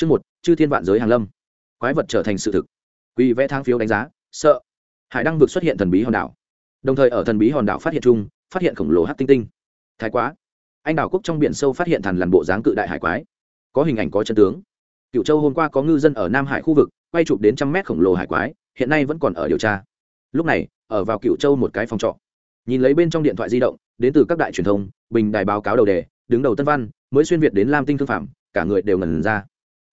chương một, chư thiên vạn giới hàng lâm. Quái vật trở thành sự thực. Quy vẽ thang phiếu đánh giá, sợ. Hải đăng vực xuất hiện thần bí hòn đảo. Đồng thời ở thần bí hòn đảo phát hiện chung, phát hiện khổng lồ hát tinh tinh. Thái quá. Anh đảo quốc trong biển sâu phát hiện thằn lằn bộ dáng cự đại hải quái. Có hình ảnh có chân tướng. Cựu châu hôm qua có ngư dân ở nam hải khu vực, quay chụp đến trăm mét khổng lồ hải quái, hiện nay vẫn còn ở điều tra. Lúc này, ở vào cựu châu một cái phòng trọ. Nhìn lấy bên trong điện thoại di động, đến từ các đại truyền thông, bình đài báo cáo đầu đề, đứng đầu tân văn, mới xuyên việt đến lam tinh thương phạm, cả người đều ngần ra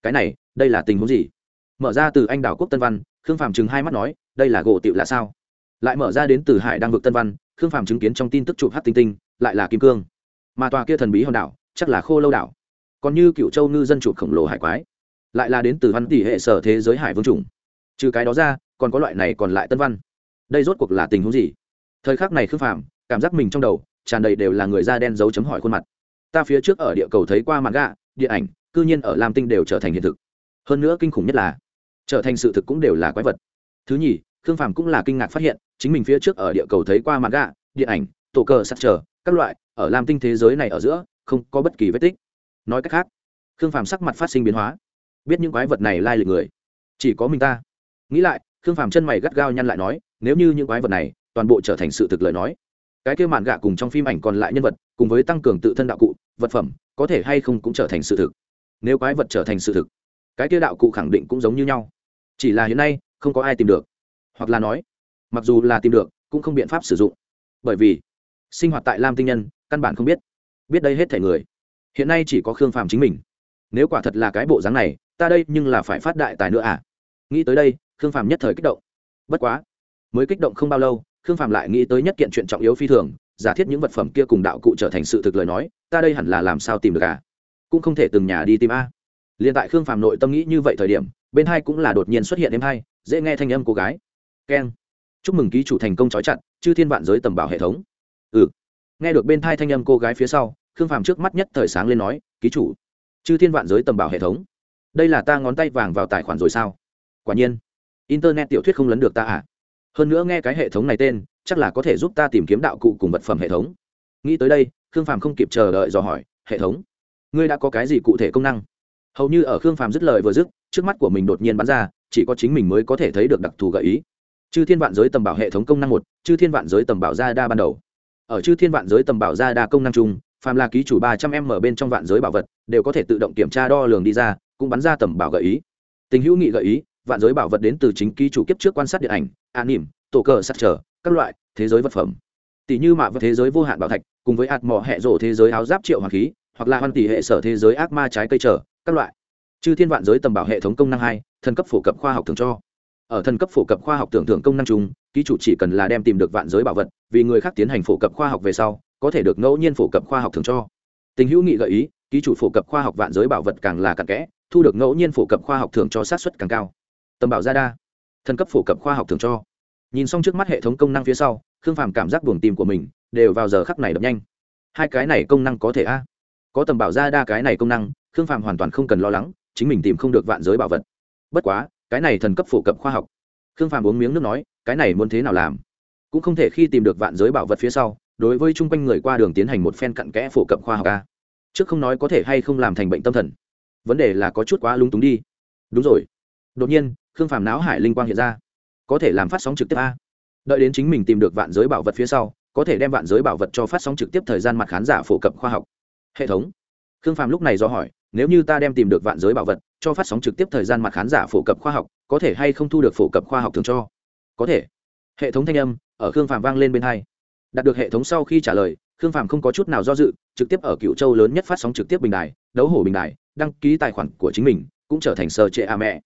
cái này, đây là tình huống gì? Mở ra từ anh đảo quốc tân văn, khương phạm chừng hai mắt nói, đây là gỗ tiệu là sao? Lại mở ra đến từ hải đang vực tân văn, khương phạm chứng kiến trong tin tức chụp hát tinh tinh, lại là kim cương. Mà tòa kia thần bí hòn đảo, chắc là khô lâu đảo. Còn như cựu châu ngư dân chụp khổng lồ hải quái, lại là đến từ văn tỷ hệ sở thế giới hải vương trùng trừ cái đó ra, còn có loại này còn lại tân văn. Đây rốt cuộc là tình huống gì? Thời khắc này khương phạm cảm giác mình trong đầu, tràn đầy đều là người da đen dấu chấm hỏi khuôn mặt. Ta phía trước ở địa cầu thấy qua mặt gạ điện ảnh cư nhiên ở lam tinh đều trở thành hiện thực hơn nữa kinh khủng nhất là trở thành sự thực cũng đều là quái vật thứ nhì khương phàm cũng là kinh ngạc phát hiện chính mình phía trước ở địa cầu thấy qua mặt gạ điện ảnh tổ cờ sắt chờ các loại ở lam tinh thế giới này ở giữa không có bất kỳ vết tích nói cách khác khương phàm sắc mặt phát sinh biến hóa biết những quái vật này lai lịch người chỉ có mình ta nghĩ lại khương phàm chân mày gắt gao nhăn lại nói nếu như những quái vật này toàn bộ trở thành sự thực lời nói cái kêu mạn gạ cùng trong phim ảnh còn lại nhân vật cùng với tăng cường tự thân đạo cụ vật phẩm có thể hay không cũng trở thành sự thực nếu quái vật trở thành sự thực, cái kia đạo cụ khẳng định cũng giống như nhau. Chỉ là hiện nay, không có ai tìm được. Hoặc là nói, mặc dù là tìm được, cũng không biện pháp sử dụng. Bởi vì, sinh hoạt tại lam tinh nhân, căn bản không biết. Biết đây hết thể người. Hiện nay chỉ có khương phàm chính mình. Nếu quả thật là cái bộ dáng này, ta đây nhưng là phải phát đại tài nữa à? Nghĩ tới đây, khương phàm nhất thời kích động. Bất quá, mới kích động không bao lâu, khương phàm lại nghĩ tới nhất kiện chuyện trọng yếu phi thường, giả thiết những vật phẩm kia cùng đạo cụ trở thành sự thực lời nói, ta đây hẳn là làm sao tìm được à? Cũng không thể từng nhà đi tìm a. Liền tại khương phàm nội tâm nghĩ như vậy thời điểm, bên hai cũng là đột nhiên xuất hiện em hai, dễ nghe thanh âm cô gái. Keng. Chúc mừng ký chủ thành công trói chặt, chư thiên vạn giới tầm bảo hệ thống. Ừ. Nghe được bên thai thanh âm cô gái phía sau, khương phàm trước mắt nhất thời sáng lên nói, ký chủ, chư thiên vạn giới tầm bảo hệ thống. Đây là ta ngón tay vàng vào tài khoản rồi sao? Quả nhiên, internet tiểu thuyết không lấn được ta à? Hơn nữa nghe cái hệ thống này tên, chắc là có thể giúp ta tìm kiếm đạo cụ cùng vật phẩm hệ thống. Nghĩ tới đây, khương phàm không kịp chờ đợi dò hỏi, hệ thống? Ngươi đã có cái gì cụ thể công năng? Hầu như ở khương phàm dứt lời vừa dứt, trước mắt của mình đột nhiên bắn ra, chỉ có chính mình mới có thể thấy được đặc thù gợi ý. Chư thiên vạn giới tầm bảo hệ thống công năng một, chư thiên vạn giới tầm bảo gia đa ban đầu. Ở chư thiên vạn giới tầm bảo gia đa công năng chung, phàm là ký chủ ba trăm m bên trong vạn giới bảo vật, đều có thể tự động kiểm tra đo lường đi ra, cũng bắn ra tầm bảo gợi ý. Tình hữu nghị gợi ý, vạn giới bảo vật đến từ chính ký chủ kiếp trước quan sát điện ảnh, an nỉm, tổ cờ sắt trở, các loại, thế giới vật phẩm. Tỷ như mạ vật thế giới vô hạn bảo thạch, cùng với hạt mỏ hệ rổ thế giới áo giáp triệu hoàng khí hoặc là hoàn tỷ hệ sở thế giới ác ma trái cây trở, các loại. Chư thiên vạn giới tầm bảo hệ thống công năng hai, thần cấp phổ cập khoa học thường cho. Ở thần cấp phổ cập khoa học tưởng thưởng công năng chung, ký chủ chỉ cần là đem tìm được vạn giới bảo vật, vì người khác tiến hành phổ cập khoa học về sau, có thể được ngẫu nhiên phổ cập khoa học thường cho. Tình hữu nghị gợi ý, ký chủ phổ cập khoa học vạn giới bảo vật càng là cặn kẽ, thu được ngẫu nhiên phổ cập khoa học thường cho sát xuất càng cao. Tầm bảo gia đa, thần cấp phổ cập khoa học thường cho. Nhìn xong trước mắt hệ thống công năng phía sau, khương phàm cảm giác buồng tim của mình đều vào giờ khắc này đập nhanh. Hai cái này công năng có thể a? Có tầm bảo ra đa cái này công năng, khương phàm hoàn toàn không cần lo lắng, chính mình tìm không được vạn giới bảo vật. Bất quá, cái này thần cấp phổ cập khoa học. Khương phàm uống miếng nước nói, cái này muốn thế nào làm? Cũng không thể khi tìm được vạn giới bảo vật phía sau, đối với chung quanh người qua đường tiến hành một phen cặn kẽ phổ cập khoa học a. Trước không nói có thể hay không làm thành bệnh tâm thần. Vấn đề là có chút quá lung túng đi. Đúng rồi. Đột nhiên, khương phàm não hải linh quang hiện ra. Có thể làm phát sóng trực tiếp a. Đợi đến chính mình tìm được vạn giới bảo vật phía sau, có thể đem vạn giới bảo vật cho phát sóng trực tiếp thời gian mặt khán giả phổ cập khoa học hệ thống. Khương phàm lúc này do hỏi, nếu như ta đem tìm được vạn giới bảo vật, cho phát sóng trực tiếp thời gian mặt khán giả phổ cập khoa học, có thể hay không thu được phổ cập khoa học thường cho? Có thể. Hệ thống thanh âm, ở khương phàm vang lên bên hai. Đạt được hệ thống sau khi trả lời, khương phàm không có chút nào do dự, trực tiếp ở cựu châu lớn nhất phát sóng trực tiếp bình đài, đấu hổ bình đài, đăng ký tài khoản của chính mình, cũng trở thành sơ trệ a mẹ.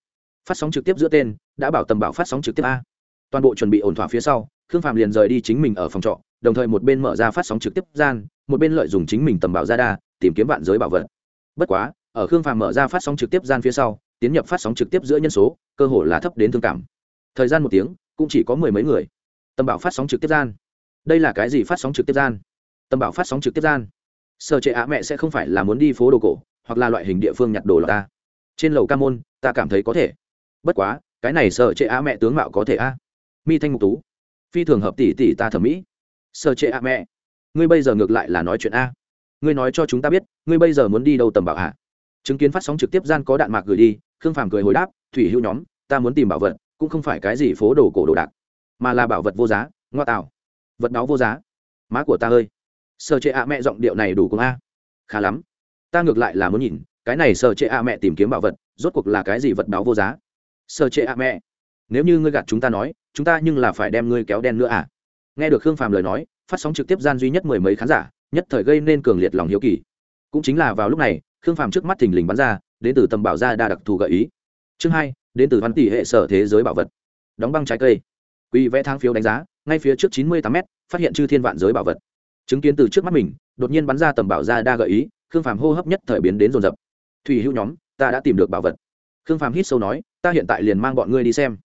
Phát sóng trực tiếp giữa tên, đã bảo tầm bảo phát sóng trực tiếp a. Toàn bộ chuẩn bị ổn thỏa phía sau, khương phạm liền rời đi chính mình ở phòng trọ đồng thời một bên mở ra phát sóng trực tiếp gian, một bên lợi dụng chính mình tầm bảo ra đa, tìm kiếm vạn giới bảo vật. Bất quá, ở khương phàm mở ra phát sóng trực tiếp gian phía sau, tiến nhập phát sóng trực tiếp giữa nhân số, cơ hội là thấp đến thương cảm. Thời gian một tiếng, cũng chỉ có mười mấy người. Tầm bảo phát sóng trực tiếp gian. Đây là cái gì phát sóng trực tiếp gian? Tầm bảo phát sóng trực tiếp gian. Sở trệ á mẹ sẽ không phải là muốn đi phố đồ cổ, hoặc là loại hình địa phương nhặt đồ là ta. Trên lầu ca môn, ta cảm thấy có thể. Bất quá, cái này sở trệ á mẹ tướng mạo có thể a. Mi thanh ngục tú. Phi thường hợp tỷ tỷ ta thẩm mỹ sở trệ á mẹ. Ngươi bây giờ ngược lại là nói chuyện a. Ngươi nói cho chúng ta biết, ngươi bây giờ muốn đi đâu tầm bảo hạ chứng kiến phát sóng trực tiếp gian có đạn mạc gửi đi, khương phàm cười hồi đáp, thủy hữu nhóm, ta muốn tìm bảo vật, cũng không phải cái gì phố đồ cổ đồ đạc, mà là bảo vật vô giá, ngoa tạo. Vật đó vô giá. Má của ta ơi. Sợ chệ ạ mẹ giọng điệu này đủ cùng a. Khá lắm. Ta ngược lại là muốn nhìn, cái này sợ chệ ạ mẹ tìm kiếm bảo vật, rốt cuộc là cái gì vật đó vô giá? Sơ chế ạ mẹ, nếu như ngươi gạt chúng ta nói, chúng ta nhưng là phải đem ngươi kéo đen nữa à? Nghe được khương phàm lời nói, phát sóng trực tiếp gian duy nhất mười mấy khán giả, nhất thời gây nên cường liệt lòng hiếu kỳ. Cũng chính là vào lúc này, khương phàm trước mắt thình lình bắn ra, đến từ tầm bảo gia đa đặc thù gợi ý. Chương hai, đến từ văn tỷ hệ sở thế giới bảo vật. Đóng băng trái cây. Quy vẽ thang phiếu đánh giá, ngay phía trước chín mươi tám m phát hiện chư thiên vạn giới bảo vật. Chứng kiến từ trước mắt mình, đột nhiên bắn ra tầm bảo gia đa gợi ý, khương phàm hô hấp nhất thời biến đến rồn rập. Thủy hữu nhóm, ta đã tìm được bảo vật. Khương phàm hít sâu nói, ta hiện tại liền mang bọn ngươi đi xem.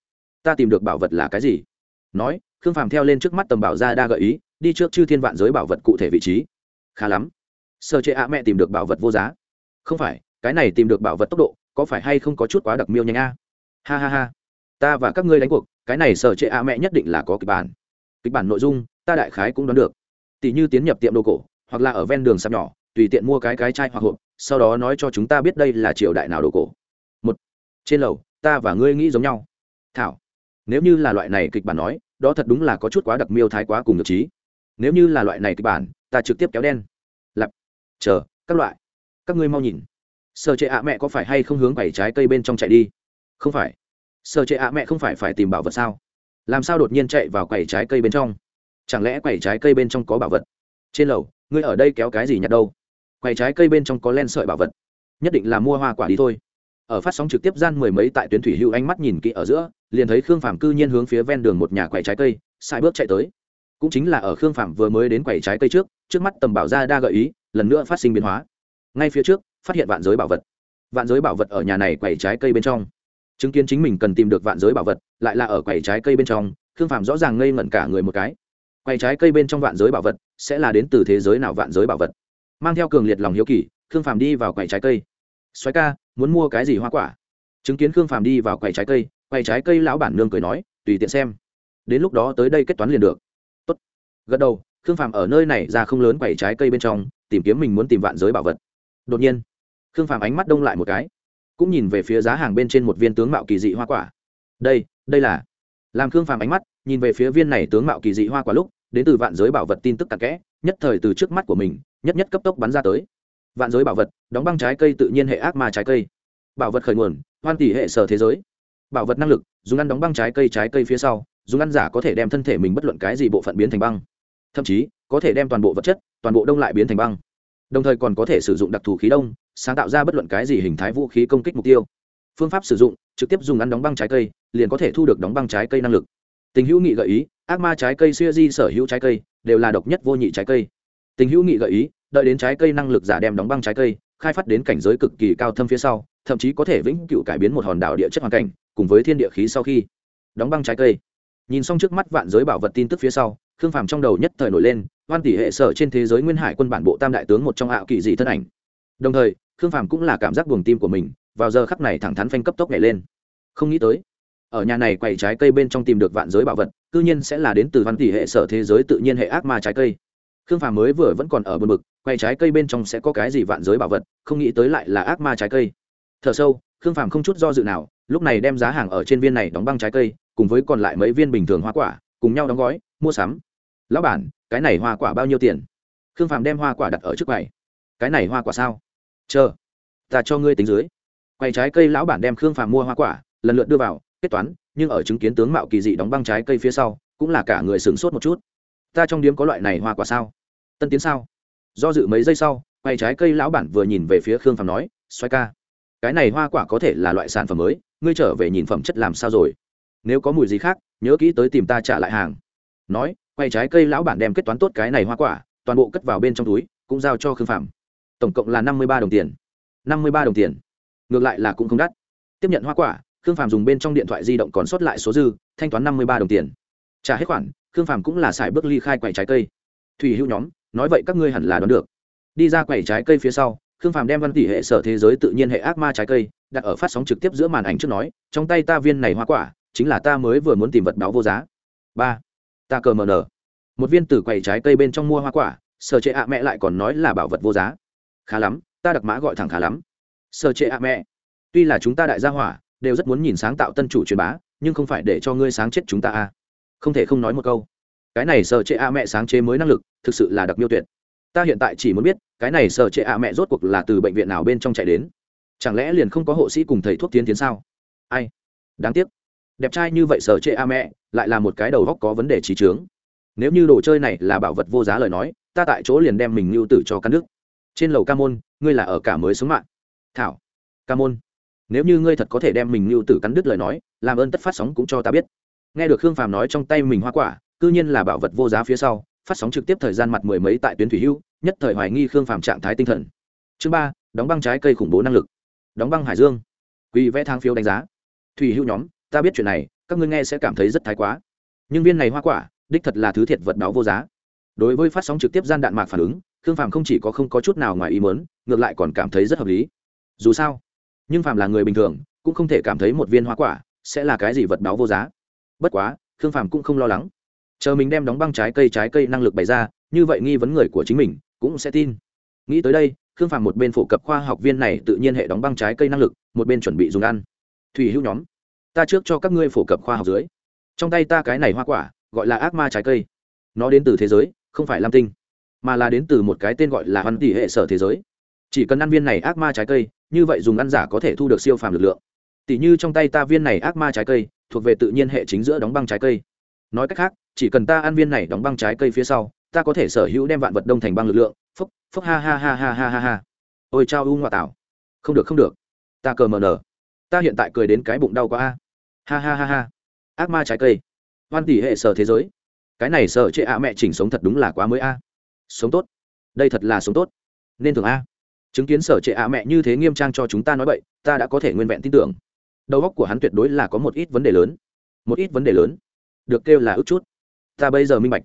Ta tìm được bảo vật là cái gì? Nói, khương phàm theo lên trước mắt tầm bảo gia đa gợi ý, đi trước chư thiên vạn giới bảo vật cụ thể vị trí. Khá lắm. Sơ chế ạ mẹ tìm được bảo vật vô giá. Không phải, cái này tìm được bảo vật tốc độ, có phải hay không có chút quá đặc miêu nhanh a? Ha ha ha. Ta và các ngươi đánh cuộc, cái này sở trệ ạ mẹ nhất định là có kịch bản. Kịch bản nội dung, ta đại khái cũng đoán được. Tỷ như tiến nhập tiệm đồ cổ, hoặc là ở ven đường sạp nhỏ, tùy tiện mua cái cái chai hoặc hộp, sau đó nói cho chúng ta biết đây là triều đại nào đồ cổ. Một, trên lầu, ta và ngươi nghĩ giống nhau. Thảo nếu như là loại này kịch bản nói, đó thật đúng là có chút quá đặc miêu thái quá cùng được trí. Nếu như là loại này kịch bản, ta trực tiếp kéo đen. Lặp. Chờ, các loại. Các ngươi mau nhìn. Sợ trệ ạ mẹ có phải hay không hướng bảy trái cây bên trong chạy đi? Không phải. Sợ trệ ạ mẹ không phải phải tìm bảo vật sao? Làm sao đột nhiên chạy vào quầy trái cây bên trong? Chẳng lẽ quầy trái cây bên trong có bảo vật? Trên lầu, ngươi ở đây kéo cái gì nhặt đâu? Quầy trái cây bên trong có len sợi bảo vật. Nhất định là mua hoa quả đi thôi. Ở phát sóng trực tiếp gian mười mấy tại tuyến thủy hữu ánh mắt nhìn kỹ ở giữa liền thấy khương phạm cư nhiên hướng phía ven đường một nhà quầy trái cây, sai bước chạy tới. Cũng chính là ở khương phạm vừa mới đến quầy trái cây trước trước mắt tầm bảo ra đa gợi ý, lần nữa phát sinh biến hóa. Ngay phía trước, phát hiện vạn giới bảo vật. Vạn giới bảo vật ở nhà này quầy trái cây bên trong. Chứng kiến chính mình cần tìm được vạn giới bảo vật, lại là ở quầy trái cây bên trong, khương phạm rõ ràng ngây ngẩn cả người một cái. Quầy trái cây bên trong vạn giới bảo vật, sẽ là đến từ thế giới nào vạn giới bảo vật? Mang theo cường liệt lòng hiếu kỳ, khương phạm đi vào quầy trái cây. Xoáy ca, muốn mua cái gì hoa quả? Chứng kiến khương phạm đi vào quầy trái cây quay trái cây lão bản nương cười nói, tùy tiện xem. Đến lúc đó tới đây kết toán liền được. Tốt. gật đầu, khương phạm ở nơi này ra không lớn quầy trái cây bên trong, tìm kiếm mình muốn tìm vạn giới bảo vật. Đột nhiên, khương phạm ánh mắt đông lại một cái, cũng nhìn về phía giá hàng bên trên một viên tướng mạo kỳ dị hoa quả. Đây đây là làm khương phàm ánh mắt, nhìn về phía viên này tướng mạo kỳ dị hoa quả lúc, đến từ vạn giới bảo vật tin tức tạc kẽ, nhất thời từ trước mắt của mình, nhất nhất cấp tốc bắn ra tới. Vạn giới bảo vật, đóng băng trái cây tự nhiên hệ ác ma trái cây. Bảo vật khởi nguồn, hoan tỷ hệ sở thế giới bảo vật năng lực, dùng ăn đóng băng trái cây trái cây phía sau, dùng ăn giả có thể đem thân thể mình bất luận cái gì bộ phận biến thành băng. Thậm chí, có thể đem toàn bộ vật chất, toàn bộ đông lại biến thành băng. Đồng thời còn có thể sử dụng đặc thù khí đông, sáng tạo ra bất luận cái gì hình thái vũ khí công kích mục tiêu. Phương pháp sử dụng, trực tiếp dùng ăn đóng băng trái cây, liền có thể thu được đóng băng trái cây năng lực. Tình hữu nghị gợi ý, ác ma trái cây xuya di sở hữu trái cây, đều là độc nhất vô nhị trái cây. Tình hữu nghị gợi ý, đợi đến trái cây năng lực giả đem đóng băng trái cây, khai phát đến cảnh giới cực kỳ cao thâm phía sau thậm chí có thể vĩnh cựu cải biến một hòn đảo địa chất hoàn cảnh, cùng với thiên địa khí sau khi. Đóng băng trái cây. Nhìn xong trước mắt vạn giới bảo vật tin tức phía sau, khương phàm trong đầu nhất thời nổi lên hoan tỷ hệ sở trên thế giới nguyên hải quân bản bộ tam đại tướng một trong ạo kỳ dị thân ảnh. Đồng thời, khương phàm cũng là cảm giác buồng tim của mình, vào giờ khắc này thẳng thắn phanh cấp tốc nhảy lên. Không nghĩ tới, ở nhà này quầy trái cây bên trong tìm được vạn giới bảo vật, cư nhiên sẽ là đến từ văn tỷ hệ sở thế giới tự nhiên hệ ác ma trái cây. Khương phàm mới vừa vẫn còn ở bờ mực quầy trái cây bên trong sẽ có cái gì vạn giới bảo vật, không nghĩ tới lại là ác ma trái cây thở sâu, khương phàm không chút do dự nào, lúc này đem giá hàng ở trên viên này đóng băng trái cây, cùng với còn lại mấy viên bình thường hoa quả, cùng nhau đóng gói, mua sắm. Lão bản, cái này hoa quả bao nhiêu tiền? Khương phàm đem hoa quả đặt ở trước quầy. Cái này hoa quả sao? Chờ, ta cho ngươi tính dưới. Quầy trái cây lão bản đem khương phàm mua hoa quả, lần lượt đưa vào, kết toán, nhưng ở chứng kiến tướng mạo kỳ dị đóng băng trái cây phía sau, cũng là cả người sửng sốt một chút. Ta trong điếm có loại này hoa quả sao? Tân tiến sao? Do dự mấy giây sau, quầy trái cây lão bản vừa nhìn về phía khương phàm nói xoay ca cái này hoa quả có thể là loại sản phẩm mới, ngươi trở về nhìn phẩm chất làm sao rồi? Nếu có mùi gì khác, nhớ kỹ tới tìm ta trả lại hàng. Nói, quay trái cây lão bản đem kết toán tốt cái này hoa quả, toàn bộ cất vào bên trong túi, cũng giao cho khương phạm. Tổng cộng là năm mươi ba đồng tiền. năm mươi ba đồng tiền. Ngược lại là cũng không đắt. Tiếp nhận hoa quả, khương phạm dùng bên trong điện thoại di động còn sót lại số dư, thanh toán năm mươi ba đồng tiền. Trả hết khoản, khương phạm cũng là xài bước ly khai quầy trái cây. Thủy hữu nhóm, nói vậy các ngươi hẳn là đoán được. Đi ra quầy trái cây phía sau khương phạm đem văn tỷ hệ sở thế giới tự nhiên hệ ác ma trái cây, đặt ở phát sóng trực tiếp giữa màn ảnh trước nói, trong tay ta viên này hoa quả, chính là ta mới vừa muốn tìm vật báo vô giá. Ba, ta cờ mờ nở một viên từ quầy trái cây bên trong mua hoa quả, sở trệ ạ mẹ lại còn nói là bảo vật vô giá. Khá lắm, ta đặc mã gọi thẳng khá lắm. Sở trệ ạ mẹ, tuy là chúng ta đại gia hỏa, đều rất muốn nhìn sáng tạo tân chủ truyền bá, nhưng không phải để cho ngươi sáng chết chúng ta a không thể không nói một câu. Cái này sở trệ ạ mẹ sáng chế mới năng lực, thực sự là đặc miêu tuyệt ta hiện tại chỉ muốn biết, cái này sở trệ ạ mẹ rốt cuộc là từ bệnh viện nào bên trong chạy đến? Chẳng lẽ liền không có hộ sĩ cùng thầy thuốc tiến tiến sao? Ai? Đáng tiếc. Đẹp trai như vậy sở trệ a mẹ, lại là một cái đầu góc có vấn đề trí trướng nếu như đồ chơi này là bảo vật vô giá lời nói, ta tại chỗ liền đem mình lưu tử cho căn nước trên lầu ca môn, ngươi là ở cả mới sống mạng. Thảo. Ca môn. Nếu như ngươi thật có thể đem mình lưu tử cắn đứt lời nói, làm ơn tất phát sóng cũng cho ta biết. Nghe được khương phàm nói trong tay mình hoa quả, cư nhiên là bảo vật vô giá phía sau phát sóng trực tiếp thời gian mặt mười mấy tại tuyến thủy hưu, nhất thời hoài nghi khương phàm trạng thái tinh thần. Chương ba, đóng băng trái cây khủng bố năng lực. Đóng băng hải dương. Quy vẽ thang phiếu đánh giá. Thủy hưu nhóm, ta biết chuyện này, các ngươi nghe sẽ cảm thấy rất thái quá. Nhưng viên này hoa quả, đích thật là thứ thiệt vật báo vô giá. Đối với phát sóng trực tiếp gian đạn mạc phản ứng, khương phàm không chỉ có không có chút nào ngoài ý mớn ngược lại còn cảm thấy rất hợp lý. Dù sao, nhưng phàm là người bình thường, cũng không thể cảm thấy một viên hoa quả sẽ là cái gì vật báo vô giá. Bất quá, khương phàm cũng không lo lắng chờ mình đem đóng băng trái cây trái cây năng lực bày ra, như vậy nghi vấn người của chính mình cũng sẽ tin. Nghĩ tới đây, khương phàm một bên phổ cập khoa học viên này tự nhiên hệ đóng băng trái cây năng lực, một bên chuẩn bị dùng ăn. Thủy hữu nhóm, ta trước cho các ngươi phổ cập khoa học dưới. Trong tay ta cái này hoa quả, gọi là ác ma trái cây. Nó đến từ thế giới, không phải lam tinh, mà là đến từ một cái tên gọi là hoàn tỷ hệ sở thế giới. Chỉ cần ăn viên này ác ma trái cây, như vậy dùng ăn giả có thể thu được siêu phàm lực lượng. Tỷ như trong tay ta viên này ác ma trái cây, thuộc về tự nhiên hệ chính giữa đóng băng trái cây nói cách khác, chỉ cần ta ăn viên này đóng băng trái cây phía sau, ta có thể sở hữu đem vạn vật đông thành băng lực lượng. Phúc phúc, ha ha ha ha ha ha ha. Ôi chao u ngoại tảo. Không được không được. Ta cờ mờ nở ta hiện tại cười đến cái bụng đau quá a. Ha ha ha ha. Ác ma trái cây. Hoan tỷ hệ sở thế giới. Cái này sở chệ ạ mẹ chỉnh sống thật đúng là quá mới a. Sống tốt. Đây thật là sống tốt. Nên thường a. Chứng kiến sở trệ ạ mẹ như thế nghiêm trang cho chúng ta nói vậy ta đã có thể nguyên vẹn tin tưởng. Đầu óc của hắn tuyệt đối là có một ít vấn đề lớn. Một ít vấn đề lớn được kêu là ước chút. Ta bây giờ minh bạch.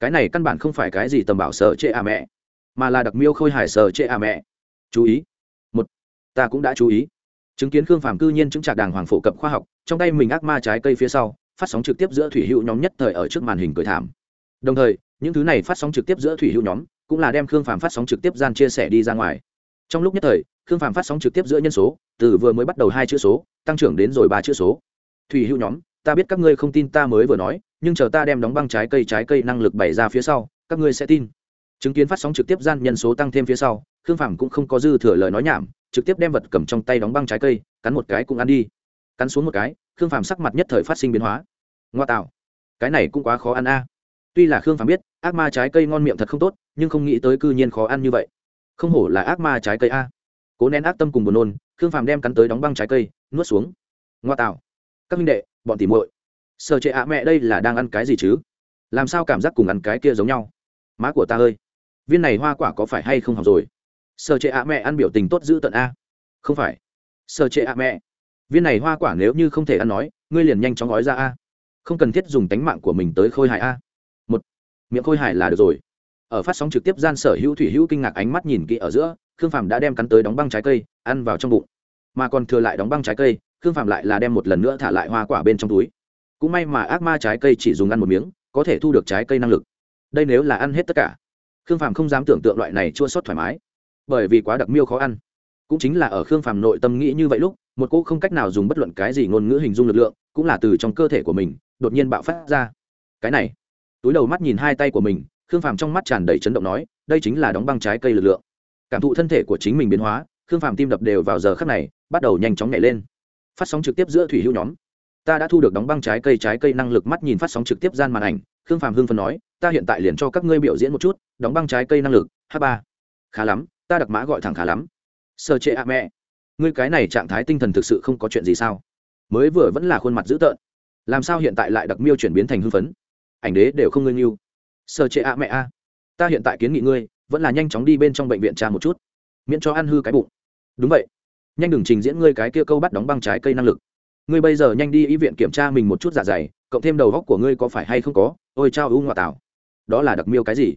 Cái này căn bản không phải cái gì tầm bảo sở trệ à mẹ, mà là đặc miêu khôi hài sở trệ à mẹ. Chú ý. Một, ta cũng đã chú ý. Chứng kiến khương phàm cư nhiên chứng trạc đàng hoàng phổ cập khoa học, trong tay mình ác ma trái cây phía sau, phát sóng trực tiếp giữa thủy hữu nhóm nhất thời ở trước màn hình cười thảm. Đồng thời, những thứ này phát sóng trực tiếp giữa thủy hữu nhóm, cũng là đem khương phàm phát sóng trực tiếp gian chia sẻ đi ra ngoài. Trong lúc nhất thời, khương phàm phát sóng trực tiếp giữa nhân số, từ vừa mới bắt đầu hai chữ số, tăng trưởng đến rồi ba chữ số. Thủy hữu nhóm ta biết các ngươi không tin ta mới vừa nói, nhưng chờ ta đem đóng băng trái cây trái cây năng lực bày ra phía sau, các ngươi sẽ tin. Chứng kiến phát sóng trực tiếp gian nhân số tăng thêm phía sau, khương phàm cũng không có dư thừa lời nói nhảm, trực tiếp đem vật cầm trong tay đóng băng trái cây, cắn một cái cũng ăn đi. Cắn xuống một cái, khương phàm sắc mặt nhất thời phát sinh biến hóa. Ngoa tạo. Cái này cũng quá khó ăn a. Tuy là khương phàm biết, ác ma trái cây ngon miệng thật không tốt, nhưng không nghĩ tới cư nhiên khó ăn như vậy. Không hổ là ác ma trái cây a. Cố nén ác tâm cùng buồn nôn, khương phàm đem cắn tới đóng băng trái cây, nuốt xuống. Ngoa tạo. Các minh đệ bọn tỉ muội. Sợ trệ ạ, mẹ đây là đang ăn cái gì chứ? Làm sao cảm giác cùng ăn cái kia giống nhau? Má của ta ơi, viên này hoa quả có phải hay không học rồi? Sợ trệ ạ, mẹ ăn biểu tình tốt giữ tận a. Không phải. Sợ trệ ạ, mẹ, viên này hoa quả nếu như không thể ăn nói, ngươi liền nhanh chóng gói ra a. Không cần thiết dùng tánh mạng của mình tới khôi hài a. Một, miệng khôi hài là được rồi. Ở phát sóng trực tiếp gian sở hữu thủy hữu kinh ngạc ánh mắt nhìn kỹ ở giữa, khương phàm đã đem cắn tới đóng băng trái cây, ăn vào trong bụng. Mà còn thừa lại đóng băng trái cây khương Phạm lại là đem một lần nữa thả lại hoa quả bên trong túi. Cũng may mà ác ma trái cây chỉ dùng ăn một miếng, có thể thu được trái cây năng lực. Đây nếu là ăn hết tất cả, khương Phạm không dám tưởng tượng loại này chua sót thoải mái. Bởi vì quá đặc miêu khó ăn. Cũng chính là ở khương Phạm nội tâm nghĩ như vậy lúc, một cô không cách nào dùng bất luận cái gì ngôn ngữ hình dung lực lượng, cũng là từ trong cơ thể của mình, đột nhiên bạo phát ra. Cái này, túi đầu mắt nhìn hai tay của mình, khương phàm trong mắt tràn đầy chấn động nói, đây chính là đóng băng trái cây lực lượng. Cảm thụ thân thể của chính mình biến hóa, khương phàm tim đập đều vào giờ khắc này, bắt đầu nhanh chóng nhảy lên phát sóng trực tiếp giữa thủy hữu nhóm. Ta đã thu được đóng băng trái cây trái cây năng lực mắt nhìn phát sóng trực tiếp gian màn ảnh. Khương phàm hưng phân nói, ta hiện tại liền cho các ngươi biểu diễn một chút, đóng băng trái cây năng lực h ba. Khá lắm, ta đặc mã gọi thẳng khá lắm. Sơ trệ ạ mẹ. Ngươi cái này trạng thái tinh thần thực sự không có chuyện gì sao? Mới vừa vẫn là khuôn mặt dữ tợn. Làm sao hiện tại lại đặc miêu chuyển biến thành hưng phấn? Ảnh đế đều không ngưng yêu sơ trệ ạ mẹ a. Ta hiện tại kiến nghị ngươi, vẫn là nhanh chóng đi bên trong bệnh viện trà một chút. Miễn cho ăn hư cái bụng. Đúng vậy nhanh đừng trình diễn ngươi cái kia câu bắt đóng băng trái cây năng lực. Ngươi bây giờ nhanh đi y viện kiểm tra mình một chút dạ dày, cộng thêm đầu góc của ngươi có phải hay không có? Ôi chao ưu ngoại tảo. Đó là đặc miêu cái gì?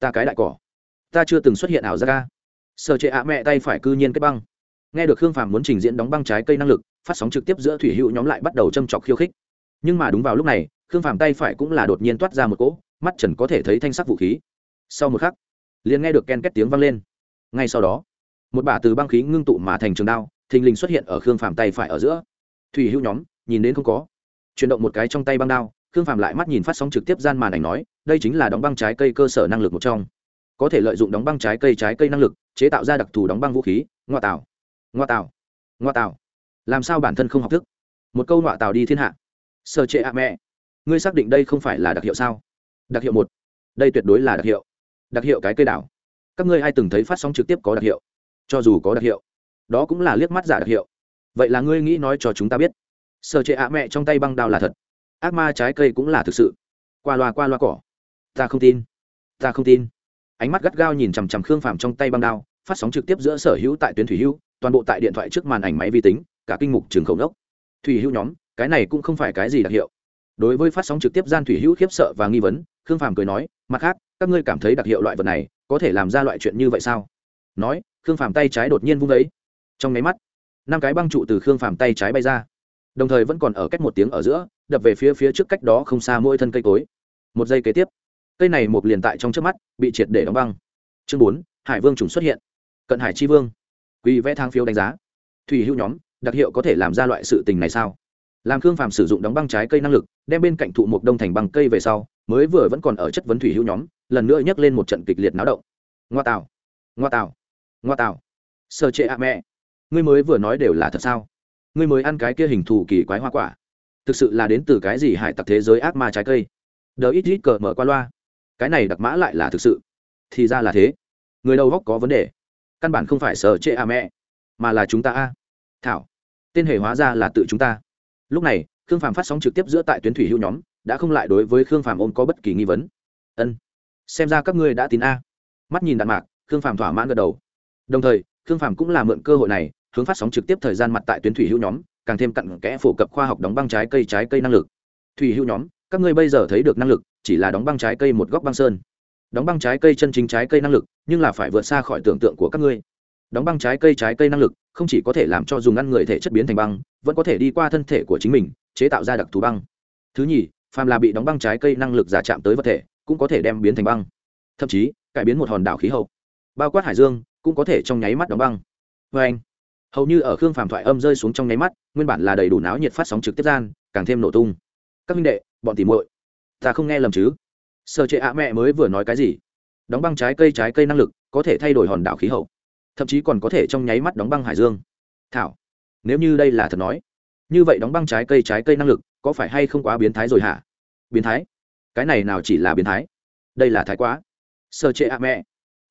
Ta cái đại cỏ. Ta chưa từng xuất hiện ảo ra ca sợ trệ ạ mẹ tay phải cư nhiên cái băng. Nghe được khương phàm muốn trình diễn đóng băng trái cây năng lực, phát sóng trực tiếp giữa thủy hữu nhóm lại bắt đầu châm chọc khiêu khích. Nhưng mà đúng vào lúc này, khương phàm tay phải cũng là đột nhiên toát ra một cỗ, mắt trần có thể thấy thanh sắc vũ khí. Sau một khắc, liền nghe được ken két tiếng vang lên. Ngay sau đó một bả từ băng khí ngưng tụ mà thành trường đao, thình lình xuất hiện ở khương phàm tay phải ở giữa. Thủy hữu nhóm, nhìn đến không có. Chuyển động một cái trong tay băng đao, khương phàm lại mắt nhìn phát sóng trực tiếp gian màn ảnh nói, đây chính là đóng băng trái cây cơ sở năng lực một trong. Có thể lợi dụng đóng băng trái cây trái cây năng lực, chế tạo ra đặc thù đóng băng vũ khí ngoa tạo. Ngoa tạo. Ngoa tạo. Làm sao bản thân không học thức? Một câu ngoa tạo đi thiên hạ. Sơ chế ạ mẹ. Ngươi xác định đây không phải là đặc hiệu sao? Đặc hiệu một. Đây tuyệt đối là đặc hiệu. Đặc hiệu cái cây đảo. Các ngươi ai từng thấy phát sóng trực tiếp có đặc hiệu? Cho dù có đặc hiệu, đó cũng là liếc mắt giả đặc hiệu. Vậy là ngươi nghĩ nói cho chúng ta biết. Sơ chế ạ mẹ trong tay băng đao là thật. Ác ma trái cây cũng là thực sự. Qua loa qua loa cỏ. Ta không tin. Ta không tin. Ánh mắt gắt gao nhìn chằm chằm khương phàm trong tay băng đao, phát sóng trực tiếp giữa sở hữu tại tuyến thủy hữu toàn bộ tại điện thoại trước màn ảnh máy vi tính, cả kinh mục trường khẩu đốc. Thủy hữu nhóm, cái này cũng không phải cái gì đặc hiệu. Đối với phát sóng trực tiếp gian thủy hữu khiếp sợ và nghi vấn, khương phàm cười nói, mặt khác, các ngươi cảm thấy đặc hiệu loại vật này có thể làm ra loại chuyện như vậy sao? Nói khương phàm tay trái đột nhiên vung đấy, trong máy mắt năm cái băng trụ từ khương phàm tay trái bay ra. Đồng thời vẫn còn ở cách một tiếng ở giữa đập về phía phía trước cách đó không xa mỗi thân cây cối. Một giây kế tiếp cây này một liền tại trong trước mắt bị triệt để đóng băng. Chương bốn hải vương trùng xuất hiện. Cận hải chi vương. Quy vẽ thang phiếu đánh giá. Thủy hữu nhóm đặc hiệu có thể làm ra loại sự tình này sao? Làm khương phàm sử dụng đóng băng trái cây năng lực đem bên cạnh thụ một đông thành băng cây về sau mới vừa vẫn còn ở chất vấn thủy hữu nhóm lần nữa nhắc lên một trận kịch liệt náo động. Ngoa tạo ngoa tạo ngoa tạo sơ trệ ạ mẹ. Ngươi mới vừa nói đều là thật sao? Ngươi mới ăn cái kia hình thù kỳ quái hoa quả. Thực sự là đến từ cái gì hải tặc thế giới ác ma trái cây? Đờ ít ít cờ mở qua loa. Cái này đặc mã lại là thực sự. Thì ra là thế. Người đầu góc có vấn đề. Căn bản không phải sở trệ a mẹ, mà là chúng ta a. Thảo. Tên hề hóa ra là tự chúng ta. Lúc này, khương phàm phát sóng trực tiếp giữa tại tuyến thủy hữu nhóm, đã không lại đối với khương phàm ôm có bất kỳ nghi vấn. Ân. Xem ra các ngươi đã tin a. Mắt nhìn đạn mạc, khương phàm thỏa mãn gật đầu đồng thời, khương phàm cũng là mượn cơ hội này, hướng phát sóng trực tiếp thời gian mặt tại tuyến thủy hữu nhóm, càng thêm cặn kẽ phổ cập khoa học đóng băng trái cây trái cây năng lực. Thủy hữu nhóm, các ngươi bây giờ thấy được năng lực, chỉ là đóng băng trái cây một góc băng sơn. Đóng băng trái cây chân chính trái cây năng lực, nhưng là phải vượt xa khỏi tưởng tượng của các ngươi. Đóng băng trái cây trái cây năng lực, không chỉ có thể làm cho dùng ăn người thể chất biến thành băng, vẫn có thể đi qua thân thể của chính mình, chế tạo ra đặc thù băng. Thứ nhì, phàm là bị đóng băng trái cây năng lực giả chạm tới vật thể, cũng có thể đem biến thành băng. Thậm chí, cải biến một hòn đảo khí hậu. Bao quát hải dương cũng có thể trong nháy mắt đóng băng. Vê anh, hầu như ở khương phàm thoại âm rơi xuống trong nháy mắt, nguyên bản là đầy đủ náo nhiệt phát sóng trực tiếp gian, càng thêm nổ tung. Các minh đệ, bọn tìm muội, ta không nghe lầm chứ? Sơ chế ạ mẹ mới vừa nói cái gì? Đóng băng trái cây trái cây năng lực, có thể thay đổi hòn đảo khí hậu. Thậm chí còn có thể trong nháy mắt đóng băng hải dương. Thảo, nếu như đây là thật nói, như vậy đóng băng trái cây trái cây năng lực, có phải hay không quá biến thái rồi hả? Biến thái? Cái này nào chỉ là biến thái? Đây là thái quá. Sơ chế ạ mẹ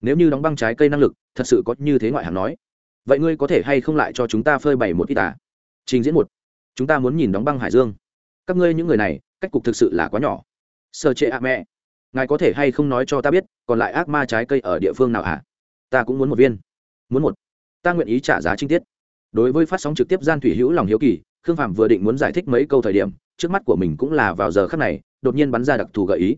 nếu như đóng băng trái cây năng lực, thật sự có như thế ngoại hạng nói. Vậy ngươi có thể hay không lại cho chúng ta phơi bày một ít à? Trình diễn một. Chúng ta muốn nhìn đóng băng hải dương. Các ngươi những người này, cách cục thực sự là quá nhỏ. Sơ chế ạ mẹ. Ngài có thể hay không nói cho ta biết, còn lại ác ma trái cây ở địa phương nào ạ à? ta cũng muốn một viên. Muốn một. Ta nguyện ý trả giá chi tiết. Đối với phát sóng trực tiếp gian thủy hữu lòng hiếu kỳ, khương phạm vừa định muốn giải thích mấy câu thời điểm, trước mắt của mình cũng là vào giờ khắc này, đột nhiên bắn ra đặc thù gợi ý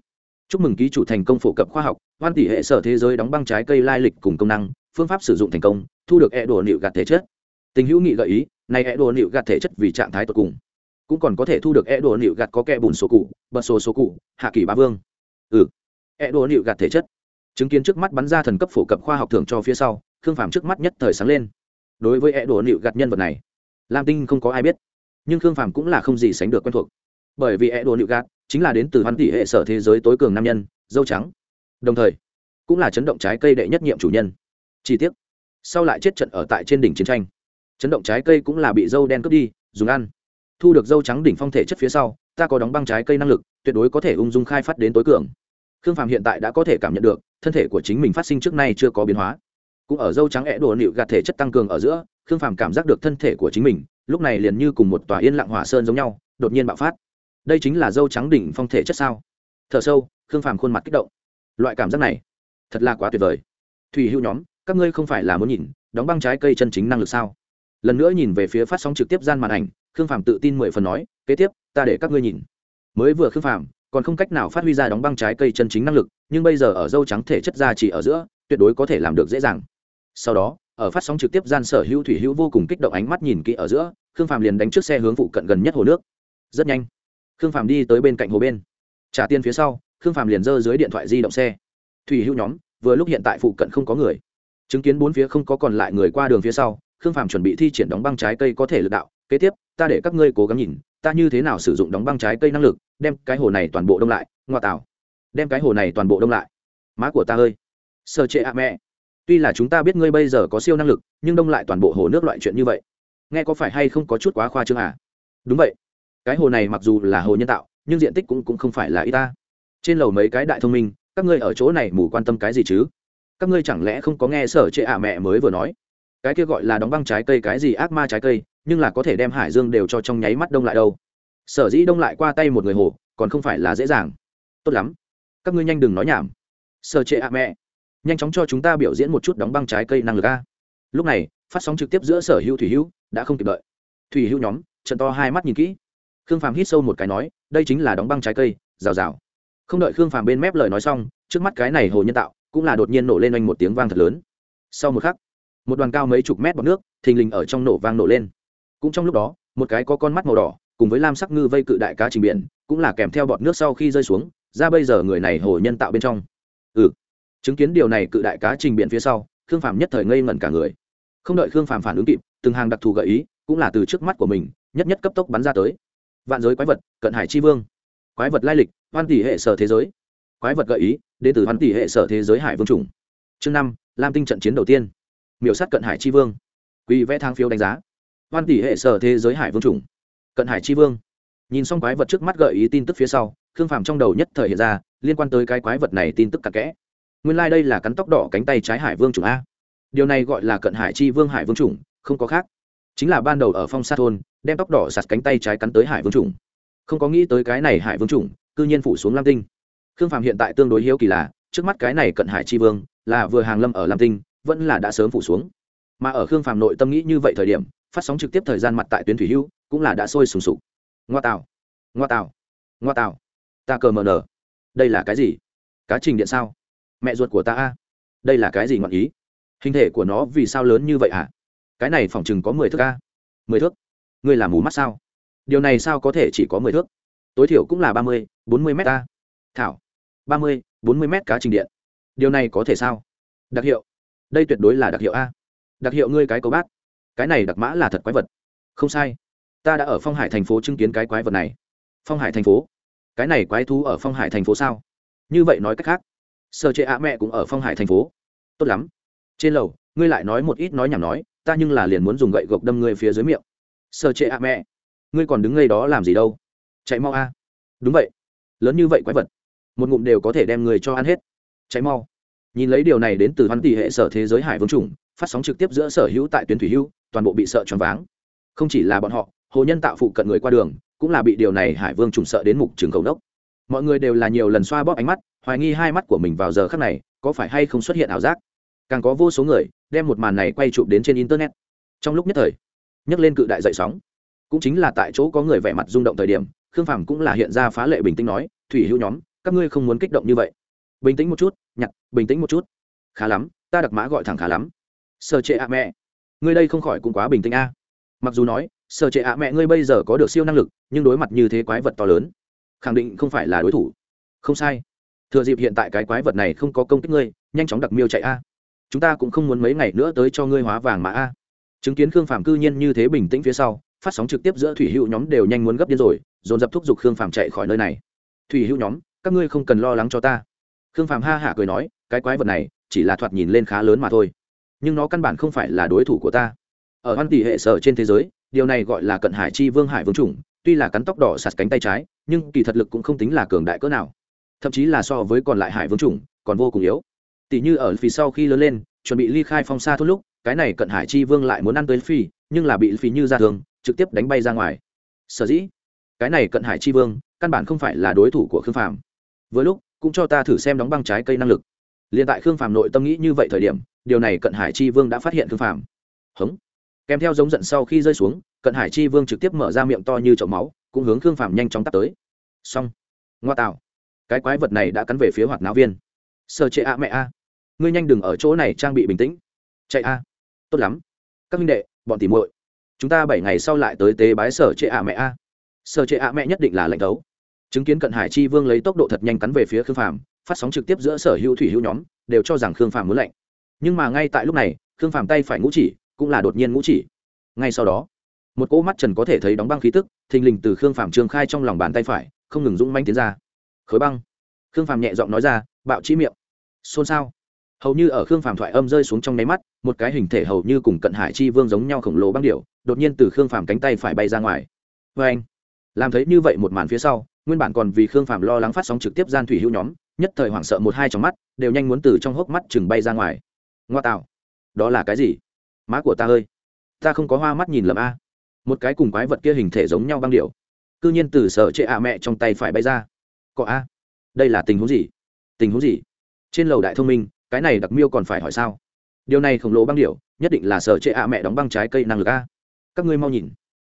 chúc mừng ký chủ thành công phổ cập khoa học, hoan tỷ hệ sở thế giới đóng băng trái cây lai lịch cùng công năng, phương pháp sử dụng thành công, thu được e đồ nịu gạt thể chất. Tình hữu nghị gợi ý, này e đồ nịu gạt thể chất vì trạng thái tột cùng. Cũng còn có thể thu được e đồ nịu gạt có kẹ bùn số cụ bật số số cụ, hạ kỳ ba vương. Ừ. E đồ nịu gạt thể chất. Chứng kiến trước mắt bắn ra thần cấp phổ cập khoa học thường cho phía sau, khương phàm trước mắt nhất thời sáng lên. Đối với e đồ nịu gạt nhân vật này, lam tinh không có ai biết, nhưng khương phàm cũng là không gì sánh được quen thuộc. Bởi vì e đồ nịu gạt chính là đến từ hoàn tỷ hệ sở thế giới tối cường nam nhân, dâu trắng. Đồng thời, cũng là chấn động trái cây đệ nhất nhiệm chủ nhân. Chi tiết sau lại chết trận ở tại trên đỉnh chiến tranh, chấn động trái cây cũng là bị dâu đen cướp đi, dùng ăn. Thu được dâu trắng đỉnh phong thể chất phía sau, ta có đóng băng trái cây năng lực, tuyệt đối có thể ung dung khai phát đến tối cường. Khương phàm hiện tại đã có thể cảm nhận được, thân thể của chính mình phát sinh trước nay chưa có biến hóa. Cũng ở dâu trắng é đồ nịu gạt thể chất tăng cường ở giữa, khương phàm cảm giác được thân thể của chính mình, lúc này liền như cùng một tòa yên lặng hỏa sơn giống nhau, đột nhiên bạo phát đây chính là dâu trắng đỉnh phong thể chất sao? Thở sâu, khương phàm khuôn mặt kích động. Loại cảm giác này, thật là quá tuyệt vời. Thủy hữu nhóm, các ngươi không phải là muốn nhìn, đóng băng trái cây chân chính năng lực sao? Lần nữa nhìn về phía phát sóng trực tiếp gian màn ảnh, khương phàm tự tin mười phần nói, kế tiếp, ta để các ngươi nhìn. Mới vừa khương phàm còn không cách nào phát huy ra đóng băng trái cây chân chính năng lực, nhưng bây giờ ở dâu trắng thể chất ra chỉ ở giữa, tuyệt đối có thể làm được dễ dàng. Sau đó, ở phát sóng trực tiếp gian sở hữu thủy hữu vô cùng kích động ánh mắt nhìn kỹ ở giữa, khương phàm liền đánh trước xe hướng phụ cận gần nhất hồ nước. Rất nhanh khương phàm đi tới bên cạnh hồ bên. Trả tiền phía sau, khương phàm liền giơ dưới điện thoại di động xe. Thủy hữu nhóm, vừa lúc hiện tại phụ cận không có người. Chứng kiến bốn phía không có còn lại người qua đường phía sau, khương phàm chuẩn bị thi triển đóng băng trái cây có thể lực đạo. Kế tiếp, ta để các ngươi cố gắng nhìn, ta như thế nào sử dụng đóng băng trái cây năng lực, đem cái hồ này toàn bộ đông lại, ngoa tạo. Đem cái hồ này toàn bộ đông lại. Má của ta ơi. Sơ chế ạ mẹ. Tuy là chúng ta biết ngươi bây giờ có siêu năng lực, nhưng đông lại toàn bộ hồ nước loại chuyện như vậy. Nghe có phải hay không có chút quá khoa trương à? Đúng vậy cái hồ này mặc dù là hồ nhân tạo nhưng diện tích cũng, cũng không phải là y ta. Trên lầu mấy cái đại thông minh các ngươi ở chỗ này mù quan tâm cái gì chứ? Các ngươi chẳng lẽ không có nghe sở trệ ạ mẹ mới vừa nói? Cái kia gọi là đóng băng trái cây cái gì ác ma trái cây nhưng là có thể đem hải dương đều cho trong nháy mắt đông lại đâu. Sở dĩ đông lại qua tay một người hồ còn không phải là dễ dàng. Tốt lắm. Các ngươi nhanh đừng nói nhảm. Sở trệ ạ mẹ nhanh chóng cho chúng ta biểu diễn một chút đóng băng trái cây năng lực a. Lúc này phát sóng trực tiếp giữa sở hữu thủy hữu đã không kịp đợi. Thủy hữu nhóm trận to hai mắt nhìn kỹ khương phàm hít sâu một cái nói, đây chính là đóng băng trái cây, rào rào. Không đợi khương phàm bên mép lời nói xong, trước mắt cái này hồ nhân tạo cũng là đột nhiên nổ lên oanh một tiếng vang thật lớn. Sau một khắc, một đoàn cao mấy chục mét bọc nước, thình lình ở trong nổ vang nổ lên. Cũng trong lúc đó, một cái có con mắt màu đỏ, cùng với lam sắc ngư vây cự đại cá trình biển, cũng là kèm theo bọt nước sau khi rơi xuống, ra bây giờ người này hồ nhân tạo bên trong. Ừ. Chứng kiến điều này cự đại cá trình biển phía sau, khương phàm nhất thời ngây ngẩn cả người. Không đợi khương phàm phản ứng kịp, từng hàng đặc thù gợi ý, cũng là từ trước mắt của mình, nhất nhất cấp tốc bắn ra tới vạn giới quái vật, cận hải chi vương. Quái vật lai lịch, hoan tỷ hệ sở thế giới. Quái vật gợi ý đến từ hoan tỷ hệ sở thế giới hải vương chủng. Chương năm, lam tinh trận chiến đầu tiên. Miểu sát cận hải chi vương. Quỷ vẽ thang phiếu đánh giá. Hoan tỷ hệ sở thế giới hải vương chủng. Cận hải chi vương. Nhìn xong quái vật trước mắt gợi ý tin tức phía sau, khương phàm trong đầu nhất thời hiện ra, liên quan tới cái quái vật này tin tức cặn kẽ. Nguyên lai、like、đây là cắn tóc đỏ cánh tay trái hải vương chủng a. Điều này gọi là cận hải chi vương hải vương chủng, không có khác. Chính là ban đầu ở phong sa thôn đem tóc đỏ sạt cánh tay trái cắn tới hải vương trùng. Không có nghĩ tới cái này hải vương chủng cư nhiên phủ xuống lam tinh. Khương phạm hiện tại tương đối hiếu kỳ là, trước mắt cái này cận hải chi vương, là vừa hàng lâm ở lam tinh, vẫn là đã sớm phủ xuống. Mà ở khương phạm nội tâm nghĩ như vậy thời điểm, phát sóng trực tiếp thời gian mặt tại tuyến thủy hưu, cũng là đã sôi sùng sục. Ngoa tạo ngoa tạo ngoa tạo ta cờ mờ nở đây là cái gì? Cá trình điện sao? Mẹ ruột của ta a. Đây là cái gì ngọn ý? Hình thể của nó vì sao lớn như vậy hả? À? cái này phỏng chừng có mười thước a. Mười thước ngươi là mù mắt sao? Điều này sao có thể chỉ có mười thước? Tối thiểu cũng là ba mươi, bốn mươi m ta. thảo. Ba mươi, bốn mươi m cá trình điện. Điều này có thể sao? Đặc hiệu. Đây tuyệt đối là đặc hiệu a. Đặc hiệu ngươi cái cầu bát. Cái này đặc mã là thật quái vật. Không sai. Ta đã ở phong hải thành phố chứng kiến cái quái vật này. Phong hải thành phố? Cái này quái thú ở phong hải thành phố sao? Như vậy nói cách khác, sở chế ạ mẹ cũng ở phong hải thành phố. Tốt lắm. Trên lầu, ngươi lại nói một ít nói nhảm nói, ta nhưng là liền muốn dùng gậy gộc đâm ngươi phía dưới miệng sơ chế ạ mẹ. Ngươi còn đứng ngay đó làm gì đâu? Chạy mau a. Đúng vậy. Lớn như vậy quái vật. Một ngụm đều có thể đem người cho ăn hết. Cháy mau. Nhìn lấy điều này đến từ văn tỷ hệ sở thế giới hải vương trùng phát sóng trực tiếp giữa sở hữu tại tuyến thủy hữu toàn bộ bị sợ choáng váng. Không chỉ là bọn họ, hồ nhân tạo phụ cận người qua đường, cũng là bị điều này hải vương trùng sợ đến mục trường cầu đốc. Mọi người đều là nhiều lần xoa bóp ánh mắt, hoài nghi hai mắt của mình vào giờ khắc này, có phải hay không xuất hiện ảo giác? Càng có vô số người, đem một màn này quay chụp đến trên internet. Trong lúc nhất thời nhấc lên cự đại dậy sóng. Cũng chính là tại chỗ có người vẻ mặt rung động thời điểm, khương phàm cũng là hiện ra phá lệ bình tĩnh nói, thủy hữu nhóm, các ngươi không muốn kích động như vậy. Bình tĩnh một chút nhặt bình tĩnh một chút. Khá lắm, ta đặc mã gọi thẳng khá lắm. Sơ trệ ạ mẹ. Ngươi đây không khỏi cũng quá bình tĩnh a. Mặc dù nói sơ trệ ạ mẹ ngươi bây giờ có được siêu năng lực, nhưng đối mặt như thế quái vật to lớn, khẳng định không phải là đối thủ. Không sai. Thừa dịp hiện tại cái quái vật này không có công kích ngươi, nhanh chóng đặc miêu chạy a. Chúng ta cũng không muốn mấy ngày nữa tới cho ngươi hóa vàng mà a chứng kiến khương phàm cư nhiên như thế bình tĩnh phía sau, phát sóng trực tiếp giữa thủy hữu nhóm đều nhanh muốn gấp điên rồi, dồn dập thúc giục khương phàm chạy khỏi nơi này. Thủy hữu nhóm, các ngươi không cần lo lắng cho ta. Khương phàm ha hả cười nói, cái quái vật này, chỉ là thoạt nhìn lên khá lớn mà thôi. Nhưng nó căn bản không phải là đối thủ của ta. Ở hoan tỷ hệ sở trên thế giới, điều này gọi là cận hải chi vương hải vương chủng, tuy là cắn tóc đỏ sạt cánh tay trái, nhưng kỳ thật lực cũng không tính là cường đại cỡ nào. Thậm chí là so với còn lại hải vương chủng, còn vô cùng yếu. Tỷ như ở phía sau khi lớn lên, chuẩn bị ly khai phong xa thốt lúc cái này cận hải chi vương lại muốn ăn tới phi, nhưng là bị phi như ra thường, trực tiếp đánh bay ra ngoài. Sở dĩ, cái này cận hải chi vương, căn bản không phải là đối thủ của khương phàm. Với lúc, cũng cho ta thử xem đóng băng trái cây năng lực. Liền tại khương phàm nội tâm nghĩ như vậy thời điểm, điều này cận hải chi vương đã phát hiện khương phàm. Hống. Kèm theo giống giận sau khi rơi xuống, cận hải chi vương trực tiếp mở ra miệng to như chậu máu, cũng hướng khương phàm nhanh chóng tắt tới. Xong. Ngoa tạo. Cái quái vật này đã cắn về phía hoạt náo viên. Sơ chế a mẹ a. Ngươi nhanh đừng ở chỗ này, trang bị bình tĩnh. Chạy a tốt lắm. Các minh đệ, bọn tỉ muội, chúng ta bảy ngày sau lại tới tế bái sở trệ a mẹ a. Sở trệ a mẹ nhất định là lệnh đấu chứng kiến cận hải chi vương lấy tốc độ thật nhanh cắn về phía khương phàm, phát sóng trực tiếp giữa sở hữu thủy hữu nhóm, đều cho rằng khương phàm muốn lạnh. Nhưng mà ngay tại lúc này, khương phàm tay phải ngũ chỉ, cũng là đột nhiên ngũ chỉ. Ngay sau đó, một cỗ mắt trần có thể thấy đóng băng khí tức, thình lình từ khương phàm trương khai trong lòng bàn tay phải, không ngừng dũng manh tiến ra. Khối băng. Khương phàm nhẹ giọng nói ra, bạo trí miệng. Xôn xao. Hầu như ở khương phàm thoại âm rơi xuống trong nháy mắt một cái hình thể hầu như cùng cận hải chi vương giống nhau khổng lồ băng điệu đột nhiên từ khương phàm cánh tay phải bay ra ngoài. Vê anh, làm thấy như vậy một màn phía sau, nguyên bản còn vì khương phàm lo lắng phát sóng trực tiếp gian thủy hữu nhóm, nhất thời hoảng sợ một hai trong mắt, đều nhanh muốn từ trong hốc mắt chừng bay ra ngoài. Ngoa tạo, đó là cái gì? Má của ta ơi, ta không có hoa mắt nhìn lầm a. Một cái cùng quái vật kia hình thể giống nhau băng điệu cư nhiên từ sợ chệ ạ mẹ trong tay phải bay ra. Cọ a, đây là tình huống gì? Tình huống gì? Trên lầu đại thông minh, cái này đặc miêu còn phải hỏi sao? Điều này khổng lồ băng điệu nhất định là sở trệ ạ mẹ đóng băng trái cây năng lực a. Các ngươi mau nhìn.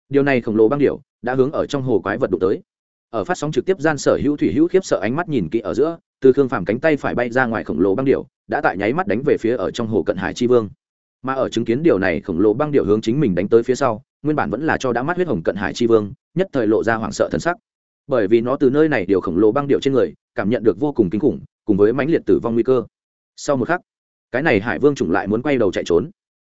Điều này khổng lồ băng điệu đã hướng ở trong hồ quái vật đụng tới. Ở phát sóng trực tiếp gian sở hữu thủy hữu khiếp sợ ánh mắt nhìn kỹ ở giữa, từ khương phàm cánh tay phải bay ra ngoài khổng lồ băng điệu đã tại nháy mắt đánh về phía ở trong hồ cận hải chi vương. Mà ở chứng kiến điều này khổng lồ băng điệu hướng chính mình đánh tới phía sau, nguyên bản vẫn là cho đã mắt huyết hồng cận hải chi vương, nhất thời lộ ra hoảng sợ thân sắc. Bởi vì nó từ nơi này điều khổng lồ băng điệu trên người, cảm nhận được vô cùng kinh khủng, cùng với mãnh liệt tử vong nguy cơ. Sau một khắc cái này hải vương chủng lại muốn quay đầu chạy trốn.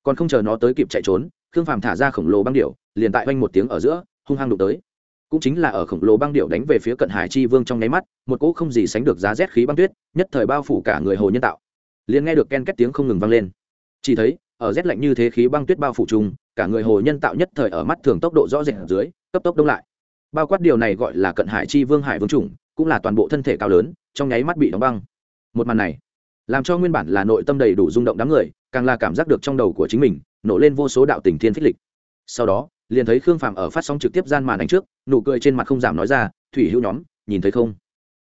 Còn không chờ nó tới kịp chạy trốn, khương phàm thả ra khổng lồ băng điệu liền tại oanh một tiếng ở giữa, hung hăng đụng tới. Cũng chính là ở khổng lồ băng điệu đánh về phía cận hải chi vương trong nháy mắt, một cỗ không gì sánh được giá rét khí băng tuyết, nhất thời bao phủ cả người hồ nhân tạo. Liền nghe được ken két tiếng không ngừng vang lên. Chỉ thấy, ở rét lạnh như thế khí băng tuyết bao phủ chung, cả người hồ nhân tạo nhất thời ở mắt thường tốc độ rõ rệt ở dưới, cấp tốc đông lại. Bao quát điều này gọi là cận hải chi vương hải vương chủng, cũng là toàn bộ thân thể cao lớn, trong nháy mắt bị đóng băng. Một màn này làm cho nguyên bản là nội tâm đầy đủ rung động đám người càng là cảm giác được trong đầu của chính mình nổ lên vô số đạo tình thiên phích lịch. Sau đó liền thấy khương phàm ở phát sóng trực tiếp gian màn ảnh trước nụ cười trên mặt không giảm nói ra thủy hữu nhóm nhìn thấy không?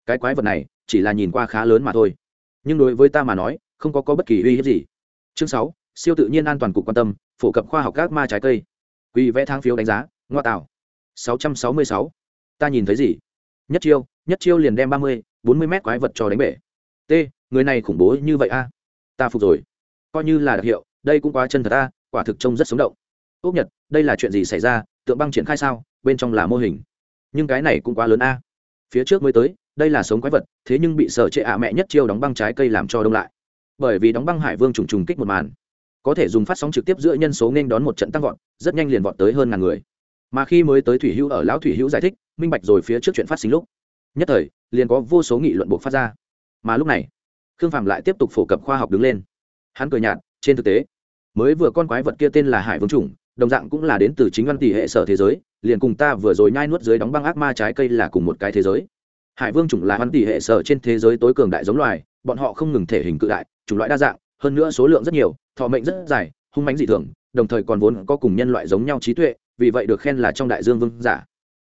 Cái quái vật này chỉ là nhìn qua khá lớn mà thôi. Nhưng đối với ta mà nói không có, có bất kỳ uy hiếp gì. Chương sáu siêu tự nhiên an toàn cục quan tâm phổ cập khoa học các ma trái cây. Quy vẽ thang phiếu đánh giá ngoa tạo. Sáu trăm sáu mươi sáu. Ta nhìn thấy gì? Nhất chiêu nhất chiêu liền đem ba mươi bốn mươi mét quái vật cho đánh bể. T người này khủng bố như vậy a? Ta phục rồi. Coi như là đặc hiệu, đây cũng quá chân thật a, quả thực trông rất sống động. Ốc nhật, đây là chuyện gì xảy ra? Tượng băng triển khai sao? Bên trong là mô hình. Nhưng cái này cũng quá lớn a. Phía trước mới tới, đây là sống quái vật, thế nhưng bị sở trệ ạ mẹ nhất chiêu đóng băng trái cây làm cho đông lại. Bởi vì đóng băng hải vương trùng trùng kích một màn. Có thể dùng phát sóng trực tiếp giữa nhân số nên đón một trận tăng vọt, rất nhanh liền vọt tới hơn ngàn người. Mà khi mới tới thủy hữu ở lão thủy hữu giải thích, minh bạch rồi phía trước chuyện phát sinh lúc. Nhất thời, liền có vô số nghị luận buộc phát ra. Mà lúc này khương phạm lại tiếp tục phổ cập khoa học đứng lên. Hắn cười nhạt, trên thực tế, mới vừa con quái vật kia tên là hải vương chủng, đồng dạng cũng là đến từ chính văn tỷ hệ sở thế giới, liền cùng ta vừa rồi nhai nuốt dưới đóng băng ác ma trái cây là cùng một cái thế giới. Hải vương chủng là văn tỷ hệ sở trên thế giới tối cường đại giống loài, bọn họ không ngừng thể hình cự đại, chủng loại đa dạng, hơn nữa số lượng rất nhiều, thọ mệnh rất dài, hung mánh dị thường, đồng thời còn vốn có cùng nhân loại giống nhau trí tuệ, vì vậy được khen là trong đại dương vương giả.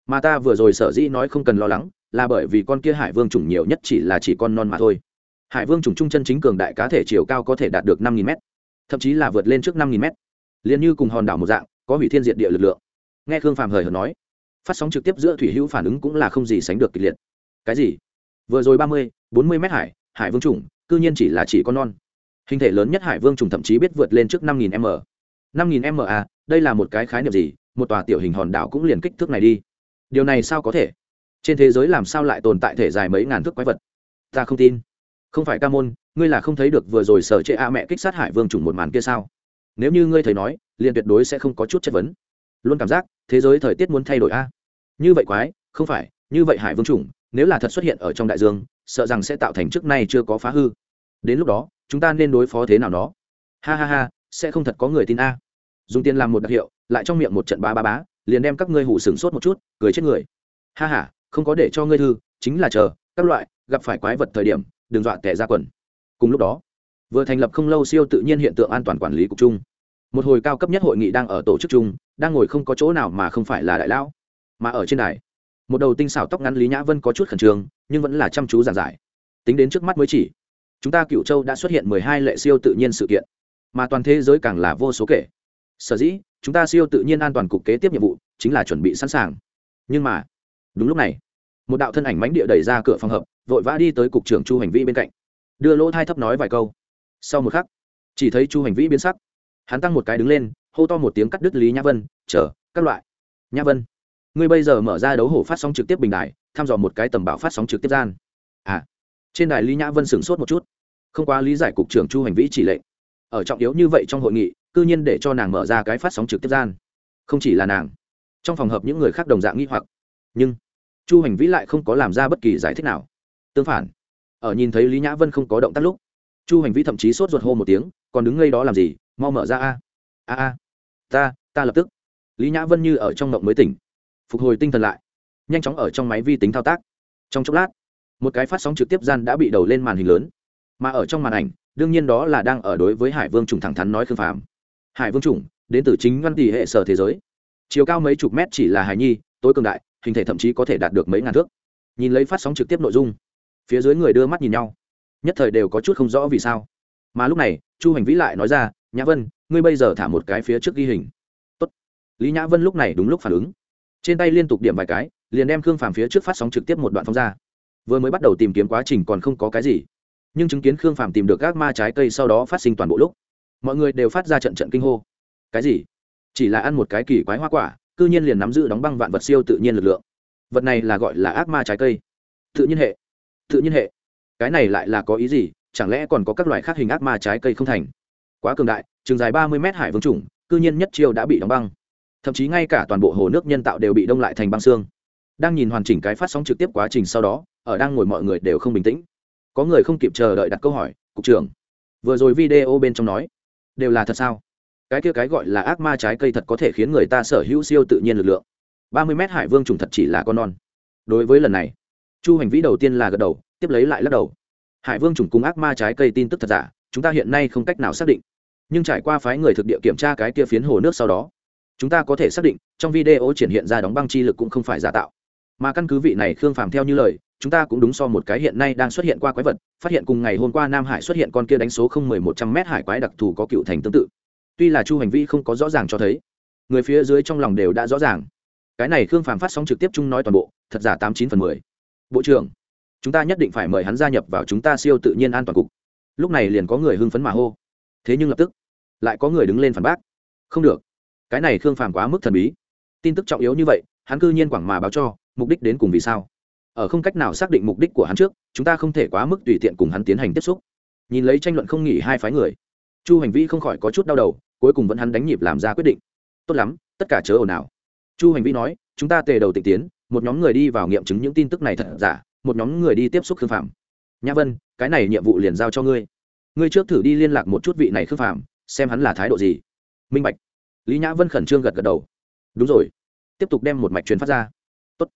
Mà ta vừa rồi sở dĩ nói không cần lo lắng, là bởi vì con kia hải vương chủng nhiều nhất chỉ là chỉ con non mà thôi hải vương trùng trung chân chính cường đại cá thể chiều cao có thể đạt được năm m thậm chí là vượt lên trước năm m liền như cùng hòn đảo một dạng có hủy thiên diện địa lực lượng. Nghe khương phàm hời hợt nói phát sóng trực tiếp giữa thủy hữu phản ứng cũng là không gì sánh được kịch liệt. Cái gì? Vừa rồi ba mươi bốn mươi m hải hải vương trùng, cư nhiên chỉ là chỉ con non. Hình thể lớn nhất hải vương trùng thậm chí biết vượt lên trước năm nghìn m. năm nghìn m a, đây là một cái khái niệm gì? Một tòa tiểu hình hòn đảo cũng liền kích thước này đi. Điều này sao có thể? Trên thế giới làm sao lại tồn tại thể dài mấy ngàn thước quái vật? Ta không tin không phải ca môn, ngươi là không thấy được vừa rồi sở chệ a mẹ kích sát hải vương chủng một màn kia sao? Nếu như ngươi thấy nói, liền tuyệt đối sẽ không có chút chất vấn. Luôn cảm giác, thế giới thời tiết muốn thay đổi a. Như vậy quái, không phải, như vậy hải vương chủng, nếu là thật xuất hiện ở trong đại dương, sợ rằng sẽ tạo thành trước nay chưa có phá hư. Đến lúc đó, chúng ta nên đối phó thế nào đó ha ha ha, sẽ không thật có người tin a. Dùng tiền làm một đặc hiệu, lại trong miệng một trận ba ba bá, liền đem các ngươi hủ sừng sốt một chút, cười chết người. Ha ha, không có để cho ngươi thư, chính là chờ, các loại, gặp phải quái vật thời điểm đừng dọa tẻ ra quần. Cùng lúc đó, vừa thành lập không lâu siêu tự nhiên hiện tượng an toàn quản lý cục chung. Một hồi cao cấp nhất hội nghị đang ở tổ chức chung, đang ngồi không có chỗ nào mà không phải là đại lão, mà ở trên đài, một đầu tinh xảo tóc ngắn lý nhã vân có chút khẩn trương, nhưng vẫn là chăm chú giảng giải. Tính đến trước mắt mới chỉ, chúng ta cựu châu đã xuất hiện mười hai lệ siêu tự nhiên sự kiện, mà toàn thế giới càng là vô số kể. Sở dĩ, chúng ta siêu tự nhiên an toàn cục kế tiếp nhiệm vụ chính là chuẩn bị sẵn sàng. Nhưng mà, đúng lúc này, một đạo thân ảnh mánh địa đẩy ra cửa phòng hợp vội vã đi tới cục trưởng chu hành vĩ bên cạnh. Đưa lỗ thai thấp nói vài câu. Sau một khắc, chỉ thấy chu hành vĩ biến sắc. Hắn tăng một cái đứng lên, hô to một tiếng cắt đứt lý nhã vân, chờ, các loại. Nhã vân, ngươi bây giờ mở ra đấu hổ phát sóng trực tiếp bình đài, thăm dò một cái tầm bảo phát sóng trực tiếp gian. À. Trên đài lý nhã vân sửng sốt một chút. Không quá lý giải cục trưởng chu hành vĩ chỉ lệnh. Ở trọng yếu như vậy trong hội nghị, cư nhiên để cho nàng mở ra cái phát sóng trực tiếp gian. Không chỉ là nàng, trong phòng hợp những người khác đồng dạng nghi hoặc. Nhưng chu hành vĩ lại không có làm ra bất kỳ giải thích nào tương phản. Ở nhìn thấy lý nhã vân không có động tác lúc, chu hành vĩ thậm chí sốt ruột hô một tiếng, còn đứng ngây đó làm gì? Mau mở ra a. A a, ta ta lập tức. Lý nhã vân như ở trong mộng mới tỉnh, phục hồi tinh thần lại, nhanh chóng ở trong máy vi tính thao tác. Trong chốc lát, một cái phát sóng trực tiếp gian đã bị đầu lên màn hình lớn, mà ở trong màn ảnh, đương nhiên đó là đang ở đối với hải vương trùng thẳng thắn nói khương phàm. Hải vương trùng, đến từ chính văn tỷ hệ sở thế giới. Chiều cao mấy chục mét chỉ là hải nhi, tối cường đại, hình thể thậm chí có thể đạt được mấy ngàn thước. Nhìn lấy phát sóng trực tiếp nội dung phía dưới người đưa mắt nhìn nhau. Nhất thời đều có chút không rõ vì sao. Mà lúc này, chu hành vĩ lại nói ra, nhã vân, ngươi bây giờ thả một cái phía trước ghi hình. Tốt. lý nhã vân lúc này đúng lúc phản ứng. Trên tay liên tục điểm vài cái, liền đem khương phàm phía trước phát sóng trực tiếp một đoạn phóng ra. Vừa mới bắt đầu tìm kiếm quá trình còn không có cái gì. Nhưng chứng kiến khương phàm tìm được các ma trái cây sau đó phát sinh toàn bộ lúc, mọi người đều phát ra trận trận kinh hô. Cái gì? Chỉ là ăn một cái kỳ quái hoa quả, cư nhiên liền nắm giữ đóng băng vạn vật siêu tự nhiên lực lượng. Vật này là gọi là ác ma trái cây. Tự nhiên hệ tự nhiên hệ. Cái này lại là có ý gì? Chẳng lẽ còn có các loại khác hình ác ma trái cây không thành? Quá cường đại, trường dài ba mươi mét hải vương trùng cư nhiên nhất chiêu đã bị đóng băng. Thậm chí ngay cả toàn bộ hồ nước nhân tạo đều bị đông lại thành băng xương. Đang nhìn hoàn chỉnh cái phát sóng trực tiếp quá trình sau đó, ở đang ngồi mọi người đều không bình tĩnh. Có người không kịp chờ đợi đặt câu hỏi, cục trưởng, vừa rồi video bên trong nói, đều là thật sao? Cái kia cái gọi là ác ma trái cây thật có thể khiến người ta sở hữu siêu tự nhiên lực lượng. Ba mươi mét hải vương trùng thật chỉ là con non. Đối với lần này chu hành vĩ đầu tiên là gật đầu, tiếp lấy lại lắc đầu. Hải vương chủng cùng ác ma trái cây tin tức thật giả, chúng ta hiện nay không cách nào xác định. Nhưng trải qua phái người thực địa kiểm tra cái kia phiến hồ nước sau đó, chúng ta có thể xác định trong video triển hiện ra đóng băng chi lực cũng không phải giả tạo. Mà căn cứ vị này khương phàm theo như lời, chúng ta cũng đúng so một cái hiện nay đang xuất hiện qua quái vật, phát hiện cùng ngày hôm qua nam hải xuất hiện con kia đánh số không mười một trăm m hải quái đặc thù có cựu thành tương tự. Tuy là chu hành vi không có rõ ràng cho thấy, người phía dưới trong lòng đều đã rõ ràng. Cái này khương phàm phát sóng trực tiếp chung nói toàn bộ, thật giả tám chín phần mười bộ trưởng, chúng ta nhất định phải mời hắn gia nhập vào chúng ta siêu tự nhiên an toàn cục. Lúc này liền có người hưng phấn mà hô. Thế nhưng lập tức, lại có người đứng lên phản bác. Không được, cái này khương phàm quá mức thần bí. Tin tức trọng yếu như vậy, hắn cư nhiên quảng mà báo cho, mục đích đến cùng vì sao? Ở không cách nào xác định mục đích của hắn trước, chúng ta không thể quá mức tùy tiện cùng hắn tiến hành tiếp xúc. Nhìn lấy tranh luận không nghỉ hai phái người, chu hành vi không khỏi có chút đau đầu, cuối cùng vẫn hắn đánh nhịp làm ra quyết định. Tốt lắm, tất cả chớ ồn ào. Chu hành vi nói, chúng ta tề đầu tịch tiến một nhóm người đi vào nghiệm chứng những tin tức này thật giả, một nhóm người đi tiếp xúc khương phạm nhã vân, cái này nhiệm vụ liền giao cho ngươi. Ngươi trước thử đi liên lạc một chút vị này khương phạm xem hắn là thái độ gì. Minh bạch. Lý nhã vân khẩn trương gật gật đầu. Đúng rồi. Tiếp tục đem một mạch truyền phát ra. Tốt.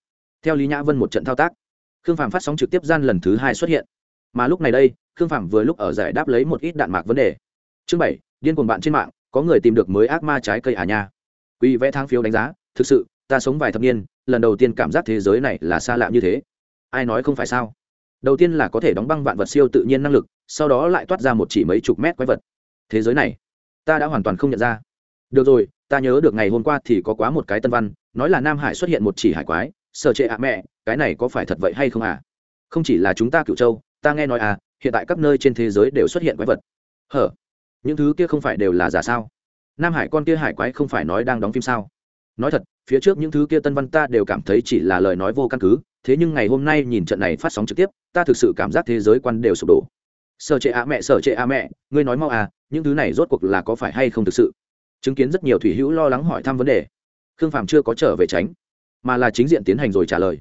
theo lý nhã vân một trận thao tác, khương phạm phát sóng trực tiếp gian lần thứ hai xuất hiện. Mà lúc này đây, khương phạm vừa lúc ở giải đáp lấy một ít đạn mạc vấn đề. Chương bảy, điên cuồng bạn trên mạng, có người tìm được mới ác ma trái cây à nha. Quy vẽ thang phiếu đánh giá, thực sự, ta sống vài thập niên lần đầu tiên cảm giác thế giới này là xa lạ như thế. Ai nói không phải sao? Đầu tiên là có thể đóng băng vạn vật siêu tự nhiên năng lực, sau đó lại toát ra một chỉ mấy chục mét quái vật. Thế giới này, ta đã hoàn toàn không nhận ra. Được rồi, ta nhớ được ngày hôm qua thì có quá một cái tân văn, nói là nam hải xuất hiện một chỉ hải quái. Sở trệ ạ mẹ, cái này có phải thật vậy hay không à? Không chỉ là chúng ta cựu châu, ta nghe nói à hiện tại các nơi trên thế giới đều xuất hiện quái vật. Hở? Những thứ kia không phải đều là giả sao? Nam hải con kia hải quái không phải nói đang đóng phim sao? Nói thật, phía trước những thứ kia tân văn ta đều cảm thấy chỉ là lời nói vô căn cứ, thế nhưng ngày hôm nay nhìn trận này phát sóng trực tiếp, ta thực sự cảm giác thế giới quan đều sụp đổ. Sợ trệ a mẹ sợ trệ a mẹ, ngươi nói mau à những thứ này rốt cuộc là có phải hay không thực sự? Chứng kiến rất nhiều thủy hữu lo lắng hỏi thăm vấn đề. Khương phàm chưa có trở về tránh, mà là chính diện tiến hành rồi trả lời.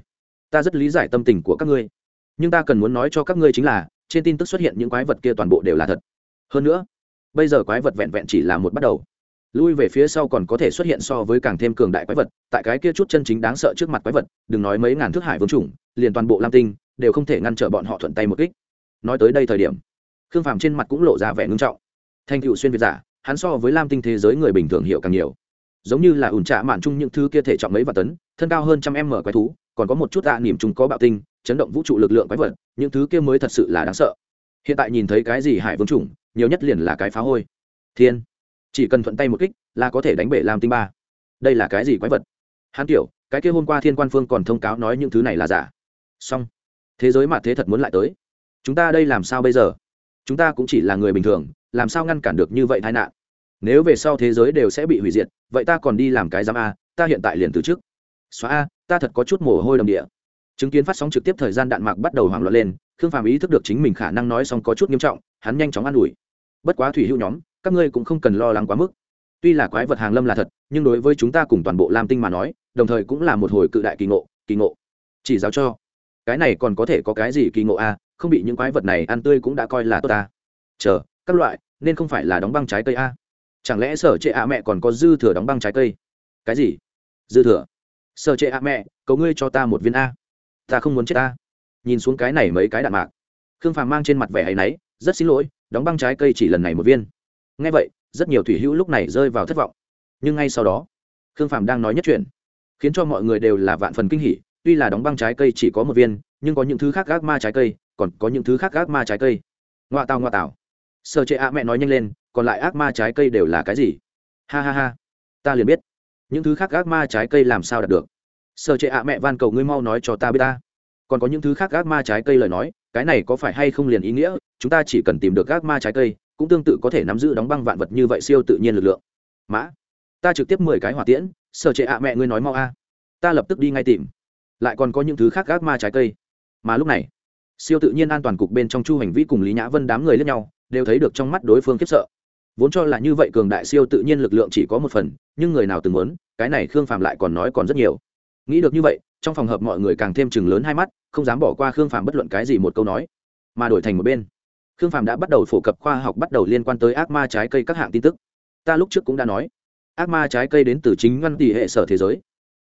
Ta rất lý giải tâm tình của các ngươi, nhưng ta cần muốn nói cho các ngươi chính là, trên tin tức xuất hiện những quái vật kia toàn bộ đều là thật. Hơn nữa, bây giờ quái vật vẹn vẹn chỉ là một bắt đầu lui về phía sau còn có thể xuất hiện so với càng thêm cường đại quái vật tại cái kia chút chân chính đáng sợ trước mặt quái vật đừng nói mấy ngàn thước hải vương chủng liền toàn bộ lam tinh đều không thể ngăn trở bọn họ thuận tay một kích. Nói tới đây thời điểm khương phàm trên mặt cũng lộ ra vẻ ngưng trọng. Thành cựu xuyên việt giả hắn so với lam tinh thế giới người bình thường hiểu càng nhiều. Giống như là ủn trạ mạn chung những thứ kia thể trọng mấy và tấn thân cao hơn trăm em mở quái thú còn có một chút tạ à, niềm chúng có bạo tinh chấn động vũ trụ lực lượng quái vật những thứ kia mới thật sự là đáng sợ. Hiện tại nhìn thấy cái gì hải vương chủng nhiều nhất liền là cái phá hôi. Thiên! Chỉ cần thuận tay một kích, là có thể đánh bể lam tinh ba. Đây là cái gì quái vật? Hắn kiểu, cái kia hôm qua thiên quan phương còn thông cáo nói những thứ này là giả. Xong. Thế giới mà thế thật muốn lại tới. Chúng ta đây làm sao bây giờ? Chúng ta cũng chỉ là người bình thường, làm sao ngăn cản được như vậy tai nạn? Nếu về sau thế giới đều sẽ bị hủy diệt, vậy ta còn đi làm cái giám a, ta hiện tại liền từ trước. Xóa a, ta thật có chút mồ hôi đầm địa. Chứng kiến phát sóng trực tiếp thời gian đạn mạc bắt đầu hoảng loạn lên, khương phàm ý thức được chính mình khả năng nói xong có chút nghiêm trọng, hắn nhanh chóng an ủi. Bất quá thủy hữu nhóm các ngươi cũng không cần lo lắng quá mức. Tuy là quái vật hàng lâm là thật, nhưng đối với chúng ta cùng toàn bộ lam tinh mà nói, đồng thời cũng là một hồi cự đại kỳ ngộ kỳ ngộ. Chỉ giáo cho. Cái này còn có thể có cái gì kỳ ngộ a không bị những quái vật này ăn tươi cũng đã coi là tốt ta. Chờ, các loại, nên không phải là đóng băng trái cây a chẳng lẽ sở trệ ạ mẹ còn có dư thừa đóng băng trái cây? Cái gì? Dư thừa? Sở trệ ạ mẹ, cầu ngươi cho ta một viên a. Ta không muốn chết a. nhìn xuống cái này mấy cái đạn mạc. Khương phàm mang trên mặt vẻ hay náy, rất xin lỗi, đóng băng trái cây chỉ lần này một viên ngay vậy, rất nhiều thủy hữu lúc này rơi vào thất vọng. Nhưng ngay sau đó, khương phàm đang nói nhất chuyện, khiến cho mọi người đều là vạn phần kinh hỉ. Tuy là đóng băng trái cây chỉ có một viên, nhưng có những thứ khác gác ma trái cây, còn có những thứ khác gác ma trái cây. Ngoa tào ngoa tào. Sợ chệ ạ mẹ nói nhanh lên, còn lại ác ma trái cây đều là cái gì? Ha ha ha. Ta liền biết. Những thứ khác ác ma trái cây làm sao đạt được? Sợ chệ ạ mẹ van cầu ngươi mau nói cho ta biết ta. Còn có những thứ khác ác ma trái cây lời nói, cái này có phải hay không liền ý nghĩa, chúng ta chỉ cần tìm được ác ma trái cây cũng tương tự có thể nắm giữ đóng băng vạn vật như vậy siêu tự nhiên lực lượng. Mã, ta trực tiếp mười cái hỏa tiễn, sở trệ ạ mẹ ngươi nói mau a. Ta lập tức đi ngay tìm. Lại còn có những thứ khác gác ma trái cây. Mà lúc này, siêu tự nhiên an toàn cục bên trong chu hành vi cùng lý nhã vân đám người lẫn nhau, đều thấy được trong mắt đối phương khiếp sợ. Vốn cho là như vậy cường đại siêu tự nhiên lực lượng chỉ có một phần, nhưng người nào từng muốn, cái này khương phàm lại còn nói còn rất nhiều. Nghĩ được như vậy, trong phòng hợp mọi người càng thêm chừng lớn hai mắt, không dám bỏ qua khương phàm bất luận cái gì một câu nói, mà đổi thành một bên khương phàm đã bắt đầu phổ cập khoa học bắt đầu liên quan tới ác ma trái cây các hạng tin tức. Ta lúc trước cũng đã nói, ác ma trái cây đến từ chính ngăn tỷ hệ sở thế giới.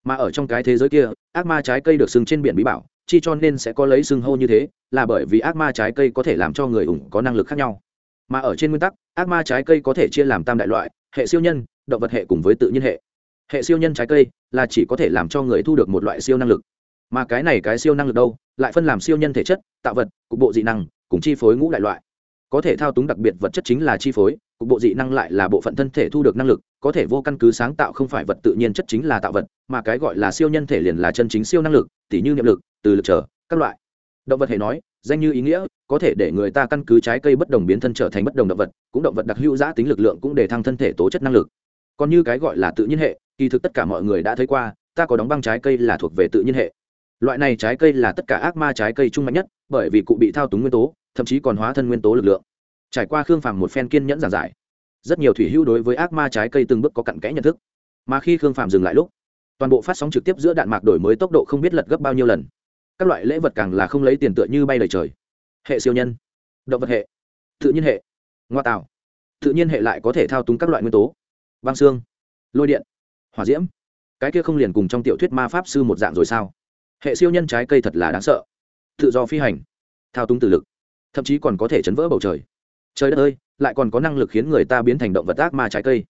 Mà ở trong cái thế giới kia, ác ma trái cây được sừng trên biển bí bảo, chi cho nên sẽ có lấy sừng hô như thế, là bởi vì ác ma trái cây có thể làm cho người ủng có năng lực khác nhau. Mà ở trên nguyên tắc, ác ma trái cây có thể chia làm tam đại loại, hệ siêu nhân, động vật hệ cùng với tự nhiên hệ. Hệ siêu nhân trái cây là chỉ có thể làm cho người thu được một loại siêu năng lực. Mà cái này cái siêu năng lực đâu? Lại phân làm siêu nhân thể chất, tạo vật, cục bộ dị năng cùng chi phối ngũ đại loại. Có thể thao túng đặc biệt vật chất chính là chi phối, cục bộ dị năng lại là bộ phận thân thể thu được năng lực, có thể vô căn cứ sáng tạo không phải vật tự nhiên chất chính là tạo vật, mà cái gọi là siêu nhân thể liền là chân chính siêu năng lực, tỉ như niệm lực, từ lực trở, các loại. Động vật hệ nói, danh như ý nghĩa, có thể để người ta căn cứ trái cây bất đồng biến thân trở thành bất đồng động vật, cũng động vật đặc hữu giã tính lực lượng cũng để thăng thân thể tố chất năng lực. Còn như cái gọi là tự nhiên hệ, kỳ thực tất cả mọi người đã thấy qua, ta có đóng băng trái cây là thuộc về tự nhiên hệ. Loại này trái cây là tất cả ác ma trái cây trung mạnh nhất, bởi vì cụ bị thao túng nguyên tố thậm chí còn hóa thân nguyên tố lực lượng. Trải qua khương phàm một phen kiên nhẫn giảng giải, rất nhiều thủy hữu đối với ác ma trái cây từng bước có cặn kẽ nhận thức. Mà khi khương phàm dừng lại lúc, toàn bộ phát sóng trực tiếp giữa đạn mạc đổi mới tốc độ không biết lật gấp bao nhiêu lần. Các loại lễ vật càng là không lấy tiền tựa như bay lời trời. Hệ siêu nhân, động vật hệ, tự nhiên hệ, ngoa tạo, tự nhiên hệ lại có thể thao túng các loại nguyên tố. Băng xương, lôi điện, hỏa diễm, cái kia không liền cùng trong tiểu thuyết ma pháp sư một dạng rồi sao? Hệ siêu nhân trái cây thật là đáng sợ. Tự do phi hành, thao túng tự lực thậm chí còn có thể chấn vỡ bầu trời. Trời đất ơi, lại còn có năng lực khiến người ta biến thành động vật ác ma trái cây.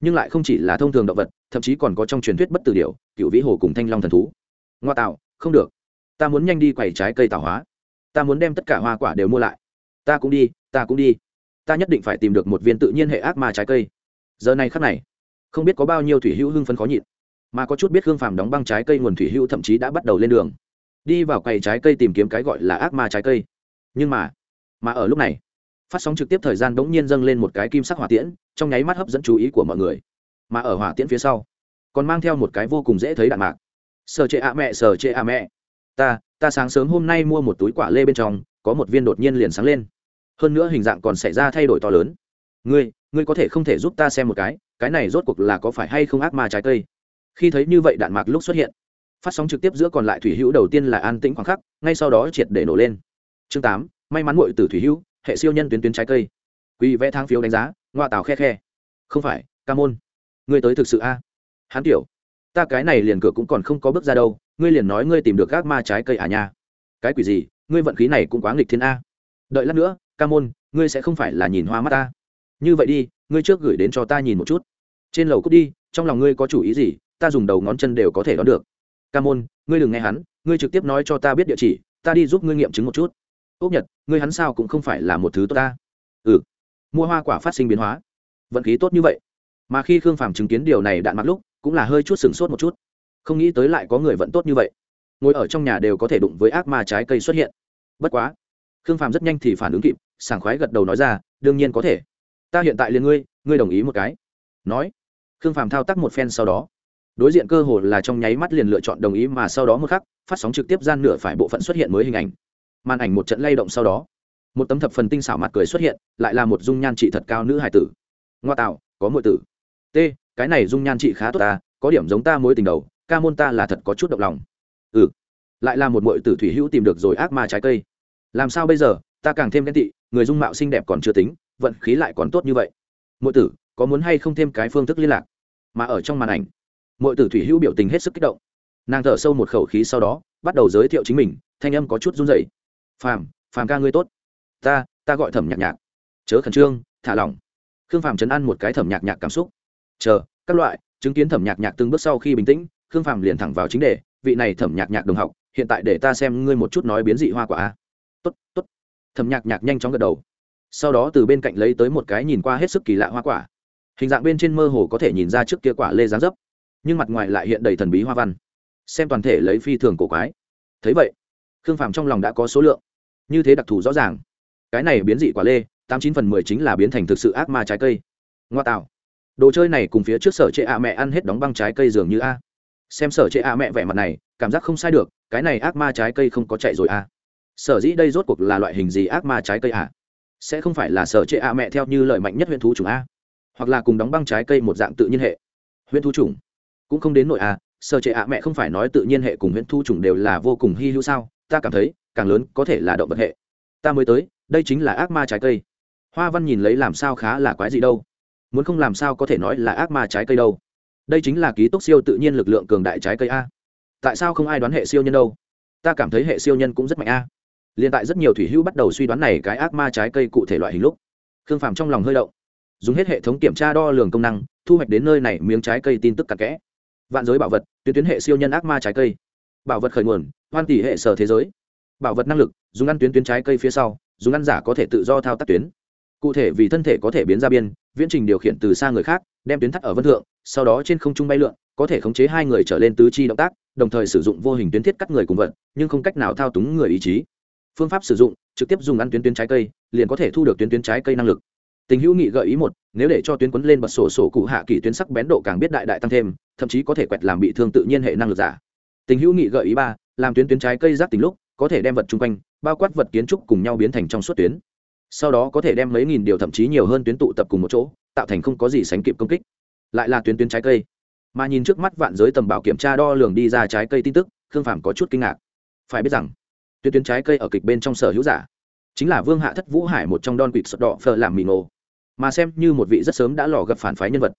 Nhưng lại không chỉ là thông thường động vật, thậm chí còn có trong truyền thuyết bất tử điệu cựu vĩ hồ cùng thanh long thần thú. Ngoa tạo, không được. Ta muốn nhanh đi quẩy trái cây tạo hóa. Ta muốn đem tất cả hoa quả đều mua lại. Ta cũng đi, ta cũng đi. Ta nhất định phải tìm được một viên tự nhiên hệ ác ma trái cây. Giờ này khắc này, không biết có bao nhiêu thủy hữu hưng phấn khó nhịn, mà có chút biết hương phàm đóng băng trái cây nguồn thủy hữu thậm chí đã bắt đầu lên đường. Đi vào quầy trái cây tìm kiếm cái gọi là ác ma trái cây. Nhưng mà mà ở lúc này, phát sóng trực tiếp thời gian bỗng nhiên dâng lên một cái kim sắc hỏa tiễn, trong nháy mắt hấp dẫn chú ý của mọi người. Mà ở hỏa tiễn phía sau, còn mang theo một cái vô cùng dễ thấy đạn mạc. Sờ chệ ạ mẹ sờ chệ ạ mẹ. Ta ta sáng sớm hôm nay mua một túi quả lê bên trong, có một viên đột nhiên liền sáng lên. Hơn nữa hình dạng còn xảy ra thay đổi to lớn. Ngươi ngươi có thể không thể giúp ta xem một cái cái này rốt cuộc là có phải hay không ác ma trái cây? Khi thấy như vậy đạn mạc lúc xuất hiện, phát sóng trực tiếp giữa còn lại thủy hữu đầu tiên là an tĩnh khoảng khắc, ngay sau đó triệt để nổ lên. Chương tám may mắn muội từ thủy hữu, hệ siêu nhân tuyến tuyến trái cây. Quy vẽ thang phiếu đánh giá, ngoa tào khe khe. Không phải, ca môn. Ngươi tới thực sự a? Hán tiểu, ta cái này liền cửa cũng còn không có bước ra đâu, ngươi liền nói ngươi tìm được các ma trái cây à nha. Cái quỷ gì, ngươi vận khí này cũng quá nghịch thiên a. Đợi lát nữa, ca môn, ngươi sẽ không phải là nhìn hoa mắt ta. Như vậy đi, ngươi trước gửi đến cho ta nhìn một chút. Trên lầu cút đi, trong lòng ngươi có chủ ý gì, ta dùng đầu ngón chân đều có thể đón được. Ca môn, ngươi đừng nghe hắn, ngươi trực tiếp nói cho ta biết địa chỉ, ta đi giúp ngươi nghiệm chứng một chút ốc nhật, ngươi hắn sao cũng không phải là một thứ tốt ta. Ừ. Mua hoa quả phát sinh biến hóa. Vận khí tốt như vậy. Mà khi khương phàm chứng kiến điều này đạn mặt lúc, cũng là hơi chút sừng sốt một chút. Không nghĩ tới lại có người vận tốt như vậy. Ngồi ở trong nhà đều có thể đụng với ác ma trái cây xuất hiện. Bất quá, khương phàm rất nhanh thì phản ứng kịp, sảng khoái gật đầu nói ra, đương nhiên có thể. Ta hiện tại liền ngươi ngươi đồng ý một cái. Nói, khương phàm thao tác một phen sau đó. Đối diện cơ hồ là trong nháy mắt liền lựa chọn đồng ý mà sau đó một khắc, phát sóng trực tiếp gian nửa phải bộ phận xuất hiện mới hình ảnh màn ảnh một trận lay động sau đó, một tấm thập phần tinh xảo mặt cười xuất hiện, lại là một dung nhan trị thật cao nữ hải tử. Ngoa tạo, có mọi tử. T, cái này dung nhan chị khá tốt ta, có điểm giống ta mối tình đầu, ca môn ta là thật có chút động lòng. Ừ lại là một mọi tử thủy hữu tìm được rồi ác ma trái cây. Làm sao bây giờ, ta càng thêm ghen tị, người dung mạo xinh đẹp còn chưa tính, vận khí lại còn tốt như vậy. Mọi tử, có muốn hay không thêm cái phương thức liên lạc? Mà ở trong màn ảnh mọi tử thủy hữu biểu tình hết sức kích động. Nàng thở sâu một khẩu khí sau đó, bắt đầu giới thiệu chính mình, thanh âm có chút run rẩy phàm phàm ca ngươi tốt. Ta ta gọi thẩm nhạc nhạc. Chớ khẩn trương, thả lỏng. Khương phàm chấn ăn một cái thẩm nhạc nhạc cảm xúc. Chờ, các loại, chứng kiến thẩm nhạc nhạc từng bước sau khi bình tĩnh, khương phàm liền thẳng vào chính đề, vị này thẩm nhạc nhạc đồng học, hiện tại để ta xem ngươi một chút nói biến dị hoa quả. A tốt tốt. Thẩm nhạc nhạc nhanh chóng gật đầu. Sau đó từ bên cạnh lấy tới một cái nhìn qua hết sức kỳ lạ hoa quả. Hình dạng bên trên mơ hồ có thể nhìn ra trước kia quả lê dáng dấp, nhưng mặt ngoài lại hiện đầy thần bí hoa văn. Xem toàn thể lấy phi thường cổ quái. Thấy vậy, khương phàm trong lòng đã có số lượng như thế đặc thù rõ ràng. Cái này biến dị quả lê, tám chín phần mười chính là biến thành thực sự ác ma trái cây. Ngoa tạo. Đồ chơi này cùng phía trước sở chệ ạ mẹ ăn hết đóng băng trái cây dường như a. Xem sở chệ ạ mẹ vẻ mặt này, cảm giác không sai được, cái này ác ma trái cây không có chạy rồi a. Sở dĩ đây rốt cuộc là loại hình gì ác ma trái cây à sẽ không phải là sở chệ ạ mẹ theo như lợi mạnh nhất huyện thú chủng a? Hoặc là cùng đóng băng trái cây một dạng tự nhiên hệ? Huyện thú chủng? Cũng không đến nội a, sở chệ ạ mẹ không phải nói tự nhiên hệ cùng huyện thú chủng đều là vô cùng hy hữu sao? Ta cảm thấy càng lớn có thể là động vật hệ. Ta mới tới, đây chính là ác ma trái cây. Hoa văn nhìn lấy làm sao khá là quái gì đâu. Muốn không làm sao có thể nói là ác ma trái cây đâu. Đây chính là ký túc siêu tự nhiên lực lượng cường đại trái cây a. Tại sao không ai đoán hệ siêu nhân đâu? Ta cảm thấy hệ siêu nhân cũng rất mạnh a. À. liền tại rất nhiều thủy hữu bắt đầu suy đoán này cái ác ma trái cây cụ thể loại hình lúc, khương phàm trong lòng hơi động. Dùng hết hệ thống kiểm tra đo lường công năng, thu hoạch đến nơi này miếng trái cây tin tức cặn kẽ. Vạn giới bảo vật, tuyến tuyến hệ siêu nhân ác ma trái cây. Bảo vật khởi nguồn, hoan tỷ hệ sở thế giới bảo vật năng lực, dùng ăn tuyến tuyến trái cây phía sau, dùng ăn giả có thể tự do thao tác tuyến. Cụ thể vì thân thể có thể biến ra biên, viễn trình điều khiển từ xa người khác, đem tuyến thắt ở vân thượng, sau đó trên không trung bay lượn, có thể khống chế hai người trở lên tứ chi động tác, đồng thời sử dụng vô hình tuyến thiết cắt người cùng vật, nhưng không cách nào thao túng người ý chí. Phương pháp sử dụng, trực tiếp dùng ăn tuyến tuyến trái cây, liền có thể thu được tuyến tuyến trái cây năng lực. Tình hữu nghị gợi ý một, nếu để cho tuyến quấn lên bật sổ sổ cụ hạ kỳ tuyến sắc bén độ càng biết đại đại tăng thêm, thậm chí có thể quẹt làm bị thương tự nhiên hệ năng lực giả. Tình hữu nghị gợi ý ba, làm tuyến tuyến trái cây giáp tính lúc có thể đem vật chung quanh, bao quát vật kiến trúc cùng nhau biến thành trong suốt tuyến. Sau đó có thể đem mấy nghìn điều thậm chí nhiều hơn tuyến tụ tập cùng một chỗ, tạo thành không có gì sánh kịp công kích. Lại là tuyến tuyến trái cây. Mà nhìn trước mắt vạn giới tầm bảo kiểm tra đo lường đi ra trái cây tin tức, khương phàm có chút kinh ngạc. Phải biết rằng, tuyến tuyến trái cây ở kịch bên trong sở hữu giả, chính là vương hạ thất vũ hải một trong don quỵt sọt đỏ phờ làm mì ngộ. Mà xem như một vị rất sớm đã lò gặp phản phái nhân vật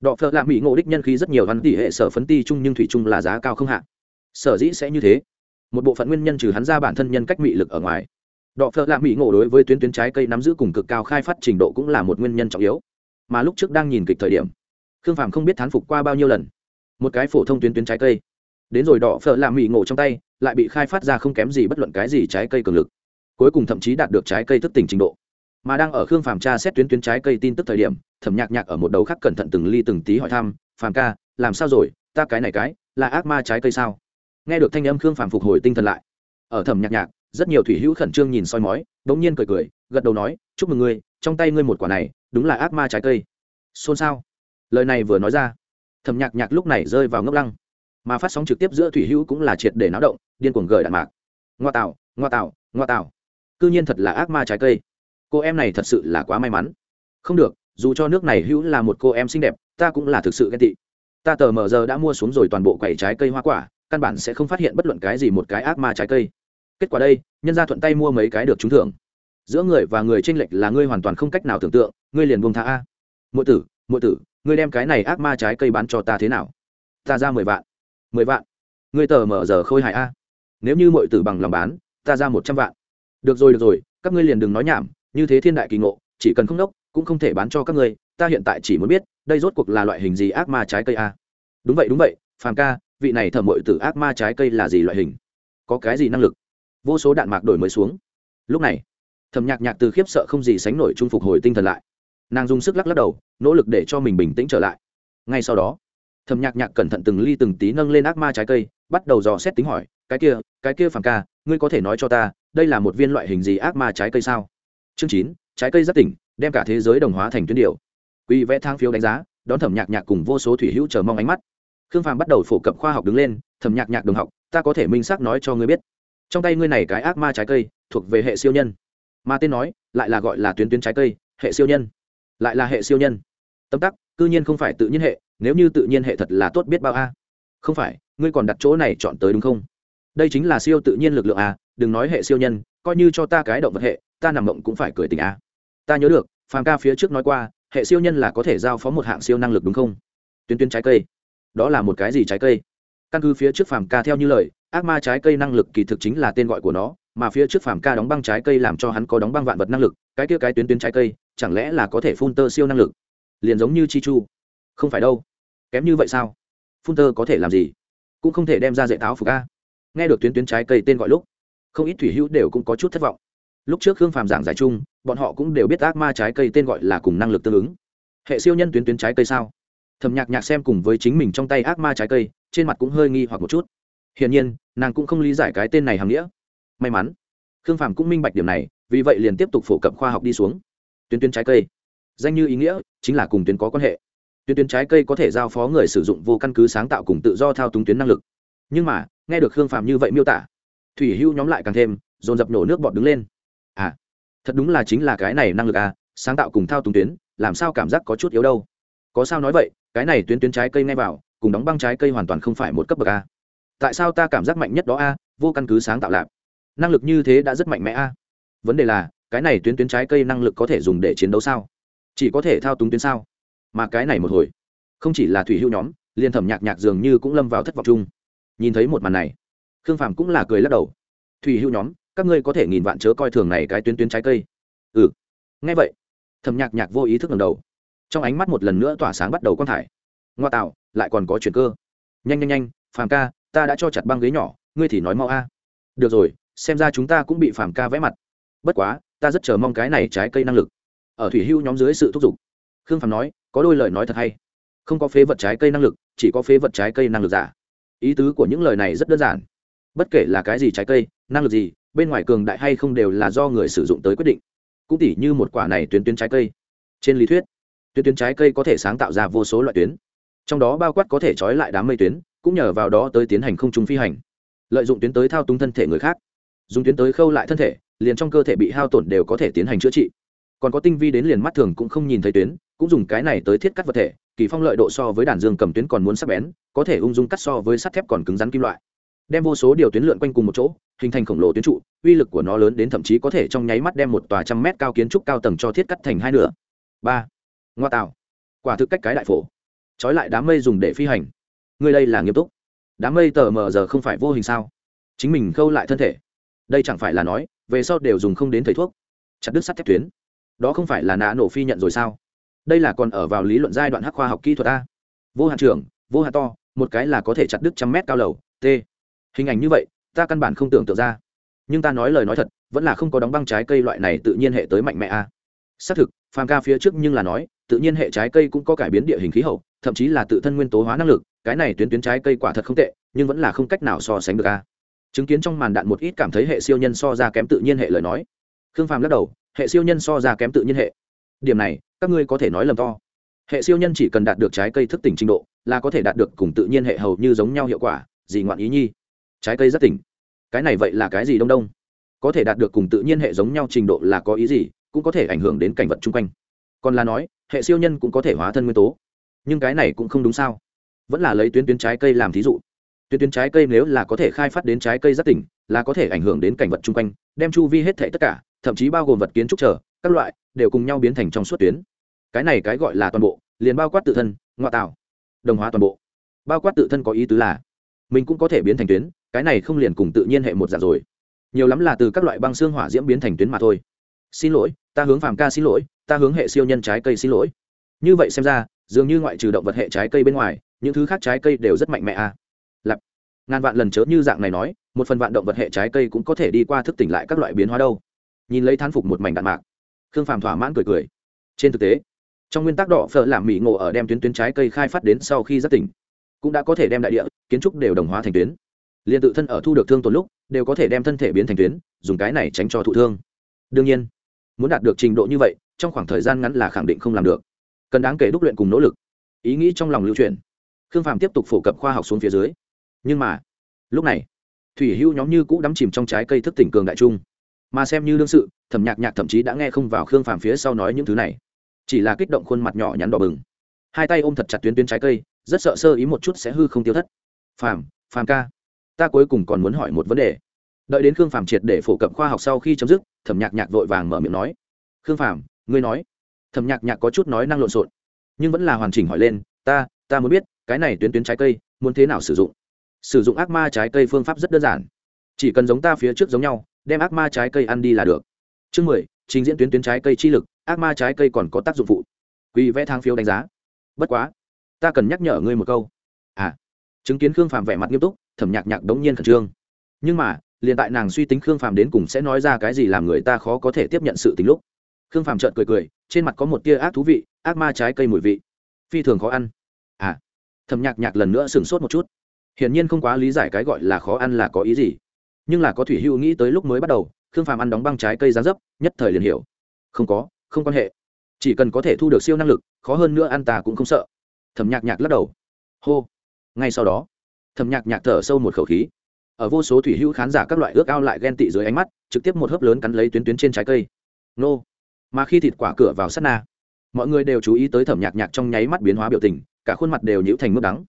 đỏ phờ làm mì ngộ đích nhân khí rất nhiều văn tỷ hệ sở phấn ti chung nhưng thủy chung là giá cao không hạ. Sở dĩ sẽ như thế một bộ phận nguyên nhân trừ hắn ra bản thân nhân cách mị lực ở ngoài. Đọ phợ lạ mỹ ngộ đối với tuyến tuyến trái cây nắm giữ cùng cực cao khai phát trình độ cũng là một nguyên nhân trọng yếu. Mà lúc trước đang nhìn kịch thời điểm, khương phàm không biết thán phục qua bao nhiêu lần. Một cái phổ thông tuyến tuyến trái cây, đến rồi đọ phợ làm mỹ ngộ trong tay, lại bị khai phát ra không kém gì bất luận cái gì trái cây cường lực, cuối cùng thậm chí đạt được trái cây thức tỉnh trình độ. Mà đang ở khương phàm tra xét tuyến tuyến trái cây tin tức thời điểm, thẩm nhạc nhạc ở một đầu khác cẩn thận từng ly từng tí hỏi thăm, phàm ca, làm sao rồi? Ta cái này cái, là ác ma trái cây sao? Nghe được thanh âm khương phàm phục hồi tinh thần lại. Ở thẩm nhạc nhạc, rất nhiều thủy hữu khẩn trương nhìn soi mói đ ỗ n g nhiên cười cười, gật đầu nói, chúc mừng ngươi, trong tay ngươi một quả này, đúng là ác ma trái cây. Xôn xao. Lời này vừa nói ra thẩm nhạc nhạc lúc này rơi vào ngốc lăng. Mà phát sóng trực tiếp giữa thủy hữu cũng là triệt để náo động, điên cuồng gởi đạn mạc. Ngoa tạo ngoa tạo ngoa tạo. C ư nhiên thật là ác ma trái cây. Cô em này thật sự là quá may mắn. Không được, dù cho nước này hữu là một cô em xinh đẹp, ta cũng là thực sự ghen tị. Ta tờ mờ giờ đã mua xuống rồi toàn bộ quầy trái cây hoa quả căn bản sẽ không phát hiện bất luận cái gì một cái ác ma trái cây. Kết quả đây, nhân ra thuận tay mua mấy cái được trúng thưởng. Giữa người và người tranh lệch là ngươi hoàn toàn không cách nào tưởng tượng, ngươi liền buông tha a. Muội tử muội tử, ngươi đem cái này ác ma trái cây bán cho ta thế nào? Ta ra mười vạn. Mười vạn? Ngươi tờ mở giờ khôi hài a. Nếu như muội tử bằng lòng bán, ta ra một trăm vạn. Được rồi được rồi, các ngươi liền đừng nói nhảm, như thế thiên đại kỳ ngộ, chỉ cần không đốc cũng không thể bán cho các ngươi, ta hiện tại chỉ muốn biết, đây rốt cuộc là loại hình gì ác ma trái cây a. Đúng vậy đúng vậy, phàm ca vị này thẩm mội từ ác ma trái cây là gì loại hình? Có cái gì năng lực? Vô số đạn mạc đổi mới xuống. Lúc này thầm nhạc nhạc từ khiếp sợ không gì sánh nổi trung phục hồi tinh thần lại. Nàng dùng sức lắc lắc đầu, nỗ lực để cho mình bình tĩnh trở lại. Ngay sau đó thầm nhạc nhạc cẩn thận từng ly từng tí nâng lên ác ma trái cây, bắt đầu dò xét tính hỏi, cái kia cái kia phản ca, ngươi có thể nói cho ta, đây là một viên loại hình gì ác ma trái cây sao? Chương chín, trái cây rất tỉnh, đem cả thế giới đồng hóa thành tuyến điệu quy vẽ thang phiếu đánh giá, đón thẩm nhạc nhạc cùng vô số thủy hữu chờ mong ánh mắt khương phàm bắt đầu phổ cập khoa học đứng lên thẩm nhạc nhạc đồng học, ta có thể minh xác nói cho ngươi biết, trong tay ngươi này cái ác ma trái cây, thuộc về hệ siêu nhân. Mà tên nói, lại là gọi là tuyến tuyến trái cây, hệ siêu nhân. Lại là hệ siêu nhân. Tâm tắc, cư nhiên không phải tự nhiên hệ, nếu như tự nhiên hệ thật là tốt biết bao a. Không phải, ngươi còn đặt chỗ này chọn tới đúng không? Đây chính là siêu tự nhiên lực lượng a, đừng nói hệ siêu nhân, coi như cho ta cái động vật hệ, ta nằm mộng cũng phải cười tình a. Ta nhớ được, phàm ca phía trước nói qua, hệ siêu nhân là có thể giao phó một hạng siêu năng lực đúng không? Tuyến tuyến trái cây đó là một cái gì trái cây? Căn cứ phía trước phàm ca theo như lời, ác ma trái cây năng lực kỳ thực chính là tên gọi của nó, mà phía trước phàm ca đóng băng trái cây làm cho hắn có đóng băng vạn vật năng lực, cái kia cái tuyến tuyến trái cây, chẳng lẽ là có thể phun tơ siêu năng lực? Liền giống như chi chu. Không phải đâu. Kém như vậy sao? Phun tơ có thể làm gì? Cũng không thể đem ra dạy táo phục a. Nghe được tuyến tuyến trái cây tên gọi lúc, không ít thủy hữu đều cũng có chút thất vọng. Lúc trước Hương phàm giảng giải chung, bọn họ cũng đều biết ác ma trái cây tên gọi là cùng năng lực tương ứng. Hệ siêu nhân tuyến tuyến trái cây sao? Thầm nhạc nhạc xem cùng với chính mình trong tay ác ma trái cây, trên mặt cũng hơi nghi hoặc một chút. Hiển nhiên, nàng cũng không lý giải cái tên này hàm nghĩa. May mắn, khương phàm cũng minh bạch điểm này, vì vậy liền tiếp tục phổ cập khoa học đi xuống. Tuyến tuyến trái cây, danh như ý nghĩa, chính là cùng tuyến có quan hệ. Tuyến tuyến trái cây có thể giao phó người sử dụng vô căn cứ sáng tạo cùng tự do thao túng tuyến năng lực. Nhưng mà, nghe được khương phàm như vậy miêu tả, thủy hưu nhóm lại càng thêm, dồn dập nổ nước bọt đứng lên. À thật đúng là chính là cái này năng lực à sáng tạo cùng thao túng tuyến, làm sao cảm giác có chút yếu đâu? Có sao nói vậy cái này tuyến tuyến trái cây ngay vào, cùng đóng băng trái cây hoàn toàn không phải một cấp bậc a. Tại sao ta cảm giác mạnh nhất đó a? Vô căn cứ sáng tạo lạp năng lực như thế đã rất mạnh mẽ a. Vấn đề là, cái này tuyến tuyến trái cây năng lực có thể dùng để chiến đấu sao? Chỉ có thể thao túng tuyến sao? Mà cái này một hồi, không chỉ là thủy hữu nhóm liền thẩm nhạc nhạc dường như cũng lâm vào thất vọng chung. Nhìn thấy một màn này, khương phàm cũng là cười lắc đầu. Thủy hữu nhóm, các ngươi có thể nghìn vạn chớ coi thường này cái tuyến tuyến trái cây. Ừ. Nghe vậy, thẩm nhạc nhạc vô ý thức ngầm đầu trong ánh mắt một lần nữa tỏa sáng bắt đầu quang thải. Ngoa tạo, lại còn có chuyện cơ. Nhanh nhanh nhanh, phàm ca, ta đã cho chặt băng ghế nhỏ, ngươi thì nói mau a. Được rồi, xem ra chúng ta cũng bị phàm ca vẽ mặt. Bất quá, ta rất chờ mong cái này trái cây năng lực. Ở thủy hưu nhóm dưới sự thúc giục, khương phàm nói, có đôi lời nói thật hay. Không có phế vật trái cây năng lực, chỉ có phế vật trái cây năng lực giả. Ý tứ của những lời này rất đơn giản. Bất kể là cái gì trái cây, năng lực gì, bên ngoài cường đại hay không đều là do người sử dụng tới quyết định. Cũng tỉ như một quả này tuyến tuyến trái cây. Trên lý thuyết tuyến tuyến trái cây có thể sáng tạo ra vô số loại tuyến. Trong đó bao quát có thể trói lại đám mây tuyến, cũng nhờ vào đó tới tiến hành không trùng phi hành. Lợi dụng tuyến tới thao túng thân thể người khác. Dùng tuyến tới khâu lại thân thể, liền trong cơ thể bị hao tổn đều có thể tiến hành chữa trị. Còn có tinh vi đến liền mắt thường cũng không nhìn thấy tuyến, cũng dùng cái này tới thiết cắt vật thể, kỳ phong lợi độ so với đàn dương cầm tuyến còn muốn sắc bén, có thể ung dung cắt so với sắt thép còn cứng rắn kim loại. Đem vô số điều tuyến lượn quanh cùng một chỗ, hình thành khổng lồ tuyến trụ, uy lực của nó lớn đến thậm chí có thể trong nháy mắt đem một tòa trăm mét cao kiến trúc cao tầng cho thiết cắt thành hai nửa. Ba ngoa tạo quả thực cách cái đại phổ. Trói lại đám mây dùng để phi hành. Người đây là nghiêm túc. Đám mây tờ mờ giờ không phải vô hình sao? Chính mình khâu lại thân thể. Đây chẳng phải là nói, về sau đều dùng không đến thầy thuốc. Chặt đứt sắt thép tuyến. Đó không phải là nã nổ phi nhận rồi sao? Đây là còn ở vào lý luận giai đoạn hắc khoa học kỹ thuật a. Vô hạn trưởng, vô hạn to, một cái là có thể chặt đứt trăm mét cao lầu, t. Hình ảnh như vậy, ta căn bản không tưởng tượng ra. Nhưng ta nói lời nói thật, vẫn là không có đóng băng trái cây loại này tự nhiên hệ tới mạnh mẽ a. Xác thực, phàm ca phía trước nhưng là nói tự nhiên hệ trái cây cũng có cải biến địa hình khí hậu, thậm chí là tự thân nguyên tố hóa năng lực, cái này tuyến tuyến trái cây quả thật không tệ, nhưng vẫn là không cách nào so sánh được a. Chứng kiến trong màn đạn một ít cảm thấy hệ siêu nhân so ra kém tự nhiên hệ lời nói. Khương phàm lắc đầu, hệ siêu nhân so ra kém tự nhiên hệ. Điểm này, các ngươi có thể nói lầm to. Hệ siêu nhân chỉ cần đạt được trái cây thức tỉnh trình độ, là có thể đạt được cùng tự nhiên hệ hầu như giống nhau hiệu quả, gì ngoạn ý nhi? Trái cây rất tỉnh. Cái này vậy là cái gì đông đông? Có thể đạt được cùng tự nhiên hệ giống nhau trình độ là có ý gì, cũng có thể ảnh hưởng đến cảnh vật chung quanh. Còn là nói hệ siêu nhân cũng có thể hóa thân nguyên tố. Nhưng cái này cũng không đúng sao? Vẫn là lấy tuyến tuyến trái cây làm thí dụ. Tuyến tuyến trái cây nếu là có thể khai phát đến trái cây rất tỉnh, là có thể ảnh hưởng đến cảnh vật chung quanh, đem chu vi hết thể tất cả, thậm chí bao gồm vật kiến trúc trở, các loại, đều cùng nhau biến thành trong suốt tuyến. Cái này cái gọi là toàn bộ, liền bao quát tự thân, ngoại tạo, đồng hóa toàn bộ. Bao quát tự thân có ý tứ là, mình cũng có thể biến thành tuyến, cái này không liền cùng tự nhiên hệ một dạng rồi. Nhiều lắm là từ các loại băng xương hỏa diễm biến thành tuyến mà thôi. Xin lỗi, ta hướng phàm ca xin lỗi ta hướng hệ siêu nhân trái cây xin lỗi. Như vậy xem ra, dường như ngoại trừ động vật hệ trái cây bên ngoài, những thứ khác trái cây đều rất mạnh mẽ à. Lặp ngàn vạn lần chớ như dạng này nói, một phần vạn động vật hệ trái cây cũng có thể đi qua thức tỉnh lại các loại biến hóa đâu. Nhìn lấy thán phục một mảnh đạn mạc, khương phàm thỏa mãn cười cười. Trên thực tế, trong nguyên tắc đỏ phở làm mỹ ngộ ở đem tuyến tuyến trái cây khai phát đến sau khi giác tỉnh, cũng đã có thể đem đại địa, kiến trúc đều đồng hóa thành tuyến. Liền tự thân ở thu được thương tổn lúc, đều có thể đem thân thể biến thành tuyến, dùng cái này tránh cho thụ thương. Đương nhiên, muốn đạt được trình độ như vậy trong khoảng thời gian ngắn là khẳng định không làm được. Cần đáng kể đúc luyện cùng nỗ lực. Ý nghĩ trong lòng lưu truyền. Khương phàm tiếp tục phổ cập khoa học xuống phía dưới. Nhưng mà, lúc này, thủy hưu nhóm như cũ đắm chìm trong trái cây thức tỉnh cường đại trung mà xem như đương sự, thẩm nhạc nhạc thậm chí đã nghe không vào khương phàm phía sau nói những thứ này. Chỉ là kích động khuôn mặt nhỏ nhắn đỏ bừng. Hai tay ôm thật chặt tuyến tuyến trái cây, rất sợ sơ ý một chút sẽ hư không tiêu thất. Phàm phàm ca, ta cuối cùng còn muốn hỏi một vấn đề. Đợi đến khương phàm triệt để phổ cập khoa học sau khi chấm dứt, thẩm nhạc nhạc vội vàng mở miệng nói. Khương phàm ngươi nói. Thẩm nhạc nhạc có chút nói năng lộn xộn, nhưng vẫn là hoàn chỉnh hỏi lên, ta ta muốn biết, cái này tuyến tuyến trái cây, muốn thế nào sử dụng? Sử dụng ác ma trái cây phương pháp rất đơn giản. Chỉ cần giống ta phía trước giống nhau, đem ác ma trái cây ăn đi là được. Chương mười, trình diễn tuyến tuyến trái cây chi lực, ác ma trái cây còn có tác dụng phụ. Quy vẽ thang phiếu đánh giá. Bất quá, ta cần nhắc nhở ngươi một câu. À chứng kiến khương phàm vẻ mặt nghiêm túc, thẩm nhạc nhạc đống nhiên khẩn trương. Nhưng mà, liền tại nàng suy tính khương phàm đến cùng sẽ nói ra cái gì làm người ta khó có thể tiếp nhận sự tính lúc khương phàm trợn cười cười, trên mặt có một tia ác thú vị, ác ma trái cây mùi vị. Phi thường khó ăn. À thẩm nhạc nhạc lần nữa sửng sốt một chút. Hiển nhiên không quá lý giải cái gọi là khó ăn là có ý gì. Nhưng là có thủy hữu nghĩ tới lúc mới bắt đầu, khương phàm ăn đóng băng trái cây giá dấp, nhất thời liền hiểu. Không có, không quan hệ. Chỉ cần có thể thu được siêu năng lực, khó hơn nữa ăn ta cũng không sợ. Thẩm nhạc nhạc lắc đầu. Hô. Ngay sau đó, thẩm nhạc nhạc thở sâu một khẩu khí. Ở vô số thủy hữu khán giả các loại ước ao lại ghen tị dưới ánh mắt, trực tiếp một hớp lớn cắn lấy tuyến tuyến trên trái cây. Nô mà khi thịt quả cửa vào sát na, mọi người đều chú ý tới thẩm nhạc nhạc trong nháy mắt biến hóa biểu tình, cả khuôn mặt đều nhữ thành mức đắng.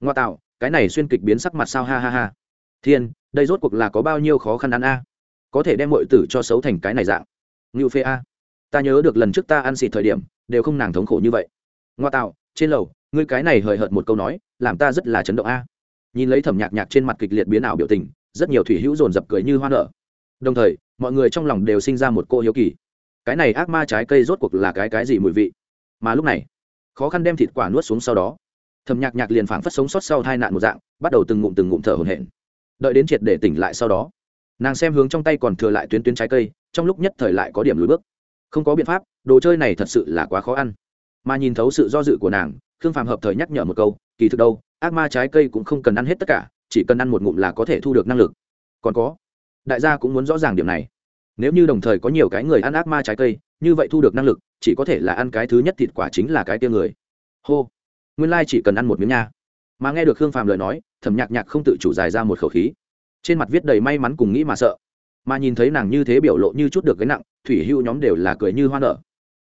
Ngoa tạo, cái này xuyên kịch biến sắc mặt sao ha ha ha. Thiên, đây rốt cuộc là có bao nhiêu khó khăn ăn a? Có thể đem mọi tử cho xấu thành cái này dạng. Ngưu phê a, ta nhớ được lần trước ta ăn xịt thời điểm, đều không nàng thống khổ như vậy. Ngoa tạo, trên lầu, ngươi cái này hời hợt một câu nói, làm ta rất là chấn động a. Nhìn lấy thẩm nhạc nhạc trên mặt kịch liệt biến ảo biểu tình, rất nhiều thủy hữu dồn dập cười như hoa nở. Đồng thời, mọi người trong lòng đều sinh ra một cô hiếu kỳ cái này ác ma trái cây rốt cuộc là cái cái gì mùi vị? Mà lúc này, khó khăn đem thịt quả nuốt xuống sau đó thầm nhạc nhạc liền phảng phất sống sót sau hai nạn một dạng, bắt đầu từng ngụm từng ngụm thở hổn hển. Đợi đến triệt để tỉnh lại sau đó, nàng xem hướng trong tay còn thừa lại tuyến tuyến trái cây, trong lúc nhất thời lại có điểm lùi bước. Không có biện pháp, đồ chơi này thật sự là quá khó ăn. Mà nhìn thấu sự do dự của nàng, khương phàm hợp thời nhắc nhở một câu, kỳ thực đâu, ác ma trái cây cũng không cần ăn hết tất cả, chỉ cần ăn một ngụm là có thể thu được năng lực. Còn có, đại gia cũng muốn rõ ràng điểm này nếu như đồng thời có nhiều cái người ăn ác ma trái cây, như vậy thu được năng lực, chỉ có thể là ăn cái thứ nhất thịt quả chính là cái tia người. Hô. Nguyên lai chỉ cần ăn một miếng nha. Mà nghe được khương phàm lời nói, thẩm nhạc nhạc không tự chủ dài ra một khẩu khí. Trên mặt viết đầy may mắn cùng nghĩ mà sợ. Mà nhìn thấy nàng như thế biểu lộ như chút được cái nặng, thủy hưu nhóm đều là cười như hoa nở.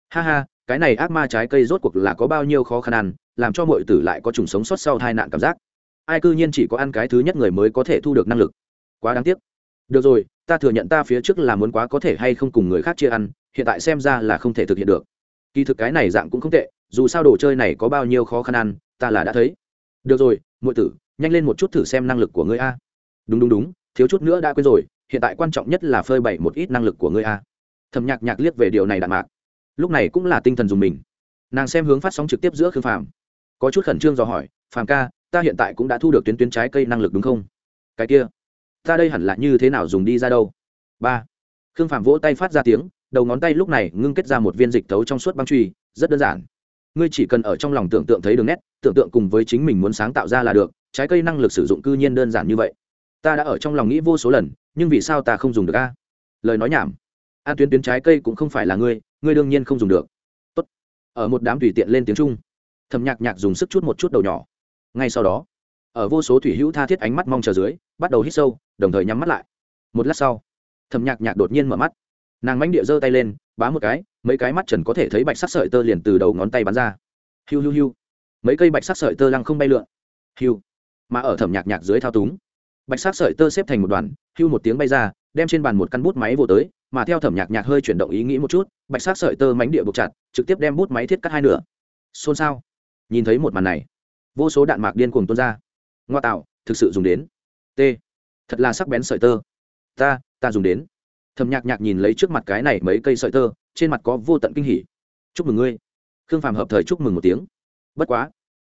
Ha ha, cái này ác ma trái cây rốt cuộc là có bao nhiêu khó khăn ăn, làm cho mọi tử lại có trùng sống sót sau tai nạn cảm giác. Ai cư nhiên chỉ có ăn cái thứ nhất người mới có thể thu được năng lực. Quá đáng tiếc được rồi, ta thừa nhận ta phía trước là muốn quá có thể hay không cùng người khác chia ăn, hiện tại xem ra là không thể thực hiện được. Kỳ thực cái này dạng cũng không tệ, dù sao đồ chơi này có bao nhiêu khó khăn ăn, ta là đã thấy. Được rồi, muội tử, nhanh lên một chút thử xem năng lực của ngươi a. Đúng đúng đúng, thiếu chút nữa đã quên rồi, hiện tại quan trọng nhất là phơi bày một ít năng lực của ngươi a. Thầm nhạc nhạc liếc về điều này đạn mạc. Lúc này cũng là tinh thần dùng mình. Nàng xem hướng phát sóng trực tiếp giữa khương phàm. Có chút khẩn trương dò hỏi, phàm ca, ta hiện tại cũng đã thu được tuyến tuyến trái cây năng lực đúng không? Cái kia ta đây hẳn là như thế nào dùng đi ra đâu? Ba. Khương phạm vỗ tay phát ra tiếng, đầu ngón tay lúc này ngưng kết ra một viên dịch thấu trong suốt băng truy rất đơn giản. Ngươi chỉ cần ở trong lòng tưởng tượng thấy đường nét, tưởng tượng cùng với chính mình muốn sáng tạo ra là được, trái cây năng lực sử dụng cư nhiên đơn giản như vậy. Ta đã ở trong lòng nghĩ vô số lần, nhưng vì sao ta không dùng được a? Lời nói nhảm. An tuyến tuyến trái cây cũng không phải là ngươi ngươi đương nhiên không dùng được. Tốt. ở một đám tùy tiện lên tiếng trung. Thầm nhạc nhạc dùng sức chút một chút đầu nhỏ. Ngay sau đó ở vô số thủy hữu tha thiết ánh mắt mong chờ dưới, bắt đầu hít sâu, đồng thời nhắm mắt lại. Một lát sau thầm nhạc nhạc đột nhiên mở mắt. Nàng mánh địa giơ tay lên, bá một cái, mấy cái mắt trần có thể thấy bạch sắc sợi tơ liền từ đầu ngón tay bắn ra. Hiu hiu hiu. Mấy cây bạch sắc sợi tơ lăng không bay lượn. Hiu. Mà ở thẩm nhạc nhạc dưới thao túng, bạch sắc sợi tơ xếp thành một đoàn, hiu một tiếng bay ra, đem trên bàn một căn bút máy vô tới, mà theo thẩm nhạc nhạc hơi chuyển động ý nghĩ một chút, bạch sắc sợi tơ mánh địa buộc chặt, trực tiếp đem bút máy thiết cắt hai nửa. Xôn xao. Nhìn thấy một màn này, vô số đạn mạc điên cuồng tuôn ra ngoa tạo, thực sự dùng đến. T. Thật là sắc bén sợi tơ. Ta ta dùng đến. Thầm nhạc nhạc nhìn lấy trước mặt cái này mấy cây sợi tơ, trên mặt có vô tận kinh hỉ. Chúc mừng ngươi. Khương phàm hợp thời chúc mừng một tiếng. Bất quá,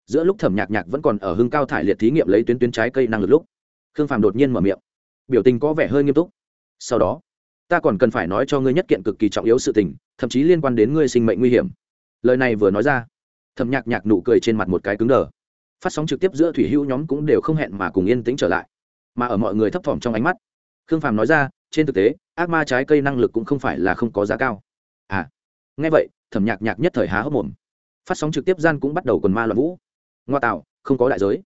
giữa lúc thẩm nhạc nhạc vẫn còn ở hưng cao thải liệt thí nghiệm lấy tuyến tuyến trái cây năng lực lúc, khương phàm đột nhiên mở miệng. Biểu tình có vẻ hơi nghiêm túc. Sau đó, ta còn cần phải nói cho ngươi nhất kiện cực kỳ trọng yếu sự tình, thậm chí liên quan đến ngươi sinh mệnh nguy hiểm. Lời này vừa nói ra, thẩm nhạc nhạc nụ cười trên mặt một cái cứng đờ phát sóng trực tiếp giữa thủy hữu nhóm cũng đều không hẹn mà cùng yên tĩnh trở lại. Mà ở mọi người thấp thỏm trong ánh mắt, khương phàm nói ra, trên thực tế, ác ma trái cây năng lực cũng không phải là không có giá cao. À nghe vậy, thẩm nhạc nhạc nhất thời há hốc mồm. Phát sóng trực tiếp gian cũng bắt đầu quần ma loạn vũ. Ngoa tạo, không có đại giới.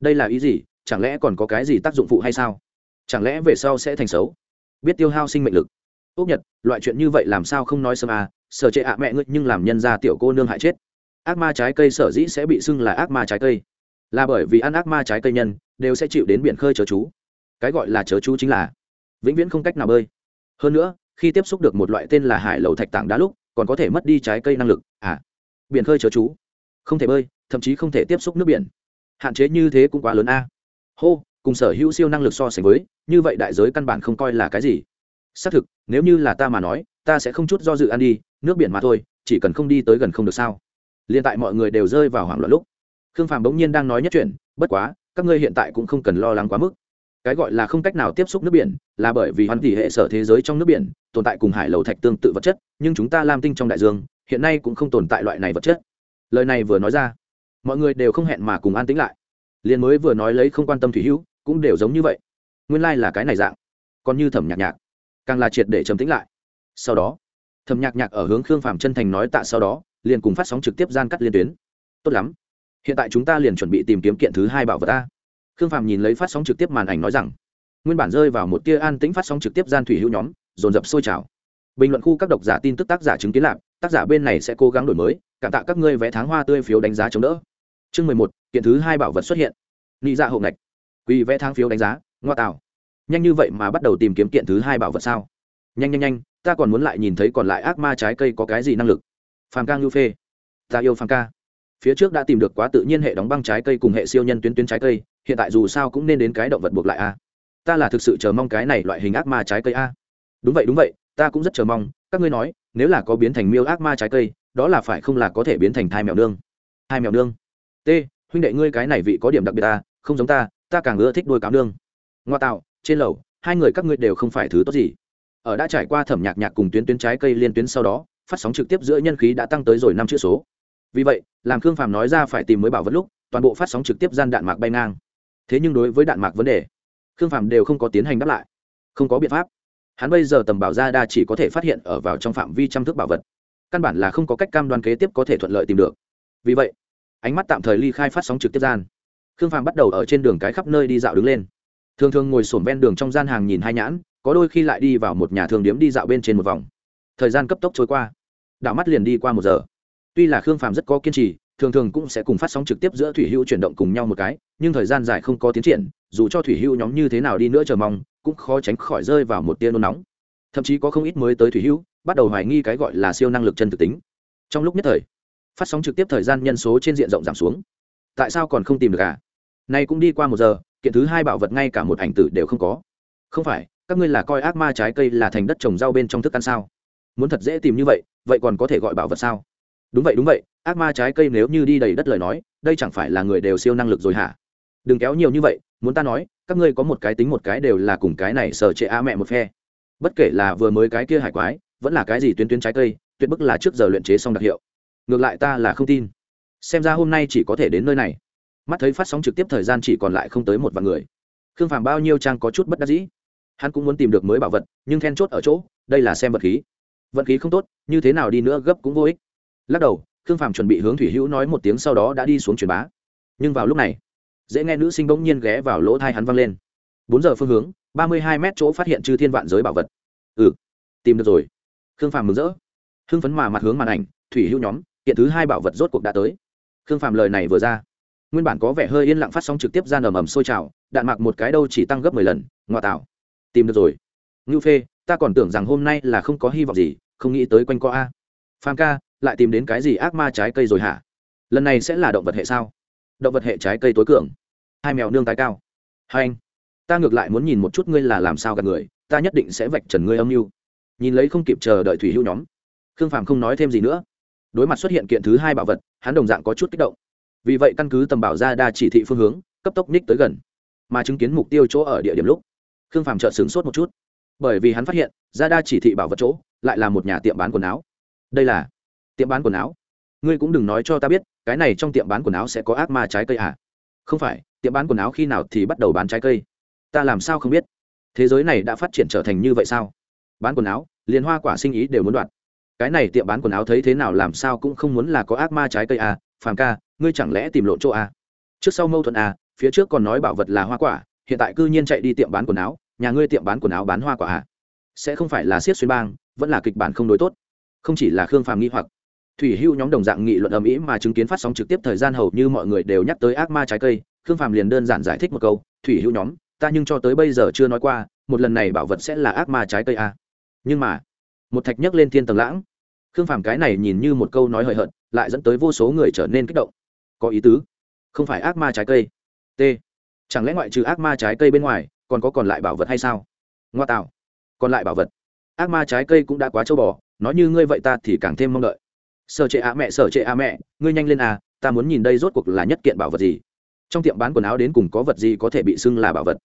Đây là ý gì? Chẳng lẽ còn có cái gì tác dụng phụ hay sao? Chẳng lẽ về sau sẽ thành xấu? Biết tiêu hao sinh mệnh lực. Ốc nhật, loại chuyện như vậy làm sao không nói sớm à? Sở chệ ạ mẹ ngươi, nhưng làm nhân ra tiểu cô nương hại chết. Ác ma trái cây sở dĩ sẽ bị xưng là ác ma trái cây là bởi vì ăn ác ma trái cây nhân, đều sẽ chịu đến biển khơi chớ chú. Cái gọi là chớ chú chính là vĩnh viễn không cách nào bơi. Hơn nữa, khi tiếp xúc được một loại tên là hải lầu thạch tảng đá lúc, còn có thể mất đi trái cây năng lực. À biển khơi chớ chú. Không thể bơi, thậm chí không thể tiếp xúc nước biển. Hạn chế như thế cũng quá lớn a. Hô, cùng sở hữu siêu năng lực so sánh với, như vậy đại giới căn bản không coi là cái gì. Xác thực, nếu như là ta mà nói, ta sẽ không chút do dự ăn đi, nước biển mà thôi, chỉ cần không đi tới gần không được sao. Liền tại mọi người đều rơi vào hoảng loạn lúc khương phàm bỗng nhiên đang nói nhất chuyện, bất quá, các ngươi hiện tại cũng không cần lo lắng quá mức. Cái gọi là không cách nào tiếp xúc nước biển, là bởi vì hoàn tỷ hệ sở thế giới trong nước biển, tồn tại cùng hải lầu thạch tương tự vật chất, nhưng chúng ta lam tinh trong đại dương, hiện nay cũng không tồn tại loại này vật chất. Lời này vừa nói ra, mọi người đều không hẹn mà cùng an tĩnh lại. Liền mới vừa nói lấy không quan tâm thủy hữu, cũng đều giống như vậy. Nguyên lai、like、là cái này dạng, còn như thẩm nhạc nhạc, càng là triệt để trầm tĩnh lại. Sau đó, thẩm nhạc nhạc ở hướng khương phạm chân thành nói tạ sau đó, liền cùng phát sóng trực tiếp gian cắt liên tuyến. Tốt lắm hiện tại chúng ta liền chuẩn bị tìm kiếm kiện thứ hai bảo vật ta. Khương phạm nhìn lấy phát sóng trực tiếp màn ảnh nói rằng, nguyên bản rơi vào một tia an tĩnh phát sóng trực tiếp gian thủy hữu nhóm, dồn dập sôi trào. Bình luận khu các độc giả tin tức tác giả chứng kiến lạc, tác giả bên này sẽ cố gắng đổi mới, cảm tạ các ngươi vé tháng hoa tươi phiếu đánh giá chống đỡ. Chương mười một, kiện thứ hai bảo vật xuất hiện. Nghĩ ra dạ hậu ngạch. Quy vé tháng phiếu đánh giá, ngoa tạo. Nhanh như vậy mà bắt đầu tìm kiếm kiện thứ hai bảo vật sao? Nhanh nhanh nhanh, ta còn muốn lại nhìn thấy còn lại ác ma trái cây có cái gì năng lực. Phàm ca ngưu phê. Ta yêu phàm ca phía trước đã tìm được quá tự nhiên hệ đóng băng trái cây cùng hệ siêu nhân tuyến tuyến trái cây, hiện tại dù sao cũng nên đến cái động vật buộc lại a. Ta là thực sự chờ mong cái này loại hình ác ma trái cây a. Đúng vậy đúng vậy, ta cũng rất chờ mong. Các ngươi nói, nếu là có biến thành miêu ác ma trái cây, đó là phải không là có thể biến thành thai mèo nương? Hai mèo nương? T, huynh đệ ngươi cái này vị có điểm đặc biệt ta không giống ta ta càng ưa thích đôi cáo nương. Ngoa tạo, trên lầu, hai người các ngươi đều không phải thứ tốt gì. Ở đã trải qua thẩm nhạc nhạc cùng tuyến tuyến trái cây liên tuyến sau đó, phát sóng trực tiếp giữa nhân khí đã tăng tới rồi năm chữ số vì vậy, làm khương phàm nói ra phải tìm mới bảo vật lúc, toàn bộ phát sóng trực tiếp gian đạn mạc bay ngang. Thế nhưng đối với đạn mạc vấn đề, khương phàm đều không có tiến hành đáp lại. Không có biện pháp. Hắn bây giờ tầm bảo ra đa chỉ có thể phát hiện ở vào trong phạm vi trăm thước bảo vật. Căn bản là không có cách cam đoan kế tiếp có thể thuận lợi tìm được. Vì vậy, ánh mắt tạm thời ly khai phát sóng trực tiếp gian. Khương phàm bắt đầu ở trên đường cái khắp nơi đi dạo đứng lên. Thường thường ngồi sổm ven đường trong gian hàng nhìn hai nhãn, có đôi khi lại đi vào một nhà thường điếm đi dạo bên trên một vòng. Thời gian cấp tốc trôi qua. Đảo mắt liền đi qua một giờ tuy là khương phàm rất có kiên trì, thường thường cũng sẽ cùng phát sóng trực tiếp giữa thủy hữu chuyển động cùng nhau một cái, nhưng thời gian dài không có tiến triển, dù cho thủy hữu nhóm như thế nào đi nữa chờ mong, cũng khó tránh khỏi rơi vào một tia nôn nóng. Thậm chí có không ít mới tới thủy hữu, bắt đầu hoài nghi cái gọi là siêu năng lực chân thực tính. Trong lúc nhất thời, phát sóng trực tiếp thời gian nhân số trên diện rộng giảm xuống. Tại sao còn không tìm được à? Nay cũng đi qua một giờ, kiện thứ hai bảo vật ngay cả một ảnh tử đều không có. Không phải, các ngươi là coi ác ma trái cây là thành đất trồng rau bên trong thức ăn sao? Muốn thật dễ tìm như vậy vậy còn có thể gọi bảo vật sao? Đúng vậy đúng vậy, ác ma trái cây nếu như đi đầy đất lời nói, đây chẳng phải là người đều siêu năng lực rồi hả? Đừng kéo nhiều như vậy, muốn ta nói, các ngươi có một cái tính một cái đều là cùng cái này sở trệ a mẹ một phe. Bất kể là vừa mới cái kia hải quái, vẫn là cái gì tuyến tuyến trái cây, tuyệt bức là trước giờ luyện chế xong đặc hiệu. Ngược lại ta là không tin. Xem ra hôm nay chỉ có thể đến nơi này. Mắt thấy phát sóng trực tiếp thời gian chỉ còn lại không tới một vạn người. Khương phàm bao nhiêu trang có chút bất đắc dĩ. Hắn cũng muốn tìm được mới bảo vật, nhưng then chốt ở chỗ, đây là xem vật khí. Vận khí không tốt, như thế nào đi nữa gấp cũng vô ích lắc đầu, khương phàm chuẩn bị hướng thủy hữu nói một tiếng sau đó đã đi xuống truyền bá. Nhưng vào lúc này, dễ nghe nữ sinh bỗng nhiên ghé vào lỗ thai hắn văng lên. Bốn giờ phương hướng, ba mươi hai mét chỗ phát hiện chư thiên vạn giới bảo vật. Ừ tìm được rồi. Khương phàm mừng rỡ. Hưng phấn mà mặt hướng màn ảnh, thủy hữu nhóm hiện thứ hai bảo vật rốt cuộc đã tới. Khương phàm lời này vừa ra. Nguyên bản có vẻ hơi yên lặng phát sóng trực tiếp gian nầm ầm sôi trào, đạn mặc một cái đâu chỉ tăng gấp mười lần, ngoại tạo. Tìm được rồi. Ngưu phê, ta còn tưởng rằng hôm nay là không có hy vọng gì, không nghĩ tới quanh co a. Phàm ca lại tìm đến cái gì ác ma trái cây rồi hả? Lần này sẽ là động vật hệ sao? Động vật hệ trái cây tối cường. Hai mèo nương tái cao. Hai anh, ta ngược lại muốn nhìn một chút ngươi là làm sao gặp người, ta nhất định sẽ vạch trần ngươi âm mưu. Nhìn lấy không kịp chờ đợi thủy hữu nhóm, khương phàm không nói thêm gì nữa. Đối mặt xuất hiện kiện thứ hai bảo vật, hắn đồng dạng có chút kích động. Vì vậy căn cứ tầm bảo ra đa chỉ thị phương hướng, cấp tốc ních tới gần, mà chứng kiến mục tiêu chỗ ở địa điểm lúc, khương phàm chợt sửng sốt một chút. Bởi vì hắn phát hiện, ra đa chỉ thị bảo vật chỗ, lại là một nhà tiệm bán quần áo. Đây là tiệm bán quần áo. Ngươi cũng đừng nói cho ta biết, cái này trong tiệm bán quần áo sẽ có ác ma trái cây à? Không phải, tiệm bán quần áo khi nào thì bắt đầu bán trái cây? Ta làm sao không biết? Thế giới này đã phát triển trở thành như vậy sao? Bán quần áo, liền hoa quả sinh ý đều muốn đoạt. Cái này tiệm bán quần áo thấy thế nào làm sao cũng không muốn là có ác ma trái cây à? Phàm ca, ngươi chẳng lẽ tìm lộn chỗ à? Trước sau mâu thuẫn à phía trước còn nói bảo vật là hoa quả, hiện tại cư nhiên chạy đi tiệm bán quần áo, nhà ngươi tiệm bán quần áo bán hoa quả à? Sẽ không phải là siết xuyên bang, vẫn là kịch bản không đối tốt. Không chỉ là khương phàm nghi hoặc thủy hưu nhóm đồng dạng nghị luận ầm ĩ mà chứng kiến phát sóng trực tiếp thời gian hầu như mọi người đều nhắc tới ác ma trái cây, khương phàm liền đơn giản giải thích một câu, thủy hưu nhóm, ta nhưng cho tới bây giờ chưa nói qua, một lần này bảo vật sẽ là ác ma trái cây a. Nhưng mà, một thạch nhấc lên thiên tầng lãng. Khương phàm cái này nhìn như một câu nói hời hợt, lại dẫn tới vô số người trở nên kích động. Có ý tứ, không phải ác ma trái cây. T, chẳng lẽ ngoại trừ ác ma trái cây bên ngoài, còn có còn lại bảo vật hay sao? Ngoa tạo, còn lại bảo vật. Ác ma trái cây cũng đã quá châu bò, nói như ngươi vậy ta thì càng thêm mong đợi sở trệ á mẹ, sở trệ á mẹ, ngươi nhanh lên à ta muốn nhìn đây rốt cuộc là nhất kiện bảo vật gì? Trong tiệm bán quần áo đến cùng có vật gì có thể bị xưng là bảo vật?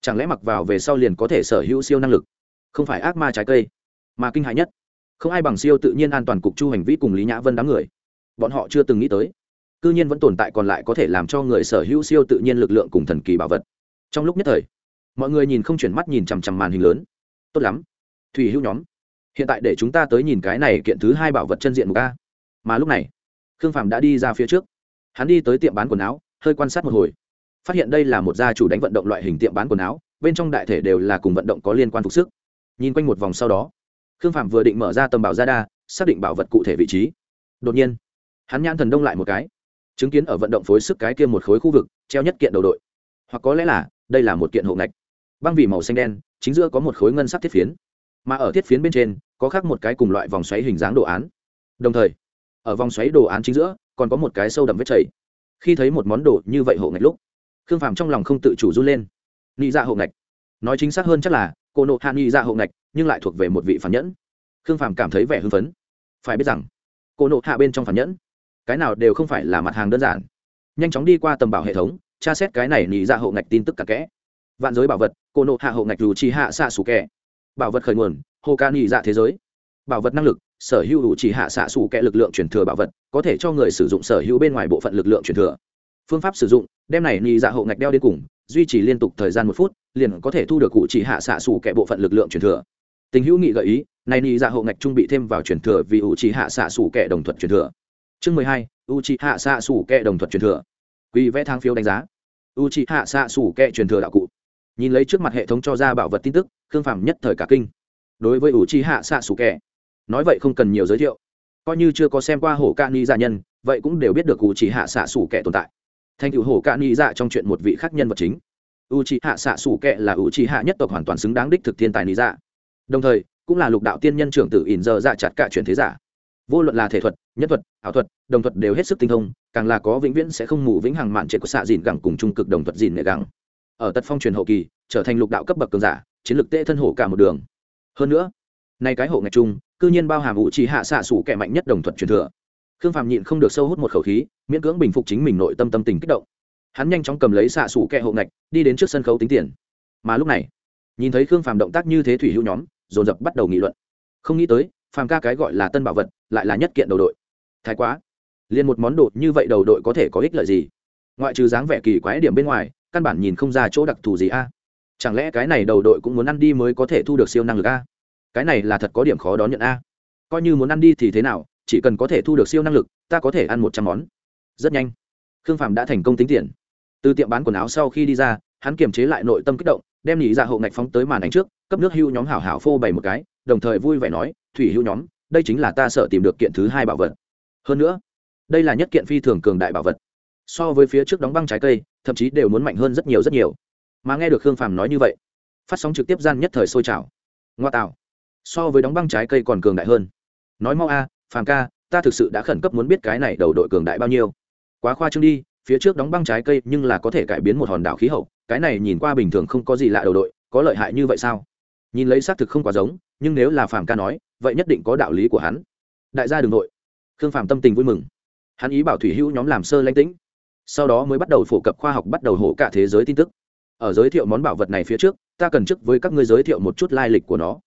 Chẳng lẽ mặc vào về sau liền có thể sở hữu siêu năng lực? Không phải ác ma trái cây, mà kinh hại nhất, không ai bằng siêu tự nhiên an toàn cục chu hành vĩ cùng lý nhã vân đám người. Bọn họ chưa từng nghĩ tới, cư nhiên vẫn tồn tại còn lại có thể làm cho người sở hữu siêu tự nhiên lực lượng cùng thần kỳ bảo vật. Trong lúc nhất thời, mọi người nhìn không chuyển mắt nhìn chằm chằm màn hình lớn. Tốt lắm, thủy hữu nhóm, hiện tại để chúng ta tới nhìn cái này kiện thứ hai bảo vật chân diện mục a mà lúc này, khương phạm đã đi ra phía trước. Hắn đi tới tiệm bán quần áo, hơi quan sát một hồi. Phát hiện đây là một gia chủ đánh vận động loại hình tiệm bán quần áo, bên trong đại thể đều là cùng vận động có liên quan phục sức. Nhìn quanh một vòng sau đó, khương phạm vừa định mở ra tầm bảo ra đa xác định bảo vật cụ thể vị trí. Đột nhiên, hắn nhãn thần đông lại một cái, chứng kiến ở vận động phối sức cái kia một khối khu vực, treo nhất kiện đầu đội. Hoặc có lẽ là, đây là một kiện hộ ngạch. Băng vì màu xanh đen, chính giữa có một khối ngân sắc thiết phiến. Mà ở thiết phiến bên trên, có khác một cái cùng loại vòng xoáy hình dáng đồ án. Đồng thời ở vòng xoáy đồ án chính giữa, còn có một cái sâu đậm vết chảy. Khi thấy một món đồ như vậy hộ ngạch lúc, khương phàm trong lòng không tự chủ run lên. Nghĩ ra dạ hộ ngạch nói chính xác hơn chắc là, cô nộ hạ nghĩ ra dạ hộ ngạch nhưng lại thuộc về một vị phản nhẫn. Khương phàm cảm thấy vẻ hưng phấn. Phải biết rằng, cô nộ hạ bên trong phản nhẫn, cái nào đều không phải là mặt hàng đơn giản. Nhanh chóng đi qua tầm bảo hệ thống, tra xét cái này nghĩ ra dạ hộ ngạch tin tức cả kẽ. Vạn giới bảo vật, cô nộ hạ hộ ngạch dù chi hạ xạ sủ kẻ. Bảo vật khởi nguồn, hồ ca nghĩ dạ thế giới. Bảo vật năng lực sở hữu đủ chỉ hạ xạ xù kẹ lực lượng truyền thừa bảo vật, có thể cho người sử dụng sở hữu bên ngoài bộ phận lực lượng truyền thừa. Phương pháp sử dụng, đem này nghĩ dạ hậu ngạch đeo đến cùng, duy trì liên tục thời gian một phút, liền có thể thu được cụ chỉ hạ xạ xù kẹ bộ phận lực lượng truyền thừa. Tình hữu nghị gợi ý, này nghĩ dạ hậu ngạch trung bị thêm vào truyền thừa vì ủ chỉ hạ xạ xù kẹ đồng thuận truyền thừa. Chương mười hai u chỉ hạ xạ xù kẹ đồng thuận truyền thừa. Quy vẽ thang phiếu đánh giá. U chỉ hạ xạ xù kẹ truyền thừa đạo cụ. Nhìn lấy trước mặt hệ thống cho ra bảo vật tin tức, khương phạm nhất thời cả kinh. Đối với u chi hạ xạ xù kẹ nói vậy không cần nhiều giới thiệu. Coi như chưa có xem qua hổ ca ni Dạ nhân, vậy cũng đều biết được U Chỉ hạ xạ sủ kẻ tồn tại. Thành cựu hổ ca ni dạ trong chuyện một vị khác nhân vật chính. U Chỉ hạ xạ sủ kẻ là u Chỉ hạ nhất tộc hoàn toàn xứng đáng đích thực thiên tài ni dạ. Đồng thời, cũng là lục đạo tiên nhân trưởng tử ỉn giờ dạ chặt cả chuyện thế giả. Vô luận là thể thuật, nhân thuật, ảo thuật, đồng thuật đều hết sức tinh thông, càng là có vĩnh viễn sẽ không mù vĩnh hằng mạn trệ của xạ dìn gẳng cùng trung cực đồng thuật dìn nệ gẳng. Ở tật phong truyền hậu kỳ, trở thành lục đạo cấp bậc cường giả, chiến lược tệ thân hổ cả một đường. Hơn nữa, nay cái hộ ngạch chung cư nhiên bao hàm vũ trì hạ xạ sủ kẻ mạnh nhất đồng thuận truyền thừa. Khương phạm nhịn không được sâu hút một khẩu khí, miễn cưỡng bình phục chính mình nội tâm tâm tình kích động. Hắn nhanh chóng cầm lấy xạ sủ kẻ hộ ngạch, đi đến trước sân khấu tính tiền. Mà lúc này, nhìn thấy khương phạm động tác như thế thủy hữu nhóm, dồn dập bắt đầu nghị luận. Không nghĩ tới, phàm ca cái gọi là tân bảo vật, lại là nhất kiện đầu đội. Thái quá, liền một món đồ như vậy đầu đội có thể có ích lợi gì? Ngoại trừ dáng vẻ kỳ quái điểm bên ngoài, căn bản nhìn không ra chỗ đặc thù gì a. Chẳng lẽ cái này đầu đội cũng muốn ăn đi mới có thể thu được siêu năng lực a? Cái này là thật có điểm khó đón nhận a. Coi như muốn ăn đi thì thế nào, chỉ cần có thể thu được siêu năng lực, ta có thể ăn một trăm món. Rất nhanh. Khương phạm đã thành công tính tiền. Từ tiệm bán quần áo sau khi đi ra, hắn kiềm chế lại nội tâm kích động, đem nhị ra dạ hậu ngạch phóng tới màn ảnh trước, cấp nước hưu nhóm hảo hảo phô bày một cái, đồng thời vui vẻ nói, thủy hưu nhóm, đây chính là ta sợ tìm được kiện thứ hai bảo vật. Hơn nữa, đây là nhất kiện phi thường cường đại bảo vật. So với phía trước đóng băng trái cây, thậm chí đều muốn mạnh hơn rất nhiều rất nhiều. Mà nghe được khương phàm nói như vậy, phát sóng trực tiếp gian nhất thời sôi trào. Ngoa tạo so với đóng băng trái cây còn cường đại hơn. Nói mau a, phàm ca, ta thực sự đã khẩn cấp muốn biết cái này đầu đội cường đại bao nhiêu. Quá khoa trương đi, phía trước đóng băng trái cây nhưng là có thể cải biến một hòn đảo khí hậu, cái này nhìn qua bình thường không có gì lạ đầu đội, có lợi hại như vậy sao? Nhìn lấy xác thực không quá giống, nhưng nếu là phàm ca nói, vậy nhất định có đạo lý của hắn. Đại gia đường nội khương phàm tâm tình vui mừng. Hắn ý bảo thủy hữu nhóm làm sơ lãnh tĩnh. Sau đó mới bắt đầu phổ cập khoa học, bắt đầu hổ cả thế giới tin tức. Ở giới thiệu món bảo vật này phía trước, ta cần trước với các ngươi giới thiệu một chút lai lịch của nó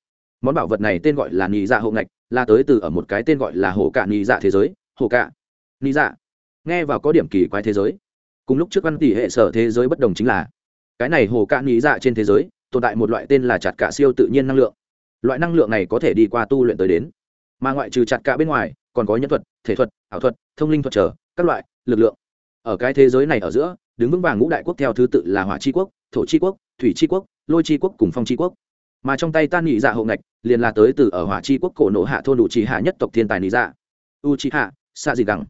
món bảo vật này tên gọi là nị dạ hộ ngạch, là tới từ ở một cái tên gọi là hổ cạ nị dạ thế giới, hổ cạ nị dạ. Nghe vào có điểm kỳ quái thế giới. Cùng lúc trước văn tỷ hệ sở thế giới bất đồng chính là, cái này hổ cạ nị dạ trên thế giới, tồn tại một loại tên là chặt cả siêu tự nhiên năng lượng. Loại năng lượng này có thể đi qua tu luyện tới đến. Mà ngoại trừ chặt cả bên ngoài, còn có nhân thuật, thể thuật, ảo thuật, thông linh thuật trở, các loại, lực lượng. Ở cái thế giới này ở giữa, đứng vững vàng ngũ đại quốc theo thứ tự là hỏa tri quốc, thổ tri quốc, thủy tri quốc, lôi tri quốc cùng phong tri quốc mà trong tay tan nhị dạ hậu ngạch, liền là tới từ ở hỏa chi quốc cổ nổ hạ thôn đủ trì hạ nhất tộc thiên tài nhị dạ. U chi hạ xạ gì gẳng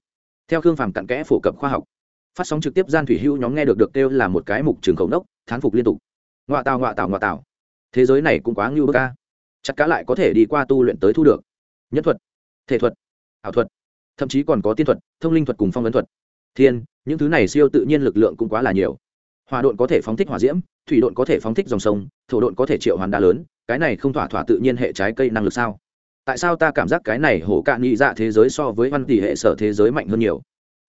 theo khương phàm cặn kẽ phổ cập khoa học, phát sóng trực tiếp gian thủy hữu nhóm nghe được được kêu là một cái mục trường khẩu nốc, thán phục liên tục. Ngoạ tào ngoạ tào ngoạ tào. Thế giới này cũng quá ngưu bức ca chắc cá lại có thể đi qua tu luyện tới thu được. Nhất thuật, thể thuật, ảo thuật, thậm chí còn có tiên thuật, thông linh thuật cùng phong ấn thuật. Thiên, những thứ này siêu tự nhiên lực lượng cũng quá là nhiều. Hòa độn có thể phóng thích hỏa diễm thủy độn có thể phóng thích dòng sông, thổ độn có thể triệu hoàn đá lớn, cái này không thỏa thỏa tự nhiên hệ trái cây năng lực sao? Tại sao ta cảm giác cái này hổ cạn nghị dạ thế giới so với văn tỷ hệ sở thế giới mạnh hơn nhiều?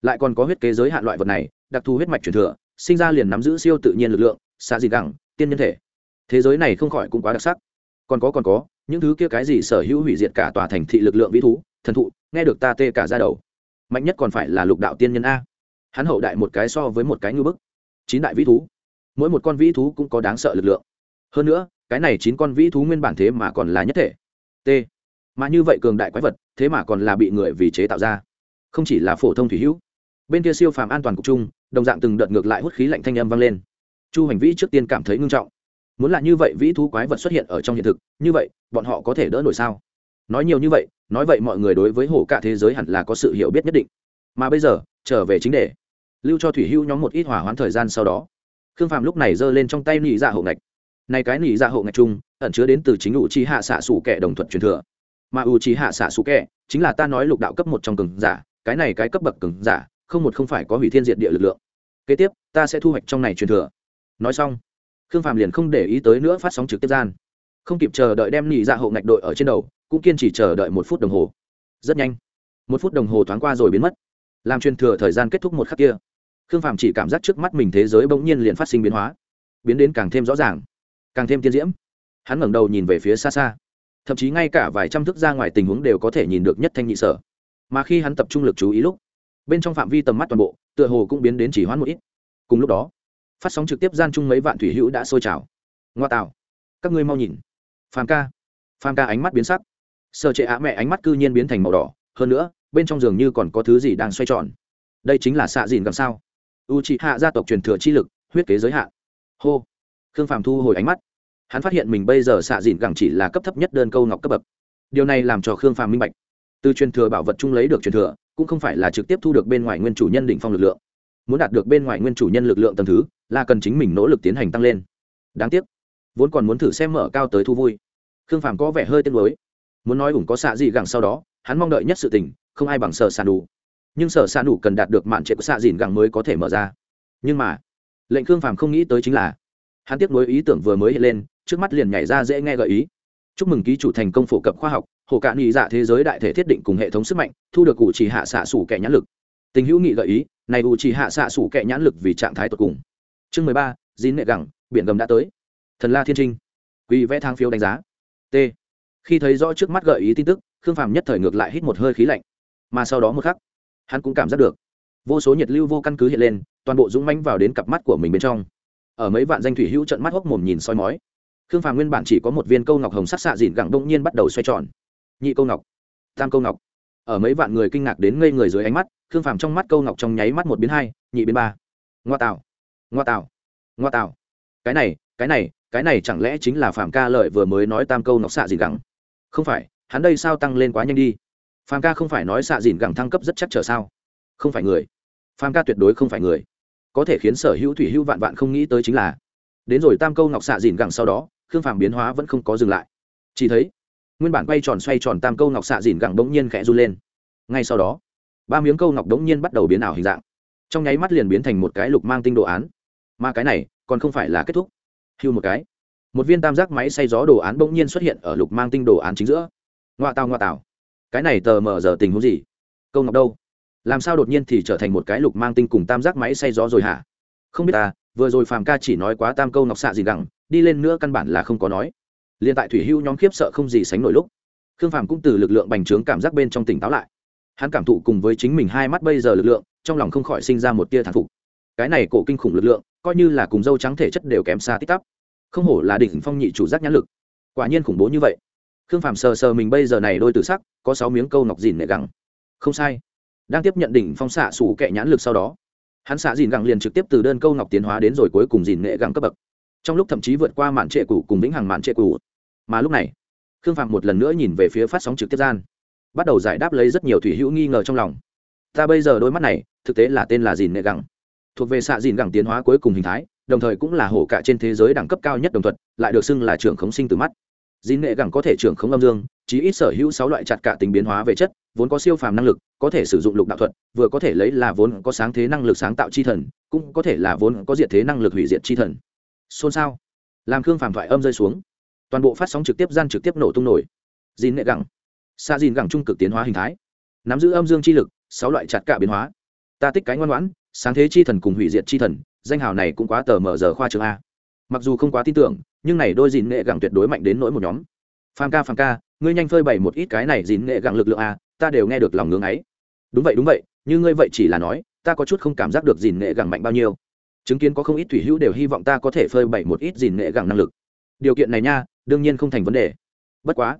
Lại còn có huyết kế giới hạn loại vật này, đặc thù huyết mạch truyền thừa, sinh ra liền nắm giữ siêu tự nhiên lực lượng xa gì gẳng, tiên nhân thể. Thế giới này không khỏi cũng quá đặc sắc. Còn có còn có, những thứ kia cái gì sở hữu hủy diệt cả tòa thành thị lực lượng vĩ thú, thần thụ, nghe được ta tê cả ra đầu. Mạnh nhất còn phải là lục đạo tiên nhân a. Hắn hậu đại một cái so với một cái ngư bức. Chín đại vĩ thú mỗi một con vĩ thú cũng có đáng sợ lực lượng. Hơn nữa, cái này chín con vĩ thú nguyên bản thế mà còn là nhất thể. T. Mà như vậy cường đại quái vật, thế mà còn là bị người vì chế tạo ra. Không chỉ là phổ thông thủy hữu. Bên kia siêu phàm an toàn cục chung, đồng dạng từng đợt ngược lại hút khí lạnh thanh âm vang lên. Chu hành vĩ trước tiên cảm thấy ngưng trọng. Muốn là như vậy vĩ thú quái vật xuất hiện ở trong hiện thực, như vậy, bọn họ có thể đỡ nổi sao? Nói nhiều như vậy, nói vậy mọi người đối với hổ cả thế giới hẳn là có sự hiểu biết nhất định. Mà bây giờ, trở về chính đề. Lưu cho thủy hữu nhóm một ít hỏa hoãn thời gian sau đó khương phàm lúc này giơ lên trong tay nỉ dạ hộ ngạch. Này cái nỉ dạ hộ ngạch chung, ẩn chứa đến từ chính u chi hạ xạ sủ kẻ đồng thuận truyền thừa. Mà u chi hạ xạ sủ kẻ chính là ta nói lục đạo cấp một trong cường giả, cái này cái cấp bậc cường giả, không một không phải có hủy thiên diệt địa lực lượng. Kế tiếp, ta sẽ thu hoạch trong này truyền thừa. Nói xong, khương phàm liền không để ý tới nữa phát sóng trực tiếp gian. Không kịp chờ đợi đem nỉ dạ hộ ngạch đội ở trên đầu, cũng kiên trì chờ đợi một phút đồng hồ. Rất nhanh, một phút đồng hồ thoáng qua rồi biến mất. Làm truyền thừa thời gian kết thúc một khắc kia khương phàm chỉ cảm giác trước mắt mình thế giới bỗng nhiên liền phát sinh biến hóa, biến đến càng thêm rõ ràng, càng thêm tiên diễm. Hắn ngẩng đầu nhìn về phía xa xa, thậm chí ngay cả vài trăm thước ra ngoài tình huống đều có thể nhìn được nhất thanh nhị sở. Mà khi hắn tập trung lực chú ý lúc, bên trong phạm vi tầm mắt toàn bộ, tựa hồ cũng biến đến chỉ hoãn một ít. Cùng lúc đó, phát sóng trực tiếp gian chung mấy vạn thủy hữu đã sôi trào. Ngoa tạo. Các ngươi mau nhìn. Phàm ca. Phàm ca ánh mắt biến sắc. Sợ trệ á mẹ ánh mắt cư nhiên biến thành màu đỏ. Hơn nữa, bên trong giường như còn có thứ gì đang xoay tròn. Đây chính là xạ dìn gần sao? U trị hạ gia tộc truyền thừa chi lực, huyết kế giới hạn. Hô. Khương phàm thu hồi ánh mắt. Hắn phát hiện mình bây giờ xạ dìn gẳng chỉ là cấp thấp nhất đơn câu ngọc cấp bậc. Điều này làm cho khương phàm minh bạch. Từ truyền thừa bảo vật chung lấy được truyền thừa, cũng không phải là trực tiếp thu được bên ngoài nguyên chủ nhân định phong lực lượng. Muốn đạt được bên ngoài nguyên chủ nhân lực lượng tầm thứ, là cần chính mình nỗ lực tiến hành tăng lên. Đáng tiếc, vốn còn muốn thử xem mở cao tới thu vui. Khương phàm có vẻ hơi tiếc nuối. Muốn nói ủng có xạ gì gẳng sau đó, hắn mong đợi nhất sự tình, không ai bằng sở sàn đủ nhưng sở sàn đủ cần đạt được mạn trệ của xạ dìn gẳng mới có thể mở ra. Nhưng mà, lệnh khương phàm không nghĩ tới chính là, hắn tiếp nối ý tưởng vừa mới hiện lên, trước mắt liền nhảy ra dễ nghe gợi ý. Chúc mừng ký chủ thành công phổ cập khoa học, hồ cạn nghị dạ thế giới đại thể thiết định cùng hệ thống sức mạnh, thu được cụ chỉ hạ xạ sủ kẻ nhãn lực. Tình hữu nghị gợi ý, này ủ chỉ hạ xạ sủ kẻ nhãn lực vì trạng thái tột cùng. Chương mười ba dín nệ gẳng, biển gầm đã tới. Thần la thiên trinh. Quy vẽ thang phiếu đánh giá. T. Khi thấy rõ trước mắt gợi ý tin tức, khương phàm nhất thời ngược lại hít một hơi khí lạnh. Mà sau đó một khắc hắn cũng cảm giác được. Vô số nhiệt lưu vô căn cứ hiện lên, toàn bộ dũng manh vào đến cặp mắt của mình bên trong. Ở mấy vạn danh thủy hữu trận mắt hốc mồm nhìn soi mói, khương phàm nguyên bản chỉ có một viên câu ngọc hồng sắc xạ dịn gẳng đông nhiên bắt đầu xoay tròn. Nhị câu ngọc, tam câu ngọc. Ở mấy vạn người kinh ngạc đến ngây người dưới ánh mắt, khương phàm trong mắt câu ngọc trong nháy mắt một biến hai, nhị biến ba. Ngoa tạo ngoa tạo ngoa tạo. Cái này cái này cái này chẳng lẽ chính là phàm ca lợi vừa mới nói tam câu ngọc xạ dịn gẳng không phải, hắn đây sao tăng lên quá nhanh đi? Phàm ca không phải nói xạ dìn gẳng thăng cấp rất chắc trở sao? Không phải người. Phàm ca tuyệt đối không phải người. Có thể khiến sở hữu thủy hữu vạn vạn không nghĩ tới chính là, đến rồi tam câu ngọc xạ dìn gẳng sau đó, khương phàm biến hóa vẫn không có dừng lại. Chỉ thấy, nguyên bản quay tròn xoay tròn tam câu ngọc xạ dìn gẳng bỗng nhiên khẽ run lên. Ngay sau đó, ba miếng câu ngọc bỗng nhiên bắt đầu biến ảo hình dạng. Trong nháy mắt liền biến thành một cái lục mang tinh đồ án. Mà cái này, còn không phải là kết thúc. Hưu một cái. Một viên tam giác máy xay gió đồ án bỗng nhiên xuất hiện ở lục mang tinh đồ án chính giữa. Ngoa tào ngoa tào cái này tờ mờ giờ tình huống gì? Câu ngọc đâu? Làm sao đột nhiên thì trở thành một cái lục mang tinh cùng tam giác máy xay gió rồi hả? Không biết ta vừa rồi phàm ca chỉ nói quá tam câu ngọc xạ gì gẳng đi lên nữa căn bản là không có nói. Liền tại thủy hưu nhóm khiếp sợ không gì sánh nổi lúc, khương phàm cũng từ lực lượng bành trướng cảm giác bên trong tỉnh táo lại. Hắn cảm thụ cùng với chính mình hai mắt bây giờ lực lượng, trong lòng không khỏi sinh ra một tia thán phục. Cái này cổ kinh khủng lực lượng, coi như là cùng dâu trắng thể chất đều kém xa tích tắp. Không hổ là đỉnh phong nhị chủ giác nhãn lực. Quả nhiên khủng bố như vậy khương phàm sờ sờ mình bây giờ này đôi từ sắc, có sáu miếng câu ngọc dìn nệ gẳng. Không sai. Đang tiếp nhận đỉnh phong xạ sủ kệ nhãn lực sau đó, hắn xạ dìn gẳng liền trực tiếp từ đơn câu ngọc tiến hóa đến rồi cuối cùng dìn nghệ gẳng cấp bậc. Trong lúc thậm chí vượt qua mạn trệ cũ cùng vĩnh hằng mạn trệ cũ. Mà lúc này, khương phạm một lần nữa nhìn về phía phát sóng trực tiếp gian, bắt đầu giải đáp lấy rất nhiều thủy hữu nghi ngờ trong lòng. Ta bây giờ đôi mắt này, thực tế là tên là dìn nghệ gẳng. Thuộc về xạ dìn gẳng tiến hóa cuối cùng hình thái, đồng thời cũng là hổ cả trên thế giới đẳng cấp cao nhất đồng thuận, lại được xưng là trưởng khống sinh từ mắt dĩ nghệ gẳng có thể trưởng không âm dương, chí ít sở hữu sáu loại chặt cả tính biến hóa về chất, vốn có siêu phàm năng lực, có thể sử dụng lục đạo thuật, vừa có thể lấy là vốn có sáng thế năng lực sáng tạo chi thần, cũng có thể là vốn có diệt thế năng lực hủy diệt chi thần. Xôn xao. Làm khương phàm thoại âm rơi xuống. Toàn bộ phát sóng trực tiếp gian trực tiếp nổ tung nổi. Dìn nệ gẳng. Xa dìn gẳng trung cực tiến hóa hình thái. Nắm giữ âm dương chi lực, sáu loại chặt cả biến hóa. Ta tích cái ngoan ngoãn, sáng thế chi thần cùng hủy diệt chi thần, danh hào này cũng quá tờ mờ giờ khoa trường a mặc dù không quá tin tưởng, nhưng này đôi dìn nghệ gẳng tuyệt đối mạnh đến nỗi một nhóm. Phàm ca phàm ca, ngươi nhanh phơi bày một ít cái này dìn nghệ gẳng lực lượng a ta đều nghe được lòng ngưỡng ấy. Đúng vậy đúng vậy, như ngươi vậy chỉ là nói, ta có chút không cảm giác được dìn nghệ gẳng mạnh bao nhiêu. Chứng kiến có không ít thủy hữu đều hy vọng ta có thể phơi bày một ít dìn nghệ gẳng năng lực. Điều kiện này nha, đương nhiên không thành vấn đề. Bất quá,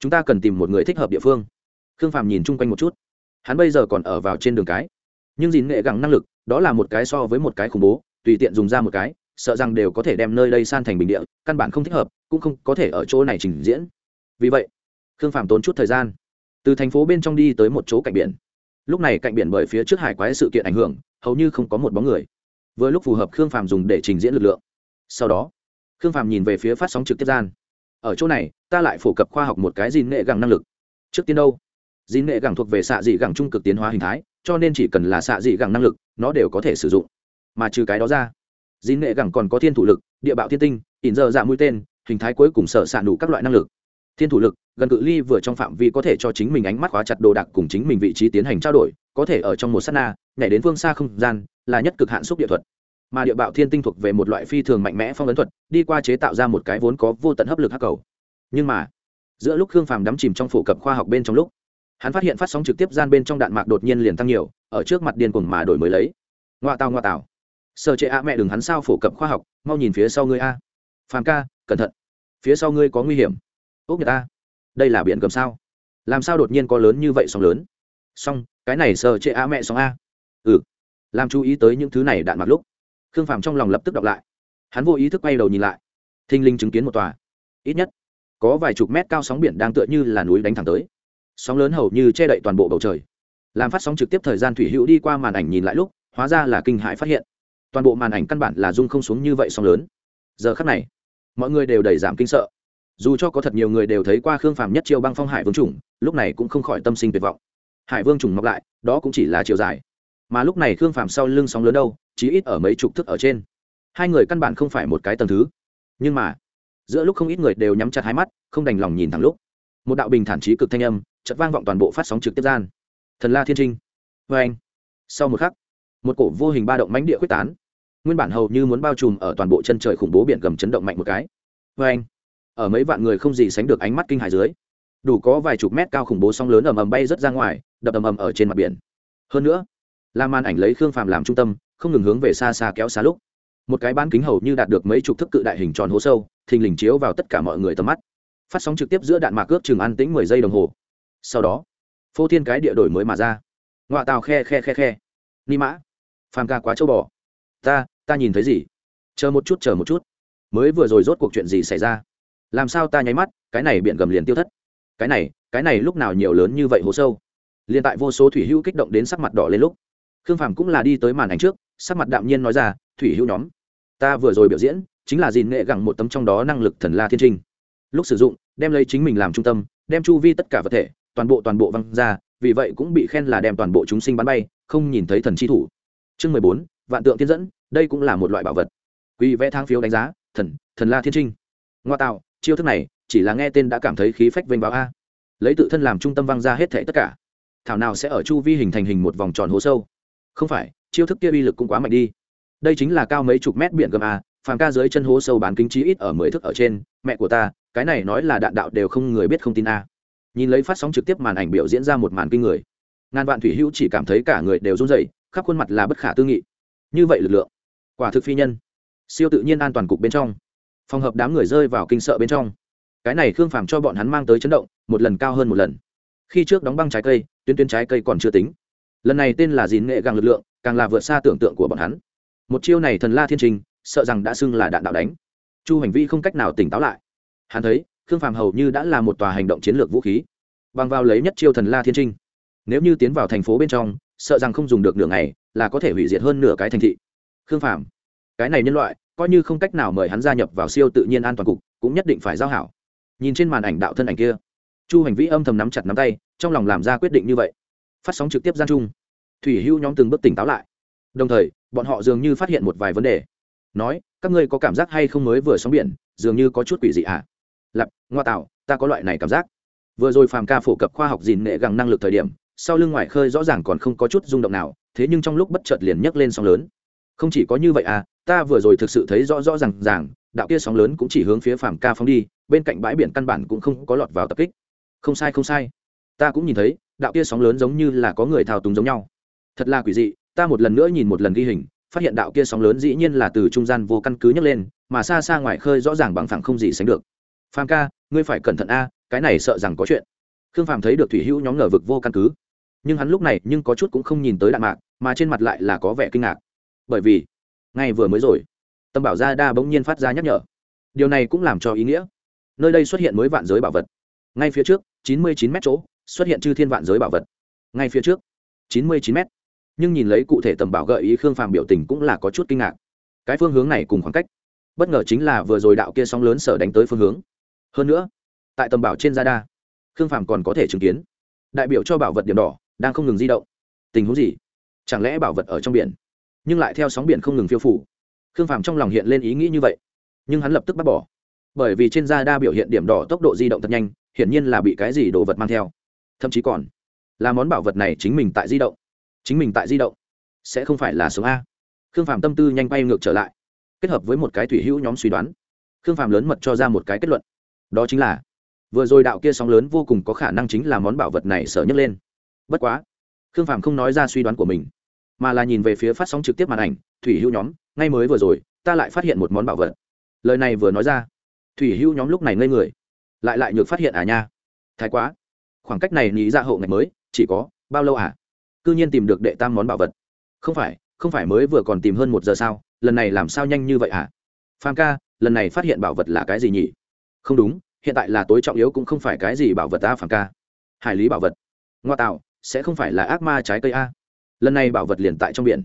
chúng ta cần tìm một người thích hợp địa phương. Khương phàm nhìn chung quanh một chút. Hắn bây giờ còn ở vào trên đường cái. Nhưng dìn nghệ gẳng năng lực, đó là một cái so với một cái khủng bố, tùy tiện dùng ra một cái sợ rằng đều có thể đem nơi đây san thành bình địa, căn bản không thích hợp, cũng không có thể ở chỗ này trình diễn. Vì vậy, khương phàm tốn chút thời gian, từ thành phố bên trong đi tới một chỗ cạnh biển. Lúc này cạnh biển bởi phía trước hải quái sự kiện ảnh hưởng, hầu như không có một bóng người. Vừa lúc phù hợp khương phàm dùng để trình diễn lực lượng. Sau đó, khương phàm nhìn về phía phát sóng trực tiếp gian. Ở chỗ này, ta lại phổ cập khoa học một cái gìn nghệ gẳng năng lực. Trước tiên đâu? Gìn nghệ gẳng thuộc về xạ dị gẳng trung cực tiến hóa hình thái, cho nên chỉ cần là xạ dị gẳng năng lực, nó đều có thể sử dụng. Mà trừ cái đó ra dĩ nghệ gẳng còn có thiên thủ lực, địa bạo thiên tinh, ỉn giờ dạ mũi tên, hình thái cuối cùng sở s đủ các loại năng lực. Thiên thủ lực, gần cự ly vừa trong phạm vi có thể cho chính mình ánh mắt khóa chặt đồ đạc cùng chính mình vị trí tiến hành trao đổi, có thể ở trong một s á t na, nhảy đến phương xa không gian, là nhất cực hạn xúc địa thuật. Mà địa bạo thiên tinh thuộc về một loại phi thường mạnh mẽ phong ấn thuật, đi qua chế tạo ra một cái vốn có vô tận hấp lực hắc cầu. Nhưng mà, giữa lúc khương phàm đắm chìm trong phổ cập khoa học bên trong lúc, hắn phát hiện phát sóng trực tiếp gian bên trong đạn mạc đột nhiên liền tăng nhiều, ở trước mặt điên cuồng mà đổi mới lấy. Ngoa tào ngoa tào sợ trệ a mẹ đừng hắn sao phổ cập khoa học, mau nhìn phía sau ngươi a. Phàm ca, cẩn thận. Phía sau ngươi có nguy hiểm. Ốc nhật a. Đây là biển cầm sao? Làm sao đột nhiên có lớn như vậy sóng lớn? Song cái này sợ trệ a mẹ sóng a. Ừ. Làm chú ý tới những thứ này đạn mặt lúc, khương phàm trong lòng lập tức đọc lại. Hắn vô ý thức quay đầu nhìn lại. Thinh linh chứng kiến một tòa. Ít nhất, có vài chục mét cao sóng biển đang tựa như là núi đánh thẳng tới. Sóng lớn hầu như che đậy toàn bộ bầu trời. Làm phát sóng trực tiếp thời gian thủy hữu đi qua màn ảnh nhìn lại lúc, hóa ra là kinh hãi phát hiện toàn bộ màn ảnh căn bản là dung không xuống như vậy sóng lớn. Giờ khắc này, mọi người đều đầy giảm kinh sợ. Dù cho có thật nhiều người đều thấy qua khương phàm nhất chiêu băng phong hải vương chủng, lúc này cũng không khỏi tâm sinh tuyệt vọng. Hải vương chủng mọc lại, đó cũng chỉ là chiều dài. Mà lúc này khương phàm sau lưng sóng lớn đâu, chí ít ở mấy chục thức ở trên. Hai người căn bản không phải một cái tầng thứ. Nhưng mà, giữa lúc không ít người đều nhắm chặt hai mắt, không đành lòng nhìn thẳng lúc. Một đạo bình thản trí cực thanh âm chật vang vọng toàn bộ phát sóng trực tiếp gian. Thần la thiên trinh. Vê anh sau một khắc, một cổ vô hình ba động mánh địa quyết tán nguyên bản hầu như muốn bao trùm ở toàn bộ chân trời khủng bố biển gầm chấn động mạnh một cái. Vê anh, ở mấy vạn người không gì sánh được ánh mắt kinh hài dưới, đủ có vài chục mét cao khủng bố sóng lớn ầm ầm bay rất ra ngoài, đập ầm ầm ở trên mặt biển. Hơn nữa, la màn ảnh lấy khương phàm làm trung tâm, không ngừng hướng về xa xa kéo xa lúc. Một cái bán kính hầu như đạt được mấy chục thức cự đại hình tròn hố sâu, thình lình chiếu vào tất cả mọi người tầm mắt. Phát sóng trực tiếp giữa đạn mạc ước chừng an tĩnh mười giây đồng hồ. Sau đó, phô thiên cái địa đổi mới mà ra. Ngoại tàu khe khe khe khe. Ni mã, phàm ca quá châu bò. Ta ta nhìn thấy gì? Chờ một chút, chờ một chút. Mới vừa rồi rốt cuộc chuyện gì xảy ra? Làm sao ta nháy mắt, cái này biển gầm liền tiêu thất? Cái này cái này lúc nào nhiều lớn như vậy hố sâu? Liền tại vô số thủy hữu kích động đến sắc mặt đỏ lên lúc. Khương phàm cũng là đi tới màn ảnh trước, sắc mặt đạm nhiên nói ra, thủy hữu nhóm, ta vừa rồi biểu diễn chính là dìn nghệ gẳng một tấm trong đó năng lực thần la thiên trinh. Lúc sử dụng, đem lấy chính mình làm trung tâm, đem chu vi tất cả vật thể, toàn bộ toàn bộ văng ra, vì vậy cũng bị khen là đem toàn bộ chúng sinh bắn bay, không nhìn thấy thần chi thủ. Chương mười bốn, vạn tượng tiên dẫn đây cũng là một loại bảo vật. Quy vẽ thang phiếu đánh giá, thần thần la thiên trinh. Ngoa tạo, chiêu thức này, chỉ là nghe tên đã cảm thấy khí phách vênh báo a. Lấy tự thân làm trung tâm văng ra hết thể tất cả. Thảo nào sẽ ở chu vi hình thành hình một vòng tròn hố sâu? Không phải, chiêu thức kia uy lực cũng quá mạnh đi. Đây chính là cao mấy chục mét biển gầm a, phàm ca dưới chân hố sâu bán kính trí ít ở mười thước ở trên, mẹ của ta, cái này nói là đạn đạo đều không người biết không tin a. Nhìn lấy phát sóng trực tiếp màn ảnh biểu diễn ra một màn kinh người. Ngàn vạn thủy hữu chỉ cảm thấy cả người đều run rẩy, khắp khuôn mặt là bất khả tư nghị. Như vậy lực lượng quả thực phi nhân. Siêu tự nhiên an toàn cục bên trong. Phòng hợp đám người rơi vào kinh sợ bên trong. Cái này khương phàm cho bọn hắn mang tới chấn động, một lần cao hơn một lần. Khi trước đóng băng trái cây, tuyến tuyến trái cây còn chưa tính. Lần này tên là dìn nghệ gàng lực lượng, càng là vượt xa tưởng tượng của bọn hắn. Một chiêu này thần la thiên trình, sợ rằng đã xưng là đạn đạo đánh. Chu hành vi không cách nào tỉnh táo lại. Hắn thấy, khương phàm hầu như đã là một tòa hành động chiến lược vũ khí. Bằng vào lấy nhất chiêu thần la thiên trinh nếu như tiến vào thành phố bên trong, sợ rằng không dùng được nửa ngày, là có thể hủy diệt hơn nửa cái thành thị khương Phàm, cái này nhân loại coi như không cách nào mời hắn gia nhập vào siêu tự nhiên an toàn cục cũng nhất định phải giao hảo. Nhìn trên màn ảnh đạo thân ảnh kia chu hành vĩ âm thầm nắm chặt nắm tay trong lòng làm ra quyết định như vậy. Phát sóng trực tiếp gian chung thủy hưu nhóm từng bước tỉnh táo lại. Đồng thời bọn họ dường như phát hiện một vài vấn đề. Nói các ngươi có cảm giác hay không mới vừa sóng biển dường như có chút quỷ dị ạ à? lặp ngoa tạo ta có loại này cảm giác. Vừa rồi phàm ca phổ cập khoa học dìn nghệ gẳng năng lực thời điểm sau lưng ngoài khơi rõ ràng còn không có chút rung động nào thế nhưng trong lúc bất chợt liền nhấc lên sóng lớn không chỉ có như vậy à ta vừa rồi thực sự thấy rõ rõ r à n g ràng, đạo kia sóng lớn cũng chỉ hướng phía phàm ca phóng đi, bên cạnh bãi biển căn bản cũng không có lọt vào tập kích. Không sai không sai. Ta cũng nhìn thấy, đạo kia sóng lớn giống như là có người thao túng giống nhau. Thật là quỷ dị, ta một lần nữa nhìn một lần ghi hình, phát hiện đạo kia sóng lớn dĩ nhiên là từ trung gian vô căn cứ nhấc lên, mà xa xa ngoài khơi rõ ràng bằng phẳng không gì sánh được. Phàm ca, ngươi phải cẩn thận a, cái này sợ rằng có chuyện. Khương phàm thấy được thủy hữu nhóm ngờ vực vô căn cứ. Nhưng hắn lúc này nhưng có chút cũng không nhìn tới đạn mạc, mà trên mặt lại là có vẻ kinh ngạc bởi vì ngay vừa mới rồi, tâm bảo gia đa bỗng nhiên phát ra nhắc nhở. Điều này cũng làm cho ý nghĩa. Nơi đây xuất hiện mới vạn giới bảo vật. Ngay phía trước, chín mươi chín m chỗ, xuất hiện chư thiên vạn giới bảo vật. Ngay phía trước, chín mươi chín m nhưng nhìn lấy cụ thể tầm bảo gợi ý khương phàm biểu tình cũng là có chút kinh ngạc. Cái phương hướng này cùng khoảng cách, bất ngờ chính là vừa rồi đạo kia sóng lớn sở đánh tới phương hướng. Hơn nữa, tại tầm bảo trên gia đa, khương phàm còn có thể chứng kiến. Đại biểu cho bảo vật điểm đỏ đang không ngừng di động. Tình huống gì? Chẳng lẽ bảo vật ở trong biển? Nhưng lại theo sóng biển không ngừng phiêu phủ. Khương phàm trong lòng hiện lên ý nghĩ như vậy, nhưng hắn lập tức bác bỏ. Bởi vì trên da đa biểu hiện điểm đỏ tốc độ di động thật nhanh, hiển nhiên là bị cái gì đồ vật mang theo. Thậm chí còn là món bảo vật này chính mình tại di động. Chính mình tại di động. Sẽ không phải là số a. Khương phàm tâm tư nhanh bay ngược trở lại, kết hợp với một cái thủy hữu nhóm suy đoán. Khương phàm lớn mật cho ra một cái kết luận. Đó chính là, vừa rồi đạo kia sóng lớn vô cùng có khả năng chính là món bảo vật này sở nhấc lên. Bất quá, khương phàm không nói ra suy đoán của mình mà là nhìn về phía phát sóng trực tiếp màn ảnh, thủy hữu nhóm, ngay mới vừa rồi, ta lại phát hiện một món bảo vật. Lời này vừa nói ra, thủy hữu nhóm lúc này ngây người. Lại lại nhược phát hiện à nha. Thái quá. Khoảng cách này nghĩ ra dạ hậu ngày mới, chỉ có bao lâu à? C ư nhiên tìm được đệ tam món bảo vật. Không phải không phải mới vừa còn tìm hơn một giờ sao? Lần này làm sao nhanh như vậy à? Phan ca, lần này phát hiện bảo vật là cái gì nhỉ? Không đúng, hiện tại là tối trọng yếu cũng không phải cái gì bảo vật ta Phan ca. Hải lý bảo vật. Ngoa tạo, sẽ không phải là ác ma trái cây a lần này bảo vật liền tại trong biển.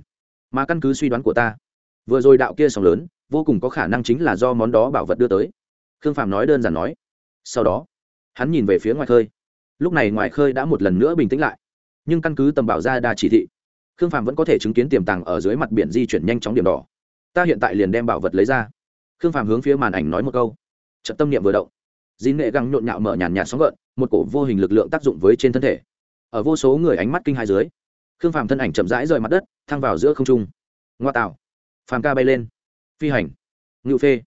Mà căn cứ suy đoán của ta, vừa rồi đạo kia sóng lớn, vô cùng có khả năng chính là do món đó bảo vật đưa tới. Khương phạm nói đơn giản nói. Sau đó, hắn nhìn về phía ngoài khơi. Lúc này ngoài khơi đã một lần nữa bình tĩnh lại. Nhưng căn cứ tầm bảo ra đa chỉ thị, khương phạm vẫn có thể chứng kiến tiềm tàng ở dưới mặt biển di chuyển nhanh chóng điểm đỏ. Ta hiện tại liền đem bảo vật lấy ra. Khương phạm hướng phía màn ảnh nói một câu. Trận tâm niệm vừa động. Dì nệ găng nhộn nhạo mở nhàn nhạt sóng gợn, một cổ vô hình lực lượng tác dụng với trên thân thể. Ở vô số người ánh mắt kinh hai dưới khương phàm thân ảnh chậm rãi rời mặt đất, thăng vào giữa không trung. Ngoa tạo. Phàm ca bay lên. Phi hành. Ngự phê.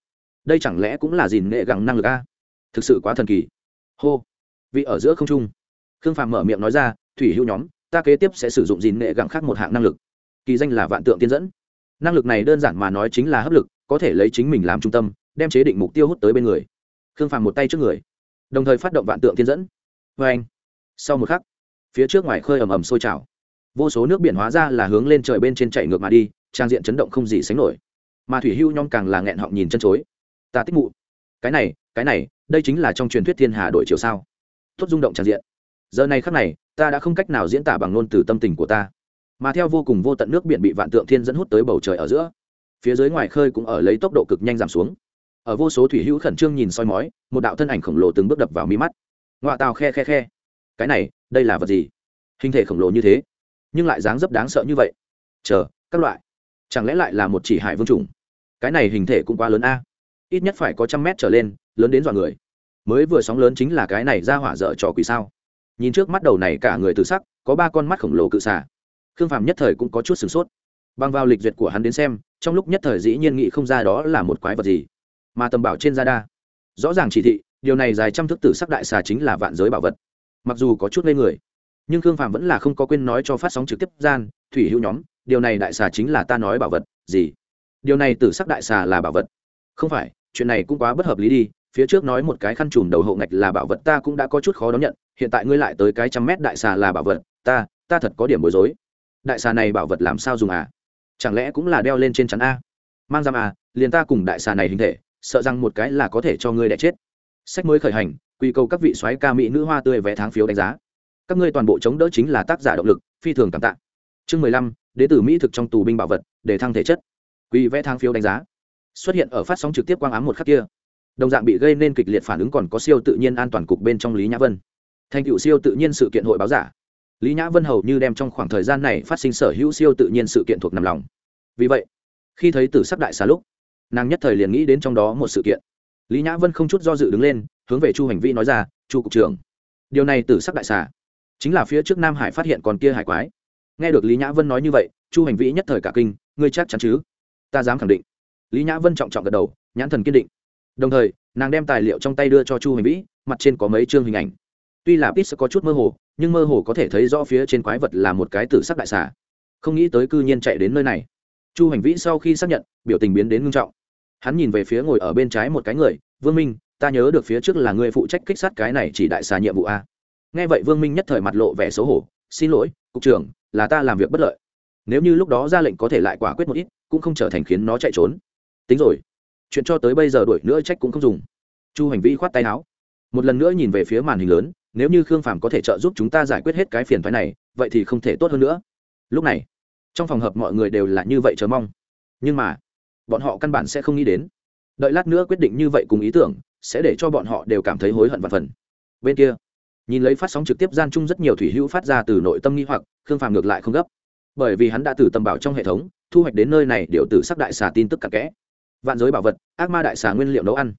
Đây chẳng lẽ cũng là dìn nghệ gẳng năng lực a? Thực sự quá thần kỳ. Hô. Vị ở giữa không trung. Khương phàm mở miệng nói ra, thủy hữu nhóm, ta kế tiếp sẽ sử dụng dìn nghệ gẳng khác một hạng năng lực. Kỳ danh là vạn tượng tiên dẫn. Năng lực này đơn giản mà nói chính là hấp lực, có thể lấy chính mình làm trung tâm, đem chế định mục tiêu hút tới bên người. Khương phàm một tay trước người, đồng thời phát động vạn tượng tiên dẫn. Vê anh sau một khắc, phía trước ngoài khơi ầm ầm sôi trào vô số nước biển hóa ra là hướng lên trời bên trên chạy ngược mà đi, trang diện chấn động không gì sánh nổi. Mà thủy hưu nhom càng là nghẹn họng nhìn chân chối. Ta tích mụ. Cái này cái này, đây chính là trong truyền thuyết thiên hà đổi chiều sao. Tốt rung động trang diện. Giờ này khắc này, ta đã không cách nào diễn tả bằng ngôn từ tâm tình của ta. Mà theo vô cùng vô tận nước biển bị vạn tượng thiên dẫn hút tới bầu trời ở giữa, phía dưới ngoài khơi cũng ở lấy tốc độ cực nhanh giảm xuống. Ở vô số thủy hữu khẩn trương nhìn soi mói, một đạo thân ảnh khổng lồ từng bước đập vào mi mắt. Ngoại tàu khe khe khe. Cái này, đây là vật gì? Hình thể khổng lồ như thế nhưng lại dáng dấp đáng sợ như vậy. Chờ, các loại. Chẳng lẽ lại là một chỉ hải vương trùng cái này hình thể cũng quá lớn a. Ít nhất phải có trăm mét trở lên, lớn đến dọa người. Mới vừa sóng lớn chính là cái này ra hỏa dở trò quỷ sao. Nhìn trước mắt đầu này cả người tự sắc, có ba con mắt khổng lồ cự xả khương phàm nhất thời cũng có chút sửng sốt. Băng vào lịch duyệt của hắn đến xem, trong lúc nhất thời dĩ nhiên nghĩ không ra đó là một quái vật gì. Mà tầm bảo trên da đa rõ ràng chỉ thị, điều này dài trăm thức tử sắc đại xà chính là vạn giới bảo vật. Mặc dù có chút ngây người nhưng khương phạm vẫn là không có quên nói cho phát sóng trực tiếp gian, thủy hữu nhóm, điều này đại xà chính là ta nói bảo vật, gì? Điều này tử sắc đại xà là bảo vật. Không phải, chuyện này cũng quá bất hợp lý đi, phía trước nói một cái khăn trùm đầu hậu ngạch là bảo vật ta cũng đã có chút khó đón nhận, hiện tại ngươi lại tới cái trăm mét đại xà là bảo vật, ta ta thật có điểm bối rối. Đại xà này bảo vật làm sao dùng à? Chẳng lẽ cũng là đeo lên trên chắn a? Mang giam à liền ta cùng đại xà này hình thể, sợ rằng một cái là có thể cho ngươi đẻ chết. Sách mới khởi hành, quy cầu các vị soái ca mỹ nữ hoa tươi vé tháng phiếu đánh giá các ngươi toàn bộ chống đỡ chính là tác giả động lực, phi thường cảm tạ. Chương mười lăm, đế tử mỹ thực trong tù binh bảo vật, để thăng thể chất. Quy vẽ thang phiếu đánh giá. Xuất hiện ở phát sóng trực tiếp quang ám một khắc kia. Đồng dạng bị gây nên kịch liệt phản ứng còn có siêu tự nhiên an toàn cục bên trong lý nhã vân. Thành cựu siêu tự nhiên sự kiện hội báo giả. Lý nhã vân hầu như đem trong khoảng thời gian này phát sinh sở hữu siêu tự nhiên sự kiện thuộc nằm lòng. Vì vậy, khi thấy tử sắc đại xà lúc, nàng nhất thời liền nghĩ đến trong đó một sự kiện. Lý nhã vân không chút do dự đứng lên, hướng về chu hành vi nói ra, chu cục trưởng, điều này tử sắc đại xà chính là phía trước nam hải phát hiện còn kia hải quái. Nghe được lý nhã vân nói như vậy, chu hành vĩ nhất thời cả kinh, ngươi chắc chắn chứ? Ta dám khẳng định. Lý nhã vân trọng trọng gật đầu, nhãn thần kiên định. Đồng thời, nàng đem tài liệu trong tay đưa cho chu hành vĩ, mặt trên có mấy chương hình ảnh. Tuy là pít có chút mơ hồ, nhưng mơ hồ có thể thấy rõ phía trên quái vật là một cái tử sắc đại xà. Không nghĩ tới cư nhiên chạy đến nơi này. Chu hành vĩ sau khi xác nhận, biểu tình biến đến ngưng trọng. Hắn nhìn về phía ngồi ở bên trái một cái người, vương minh, ta nhớ được phía trước là người phụ trách kích sát cái này chỉ đại xà nhiệm vụ a nghe vậy vương minh nhất thời mặt lộ vẻ xấu hổ, xin lỗi, cục trưởng, là ta làm việc bất lợi. Nếu như lúc đó ra lệnh có thể lại quả quyết một ít, cũng không trở thành khiến nó chạy trốn. Tính rồi. Chuyện cho tới bây giờ đuổi nữa trách cũng không dùng. Chu hành vi khoát tay áo. Một lần nữa nhìn về phía màn hình lớn, nếu như khương phàm có thể trợ giúp chúng ta giải quyết hết cái phiền phái này, vậy thì không thể tốt hơn nữa. Lúc này, trong phòng hợp mọi người đều là như vậy chờ mong. Nhưng mà, bọn họ căn bản sẽ không nghĩ đến. Đợi lát nữa quyết định như vậy cùng ý tưởng, sẽ để cho bọn họ đều cảm thấy hối hận và phần. Bên kia nhìn lấy phát sóng trực tiếp gian chung rất nhiều thủy hữu phát ra từ nội tâm nghi hoặc, khương phàm ngược lại không gấp. Bởi vì hắn đã từ tầm bảo trong hệ thống, thu hoạch đến nơi này điệu từ sắc đại xà tin tức cặn kẽ. Vạn giới bảo vật, ác ma đại xà nguyên liệu nấu ăn.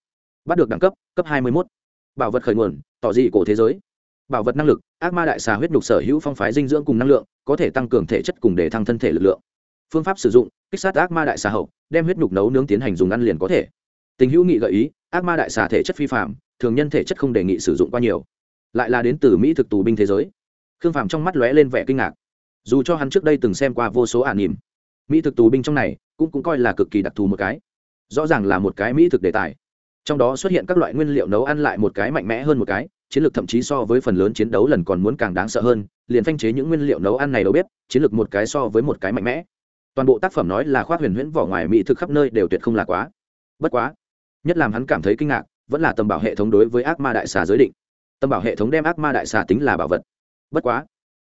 Bắt được đẳng cấp cấp hai mươi một bảo vật khởi nguồn, tỏ dị cổ thế giới. Bảo vật năng lực, ác ma đại xà huyết nhục sở hữu phong phái dinh dưỡng cùng năng lượng, có thể tăng cường thể chất cùng để thăng thân thể lực lượng. Phương pháp sử dụng, kích sát ác ma đại xà hậu, đem huyết nhục nấu nướng tiến hành dùng ăn liền có thể. Tình hữu nghị gợi ý, ác ma đại xà thể chất phi phạm thường nhân thể chất không đề nghị sử dụng qua nhiều lại là đến từ mỹ thực tù binh thế giới. Khương phàm trong mắt lóe lên vẻ kinh ngạc. Dù cho hắn trước đây từng xem qua vô số ả nỉm, mỹ thực tù binh trong này cũng cũng coi là cực kỳ đặc thù một cái. Rõ ràng là một cái mỹ thực đề tài. Trong đó xuất hiện các loại nguyên liệu nấu ăn lại một cái mạnh mẽ hơn một cái, chiến lược thậm chí so với phần lớn chiến đấu lần còn muốn càng đáng sợ hơn, liền phanh chế những nguyên liệu nấu ăn này đâu biết chiến lược một cái so với một cái mạnh mẽ. Toàn bộ tác phẩm nói là khoác huyền huyễn vỏ ngoài mỹ thực khắp nơi đều tuyệt không là quá. Bất quá, nhất làm hắn cảm thấy kinh ngạc, vẫn là tầm bảo hệ thống đối với ác ma đại xà giới định tầm bảo hệ thống đem ác ma đại xà tính là bảo vật. Bất quá,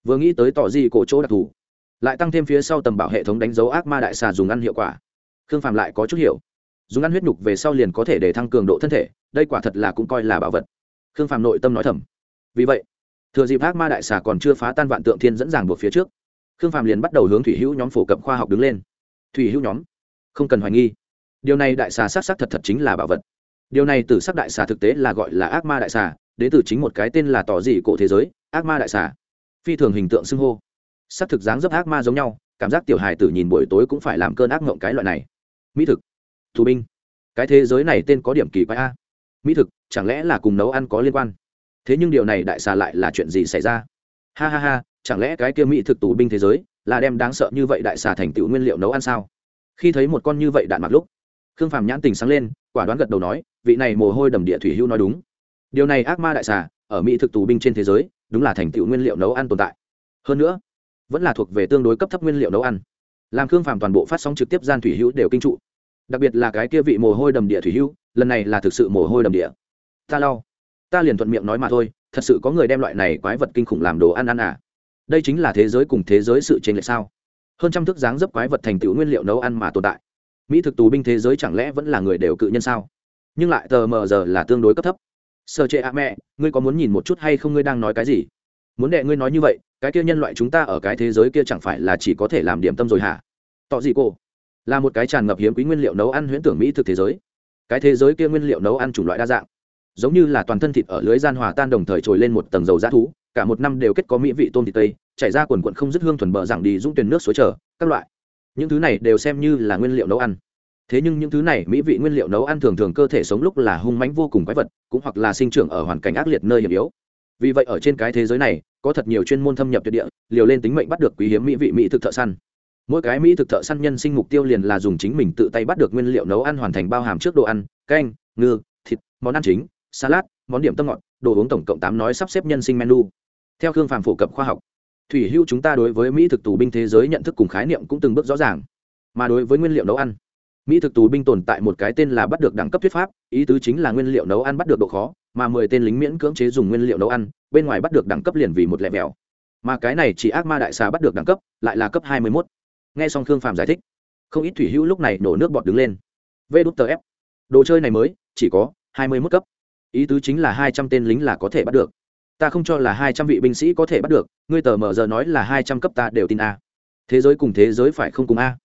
vừa nghĩ tới tỏ gì cổ chỗ đặc thù, lại tăng thêm phía sau tầm bảo hệ thống đánh dấu ác ma đại xà dùng ăn hiệu quả. Khương phạm lại có chút hiểu. Dùng ăn huyết nhục về sau liền có thể để thăng cường độ thân thể, đây quả thật là cũng coi là bảo vật. Khương phạm nội tâm nói thầm. Vì vậy, thừa dịp ác ma đại xà còn chưa phá tan vạn tượng thiên dẫn dàng buộc phía trước, khương phạm liền bắt đầu hướng thủy hữu nhóm phổ cập khoa học đứng lên. Thủy hữu nhóm? Không cần hoài nghi. Điều này đại xà s á c s á c thật thật chính là bảo vật. Điều này từ sắc đại xà thực tế là gọi là ác ma đại xà đến từ chính một cái tên là tỏ dị cổ thế giới, ác ma đại xà. Phi thường hình tượng xưng hô. S ắ c thực dáng dấp ác ma giống nhau, cảm giác tiểu hài tử nhìn buổi tối cũng phải làm cơn ác mộng cái loại này. Mỹ thực. Thù binh. Cái thế giới này tên có điểm kỳ quái a. Mỹ thực, chẳng lẽ là cùng nấu ăn có liên quan? Thế nhưng điều này đại xà lại là chuyện gì xảy ra? Ha ha ha, chẳng lẽ cái kia mỹ thực tù binh thế giới là đem đáng sợ như vậy đại xà thành tựu nguyên liệu nấu ăn sao? Khi thấy một con như vậy đạn mặc lúc, khương phàm nhãn tình sáng lên, quả đoán gật đầu nói, vị này mồ hôi đầm địa thủy hưu nói đúng điều này ác ma đại xà, ở mỹ thực tù binh trên thế giới, đúng là thành tựu nguyên liệu nấu ăn tồn tại. Hơn nữa, vẫn là thuộc về tương đối cấp thấp nguyên liệu nấu ăn. Làm khương phàm toàn bộ phát sóng trực tiếp gian thủy hữu đều kinh trụ. Đặc biệt là cái kia vị mồ hôi đầm địa thủy hữu, lần này là thực sự mồ hôi đầm địa. Ta lau. Ta liền thuận miệng nói mà thôi, thật sự có người đem loại này quái vật kinh khủng làm đồ ăn ăn à? Đây chính là thế giới cùng thế giới sự chênh lệch sao? Hơn trăm thước dáng dấp quái vật thành tựu nguyên liệu nấu ăn mà tồn tại. Mỹ thực tù binh thế giới chẳng lẽ vẫn là người đều cự nhân sao? Nhưng lại tờ mờ giờ là tương đối cấp thấp sơ chệ à mẹ, ngươi có muốn nhìn một chút hay không? Ngươi đang nói cái gì? Muốn đệ ngươi nói như vậy, cái kia nhân loại chúng ta ở cái thế giới kia chẳng phải là chỉ có thể làm điểm tâm rồi hả? Tỏ gì cô là một cái tràn ngập hiếm quý nguyên liệu nấu ăn huyễn tưởng mỹ thực thế giới. Cái thế giới kia nguyên liệu nấu ăn chủng loại đa dạng, giống như là toàn thân thịt ở lưới gian hòa tan đồng thời trồi lên một tầng dầu giá thú, cả một năm đều kết có mỹ vị tôm thịt tây, chảy ra quần quận không dứt hương thuần bờ rằng đi dũng tuyển nước suối trở các loại. Những thứ này đều xem như là nguyên liệu nấu ăn thế nhưng những thứ này mỹ vị nguyên liệu nấu ăn thường thường cơ thể sống lúc là hung mánh vô cùng quái vật, cũng hoặc là sinh trưởng ở hoàn cảnh ác liệt nơi hiểm yếu. Vì vậy ở trên cái thế giới này, có thật nhiều chuyên môn thâm nhập tuyệt địa, liều lên tính mệnh bắt được quý hiếm mỹ vị mỹ thực thợ săn. Mỗi cái mỹ thực thợ săn nhân sinh mục tiêu liền là dùng chính mình tự tay bắt được nguyên liệu nấu ăn hoàn thành bao hàm trước đồ ăn, canh, ngư, thịt, món ăn chính, salad, món điểm tâm ngọt, đồ uống tổng cộng tám nói sắp xếp nhân sinh menu. Theo khương phàm phổ cập khoa học, thủy hưu chúng ta đối với mỹ thực tù binh thế giới nhận thức cùng khái niệm cũng từng bước rõ ràng. Mà đối với nguyên liệu nấu ăn mỹ thực tù binh tồn tại một cái tên là bắt được đẳng cấp thuyết pháp, ý tứ chính là nguyên liệu nấu ăn bắt được độ khó, mà mười tên lính miễn cưỡng chế dùng nguyên liệu nấu ăn, bên ngoài bắt được đẳng cấp liền vì một lẻ mèo mà cái này chỉ ác ma đại xà bắt được đẳng cấp, lại là cấp hai mươi mốt. Nghe xong khương phàm giải thích, không ít thủy hữu lúc này nổ nước bọt đứng lên. Vê đút tờ ép. Đồ chơi này mới, chỉ có hai mươi mốt cấp. Ý tứ chính là hai trăm tên lính là có thể bắt được. Ta không cho là hai trăm vị binh sĩ có thể bắt được, ngươi tờ mờ giờ nói là hai trăm cấp ta đều tin a. Thế giới cùng thế giới phải không cùng a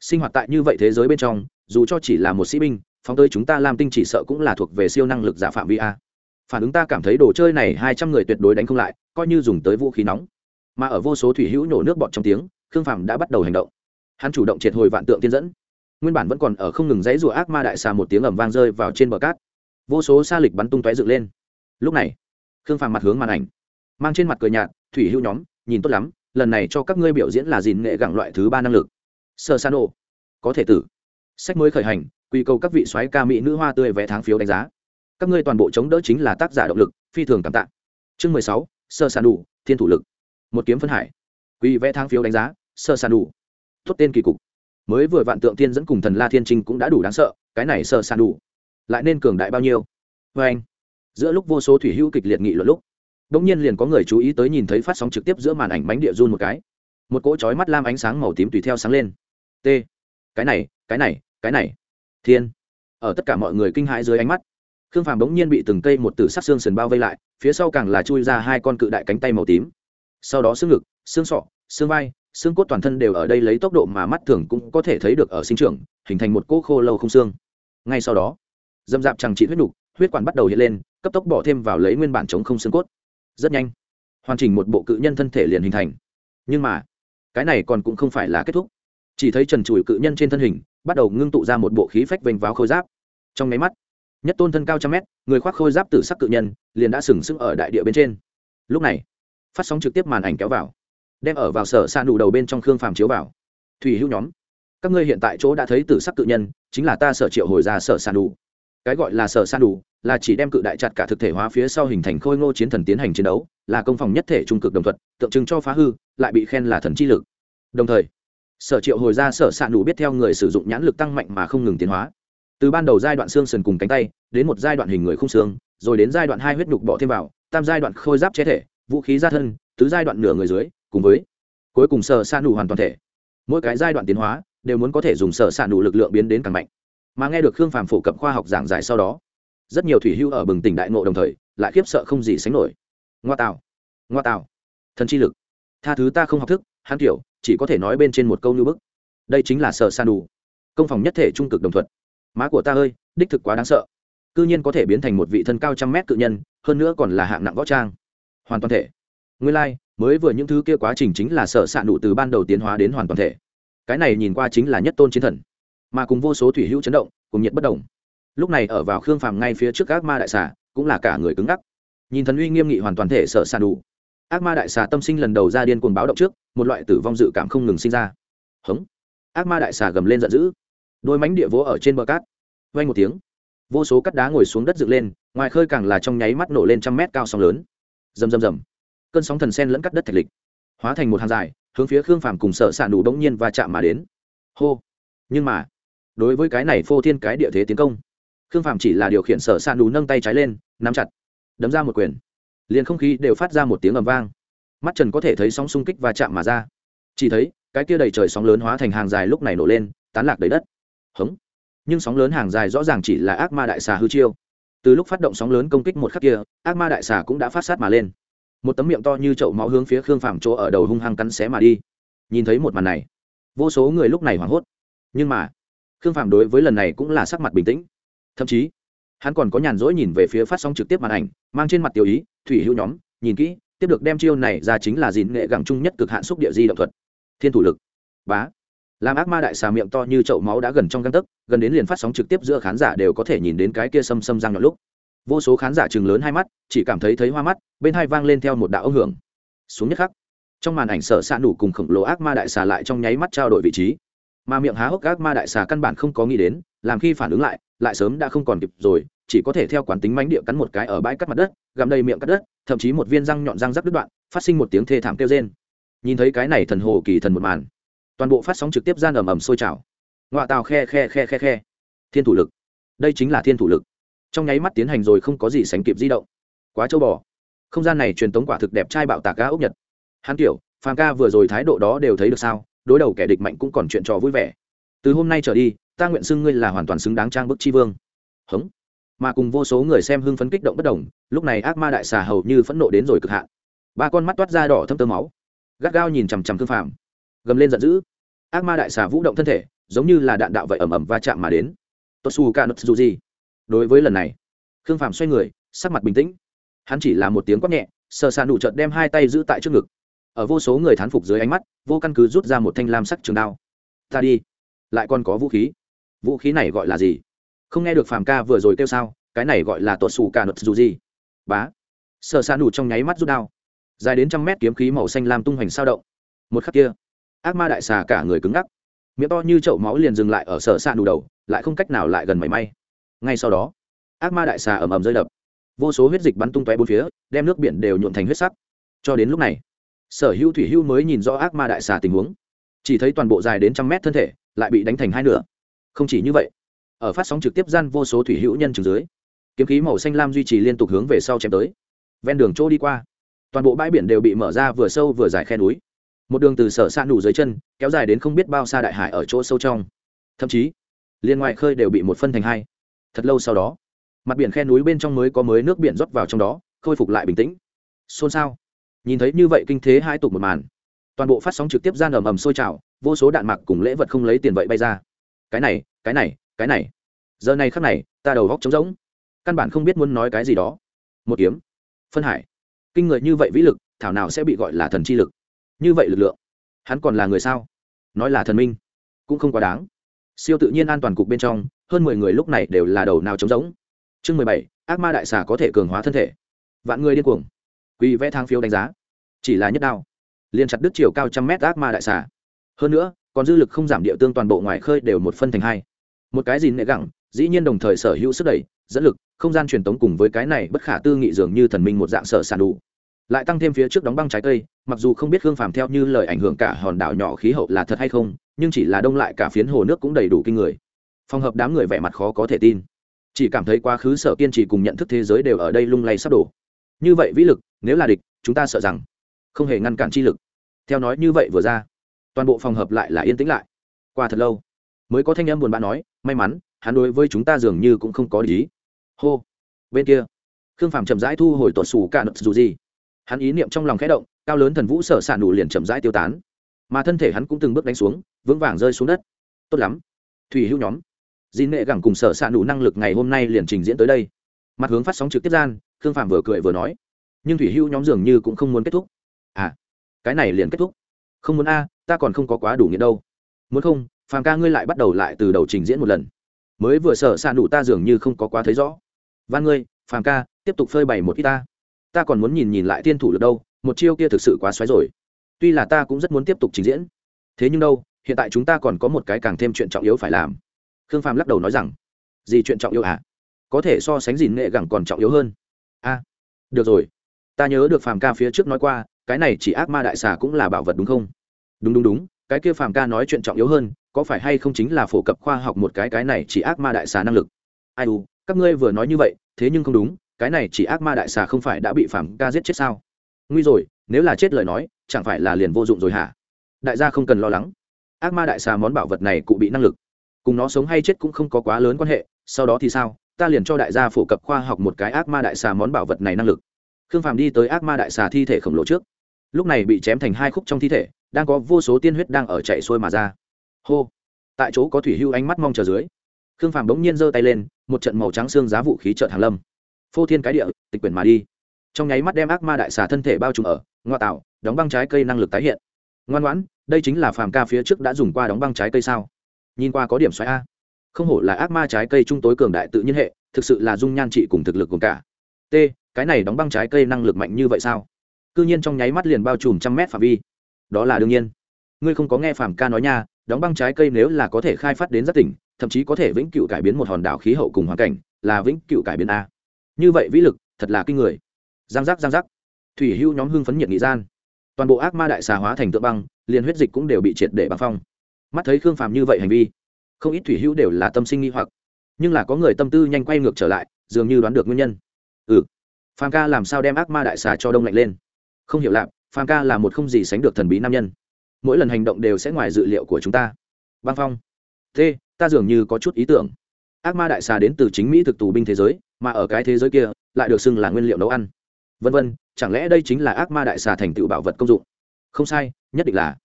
sinh hoạt tại như vậy thế giới bên trong, dù cho chỉ là một sĩ binh, phóng tới chúng ta làm tinh chỉ sợ cũng là thuộc về siêu năng lực giả phạm vi a. Phản ứng ta cảm thấy đồ chơi này hai trăm người tuyệt đối đánh không lại, coi như dùng tới vũ khí nóng. Mà ở vô số thủy hữu nổ nước bọt trong tiếng, khương phạm đã bắt đầu hành động. Hắn chủ động triệt hồi vạn tượng tiên dẫn. Nguyên bản vẫn còn ở không ngừng dãy rùa ác ma đại xà một tiếng ẩm vang rơi vào trên bờ cát. Vô số xa lịch bắn tung tóe dựng lên. Lúc này, khương phàm mặt hướng màn ảnh, mang trên mặt cười nhạt, thủy hữu nhóm, nhìn tốt lắm, lần này cho các ngươi biểu diễn là dìn nghệ gặng loại thứ ba năng lực sơ san ô có thể tử. Sách mới khởi hành quy cầu các vị soái ca mỹ nữ hoa tươi vẽ tháng phiếu đánh giá. Các ngươi toàn bộ chống đỡ chính là tác giả động lực, phi thường cảm tạ. Chương mười sáu, sơ san đủ thiên thủ lực. Một kiếm phân hải. Quy vẽ tháng phiếu đánh giá, sơ san đủ thốt tên kỳ cục. Mới vừa vạn tượng tiên dẫn cùng thần la thiên trinh cũng đã đủ đáng sợ, cái này sơ san đủ lại nên cường đại bao nhiêu? Vê anh. Giữa lúc vô số thủy hữu kịch liệt nghị luận lúc đ ỗ n g nhiên liền có người chú ý tới nhìn thấy phát sóng trực tiếp giữa màn ảnh bánh địa run một cái. Một cỗ chói mắt lam ánh sáng màu tím tùy theo sáng lên t. Cái này cái này cái này. Thiên. Ở tất cả mọi người kinh hãi dưới ánh mắt, khương phàm bỗng nhiên bị từng cây một tử sắc xương sườn bao vây lại, phía sau càng là chui ra hai con cự đại cánh tay màu tím. Sau đó xương ngực, xương sọ, xương vai, xương cốt toàn thân đều ở đây lấy tốc độ mà mắt thường cũng có thể thấy được ở sinh trưởng, hình thành một cỗ khô lâu không xương. Ngay sau đó, dâm dạp chẳng trị huyết đục huyết quản bắt đầu hiện lên, cấp tốc bỏ thêm vào lấy nguyên bản chống không xương cốt. Rất nhanh, hoàn chỉnh một bộ cự nhân thân thể liền hình thành. Nhưng mà, cái này còn cũng không phải là kết thúc chỉ thấy trần trụi cự nhân trên thân hình, bắt đầu ngưng tụ ra một bộ khí phách vênh váo khôi giáp. Trong máy mắt, nhất tôn thân cao trăm mét, người khoác khôi giáp tử sắc cự nhân, liền đã sừng sững ở đại địa bên trên. Lúc này, phát sóng trực tiếp màn ảnh kéo vào, đem ở vào sở xa nụ đầu bên trong khương phàm chiếu vào. Thủy hữu nhóm, các ngươi hiện tại chỗ đã thấy tử sắc cự nhân, chính là ta sở triệu hồi ra sở xa nụ. Cái gọi là sở san đủ là chỉ đem cự đại chặt cả thực thể hóa phía sau hình thành khôi ngô chiến thần tiến hành chiến đấu, là công phòng nhất thể trung cực đồng thuận, tượng trưng cho phá hư, lại bị khen là thần chi lực. Đồng thời sở triệu hồi ra sở s đủ biết theo người sử dụng nhãn lực tăng mạnh mà không ngừng tiến hóa. Từ ban đầu giai đoạn xương sườn cùng cánh tay, đến một giai đoạn hình người không xương, rồi đến giai đoạn hai huyết nhục bỏ thêm vào, tam giai đoạn khôi giáp che thể, vũ khí ra thân, tứ giai đoạn nửa người dưới, cùng với cuối cùng sở s đủ hoàn toàn thể. Mỗi cái giai đoạn tiến hóa, đều muốn có thể dùng sở s đủ lực lượng biến đến càng mạnh. Mà nghe được khương phàm phổ cập khoa học giảng giải sau đó, rất nhiều thủy hưu ở bừng tỉnh đại ngộ đồng thời, lại khiếp sợ không gì sánh nổi. Ngoa tạo ngoa tạo, thần chi lực, tha thứ ta không học thức hắn kiểu chỉ có thể nói bên trên một câu như bức. Đây chính là sợ san đủ công phòng nhất thể trung cực đồng thuận má của ta ơi đích thực quá đáng sợ. Cư nhiên có thể biến thành một vị thân cao trăm mét cự nhân hơn nữa còn là hạng nặng võ trang. Hoàn toàn thể. Nguyên lai、like, mới vừa những thứ kia quá trình chính là sợ s ạ nụ từ ban đầu tiến hóa đến hoàn toàn thể. Cái này nhìn qua chính là nhất tôn chiến thần. Mà cùng vô số thủy hữu chấn động cùng nhiệt bất đồng lúc này ở vào khương phàm ngay phía trước các ma đại xà cũng là cả người cứng ngắc. Nhìn thần uy nghiêm nghị hoàn toàn thể sợ san đủ ác ma đại xà tâm sinh lần đầu ra điên cuồng báo động trước, một loại tử vong dự cảm không ngừng sinh ra. Hống. Ác ma đại xà gầm lên giận dữ. Đôi mánh địa vỗ ở trên bờ cát. Vay một tiếng. Vô số cắt đá ngồi xuống đất dựng lên, ngoài khơi càng là trong nháy mắt nổ lên trăm mét cao sóng lớn. Rầm rầm rầm. Cơn sóng thần sen lẫn cắt đất thạch lịch, hóa thành một hàng dài, hướng phía khương phàm cùng sợ sàn đủ bỗng nhiên và chạm mà đến. Hô. Nhưng mà, đối với cái này phô thiên cái địa thế tiến công, khương phạm chỉ là điều khiển sở s ạ nù nâng tay trái lên, nắm chặt, đấm ra một quyền liền không khí đều phát ra một tiếng ầm vang. Mắt trần có thể thấy sóng xung kích và chạm mà ra. Chỉ thấy, cái kia đầy trời sóng lớn hóa thành hàng dài lúc này nổ lên, tán lạc đầy đất. Hống! Nhưng sóng lớn hàng dài rõ ràng chỉ là ác ma đại xà hư chiêu. Từ lúc phát động sóng lớn công kích một khắc kia, ác ma đại xà cũng đã phát sát mà lên. Một tấm miệng to như chậu máu hướng phía khương phàm chỗ ở đầu hung hăng cắn xé mà đi. Nhìn thấy một màn này, vô số người lúc này hoảng hốt. Nhưng mà, khương phàm đối với lần này cũng là sắc mặt bình tĩnh. Thậm chí hắn còn có nhàn rỗi nhìn về phía phát sóng trực tiếp màn ảnh, mang trên mặt tiểu ý, thủy hữu nhóm, nhìn kỹ, tiếp được đem chiêu này ra chính là dìn nghệ gẳng chung nhất cực hạn xúc địa di động thuật. Thiên thủ lực. Bá. Làm ác ma đại xà miệng to như chậu máu đã gần trong găng tấc, gần đến liền phát sóng trực tiếp giữa khán giả đều có thể nhìn đến cái kia xâm xâm răng nhọn lúc. Vô số khán giả chừng lớn hai mắt, chỉ cảm thấy thấy hoa mắt, bên hai vang lên theo một đạo âm hưởng. Xuống nhất khắc. Trong màn ảnh sở s ạ nủ cùng khổng lồ ác ma đại xà lại trong nháy mắt trao đổi vị trí mà miệng há hốc gác ma đại xà căn bản không có nghĩ đến, làm khi phản ứng lại lại sớm đã không còn kịp rồi, chỉ có thể theo quán tính mánh địa cắn một cái ở bãi cắt mặt đất, gặm đầy miệng cắt đất, thậm chí một viên răng nhọn răng rắc đứt đoạn, phát sinh một tiếng thê thảm kêu rên. Nhìn thấy cái này thần hồ kỳ thần một màn, toàn bộ phát sóng trực tiếp gian ầm ầm sôi trào. Ngoạ tàu khe khe khe khe khe. Thiên thủ lực. Đây chính là thiên thủ lực. Trong nháy mắt tiến hành rồi không có gì sánh kịp di động. Quá châu bò. Không gian này truyền tống quả thực đẹp trai bạo tạc ca ốc nhật. Hắn kiểu, phàm ca vừa rồi thái độ đó đều thấy được sao? Đối đầu kẻ địch mạnh cũng còn chuyện trò vui vẻ. Từ hôm nay trở đi, ta nguyện xưng ngươi là hoàn toàn xứng đáng trang bức chi vương. Hống. Mà cùng vô số người xem hưng phấn kích động bất đồng, lúc này ác ma đại xà hầu như phẫn nộ đến rồi cực hạn. Ba con mắt toát ra đỏ thâm tơ máu. Gắt gao nhìn chằm chằm thương phàm. Gầm lên giận dữ. Ác ma đại xà vũ động thân thể, giống như là đạn đạo vậy ẩm ẩm va chạm mà đến. Tốt su ca nut dù gì đối với lần này khương phàm xoay người, sắc mặt bình tĩnh. Hắn chỉ là một tiếng quát nhẹ, sờ sàn đủ trợt đem hai tay giữ tại trước ngực ở vô số người thán phục dưới ánh mắt, vô căn cứ rút ra một thanh lam sắc trường đao. Ta đi. Lại còn có vũ khí. Vũ khí này gọi là gì? Không nghe được phàm ca vừa rồi kêu sao, cái này gọi là tuột xù cả nốt dù gì. Bá. Sờ xa đủ trong nháy mắt rút đao. Dài đến trăm mét kiếm khí màu xanh lam tung hoành sao động. Một khắc kia, ác ma đại xà cả người cứng ngắc. Miệng to như chậu máu liền dừng lại ở sở xa đủ đầu, lại không cách nào lại gần mảy may. Ngay sau đó, ác ma đại xà ầm ầm rơi đập. Vô số huyết dịch bắn tung tóe bốn phía, đem nước biển đều nhuộn thành huyết sắc. Cho đến lúc này sở hữu thủy hữu mới nhìn rõ ác ma đại xà tình huống. Chỉ thấy toàn bộ dài đến trăm mét thân thể, lại bị đánh thành hai nửa. Không chỉ như vậy, ở phát sóng trực tiếp gian vô số thủy hữu nhân trường dưới, kiếm khí màu xanh lam duy trì liên tục hướng về sau chém tới. Ven đường chỗ đi qua, toàn bộ bãi biển đều bị mở ra vừa sâu vừa dài khe núi. Một đường từ sở xa đủ nủ dưới chân, kéo dài đến không biết bao xa đại hải ở chỗ sâu trong. Thậm chí, liên ngoại khơi đều bị một phân thành hai. Thật lâu sau đó, mặt biển khe núi bên trong mới có mới nước biển rót vào trong đó, khôi phục lại bình tĩnh. Xôn xao nhìn thấy như vậy kinh thế hai tục một màn, toàn bộ phát sóng trực tiếp gian ầm ầm sôi trào, vô số đạn mặc cùng lễ vật không lấy tiền vậy bay ra. Cái này cái này cái này. Giờ này khắc này, ta đầu góc trống rỗng. Căn bản không biết muốn nói cái gì đó. Một kiếm. Phân hải. Kinh người như vậy vĩ lực, thảo nào sẽ bị gọi là thần chi lực? Như vậy lực lượng, hắn còn là người sao? Nói là thần minh, cũng không quá đáng. Siêu tự nhiên an toàn cục bên trong, hơn mười người lúc này đều là đầu nào trống rỗng. Chương mười bảy, ác ma đại xà có thể cường hóa thân thể. Vạn người điên cuồng quy vẽ thang phiếu đánh giá. Chỉ là nhất đao. Liền chặt đứt chiều cao trăm mét ác ma đại xà. Hơn nữa, còn dư lực không giảm địa tương toàn bộ ngoài khơi đều một phân thành hai. Một cái gì nệ gẳng, dĩ nhiên đồng thời sở hữu sức đẩy, dẫn lực, không gian truyền tống cùng với cái này bất khả tư nghị dường như thần minh một dạng sở sản đủ. Lại tăng thêm phía trước đóng băng trái cây, mặc dù không biết hương phàm theo như lời ảnh hưởng cả hòn đảo nhỏ khí hậu là thật hay không, nhưng chỉ là đông lại cả phiến hồ nước cũng đầy đủ kinh người. Phòng hợp đám người vẻ mặt khó có thể tin. Chỉ cảm thấy quá khứ sở kiên trì cùng nhận thức thế giới đều ở đây lung lay sắp đổ như vậy vĩ lực, nếu là địch, chúng ta sợ rằng không hề ngăn cản chi lực. Theo nói như vậy vừa ra, toàn bộ phòng hợp lại là yên tĩnh lại. Qua thật lâu, mới có thanh âm buồn bã nói, may mắn, hắn đối với chúng ta dường như cũng không có lý hô, bên kia, khương phàm chậm rãi thu hồi tuột xù cả nợt dù gì. Hắn ý niệm trong lòng khẽ động, cao lớn thần vũ sở s đủ liền chậm rãi tiêu tán. Mà thân thể hắn cũng từng bước đánh xuống, vững vàng rơi xuống đất. Tốt lắm, thủy hữu nhóm. Di nệ gẳng cùng sở s đủ năng lực ngày hôm nay liền trình diễn tới đây. Mặt hướng phát sóng trực tiếp gian khương phạm vừa cười vừa nói, nhưng thủy hữu nhóm dường như cũng không muốn kết thúc. À cái này liền kết thúc. Không muốn a, ta còn không có quá đủ nghĩa đâu. Muốn không, phàm ca ngươi lại bắt đầu lại từ đầu trình diễn một lần. Mới vừa sợ xa đủ ta dường như không có quá thấy rõ. Van ngươi, phàm ca, tiếp tục phơi bày một ít ta. Ta còn muốn nhìn nhìn lại tiên thủ được đâu, một chiêu kia thực sự quá xoáy rồi. Tuy là ta cũng rất muốn tiếp tục trình diễn. Thế nhưng đâu, hiện tại chúng ta còn có một cái càng thêm chuyện trọng yếu phải làm. Khương phàm lắc đầu nói rằng, gì chuyện trọng yếu à? Có thể so sánh gì nghệ gẳng còn trọng yếu hơn a được rồi. Ta nhớ được phàm ca phía trước nói qua, cái này chỉ ác ma đại xà cũng là bảo vật đúng không? Đúng đúng đúng. Cái kia phàm ca nói chuyện trọng yếu hơn, có phải hay không chính là phổ cập khoa học một cái cái này chỉ ác ma đại xà năng lực? Ai u, các ngươi vừa nói như vậy, thế nhưng không đúng, cái này chỉ ác ma đại xà không phải đã bị phàm ca giết chết sao? Nguy rồi, nếu là chết lời nói, chẳng phải là liền vô dụng rồi hả? Đại gia không cần lo lắng. Ác ma đại xà món bảo vật này cụ bị năng lực. Cùng nó sống hay chết cũng không có quá lớn quan hệ, sau đó thì sao? Ta liền cho đại gia phổ cập khoa học một cái ác ma đại xà món bảo vật này năng lực. Khương phàm đi tới ác ma đại xà thi thể khổng lồ trước. Lúc này bị chém thành hai khúc trong thi thể, đang có vô số tiên huyết đang ở chạy xuôi mà ra. Hô! Tại chỗ có thủy hưu ánh mắt mong chờ dưới, khương phàm bỗng nhiên giơ tay lên, một trận màu trắng xương giá vũ khí trợn hàng lâm. Phô thiên cái địa, tịch quyển mà đi. Trong nháy mắt đem ác ma đại xà thân thể bao trùm ở, ngoa tạo, đóng băng trái cây năng lực tái hiện. Ngoan ngoãn, đây chính là phàm ca phía trước đã dùng qua đóng băng trái cây sao? Nhìn qua có điểm xoáy a không hổ là ác ma trái cây trung tối cường đại tự nhiên hệ, thực sự là dung nhan trị cùng thực lực cùng cả. T, cái này đóng băng trái cây năng lực mạnh như vậy sao? C nhiên trong nháy mắt liền bao trùm trăm mét phạm vi. Đó là đương nhiên. Ngươi không có nghe phàm ca nói nha, đóng băng trái cây nếu là có thể khai phát đến rất tỉnh thậm chí có thể vĩnh cựu cải biến một hòn đảo khí hậu cùng hoàn cảnh, là vĩnh cựu cải biến a. Như vậy vĩ lực, thật là kinh người. Giang giác giang giác. Thủy hưu nhóm hưng phấn nhiệt nghị gian. Toàn bộ ác ma đại xà hóa thành tượng băng, liền huyết dịch cũng đều bị triệt để băng phong. Mắt thấy khương phàm như vậy hành vi không ít thủy hữu đều là tâm sinh nghi hoặc, nhưng là có người tâm tư nhanh quay ngược trở lại, dường như đoán được nguyên nhân. Ừ. Phàm ca làm sao đem ác ma đại xà cho đông lạnh lên? Không hiểu lạp, phàm ca là một không gì sánh được thần bí nam nhân. Mỗi lần hành động đều sẽ ngoài dự liệu của chúng ta. Băng phong. T ta dường như có chút ý tưởng. Ác ma đại xà đến từ chính mỹ thực tù binh thế giới, mà ở cái thế giới kia, lại được xưng là nguyên liệu nấu ăn. Vân vân, chẳng lẽ đây chính là ác ma đại xà thành tựu bảo vật công dụng? Không sai, nhất định là.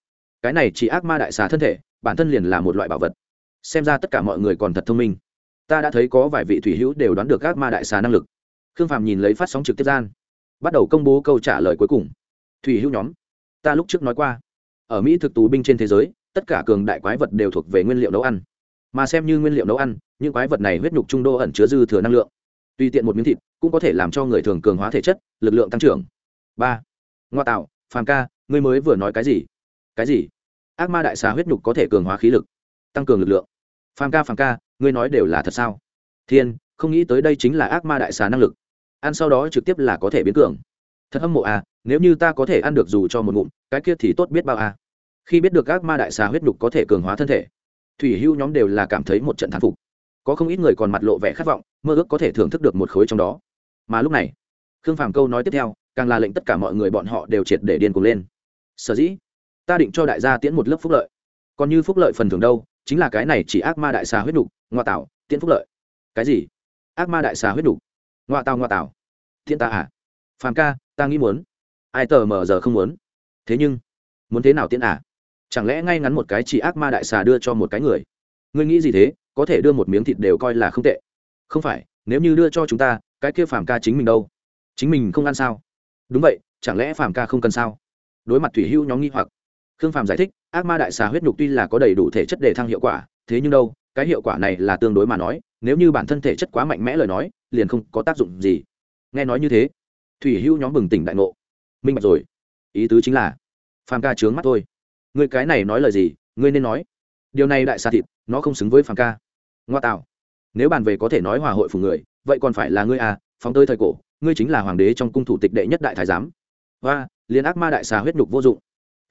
Cái này chỉ ác ma đại xà thân thể, bản thân liền là một loại bảo vật xem ra tất cả mọi người còn thật thông minh. Ta đã thấy có vài vị thủy hữu đều đoán được ác ma đại xà năng lực. Khương phàm nhìn lấy phát sóng trực tiếp gian, bắt đầu công bố câu trả lời cuối cùng. Thủy hữu nhóm, ta lúc trước nói qua, ở mỹ thực tù binh trên thế giới, tất cả cường đại quái vật đều thuộc về nguyên liệu nấu ăn. Mà xem như nguyên liệu nấu ăn, những quái vật này huyết nhục trung đô ẩn chứa dư thừa năng lượng. Tùy tiện một miếng thịt cũng có thể làm cho người thường cường hóa thể chất, lực lượng tăng trưởng. Ba, ngoa tạo, phàm ca, ngươi mới vừa nói cái gì? Cái gì? Ác ma đại xà huyết nhục có thể cường hóa khí lực tăng cường lực lượng. Phàm ca phàm ca, ngươi nói đều là thật sao? Thiên, không nghĩ tới đây chính là ác ma đại xà năng lực. Ăn sau đó trực tiếp là có thể biến cường. Thật hâm mộ à nếu như ta có thể ăn được dù cho một ngụm, cái kia thì tốt biết bao à. Khi biết được ác ma đại xà huyết nhục có thể cường hóa thân thể, thủy hưu nhóm đều là cảm thấy một trận thán phục. Có không ít người còn mặt lộ vẻ khát vọng, mơ ước có thể thưởng thức được một khối trong đó. Mà lúc này, khương phàm câu nói tiếp theo, càng là lệnh tất cả mọi người bọn họ đều triệt để điên cuồng lên. Sở dĩ, ta định cho đại gia tiễn một lớp phúc lợi. Còn như phúc lợi phần thưởng đâu chính là cái này chỉ ác ma đại xà huyết đục ngoa tạo, tiễn phúc lợi. Cái gì? Ác ma đại xà huyết đục ngoa tạo ngoa tạo. Thiên ta à? Phàm ca, ta nghĩ muốn. Ai tờ mờ giờ không muốn? Thế nhưng, muốn thế nào tiễn à? Chẳng lẽ ngay ngắn một cái chỉ ác ma đại xà đưa cho một cái người? Ngươi nghĩ gì thế? Có thể đưa một miếng thịt đều coi là không tệ. Không phải, nếu như đưa cho chúng ta, cái kia phàm ca chính mình đâu? Chính mình không ăn sao? Đúng vậy, chẳng lẽ phàm ca không cần sao? Đối mặt thủy hưu nhóm nghi hoặc khương phàm giải thích, ác ma đại xà huyết nhục tuy là có đầy đủ thể chất để thăng hiệu quả, thế nhưng đâu, cái hiệu quả này là tương đối mà nói, nếu như bản thân thể chất quá mạnh mẽ lời nói, liền không có tác dụng gì. Nghe nói như thế, thủy hưu nhóm bừng tỉnh đại ngộ. Minh bạch rồi. Ý tứ chính là, phàm ca trướng mắt thôi. Người cái này nói lời gì, ngươi nên nói. Điều này đại xà thịt, nó không xứng với phàm ca. Ngoa tạo. Nếu bàn về có thể nói hòa hội phủ người, vậy còn phải là ngươi à phóng tới thời cổ, ngươi chính là hoàng đế trong cung thủ tịch đệ nhất đại thái giám. Và liên ác ma đại xà huyết nhục vô dụng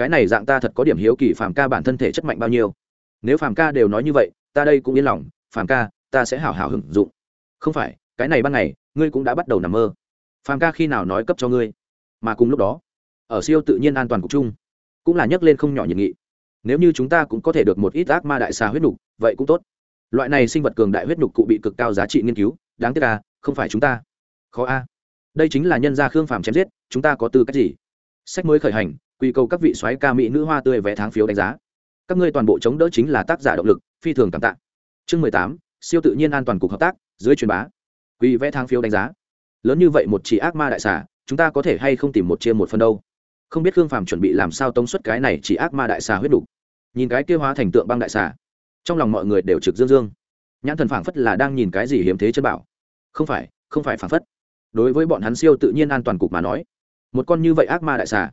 cái này dạng ta thật có điểm hiếu kỳ phàm ca bản thân thể chất mạnh bao nhiêu. Nếu phàm ca đều nói như vậy, ta đây cũng yên lòng, phàm ca, ta sẽ hảo hảo hưởng dụng. Không phải, cái này ban ngày, ngươi cũng đã bắt đầu nằm mơ. Phàm ca khi nào nói cấp cho ngươi? Mà cùng lúc đó, ở siêu tự nhiên an toàn cục chung, cũng là nhấc lên không nhỏ nhiệt nghị. Nếu như chúng ta cũng có thể được một ít ác ma đại xà huyết nhục, vậy cũng tốt. Loại này sinh vật cường đại huyết nhục cụ bị cực cao giá trị nghiên cứu, đáng tiếc à không phải chúng ta. Khó a. Đây chính là nhân gia khương phàm chém giết, chúng ta có tư cách gì? Sách mới khởi hành quy cầu các vị soái ca mỹ nữ hoa tươi vé tháng phiếu đánh giá. Các ngươi toàn bộ chống đỡ chính là tác giả động lực, phi thường cảm tạ. Chương mười tám, siêu tự nhiên an toàn cục hợp tác, dưới truyền bá. Quy vé tháng phiếu đánh giá. Lớn như vậy một chỉ ác ma đại xà, chúng ta có thể hay không tìm một chia một phần đâu? Không biết khương phàm chuẩn bị làm sao tống xuất cái này chỉ ác ma đại xà huyết đủ. nhìn cái kia hóa thành tượng băng đại xà, trong lòng mọi người đều trực dương dương. Nhãn thần phảng phất là đang nhìn cái gì hiếm thế chân bảo. Không phải không phải phảng phất. Đối với bọn hắn siêu tự nhiên an toàn cục mà nói, một con như vậy ác ma đại xà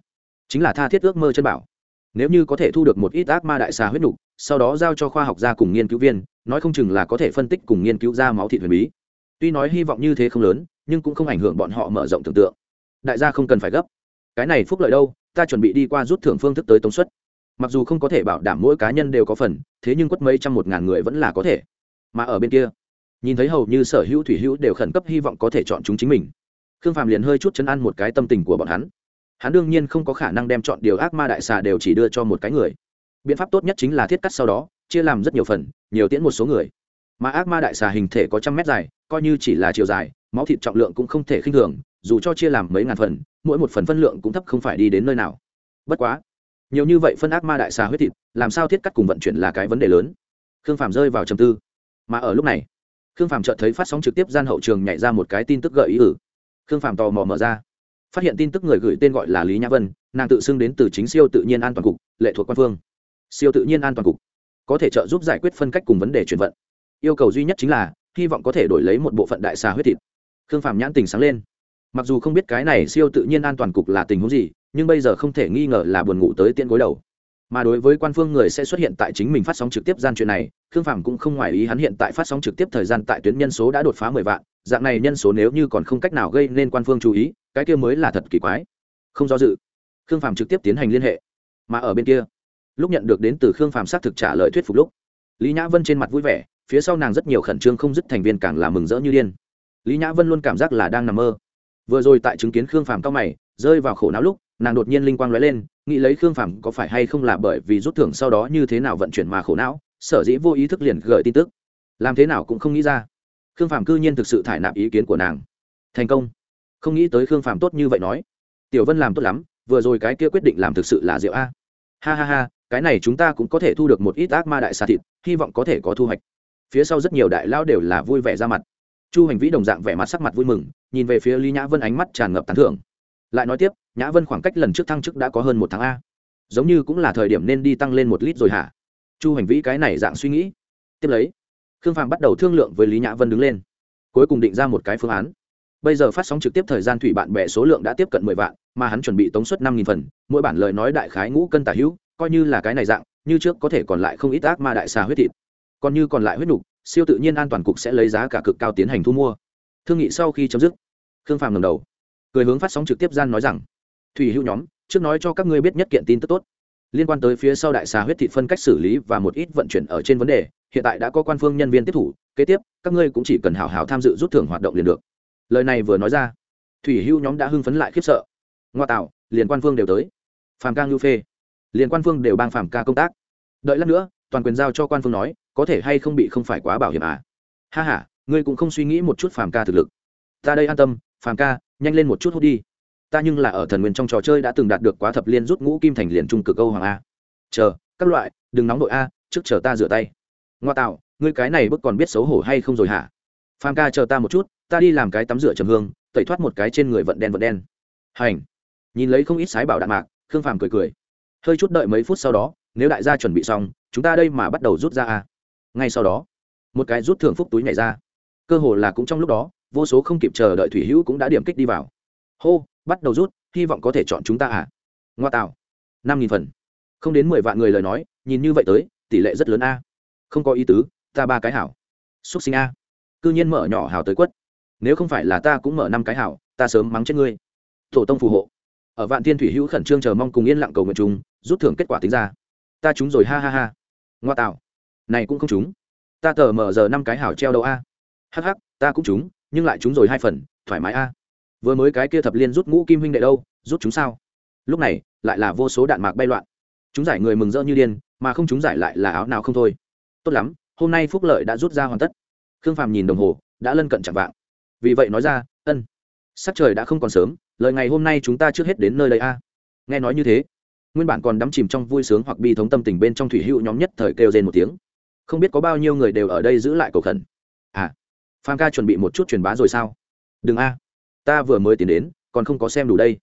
chính là tha thiết ước mơ chân bảo. Nếu như có thể thu được một ít ác ma đại xà huyết nục, sau đó giao cho khoa học gia cùng nghiên cứu viên, nói không chừng là có thể phân tích cùng nghiên cứu ra máu thị huyền bí. Tuy nói hy vọng như thế không lớn, nhưng cũng không ảnh hưởng bọn họ mở rộng tưởng tượng. Đại gia không cần phải gấp. Cái này phúc lợi đâu, ta chuẩn bị đi qua rút thưởng phương thức tới tống suất. Mặc dù không có thể bảo đảm mỗi cá nhân đều có phần, thế nhưng quất mấy trăm một ngàn người vẫn là có thể. Mà ở bên kia, nhìn thấy hầu như sở hữu thủy hữu đều khẩn cấp hy vọng có thể chọn chúng chính mình. Khương phàm liền hơi chút chấn an một cái tâm tình của bọn hắn hắn đương nhiên không có khả năng đem chọn điều ác ma đại xà đều chỉ đưa cho một cái người. Biện pháp tốt nhất chính là thiết cắt sau đó, chia làm rất nhiều phần, nhiều tiễn một số người. Mà ác ma đại xà hình thể có trăm mét dài, coi như chỉ là chiều dài, máu thịt trọng lượng cũng không thể khinh thường, dù cho chia làm mấy ngàn phần, mỗi một phần phân lượng cũng thấp không phải đi đến nơi nào. Bất quá, nhiều như vậy phân ác ma đại xà huyết thịt, làm sao thiết cắt cùng vận chuyển là cái vấn đề lớn. Khương phàm rơi vào trầm tư. Mà ở lúc này, khương phàm chợt thấy phát sóng trực tiếp gian hậu trường nhảy ra một cái tin tức gợi ý ử. Khương phàm tò mò mở ra phát hiện tin tức người gửi tên gọi là lý nhã vân, nàng tự xưng đến từ chính siêu tự nhiên an toàn cục, lệ thuộc quan phương. Siêu tự nhiên an toàn cục có thể trợ giúp giải quyết phân cách cùng vấn đề chuyển vận. Yêu cầu duy nhất chính là, hy vọng có thể đổi lấy một bộ phận đại xà huyết thịt. Khương phàm nhãn tình sáng lên. Mặc dù không biết cái này siêu tự nhiên an toàn cục là tình huống gì, nhưng bây giờ không thể nghi ngờ là buồn ngủ tới tiễn gối đầu mà đối với quan phương người sẽ xuất hiện tại chính mình phát sóng trực tiếp gian chuyện này, khương phàm cũng không ngoài ý hắn hiện tại phát sóng trực tiếp thời gian tại tuyến nhân số đã đột phá mười vạn, dạng này nhân số nếu như còn không cách nào gây nên quan phương chú ý, cái kia mới là thật kỳ quái. Không do dự, khương phàm trực tiếp tiến hành liên hệ. Mà ở bên kia, lúc nhận được đến từ khương phàm xác thực trả lời thuyết phục lúc, lý nhã vân trên mặt vui vẻ, phía sau nàng rất nhiều khẩn trương không dứt thành viên càng là mừng rỡ như điên. Lý nhã vân luôn cảm giác là đang nằm mơ. Vừa rồi tại chứng kiến khương phàm cao mày, rơi vào khổ não lúc nàng đột nhiên linh quang lóe lên, nghĩ lấy khương phàm có phải hay không là bởi vì rút thưởng sau đó như thế nào vận chuyển mà khổ não, sở dĩ vô ý thức liền gửi tin tức. Làm thế nào cũng không nghĩ ra. Khương phàm cư nhiên thực sự thải nạp ý kiến của nàng. Thành công. Không nghĩ tới khương phàm tốt như vậy nói. Tiểu vân làm tốt lắm, vừa rồi cái kia quyết định làm thực sự là diệu a. Ha ha ha, cái này chúng ta cũng có thể thu được một ít ác ma đại xà thịt, hy vọng có thể có thu hoạch. Phía sau rất nhiều đại lao đều là vui vẻ ra mặt. Chu hành vĩ đồng dạng vẻ mặt sắc mặt vui mừng, nhìn về phía lý nhã vân ánh mắt tràn ngập tán thưởng lại nói tiếp, nhã vân khoảng cách lần trước thăng chức đã có hơn một tháng a. Giống như cũng là thời điểm nên đi tăng lên một lít rồi hả? Chu hành vĩ cái này dạng suy nghĩ. Tiếp lấy, khương phàm bắt đầu thương lượng với lý nhã vân đứng lên. Cuối cùng định ra một cái phương án. Bây giờ phát sóng trực tiếp thời gian thủy bạn bè số lượng đã tiếp cận mười vạn, mà hắn chuẩn bị tống suất năm nghìn phần, mỗi bản lời nói đại khái ngũ cân tả hữu, coi như là cái này dạng, như trước có thể còn lại không ít ác ma đại xà huyết thịt. Còn như còn lại huyết nục, siêu tự nhiên an toàn cục sẽ lấy giá cả cực cao tiến hành thu mua. Thương nghị sau khi chấm dứt, khương phàm ngầm đầu cười hướng phát sóng trực tiếp gian nói rằng, thủy hữu nhóm, trước nói cho các ngươi biết nhất kiện tin tức tốt. Liên quan tới phía sau đại xà huyết thịt phân cách xử lý và một ít vận chuyển ở trên vấn đề, hiện tại đã có quan phương nhân viên tiếp thủ, kế tiếp, các ngươi cũng chỉ cần hào hào tham dự rút thưởng hoạt động liền được. Lời này vừa nói ra, thủy hữu nhóm đã hưng phấn lại khiếp sợ. Ngoa tạo, liền quan phương đều tới. Phàm ca ngưu phê. Liền quan phương đều bang phàm ca công tác. Đợi lát nữa, toàn quyền giao cho quan phương nói, có thể hay không bị không phải quá bảo hiểm à? Ha h a ngươi cũng không suy nghĩ một chút phàm ca thực lực. Ta đây an tâm, phàm ca nhanh lên một chút hút đi. Ta nhưng là ở thần nguyên trong trò chơi đã từng đạt được quá thập liên rút ngũ kim thành liền trung cực âu hoàng a. Chờ, các loại, đừng nóng đội a, trước chờ ta rửa tay. Ngoa tạo, ngươi cái này bức còn biết xấu hổ hay không rồi hả? Pham ca chờ ta một chút, ta đi làm cái tắm rửa trầm hương, tẩy thoát một cái trên người vận đen vận đen. Hành. Nhìn lấy không ít sái bảo đạn mạc, khương phàm cười cười. Hơi chút đợi mấy phút sau đó, nếu đại gia chuẩn bị xong, chúng ta đây mà bắt đầu rút ra a. Ngay sau đó, một cái rút thưởng phúc túi nhảy ra. Cơ hồ là cũng trong lúc đó vô số không kịp chờ đợi thủy hữu cũng đã điểm kích đi vào. Hô, bắt đầu rút, hy vọng có thể chọn chúng ta à? Ngoa tạo. Năm nghìn phần. Không đến mười vạn người lời nói, nhìn như vậy tới, tỷ lệ rất lớn a. Không có ý tứ, ta ba cái hảo. Xúc sinh a. C ư nhiên mở nhỏ hảo tới quất. Nếu không phải là ta cũng mở năm cái hảo, ta sớm mắng chết ngươi. Tổ tông phù hộ. Ở vạn thiên thủy hữu khẩn trương chờ mong cùng yên lặng cầu nguyện chúng rút thưởng kết quả tính ra. Ta trúng rồi, ha ha ha. Ngoa tạo. Này cũng không trúng. Ta tờ mở giờ năm cái hảo treo đầu a. Hh ta cũng trúng nhưng lại trúng rồi hai phần, thoải mái a. Vừa mới cái kia thập liên rút ngũ kim huynh đệ đâu, rút chúng sao? Lúc này, lại là vô số đạn mạc bay loạn. Chúng giải người mừng rỡ như điên, mà không chúng giải lại là áo nào không thôi. Tốt lắm, hôm nay phúc lợi đã rút ra hoàn tất. Khương phàm nhìn đồng hồ, đã lân cận chạm vạng. Vì vậy nói ra, ân, sắc trời đã không còn sớm, lời ngày hôm nay chúng ta trước hết đến nơi đây a. Nghe nói như thế, nguyên bản còn đắm chìm trong vui sướng hoặc bi thống tâm tình bên trong thủy hữu nhóm nhất thời kêu rên một tiếng. Không biết có bao nhiêu người đều ở đây giữ lại cầu khẩn phàm ca chuẩn bị một chút truyền bá rồi sao? Đừng a. Ta vừa mới tiến đến, còn không có xem đủ đây.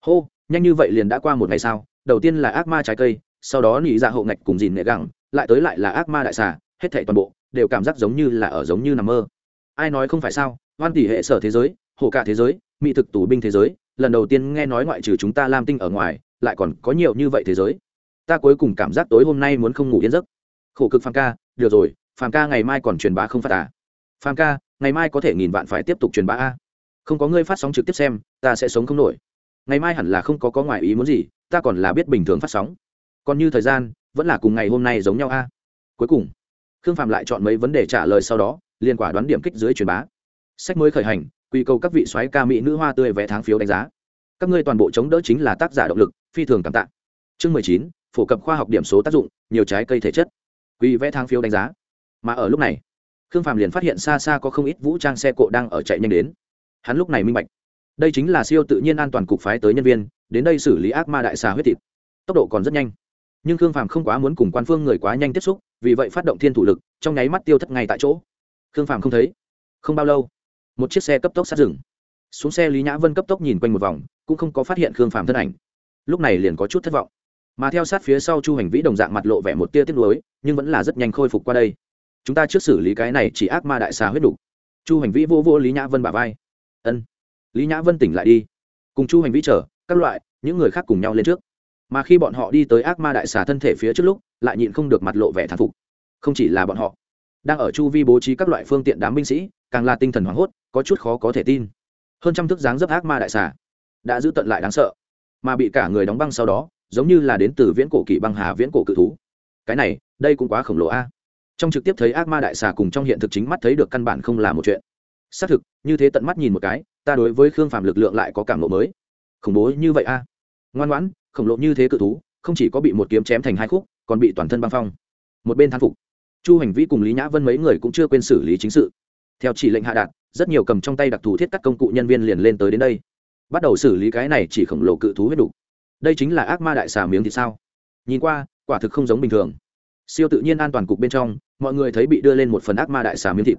Hô, nhanh như vậy liền đã qua một ngày sao? Đầu tiên là ác ma trái cây, sau đó nỉ dạ hậu ngạch cùng dìn nệ gẳng, lại tới lại là ác ma đại xà, hết thảy toàn bộ đều cảm giác giống như là ở giống như nằm mơ. Ai nói không phải sao? Hoan tỷ hệ sở thế giới hộ cả thế giới, mỹ thực tù binh thế giới, lần đầu tiên nghe nói ngoại trừ chúng ta lam tinh ở ngoài, lại còn có nhiều như vậy thế giới. Ta cuối cùng cảm giác tối hôm nay muốn không ngủ yên giấc. Khổ cực phàm ca, được rồi phàm ca ngày mai còn truyền bá không phát à? Phàm ca ngày mai có thể nghìn vạn phải tiếp tục truyền bá a. Không có ngươi phát sóng trực tiếp xem, ta sẽ sống không nổi. Ngày mai hẳn là không có có ngoại ý muốn gì, ta còn là biết bình thường phát sóng. Còn như thời gian, vẫn là cùng ngày hôm nay giống nhau a. Cuối cùng, khương phạm lại chọn mấy vấn đề trả lời sau đó liên quả đoán điểm kích dưới truyền bá. Sách mới khởi hành, quy cầu các vị soái ca mỹ nữ hoa tươi vẽ tháng phiếu đánh giá. Các ngươi toàn bộ chống đỡ chính là tác giả động lực, phi thường cảm tạ. Chương mười chín, phổ cập khoa học điểm số tác dụng, nhiều trái cây thể chất. Quy vẽ tháng phiếu đánh giá. Mà ở lúc này khương phạm liền phát hiện xa xa có không ít vũ trang xe cộ đang ở chạy nhanh đến. Hắn lúc này minh bạch, đây chính là siêu tự nhiên an toàn cục phái tới nhân viên, đến đây xử lý ác ma đại xà huyết thịt. Tốc độ còn rất nhanh. Nhưng khương phàm không quá muốn cùng quan phương người quá nhanh tiếp xúc, vì vậy phát động thiên thủ lực, trong nháy mắt tiêu thất ngay tại chỗ. Khương phàm không thấy. Không bao lâu, một chiếc xe cấp tốc sát rừng xuống xe lý nhã vân cấp tốc nhìn quanh một vòng, cũng không có phát hiện khương phàm thân ảnh. Lúc này liền có chút thất vọng. Mà theo sát phía sau chu hành vĩ đồng dạng mặt lộ vẻ một tia tiếc nuối, nhưng vẫn là rất nhanh khôi phục qua đây chúng ta trước xử lý cái này chỉ ác ma đại xà huyết đủ. chu hành vĩ vô vô lý nhã vân bả vai. Ân. Lý nhã vân tỉnh lại đi. Cùng chu hành vĩ chờ, các loại, những người khác cùng nhau lên trước. Mà khi bọn họ đi tới ác ma đại xà thân thể phía trước lúc, lại nhịn không được mặt lộ vẻ thán phục. Không chỉ là bọn họ, đang ở chu vi bố trí các loại phương tiện đám binh sĩ, càng là tinh thần hoảng hốt, có chút khó có thể tin. Hơn trăm thước dáng dấp ác ma đại xà, đã giữ tận lại đáng sợ. Mà bị cả người đóng băng sau đó, giống như là đến từ viễn cổ kỷ băng hà viễn cổ cự thú. Cái này, đây cũng quá khổng lồ a trong trực tiếp thấy ác ma đại xà cùng trong hiện thực chính mắt thấy được căn bản không là một chuyện. Xác thực, như thế tận mắt nhìn một cái, ta đối với khương phàm lực lượng lại có cảm lộ mới. Khủng bố như vậy a. Ngoan ngoãn, khổng lộ như thế cự thú, không chỉ có bị một kiếm chém thành hai khúc, còn bị toàn thân băng phong. Một bên thán phục, chu hành vĩ cùng lý nhã vân mấy người cũng chưa quên xử lý chính sự. Theo chỉ lệnh hạ đạt, rất nhiều cầm trong tay đặc thù thiết các công cụ nhân viên liền lên tới đến đây. Bắt đầu xử lý cái này chỉ khổng lồ cự thú huyết đủ. đây chính là ác ma đại xà miếng thì sao? Nhìn qua, quả thực không giống bình thường. Siêu tự nhiên an toàn cục bên trong mọi người thấy bị đưa lên một phần ác ma đại xà miếng thịt.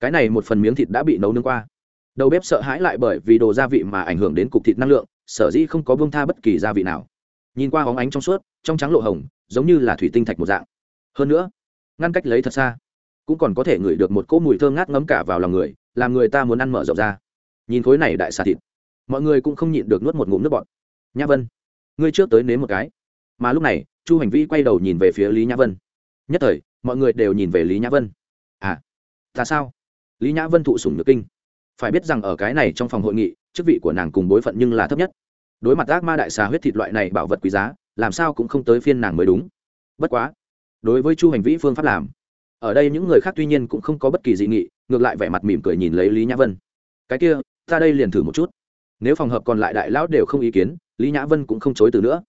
Cái này một phần miếng thịt đã bị nấu nướng qua. Đầu bếp sợ hãi lại bởi vì đồ gia vị mà ảnh hưởng đến cục thịt năng lượng, sở dĩ không có bông tha bất kỳ gia vị nào. Nhìn qua hóng ánh trong suốt, trong trắng lộ hồng, giống như là thủy tinh thạch một dạng. Hơn nữa, ngăn cách lấy thật xa, cũng còn có thể ngửi được một cỗ mùi thơm ngát ngấm cả vào lòng người, làm người ta muốn ăn mở rộng ra. Nhìn khối này đại xà thịt, mọi người cũng không nhịn được nuốt một ngụm nước bọt. Nhã vân, ngươi trước tới nếm một cái. Mà lúc này, chu hành vi quay đầu nhìn về phía lý nhã vân. Nhất thời mọi người đều nhìn về lý nhã vân à ta sao lý nhã vân thụ sủng nhược kinh phải biết rằng ở cái này trong phòng hội nghị chức vị của nàng cùng bối phận nhưng là thấp nhất đối mặt ác ma đại xà huyết thịt loại này bảo vật quý giá làm sao cũng không tới phiên nàng mới đúng bất quá đối với chu hành vĩ phương pháp làm ở đây những người khác tuy nhiên cũng không có bất kỳ dị nghị ngược lại vẻ mặt mỉm cười nhìn lấy lý nhã vân cái kia ta đây liền thử một chút nếu phòng hợp còn lại đại lão đều không ý kiến lý nhã vân cũng không chối từ nữa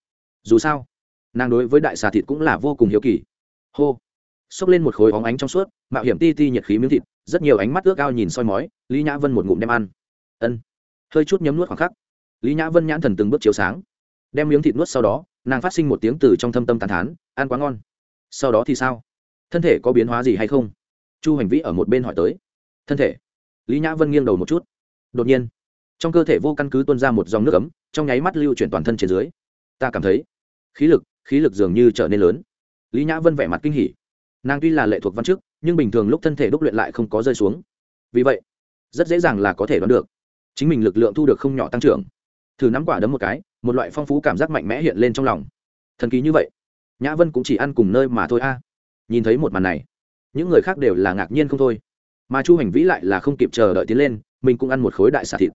dù sao nàng đối với đại xà thịt cũng là vô cùng hiếu kỳ hô xốc lên một khối óng ánh trong suốt, mạo hiểm ti ti nhiệt khí miếng thịt, rất nhiều ánh mắt ước ao nhìn soi mói, lý nhã vân một ngụm đem ăn. Ân. Hơi chút nhấm nuốt khoảng khắc, lý nhã vân nhãn thần từng bước chiếu sáng. Đem miếng thịt nuốt sau đó, nàng phát sinh một tiếng từ trong thâm tâm tàn thán, ăn quá ngon. Sau đó thì sao? Thân thể có biến hóa gì hay không? Chu hành vĩ ở một bên hỏi tới. Thân thể. Lý nhã vân nghiêng đầu một chút. Đột nhiên, trong cơ thể vô căn cứ tuôn ra một dòng nước ấm, trong nháy mắt lưu chuyển toàn thân trên dưới. Ta cảm thấy, khí lực khí lực dường như trở nên lớn. Lý nhã vân vẻ mặt kinh hỉ nàng tuy là lệ thuộc văn chức, nhưng bình thường lúc thân thể đúc luyện lại không có rơi xuống. Vì vậy, rất dễ dàng là có thể đoán được. Chính mình lực lượng thu được không nhỏ tăng trưởng. Thử nắm quả đấm một cái, một loại phong phú cảm giác mạnh mẽ hiện lên trong lòng. Thần kỳ như vậy. Nhã vân cũng chỉ ăn cùng nơi mà thôi a. Nhìn thấy một màn này, những người khác đều là ngạc nhiên không thôi. Mà chu hành vĩ lại là không kịp chờ đợi tiến lên, mình cũng ăn một khối đại xà thịt.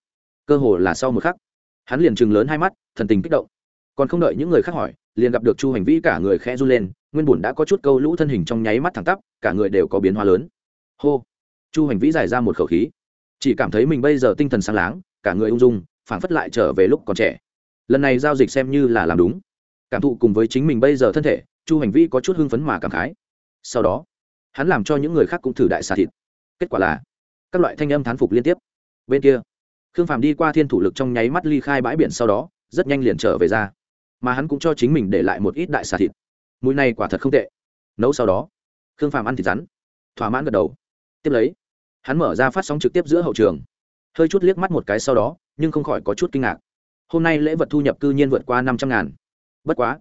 Cơ hồ là sau một khắc, hắn liền chừng lớn hai mắt, thần tình kích động. Còn không đợi những người khác hỏi liền gặp được chu hành vĩ cả người khẽ run lên, nguyên bùn đã có chút câu lũ thân hình trong nháy mắt thẳng tắp, cả người đều có biến hóa lớn. Hô! Chu hành vĩ giải ra một khẩu khí. Chỉ cảm thấy mình bây giờ tinh thần sáng láng, cả người ung dung, phảng phất lại trở về lúc còn trẻ. Lần này giao dịch xem như là làm đúng. Cảm thụ cùng với chính mình bây giờ thân thể, chu hành Vĩ có chút hưng phấn mà cảm khái. Sau đó, hắn làm cho những người khác cũng thử đại xà thịt. Kết quả là, các loại thanh âm thán phục liên tiếp. Bên kia, khương phàm đi qua thiên thủ lực trong nháy mắt ly khai bãi biển sau đó, rất nhanh liền trở về ra mà hắn cũng cho chính mình để lại một ít đại xà thịt. Mùi này quả thật không tệ. Nấu sau đó, khương phàm ăn thịt rắn, thỏa mãn gật đầu. Tiếp lấy, hắn mở ra phát sóng trực tiếp giữa hậu trường. Hơi chút liếc mắt một cái sau đó, nhưng không khỏi có chút kinh ngạc. Hôm nay lễ vật thu nhập cư nhiên vượt qua năm trăm ngàn. Bất quá,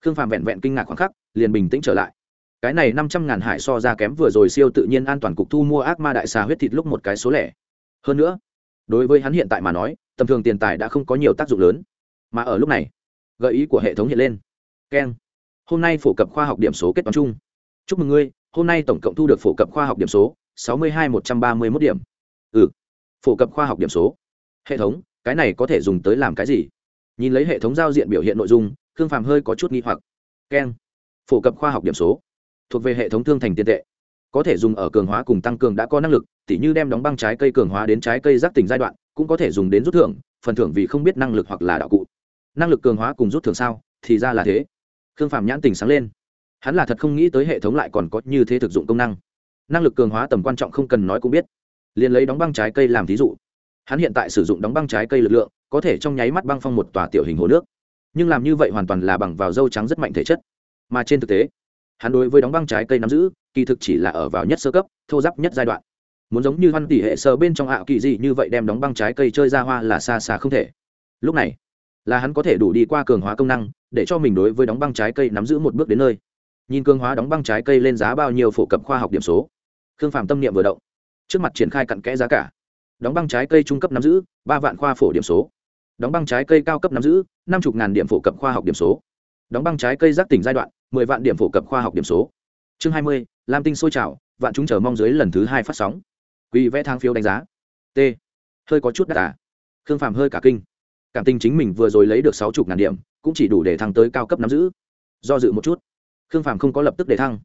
khương phàm vẹn vẹn kinh ngạc khoảng khắc, liền bình tĩnh trở lại. Cái này năm trăm ngàn hải so ra kém vừa rồi siêu tự nhiên an toàn cục thu mua ác ma đại xà huyết thịt lúc một cái số lẻ. Hơn nữa, đối với hắn hiện tại mà nói, tầm thường tiền tài đã không có nhiều tác dụng lớn. Mà ở lúc này gợi ý của hệ thống hiện lên. Keng hôm nay phổ cập khoa học điểm số kết toán chung. Chúc mừng ngươi, hôm nay tổng cộng thu được phổ cập khoa học điểm số, sáu mươi hai một trăm ba mươi mốt điểm. Ừ phổ cập khoa học điểm số. Hệ thống, cái này có thể dùng tới làm cái gì? Nhìn lấy hệ thống giao diện biểu hiện nội dung thương phàm hơi có chút nghi hoặc. Keng phổ cập khoa học điểm số. Thuộc về hệ thống thương thành tiền tệ. Có thể dùng ở cường hóa cùng tăng cường đã có năng lực, tỉ như đem đóng băng trái cây cường hóa đến trái cây giác tỉnh giai đoạn, cũng có thể dùng đến rút thưởng, phần thưởng vì không biết năng lực hoặc là đạo cụ năng lực cường hóa cùng rút thưởng sao, thì ra là thế. Khương phạm nhãn tình sáng lên. Hắn là thật không nghĩ tới hệ thống lại còn có như thế thực dụng công năng. Năng lực cường hóa tầm quan trọng không cần nói cũng biết. Liền lấy đóng băng trái cây làm thí dụ. Hắn hiện tại sử dụng đóng băng trái cây lực lượng, có thể trong nháy mắt băng phong một tòa tiểu hình hồ nước. Nhưng làm như vậy hoàn toàn là bằng vào dâu trắng rất mạnh thể chất. Mà trên thực tế, hắn đối với đóng băng trái cây nắm giữ, kỳ thực chỉ là ở vào nhất sơ cấp, thô giáp nhất giai đoạn. Muốn giống như văn tỷ hệ sơ bên trong ảo kỳ gì như vậy đem đóng băng trái cây chơi ra hoa là xa xa không thể. Lúc này là hắn có thể đủ đi qua cường hóa công năng, để cho mình đối với đóng băng trái cây nắm giữ một bước đến nơi. Nhìn cường hóa đóng băng trái cây lên giá bao nhiêu phổ cập khoa học điểm số. Khương phạm tâm niệm vừa động. Trước mặt triển khai cặn kẽ giá cả. Đóng băng trái cây trung cấp nắm giữ, ba vạn khoa phổ điểm số. Đóng băng trái cây cao cấp nắm giữ, năm chục ngàn điểm phổ cập khoa học điểm số. Đóng băng trái cây giác tỉnh giai đoạn, mười vạn điểm phổ cập khoa học điểm số. Chương hai mươi, lam tinh sôi trào, vạn chúng chờ mong dưới lần thứ hai phát sóng. Quỹ vẽ thang phiếu đánh giá. T. Hơi có chút đắt à? Khương phàm hơi cả kinh cảm tình chính mình vừa rồi lấy được sáu chục ngàn điểm, cũng chỉ đủ để thăng tới cao cấp nắm giữ. Do dự một chút, khương phàm không có lập tức để thăng,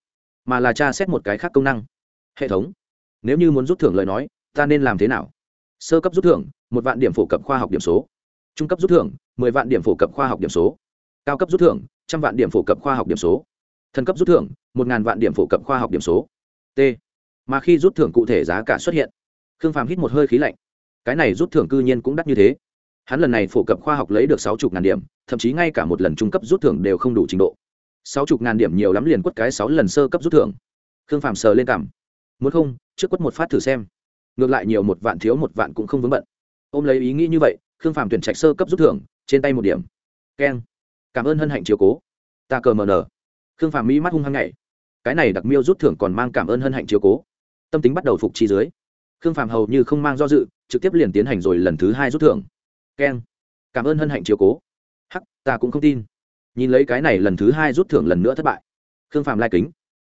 mà là tra xét một cái khác công năng. Hệ thống, nếu như muốn rút thưởng lời nói, ta nên làm thế nào? Sơ cấp rút thưởng, một vạn điểm phổ cập khoa học điểm số. Trung cấp rút thưởng, mười vạn điểm phổ cập khoa học điểm số. Cao cấp rút thưởng, trăm vạn điểm phổ cập khoa học điểm số. Thần cấp rút thưởng, một ngàn vạn điểm phổ cập khoa học điểm số. T. Mà khi rút thưởng cụ thể giá cả xuất hiện, khương phàm hít một hơi khí lạnh. Cái này rút thưởng cư nhiên cũng đắt như thế hắn lần này phổ cập khoa học lấy được sáu chục ngàn điểm, thậm chí ngay cả một lần trung cấp rút thưởng đều không đủ trình độ. Sáu chục ngàn điểm nhiều lắm liền quất cái sáu lần sơ cấp rút thưởng. Khương phàm sờ lên cảm. Muốn không, trước quất một phát thử xem. Ngược lại nhiều một vạn thiếu một vạn cũng không vướng bận. Ôm lấy ý nghĩ như vậy, khương phàm tuyển trạch sơ cấp rút thưởng, trên tay một điểm. Keng. Cảm ơn hân hạnh chiều cố. Ta cờ mờ nở khương phàm mỹ mắt hung hăng ngày cái này đặc miêu rút thưởng còn mang cảm ơn hân hạnh chiều cố. Tâm tính bắt đầu phục chi dưới. Khương phàm hầu như không mang do dự, trực tiếp liền tiến hành rồi lần thứ hai rút thưởng keng. Cảm ơn hân hạnh chiều cố. Hắc, ta cũng không tin. Nhìn lấy cái này lần thứ hai rút thưởng lần nữa thất bại. Khương phàm lai kính.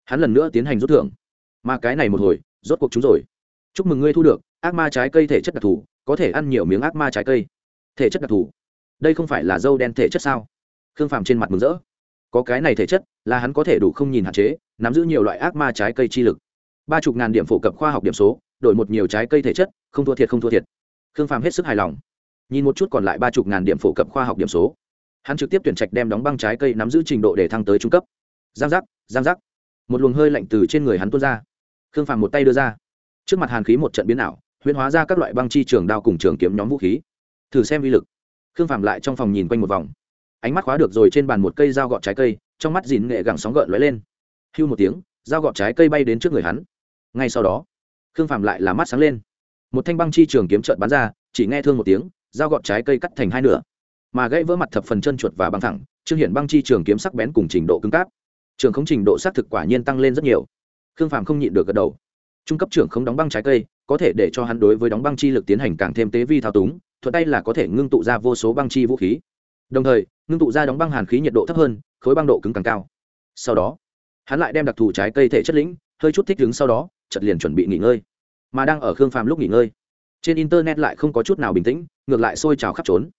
Hắn lần nữa tiến hành rút thưởng. Mà cái này một hồi, rốt cuộc chúng rồi. Chúc mừng ngươi thu được, ác ma trái cây thể chất đặc thù, có thể ăn nhiều miếng ác ma trái cây. Thể chất đặc thù. Đây không phải là dâu đen thể chất sao? Khương phàm trên mặt mừng rỡ. Có cái này thể chất, là hắn có thể đủ không nhìn hạn chế, nắm giữ nhiều loại ác ma trái cây chi lực. Ba chục ngàn điểm phổ cập khoa học điểm số, đổi một nhiều trái cây thể chất, không thua thiệt, không thua thiệt. Khương phàm hết sức hài lòng nhìn một chút còn lại ba chục ngàn điểm phổ cập khoa học điểm số. Hắn trực tiếp tuyển trạch đem đóng băng trái cây nắm giữ trình độ để thăng tới trung cấp. Giang giác giang giác. Một luồng hơi lạnh từ trên người hắn tuôn ra. Khương phàm một tay đưa ra. Trước mặt hàn khí một trận biến ảo, huyễn hóa ra các loại băng chi trường đao cùng trường kiếm nhóm vũ khí. Thử xem vi lực. Khương phàm lại trong phòng nhìn quanh một vòng. Ánh mắt khóa được rồi trên bàn một cây dao gọt trái cây, trong mắt dìn nghệ gẳng sóng gợn lóe lên. Hưu một tiếng, dao gọt trái cây bay đến trước người hắn. Ngay sau đó, khương phàm lại là mắt sáng lên. Một thanh băng chi trường kiếm trợn bắn ra, chỉ nghe thương một tiếng dao gọt trái cây cắt thành hai nửa. Mà gãy vỡ mặt thập phần chân chuột và băng thẳng, trương hiện băng chi trường kiếm sắc bén cùng trình độ cứng cáp. Trường không trình độ xác thực quả nhiên tăng lên rất nhiều. Khương phàm không nhịn được gật đầu. Trung cấp trưởng không đóng băng trái cây, có thể để cho hắn đối với đóng băng chi lực tiến hành càng thêm tế vi thao túng, thuận tay là có thể ngưng tụ ra vô số băng chi vũ khí. Đồng thời, ngưng tụ ra đóng băng hàn khí nhiệt độ thấp hơn, khối băng độ cứng càng cao. Sau đó, hắn lại đem đặc thù trái cây thể chất lĩnh, hơi chút thích đứng sau đó chật liền chuẩn bị nghỉ ngơi. Mà đang ở khương phàm lúc nghỉ ngơi trên internet lại không có chút nào bình tĩnh, ngược lại sôi trào khắp trốn.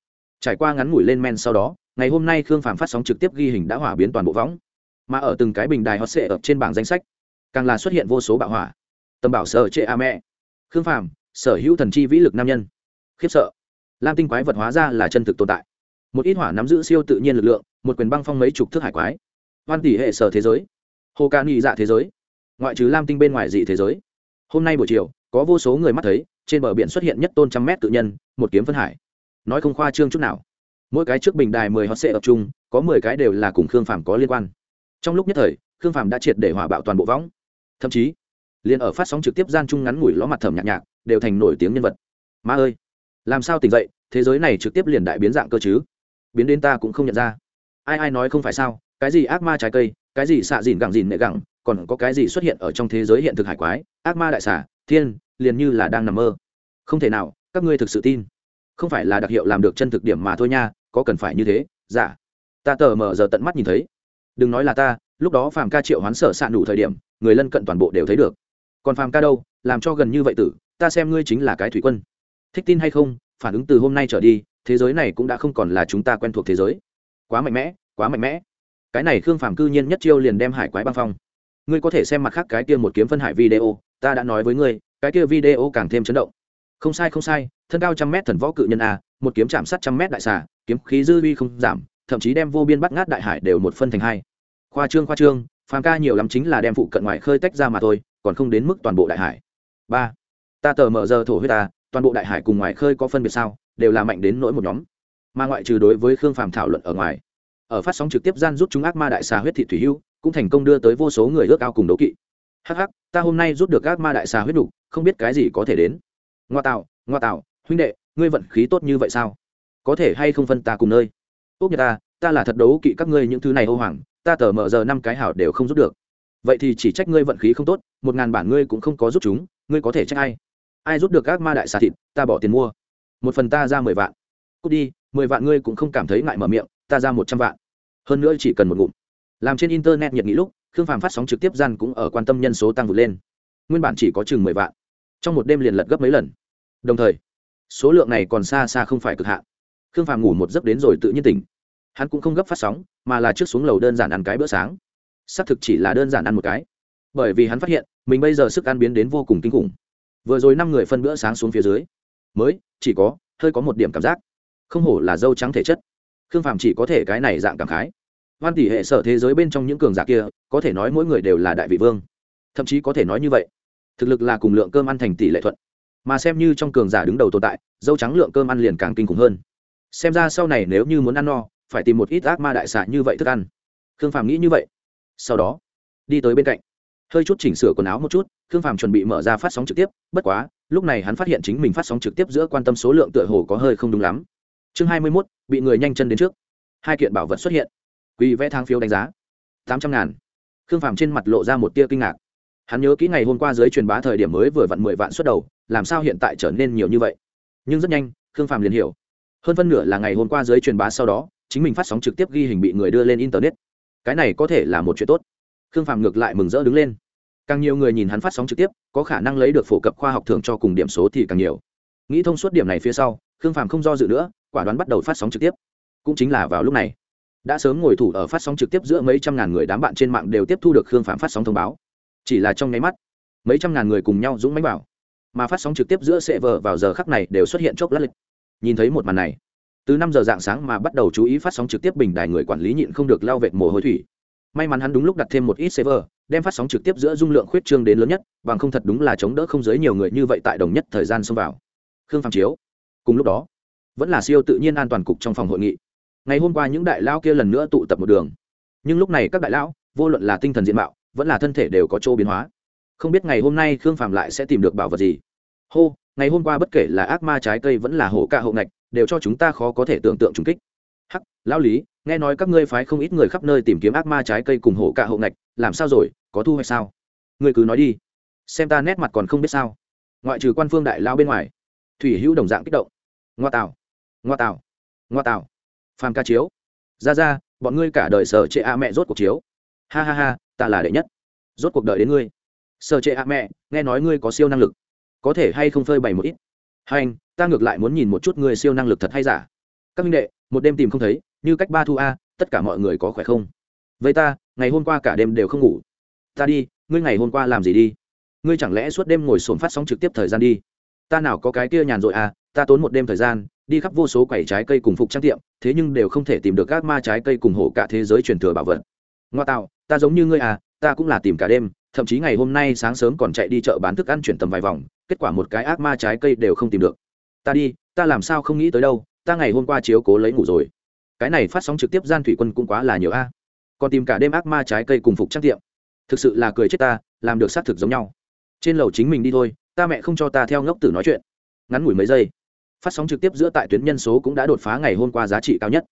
Trải qua ngắn ngủi lên men sau đó, ngày hôm nay khương phàm phát sóng trực tiếp ghi hình đã hỏa biến toàn bộ võng. Mà ở từng cái bình đài hot sệ ở trên bảng danh sách, càng là xuất hiện vô số bạo hỏa. Tầm bảo sở trệ a mẹ. Khương phàm, sở hữu thần chi vĩ lực nam nhân. Khiếp sợ. Lam tinh quái vật hóa ra là chân thực tồn tại. Một ít hỏa nắm giữ siêu tự nhiên lực lượng, một quyền băng phong mấy chục thước hải quái. Hoan tỷ hệ sở thế giới. Hồ ca nghị dạ thế giới. Ngoại trừ lam tinh bên ngoài dị thế giới. Hôm nay buổi chiều, có vô số người mắt thấy trên bờ biển xuất hiện nhất tôn trăm mét tự nhân, một kiếm phân hải. Nói không khoa trương chút nào. Mỗi cái trước bình đài mười hot sệ tập trung, có mười cái đều là cùng khương phàm có liên quan. Trong lúc nhất thời, khương phàm đã triệt để hỏa bạo toàn bộ võng. Thậm chí, liền ở phát sóng trực tiếp gian chung ngắn ngủi ló mặt thầm nhạc nhạc, đều thành nổi tiếng nhân vật. Ma ơi, làm sao tỉnh dậy, thế giới này trực tiếp liền đại biến dạng cơ chứ? Biến đến ta cũng không nhận ra. Ai ai nói không phải sao, cái gì ác ma trái cây, cái gì xạ dìn gẳng dìn nệ gẳng, còn có cái gì xuất hiện ở trong thế giới hiện thực hải quái, ác ma đại xà thiên, liền như là đang nằm mơ. Không thể nào, các ngươi thực sự tin. Không phải là đặc hiệu làm được chân thực điểm mà thôi nha, có cần phải như thế? Giả dạ. ta tờ mờ giờ tận mắt nhìn thấy. Đừng nói là ta, lúc đó phàm ca triệu hoán sở s ạ đủ thời điểm, người lân cận toàn bộ đều thấy được. Còn phàm ca đâu, làm cho gần như vậy tử, ta xem ngươi chính là cái thủy quân. Thích tin hay không, phản ứng từ hôm nay trở đi, thế giới này cũng đã không còn là chúng ta quen thuộc thế giới. Quá mạnh mẽ, quá mạnh mẽ. Cái này khương phàm cư nhiên nhất chiêu liền đem hải quái băng phong. Ngươi có thể xem mặt khác cái kia một kiếm phân hải video ta đã nói với ngươi, cái kia video càng thêm chấn động. Không sai không sai, thân cao trăm mét thần võ cự nhân a một kiếm chạm sát trăm mét đại xà, kiếm khí dư vi không giảm, thậm chí đem vô biên bắt ngát đại hải đều một phân thành hai. Khoa trương khoa trương, phàm ca nhiều lắm chính là đem phụ cận ngoài khơi tách ra mà thôi, còn không đến mức toàn bộ đại hải. Ba, ta tờ mở giờ thổ huyết ta toàn bộ đại hải cùng ngoài khơi có phân biệt sao, đều là mạnh đến nỗi một nhóm. Mà ngoại trừ đối với khương phàm thảo luận ở ngoài, ở phát sóng trực tiếp gian rút chúng ác ma đại xà huyết thị thủy hưu, cũng thành công đưa tới vô số người ước ao cùng đấu kỵ hắc hắc ta hôm nay rút được gác ma đại xà huyết đủ, không biết cái gì có thể đến. Ngoa tạo ngoa tạo huynh đệ ngươi vận khí tốt như vậy sao? Có thể hay không phân ta cùng nơi? Úc nhật ta ta là thật đấu kỵ các ngươi những thứ này ô hoàng ta tờ mở giờ năm cái hảo đều không rút được. Vậy thì chỉ trách ngươi vận khí không tốt một ngàn bản ngươi cũng không có rút chúng ngươi có thể trách ai? Ai rút được các ma đại xà thịt ta bỏ tiền mua. Một phần ta ra mười vạn. Cút đi mười vạn ngươi cũng không cảm thấy ngại mở miệng ta ra một trăm vạn. Hơn nữa chỉ cần một ngụm. Làm trên internet nhiệt nghị lúc khương phàm phát sóng trực tiếp gian cũng ở quan tâm nhân số tăng vượt lên. Nguyên bản chỉ có chừng mười vạn. Trong một đêm liền lật gấp mấy lần. Đồng thời, số lượng này còn xa xa không phải cực hạn. Khương phàm ngủ một giấc đến rồi tự nhiên tỉnh. Hắn cũng không gấp phát sóng, mà là trước xuống lầu đơn giản ăn cái bữa sáng. Xác thực chỉ là đơn giản ăn một cái. Bởi vì hắn phát hiện, mình bây giờ sức ăn biến đến vô cùng kinh khủng. Vừa rồi năm người phân bữa sáng xuống phía dưới. Mới, chỉ có, hơi có một điểm cảm giác. Không hổ là dâu trắng thể chất. Khương phàm chỉ có thể cái này dạng cảm khái hoan tỷ hệ sở thế giới bên trong những cường giả kia, có thể nói mỗi người đều là đại vị vương. Thậm chí có thể nói như vậy. Thực lực là cùng lượng cơm ăn thành tỷ lệ thuận. Mà xem như trong cường giả đứng đầu tồn tại, dâu trắng lượng cơm ăn liền càng kinh khủng hơn. Xem ra sau này nếu như muốn ăn no, phải tìm một ít ác ma đại xạ như vậy thức ăn. Khương phàm nghĩ như vậy. Sau đó, đi tới bên cạnh. Hơi chút chỉnh sửa quần áo một chút, khương phàm chuẩn bị mở ra phát sóng trực tiếp, bất quá, lúc này hắn phát hiện chính mình phát sóng trực tiếp giữa quan tâm số lượng tựa hồ có hơi không đúng lắm. Chương hai mươi mốt, bị người nhanh chân đến trước. Hai kiện bảo vật xuất hiện quỳ vẽ thang phiếu đánh giá. Tám trăm ngàn. Khương phàm trên mặt lộ ra một tia kinh ngạc. Hắn nhớ kỹ ngày hôm qua dưới truyền bá thời điểm mới vừa vặn mười vạn xuất đầu, làm sao hiện tại trở nên nhiều như vậy? Nhưng rất nhanh, khương phàm liền hiểu. Hơn phân nửa là ngày hôm qua dưới truyền bá sau đó, chính mình phát sóng trực tiếp ghi hình bị người đưa lên internet. Cái này có thể là một chuyện tốt. Khương phàm ngược lại mừng rỡ đứng lên. Càng nhiều người nhìn hắn phát sóng trực tiếp, có khả năng lấy được phổ cập khoa học thường cho cùng điểm số thì càng nhiều. Nghĩ thông suốt điểm này phía sau, khương phàm không do dự nữa, quả đoán bắt đầu phát sóng trực tiếp. Cũng chính là vào lúc này đã sớm ngồi thủ ở phát sóng trực tiếp giữa mấy trăm ngàn người đám bạn trên mạng đều tiếp thu được khương phạm phát sóng thông báo. Chỉ là trong nháy mắt, mấy trăm ngàn người cùng nhau dũng mánh bảo mà phát sóng trực tiếp giữa sệ vờ vào giờ khắc này đều xuất hiện chốc lát lịch. Nhìn thấy một màn này, từ năm giờ dạng sáng mà bắt đầu chú ý phát sóng trực tiếp bình đài người quản lý nhịn không được lao vệt mồ hôi thủy. May mắn hắn đúng lúc đặt thêm một ít server, đem phát sóng trực tiếp giữa dung lượng khuyết trương đến lớn nhất, bằng không thật đúng là chống đỡ không giới nhiều người như vậy tại đồng nhất thời gian xông vào. Khương phạm chiếu, cùng lúc đó, vẫn là siêu tự nhiên an toàn cục trong phòng hội nghị ngày hôm qua những đại lao kia lần nữa tụ tập một đường. Nhưng lúc này các đại lão, vô luận là tinh thần diện mạo, vẫn là thân thể đều có chỗ biến hóa. Không biết ngày hôm nay khương phạm lại sẽ tìm được bảo vật gì. Hô, ngày hôm qua bất kể là ác ma trái cây vẫn là hổ ca hậu ngạch, đều cho chúng ta khó có thể tưởng tượng trùng kích. Hắc, lão lý, nghe nói các ngươi phái không ít người khắp nơi tìm kiếm ác ma trái cây cùng hổ ca hậu ngạch, làm sao rồi, có thu hoạch sao? Ngươi cứ nói đi. Xem ta nét mặt còn không biết sao. Ngoại trừ quan phương đại lao bên ngoài, thủy hữu đồng dạng kích động. Ngoa tào. Ngoa tào. Ngoa tào phàm ca chiếu. Ra ra, bọn ngươi cả đời sở trệ a mẹ rốt cuộc chiếu. Ha ha ha, ta là đệ nhất. Rốt cuộc đời đến ngươi. Sở trệ a mẹ, nghe nói ngươi có siêu năng lực. Có thể hay không phơi bày một ít? Hai anh, ta ngược lại muốn nhìn một chút ngươi siêu năng lực thật hay giả. Các minh đệ, một đêm tìm không thấy, như cách ba thu a, tất cả mọi người có khỏe không? Vậy ta, ngày hôm qua cả đêm đều không ngủ. Ta đi, ngươi ngày hôm qua làm gì đi? Ngươi chẳng lẽ suốt đêm ngồi sồn phát sóng trực tiếp thời gian đi? Ta nào có cái kia nhàn rỗi à ta tốn một đêm thời gian đi khắp vô số quầy trái cây cùng phục trang tiệm, thế nhưng đều không thể tìm được các ma trái cây cùng hổ cả thế giới truyền thừa bảo vật. Ngoa tạo, ta giống như ngươi à ta cũng là tìm cả đêm, thậm chí ngày hôm nay sáng sớm còn chạy đi chợ bán thức ăn chuyển tầm vài vòng, kết quả một cái ác ma trái cây đều không tìm được. Ta đi, ta làm sao không nghĩ tới đâu, ta ngày hôm qua chiếu cố lấy ngủ rồi. Cái này phát sóng trực tiếp gian thủy quân cũng quá là nhiều a. Còn tìm cả đêm ác ma trái cây cùng phục trang tiệm. Thực sự là cười chết ta, làm được xác thực giống nhau. Trên lầu chính mình đi thôi, ta mẹ không cho ta theo ngốc tử nói chuyện. Ngắn ngủi mấy giây phát sóng trực tiếp giữa tại tuyến nhân số cũng đã đột phá ngày hôm qua giá trị cao nhất.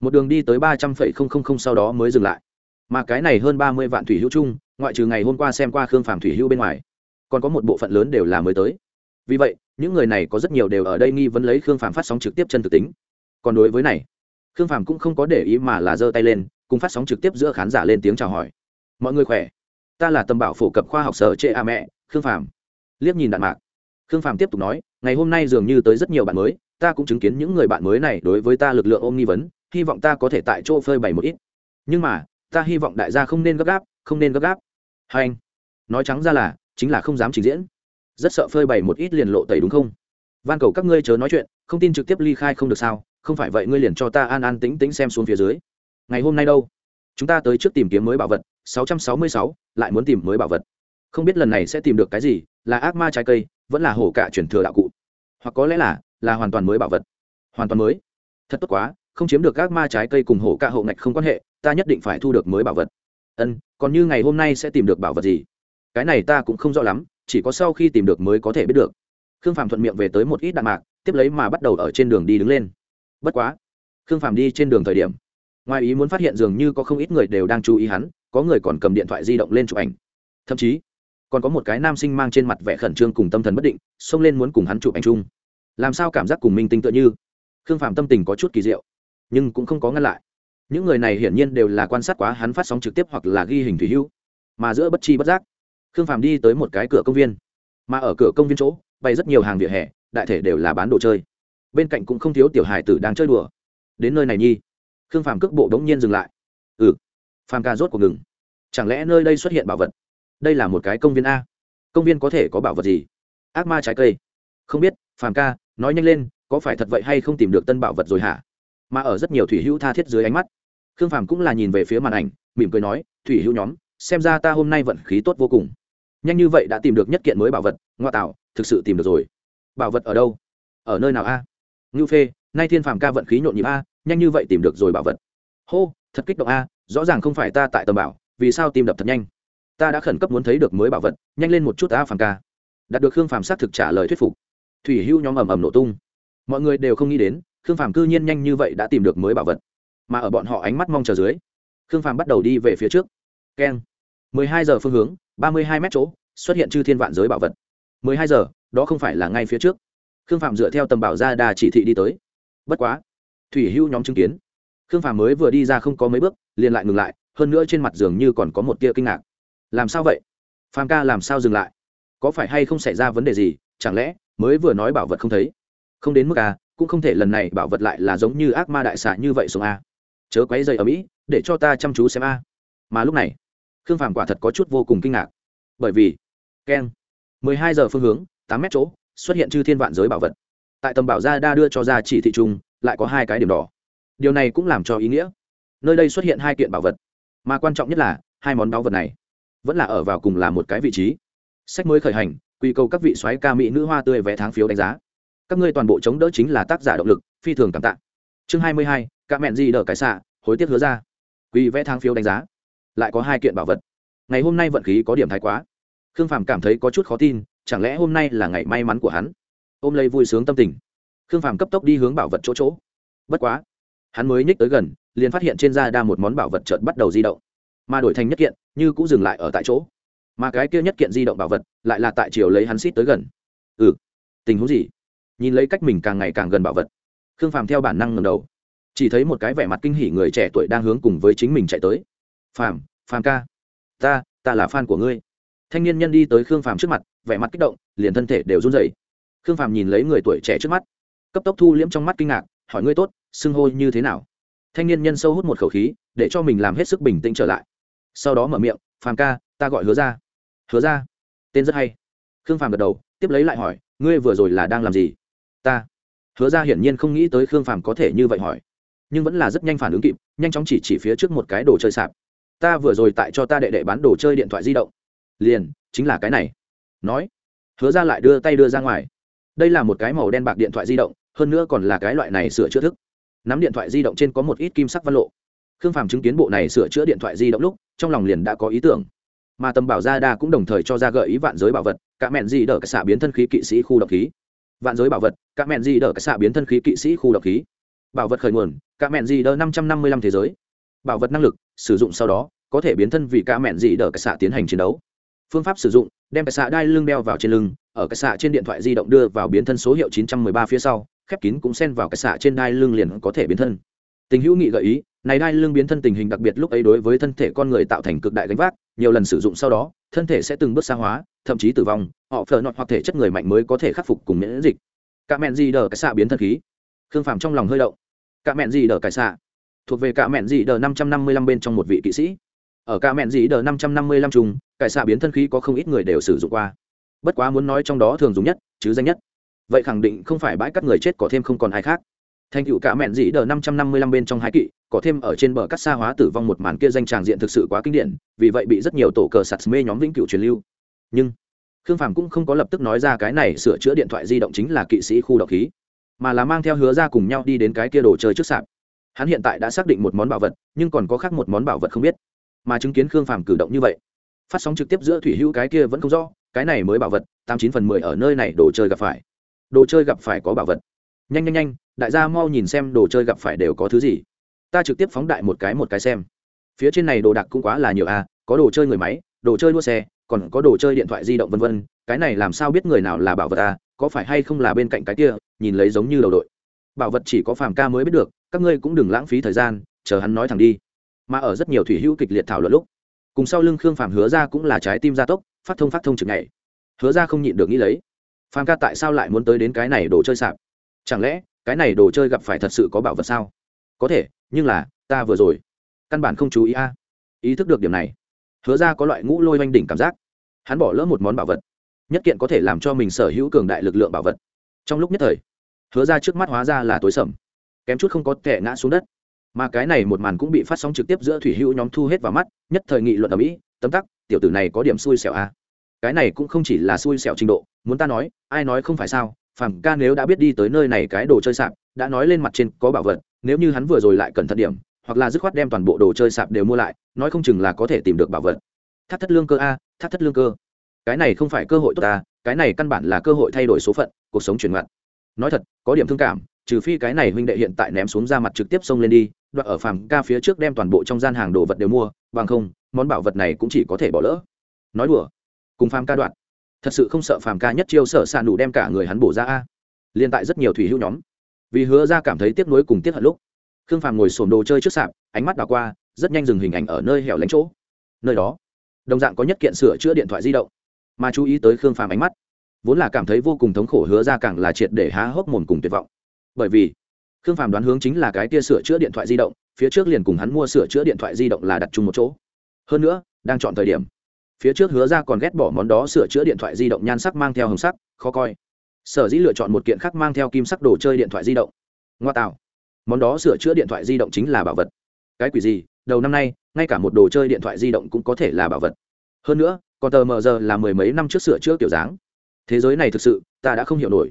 Một đường đi tới ba trăm linh sau đó mới dừng lại. Mà cái này hơn ba mươi vạn thủy hữu chung, ngoại trừ ngày hôm qua xem qua khương phàm thủy hữu bên ngoài, còn có một bộ phận lớn đều là mới tới. Vì vậy, những người này có rất nhiều đều ở đây nghi vấn lấy khương phàm phát sóng trực tiếp chân thực tính. Còn đối với này, khương phàm cũng không có để ý mà là giơ tay lên, cùng phát sóng trực tiếp giữa khán giả lên tiếng chào hỏi. Mọi người khỏe? Ta là tâm bảo phổ cập khoa học sở trệ a mẹ, khương phàm. Liếc nhìn đạn mạc, khương phàm tiếp tục nói ngày hôm nay dường như tới rất nhiều bạn mới ta cũng chứng kiến những người bạn mới này đối với ta lực lượng ôm nghi vấn hy vọng ta có thể tại chỗ phơi bày một ít. Nhưng mà ta hy vọng đại gia không nên gấp gáp không nên gấp gáp. Hai anh nói trắng ra là chính là không dám trình diễn. Rất sợ phơi bày một ít liền lộ tẩy đúng không? Van cầu các ngươi chớ nói chuyện không tin trực tiếp ly khai không được sao? Không phải vậy ngươi liền cho ta an an tĩnh tĩnh xem xuống phía dưới. Ngày hôm nay đâu? Chúng ta tới trước tìm kiếm mới bảo vật 666, lại muốn tìm mới bảo vật. Không biết lần này sẽ tìm được cái gì là ác ma trái cây vẫn là hổ cả chuyển thừa đạo cụ hoặc có lẽ là là hoàn toàn mới bảo vật. Hoàn toàn mới. Thật tốt quá, không chiếm được các ma trái cây cùng hổ cạ hậu ngạch không quan hệ, ta nhất định phải thu được mới bảo vật. Ân, còn như ngày hôm nay sẽ tìm được bảo vật gì? Cái này ta cũng không rõ lắm, chỉ có sau khi tìm được mới có thể biết được. Khương phàm thuận miệng về tới một ít đạn mạc, tiếp lấy mà bắt đầu ở trên đường đi đứng lên. Bất quá, khương phàm đi trên đường thời điểm, ngoài ý muốn phát hiện dường như có không ít người đều đang chú ý hắn, có người còn cầm điện thoại di động lên chụp ảnh. Thậm chí, còn có một cái nam sinh mang trên mặt vẻ khẩn trương cùng tâm thần bất định, xông lên muốn cùng hắn chụp ảnh chung làm sao cảm giác cùng minh tinh tựa như? Khương phạm tâm tình có chút kỳ diệu, nhưng cũng không có ngăn lại. Những người này hiển nhiên đều là quan sát quá hắn phát sóng trực tiếp hoặc là ghi hình thủy hưu mà giữa bất chi bất giác, khương phạm đi tới một cái cửa công viên. Mà ở cửa công viên chỗ, bày rất nhiều hàng vỉa hè, đại thể đều là bán đồ chơi. Bên cạnh cũng không thiếu tiểu hài tử đang chơi đùa. Đến nơi này nhi. Khương phàm cước bộ đống nhiên dừng lại. Ừ phàm ca rốt cuộc ngừng. Chẳng lẽ nơi đây xuất hiện bảo vật? Đây là một cái công viên a. Công viên có thể có bảo vật gì? Ác ma trái cây. Không biết, phàm ca nói nhanh lên, có phải thật vậy hay không tìm được tân bảo vật rồi hả? Mà ở rất nhiều thủy hữu tha thiết dưới ánh mắt. Khương phàm cũng là nhìn về phía màn ảnh, mỉm cười nói, thủy hữu nhóm, xem ra ta hôm nay vận khí tốt vô cùng. Nhanh như vậy đã tìm được nhất kiện mới bảo vật ngoa tạo, thực sự tìm được rồi. Bảo vật ở đâu? Ở nơi nào a? Ngưu phê, nay thiên phàm ca vận khí nhộn nhịp a, nhanh như vậy tìm được rồi bảo vật. Hô, thật kích động a, rõ ràng không phải ta tại tầm bảo, vì sao tìm đập thật nhanh? Ta đã khẩn cấp muốn thấy được mới bảo vật, nhanh lên một chút a phàm ca. Đạt được khương phàm xác thực trả lời thuyết phục thủy hưu nhóm ầm ầm nổ tung. Mọi người đều không nghĩ đến, khương phàm cư nhiên nhanh như vậy đã tìm được mới bảo vật. Mà ở bọn họ ánh mắt mong chờ dưới, khương phàm bắt đầu đi về phía trước. Keng. mười hai giờ phương hướng, ba mươi hai mét chỗ, xuất hiện chư thiên vạn giới bảo vật. mười hai giờ, đó không phải là ngay phía trước. Khương phạm dựa theo tầm bảo ra đà chỉ thị đi tới. Bất quá, thủy hưu nhóm chứng kiến. Khương phạm mới vừa đi ra không có mấy bước, liền lại ngừng lại, hơn nữa trên mặt dường như còn có một tia kinh ngạc. Làm sao vậy? Phạm ca làm sao dừng lại? Có phải hay không xảy ra vấn đề gì? Chẳng lẽ mới vừa nói bảo vật không thấy. Không đến mức à cũng không thể lần này bảo vật lại là giống như ác ma đại xạ như vậy xuống a à. chớ quấy dày ở mỹ, để cho ta chăm chú xem a mà lúc này, khương phàm quả thật có chút vô cùng kinh ngạc. Bởi vì keng mười hai giờ phương hướng, tám mét chỗ, xuất hiện chư thiên vạn giới bảo vật. Tại tầm bảo gia đa đưa cho ra chỉ thị trung lại có hai cái điểm đỏ. Điều này cũng làm cho ý nghĩa. Nơi đây xuất hiện hai kiện bảo vật. Mà quan trọng nhất là, hai món báu vật này vẫn là ở vào cùng là một cái vị trí. Sách mới khởi hành quy cầu các vị soái ca mỹ nữ hoa tươi vé tháng phiếu đánh giá. Các ngươi toàn bộ chống đỡ chính là tác giả động lực, phi thường cảm tạ. Chương hai mươi hai các mẹn gì đỡ cái xạ, hối tiếc hứa ra. Quy vé tháng phiếu đánh giá. Lại có hai kiện bảo vật. Ngày hôm nay vận khí có điểm thái quá. Khương phàm cảm thấy có chút khó tin, chẳng lẽ hôm nay là ngày may mắn của hắn? Ôm lấy vui sướng tâm tình. Khương phàm cấp tốc đi hướng bảo vật chỗ chỗ. Bất quá, hắn mới nhích tới gần, liền phát hiện trên da đa một món bảo vật chợt bắt đầu di động. Mà đổi thành nhất kiện, như cũng dừng lại ở tại chỗ mà cái kia nhất kiện di động bảo vật lại là tại chiều lấy hắn xít tới gần. Ừ tình huống gì? Nhìn lấy cách mình càng ngày càng gần bảo vật. Khương phàm theo bản năng ngầm đầu. Chỉ thấy một cái vẻ mặt kinh hỉ người trẻ tuổi đang hướng cùng với chính mình chạy tới. Phàm phàm ca. Ta ta là fan của ngươi. Thanh niên nhân đi tới khương phàm trước mặt, vẻ mặt kích động, liền thân thể đều run rẩy. Khương phàm nhìn lấy người tuổi trẻ trước mắt, cấp tốc thu liễm trong mắt kinh ngạc, hỏi ngươi tốt, xưng hô như thế nào? Thanh niên nhân sâu hút một khẩu khí, để cho mình làm hết sức bình tĩnh trở lại. Sau đó mở miệng, phàm ca, ta gọi hứa ra hứa ra. Tên rất hay. Khương phàm gật đầu, tiếp lấy lại hỏi, ngươi vừa rồi là đang làm gì? Ta. Hứa ra hiển nhiên không nghĩ tới khương phàm có thể như vậy hỏi, nhưng vẫn là rất nhanh phản ứng kịp, nhanh chóng chỉ chỉ phía trước một cái đồ chơi sạp. Ta vừa rồi tại cho ta đệ đệ bán đồ chơi điện thoại di động. Liền, chính là cái này. Nói, hứa ra lại đưa tay đưa ra ngoài. Đây là một cái màu đen bạc điện thoại di động, hơn nữa còn là cái loại này sửa chữa thức. Nắm điện thoại di động trên có một ít kim sắc văn lộ. Khương phàm chứng kiến bộ này sửa chữa điện thoại di động lúc, trong lòng liền đã có ý tưởng mà tầm bảo gia đa cũng đồng thời cho ra gợi ý vạn giới bảo vật, cả mẹn gì đỡ cả xạ biến thân khí kỵ sĩ khu độc khí. Vạn giới bảo vật, cả mẹn gì đỡ cả xạ biến thân khí kỵ sĩ khu độc khí. Bảo vật khởi nguồn, cả mẹn gì đỡ năm trăm năm mươi lăm thế giới. Bảo vật năng lực, sử dụng sau đó, có thể biến thân vì cả mẹn gì đỡ cả xạ tiến hành chiến đấu. Phương pháp sử dụng, đem Cả xạ đai lưng đeo vào trên lưng, ở cái xạ trên điện thoại di động đưa vào biến thân số hiệu 913 phía sau, khép kín cũng xen vào cái xạ trên đai lưng liền có thể biến thân. Tình hữu nghị gợi ý này đai lưng biến thân tình hình đặc biệt lúc ấy đối với thân thể con người tạo thành cực đại gánh vác, nhiều lần sử dụng sau đó, thân thể sẽ từng bước xa hóa, thậm chí tử vong, họ phờ nọt hoặc thể chất người mạnh mới có thể khắc phục cùng miễn dịch. Cả mẹn gì đờ cái xạ biến thân khí. Khương phàm trong lòng hơi động. Cả mẹn gì đờ cái xạ. Thuộc về cả mẹn gì đờ năm trăm năm mươi lăm bên trong một vị kỵ sĩ. Ở cả mẹn gì đờ năm trăm năm mươi lăm chung cải xạ biến thân khí có không ít người đều sử dụng qua. Bất quá muốn nói trong đó thường dùng nhất, chứ danh nhất. Vậy khẳng định không phải bãi cắt người chết có thêm không còn ai khác. Thành cựu cả mẹn dĩ đờ năm trăm năm mươi lăm bên trong hai kỵ có thêm ở trên bờ cắt xa hóa tử vong một màn kia danh tràng diện thực sự quá kinh điển, vì vậy bị rất nhiều tổ cờ sạt mê nhóm vĩnh cửu truyền lưu. Nhưng, khương phàm cũng không có lập tức nói ra cái này sửa chữa điện thoại di động chính là kỵ sĩ khu độc khí, mà là mang theo hứa ra cùng nhau đi đến cái kia đồ chơi trước sạp. Hắn hiện tại đã xác định một món bảo vật, nhưng còn có khác một món bảo vật không biết. Mà chứng kiến khương phàm cử động như vậy, phát sóng trực tiếp giữa thủy hữu cái kia vẫn không rõ, cái này mới bảo vật, tám chín phần mười ở nơi này, đồ chơi gặp phải. Đồ chơi gặp phải có bảo vật. Nhanh nhanh nhanh, đại gia mau nhìn xem đồ chơi gặp phải đều có thứ gì ta trực tiếp phóng đại một cái một cái xem. Phía trên này đồ đạc cũng quá là nhiều a à, có đồ chơi người máy đồ chơi đua xe còn có đồ chơi điện thoại di động vân vân cái này làm sao biết người nào là bảo vật à có phải hay không là bên cạnh cái kia nhìn lấy giống như đầu đội. Bảo vật chỉ có phàm ca mới biết được các ngươi cũng đừng lãng phí thời gian chờ hắn nói thẳng đi. Mà ở rất nhiều thủy hữu kịch liệt thảo luận lúc cùng sau lưng khương phàm hứa ra cũng là trái tim gia tốc phát thông phát thông chừng ngày hứa ra không nhịn được nghĩ lấy phàm ca tại sao lại muốn tới đến cái này đồ chơi sạp? Chẳng lẽ cái này đồ chơi gặp phải thật sự có bảo vật sao? Có thể, nhưng là, ta vừa rồi. Căn bản không chú ý a. Ý thức được điểm này. Hứa ra có loại ngũ lôi oanh đỉnh cảm giác. Hắn bỏ lỡ một món bảo vật. Nhất kiện có thể làm cho mình sở hữu cường đại lực lượng bảo vật. Trong lúc nhất thời, hứa ra trước mắt hóa ra là tối sầm. Kém chút không có tệ ngã xuống đất. Mà cái này một màn cũng bị phát sóng trực tiếp giữa thủy hữu nhóm thu hết vào mắt, nhất thời nghị luận ở mỹ, tấm tắc, tiểu tử này có điểm xui xẻo a. À. cái này cũng không chỉ là xui xẻo trình độ, muốn ta nói, ai nói không phải sao? Phàm ca nếu đã biết đi tới nơi này cái đồ chơi sạp, đã nói lên mặt trên có bảo vật nếu như hắn vừa rồi lại cẩn thận điểm, hoặc là dứt khoát đem toàn bộ đồ chơi sạp đều mua lại, nói không chừng là có thể tìm được bảo vật. Thắt thất lương cơ a thắt thất lương cơ. Cái này không phải cơ hội tốt ta, cái này căn bản là cơ hội thay đổi số phận, cuộc sống chuyển ngoặt. Nói thật, có điểm thương cảm, trừ phi cái này huynh đệ hiện tại ném xuống ra mặt trực tiếp xông lên đi đoạn ở phàm ca phía trước đem toàn bộ trong gian hàng đồ vật đều mua, bằng không, món bảo vật này cũng chỉ có thể bỏ lỡ. Nói đùa, cùng phàm ca đoạn thật sự không sợ phàm ca nhất chiêu sợ sàn đủ đem cả người hắn bổ ra a. Liên tại rất nhiều thủy hữu nhóm vì hứa ra cảm thấy tiếc nuối cùng tiếc hận lúc, khương phàm ngồi sổm đồ chơi trước sạp, ánh mắt đảo qua, rất nhanh dừng hình ảnh ở nơi hẻo lánh chỗ. Nơi đó, đồng dạng có nhất kiện sửa chữa điện thoại di động. Mà chú ý tới khương phàm ánh mắt, vốn là cảm thấy vô cùng thống khổ hứa ra càng là triệt để há hốc mồm cùng tuyệt vọng. Bởi vì, khương phàm đoán hướng chính là cái tia sửa chữa điện thoại di động, phía trước liền cùng hắn mua sửa chữa điện thoại di động là đặt chung một chỗ. Hơn nữa, đang chọn thời điểm, phía trước hứa ra còn ghét bỏ món đó sửa chữa điện thoại di động nhan sắc mang theo hồng sắc, khó coi sở dĩ lựa chọn một kiện khác mang theo kim sắc đồ chơi điện thoại di động. Ngoa tạo. Món đó sửa chữa điện thoại di động chính là bảo vật. Cái quỷ gì? Đầu năm nay, ngay cả một đồ chơi điện thoại di động cũng có thể là bảo vật. Hơn nữa, còn tờ mờ giờ là mười mấy năm trước sửa chữa kiểu dáng. Thế giới này thực sự, ta đã không hiểu nổi.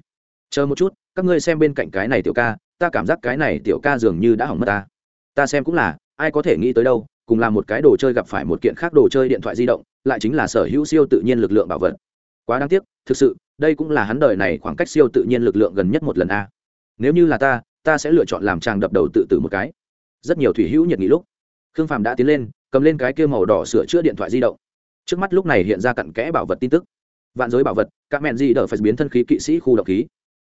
Chờ một chút, các ngươi xem bên cạnh cái này tiểu ca, ta cảm giác cái này tiểu ca dường như đã hỏng mất ta. Ta xem cũng là, ai có thể nghĩ tới đâu, cùng là một cái đồ chơi gặp phải một kiện khác đồ chơi điện thoại di động, lại chính là sở hữu siêu tự nhiên lực lượng bảo vật. Quá đáng tiếc, thực sự đây cũng là hắn đời này khoảng cách siêu tự nhiên lực lượng gần nhất một lần a. Nếu như là ta ta sẽ lựa chọn làm chàng đập đầu tự tử một cái. Rất nhiều thủy hữu nhiệt nghị lúc, khương phạm đã tiến lên, cầm lên cái kia màu đỏ sửa chữa điện thoại di động. Trước mắt lúc này hiện ra cặn kẽ bảo vật tin tức. Vạn giới bảo vật các mẹn di đỡ phải biến thân khí kỵ sĩ khu độc khí.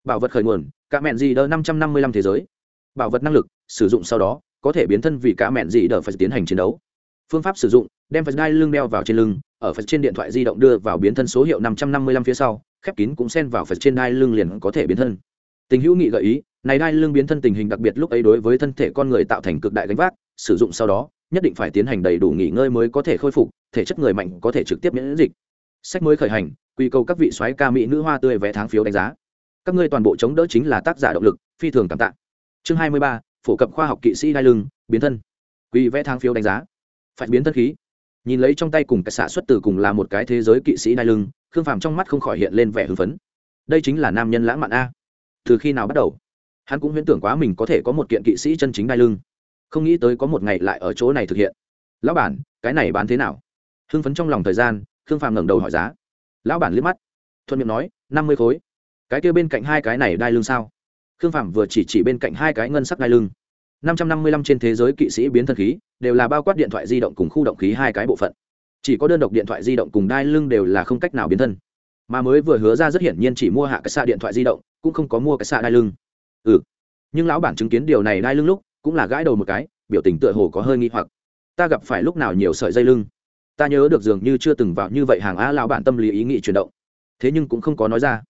Bảo vật khởi nguồn các mẹn gì đỡ năm trăm năm mươi lăm thế giới. Bảo vật năng lực, sử dụng sau đó, có thể biến thân vì cả mẹn gì đỡ phải tiến hành chiến đấu. Phương pháp sử dụng, đem phải gai lưng đeo vào trên lưng, ở phần trên điện thoại di động đưa vào biến thân số hiệu năm trăm năm mươi lăm phía sau khép kín cũng xen vào phải trên đai lưng liền có thể biến thân. Tình hữu nghị gợi ý, này đai lưng biến thân tình hình đặc biệt lúc ấy đối với thân thể con người tạo thành cực đại gánh vác, sử dụng sau đó, nhất định phải tiến hành đầy đủ nghỉ ngơi mới có thể khôi phục, thể chất người mạnh có thể trực tiếp miễn dịch. Sách mới khởi hành, quy cầu các vị soái ca mỹ nữ hoa tươi vé tháng phiếu đánh giá. Các ngươi toàn bộ chống đỡ chính là tác giả động lực, phi thường cảm tạ. Chương hai mươi ba, phổ cập khoa học kỵ sĩ đai lưng, biến thân. Quy vẽ tháng phiếu đánh giá. Phải biến thân khí. Nhìn lấy trong tay cùng cái xạ xuất từ cùng là một cái thế giới kỵ sĩ đai lưng khương phàm trong mắt không khỏi hiện lên vẻ hưng phấn. Đây chính là nam nhân lãng mạn a. Từ khi nào bắt đầu, hắn cũng huyễn tưởng quá mình có thể có một kiện kỵ sĩ chân chính đai lưng. Không nghĩ tới có một ngày lại ở chỗ này thực hiện. Lão bản, cái này bán thế nào? Hưng phấn trong lòng thời gian, khương phàm ngẩng đầu hỏi giá. Lão bản liếc mắt, thuận miệng nói, năm mươi khối. Cái kia bên cạnh hai cái này đai lưng sao? Khương phạm vừa chỉ chỉ bên cạnh hai cái ngân sắc đai lưng. Năm trăm năm mươi lăm trên thế giới kỵ sĩ biến thân khí, đều là bao quát điện thoại di động cùng khu động khí hai cái bộ phận chỉ có đơn độc điện thoại di động cùng đai lưng đều là không cách nào biến thân. Mà mới vừa hứa ra rất hiển nhiên chỉ mua hạ cái xạ điện thoại di động, cũng không có mua cái xạ đai lưng. Ừ. Nhưng lão bản chứng kiến điều này đai lưng lúc, cũng là gãi đầu một cái, biểu tình tựa hồ có hơi nghi hoặc. Ta gặp phải lúc nào nhiều sợi dây lưng? Ta nhớ được dường như chưa từng vào như vậy hàng á lão bản tâm lý ý nghĩ chuyển động. Thế nhưng cũng không có nói ra.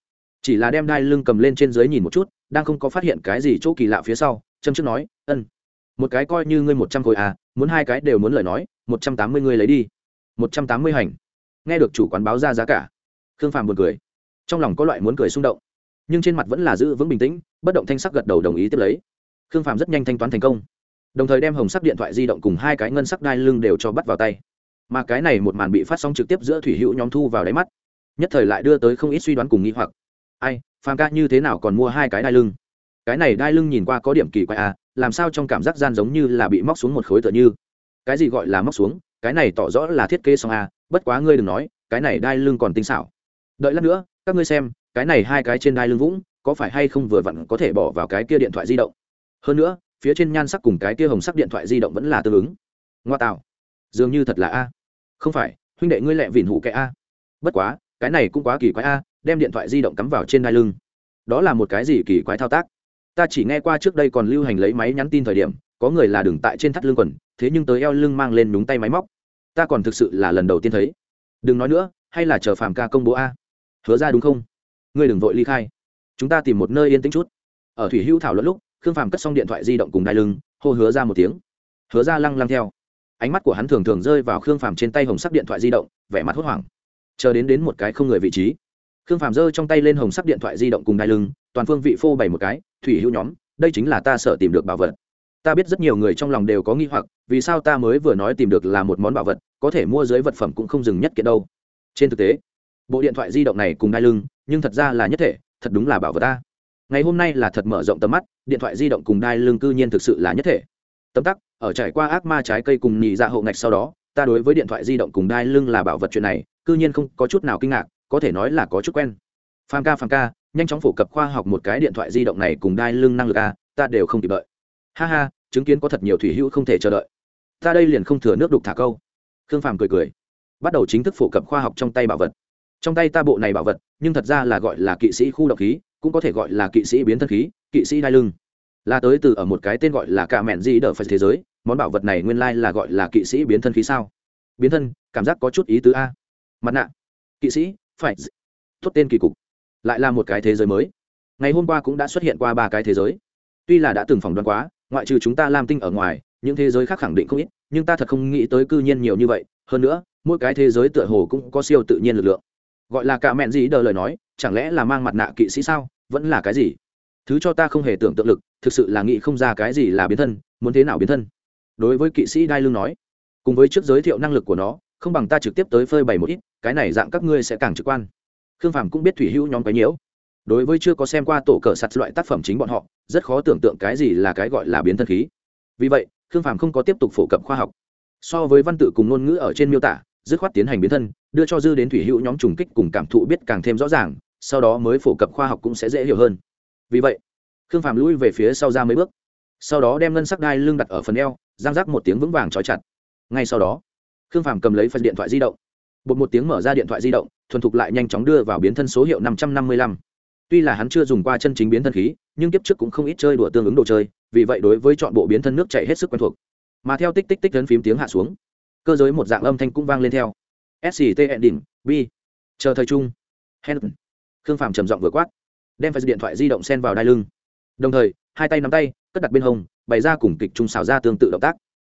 Chỉ là đem đai lưng cầm lên trên dưới nhìn một chút, đang không có phát hiện cái gì chỗ kỳ lạ phía sau, châm trước nói, ân, một cái coi như ngươi một trăm khối à muốn hai cái đều muốn lời nói, một trăm tám mươi ngươi lấy đi một trăm tám mươi hành. Nghe được chủ quán báo ra giá cả, khương phàm buồn cười. Trong lòng có loại muốn cười xung động, nhưng trên mặt vẫn là giữ vững bình tĩnh, bất động thanh sắc gật đầu đồng ý tiếp lấy. Khương phàm rất nhanh thanh toán thành công, đồng thời đem hồng sắc điện thoại di động cùng hai cái ngân sắc đai lưng đều cho bắt vào tay. Mà cái này một màn bị phát sóng trực tiếp giữa thủy hữu nhóm thu vào đáy mắt, nhất thời lại đưa tới không ít suy đoán cùng nghĩ hoặc. Ai, phàm ca như thế nào còn mua hai cái đai lưng? Cái này đai lưng nhìn qua có điểm kỳ quái à làm sao trong cảm giác gian giống như là bị móc xuống một khối tựa như? Cái gì gọi là móc xuống? Cái này tỏ rõ là thiết kế xong a, bất quá ngươi đừng nói cái này đai lưng còn tinh xảo. Đợi lát nữa các ngươi xem cái này hai cái trên đai lưng vũng có phải hay không vừa vặn có thể bỏ vào cái kia điện thoại di động? Hơn nữa phía trên nhan sắc cùng cái kia hồng sắc điện thoại di động vẫn là tương ứng. Ngoa tạo. Dường như thật là a. Không phải huynh đệ ngươi lẹ vỉn hụ cái a. Bất quá cái này cũng quá kỳ quái a đem điện thoại di động cắm vào trên đai lưng. Đó là một cái gì kỳ quái thao tác? Ta chỉ nghe qua trước đây còn lưu hành lấy máy nhắn tin thời điểm có người là đừng tại trên thắt lưng quần thế nhưng tới eo lưng mang lên nhúng tay máy móc ta còn thực sự là lần đầu tiên thấy. Đừng nói nữa, hay là chờ phàm ca công bố a? Hứa ra đúng không? Ngươi đừng vội ly khai. Chúng ta tìm một nơi yên tĩnh chút. Ở thủy hữu thảo luận lúc, khương phàm cất xong điện thoại di động cùng đai lưng, hô hứa ra một tiếng. Hứa ra lăng lăng theo. Ánh mắt của hắn thường thường rơi vào khương phàm trên tay hồng sắc điện thoại di động, vẻ mặt hốt hoảng. Chờ đến đến một cái không người vị trí. Khương phàm giơ trong tay lên hồng sắc điện thoại di động cùng đai lưng, toàn phương vị phô bày một cái, thủy hữu nhóm, đây chính là ta sợ tìm được bảo vật ta biết rất nhiều người trong lòng đều có nghi hoặc, vì sao ta mới vừa nói tìm được là một món bảo vật, có thể mua dưới vật phẩm cũng không dừng nhất kiện đâu. Trên thực tế, bộ điện thoại di động này cùng đai lưng, nhưng thật ra là nhất thể, thật đúng là bảo vật ta. Ngày hôm nay là thật mở rộng tầm mắt, điện thoại di động cùng đai lưng cư nhiên thực sự là nhất thể. Tấm tắc, ở trải qua ác ma trái cây cùng nhị dạ hậu ngạch sau đó, ta đối với điện thoại di động cùng đai lưng là bảo vật chuyện này, cư nhiên không có chút nào kinh ngạc, có thể nói là có chút quen. Phàm ca phàm ca, nhanh chóng phổ cập khoa học một cái điện thoại di động này cùng đai lưng năng lực a, ta đều không kịp đợi ha ha, chứng kiến có thật nhiều thủy hữu không thể chờ đợi. Ta đây liền không thừa nước đục thả câu. Khương phàm cười cười. Bắt đầu chính thức phổ cập khoa học trong tay bảo vật. Trong tay ta bộ này bảo vật, nhưng thật ra là gọi là kỵ sĩ khu độc khí, cũng có thể gọi là kỵ sĩ biến thân khí, kỵ sĩ đai lưng. Là tới từ ở một cái tên gọi là cả mẹn di đờ phật thế giới, món bảo vật này nguyên lai là gọi là kỵ sĩ biến thân khí sao? Biến thân, cảm giác có chút ý tứ a. Mặt nạ. Kỵ sĩ, phải. Tốt tên kỳ cục. Lại là một cái thế giới mới. Ngày hôm qua cũng đã xuất hiện qua ba cái thế giới. Tuy là đã từng phỏng đoán quá ngoại trừ chúng ta làm tinh ở ngoài, những thế giới khác khẳng định không ít, nhưng ta thật không nghĩ tới cư nhiên nhiều như vậy. Hơn nữa, mỗi cái thế giới tựa hồ cũng có siêu tự nhiên lực lượng. Gọi là cả mẹn gì đờ lời nói, chẳng lẽ là mang mặt nạ kỵ sĩ sao? Vẫn là cái gì? Thứ cho ta không hề tưởng tượng lực, thực sự là nghĩ không ra cái gì là biến thân, muốn thế nào biến thân? Đối với kỵ sĩ đai lương nói, cùng với trước giới thiệu năng lực của nó, không bằng ta trực tiếp tới phơi bày một ít, cái này dạng các ngươi sẽ càng trực quan. Khương phàm cũng biết thủy hữu nhóm cái nhiễu. Đối với chưa có xem qua tổ cờ sạt loại tác phẩm chính bọn họ rất khó tưởng tượng cái gì là cái gọi là biến thân khí. Vì vậy, khương phàm không có tiếp tục phổ cập khoa học. So với văn tự cùng ngôn ngữ ở trên miêu tả, dứt khoát tiến hành biến thân, đưa cho dư đến thủy hữu nhóm trùng kích cùng cảm thụ biết càng thêm rõ ràng, sau đó mới phổ cập khoa học cũng sẽ dễ hiểu hơn. Vì vậy, khương phàm lui về phía sau ra mấy bước. Sau đó đem ngân sắc đai lưng đặt ở phần eo giang rác một tiếng vững vàng trói chặt. Ngay sau đó, khương phàm cầm lấy phần điện thoại di động. Bột một tiếng mở ra điện thoại di động, thuần thục lại nhanh chóng đưa vào biến thân số hiệu năm trăm năm mươi lăm tuy là hắn chưa dùng qua chân chính biến thân khí, nhưng kiếp trước cũng không ít chơi đùa tương ứng đồ chơi, vì vậy đối với chọn bộ biến thân nước chạy hết sức quen thuộc. Mà theo tích tích tích lấn phím tiếng hạ xuống, cơ giới một dạng âm thanh cũng vang lên theo. Sct đỉnh b. Chờ thời trung. Hen. Khương phàm trầm giọng vừa quát. Đem phải điện thoại di động sen vào đai lưng. Đồng thời, hai tay nắm tay, cất đặt bên hông, bày ra cùng kịch trung xào ra tương tự động tác.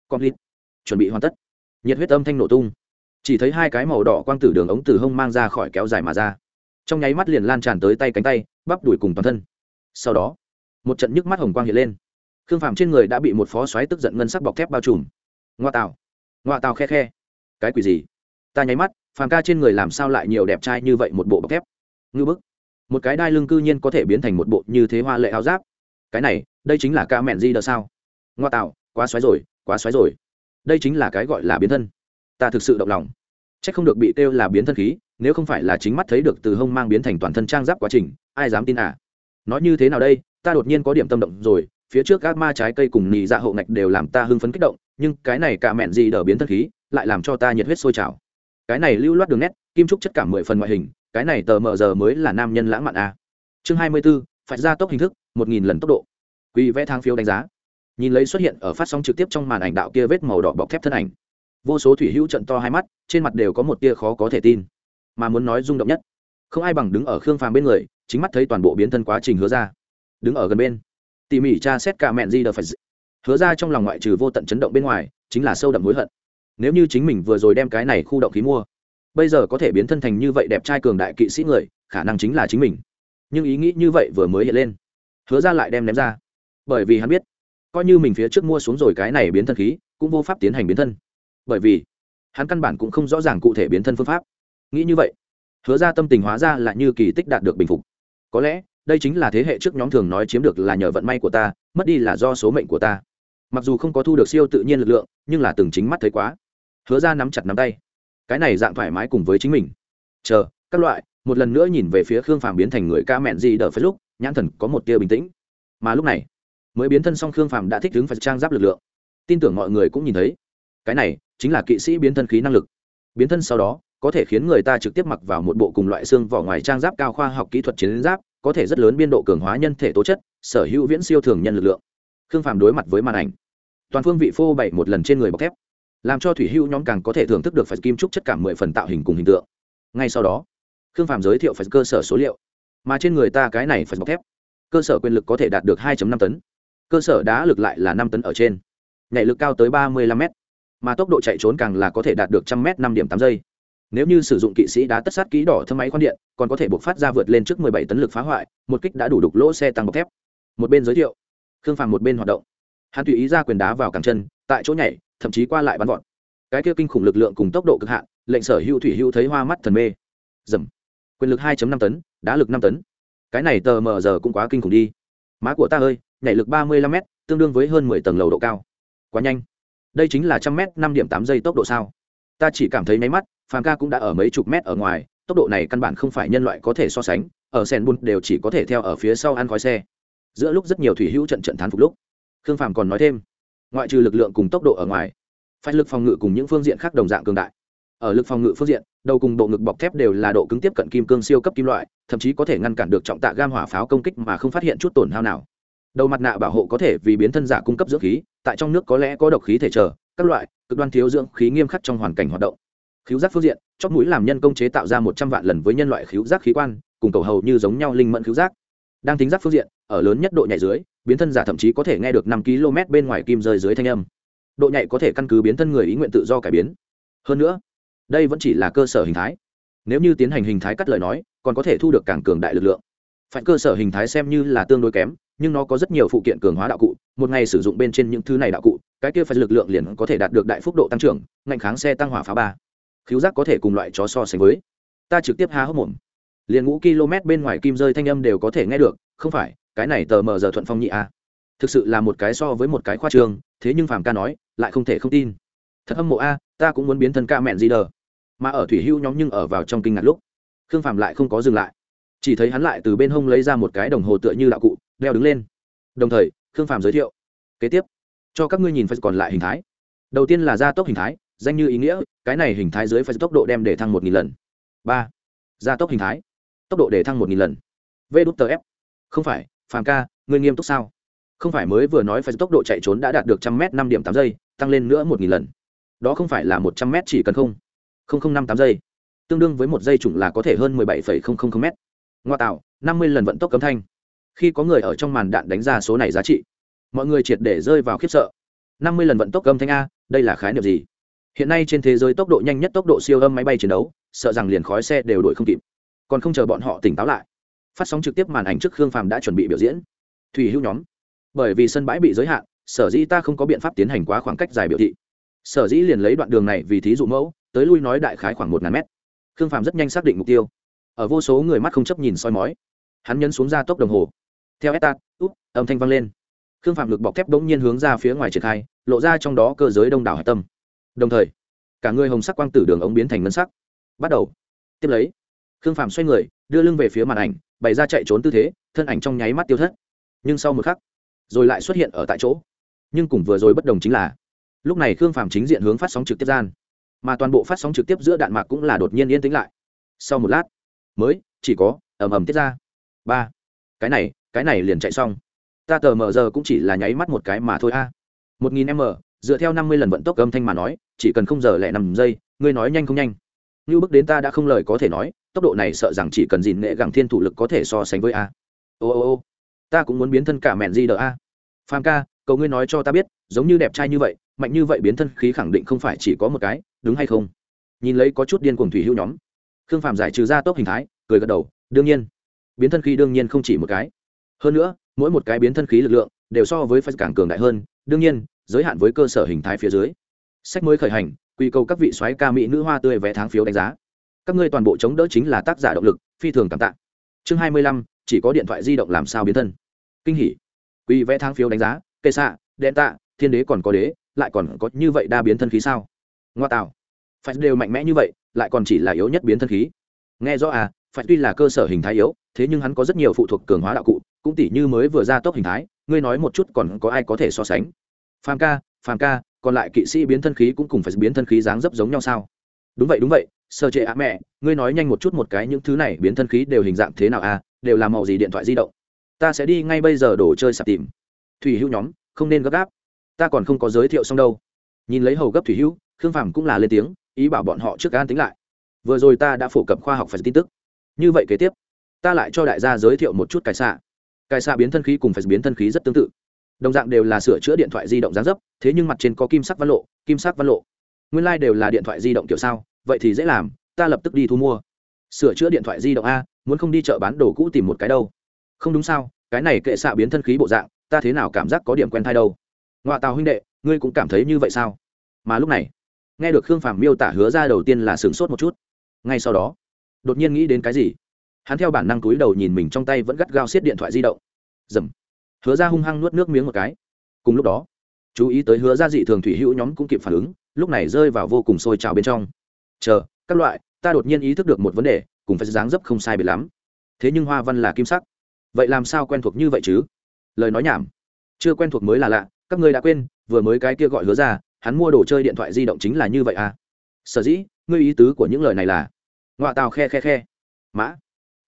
Complete. Chuẩn bị hoàn tất. Nhiệt huyết âm thanh nổ tung. Chỉ thấy hai cái màu đỏ quang tử đường ống từ hông mang ra khỏi kéo dài mà ra trong nháy mắt liền lan tràn tới tay cánh tay, bắp đuổi cùng toàn thân. Sau đó, một trận nhức mắt hồng quang hiện lên. Khương phạm trên người đã bị một phó xoáy tức giận ngân sắc bọc thép bao trùm. Ngoa tào ngoa tào khe khe. Cái quỷ gì? Ta nháy mắt, phàm ca trên người làm sao lại nhiều đẹp trai như vậy một bộ bọc thép? Ngư bức. Một cái đai lưng cư nhiên có thể biến thành một bộ như thế hoa lệ áo giáp. Cái này, đây chính là ca mẹn di đờ sao? Ngoa tạo quá xoáy rồi, quá xoáy rồi. Đây chính là cái gọi là biến thân. Ta thực sự động lòng c h ắ c không được bị kêu là biến thân khí, nếu không phải là chính mắt thấy được từ hông mang biến thành toàn thân trang giáp quá trình, ai dám tin à? Nói như thế nào đây? Ta đột nhiên có điểm tâm động rồi, phía trước các ma trái cây cùng nì dạ hậu ngạch đều làm ta hưng phấn kích động, nhưng cái này cả mẹn gì đờ biến thân khí, lại làm cho ta nhiệt huyết sôi trào. Cái này lưu loát đường nét, kim trúc chất cảm mười phần ngoại hình, cái này tờ mờ giờ mới là nam nhân lãng mạn à? chương hai mươi b ố phải ra tốc hình thức, một nghìn lần tốc độ. Quy vẽ thang phiếu đánh giá. Nhìn lấy xuất hiện ở phát sóng trực tiếp trong màn ảnh đạo kia vết màu đỏ bọc thép thân ảnh vô số thủy hữu trận to hai mắt, trên mặt đều có một tia khó có thể tin, mà muốn nói rung động nhất, không ai bằng đứng ở khương phàm bên người, chính mắt thấy toàn bộ biến thân quá trình hứa ra. Đứng ở gần bên, tỉ mỉ tra xét cả mẹn di đờ phải hứa ra trong lòng ngoại trừ vô tận chấn động bên ngoài, chính là sâu đậm hối hận. Nếu như chính mình vừa rồi đem cái này khu động khí mua, bây giờ có thể biến thân thành như vậy đẹp trai cường đại kỵ sĩ người, khả năng chính là chính mình. Nhưng ý nghĩ như vậy vừa mới hiện lên, hứa ra lại đem ném ra. Bởi vì hắn biết, coi như mình phía trước mua xuống rồi cái này biến thân khí, cũng vô pháp tiến hành biến thân bởi vì hắn căn bản cũng không rõ ràng cụ thể biến thân phương pháp. Nghĩ như vậy, hứa ra tâm tình hóa ra là như kỳ tích đạt được bình phục. Có lẽ, đây chính là thế hệ trước nhóm thường nói chiếm được là nhờ vận may của ta, mất đi là do số mệnh của ta. Mặc dù không có thu được siêu tự nhiên lực lượng, nhưng là từng chính mắt thấy quá. Hứa ra nắm chặt nắm tay. Cái này dạng thoải mái cùng với chính mình. Chờ, các loại, một lần nữa nhìn về phía khương phàm biến thành người ca mẹn gì đỡ phải lúc, nhãn thần có một tia bình tĩnh. Mà lúc này, mới biến thân xong khương phàm đã thích ứng phải trang giáp lực lượng. Tin tưởng mọi người cũng nhìn thấy. Cái này chính là kỵ sĩ biến thân khí năng lực. Biến thân sau đó, có thể khiến người ta trực tiếp mặc vào một bộ cùng loại xương vỏ ngoài trang giáp cao khoa học kỹ thuật chiến giáp, có thể rất lớn biên độ cường hóa nhân thể tố chất, sở hữu viễn siêu thường nhân lực lượng. Khương phàm đối mặt với màn ảnh, toàn phương vị phô bày một lần trên người bọc thép, làm cho thủy hữu nhóm càng có thể thưởng thức được phải kim trúc chất cảm mười phần tạo hình cùng hình tượng. Ngay sau đó, khương phàm giới thiệu phải cơ sở số liệu, mà trên người ta cái này phải bọc thép, cơ sở quyền lực có thể đạt được 2 năm tấn, cơ sở đá lực lại là năm tấn ở trên, nhảy lực cao tới ba mươi lăm m mà tốc độ chạy trốn càng là có thể đạt được trăm m năm điểm tám giây. Nếu như sử dụng kỵ sĩ đá tất sát ký đỏ thâm máy khoan điện, còn có thể buộc phát ra vượt lên trước 17 tấn lực phá hoại, một kích đã đủ đục lỗ xe tăng bọc thép. Một bên giới thiệu, khương phàm một bên hoạt động. Hắn tùy ý ra quyền đá vào cẳng chân, tại chỗ nhảy, thậm chí qua lại bắn vọt. Cái kia kinh khủng lực lượng cùng tốc độ cực hạn, lệnh sở hữu thủy hữu thấy hoa mắt thần mê. Dầm. Quyền lực 2 năm tấn, đá lực năm tấn. Cái này tờ mờ giờ cũng quá kinh khủng đi. Má của ta ơi, nhảy lực ba mươi lăm m tương đương với hơn mười tầng lầu độ cao. Quá nhanh đây chính là trăm m năm điểm tám giây tốc độ sao? Ta chỉ cảm thấy nháy mắt, phàm ca cũng đã ở mấy chục mét ở ngoài, tốc độ này căn bản không phải nhân loại có thể so sánh, ở sen bun đều chỉ có thể theo ở phía sau ăn khói xe. Giữa lúc rất nhiều thủy hữu trận trận thán phục lúc, khương phàm còn nói thêm, ngoại trừ lực lượng cùng tốc độ ở ngoài phải lực phòng ngự cùng những phương diện khác đồng dạng cường đại. Ở lực phòng ngự phương diện, đầu cùng bộ ngực bọc thép đều là độ cứng tiếp cận kim cương siêu cấp kim loại, thậm chí có thể ngăn cản được trọng tạ gam hỏa pháo công kích mà không phát hiện chút tổn hao nào đầu mặt nạ bảo hộ có thể vì biến thân giả cung cấp dưỡng khí, tại trong nước có lẽ có độc khí thể trở các loại, cực đoan thiếu dưỡng khí nghiêm khắc trong hoàn cảnh hoạt động. Khiếu giác phương diện, chóp mũi làm nhân công chế tạo ra một trăm vạn lần với nhân loại khiếu giác khí quan, cùng cầu hầu như giống nhau linh mẫn khiếu giác. Đang tính giác phương diện, ở lớn nhất độ nhạy dưới, biến thân giả thậm chí có thể nghe được năm km bên ngoài kim rơi dưới thanh âm. Độ nhạy có thể căn cứ biến thân người ý nguyện tự do cải biến. Hơn nữa, đây vẫn chỉ là cơ sở hình thái. Nếu như tiến hành hình thái cắt lời nói, còn có thể thu được càng cường đại lực lượng. Phải cơ sở hình thái xem như là tương đối kém nhưng nó có rất nhiều phụ kiện cường hóa đạo cụ một ngày sử dụng bên trên những thứ này đạo cụ cái kia phải lực lượng liền có thể đạt được đại phúc độ tăng trưởng ngạnh kháng xe tăng hỏa phá ba. Khiếu giác có thể cùng loại chó so sánh với. Ta trực tiếp há hốc mồm. Liền ngũ km bên ngoài kim rơi thanh âm đều có thể nghe được không phải cái này tờ mờ giờ thuận phong nhị a. Thực sự là một cái so với một cái khoa trường, thế nhưng phàm ca nói lại không thể không tin. Thật âm mộ a ta cũng muốn biến thân ca mẹn gì đờ. Mà ở thủy hưu nhóm nhưng ở vào trong kinh ngạc lúc. Khương phàm lại không có dừng lại. Chỉ thấy hắn lại từ bên hông lấy ra một cái đồng hồ tựa như đạo cụ đeo đứng lên. Đồng thời, khương phàm giới thiệu, kế tiếp, cho các ngươi nhìn phải còn lại hình thái. Đầu tiên là gia tốc hình thái, danh như ý nghĩa, cái này hình thái dưới phải tốc độ đem để thăng một nghìn lần. Ba, gia tốc hình thái, tốc độ để thăng một nghìn lần. V đút tờ f. Không phải, phàm ca, ngươi nghiêm túc sao? Không phải mới vừa nói phải tốc độ chạy trốn đã đạt được trăm m năm điểm tám giây, tăng lên nữa một nghìn lần. Đó không phải là một trăm m chỉ cần không? Không không năm tám giây. Tương đương với một giây chủng là có thể hơn mười bảy phẩy không không không m ngoa tạo, năm mươi lần vận tốc cấm thanh khi có người ở trong màn đạn đánh ra số này giá trị, mọi người triệt để rơi vào khiếp sợ. Năm mươi lần vận tốc âm thanh a, đây là khái niệm gì? Hiện nay trên thế giới tốc độ nhanh nhất tốc độ siêu âm máy bay chiến đấu, sợ rằng liền khói xe đều đổi không kịp. Còn không chờ bọn họ tỉnh táo lại, phát sóng trực tiếp màn ảnh trước khương phàm đã chuẩn bị biểu diễn. Thủy hữu nhóm. Bởi vì sân bãi bị giới hạn, sở dĩ ta không có biện pháp tiến hành quá khoảng cách dài biểu thị. Sở dĩ liền lấy đoạn đường này vì thí dụ mẫu, tới lui nói đại khái khoảng một ngàn mét. Khương phàm rất nhanh xác định mục tiêu. Ở vô số người mắt không chấp nhìn soi mói, hắn nhấn xuống ra tốc đồng hồ theo estat úp, âm thanh vang lên. Khương phạm lực bọc thép bỗng nhiên hướng ra phía ngoài triển khai, lộ ra trong đó cơ giới đông đảo hải tâm. Đồng thời, cả người hồng sắc quang tử đường ống biến thành ngân sắc. Bắt đầu. Tiếp lấy, khương phạm xoay người, đưa lưng về phía màn ảnh, bày ra chạy trốn tư thế, thân ảnh trong nháy mắt tiêu thất. Nhưng sau một khắc, rồi lại xuất hiện ở tại chỗ. Nhưng cùng vừa rồi bất đồng chính là, lúc này khương phạm chính diện hướng phát sóng trực tiếp gian. Mà toàn bộ phát sóng trực tiếp giữa đạn mạc cũng là đột nhiên yên tĩnh lại. Sau một lát, mới chỉ có ầm ầm tiết ra. Ba. Cái này cái này liền chạy xong. Ta tờ mờ giờ cũng chỉ là nháy mắt một cái mà thôi a. Một nghìn m, dựa theo năm mươi lần vận tốc âm thanh mà nói, chỉ cần không giờ lẻ năm giây, ngươi nói nhanh không nhanh. Như bước đến ta đã không lời có thể nói, tốc độ này sợ rằng chỉ cần dìn nghệ gẳng thiên thủ lực có thể so sánh với a. Ô ô ô, ta cũng muốn biến thân cả mẹn gì đờ a. Phàm ca cầu ngươi nói cho ta biết, giống như đẹp trai như vậy, mạnh như vậy biến thân khí khẳng định không phải chỉ có một cái, đúng hay không? Nhìn lấy có chút điên cuồng thủy hữu nhóm. Khương phàm giải trừ ra tốc hình thái, cười gật đầu, đương nhiên. Biến thân khí đương nhiên không chỉ một cái hơn nữa, mỗi một cái biến thân khí lực lượng đều so với phải càng cường đại hơn, đương nhiên, giới hạn với cơ sở hình thái phía dưới. Sách mới khởi hành, quy cầu các vị soái ca mỹ nữ hoa tươi vé tháng phiếu đánh giá. Các ngươi toàn bộ chống đỡ chính là tác giả động lực, phi thường cảm tạ. Chương hai mươi lăm, chỉ có điện thoại di động làm sao biến thân. Kinh hỉ. Quy vé tháng phiếu đánh giá kệ xạ, đen tạ, thiên đế còn có đế, lại còn có như vậy đa biến thân khí sao? Ngoa tạo. Phải đều mạnh mẽ như vậy, lại còn chỉ là yếu nhất biến thân khí. Nghe rõ à phải tuy là cơ sở hình thái yếu, thế nhưng hắn có rất nhiều phụ thuộc cường hóa đạo cụ, cũng tỷ như mới vừa ra tốc hình thái, ngươi nói một chút còn có ai có thể so sánh? Phàm ca phàm ca, còn lại kỵ sĩ biến thân khí cũng cùng phải biến thân khí dáng dấp giống nhau sao? Đúng vậy đúng vậy, sơ trệ ạ, mẹ, ngươi nói nhanh một chút một cái những thứ này biến thân khí đều hình dạng thế nào à đều là màu gì điện thoại di động? Ta sẽ đi ngay bây giờ đổ chơi sạp tìm. Thủy hữu nhóm, không nên gấp gáp. Ta còn không có giới thiệu xong đâu. Nhìn lấy hầu gấp thủy hữu, khương phàm cũng là lên tiếng, ý bảo bọn họ trước an tính lại. Vừa rồi ta đã phổ cập khoa học phải tin tức như vậy kế tiếp, ta lại cho đại gia giới thiệu một chút cải xạ. Cải xạ biến thân khí cùng phải biến thân khí rất tương tự. Đồng dạng đều là sửa chữa điện thoại di động giá dấp, thế nhưng mặt trên có kim sắc văn lộ, kim sắc văn lộ. Nguyên lai、like、đều là điện thoại di động kiểu sao, vậy thì dễ làm, ta lập tức đi thu mua. Sửa chữa điện thoại di động a, muốn không đi chợ bán đồ cũ tìm một cái đâu. Không đúng sao, cái này kệ xạ biến thân khí bộ dạng, ta thế nào cảm giác có điểm quen thai đâu. Ngoại tàu huynh đệ, ngươi cũng cảm thấy như vậy sao? Mà lúc này, nghe được khương phàm miêu tả hứa ra đầu tiên là sửng sốt một chút. Ngay sau đó đột nhiên nghĩ đến cái gì? Hắn theo bản năng túi đầu nhìn mình trong tay vẫn gắt gao xiết điện thoại di động. Dầm. Hứa ra hung hăng nuốt nước miếng một cái. Cùng lúc đó, chú ý tới hứa ra dị thường thủy hữu nhóm cũng kịp phản ứng, lúc này rơi vào vô cùng sôi trào bên trong. Chờ, các loại, ta đột nhiên ý thức được một vấn đề, cùng phải dáng dấp không sai biệt lắm. Thế nhưng hoa văn là kim sắc. Vậy làm sao quen thuộc như vậy chứ? Lời nói nhảm. Chưa quen thuộc mới là lạ, các ngươi đã quên, vừa mới cái kia gọi hứa ra hắn mua đồ chơi điện thoại di động chính là như vậy à? Sở dĩ, ngươi ý tứ của những lời này là ngoạ tàu khe khe khe. Mã,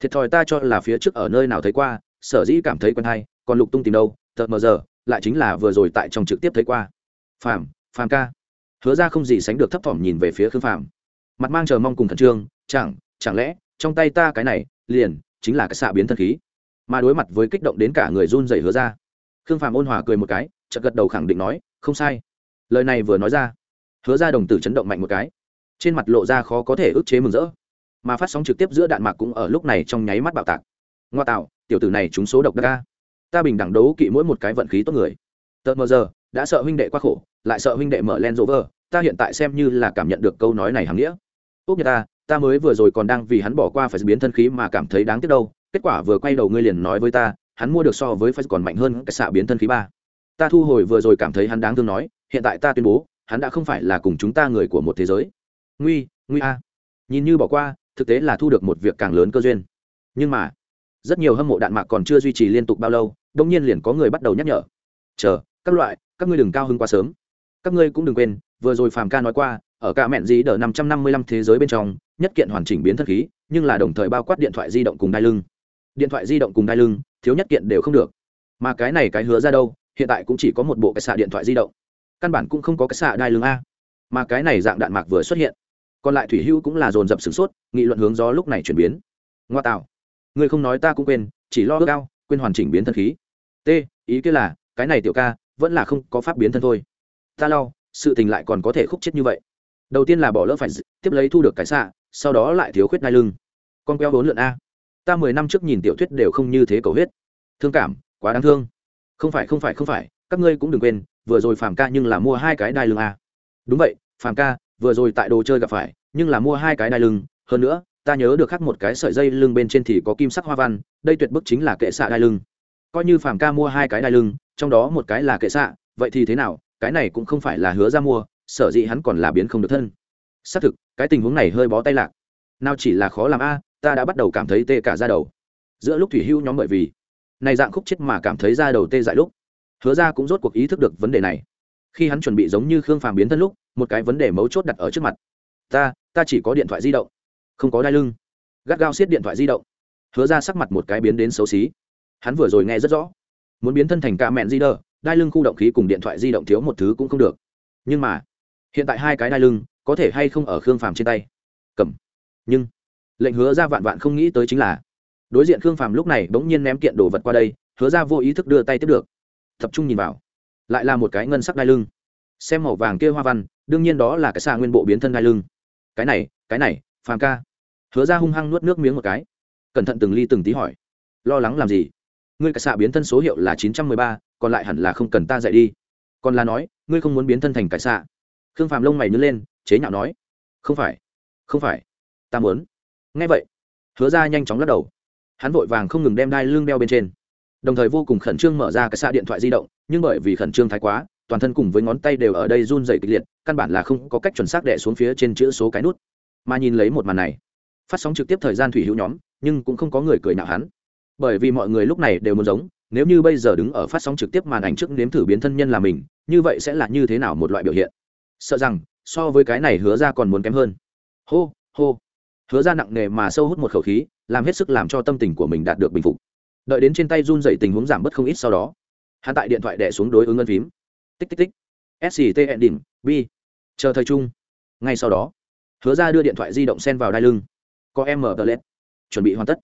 thiệt thòi ta cho là phía trước ở nơi nào thấy qua, sở dĩ cảm thấy quen hay, còn lục tung tìm đâu thật mờ giờ, lại chính là vừa rồi tại trong trực tiếp thấy qua. Phàm phàm ca. Hứa ra không gì sánh được thấp thỏm nhìn về phía khương phàm. Mặt mang chờ mong cùng khẩn trương, chẳng chẳng lẽ, trong tay ta cái này, liền, chính là cái xạ biến thân khí. Mà đối mặt với kích động đến cả người run rẩy hứa ra, khương phàm ôn hòa cười một cái, chợt gật đầu khẳng định nói, không sai. Lời này vừa nói ra, hứa ra đồng tử chấn động mạnh một cái. Trên mặt lộ ra khó có thể ức chế mừng rỡ mà phát sóng trực tiếp giữa đạn mạc cũng ở lúc này trong nháy mắt bạo tạc. Ngoa tạo, tiểu tử này trúng số độc đắc ca ta bình đẳng đấu kỵ mỗi một cái vận khí tốt người. Tợt mờ giờ, đã sợ huynh đệ quá khổ, lại sợ huynh đệ mở len rỗ vơ ta hiện tại xem như là cảm nhận được câu nói này hằng nghĩa. Tốt như ta ta mới vừa rồi còn đang vì hắn bỏ qua phải biến thân khí mà cảm thấy đáng tiếc đâu. Kết quả vừa quay đầu ngươi liền nói với ta, hắn mua được so với phải còn mạnh hơn cái xạ biến thân khí ba. Ta thu hồi vừa rồi cảm thấy hắn đáng thương nói, hiện tại ta tuyên bố, hắn đã không phải là cùng chúng ta người của một thế giới. Nguy nguy a. Nhìn như bỏ qua thực tế là thu được một việc càng lớn cơ duyên. Nhưng mà, rất nhiều hâm mộ đạn mạc còn chưa duy trì liên tục bao lâu đông nhiên liền có người bắt đầu nhắc nhở. Chờ, các loại, các ngươi đừng cao hơn quá sớm. Các ngươi cũng đừng quên, vừa rồi phàm ca nói qua, ở cả mẹn dí đờ năm trăm năm mươi lăm thế giới bên trong, nhất kiện hoàn chỉnh biến thân khí, nhưng là đồng thời bao quát điện thoại di động cùng đai lưng. Điện thoại di động cùng đai lưng, thiếu nhất kiện đều không được. Mà cái này cái hứa ra đâu, hiện tại cũng chỉ có một bộ cái xạ điện thoại di động. Căn bản cũng không có cái xạ đai lưng a. Mà cái này dạng đạn mạc vừa xuất hiện còn lại thủy hưu cũng là dồn dập sửng sốt, nghị luận hướng gió lúc này chuyển biến. Ngoa tạo. Ngươi không nói ta cũng quên, chỉ lo ước ao, quên hoàn chỉnh biến thân khí. T, ý kia là, cái này tiểu ca, vẫn là không có pháp biến thân thôi. Ta lau sự tình lại còn có thể khúc chết như vậy. Đầu tiên là bỏ lỡ phải tiếp lấy thu được cái xạ, sau đó lại thiếu khuyết đai lưng. Con queo vốn lượn a. Ta mười năm trước nhìn tiểu thuyết đều không như thế cầu huyết thương cảm, quá đáng thương. Không phải không phải không phải, các ngươi cũng đừng quên, vừa rồi phàm ca nhưng là mua hai cái đai lưng a. Đúng vậy, phàm ca vừa rồi tại đồ chơi gặp phải, nhưng là mua hai cái đai lưng, hơn nữa, ta nhớ được khắc một cái sợi dây lưng bên trên thì có kim sắc hoa văn, đây tuyệt bức chính là kệ xạ đai lưng. Coi như phàm ca mua hai cái đai lưng, trong đó một cái là kệ xạ, vậy thì thế nào? Cái này cũng không phải là hứa ra mua, sở dĩ hắn còn là biến không được thân. Xác thực, cái tình huống này hơi bó tay lạc. Nào chỉ là khó làm a, ta đã bắt đầu cảm thấy tê cả ra đầu. Giữa lúc thủy hưu nhóm bởi vì này dạng khúc chết mà cảm thấy ra đầu tê dại lúc, hứa ra cũng rốt cuộc ý thức được vấn đề này. Khi hắn chuẩn bị giống như khương phàm biến thân lúc một cái vấn đề mấu chốt đặt ở trước mặt. Ta ta chỉ có điện thoại di động. Không có đai lưng. Gắt gao xiết điện thoại di động. Hứa ra sắc mặt một cái biến đến xấu xí. Hắn vừa rồi nghe rất rõ. Muốn biến thân thành ca mẹn di đờ đai lưng khu động khí cùng điện thoại di động thiếu một thứ cũng không được. Nhưng mà, hiện tại hai cái đai lưng, có thể hay không ở khương phàm trên tay? Cầm. Nhưng, lệnh hứa ra vạn vạn không nghĩ tới chính là, đối diện khương phàm lúc này bỗng nhiên ném kiện đồ vật qua đây, hứa ra vô ý thức đưa tay tiếp được. Tập trung nhìn vào. Lại là một cái ngân sắc đai lưng xem màu vàng kia hoa văn, đương nhiên đó là cái xạ nguyên bộ biến thân đai lưng. Cái này cái này, phàm ca. Hứa ra hung hăng nuốt nước miếng một cái. Cẩn thận từng ly từng tí hỏi. Lo lắng làm gì? Ngươi cái xạ biến thân số hiệu là chín trăm mười ba, còn lại hẳn là không cần ta dạy đi. Còn là nói, ngươi không muốn biến thân thành cái xạ. Khương phàm lông mày nhớ lên, chế nhạo nói. Không phải không phải. Ta muốn. Nghe vậy, hứa ra nhanh chóng lắc đầu. Hắn vội vàng không ngừng đem đai lưng đeo bên trên. Đồng thời vô cùng khẩn trương mở ra cái xạ điện thoại di động, nhưng bởi vì khẩn trương thái quá toàn thân cùng với ngón tay đều ở đây run dày kịch liệt, căn bản là không có cách chuẩn xác đẻ xuống phía trên chữ số cái nút. Mà nhìn lấy một màn này, phát sóng trực tiếp thời gian thủy hữu nhóm, nhưng cũng không có người cười nào hắn. Bởi vì mọi người lúc này đều muốn giống, nếu như bây giờ đứng ở phát sóng trực tiếp màn ảnh trước nếm thử biến thân nhân là mình, như vậy sẽ là như thế nào một loại biểu hiện? Sợ rằng, so với cái này hứa ra còn muốn kém hơn. Hô hô. Hứa ra nặng nề mà sâu hút một khẩu khí, làm hết sức làm cho tâm tình của mình đạt được bình phục. Đợi đến trên tay run dậy tình huống giảm bớt không ít sau đó, hắn tại điện thoại đẻ xuống đối ứng ngân phím tích tích tích. Sct ending b. Chờ thời trung. Ngay sau đó, hứa ra đưa điện thoại di động sen vào đai lưng. Có em mở tờ led chuẩn bị hoàn tất.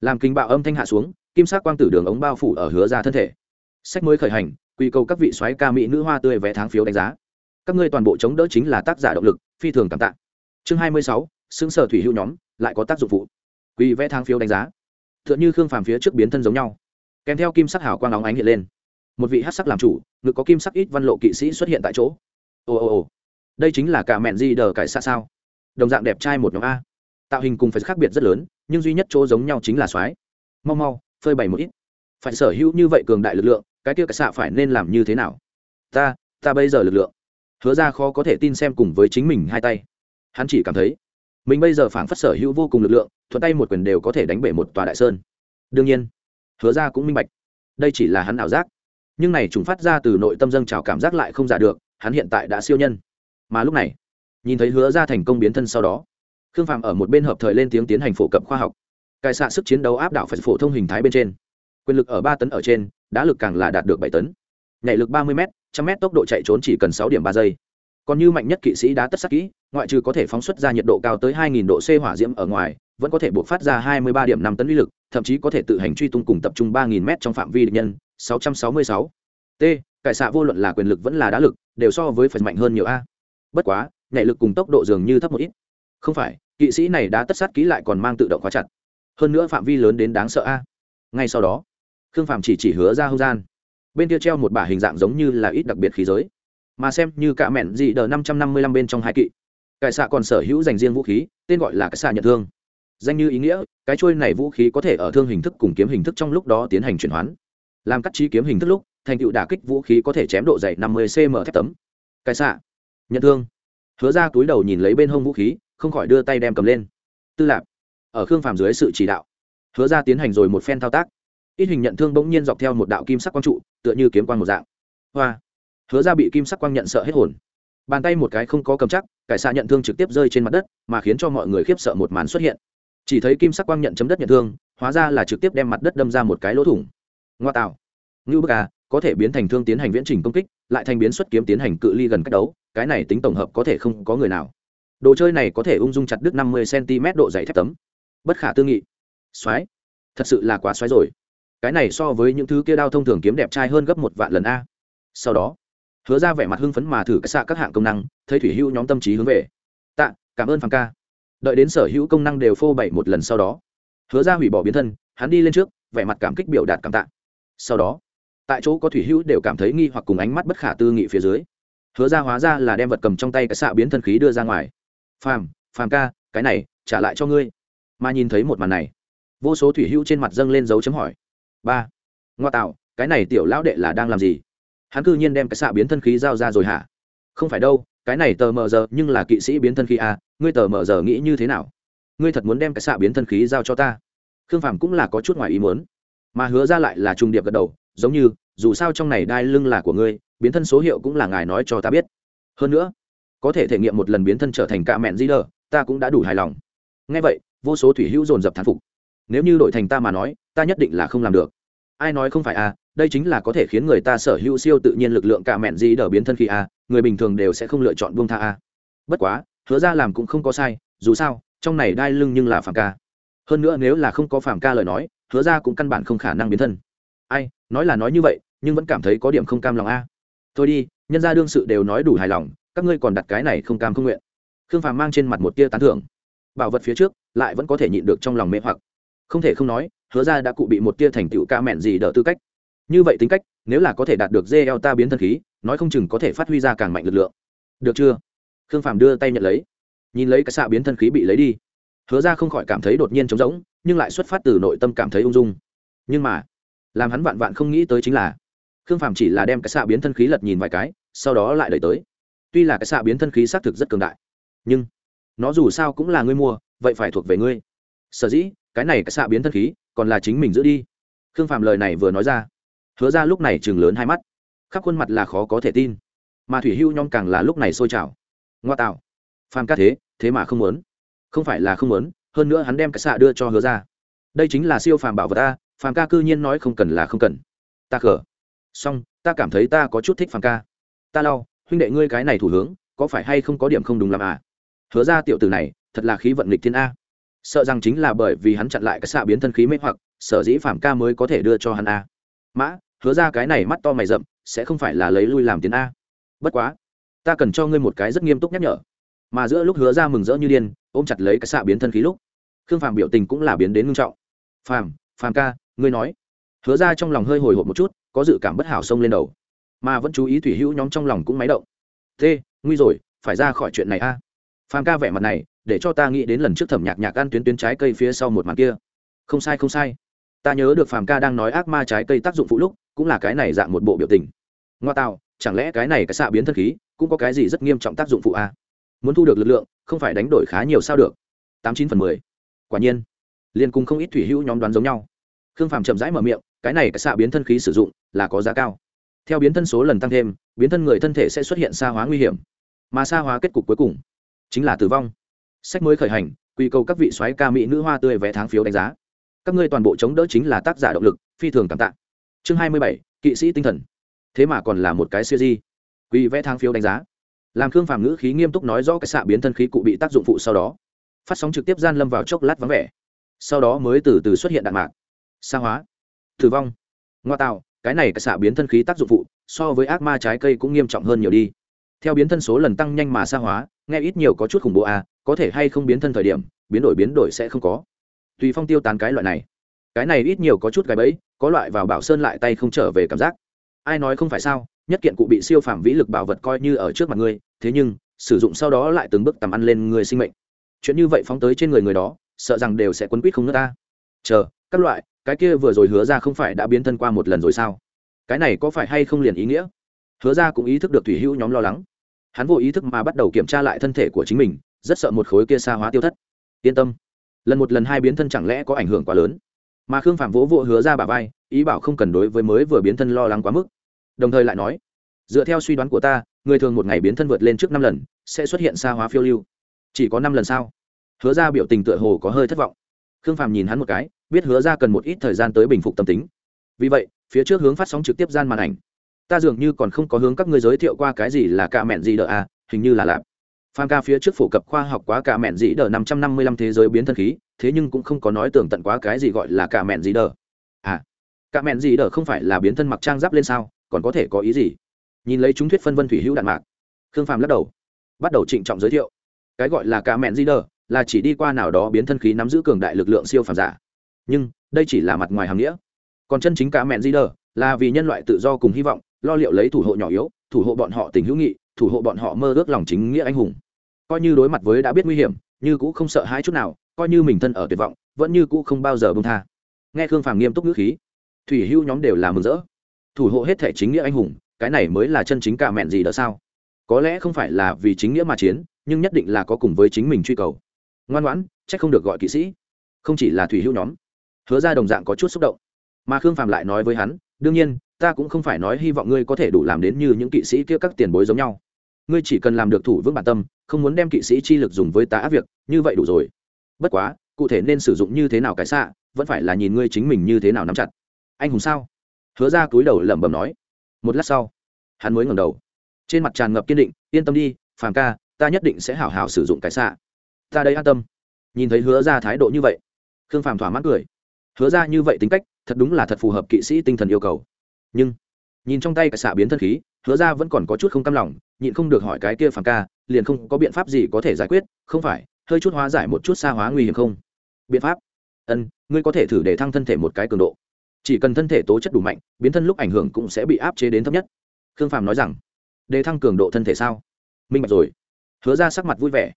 Làm kinh bạo âm thanh hạ xuống, kim sắc quang tử đường ống bao phủ ở hứa ra thân thể. Sách mới khởi hành, quy cầu các vị soái ca mỹ nữ hoa tươi vé tháng phiếu đánh giá. Các ngươi toàn bộ chống đỡ chính là tác giả động lực, phi thường cảm tạ. Chương hai mươi sáu, xứng sở thủy hữu nhóm, lại có tác dụng phụ. Quy vẽ tháng phiếu đánh giá. T h ư ợ n h ư khương phàm phía trước biến thân giống nhau. Kèm theo kim sắc hào quang óng ánh hiện lên một vị hát sắc làm chủ, ngực có kim sắc ít văn lộ kỵ sĩ xuất hiện tại chỗ. Ồ ồ ồ đây chính là cả mẹn di đờ cải xa sao? Đồng dạng đẹp trai một nhóm a. Tạo hình cùng phải khác biệt rất lớn, nhưng duy nhất chỗ giống nhau chính là soái. Mau mau, phơi bày một ít. Phải sở hữu như vậy cường đại lực lượng, cái kia cải xạ phải nên làm như thế nào? Ta ta bây giờ lực lượng. Hứa ra khó có thể tin xem cùng với chính mình hai tay. Hắn chỉ cảm thấy, mình bây giờ phảng phất sở hữu vô cùng lực lượng, thuận tay một quyền đều có thể đánh bể một tòa đại sơn. Đương nhiên, hứa ra cũng minh bạch. Đây chỉ là hắn ảo giác nhưng này trùng phát ra từ nội tâm dâng trào cảm giác lại không giả được hắn hiện tại đã siêu nhân. Mà lúc này nhìn thấy hứa ra thành công biến thân sau đó khương Phàm ở một bên hợp thời lên tiếng tiến hành phổ cập khoa học. Cài xạ sức chiến đấu áp đảo phải phổ thông hình thái bên trên. Quyền lực ở ba tấn ở trên đã lực càng là đạt được bảy tấn. Nhảy lực ba mươi m trăm m tốc độ chạy trốn chỉ cần sáu điểm ba giây. Còn như mạnh nhất kỵ sĩ đá tất sắc kỹ ngoại trừ có thể phóng xuất ra nhiệt độ cao tới 2000 độ C hỏa diễm ở ngoài, vẫn có thể buộc phát ra 23 điểm 5 tấn uy lực, thậm chí có thể tự hành truy tung cùng tập trung 3000 m trong phạm vi địch nhân. 666. T. Cải xạ vô luận là quyền lực vẫn là đá lực, đều so với phần mạnh hơn nhiều a. Bất quá, nhảy lực cùng tốc độ dường như thấp một ít. Không phải, kỵ sĩ này đã tất sát kỹ lại còn mang tự động khóa chặt. Hơn nữa phạm vi lớn đến đáng sợ a. Ngay sau đó, Khương Phạm chỉ chỉ hứa ra hông gian. Bên kia treo một bả hình dạng giống như là ít đặc biệt khí giới. Mà xem như cả mẹn gì đờ 555 bên trong hai kỵ cải xạ còn sở hữu dành riêng vũ khí tên gọi là cải xạ nhận thương danh như ý nghĩa cái trôi này vũ khí có thể ở thương hình thức cùng kiếm hình thức trong lúc đó tiến hành chuyển hoán làm cắt trí kiếm hình thức lúc, thành tựu đả kích vũ khí có thể chém độ dày năm mươi cm thép tấm. Cái xạ. Nhận thương. Hứa ra túi đầu nhìn lấy bên hông vũ khí, không khỏi đưa tay đem cầm lên. Tư lạp. Ở khương phàm dưới sự chỉ đạo, hứa ra tiến hành rồi một phen thao tác. Ít hình nhận thương bỗng nhiên dọc theo một đạo kim sắc quang trụ, tựa như kiếm quang một dạng. Hoa. Hứa ra bị kim sắc quang nhận sợ hết hồn. Bàn tay một cái không có cầm chắc, cải xạ nhận thương trực tiếp rơi trên mặt đất, mà khiến cho mọi người khiếp sợ một màn xuất hiện. Chỉ thấy kim sắc quang nhận chấm đất nhận thương, hóa ra là trực tiếp đem mặt đất đâm ra một cái lỗ thủng ngoa tạo ngưu bức à có thể biến thành thương tiến hành viễn trình công kích, lại thành biến xuất kiếm tiến hành cự ly gần cách đấu, cái này tính tổng hợp có thể không có người nào. Đồ chơi này có thể ung dung chặt đứt năm mươi cm độ dày thép tấm. Bất khả tư nghị. Xoáy thật sự là quá xoáy rồi. Cái này so với những thứ kia đao thông thường kiếm đẹp trai hơn gấp một vạn lần a. Sau đó, hứa ra vẻ mặt hưng phấn mà thử cái xạ các hạng công năng, thấy thủy hữu nhóm tâm trí hướng về. Tạ, cảm ơn phàng ca. Đợi đến sở hữu công năng đều phô bày một lần sau đó, hứa ra hủy bỏ biến thân, hắn đi lên trước, vẻ mặt cảm kích biểu đạt cảm tạ sau đó tại chỗ có thủy hữu đều cảm thấy nghi hoặc cùng ánh mắt bất khả tư nghị phía dưới. Hứa ra hóa ra là đem vật cầm trong tay cái xạ biến thân khí đưa ra ngoài. Phàm phàm ca cái này trả lại cho ngươi. Mà nhìn thấy một màn này vô số thủy hữu trên mặt dâng lên dấu chấm hỏi. Ba ngoa tạo cái này tiểu lão đệ là đang làm gì? Hắn cư nhiên đem cái xạ biến thân khí giao ra rồi hả? Không phải đâu cái này tờ mờ giờ nhưng là kỵ sĩ biến thân khí à, ngươi tờ mờ giờ nghĩ như thế nào? Ngươi thật muốn đem cái xạ biến thân khí giao cho ta? Khương phàm cũng là có chút ngoài ý muốn mà hứa ra lại là trung điệp gật đầu giống như dù sao trong này đai lưng là của ngươi biến thân số hiệu cũng là ngài nói cho ta biết. Hơn nữa có thể thể nghiệm một lần biến thân trở thành cạ mẹn di đờ ta cũng đã đủ hài lòng. Ngay vậy vô số thủy hữu dồn dập thán phục. Nếu như đổi thành ta mà nói ta nhất định là không làm được. Ai nói không phải à đây chính là có thể khiến người ta sở hữu siêu tự nhiên lực lượng cạ mẹn di đờ biến thân khi à, người bình thường đều sẽ không lựa chọn buông tha à. bất quá hứa ra làm cũng không có sai dù sao trong này đai lưng nhưng là phàm ca. Hơn nữa nếu là không có phàm ca lời nói hứa ra cũng căn bản không khả năng biến thân. Ai, nói là nói như vậy, nhưng vẫn cảm thấy có điểm không cam lòng a. Thôi đi, nhân gia đương sự đều nói đủ hài lòng, các ngươi còn đặt cái này không cam không nguyện. Khương phàm mang trên mặt một tia tán thưởng. Bảo vật phía trước, lại vẫn có thể nhịn được trong lòng mê hoặc. Không thể không nói, hứa ra đã cụ bị một tia thành tựu ca mẹn gì đỡ tư cách. Như vậy tính cách, nếu là có thể đạt được dê eo ta biến thân khí, nói không chừng có thể phát huy ra càng mạnh lực lượng. Được chưa? Khương phàm đưa tay nhận lấy. Nhìn lấy cái xạ biến thân khí bị lấy đi. Hứa ra không khỏi cảm thấy đột nhiên trống rỗng nhưng lại xuất phát từ nội tâm cảm thấy ung dung. Nhưng mà, làm hắn vạn vạn không nghĩ tới chính là, khương phàm chỉ là đem cái xạ biến thân khí lật nhìn vài cái, sau đó lại đẩy tới. Tuy là cái xạ biến thân khí xác thực rất cường đại, nhưng nó dù sao cũng là ngươi mua, vậy phải thuộc về ngươi. Sở dĩ, cái này cái xạ biến thân khí còn là chính mình giữ đi. Khương phàm lời này vừa nói ra, hứa ra lúc này chừng lớn hai mắt, khắp khuôn mặt là khó có thể tin. Mà thủy hưu nhom càng là lúc này sôi trào. Ngoa tạo. Phàm ca thế thế mà không muốn. Không phải là không muốn hơn nữa hắn đem cái xạ đưa cho hứa ra. Đây chính là siêu phàm bảo vật ta, phàm ca cư nhiên nói không cần là không cần. Ta khở xong, ta cảm thấy ta có chút thích phàm ca. Ta lau huynh đệ ngươi cái này thủ hướng, có phải hay không có điểm không đúng làm à? Hứa ra tiểu tử này, thật là khí vận lịch thiên a. Sợ rằng chính là bởi vì hắn chặn lại cái xạ biến thân khí mê hoặc, sở dĩ phàm ca mới có thể đưa cho hắn a. Mã, hứa ra cái này mắt to mày rậm, sẽ không phải là lấy lui làm tiến a. Bất quá, ta cần cho ngươi một cái rất nghiêm túc nhắc nhở mà giữa lúc hứa ra mừng rỡ như điên, ôm chặt lấy cái xạ biến thân khí lúc, khương phàm biểu tình cũng là biến đến ngưng trọng. Phàm phàm ca, ngươi nói. Hứa ra trong lòng hơi hồi hộp một chút, có dự cảm bất hảo xông lên đầu. Mà vẫn chú ý thủy hữu nhóm trong lòng cũng máy động. Thế, nguy rồi, phải ra khỏi chuyện này a. Phàm ca vẻ mặt này, để cho ta nghĩ đến lần trước thẩm nhạc nhạc ăn tuyến tuyến trái cây phía sau một màn kia. Không sai không sai. Ta nhớ được phàm ca đang nói ác ma trái cây tác dụng phụ lúc, cũng là cái này dạng một bộ biểu tình. Ngoa tạo chẳng lẽ cái này cái xạ biến thân khí, cũng có cái gì rất nghiêm trọng tác dụng phụ a? Muốn thu được lực lượng, không phải đánh đổi khá nhiều sao được. Tám chín phần mười. Quả nhiên liên cùng không ít thủy hữu nhóm đoán giống nhau. Khương phàm chậm rãi mở miệng, cái này cái xạ biến thân khí sử dụng là có giá cao. Theo biến thân số lần tăng thêm, biến thân người thân thể sẽ xuất hiện xa hóa nguy hiểm. Mà xa hóa kết cục cuối cùng chính là tử vong. Sách mới khởi hành, quy cầu các vị soái ca mỹ nữ hoa tươi vé tháng phiếu đánh giá. Các ngươi toàn bộ chống đỡ chính là tác giả động lực, phi thường cảm tạ. Chương hai mươi bảy, kỵ sĩ tinh thần. Thế mà còn là một cái siêu di quy vẽ tháng phiếu đánh giá làm khương phàm ngữ khí nghiêm túc nói rõ cái xạ biến thân khí cụ bị tác dụng phụ sau đó. Phát sóng trực tiếp gian lâm vào chốc lát vắng vẻ. Sau đó mới từ từ xuất hiện đạn mạc. Xa hóa. Tử vong. Ngoa tạo, cái này cái xạ biến thân khí tác dụng phụ, so với ác ma trái cây cũng nghiêm trọng hơn nhiều đi. Theo biến thân số lần tăng nhanh mà xa hóa, nghe ít nhiều có chút khủng bố à có thể hay không biến thân thời điểm, biến đổi biến đổi sẽ không có. Tùy phong tiêu tán cái loại này. Cái này ít nhiều có chút gài bẫy, có loại vào bảo sơn lại tay không trở về cảm giác. Ai nói không phải sao? Nhất kiện cụ bị siêu phàm vĩ lực bảo vật coi như ở trước mặt ngươi, thế nhưng, sử dụng sau đó lại từng bước tầm ăn lên người sinh mệnh. Chuyện như vậy phóng tới trên người người đó, sợ rằng đều sẽ quấn quýt không nước ta. Chờ, các loại, cái kia vừa rồi hứa ra không phải đã biến thân qua một lần rồi sao? Cái này có phải hay không liền ý nghĩa? Hứa ra cũng ý thức được thủy hữu nhóm lo lắng. Hắn vô ý thức mà bắt đầu kiểm tra lại thân thể của chính mình, rất sợ một khối kia xa hóa tiêu thất. Yên tâm. Lần một lần hai biến thân chẳng lẽ có ảnh hưởng quá lớn? Mà khương phạm vỗ vỗ hứa ra bà vai, ý bảo không cần đối với mới vừa biến thân lo lắng quá mức đồng thời lại nói, dựa theo suy đoán của ta, người thường một ngày biến thân vượt lên trước năm lần, sẽ xuất hiện xa hóa phiêu lưu. Chỉ có năm lần sao? Hứa ra biểu tình tựa hồ có hơi thất vọng. Khương phàm nhìn hắn một cái, biết hứa ra cần một ít thời gian tới bình phục tâm tính. Vì vậy, phía trước hướng phát sóng trực tiếp gian màn ảnh. Ta dường như còn không có hướng các ngươi giới thiệu qua cái gì là cả mẹn gì đờ à hình như là lạp phan ca phía trước phổ cập khoa học quá cả mẹn gì đờ năm trăm năm mươi lăm thế giới biến thân khí, thế nhưng cũng không có nói tưởng tận quá cái gì gọi là cả mẹn gì đờ. à cả mẹn gì đờ không phải là biến thân mặc trang giáp lên sao? Còn có thể có ý gì? Nhìn lấy chúng thuyết phân vân thủy hữu đạn mạc, khương phàm lắc đầu, bắt đầu trịnh trọng giới thiệu. Cái gọi là cả mẹn di đờ là chỉ đi qua nào đó biến thân khí nắm giữ cường đại lực lượng siêu phàm giả. Nhưng, đây chỉ là mặt ngoài hàm nghĩa. Còn chân chính cả mẹn di đờ là vì nhân loại tự do cùng hy vọng, lo liệu lấy thủ hộ nhỏ yếu, thủ hộ bọn họ tình hữu nghị, thủ hộ bọn họ mơ ước lòng chính nghĩa anh hùng. Coi như đối mặt với đã biết nguy hiểm, như cũng không sợ hãi chút nào, coi như mình thân ở tuyệt vọng, vẫn như cũ không bao giờ bông tha. Nghe khương phàm nghiêm túc ngữ khí, thủy hưu nhóm đều là mừng rỡ thủ hộ hết thể chính nghĩa anh hùng, cái này mới là chân chính cả mẹn gì đó sao? Có lẽ không phải là vì chính nghĩa mà chiến, nhưng nhất định là có cùng với chính mình truy cầu. Ngoan ngoãn c h ắ c không được gọi kỵ sĩ. Không chỉ là thủy hữu nhóm. Hứa ra đồng dạng có chút xúc động. Mà khương phạm lại nói với hắn, đương nhiên, ta cũng không phải nói hy vọng ngươi có thể đủ làm đến như những kỵ sĩ kia các tiền bối giống nhau. Ngươi chỉ cần làm được thủ vững bản tâm, không muốn đem kỵ sĩ chi lực dùng với tá ác việc, như vậy đủ rồi. Bất quá, cụ thể nên sử dụng như thế nào cái xạ, vẫn phải là nhìn ngươi chính mình như thế nào nắm chặt. Anh hùng sao? Hứa ra túi đầu lẩm bẩm nói. Một lát sau, hắn mới ngẩng đầu. Trên mặt tràn ngập kiên định, yên tâm đi, phàm ca, ta nhất định sẽ hảo hảo sử dụng cái xạ. Ta đây an tâm. Nhìn thấy hứa ra thái độ như vậy, khương phàm thỏa mãn cười. Hứa ra như vậy tính cách, thật đúng là thật phù hợp kỵ sĩ tinh thần yêu cầu. Nhưng, nhìn trong tay cái xạ biến thân khí, hứa ra vẫn còn có chút không cam lòng, nhịn không được hỏi cái kia phàm ca, liền không có biện pháp gì có thể giải quyết, không phải, hơi chút hóa giải một chút xa hóa nguy hiểm không? Biện pháp. Ân, ngươi có thể thử để thăng thân thể một cái cường độ chỉ cần thân thể tố chất đủ mạnh, biến thân lúc ảnh hưởng cũng sẽ bị áp chế đến thấp nhất. Khương phàm nói rằng, đề thăng cường độ thân thể sao? Minh bạch rồi. Hứa ra sắc mặt vui vẻ,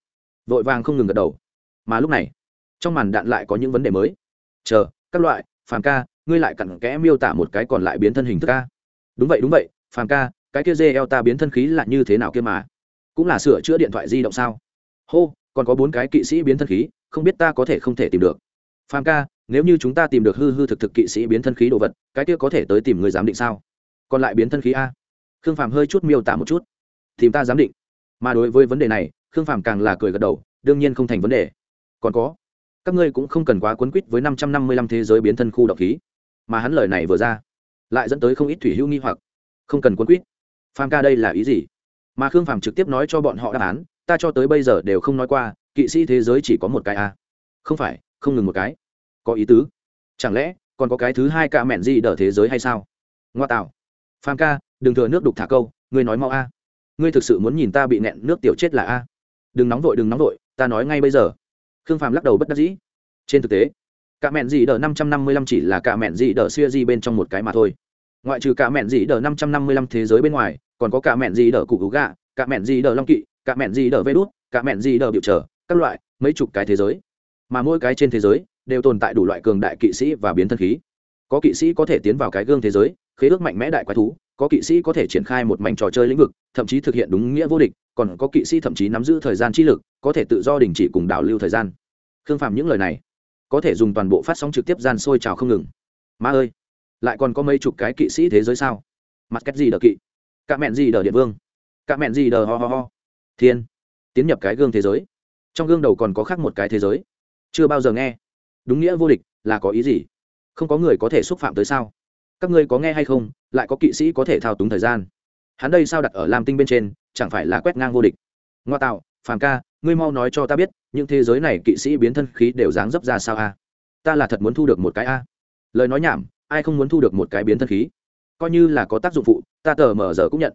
vội vàng không ngừng gật đầu. Mà lúc này, trong màn đạn lại có những vấn đề mới. Chờ, các loại, phàm ca, ngươi lại cặn kẽ miêu tả một cái còn lại biến thân hình thức ca đúng vậy đúng vậy, phàm ca, cái kia dê eo ta biến thân khí là như thế nào kia mà? Cũng là sửa chữa điện thoại di động sao? Hô, còn có bốn cái kỵ sĩ biến thân khí, không biết ta có thể không thể tìm được. Phàm ca nếu như chúng ta tìm được hư hư thực thực kỵ sĩ biến thân khí đồ vật, cái kia có thể tới tìm người giám định sao? Còn lại biến thân khí a. Khương phàm hơi chút miêu tả một chút. Tìm ta giám định. Mà đối với vấn đề này, khương phàm càng là cười gật đầu, đương nhiên không thành vấn đề. Còn có, các ngươi cũng không cần quá quấn quýt với năm trăm năm mươi lăm thế giới biến thân khu độc khí. Mà hắn lời này vừa ra, lại dẫn tới không ít thủy hữu nghi hoặc. Không cần quấn quýt. Phàm ca đây là ý gì? Mà khương phàm trực tiếp nói cho bọn họ đáp án, ta cho tới bây giờ đều không nói qua, kỵ sĩ thế giới chỉ có một cái a. Không phải, không ngừng một cái có ý tứ. Chẳng lẽ, còn có cái thứ hai ca mẹn gì đỡ thế giới hay sao? Ngoa tạo. Phàm ca, đừng thừa nước đục thả câu, ngươi nói mau a. Ngươi thực sự muốn nhìn ta bị nẹn nước tiểu chết là a. Đừng nóng vội, đừng nóng vội, ta nói ngay bây giờ. Khương phàm lắc đầu bất đắc dĩ. Trên thực tế, cả mẹn gì đờ năm trăm năm mươi lăm chỉ là cả mẹn gì đờ xuya di bên trong một cái mà thôi. Ngoại trừ cả mẹn gì đờ năm trăm năm mươi lăm thế giới bên ngoài, còn có cả mẹn gì đờ cụ cú gạ cả mẹn gì đờ long kỵ, cả mẹn gì đờ vê đút, cả mẹn gì đờ biểu trở, các loại, mấy chục cái thế giới. Mà mỗi cái trên thế giới đều tồn tại đủ loại cường đại kỵ sĩ và biến thân khí. Có kỵ sĩ có thể tiến vào cái gương thế giới, khế ước mạnh mẽ đại quái thú, có kỵ sĩ có thể triển khai một mảnh trò chơi lĩnh vực, thậm chí thực hiện đúng nghĩa vô địch, còn có kỵ sĩ thậm chí nắm giữ thời gian chi lực, có thể tự do đình chỉ cùng đảo lưu thời gian. Khương phạm những lời này, có thể dùng toàn bộ phát sóng trực tiếp gian sôi trào không ngừng. Ma ơi, lại còn có mấy chục cái kỵ sĩ thế giới sao? Mặt cách gì đờ kỵ? Cả mẹn gì đờ điện vương? Cả mẹn gì đờ ho ho ho? Thiên, tiến nhập cái gương thế giới. Trong gương đầu còn có khác một cái thế giới. Chưa bao giờ nghe đúng nghĩa vô địch là có ý gì? Không có người có thể xúc phạm tới sao? Các ngươi có nghe hay không? Lại có kỵ sĩ có thể thao túng thời gian. Hắn đây sao đặt ở lam tinh bên trên, chẳng phải là quét ngang vô địch? Ngoa tạo, phàm ca, ngươi mau nói cho ta biết, những thế giới này kỵ sĩ biến thân khí đều dáng dấp ra sao a? Ta là thật muốn thu được một cái a. Lời nói nhảm, ai không muốn thu được một cái biến thân khí? Coi như là có tác dụng phụ, ta tờ mở giờ cũng nhận.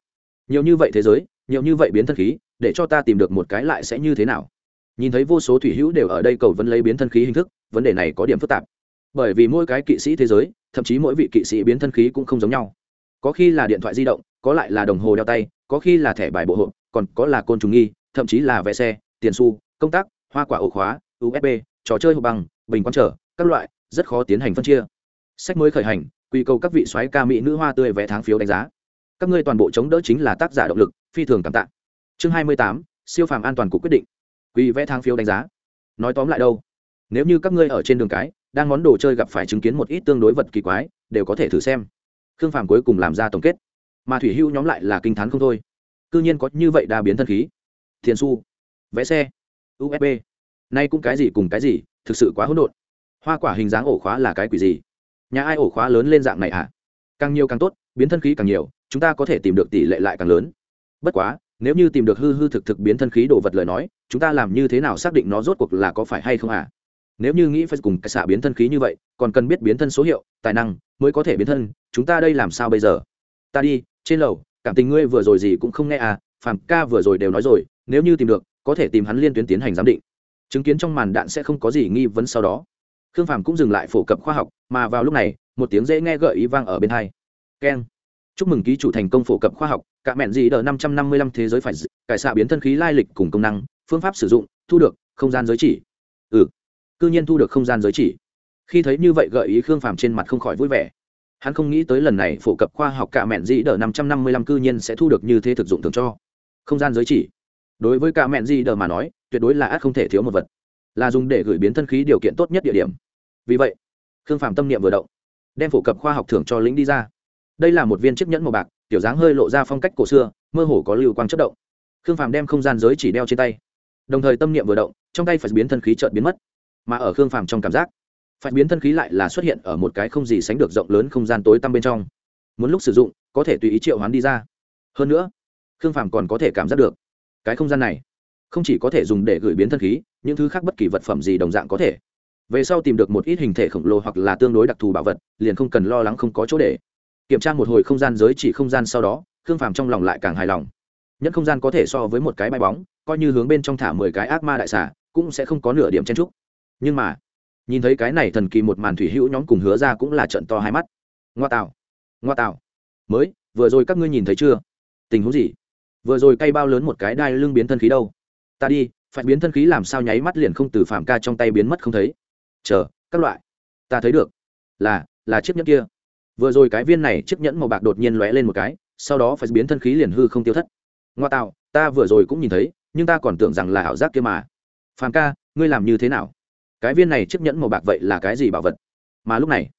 Nhiều như vậy thế giới, nhiều như vậy biến thân khí, để cho ta tìm được một cái lại sẽ như thế nào? Nhìn thấy vô số thủy hữu đều ở đây cầu vấn lấy biến thân khí hình thức vấn đề này có điểm phức tạp. Bởi vì mỗi cái kỵ sĩ thế giới, thậm chí mỗi vị kỵ sĩ biến thân khí cũng không giống nhau. Có khi là điện thoại di động, có lại là đồng hồ đeo tay, có khi là thẻ bài bộ hộp, còn có là côn trùng nghi, thậm chí là vé xe, tiền su công tác, hoa quả ổ khóa usb trò chơi hộp bằng bình quán trở, các loại, rất khó tiến hành phân chia. Sách mới khởi hành, quy cầu các vị soái ca mỹ nữ hoa tươi vé tháng phiếu đánh giá. Các ngươi toàn bộ chống đỡ chính là tác giả động lực, phi thường cảm tạ. Chương hai mươi tám, siêu phàm an toàn của quyết định. Quy vé tháng phiếu đánh giá. Nói tóm lại đâu? Nếu như các ngươi ở trên đường cái, đang món đồ chơi gặp phải chứng kiến một ít tương đối vật kỳ quái, đều có thể thử xem. Khương phàm cuối cùng làm ra tổng kết. Mà thủy hưu nhóm lại là kinh t h á n không thôi. C ư nhiên có như vậy đa biến thân khí. Thiền su vẽ xe usb nay cũng cái gì cùng cái gì, thực sự quá hỗn độn. Hoa quả hình dáng ổ khóa là cái quỷ gì? Nhà ai ổ khóa lớn lên dạng này ạ à? càng nhiều càng tốt, biến thân khí càng nhiều, chúng ta có thể tìm được tỷ lệ lại càng lớn. Bất quá, nếu như tìm được hư hư thực thực biến thân khí đồ vật lời nói, chúng ta làm như thế nào xác định nó rốt cuộc là có phải hay không à nếu như nghĩ phải cùng cái xạ biến thân khí như vậy, còn cần biết biến thân số hiệu, tài năng mới có thể biến thân, chúng ta đây làm sao bây giờ? Ta đi, trên lầu, cảm tình ngươi vừa rồi gì cũng không nghe à phàm ca vừa rồi đều nói rồi, nếu như tìm được, có thể tìm hắn liên tuyến tiến hành giám định. Chứng kiến trong màn đạn sẽ không có gì nghi vấn sau đó. Khương phàm cũng dừng lại phổ cập khoa học, mà vào lúc này, một tiếng dễ nghe gợi ý vang ở bên hai. Keng. Chúc mừng ký chủ thành công phổ cập khoa học, cả mẹn gì đờ năm trăm năm mươi lăm thế giới phải cải xạ biến thân khí lai lịch cùng công năng, phương pháp sử dụng, thu được, không gian giới chỉ cư nhiên thu được không gian giới chỉ. Khi thấy như vậy gợi ý khương phàm trên mặt không khỏi vui vẻ. Hắn không nghĩ tới lần này phổ cập khoa học cả mẹn dĩ đờ năm trăm năm mươi lăm cư nhiên sẽ thu được như thế thực dụng thường cho. Không gian giới chỉ. Đối với cả mẹn dĩ đờ mà nói, tuyệt đối là ác không thể thiếu một vật. Là dùng để gửi biến thân khí điều kiện tốt nhất địa điểm. Vì vậy, khương phàm tâm niệm vừa động, đem phổ cập khoa học thưởng cho lính đi ra. Đây là một viên chiếc nhẫn màu bạc, tiểu dáng hơi lộ ra phong cách cổ xưa, mơ hồ có lưu quang chất động. Khương phàm đem không gian giới chỉ đeo trên tay. Đồng thời tâm niệm vừa động, trong tay phải biến thân khí chợt biến mất mà ở khương phàm trong cảm giác phải biến thân khí lại là xuất hiện ở một cái không gì sánh được rộng lớn không gian tối tăm bên trong. Muốn lúc sử dụng, có thể tùy ý triệu hoán đi ra. Hơn nữa, khương phàm còn có thể cảm giác được, cái không gian này không chỉ có thể dùng để gửi biến thân khí, những thứ khác bất kỳ vật phẩm gì đồng dạng có thể. Về sau tìm được một ít hình thể khổng lồ hoặc là tương đối đặc thù bảo vật, liền không cần lo lắng không có chỗ để. Kiểm tra một hồi không gian giới chỉ không gian sau đó, khương phàm trong lòng lại càng hài lòng. Nhất không gian có thể so với một cái bay bóng, coi như hướng bên trong thả mười cái ác ma đại xả cũng sẽ không có nửa điểm chen trúc nhưng mà, nhìn thấy cái này thần kỳ một màn thủy hữu nhóm cùng hứa ra cũng là trận to hai mắt. Ngoa tạo ngoa tạo. Mới, vừa rồi các ngươi nhìn thấy chưa? Tình huống gì? Vừa rồi cây bao lớn một cái đai lưng biến thân khí đâu? Ta đi, phải biến thân khí làm sao nháy mắt liền không từ phạm ca trong tay biến mất không thấy? Chờ, các loại. Ta thấy được. Là là chiếc nhẫn kia. Vừa rồi cái viên này chiếc nhẫn màu bạc đột nhiên lóe lên một cái, sau đó phải biến thân khí liền hư không tiêu thất. Ngoa tạo, ta vừa rồi cũng nhìn thấy, nhưng ta còn tưởng rằng là ảo giác kia mà. Phàm ca, ngươi làm như thế nào? Cái viên này chiếc nhẫn màu bạc vậy là cái gì bảo vật? Mà lúc này,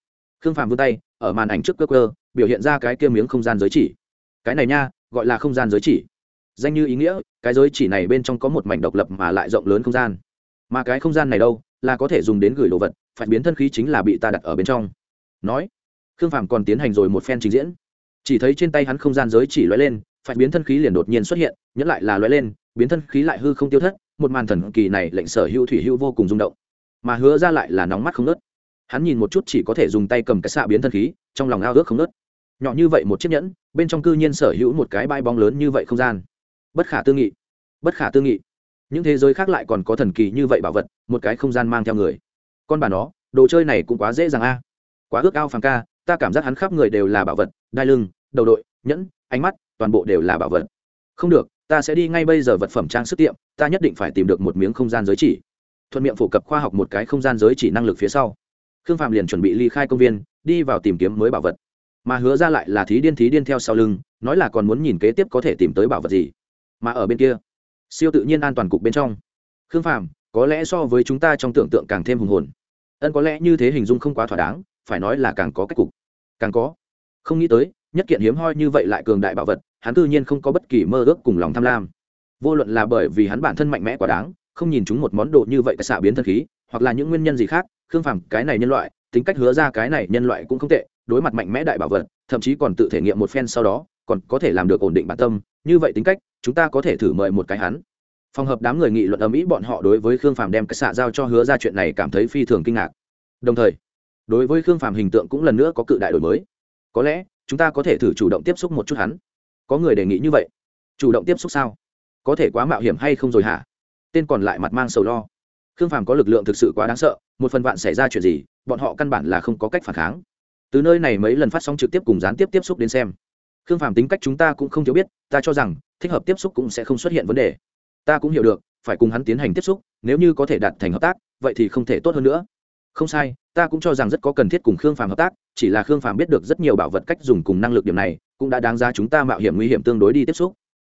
khương phàm vươn tay, ở màn ảnh trước cơ cơ, biểu hiện ra cái kia miếng không gian giới chỉ. Cái này nha, gọi là không gian giới chỉ. Danh như ý nghĩa, cái giới chỉ này bên trong có một mảnh độc lập mà lại rộng lớn không gian. Mà cái không gian này đâu, là có thể dùng đến gửi đồ vật, phải biến thân khí chính là bị ta đặt ở bên trong. Nói, khương phàm còn tiến hành rồi một phen trình diễn. Chỉ thấy trên tay hắn không gian giới chỉ lóe lên, phải biến thân khí liền đột nhiên xuất hiện, nhẫn lại là lóe lên, biến thân khí lại hư không tiêu thất, một màn thần kỳ này lệnh sở hữu thủy hữu vô cùng rung động mà hứa ra lại là nóng mắt không nớt. Hắn nhìn một chút chỉ có thể dùng tay cầm cái xạ biến thân khí, trong lòng ao ước không nớt. Nhỏ như vậy một chiếc nhẫn, bên trong cư nhiên sở hữu một cái bãi bóng lớn như vậy không gian. Bất khả tư nghị. Bất khả tư nghị. Những thế giới khác lại còn có thần kỳ như vậy bảo vật, một cái không gian mang theo người. Con bà nó, đồ chơi này cũng quá dễ dàng a. Quá ước ao phàm ca, ta cảm giác hắn khắp người đều là bảo vật, đai lưng, đầu đội, nhẫn, ánh mắt, toàn bộ đều là bảo vật. Không được, ta sẽ đi ngay bây giờ vật phẩm trang sức tiệm, ta nhất định phải tìm được một miếng không gian giới chỉ thuận miệng phổ cập khoa học một cái không gian giới chỉ năng lực phía sau. Khương phạm liền chuẩn bị ly khai công viên, đi vào tìm kiếm mới bảo vật. Mà hứa ra lại là thí điên thí điên theo sau lưng, nói là còn muốn nhìn kế tiếp có thể tìm tới bảo vật gì. Mà ở bên kia, siêu tự nhiên an toàn cục bên trong. Khương phạm, có lẽ so với chúng ta trong tưởng tượng càng thêm hùng hồn. Ân có lẽ như thế hình dung không quá thỏa đáng, phải nói là càng có cách cục. Càng có. Không nghĩ tới, nhất kiện hiếm hoi như vậy lại cường đại bảo vật, hắn tự nhiên không có bất kỳ mơ ước cùng lòng tham lam. Vô luận là bởi vì hắn bản thân mạnh mẽ quá đáng không nhìn chúng một món đồ như vậy cái xạ biến thân khí, hoặc là những nguyên nhân gì khác, khương phàm, cái này nhân loại, tính cách hứa ra cái này nhân loại cũng không tệ, đối mặt mạnh mẽ đại bảo vật, thậm chí còn tự thể nghiệm một phen sau đó, còn có thể làm được ổn định bản tâm, như vậy tính cách, chúng ta có thể thử mời một cái hắn. Phòng hợp đám người nghị luận âm ý bọn họ đối với khương phàm đem cái xạ giao cho hứa ra chuyện này cảm thấy phi thường kinh ngạc. Đồng thời, đối với khương phàm hình tượng cũng lần nữa có cự đại đổi mới. Có lẽ, chúng ta có thể thử chủ động tiếp xúc một chút hắn. Có người đề nghị như vậy. Chủ động tiếp xúc sao? Có thể quá mạo hiểm hay không rồi hả? Tên còn lại mặt mang sầu lo. Khương phàm có lực lượng thực sự quá đáng sợ, một phần vạn xảy ra chuyện gì, bọn họ căn bản là không có cách phản kháng. Từ nơi này mấy lần phát sóng trực tiếp cùng gián tiếp tiếp xúc đến xem, khương phàm tính cách chúng ta cũng không thiếu biết, ta cho rằng, thích hợp tiếp xúc cũng sẽ không xuất hiện vấn đề. Ta cũng hiểu được, phải cùng hắn tiến hành tiếp xúc, nếu như có thể đạt thành hợp tác, vậy thì không thể tốt hơn nữa. Không sai, ta cũng cho rằng rất có cần thiết cùng khương phàm hợp tác, chỉ là khương phàm biết được rất nhiều bảo vật cách dùng cùng năng lực điểm này, cũng đã đáng giá chúng ta mạo hiểm nguy hiểm tương đối đi tiếp xúc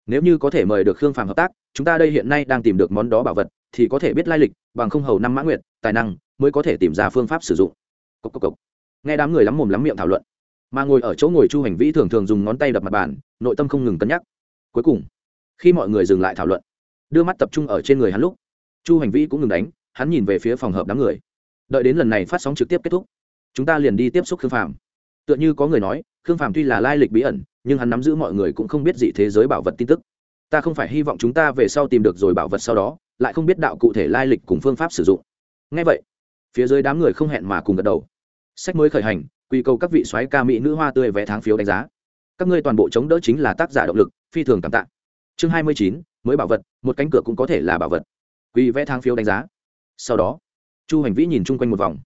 nếu như có thể mời được khương phàm hợp tác, chúng ta đây hiện nay đang tìm được món đó bảo vật, thì có thể biết lai lịch, bằng không hầu năm mã nguyệt, tài năng, mới có thể tìm ra phương pháp sử dụng. Cốc cốc cốc. nghe đám người lắm mồm lắm miệng thảo luận. Mà ngồi ở chỗ ngồi chu hành vĩ thường thường dùng ngón tay đập mặt bàn, nội tâm không ngừng cân nhắc. Cuối cùng, khi mọi người dừng lại thảo luận, đưa mắt tập trung ở trên người hắn lúc, chu hành vĩ cũng ngừng đánh, hắn nhìn về phía phòng hợp đám người. Đợi đến lần này phát sóng trực tiếp kết thúc, chúng ta liền đi tiếp xúc khương phàm. Tựa như có người nói, khương phàm tuy là lai lịch bí ẩn nhưng hắn nắm giữ mọi người cũng không biết gì thế giới bảo vật tin tức. Ta không phải hy vọng chúng ta về sau tìm được rồi bảo vật sau đó, lại không biết đạo cụ thể lai lịch cùng phương pháp sử dụng. Ngay vậy, phía dưới đám người không hẹn mà cùng gật đầu. Sách mới khởi hành, quy cầu các vị soái ca mỹ nữ hoa tươi vé tháng phiếu đánh giá. Các ngươi toàn bộ chống đỡ chính là tác giả động lực, phi thường cảm tạ. Chương hai mươi chín, mới bảo vật, một cánh cửa cũng có thể là bảo vật. Quy vé tháng phiếu đánh giá. Sau đó, chu hành vĩ nhìn chung quanh một vòng.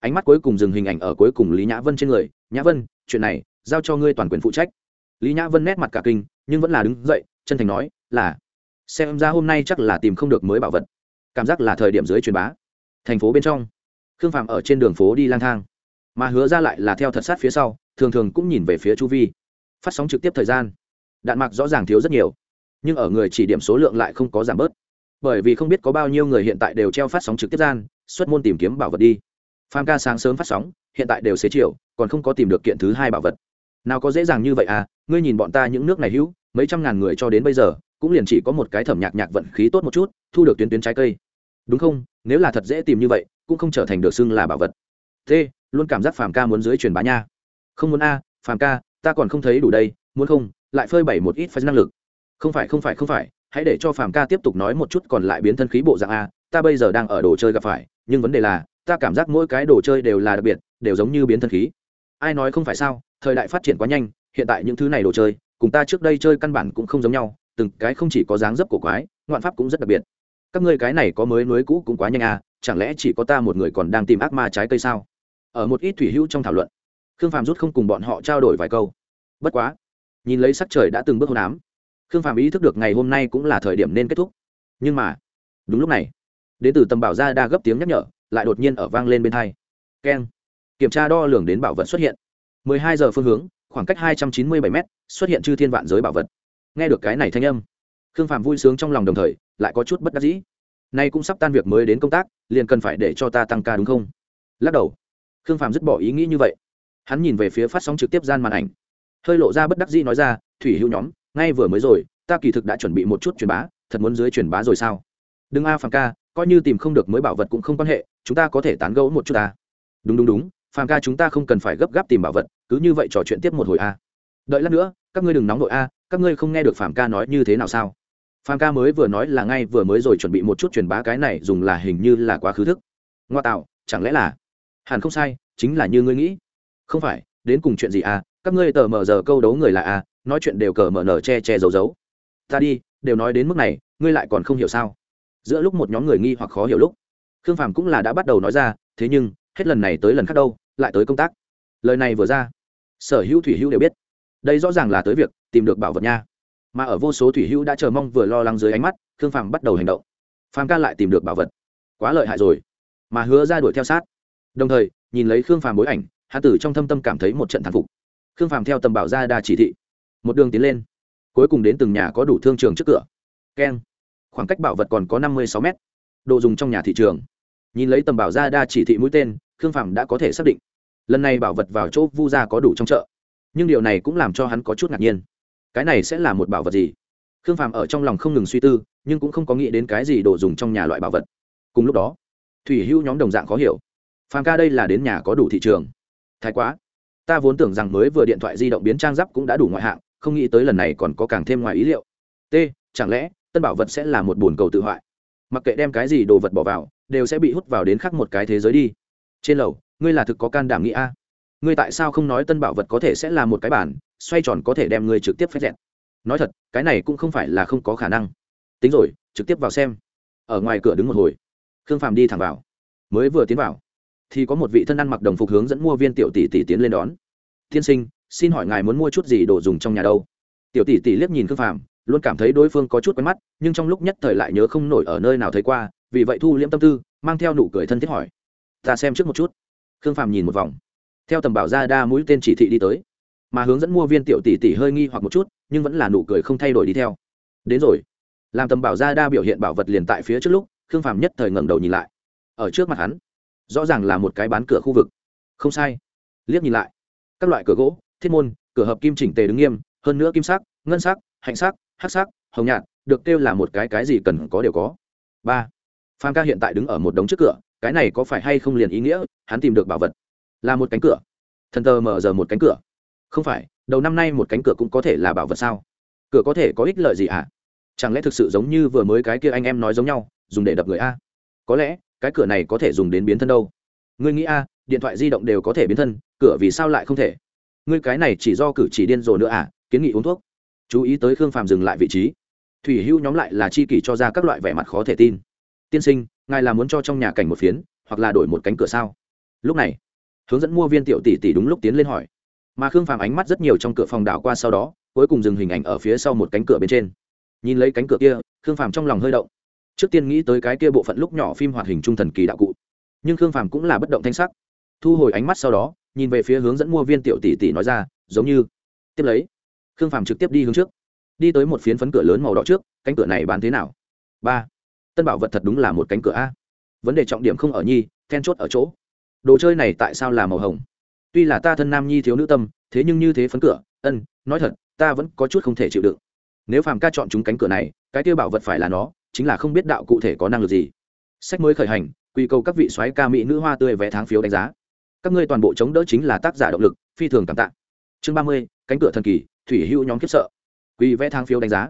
Ánh mắt cuối cùng dừng hình ảnh ở cuối cùng lý nhã vân trên người. Nhã vân, chuyện này giao cho ngươi toàn quyền phụ trách lý nhã vân nét mặt cả kinh, nhưng vẫn là đứng dậy, chân thành nói, là, xem ra hôm nay chắc là tìm không được mới bảo vật. Cảm giác là thời điểm dưới truyền bá. Thành phố bên trong. Khương phạm ở trên đường phố đi lang thang. Mà hứa ra lại là theo thật sát phía sau, thường thường cũng nhìn về phía chu vi. Phát sóng trực tiếp thời gian. Đạn mạc rõ ràng thiếu rất nhiều. Nhưng ở người chỉ điểm số lượng lại không có giảm bớt. Bởi vì không biết có bao nhiêu người hiện tại đều treo phát sóng trực tiếp gian, xuất môn tìm kiếm bảo vật đi. Pham ca sáng sớm phát sóng, hiện tại đều xế chiều, còn không có tìm được kiện thứ hai bảo vật. Nào có dễ dàng như vậy à? Ngươi nhìn bọn ta những nước này hữu, mấy trăm ngàn người cho đến bây giờ, cũng liền chỉ có một cái thẩm nhạc nhạc vận khí tốt một chút, thu được tuyến tuyến trái cây. Đúng không? Nếu là thật dễ tìm như vậy, cũng không trở thành được xưng là bảo vật. T luôn cảm giác phàm ca muốn dưới truyền bá nha. Không muốn a, phàm ca, ta còn không thấy đủ đây, muốn không, lại phơi bày một ít phải năng lực. Không phải không phải không phải, hãy để cho phàm ca tiếp tục nói một chút còn lại biến thân khí bộ dạng a, ta bây giờ đang ở đồ chơi gặp phải, nhưng vấn đề là, ta cảm giác mỗi cái đồ chơi đều là đặc biệt, đều giống như biến thân khí. Ai nói không phải sao, thời đại phát triển quá nhanh hiện tại những thứ này đồ chơi, cùng ta trước đây chơi căn bản cũng không giống nhau, từng cái không chỉ có dáng dấp cổ quái, ngoạn pháp cũng rất đặc biệt. Các ngươi cái này có mới núi cũ cũng quá nhanh à chẳng lẽ chỉ có ta một người còn đang tìm ác ma trái cây sao? Ở một ít thủy hữu trong thảo luận, khương phàm rút không cùng bọn họ trao đổi vài câu. Bất quá, nhìn lấy sắc trời đã từng bước hôn ám, khương phàm ý thức được ngày hôm nay cũng là thời điểm nên kết thúc. Nhưng mà, đúng lúc này đến từ tầm bảo ra đa gấp tiếng nhắc nhở, lại đột nhiên ở vang lên bên thay keng, kiểm tra đo lường đến bảo vật xuất hiện. 12 giờ phương hướng khoảng cách 297 m xuất hiện chư thiên vạn giới bảo vật. Nghe được cái này thanh âm, khương phạm vui sướng trong lòng đồng thời, lại có chút bất đắc dĩ. Nay cũng sắp tan việc mới đến công tác, liền cần phải để cho ta tăng ca đúng không? Lắc đầu. Khương phạm dứt bỏ ý nghĩ như vậy. Hắn nhìn về phía phát sóng trực tiếp gian màn ảnh. Hơi lộ ra bất đắc dĩ nói ra, thủy hữu nhóm, ngay vừa mới rồi, ta kỳ thực đã chuẩn bị một chút truyền bá, thật muốn dưới truyền bá rồi sao? Đừng a phàm ca, coi như tìm không được mới bảo vật cũng không quan hệ, chúng ta có thể tán gẫu một chút ta. Đúng đúng đúng phàm ca chúng ta không cần phải gấp gáp tìm bảo vật, cứ như vậy trò chuyện tiếp một hồi a. Đợi lát nữa, các ngươi đừng nóng nội a, các ngươi không nghe được phàm ca nói như thế nào sao? Phàm ca mới vừa nói là ngay vừa mới rồi chuẩn bị một chút truyền bá cái này, dùng là hình như là quá khứ thức. Ngoa tạo, chẳng lẽ là? Hẳn không sai, chính là như ngươi nghĩ. Không phải, đến cùng chuyện gì à các ngươi tờ mờ giờ câu đấu người là à nói chuyện đều cờ mở nở che che giấu giấu. Ta đi, đều nói đến mức này, ngươi lại còn không hiểu sao? Giữa lúc một nhóm người nghi hoặc khó hiểu lúc, khương phàm cũng là đã bắt đầu nói ra, thế nhưng, hết lần này tới lần khác đâu lại tới công tác. Lời này vừa ra, sở hữu thủy hữu đều biết. Đây rõ ràng là tới việc tìm được bảo vật nha. Mà ở vô số thủy hữu đã chờ mong vừa lo lắng dưới ánh mắt, khương phàm bắt đầu hành động. Phàm ca lại tìm được bảo vật. Quá lợi hại rồi. Mà hứa ra đuổi theo sát. Đồng thời, nhìn lấy khương phàm bối ảnh hạ tử trong thâm tâm cảm thấy một trận thán phục. Khương phàm theo tầm bảo ra đa chỉ thị. Một đường tiến lên. Cuối cùng đến từng nhà có đủ thương trường trước cửa. Keng. Khoảng cách bảo vật còn có năm mươi sáu mét. Đồ dùng trong nhà thị trường. Nhìn lấy tầm bảo ra đa chỉ thị mũi tên khương phàm đã có thể xác định. Lần này bảo vật vào chỗ vu gia có đủ trong chợ. Nhưng điều này cũng làm cho hắn có chút ngạc nhiên. Cái này sẽ là một bảo vật gì? Khương phàm ở trong lòng không ngừng suy tư, nhưng cũng không có nghĩ đến cái gì đồ dùng trong nhà loại bảo vật. Cùng lúc đó, thủy hữu nhóm đồng dạng khó hiểu. Phàm ca đây là đến nhà có đủ thị trường. Thái quá. Ta vốn tưởng rằng mới vừa điện thoại di động biến trang giáp cũng đã đủ ngoại hạng, không nghĩ tới lần này còn có càng thêm ngoài ý liệu. T, chẳng lẽ tân bảo vật sẽ là một bồn cầu tự hoại? Mặc kệ đem cái gì đồ vật bỏ vào, đều sẽ bị hút vào đến khác một cái thế giới đi trên lầu, ngươi là thực có can đảm nghĩ a. Ngươi tại sao không nói tân bảo vật có thể sẽ là một cái bản, xoay tròn có thể đem ngươi trực tiếp phép dẹt? Nói thật, cái này cũng không phải là không có khả năng. Tính rồi, trực tiếp vào xem. Ở ngoài cửa đứng một hồi. Khương phàm đi thẳng vào. Mới vừa tiến vào, thì có một vị thân ăn mặc đồng phục hướng dẫn mua viên tiểu tỷ tỷ tiến lên đón. Tiên sinh, xin hỏi ngài muốn mua chút gì đồ dùng trong nhà đâu? Tiểu tỷ tỷ liếc nhìn khương phàm, luôn cảm thấy đối phương có chút quen mắt, nhưng trong lúc nhất thời lại nhớ không nổi ở nơi nào thấy qua, vì vậy thu liễm tâm tư, mang theo nụ cười thân thiết hỏi ta xem trước một chút. Khương phàm nhìn một vòng. Theo tầm bảo ra đa mũi tên chỉ thị đi tới. Mà hướng dẫn mua viên tiểu tỷ tỷ hơi nghi hoặc một chút, nhưng vẫn là nụ cười không thay đổi đi theo. Đến rồi. Làm tầm bảo ra đa biểu hiện bảo vật liền tại phía trước lúc, khương phàm nhất thời ngẩng đầu nhìn lại. Ở trước mặt hắn, rõ ràng là một cái bán cửa khu vực. Không sai. Liếc nhìn lại. Các loại cửa gỗ, thiết môn, cửa hợp kim chỉnh tề đứng nghiêm, hơn nữa kim sắc, ngân sắc, hạnh sắc, hắc sắc, hồng nhạt, được kêu là một cái cái gì cần có đều có. Ba. Phan ca hiện tại đứng ở một đống trước cửa cái này có phải hay không liền ý nghĩa, hắn tìm được bảo vật. Là một cánh cửa. Thần tờ mở giờ một cánh cửa. Không phải, đầu năm nay một cánh cửa cũng có thể là bảo vật sao? Cửa có thể có ích lợi gì ạ? À? chẳng lẽ thực sự giống như vừa mới cái kia anh em nói giống nhau, dùng để đập người a? Có lẽ, cái cửa này có thể dùng đến biến thân đâu. Ngươi nghĩ a, điện thoại di động đều có thể biến thân, cửa vì sao lại không thể? Ngươi cái này chỉ do cử chỉ điên rồ nữa à kiến nghị uống thuốc. Chú ý tới khương phàm dừng lại vị trí. Thủy hưu nhóm lại là chi kỷ cho ra các loại vẻ mặt khó thể tin. Tiên sinh ngài là muốn cho trong nhà cảnh một phiến, hoặc là đổi một cánh cửa sao? Lúc này, hướng dẫn mua viên tiểu tỷ tỷ đúng lúc tiến lên hỏi. Mà khương phàm ánh mắt rất nhiều trong cửa phòng đảo qua sau đó, cuối cùng dừng hình ảnh ở phía sau một cánh cửa bên trên. Nhìn lấy cánh cửa kia, khương phàm trong lòng hơi động. Trước tiên nghĩ tới cái kia bộ phận lúc nhỏ phim hoạt hình trung thần kỳ đạo cụ. Nhưng khương phàm cũng là bất động thanh sắc. Thu hồi ánh mắt sau đó, nhìn về phía hướng dẫn mua viên tiểu tỷ tỷ nói ra, giống như. Tiếp lấy, khương phàm trực tiếp đi hướng trước. Đi tới một phiến phấn cửa lớn màu đỏ trước, cánh cửa này bán thế nào? Ba tân bảo vật thật đúng là một cánh cửa a. Vấn đề trọng điểm không ở nhi, then chốt ở chỗ. Đồ chơi này tại sao là màu hồng? Tuy là ta thân nam nhi thiếu nữ tâm, thế nhưng như thế phấn cửa, ân, nói thật, ta vẫn có chút không thể chịu đựng. Nếu phàm ca chọn chúng cánh cửa này, cái tiêu bảo vật phải là nó, chính là không biết đạo cụ thể có năng lực gì. Sách mới khởi hành, quy cầu các vị soái ca mỹ nữ hoa tươi vé tháng phiếu đánh giá. Các ngươi toàn bộ chống đỡ chính là tác giả động lực, phi thường cảm tạ. Chương ba mươi, cánh cửa thần kỳ, thủy hữu nhóm kiếp sợ. Quy vé tháng phiếu đánh giá.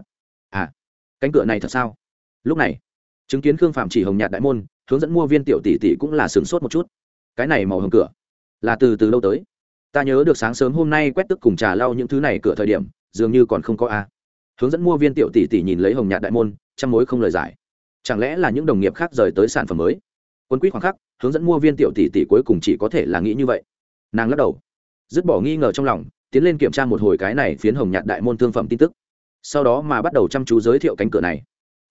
À cánh cửa này thật sao? Lúc này chứng kiến khương phạm chỉ hồng nhạt đại môn, hướng dẫn mua viên tiểu tỷ tỷ cũng là sửng sốt một chút. Cái này màu hồng cửa, là từ từ lâu tới. Ta nhớ được sáng sớm hôm nay quét tức cùng trà lau những thứ này cửa thời điểm, dường như còn không có a. Hướng dẫn mua viên tiểu tỷ tỷ nhìn lấy hồng nhạt đại môn chăm mối không lời giải. Chẳng lẽ là những đồng nghiệp khác rời tới sản phẩm mới? Quân quýt khoảng khắc, hướng dẫn mua viên tiểu tỷ tỷ cuối cùng chỉ có thể là nghĩ như vậy. Nàng lắc đầu, dứt bỏ nghi ngờ trong lòng, tiến lên kiểm tra một hồi cái này phiến hồng nhạt đại môn thương phẩm tin tức. Sau đó mà bắt đầu chăm chú giới thiệu cánh cửa này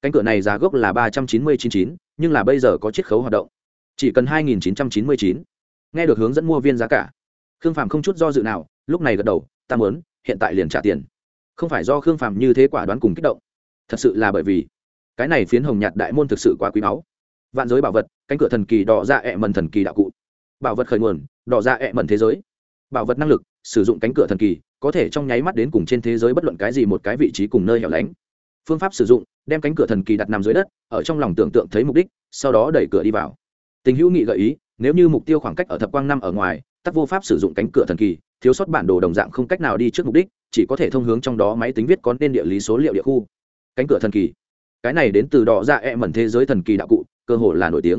cánh cửa này giá gốc là ba trăm chín mươi chín chín, nhưng là bây giờ có chiết khấu hoạt động. Chỉ cần hai nghìn chín trăm chín mươi chín. Nghe được hướng dẫn mua viên giá cả. Khương phàm không chút do dự nào, lúc này gật đầu, ta mớn hiện tại liền trả tiền. Không phải do khương phàm như thế quả đoán cùng kích động. Thật sự là bởi vì, cái này phiến hồng nhạt đại môn thực sự quá quý báu. Vạn giới bảo vật, cánh cửa thần kỳ đỏ ra ẹ mần thần kỳ đạo cụ. Bảo vật khởi nguồn, đỏ ra ẹ mần thế giới. Bảo vật năng lực, sử dụng cánh cửa thần kỳ, có thể trong nháy mắt đến cùng trên thế giới bất luận cái gì một cái vị trí cùng nơi hẻo lánh. Phương pháp sử dụng đem cánh cửa thần kỳ đặt nằm dưới đất, ở trong lòng tưởng tượng thấy mục đích, sau đó đẩy cửa đi vào. Tình hữu nghị gợi ý, nếu như mục tiêu khoảng cách ở thập quang năm ở ngoài, tắc vô pháp sử dụng cánh cửa thần kỳ, thiếu sót bản đồ đồng dạng không cách nào đi trước mục đích, chỉ có thể thông hướng trong đó máy tính viết có tên địa lý số liệu địa khu. Cánh cửa thần kỳ. Cái này đến từ đỏ dạ ra e mẩn thế giới thần kỳ đạo cụ, cơ hồ là nổi tiếng.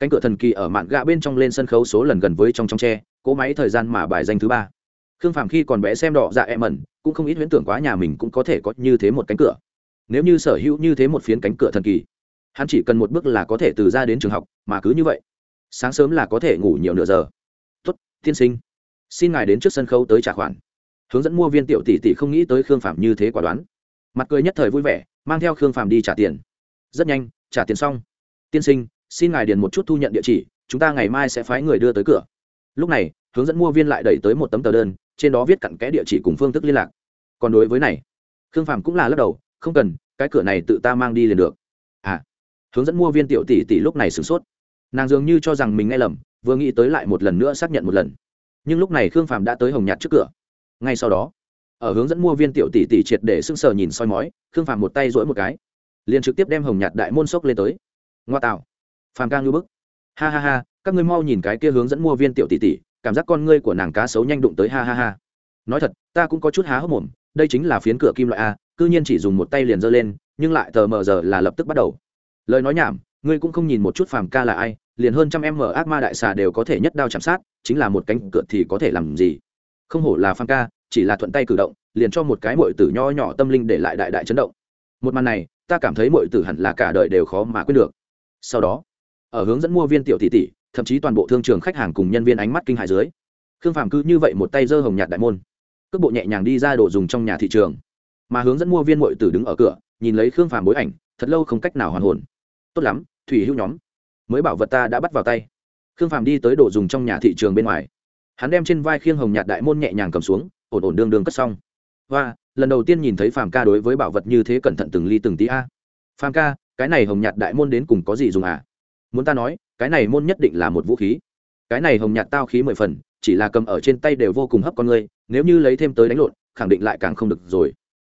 Cánh cửa thần kỳ ở mạn gạ bên trong lên sân khấu số lần gần với trong trong tre cỗ máy thời gian mà bài danh thứ ba. Khương phàm khi còn bé xem đỏ dạ e mẩn, cũng không ít huyễn tưởng quá nhà mình cũng có thể có như thế một cánh cửa nếu như sở hữu như thế một phiến cánh cửa thần kỳ, hắn chỉ cần một bước là có thể từ ra đến trường học, mà cứ như vậy, sáng sớm là có thể ngủ nhiều nửa giờ. Tuất tiên sinh, xin ngài đến trước sân khấu tới trả khoản. Hướng dẫn mua viên tiểu tỷ tỷ không nghĩ tới khương phạm như thế quả đoán. Mặt cười nhất thời vui vẻ, mang theo khương phạm đi trả tiền. Rất nhanh, trả tiền xong. Tiên sinh, xin ngài điền một chút thu nhận địa chỉ, chúng ta ngày mai sẽ phái người đưa tới cửa. Lúc này, hướng dẫn mua viên lại đẩy tới một tấm tờ đơn, trên đó viết cặn kẽ địa chỉ cùng phương thức liên lạc. Còn đối với này, khương phạm cũng là lắc đầu không cần, cái cửa này tự ta mang đi liền được. À hướng dẫn mua viên tiểu tỷ tỷ lúc này sửng sốt. Nàng dường như cho rằng mình nghe lầm, vừa nghĩ tới lại một lần nữa xác nhận một lần. Nhưng lúc này khương phàm đã tới hồng nhạt trước cửa. Ngay sau đó, ở hướng dẫn mua viên tiểu tỷ tỷ triệt để sưng sờ nhìn soi mói, khương phàm một tay rỗi một cái, liền trực tiếp đem hồng nhạt đại môn sốc lên tới. Ngoa tạo. Phàm ca ngư bức. Ha ha ha, các ngươi mau nhìn cái kia hướng dẫn mua viên tiểu tỷ tỷ, cảm giác con ngươi của nàng cá sấu nhanh đụng tới, ha ha ha. Nói thật, ta cũng có chút há hốc mồm, đây chính là phiến cửa kim loại a cư nhiên chỉ dùng một tay liền giơ lên, nhưng lại tờ mờ giờ là lập tức bắt đầu. Lời nói nhảm, ngươi cũng không nhìn một chút phàm ca là ai, liền hơn trăm em mở ác ma đại xà đều có thể nhất đao chạm sát, chính là một cánh cửa thì có thể làm gì? Không hổ là phàm ca, chỉ là thuận tay cử động, liền cho một cái mội tử nho nhỏ tâm linh để lại đại đại chấn động. Một màn này, ta cảm thấy mội tử hẳn là cả đời đều khó mà quên được. Sau đó, ở hướng dẫn mua viên tiểu tỷ tỷ, thậm chí toàn bộ thương trường khách hàng cùng nhân viên ánh mắt kinh hại dưới, khương phàm cứ như vậy một tay giơ hồng nhạt đại môn. Cước bộ nhẹ nhàng đi ra đồ dùng trong nhà thị trường mà hướng dẫn mua viên mội tử đứng ở cửa, nhìn lấy khương phàm bối ảnh, thật lâu không cách nào hoàn hồn. Tốt lắm, thủy hữu nhóm, mới bảo vật ta đã bắt vào tay. Khương phàm đi tới đồ dùng trong nhà thị trường bên ngoài. Hắn đem trên vai khiêng hồng nhạt đại môn nhẹ nhàng cầm xuống, ổn ổn đương đương cất xong. Và lần đầu tiên nhìn thấy phàm ca đối với bảo vật như thế cẩn thận từng ly từng tí a. Phàm ca, cái này hồng nhạt đại môn đến cùng có gì dùng à? Muốn ta nói, cái này môn nhất định là một vũ khí. Cái này hồng nhạt tao khí mười phần, chỉ là cầm ở trên tay đều vô cùng hấp con người, nếu như lấy thêm tới đánh lộn, khẳng định lại càng không được rồi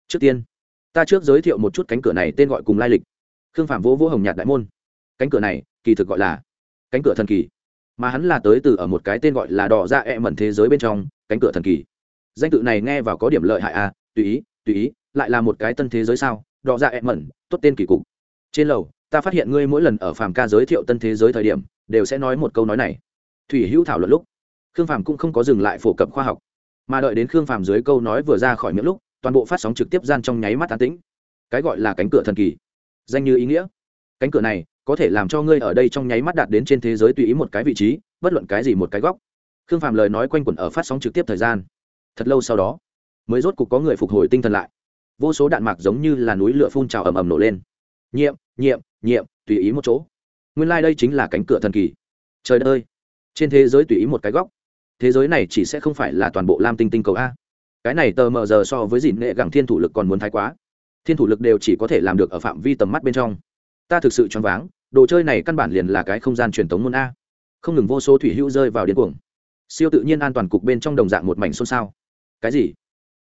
trước tiên, ta trước giới thiệu một chút cánh cửa này tên gọi cùng lai lịch. Khương phạm vỗ vỗ hồng nhạt đại môn. Cánh cửa này, kỳ thực gọi là cánh cửa thần kỳ, mà hắn là tới từ ở một cái tên gọi là đỏ ra e mẩn thế giới bên trong, cánh cửa thần kỳ. Danh tự này nghe vào có điểm lợi hại à tùy ý tùy ý, lại là một cái tân thế giới sao? Đỏ ra e mẩn, tốt tên kỳ cục. Trên lầu, ta phát hiện ngươi mỗi lần ở phàm ca giới thiệu tân thế giới thời điểm, đều sẽ nói một câu nói này. Thủy hữu thảo luận lúc, khương phàm cũng không có dừng lại phổ cập khoa học, mà đợi đến khương phàm dưới câu nói vừa ra khỏi miệng lúc toàn bộ phát sóng trực tiếp gian trong nháy mắt an tĩnh. Cái gọi là cánh cửa thần kỳ. Danh như ý nghĩa. Cánh cửa này có thể làm cho ngươi ở đây trong nháy mắt đạt đến trên thế giới tùy ý một cái vị trí, bất luận cái gì một cái góc. Khương phàm lời nói quanh quẩn ở phát sóng trực tiếp thời gian. Thật lâu sau đó, mới rốt cục có người phục hồi tinh thần lại. Vô số đạn mạc giống như là núi lửa phun trào ầm ầm nổ lên. Nhiệm nhiệm nhiệm, tùy ý một chỗ. Nguyên lai、like、đây chính là cánh cửa thần kỳ. Trời đất ơi. Trên thế giới tùy ý một cái góc. Thế giới này chỉ sẽ không phải là toàn bộ lam tinh tinh cầu a cái này tờ mờ giờ so với dìn nghệ gẳng thiên thủ lực còn muốn thái quá. Thiên thủ lực đều chỉ có thể làm được ở phạm vi tầm mắt bên trong. Ta thực sự choáng váng, đồ chơi này căn bản liền là cái không gian truyền thống môn a. Không ngừng vô số thủy hữu rơi vào điên cuồng. Siêu tự nhiên an toàn cục bên trong đồng dạng một mảnh xôn xao. Cái gì?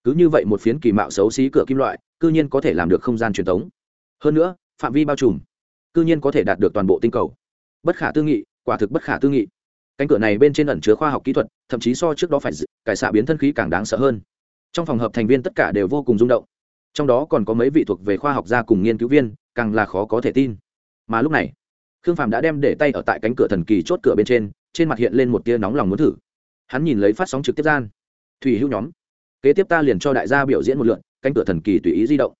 Cứ như vậy một phiến kỳ mạo xấu xí cửa kim loại, cư nhiên có thể làm được không gian truyền thống hơn nữa, phạm vi bao trùm, cư nhiên có thể đạt được toàn bộ tinh cầu. Bất khả tư nghị, quả thực bất khả tư nghị. Cánh cửa này bên trên ẩn chứa khoa học kỹ thuật, thậm chí so trước đó phải cải xạ biến thân khí càng đáng sợ hơn trong phòng hợp thành viên tất cả đều vô cùng rung động. Trong đó còn có mấy vị thuộc về khoa học gia cùng nghiên cứu viên, càng là khó có thể tin. Mà lúc này, khương phàm đã đem để tay ở tại cánh cửa thần kỳ chốt cửa bên trên trên mặt hiện lên một tia nóng lòng muốn thử. Hắn nhìn lấy phát sóng trực tiếp gian. Thủy hữu nhóm, kế tiếp ta liền cho đại gia biểu diễn một lượn cánh cửa thần kỳ tùy ý di động.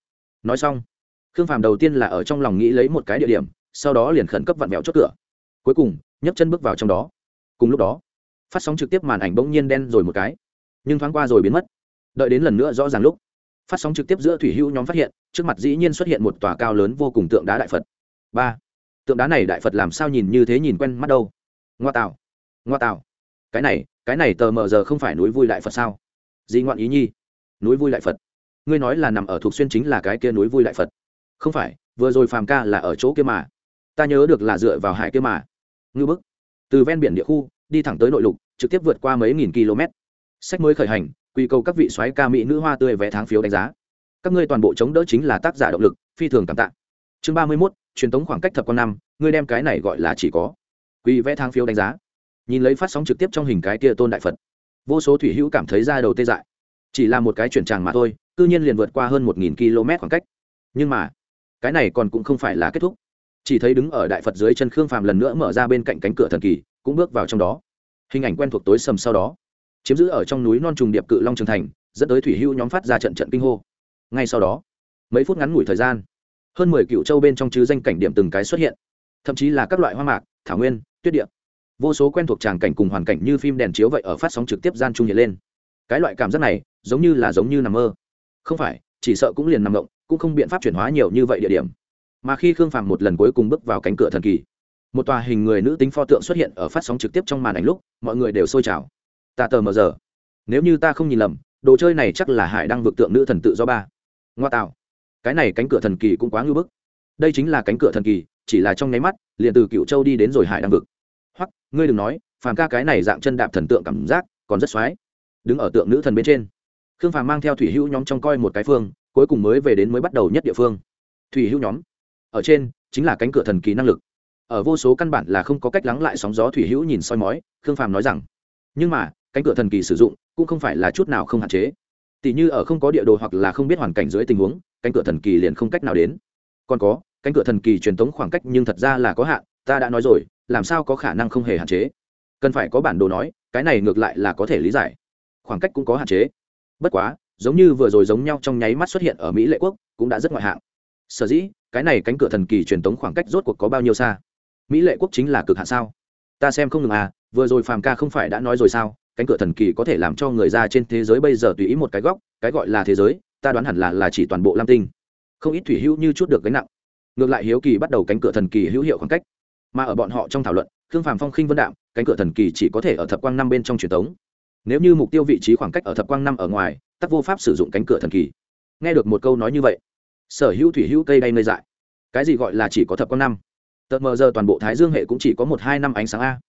Nói xong, khương phàm đầu tiên là ở trong lòng nghĩ lấy một cái địa điểm, sau đó liền khẩn cấp vặn vẹo chốt cửa. Cuối cùng, nhấc chân bước vào trong đó. Cùng lúc đó, phát sóng trực tiếp màn ảnh bỗng nhiên đen rồi một cái, nhưng thoáng qua rồi biến mất đợi đến lần nữa rõ ràng lúc, phát sóng trực tiếp giữa thủy hữu nhóm phát hiện, trước mặt dĩ nhiên xuất hiện một tòa cao lớn vô cùng tượng đá đại phật. Ba, tượng đá này đại phật làm sao nhìn như thế nhìn quen mắt đâu? Ngoa tạo ngoa tạo. Cái này cái này tờ mờ giờ không phải núi vui đại phật sao? Di ngoạn ý nhi, núi vui đại phật. Ngươi nói là nằm ở thuộc xuyên chính là cái kia núi vui đại phật. Không phải, vừa rồi phàm ca là ở chỗ kia mà. Ta nhớ được là dựa vào hải kia mà. Ngư bức. Từ ven biển địa khu, đi thẳng tới nội lục, trực tiếp vượt qua mấy nghìn km. Sách mới khởi hành quy cầu các vị soái ca mỹ nữ hoa tươi vé tháng phiếu đánh giá. Các ngươi toàn bộ chống đỡ chính là tác giả động lực, phi thường cảm tạ. Chương ba mươi mốt, truyền tống khoảng cách thập con năm, ngươi đem cái này gọi là chỉ có. Quy vé tháng phiếu đánh giá. Nhìn lấy phát sóng trực tiếp trong hình cái kia tôn đại phật. Vô số thủy hữu cảm thấy ra đầu tê dại. Chỉ là một cái chuyển tràng mà thôi, cư nhiên liền vượt qua hơn một nghìn km khoảng cách. Nhưng mà, cái này còn cũng không phải là kết thúc. Chỉ thấy đứng ở đại phật dưới chân khương phàm lần nữa mở ra bên cạnh cánh cửa thần kỳ, cũng bước vào trong đó. Hình ảnh quen thuộc tối sầm sau đó chiếm giữ ở trong núi non trùng điệp cự long trường thành, dẫn tới thủy hưu nhóm phát ra trận trận kinh hô. Ngay sau đó, mấy phút ngắn ngủi thời gian, hơn mười cựu châu bên trong chứ danh cảnh điểm từng cái xuất hiện. Thậm chí là các loại hoa mạc, thảo nguyên, tuyết địa. Vô số quen thuộc tràng cảnh cùng hoàn cảnh như phim đèn chiếu vậy ở phát sóng trực tiếp gian trung hiện lên. Cái loại cảm giác này, giống như là giống như nằm mơ. Không phải, chỉ sợ cũng liền nằm động, cũng không biện pháp chuyển hóa nhiều như vậy địa điểm. Mà khi khương phàm một lần cuối cùng bước vào cánh cửa thần kỳ, một tòa hình người nữ tính pho tượng xuất hiện ở phát sóng trực tiếp trong màn ảnh lúc, mọi người đều sôi trào ta tờ mờ giờ. Nếu như ta không nhìn lầm, đồ chơi này chắc là hải đang vực tượng nữ thần tự do ba. Ngoa tạo. Cái này cánh cửa thần kỳ cũng quá ngưỡng bức. Đây chính là cánh cửa thần kỳ, chỉ là trong nháy mắt, liền từ cựu châu đi đến rồi hải đang vực. Hoặc, ngươi đừng nói, phàm ca cái này dạng chân đạp thần tượng cảm giác, còn rất xoái. Đứng ở tượng nữ thần bên trên. Khương phàm mang theo thủy hữu nhóm trong coi một cái phương, cuối cùng mới về đến mới bắt đầu nhất địa phương. Thủy hữu nhóm. Ở trên, chính là cánh cửa thần kỳ năng lực. Ở vô số căn bản là không có cách lắng lại sóng gió thủy hữu nhìn soi mói, khương phàm nói rằng, nhưng mà cánh cửa thần kỳ sử dụng cũng không phải là chút nào không hạn chế. Tỷ như ở không có địa đồ hoặc là không biết hoàn cảnh dưới tình huống, cánh cửa thần kỳ liền không cách nào đến. Còn có, cánh cửa thần kỳ truyền thống khoảng cách nhưng thật ra là có hạn, ta đã nói rồi, làm sao có khả năng không hề hạn chế? Cần phải có bản đồ nói, cái này ngược lại là có thể lý giải. Khoảng cách cũng có hạn chế. Bất quá, giống như vừa rồi giống nhau trong nháy mắt xuất hiện ở mỹ lệ quốc, cũng đã rất ngoại hạng. Sở dĩ, cái này cánh cửa thần kỳ truyền tống khoảng cách rốt cuộc có bao nhiêu xa? Mỹ lệ quốc chính là cực hạn sao? Ta xem không ngừng à vừa rồi phàm ca không phải đã nói rồi sao? Cánh cửa thần kỳ có thể làm cho người ra trên thế giới bây giờ tùy ý một cái góc, cái gọi là thế giới, ta đoán hẳn là là chỉ toàn bộ lam tinh. Không ít thủy hữu như chút được gánh nặng. Ngược lại hiếu kỳ bắt đầu cánh cửa thần kỳ hữu hiệu khoảng cách. Mà ở bọn họ trong thảo luận, khương phàm phong khinh vân đạm, cánh cửa thần kỳ chỉ có thể ở thập quang năm bên trong truyền thống. Nếu như mục tiêu vị trí khoảng cách ở thập quang năm ở ngoài, tắc vô pháp sử dụng cánh cửa thần kỳ. Nghe được một câu nói như vậy, sở hữu thủy hữu cây đay nơi dại. Cái gì gọi là chỉ có thập quang năm? Tật mờ giờ toàn bộ thái dương hệ cũng chỉ có một hai năm ánh sáng a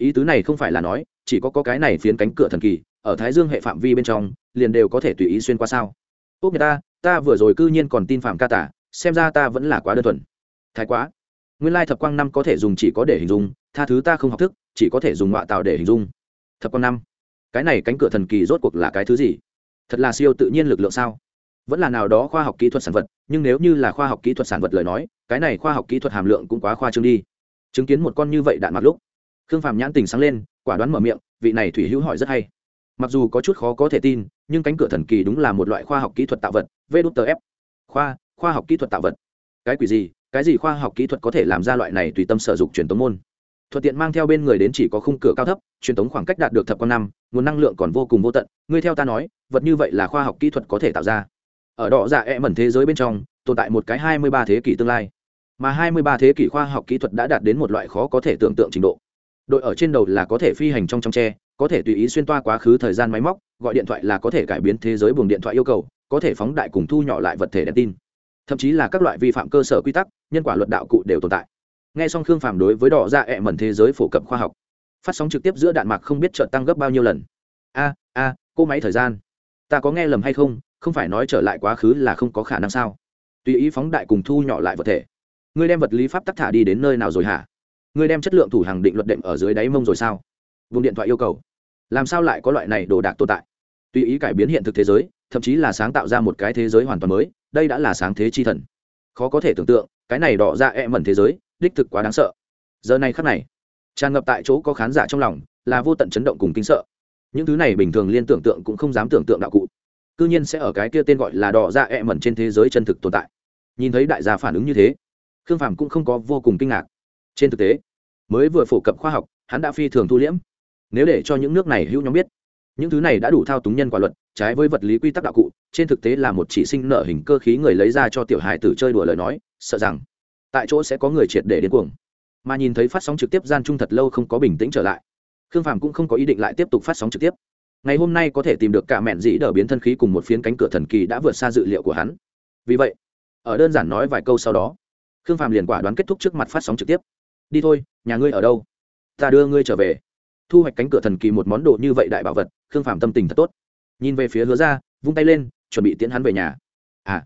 ý tứ này không phải là nói chỉ có, có cái này phiến cánh cửa thần kỳ ở thái dương hệ phạm vi bên trong liền đều có thể tùy ý xuyên qua sao? Ốc người ta ta vừa rồi cư nhiên còn tin phạm ca tả xem ra ta vẫn là quá đơn thuần. Thái quá. Nguyên lai thập quang năm có thể dùng chỉ có để hình dung tha thứ ta không học thức chỉ có thể dùng ngoại tạo để hình dung. Thập quang năm. Cái này cánh cửa thần kỳ rốt cuộc là cái thứ gì? Thật là siêu tự nhiên lực lượng sao? Vẫn là nào đó khoa học kỹ thuật sản vật nhưng nếu như là khoa học kỹ thuật sản vật lời nói cái này khoa học kỹ thuật hàm lượng cũng quá khoa trương đi. Chứng kiến một con như vậy đạn mặt lúc khương phàm nhãn tình sáng lên, quả đoán mở miệng, vị này thủy hữu hỏi rất hay. Mặc dù có chút khó có thể tin, nhưng cánh cửa thần kỳ đúng là một loại khoa học kỹ thuật tạo vật vđf khoa khoa học kỹ thuật tạo vật. Cái quỷ gì, cái gì khoa học kỹ thuật có thể làm ra loại này tùy tâm sở dụng truyền tống môn? Thuận tiện mang theo bên người đến chỉ có khung cửa cao thấp, truyền tống khoảng cách đạt được thập con năm, nguồn năng lượng còn vô cùng vô tận, ngươi theo ta nói, vật như vậy là khoa học kỹ thuật có thể tạo ra. Ở đỏ dạ e mẩn thế giới bên trong, tồn tại một cái hai mươi ba thế kỷ tương lai. Mà hai mươi ba thế kỷ khoa học kỹ thuật đã đạt đến một loại khó có thể tưởng tượng trình độ đội ở trên đầu là có thể phi hành trong trong tre, có thể tùy ý xuyên toa quá khứ thời gian máy móc, gọi điện thoại là có thể cải biến thế giới buồng điện thoại yêu cầu, có thể phóng đại cùng thu nhỏ lại vật thể đèn tin. Thậm chí là các loại vi phạm cơ sở quy tắc, nhân quả luật đạo cụ đều tồn tại. Nghe xong khương phàm đối với đỏ ra ẹ mẩn thế giới phổ cập khoa học, phát sóng trực tiếp giữa đạn mạc không biết trợ tăng gấp bao nhiêu lần. A a, cô máy thời gian. Ta có nghe lầm hay không không phải nói trở lại quá khứ là không có khả năng sao? Tùy ý phóng đại cùng thu nhỏ lại vật thể. Ngươi đem vật lý pháp tắc thả đi đến nơi nào rồi hả? Ngươi đem chất lượng thủ hàng định luật đệm ở dưới đáy mông rồi sao? Vùng điện thoại yêu cầu. Làm sao lại có loại này đồ đạc tồn tại? Tùy ý cải biến hiện thực thế giới, thậm chí là sáng tạo ra một cái thế giới hoàn toàn mới, đây đã là sáng thế chi thần. Khó có thể tưởng tượng, cái này đỏ ra e mẩn thế giới, đích thực quá đáng sợ. Giờ này khắc này, tràn ngập tại chỗ có khán giả trong lòng, là vô tận chấn động cùng kinh sợ. Những thứ này bình thường liên tưởng tượng cũng không dám tưởng tượng đạo cụ. Cư nhiên sẽ ở cái kia tên gọi là đỏ ra e mẩn trên thế giới chân thực tồn tại. Nhìn thấy đại gia phản ứng như thế, khương phàm cũng không có vô cùng kinh ngạc trên thực tế, mới vừa phổ cập khoa học, hắn đã phi thường thu liễm. Nếu để cho những nước này hữu nhóm biết, những thứ này đã đủ thao túng nhân quả luật, trái với vật lý quy tắc đạo cụ, trên thực tế là một chỉ sinh nợ hình cơ khí người lấy ra cho tiểu hài tử chơi đùa lời nói, sợ rằng tại chỗ sẽ có người triệt để đến cuồng. Mà nhìn thấy phát sóng trực tiếp gian trung thật lâu không có bình tĩnh trở lại, khương phàm cũng không có ý định lại tiếp tục phát sóng trực tiếp. Ngày hôm nay có thể tìm được cả mẹn dĩ đờ biến thân khí cùng một phiến cánh cửa thần kỳ đã vượt xa dự liệu của hắn. Vì vậy, ở đơn giản nói vài câu sau đó, khương phàm liền quả đoán kết thúc trước mặt phát sóng trực tiếp đi thôi, nhà ngươi ở đâu? Ta đưa ngươi trở về. Thu hoạch cánh cửa thần kỳ một món đồ như vậy đại bảo vật, khương phàm tâm tình thật tốt. Nhìn về phía hứa ra vung tay lên, chuẩn bị tiễn hắn về nhà. À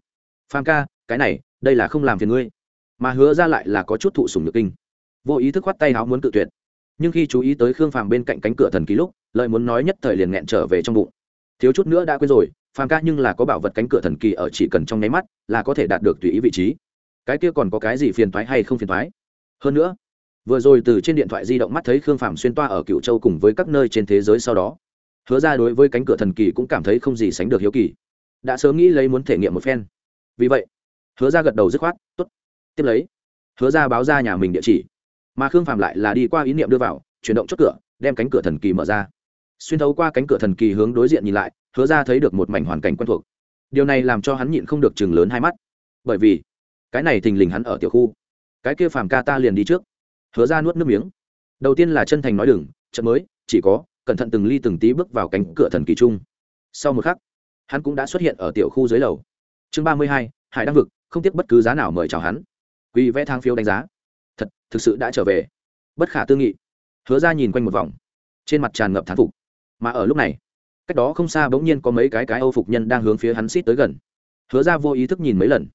phàm ca, cái này, đây là không làm phiền ngươi. Mà hứa ra lại là có chút thụ sùng nhược kinh. Vô ý thức khoát tay háo muốn tự tuyệt. Nhưng khi chú ý tới khương phàm bên cạnh cánh cửa thần kỳ lúc lợi muốn nói nhất thời liền nghẹn trở về trong bụng. Thiếu chút nữa đã quên rồi, phàm ca nhưng là có bảo vật cánh cửa thần kỳ ở chỉ cần trong nháy mắt là có thể đạt được tùy ý vị trí. Cái kia còn có cái gì phiền thoái hay không phiền thoái hơn nữa vừa rồi từ trên điện thoại di động mắt thấy khương phàm xuyên toa ở cựu châu cùng với các nơi trên thế giới sau đó. Hứa ra đối với cánh cửa thần kỳ cũng cảm thấy không gì sánh được hiếu kỳ. Đã sớm nghĩ lấy muốn thể nghiệm một phen. Vì vậy, hứa ra gật đầu dứt khoát t ố t tiếp lấy. Hứa ra báo ra nhà mình địa chỉ. Mà khương phạm lại là đi qua ý niệm đưa vào, chuyển động chốt cửa, đem cánh cửa thần kỳ mở ra. Xuyên thấu qua cánh cửa thần kỳ hướng đối diện nhìn lại, hứa ra thấy được một mảnh hoàn cảnh quen thuộc. Điều này làm cho hắn nhịn không được chừng lớn hai mắt. Bởi vì, cái này thình lình hắn ở tiểu khu. Cái kia phàm ca ta liền đi trước hứa ra nuốt nước miếng. Đầu tiên là chân thành nói đừng chậm mới, chỉ có, cẩn thận từng ly từng tí bước vào cánh cửa thần kỳ trung. sau một khắc, hắn cũng đã xuất hiện ở tiểu khu dưới lầu. Chương ba mươi hai, hải đăng vực, không tiếc bất cứ giá nào mời chào hắn. Quy vẽ thang phiếu đánh giá. Thật, thực sự đã trở về. Bất khả tư nghị. Hứa ra nhìn quanh một vòng. Trên mặt tràn ngập thán phục. Mà ở lúc này, cách đó không xa bỗng nhiên có mấy cái cái âu phục nhân đang hướng phía hắn xít tới gần. Hứa ra vô ý thức nhìn mấy lần.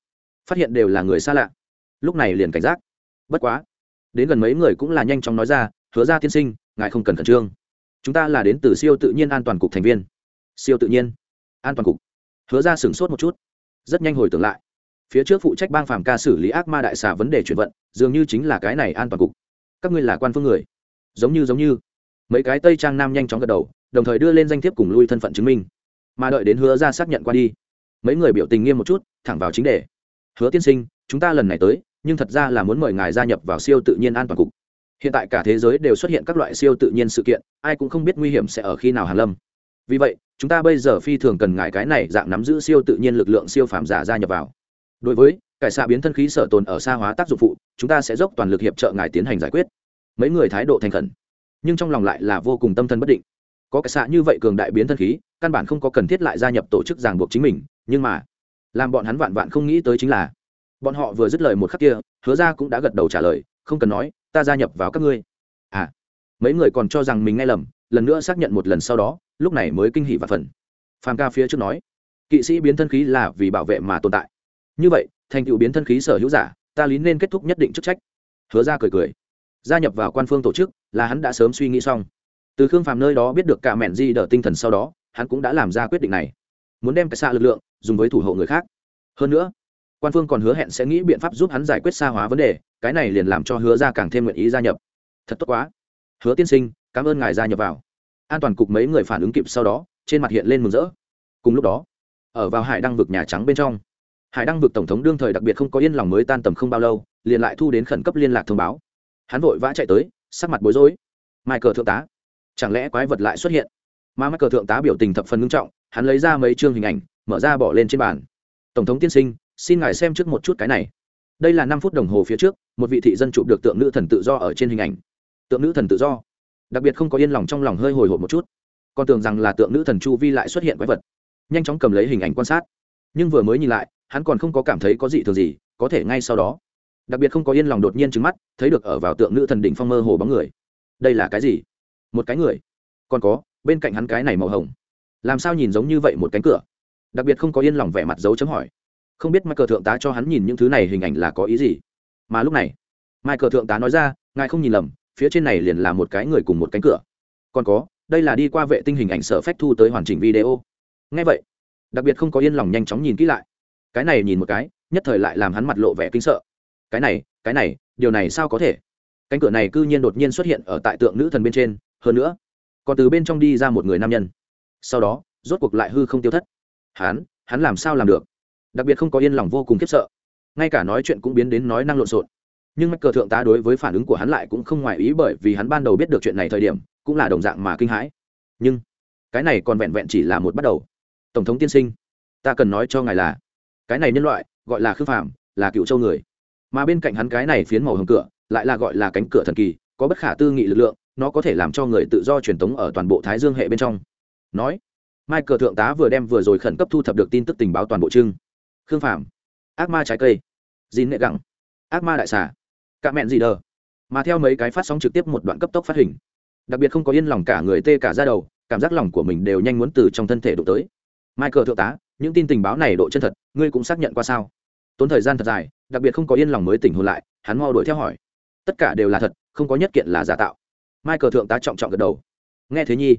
Phát hiện đều là người xa lạ. Lúc này liền cảnh giác. Bất quá đến gần mấy người cũng là nhanh chóng nói ra, hứa ra tiên sinh, ngài không cần khẩn trương. Chúng ta là đến từ siêu tự nhiên an toàn cục thành viên. Siêu tự nhiên? An toàn cục? Hứa ra sửng sốt một chút, rất nhanh hồi tưởng lại. Phía trước phụ trách bang phàm ca xử lý ác ma đại xà vấn đề chuyển vận, dường như chính là cái này an toàn cục. Các ngươi là quan phương người. Giống như giống như. Mấy cái tây trang nam nhanh chóng gật đầu, đồng thời đưa lên danh thiếp cùng lui thân phận chứng minh. Mà đợi đến hứa ra xác nhận qua đi, mấy người biểu tình nghiêm một chút, thẳng vào chính đề. Hứa tiên sinh, chúng ta lần này tới nhưng thật ra là muốn mời ngài gia nhập vào siêu tự nhiên an toàn cục. Hiện tại cả thế giới đều xuất hiện các loại siêu tự nhiên sự kiện, ai cũng không biết nguy hiểm sẽ ở khi nào hàn lâm. Vì vậy, chúng ta bây giờ phi thường cần ngài cái này dạng nắm giữ siêu tự nhiên lực lượng siêu phàm giả gia nhập vào. Đối với, cải xạ biến thân khí sở tồn ở xa hóa tác dụng phụ, chúng ta sẽ dốc toàn lực hiệp trợ ngài tiến hành giải quyết. Mấy người thái độ thành khẩn, nhưng trong lòng lại là vô cùng tâm thần bất định. Có cải xạ như vậy cường đại biến thân khí, căn bản không có cần thiết lại gia nhập tổ chức ràng buộc chính mình, nhưng mà, làm bọn hắn vạn vạn không nghĩ tới chính là bọn họ vừa dứt lời một khắc kia, hứa ra cũng đã gật đầu trả lời, không cần nói, ta gia nhập vào các ngươi. À mấy người còn cho rằng mình nghe lầm, lần nữa xác nhận một lần sau đó, lúc này mới kinh hỉ và phần. Phàm ca phía trước nói, kỵ sĩ biến thân khí là vì bảo vệ mà tồn tại. Như vậy, thành tựu biến thân khí sở hữu giả, ta lý nên kết thúc nhất định chức trách. Hứa ra cười cười, gia nhập vào quan phương tổ chức, là hắn đã sớm suy nghĩ xong. Từ khương phàm nơi đó biết được cả mẹn di đỡ tinh thần sau đó, hắn cũng đã làm ra quyết định này. Muốn đem cái xạ lực lượng dùng với thủ hộ người khác. Hơn nữa quan phương còn hứa hẹn sẽ nghĩ biện pháp giúp hắn giải quyết xa hóa vấn đề, cái này liền làm cho hứa ra càng thêm nguyện ý gia nhập. Thật tốt quá. Hứa tiên sinh, cảm ơn ngài gia nhập vào. An toàn cục mấy người phản ứng kịp sau đó, trên mặt hiện lên mừng rỡ. Cùng lúc đó, ở vào hải đăng vực nhà trắng bên trong, hải đăng vực tổng thống đương thời đặc biệt không có yên lòng mới tan tầm không bao lâu, liền lại thu đến khẩn cấp liên lạc thông báo. Hắn vội vã chạy tới, sắc mặt bối rối. Mai cờ thượng tá, chẳng lẽ quái vật lại xuất hiện? Mà mai cờ thượng tá biểu tình thập phần nghiêm trọng, hắn lấy ra mấy chương hình ảnh, mở ra bỏ lên trên bàn. Tổng thống tiên sinh xin ngài xem trước một chút cái này. Đây là năm phút đồng hồ phía trước, một vị thị dân chụp được tượng nữ thần tự do ở trên hình ảnh. Tượng nữ thần tự do. Đặc biệt không có yên lòng trong lòng hơi hồi hộp một chút. Còn tưởng rằng là tượng nữ thần chu vi lại xuất hiện quái vật. Nhanh chóng cầm lấy hình ảnh quan sát. Nhưng vừa mới nhìn lại, hắn còn không có cảm thấy có gì thường gì, có thể ngay sau đó. Đặc biệt không có yên lòng đột nhiên trứng mắt, thấy được ở vào tượng nữ thần đỉnh phong mơ hồ bóng người. Đây là cái gì? Một cái người. Còn có, bên cạnh hắn cái này màu hồng. Làm sao nhìn giống như vậy một cánh cửa? Đặc biệt không có yên lòng vẻ mặt dấu chấm hỏi không biết michael thượng tá cho hắn nhìn những thứ này hình ảnh là có ý gì. Mà lúc này, michael thượng tá nói ra, ngài không nhìn lầm, phía trên này liền là một cái người cùng một cánh cửa. Còn có, đây là đi qua vệ tinh hình ảnh sở phách thu tới hoàn chỉnh video. Ngay vậy, đặc biệt không có yên lòng nhanh chóng nhìn kỹ lại. Cái này nhìn một cái, nhất thời lại làm hắn mặt lộ vẻ kinh sợ. Cái này cái này, điều này sao có thể? Cánh cửa này c ư nhiên đột nhiên xuất hiện ở tại tượng nữ thần bên trên, hơn nữa, còn từ bên trong đi ra một người nam nhân. Sau đó, rốt cuộc lại hư không tiêu thất. Hắn hắn làm sao làm được? Đặc biệt không có yên lòng vô cùng khiếp sợ. Ngay cả nói chuyện cũng biến đến nói năng lộn xộn. Nhưng mắc cờ thượng tá đối với phản ứng của hắn lại cũng không ngoài ý bởi vì hắn ban đầu biết được chuyện này thời điểm, cũng là đồng dạng mà kinh hãi. Nhưng, cái này còn vẹn vẹn chỉ là một bắt đầu. Tổng thống tiên sinh, ta cần nói cho ngài là, cái này nhân loại, gọi là khư phạm là cựu châu người. Mà bên cạnh hắn cái này phiến màu hồng cửa, lại là gọi là cánh cửa thần kỳ, có bất khả tư nghị lực lượng, nó có thể làm cho người tự do truyền tống ở toàn bộ thái dương hệ bên trong. Nói mai cờ thượng tá vừa đem vừa rồi khẩn cấp thu thập được tin tức tình báo toàn bộ trưng khương phàm. Ác ma trái cây. Dìn nệ gẳng. Ác ma đại xà. Cạ mẹn gì đờ. Mà theo mấy cái phát sóng trực tiếp một đoạn cấp tốc phát hình. Đặc biệt không có yên lòng cả người tê cả ra đầu, cảm giác lòng của mình đều nhanh muốn từ trong thân thể đụng tới. Michael thượng tá, những tin tình báo này độ chân thật, ngươi cũng xác nhận qua sao? Tốn thời gian thật dài, đặc biệt không có yên lòng mới tỉnh hồn lại, hắn mau đuổi theo hỏi. Tất cả đều là thật, không có nhất kiện là giả tạo. Michael thượng tá trọng trọng gật đầu. Nghe thế nhi.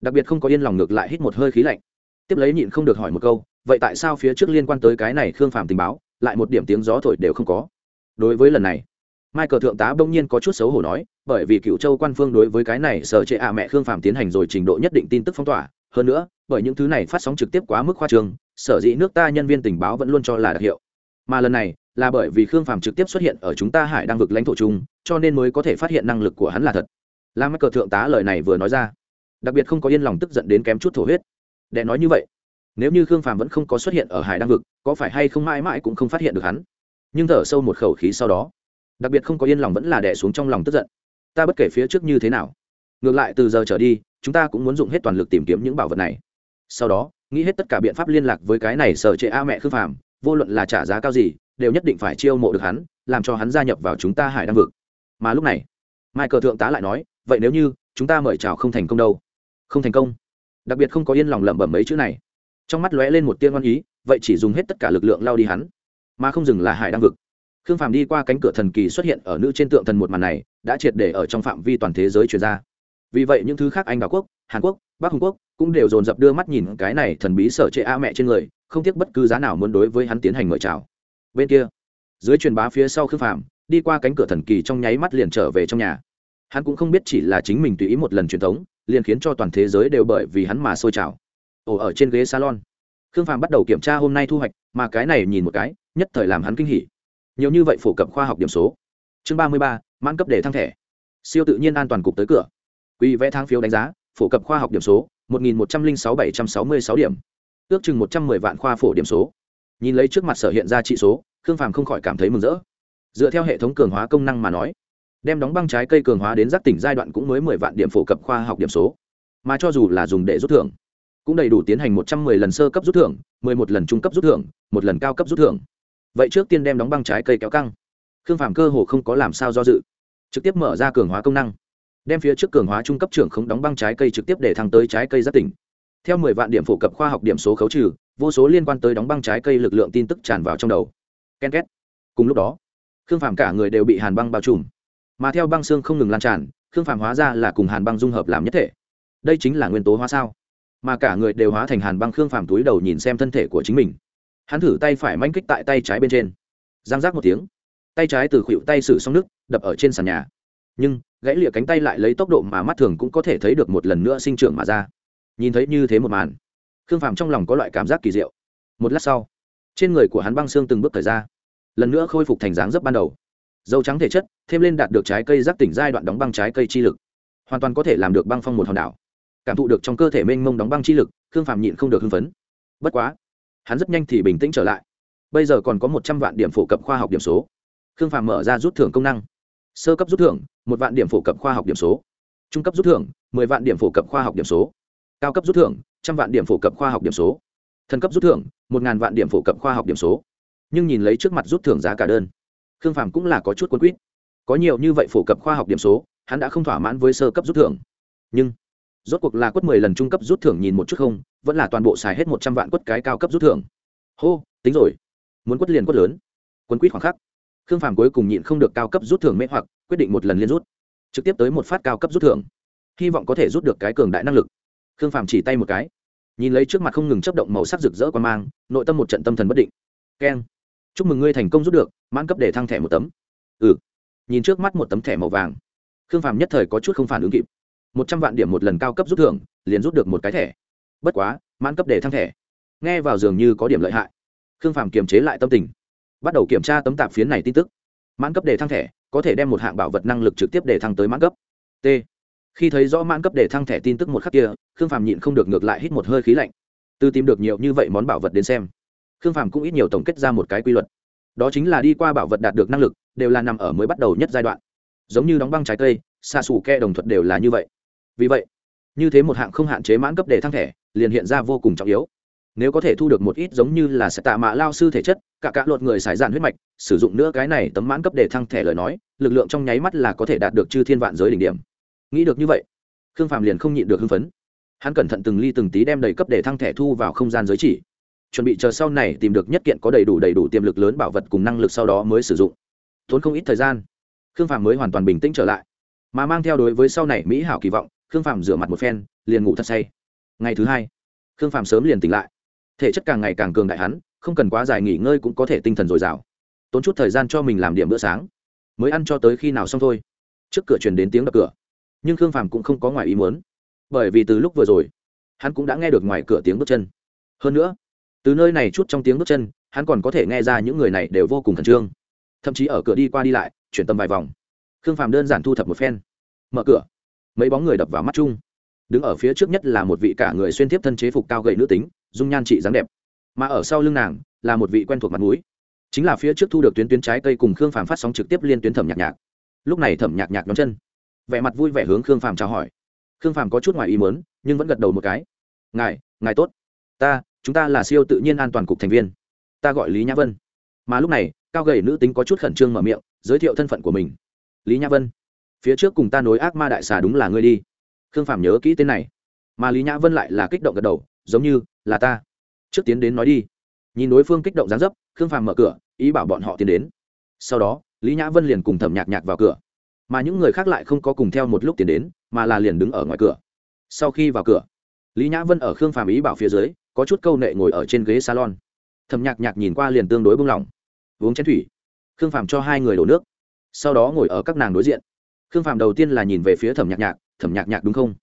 Đặc biệt không có yên lòng ngược lại hít một hơi khí lạnh. Tiếp lấy nhịn không được hỏi một câu vậy tại sao phía trước liên quan tới cái này khương phàm tình báo lại một điểm tiếng gió thổi đều không có? Đối với lần này mai cờ thượng tá bỗng nhiên có chút xấu hổ nói, bởi vì Cựu Châu quan phương đối với cái này sở trệ ạ mẹ Khương Phàm tiến hành rồi trình độ nhất định tin tức phong tỏa, hơn nữa, bởi những thứ này phát sóng trực tiếp quá mức khoa trương, sở dĩ nước ta nhân viên tình báo vẫn luôn cho là đặc hiệu. mà lần này là bởi vì khương phàm trực tiếp xuất hiện ở chúng ta hải đang vực lãnh thổ chung cho nên mới có thể phát hiện năng lực của hắn là thật. La mắc cờ thượng tá lời này vừa nói ra đặc biệt không có yên lòng tức giận đến kém chút thổ huyết. Để nói như vậy nếu như khương phàm vẫn không có xuất hiện ở hải đăng vực, có phải hay không mãi mãi cũng không phát hiện được hắn? Nhưng thở sâu một khẩu khí sau đó, đặc biệt không có yên lòng vẫn là đẻ xuống trong lòng tức giận. Ta bất kể phía trước như thế nào, ngược lại từ giờ trở đi, chúng ta cũng muốn dùng hết toàn lực tìm kiếm những bảo vật này. Sau đó, nghĩ hết tất cả biện pháp liên lạc với cái này sở trệ a mẹ khương phàm, vô luận là trả giá cao gì, đều nhất định phải chiêu mộ được hắn, làm cho hắn gia nhập vào chúng ta hải đăng vực. Mà lúc này mai cờ thượng tá lại nói, vậy nếu như chúng ta mời chào không thành công đâu? Không thành công. Đặc biệt không có yên lòng lẩm bẩm mấy chữ này trong mắt lóe lên một tiên ngoan ý, vậy chỉ dùng hết tất cả lực lượng lao đi hắn, mà không dừng là hải đăng vực. Khương phàm đi qua cánh cửa thần kỳ xuất hiện ở nữ trên tượng thần một màn này, đã triệt để ở trong phạm vi toàn thế giới truyền ra. Vì vậy những thứ khác anh đảo quốc, hàn quốc, bắc hồng quốc cũng đều dồn dập đưa mắt nhìn cái này thần bí sở trệ a mẹ trên người, không tiếc bất cứ giá nào muốn đối với hắn tiến hành mời chào. Bên kia, dưới truyền bá phía sau khương phàm, đi qua cánh cửa thần kỳ trong nháy mắt liền trở về trong nhà. Hắn cũng không biết chỉ là chính mình tùy ý một lần truyền thống, liền khiến cho toàn thế giới đều bởi vì hắn mà sôi trào ổ ở trên ghế salon. Khương phàm bắt đầu kiểm tra hôm nay thu hoạch, mà cái này nhìn một cái, nhất thời làm hắn kinh hỉ. Nhiều như vậy phổ cập khoa học điểm số. Chương ba mươi ba, mãn cấp để thăng thẻ. Siêu tự nhiên an toàn cục tới cửa. Quy vẽ thang phiếu đánh giá, phổ cập khoa học điểm số, một nghìn một trăm linh sáu bảy trăm sáu mươi sáu điểm. Ước chừng một trăm mười vạn khoa phổ điểm số. Nhìn lấy trước mặt sở hiện ra trị số, khương phàm không khỏi cảm thấy mừng rỡ. Dựa theo hệ thống cường hóa công năng mà nói, đem đóng băng trái cây cường hóa đến giác tỉnh giai đoạn cũng mới mười vạn điểm phổ cập khoa học điểm số. Mà cho dù là dùng để rút thưởng cũng đầy đủ tiến hành một trăm mười lần sơ cấp rút thưởng, mười một lần trung cấp rút thưởng, một lần cao cấp rút thưởng. Vậy trước tiên đem đóng băng trái cây kéo căng. Khương phàm cơ hồ không có làm sao do dự, trực tiếp mở ra cường hóa công năng. Đem phía trước cường hóa trung cấp trưởng không đóng băng trái cây trực tiếp để thăng tới trái cây giác tỉnh. Theo mười vạn điểm phổ cập khoa học điểm số khấu trừ, vô số liên quan tới đóng băng trái cây lực lượng tin tức tràn vào trong đầu. Ken két. Cùng lúc đó, khương phàm cả người đều bị hàn băng bao trùm. Mà theo băng xương không ngừng lan tràn, khương phàm hóa ra là cùng hàn băng dung hợp làm nhất thể. Đây chính là nguyên tố hóa sao mà cả người đều hóa thành hàn băng khương phàm túi đầu nhìn xem thân thể của chính mình. Hắn thử tay phải manh kích tại tay trái bên trên. Giang giác một tiếng. Tay trái từ khuỵu tay sử xong nước, đập ở trên sàn nhà. Nhưng, gãy lịa cánh tay lại lấy tốc độ mà mắt thường cũng có thể thấy được một lần nữa sinh trưởng mà ra. Nhìn thấy như thế một màn, khương phàm trong lòng có loại cảm giác kỳ diệu. Một lát sau, trên người của hắn băng xương từng bước thời ra. Lần nữa khôi phục thành dáng dấp ban đầu. Dầu trắng thể chất, thêm lên đạt được trái cây giác tỉnh giai đoạn đóng băng trái cây chi lực. Hoàn toàn có thể làm được băng phong một hòn đảo cảm thụ được trong cơ thể mênh mông đóng băng chi lực, khương phàm nhịn không được hưng phấn. Bất quá, hắn rất nhanh thì bình tĩnh trở lại. Bây giờ còn có một trăm vạn điểm phổ cập khoa học điểm số. Khương phàm mở ra rút thưởng công năng. Sơ cấp rút thưởng, một vạn điểm phổ cập khoa học điểm số. Trung cấp rút thưởng, mười vạn điểm phổ cập khoa học điểm số. Cao cấp rút thưởng, trăm vạn điểm phổ cập khoa học điểm số. Thần cấp rút thưởng, một ngàn vạn điểm phổ cập khoa học điểm số. Nhưng nhìn lấy trước mặt rút thưởng giá cả đơn, khương phàm cũng là có chút quân quýt. Có nhiều như vậy phổ cập khoa học điểm số, hắn đã không thỏa mãn với sơ cấp rút thưởng. Nhưng rốt cuộc là quất mười lần trung cấp rút thưởng nhìn một chút không, vẫn là toàn bộ xài hết một trăm vạn quất cái cao cấp rút thưởng. Hô, tính rồi. Muốn quất liền quất lớn. Quân quýt khoảng khắc. Khương phàm cuối cùng nhịn không được cao cấp rút thưởng mê hoặc, quyết định một lần liên rút. Trực tiếp tới một phát cao cấp rút thưởng. Hy vọng có thể rút được cái cường đại năng lực. Khương phàm chỉ tay một cái. Nhìn lấy trước mặt không ngừng chấp động màu sắc rực rỡ quan mang, nội tâm một trận tâm thần bất định. Keng. Chúc mừng ngươi thành công rút được, mãn cấp để thăng thẻ một tấm. Ừ. Nhìn trước mắt một tấm thẻ màu vàng. Khương phàm nhất thời có chút không phản ứng kịp một trăm vạn điểm một lần cao cấp rút thưởng, liền rút được một cái thẻ. Bất quá, mãn cấp để thăng thẻ. Nghe vào dường như có điểm lợi hại. Khương phàm kiềm chế lại tâm tình. Bắt đầu kiểm tra tấm tạp phiến này tin tức. Mãn cấp để thăng thẻ, có thể đem một hạng bảo vật năng lực trực tiếp để thăng tới mãn cấp. T. Khi thấy rõ mãn cấp để thăng thẻ tin tức một khắc kia, khương phàm nhịn không được ngược lại hít một hơi khí lạnh. Từ tìm được nhiều như vậy món bảo vật đến xem, khương phàm cũng ít nhiều tổng kết ra một cái quy luật. Đó chính là đi qua bảo vật đạt được năng lực, đều là nằm ở mới bắt đầu nhất giai đoạn. Giống như đóng băng trái cây xa xù ke đồng thuật đều là như vậy vì vậy, như thế một hạng không hạn chế mãn cấp để thăng thẻ liền hiện ra vô cùng trọng yếu. Nếu có thể thu được một ít giống như là sẽ tạ mạ lao sư thể chất, cả cả luật người xài dạn huyết mạch, sử dụng nữa cái này tấm mãn cấp để thăng thẻ lời nói, lực lượng trong nháy mắt là có thể đạt được chư thiên vạn giới đỉnh điểm. Nghĩ được như vậy, khương phàm liền không nhịn được hưng phấn. Hắn cẩn thận từng ly từng tí đem đầy cấp để thăng thẻ thu vào không gian giới chỉ, chuẩn bị chờ sau này tìm được nhất kiện có đầy đủ đầy đủ tiềm lực lớn bảo vật cùng năng lực sau đó mới sử dụng. Tốn không ít thời gian, khương phàm mới hoàn toàn bình tĩnh trở lại, mà mang theo đối với sau này mỹ hảo kỳ vọng khương phàm rửa mặt một phen, liền ngủ thật say. Ngày thứ hai, khương phàm sớm liền tỉnh lại. Thể chất càng ngày càng cường đại hắn, không cần quá dài nghỉ ngơi cũng có thể tinh thần dồi dào. Tốn chút thời gian cho mình làm điểm bữa sáng. Mới ăn cho tới khi nào xong thôi. Trước cửa truyền đến tiếng đập cửa. Nhưng khương phàm cũng không có ngoài ý muốn. Bởi vì từ lúc vừa rồi, hắn cũng đã nghe được ngoài cửa tiếng bước chân. Hơn nữa, từ nơi này chút trong tiếng bước chân, hắn còn có thể nghe ra những người này đều vô cùng khẩn trương. Thậm chí ở cửa đi qua đi lại, chuyển tầm vài vòng. Khương phàm đơn giản thu thập một phen. Mở cửa mấy bóng người đập vào mắt chung. Đứng ở phía trước nhất là một vị cả người xuyên tiếp thân chế phục cao gậy nữ tính, dung nhan trị dáng đẹp. Mà ở sau lưng nàng, là một vị quen thuộc mặt mũi. Chính là phía trước thu được tuyến tuyến trái cây cùng khương phàm phát sóng trực tiếp liên tuyến thẩm nhạc nhạc. Lúc này thẩm nhạc nhạc nhóm chân. Vẻ mặt vui vẻ hướng khương phàm chào hỏi. Khương phàm có chút ngoài ý mớn nhưng vẫn gật đầu một cái. Ngài ngài tốt. Ta, chúng ta là siêu tự nhiên an toàn cục thành viên. Ta gọi lý nhã vân. Mà lúc này, cao gầy nữ tính có chút khẩn trương mở miệng, giới thiệu thân phận của mình. Lý nhã vân phía trước cùng ta nối ác ma đại xà đúng là ngươi đi. Khương phàm nhớ kỹ tên này. Mà lý nhã vân lại là kích động gật đầu, giống như là ta. Trước tiến đến nói đi. Nhìn đối phương kích động gián dấp, khương phàm mở cửa, ý bảo bọn họ tiến đến. Sau đó, lý nhã vân liền cùng thẩm nhạc nhạc vào cửa. Mà những người khác lại không có cùng theo một lúc tiến đến, mà là liền đứng ở ngoài cửa. Sau khi vào cửa, lý nhã vân ở khương phàm ý bảo phía dưới, có chút câu nệ ngồi ở trên ghế salon. Thẩm nhạc nhạc nhìn qua liền tương đối bung lỏng uống chén thủy. Khương phàm cho hai người đổ nước. Sau đó ngồi ở các nàng đối diện khương phạm đầu tiên là nhìn về phía thẩm nhạc nhạc, thẩm nhạc nhạc đúng không?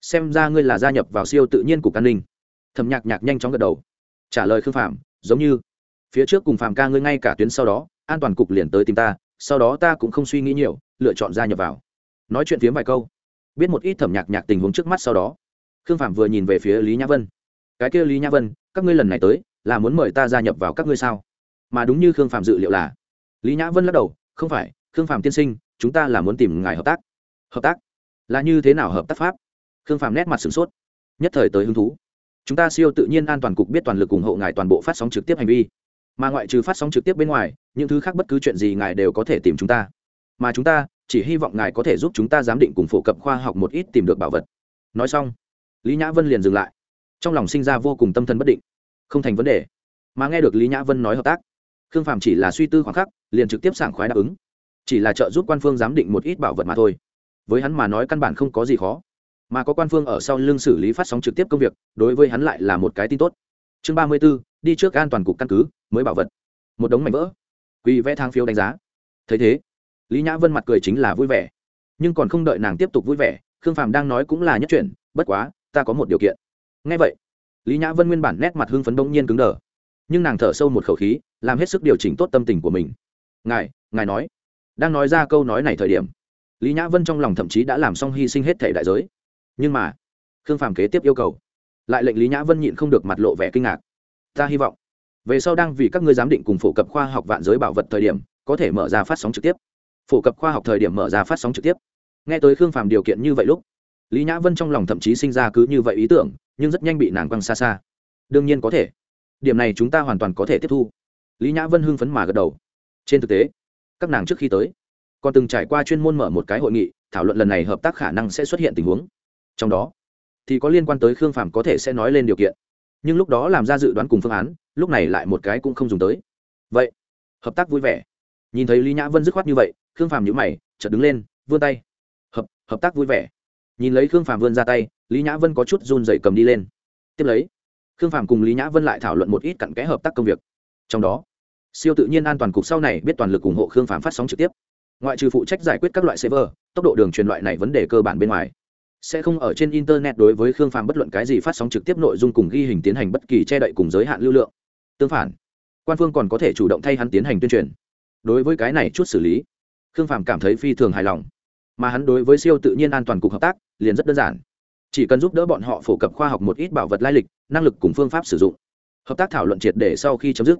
Xem ra ngươi là gia nhập vào siêu tự nhiên của an ninh thẩm nhạc nhạc nhanh chóng gật đầu. Trả lời khương phạm giống như, phía trước cùng phạm ca ngươi ngay cả tuyến sau đó, an toàn cục liền tới tìm ta, sau đó ta cũng không suy nghĩ nhiều, lựa chọn gia nhập vào. Nói chuyện phiếm vài câu, biết một ít thẩm nhạc nhạc tình huống trước mắt sau đó, khương phạm vừa nhìn về phía lý nhã vân. Cái kia lý nhã vân, các ngươi lần này tới, là muốn mời ta gia nhập vào các ngươi sao? Mà đúng như khương phạm dự liệu là, lý nhã vân lắc đầu, không phải, khương phạm tiên sinh chúng ta là muốn tìm ngài hợp tác. Hợp tác? Là như thế nào hợp tác pháp? Khương phạm nét mặt sửng sốt. Nhất thời tới hứng thú. Chúng ta siêu tự nhiên an toàn cục biết toàn lực ủng hộ ngài toàn bộ phát sóng trực tiếp hành vi. Mà ngoại trừ phát sóng trực tiếp bên ngoài, những thứ khác bất cứ chuyện gì ngài đều có thể tìm chúng ta. Mà chúng ta chỉ hy vọng ngài có thể giúp chúng ta giám định cùng phổ cập khoa học một ít tìm được bảo vật. Nói xong, lý nhã vân liền dừng lại. Trong lòng sinh ra vô cùng tâm thần bất định. Không thành vấn đề. Mà nghe được lý nhã vân nói hợp tác, khương Phạm chỉ là suy tư khoảng khắc, liền trực tiếp sảng khoái đáp ứng chỉ là trợ giúp quan phương giám định một ít bảo vật mà thôi. Với hắn mà nói căn bản không có gì khó. Mà có quan phương ở sau lưng xử lý phát sóng trực tiếp công việc, đối với hắn lại là một cái tin tốt. Chương ba mươi b ố đi trước an toàn cục căn cứ, mới bảo vật. Một đống mảnh vỡ. Quỳ vẽ thang phiếu đánh giá. Thấy thế, lý nhã vân mặt cười chính là vui vẻ. Nhưng còn không đợi nàng tiếp tục vui vẻ, khương phàm đang nói cũng là nhất chuyện, bất quá, ta có một điều kiện. Ngay vậy, lý nhã vân nguyên bản nét mặt hưng phấn đông nhiên cứng đờ. Nhưng nàng thở sâu một khẩu khí, làm hết sức điều chỉnh tốt tâm tình của mình. Ngài ngài nói đang nói ra câu nói này thời điểm, lý nhã vân trong lòng thậm chí đã làm xong hy sinh hết thể đại giới. Nhưng mà, khương phàm kế tiếp yêu cầu, lại lệnh lý nhã vân nhịn không được mặt lộ vẻ kinh ngạc. Ta hy vọng, về sau đang vì các ngươi giám định cùng phổ cập khoa học vạn giới bảo vật thời điểm, có thể mở ra phát sóng trực tiếp. Phổ cập khoa học thời điểm mở ra phát sóng trực tiếp. Nghe tới khương phàm điều kiện như vậy lúc, lý nhã vân trong lòng thậm chí sinh ra cứ như vậy ý tưởng, nhưng rất nhanh bị nàng quăng xa xa. Đương nhiên có thể, điểm này chúng ta hoàn toàn có thể tiếp thu. Lý nhã vân hưng phấn mà gật đầu. Trên thực tế các nàng trước khi tới còn từng trải qua chuyên môn mở một cái hội nghị thảo luận lần này hợp tác khả năng sẽ xuất hiện tình huống trong đó thì có liên quan tới khương phàm có thể sẽ nói lên điều kiện nhưng lúc đó làm ra dự đoán cùng phương án lúc này lại một cái cũng không dùng tới vậy hợp tác vui vẻ nhìn thấy lý nhã vân dứt khoát như vậy khương phàm nhữ mày chợt đứng lên vươn tay hợp hợp tác vui vẻ nhìn lấy khương phàm vươn ra tay lý nhã vân có chút run dậy cầm đi lên tiếp lấy khương phàm cùng lý nhã vân lại thảo luận một ít cặn kẽ hợp tác công việc trong đó siêu tự nhiên an toàn cục sau này biết toàn lực ủng hộ khương phàm phát sóng trực tiếp. Ngoại trừ phụ trách giải quyết các loại server, tốc độ đường truyền loại này vấn đề cơ bản bên ngoài, sẽ không ở trên internet đối với khương phàm bất luận cái gì phát sóng trực tiếp nội dung cùng ghi hình tiến hành bất kỳ che đậy cùng giới hạn lưu lượng. Tương phản, quan phương còn có thể chủ động thay hắn tiến hành tuyên truyền. Đối với cái này chút xử lý, khương phàm cảm thấy phi thường hài lòng. Mà hắn đối với siêu tự nhiên an toàn cục hợp tác, liền rất đơn giản. Chỉ cần giúp đỡ bọn họ phổ cập khoa học một ít bảo vật lai lịch, năng lực cùng phương pháp sử dụng. Hợp tác thảo luận triệt để sau khi chấm dứt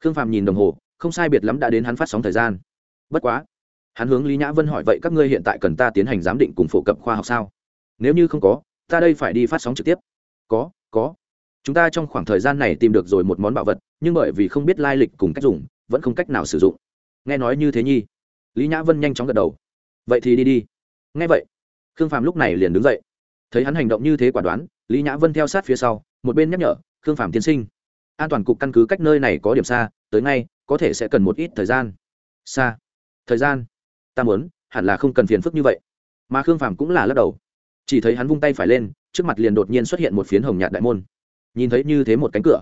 khương phàm nhìn đồng hồ, không sai biệt lắm đã đến hắn phát sóng thời gian. Bất quá, hắn hướng lý nhã vân hỏi, vậy các ngươi hiện tại cần ta tiến hành giám định cùng phổ cập khoa học sao? Nếu như không có, ta đây phải đi phát sóng trực tiếp. Có có. Chúng ta trong khoảng thời gian này tìm được rồi một món bảo vật, nhưng bởi vì không biết lai lịch cùng cách dùng, vẫn không cách nào sử dụng. Nghe nói như thế nhi. Lý nhã vân nhanh chóng gật đầu. Vậy thì đi đi. Nghe vậy. Khương phàm lúc này liền đứng dậy. Thấy hắn hành động như thế quả đoán, lý nhã vân theo sát phía sau, một bên nhắc nhở, khương phàm tiên sinh an toàn cục căn cứ cách nơi này có điểm xa, tới ngay, có thể sẽ cần một ít thời gian. Xa. Thời gian. Ta muốn, hẳn là không cần phiền phức như vậy. Mà khương phàm cũng là lắc đầu. Chỉ thấy hắn vung tay phải lên, trước mặt liền đột nhiên xuất hiện một phiến hồng nhạt đại môn. Nhìn thấy như thế một cánh cửa.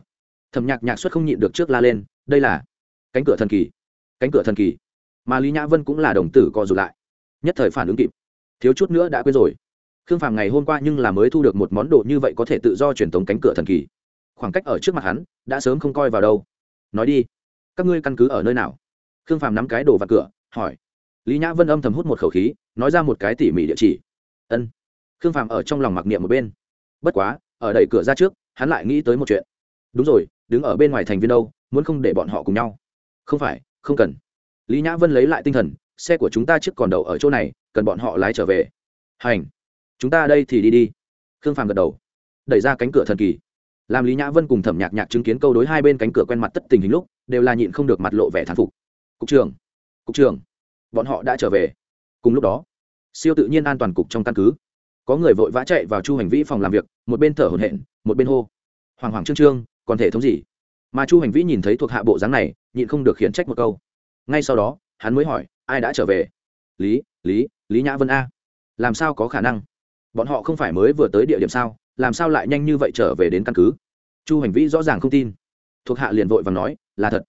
Thầm nhạc nhạc xuất không nhịn được trước la lên, đây là cánh cửa thần kỳ. Cánh cửa thần kỳ. Mà lý nhã vân cũng là đồng tử co rụt lại. Nhất thời phản ứng kịp. Thiếu chút nữa đã quên rồi. Khương phàm ngày hôm qua nhưng là mới thu được một món đồ như vậy có thể tự do truyền tống cánh cửa thần kỳ khoảng cách ở trước mặt hắn đã sớm không coi vào đâu. Nói đi, các ngươi căn cứ ở nơi nào? Khương phàm nắm cái đồ vào cửa, hỏi. Lý nhã vân âm thầm hút một khẩu khí, nói ra một cái tỉ mỉ địa chỉ. Ân. Khương phàm ở trong lòng mặc niệm một bên. Bất quá, ở đẩy cửa ra trước, hắn lại nghĩ tới một chuyện. Đúng rồi, đứng ở bên ngoài thành viên đâu, muốn không để bọn họ cùng nhau? Không phải, không cần. Lý nhã vân lấy lại tinh thần, xe của chúng ta trước còn đậu ở chỗ này, cần bọn họ lái trở về. Hành. Chúng ta đây thì đi đi. Khương phàm gật đầu. Đẩy ra cánh cửa thần kỳ làm lý nhã vân cùng thẩm nhạc nhạc chứng kiến câu đối hai bên cánh cửa quen mặt tất tình hình lúc, đều là nhịn không được mặt lộ vẻ thán phục. Cục trưởng cục trưởng, bọn họ đã trở về. Cùng lúc đó, siêu tự nhiên an toàn cục trong căn cứ. Có người vội vã chạy vào chu hành vĩ phòng làm việc, một bên thở hổn hển, một bên hô. Hoàng hoàng trương trương, còn thể thống gì? Mà chu hành vĩ nhìn thấy thuộc hạ bộ dáng này, nhịn không được khiển trách một câu. Ngay sau đó, hắn mới hỏi, ai đã trở về? Lý lý lý nhã vân a. Làm sao có khả năng? Bọn họ không phải mới vừa tới địa điểm sao? Làm sao lại nhanh như vậy trở về đến căn cứ? Chu hành vĩ rõ ràng không tin. Thuộc hạ liền vội và nói, là thật.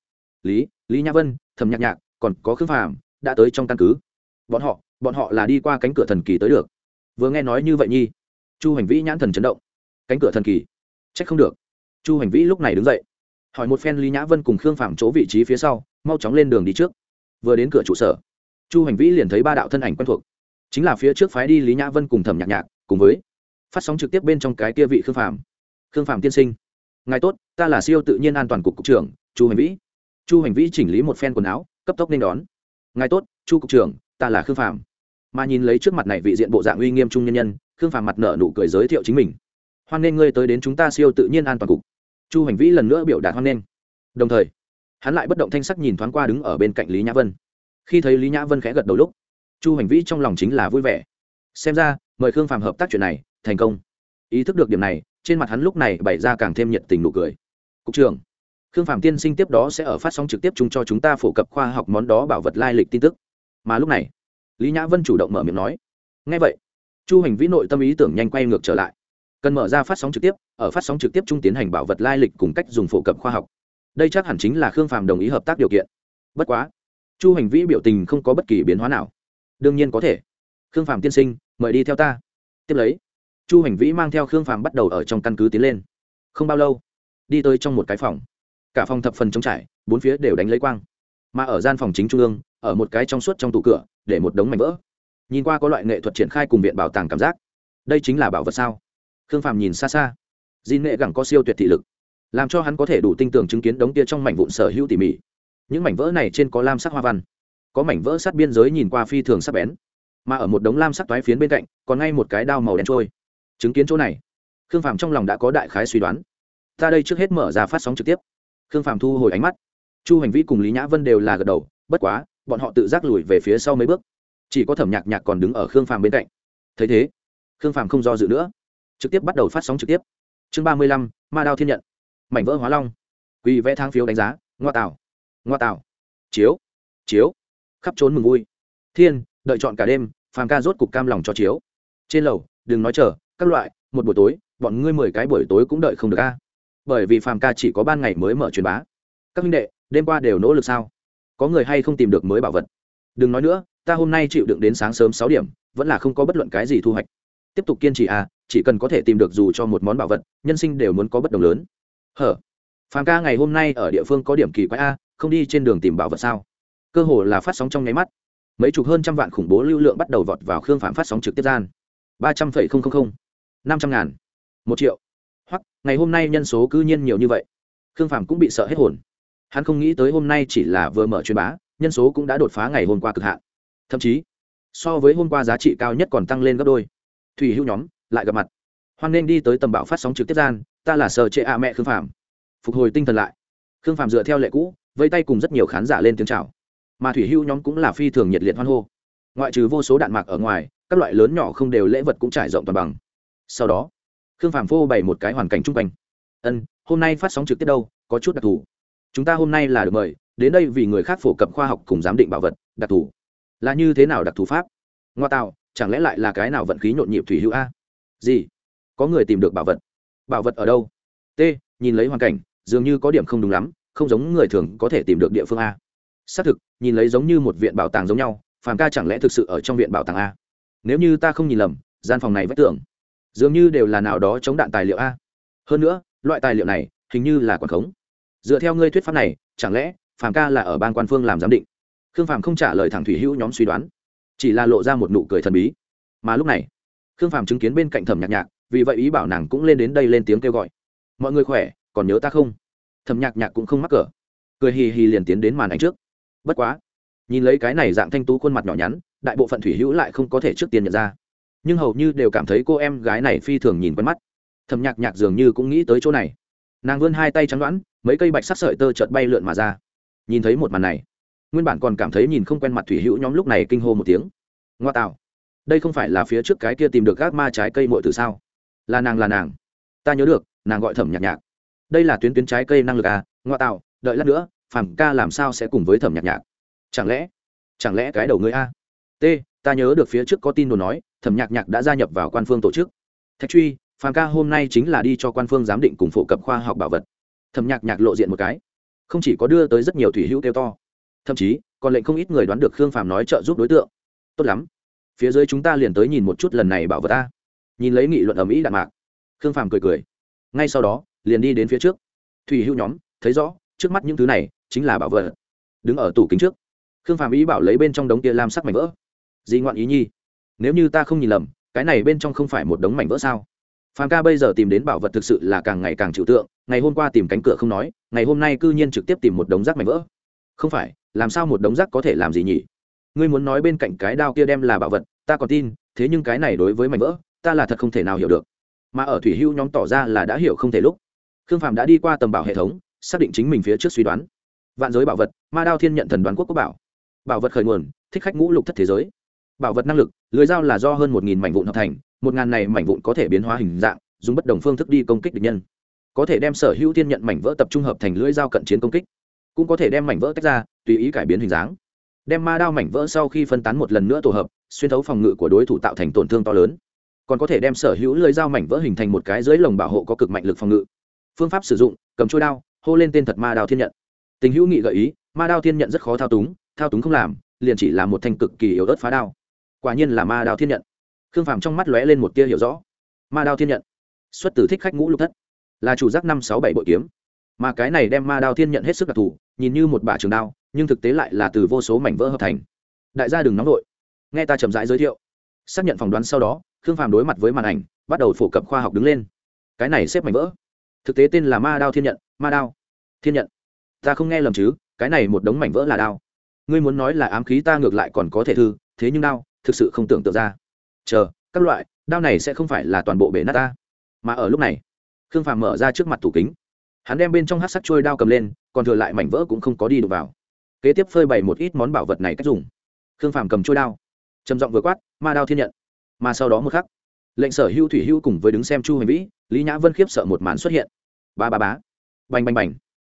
Lý lý nhã vân thầm nhạc nhạc, còn có khương phàm đã tới trong căn cứ. Bọn họ bọn họ là đi qua cánh cửa thần kỳ tới được. Vừa nghe nói như vậy nhi. Chu hành vĩ nhãn thần chấn động. Cánh cửa thần kỳ? C h ắ c không được. Chu hành vĩ lúc này đứng dậy, hỏi một phen lý nhã vân cùng khương phạm chỗ vị trí phía sau, mau chóng lên đường đi trước. Vừa đến cửa trụ sở, chu hành vĩ liền thấy ba đạo thân ảnh quen thuộc. Chính là phía trước phái đi lý nhã vân cùng thẩm nhạc nhạc, cùng với phát sóng trực tiếp bên trong cái kia vị khương phạm khương phạm tiên sinh. Ngài tốt, ta là siêu tự nhiên an toàn cục cục trưởng, chu hành vĩ. Chu hành vĩ chỉnh lý một phen quần áo, cấp tốc nên đón. Ngài tốt, chu cục trưởng, ta là khương phạm mà nhìn lấy trước mặt này vị diện bộ dạng uy nghiêm trung nhân nhân, khương phàm mặt nở nụ cười giới thiệu chính mình. Hoan nghênh ngươi tới đến chúng ta siêu tự nhiên an toàn cục. Chu hành vĩ lần nữa biểu đạt hoan nghênh. Đồng thời, hắn lại bất động thanh sắc nhìn thoáng qua đứng ở bên cạnh lý nhã vân. Khi thấy lý nhã vân khẽ gật đầu lúc, chu hành vĩ trong lòng chính là vui vẻ. Xem ra, mời khương phàm hợp tác chuyện này thành công. Ý thức được điểm này, trên mặt hắn lúc này bày ra càng thêm nhiệt tình nụ cười. Cục trưởng, khương phạm tiên sinh tiếp đó sẽ ở phát sóng trực tiếp chung cho chúng ta phổ cập khoa học món đó bảo vật lai lịch tin tức. Mà lúc này, lý nhã vân chủ động mở miệng nói ngay vậy, chu hành vĩ nội tâm ý tưởng nhanh quay ngược trở lại, cần mở ra phát sóng trực tiếp, ở phát sóng trực tiếp chung tiến hành bảo vật lai lịch cùng cách dùng phổ cập khoa học. Đây chắc hẳn chính là khương phạm đồng ý hợp tác điều kiện. Bất quá, chu hành vĩ biểu tình không có bất kỳ biến hóa nào. Đương nhiên có thể. Khương phạm tiên sinh, mời đi theo ta. Tiếp lấy chu hành vĩ mang theo khương phàm bắt đầu ở trong căn cứ tiến lên. Không bao lâu, đi tới trong một cái phòng. Cả phòng thập phần trống trải, bốn phía đều đánh lấy quang. Mà ở gian phòng chính trung ương, ở một cái trong suốt trong tủ cửa, để một đống mảnh vỡ. Nhìn qua có loại nghệ thuật triển khai cùng viện bảo tàng cảm giác. Đây chính là bảo vật sao? Khương phàm nhìn xa xa. Di nghệ gẳng có siêu tuyệt thị lực, làm cho hắn có thể đủ tinh tường chứng kiến đống kia trong mảnh vụn sở hữu tỉ mỉ. Những mảnh vỡ này trên có lam sắc hoa văn, có mảnh vỡ sát biên giới nhìn qua phi thường sắc bén. Mà ở một đống lam sắc toái phiến bên cạnh, còn ngay một cái đao màu đen trôi chứng kiến chỗ này, khương phàm trong lòng đã có đại khái suy đoán. Ta đây trước hết mở ra phát sóng trực tiếp. Khương phàm thu hồi ánh mắt. Chu hành vi cùng lý nhã vân đều là gật đầu, bất quá, bọn họ tự giác lùi về phía sau mấy bước. Chỉ có thẩm nhạc nhạc còn đứng ở khương phàm bên cạnh. Thấy thế, khương phàm không do dự nữa, trực tiếp bắt đầu phát sóng trực tiếp. Chương ba mươi lăm, ma đao thiên nhận. Mảnh vỡ hóa long. Quỳ vẽ thang phiếu đánh giá, ngoa tạo ngoa tạo. Chiếu chiếu. Khắp trốn mừng vui. Thiên, đợi chọn cả đêm, phàm ca rốt cục cam lòng cho chiếu. Trên lầu, đừng nói chờ các loại, một buổi tối, bọn ngươi mười cái buổi tối cũng đợi không được a. Bởi vì phàm ca chỉ có ban ngày mới mở truyền bá. Các minh đệ, đêm qua đều nỗ lực sao? Có người hay không tìm được mới bảo vật? Đừng nói nữa, ta hôm nay chịu đựng đến sáng sớm sáu điểm, vẫn là không có bất luận cái gì thu hoạch. Tiếp tục kiên trì à chỉ cần có thể tìm được dù cho một món bảo vật, nhân sinh đều muốn có bất đồng lớn. Hở? Phàm ca ngày hôm nay ở địa phương có điểm kỳ quái a, không đi trên đường tìm bảo vật sao? Cơ hồ là phát sóng trong nháy mắt. Mấy chục hơn trăm vạn khủng bố lưu lượng bắt đầu vọt vào khương phạm phát sóng trực tiếp gian. Ba trăm phẩy không không không năm trăm ngàn. Một triệu. Hoặc, ngày hôm nay nhân số cư nhiên nhiều như vậy. Khương phạm cũng bị sợ hết hồn. Hắn không nghĩ tới hôm nay chỉ là vừa mở truyền bá, nhân số cũng đã đột phá ngày hôm qua cực hạn. Thậm chí, so với hôm qua giá trị cao nhất còn tăng lên gấp đôi. Thủy hữu nhóm, lại gặp mặt. Hoan nên đi tới tầm bảo phát sóng trực tiếp gian, ta là sợ trệ ạ mẹ khương phạm phục hồi tinh thần lại. Khương phạm dựa theo lệ cũ vây tay cùng rất nhiều khán giả lên tiếng chào. Mà thủy hữu nhóm cũng là phi thường nhiệt liệt hoan hô. Ngoại trừ vô số đạn mạc ở ngoài, các loại lớn nhỏ không đều lễ vật cũng trải rộng toàn bằng sau đó, khương phạm phô bày một cái hoàn cảnh chung quanh. Ân, hôm nay phát sóng trực tiếp đâu, có chút đặc thù. Chúng ta hôm nay là được mời, đến đây vì người khác phổ cập khoa học cùng giám định bảo vật, đặc thù. Là như thế nào đặc thù pháp? Ngoa tạo, chẳng lẽ lại là cái nào vận khí nhộn nhịp thủy hữu a? Gì? Có người tìm được bảo vật. Bảo vật ở đâu? T, nhìn lấy hoàn cảnh, dường như có điểm không đúng lắm, không giống người thường có thể tìm được địa phương a. Xác thực, nhìn lấy giống như một viện bảo tàng giống nhau, phàm ca chẳng lẽ thực sự ở trong viện bảo tàng a? Nếu như ta không nhìn lầm, gian phòng này vách tưởng dường như đều là nào đó chống đạn tài liệu a. Hơn nữa, loại tài liệu này hình như là quảng khống. Dựa theo ngươi thuyết pháp này, chẳng lẽ phàm ca là ở ban quan phương làm giám định? Khương phàm không trả lời thẳng thủy hữu nhóm suy đoán, chỉ là lộ ra một nụ cười thần bí. Mà lúc này, khương phàm chứng kiến bên cạnh thẩm nhạc nhạc, vì vậy ý bảo nàng cũng lên đến đây lên tiếng kêu gọi. Mọi người khỏe, còn nhớ ta không? Thẩm nhạc nhạc cũng không mắc cỡ. Cười hì hì liền tiến đến màn ảnh trước. Bất quá, nhìn lấy cái này dạng thanh tú khuôn mặt nhỏ nhắn, đại bộ phận thủy hữu lại không có thể trước tiên nhận ra nhưng hầu như đều cảm thấy cô em gái này phi thường nhìn quen mắt. Thầm nhạc nhạc dường như cũng nghĩ tới chỗ này. Nàng vươn hai tay trắng đoãn mấy cây bạch sắc sợi tơ chợt bay lượn mà ra. Nhìn thấy một màn này, nguyên bản còn cảm thấy nhìn không quen mặt thủy hữu nhóm lúc này kinh hô một tiếng. Ngoa tạo, đây không phải là phía trước cái kia tìm được gác ma trái cây mội từ sao? Là nàng là nàng. Ta nhớ được, nàng gọi thẩm nhạc nhạc. Đây là tuyến tuyến trái cây năng lực à? Ngoa tạo, đợi lát nữa, phàm ca làm sao sẽ cùng với thẩm nhạc nhạc? Chẳng lẽ chẳng lẽ cái đầu người a? T, ta nhớ được phía trước có tin đồn nói thẩm nhạc nhạc đã gia nhập vào quan phương tổ chức. Thạch truy, phàm ca hôm nay chính là đi cho quan phương giám định cùng phổ cập khoa học bảo vật. Thẩm nhạc nhạc lộ diện một cái. Không chỉ có đưa tới rất nhiều thủy hữu kêu to, thậm chí còn lệnh không ít người đoán được khương phàm nói trợ giúp đối tượng. Tốt lắm. Phía dưới chúng ta liền tới nhìn một chút lần này bảo vật ta. Nhìn lấy nghị luận ở mỹ đạn mạc, khương phàm cười cười. Ngay sau đó, liền đi đến phía trước. Thủy hữu nhóm, thấy rõ, trước mắt những thứ này chính là bảo vật. Đứng ở tủ kính trước. Khương phàm ý bảo lấy bên trong đống kia lam sắc mảnh vỡ. Di ngoạn ý nhi nếu như ta không nhìn lầm, cái này bên trong không phải một đống mảnh vỡ sao? Phàm ca bây giờ tìm đến bảo vật thực sự là càng ngày càng trừu tượng, ngày hôm qua tìm cánh cửa không nói, ngày hôm nay cư nhiên trực tiếp tìm một đống rác mảnh vỡ. Không phải, làm sao một đống rác có thể làm gì nhỉ? Ngươi muốn nói bên cạnh cái đao kia đem là bảo vật, ta còn tin, thế nhưng cái này đối với mảnh vỡ, ta là thật không thể nào hiểu được. Mà ở thủy hưu nhóm tỏ ra là đã hiểu không thể lúc. Khương phạm đã đi qua tầm bảo hệ thống, xác định chính mình phía trước suy đoán. Vạn giới bảo vật, ma đao thiên nhận thần đoán quốc quốc bảo. Bảo vật khởi nguồn, thích khách ngũ lục thất thế giới bảo vật năng lực, lưới dao là do hơn một nghìn mảnh vụn hợp thành, một ngàn này mảnh vụn có thể biến hóa hình dạng, dùng bất đồng phương thức đi công kích địch nhân. Có thể đem sở hữu thiên nhận mảnh vỡ tập trung hợp thành lưỡi dao cận chiến công kích, cũng có thể đem mảnh vỡ tách ra, tùy ý cải biến hình dáng. Đem ma đao mảnh vỡ sau khi phân tán một lần nữa tổ hợp, xuyên thấu phòng ngự của đối thủ tạo thành tổn thương to lớn. Còn có thể đem sở hữu lưỡi dao mảnh vỡ hình thành một cái dưới lồng bảo hộ có cực mạnh lực phòng ngự. Phương pháp sử dụng, cầm trôi đao, hô lên tên thật ma đao thiên nhận. Tình hữu nghị gợi ý, ma đao thiên nhận rất khó thao túng thao túng không làm, liền chỉ là một thanh cực kỳ yếu ớt phá đao quả nhiên là ma đao thiên nhận. Khương phàm trong mắt lóe lên một tia hiểu rõ. Ma đao thiên nhận. Xuất từ thích khách ngũ lục thất. Là chủ giác năm sáu bảy bội kiếm. Mà cái này đem ma đao thiên nhận hết sức đặc thù, nhìn như một bả trường đao, nhưng thực tế lại là từ vô số mảnh vỡ hợp thành. Đại gia đừng nóng vội. Nghe ta chậm rãi giới thiệu. Xác nhận phỏng đoán sau đó, khương phàm đối mặt với màn ảnh, bắt đầu phổ cập khoa học đứng lên. Cái này xếp mảnh vỡ. Thực tế tên là ma đao thiên nhận, ma đao thiên nhận. Ta không nghe lầm chứ, cái này một đống mảnh vỡ là đao. Ngươi muốn nói là ám khí ta ngược lại còn có thể thư, thế nhưng đao thực sự không tưởng tượng ra. Chờ, các loại, đao này sẽ không phải là toàn bộ bể nát ta. Mà ở lúc này, khương phàm mở ra trước mặt tủ kính. Hắn đem bên trong hát sắc trôi đao cầm lên, còn thừa lại mảnh vỡ cũng không có đi đụng vào. Kế tiếp phơi bày một ít món bảo vật này cách dùng. Khương phàm cầm trôi đao, trầm giọng vừa quát, ma đao thiên nhận. Mà sau đó một khắc, lệnh sở hưu thủy hưu cùng với đứng xem chu hành vĩ, lý nhã vân khiếp sợ một màn xuất hiện. Ba ba bá bành bành bành.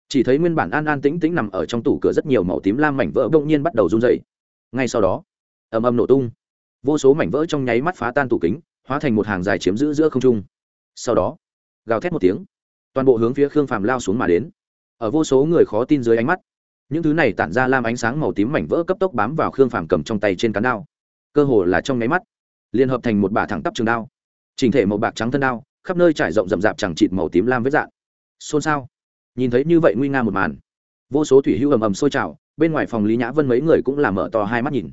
Chỉ thấy nguyên bản an an tĩnh tĩnh nằm ở trong tủ cửa rất nhiều màu tím lam mảnh vỡ bỗng nhiên bắt đầu run dày ngay sau đó ầm ầm nổ tung. Vô số mảnh vỡ trong nháy mắt phá tan tủ kính, hóa thành một hàng dài chiếm giữ giữa không trung. Sau đó, gào thét một tiếng, toàn bộ hướng phía khương phàm lao xuống mà đến. Ở vô số người khó tin dưới ánh mắt, những thứ này tản ra lam ánh sáng màu tím mảnh vỡ cấp tốc bám vào khương phàm cầm trong tay trên cán đao. Cơ hồ là trong nháy mắt, liên hợp thành một bả thẳng tắp trường đao. Chỉnh thể màu bạc trắng thân đao, khắp nơi trải rộng rậm rạp chẳng chịt màu tím lam vết dạn xôn xao. Nhìn thấy như vậy nguy nga một màn, vô số thủy hưu ầm ầm sôi trào, bên ngoài phòng lý nhã vân mấy người cũng làm mở to hai mắt nhìn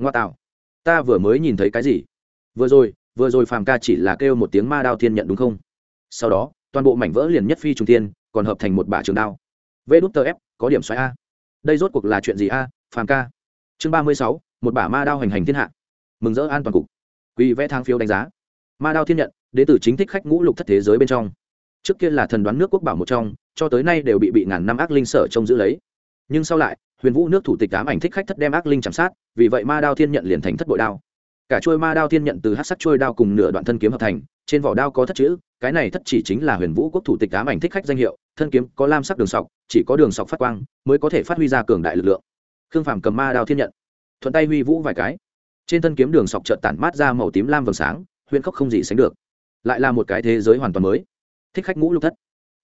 ngoa tạo ta vừa mới nhìn thấy cái gì? Vừa rồi vừa rồi phàm ca chỉ là kêu một tiếng ma đao thiên nhận đúng không? Sau đó, toàn bộ mảnh vỡ liền nhất phi trung tiên còn hợp thành một bả trường đao. Vê đút tờ ép, có điểm xoáy a. Đây rốt cuộc là chuyện gì a, phàm ca? Chương ba mươi sáu, một bả ma đao hành hành thiên hạ. Mừng rỡ an toàn cục. Quy vẽ thang phiếu đánh giá. Ma đao thiên nhận, đến từ chính thích khách ngũ lục thất thế giới bên trong. Trước kia là thần đoán nước quốc bảo một trong, cho tới nay đều bị bị ngàn năm ác linh sở trông giữ lấy. Nhưng sau lại huyền vũ nước thủ tịch ám ảnh thích khách thất đem ác linh chạm sát, vì vậy ma đao thiên nhận liền thành thất bội đao. Cả trôi ma đao thiên nhận từ hát sắc trôi đao cùng nửa đoạn thân kiếm hợp thành, trên vỏ đao có thất chữ, cái này thất chỉ chính là huyền vũ quốc thủ tịch ám ảnh thích khách danh hiệu, thân kiếm có lam sắc đường sọc, chỉ có đường sọc phát quang mới có thể phát huy ra cường đại lực lượng. Khương phàm cầm ma đao thiên nhận, thuận tay huy vũ vài cái. Trên thân kiếm đường sọc trợt tản mát ra màu tím lam vầng sáng, huyền khốc không gì sánh được. Lại là một cái thế giới hoàn toàn mới. Thích khách ngũ lục thất.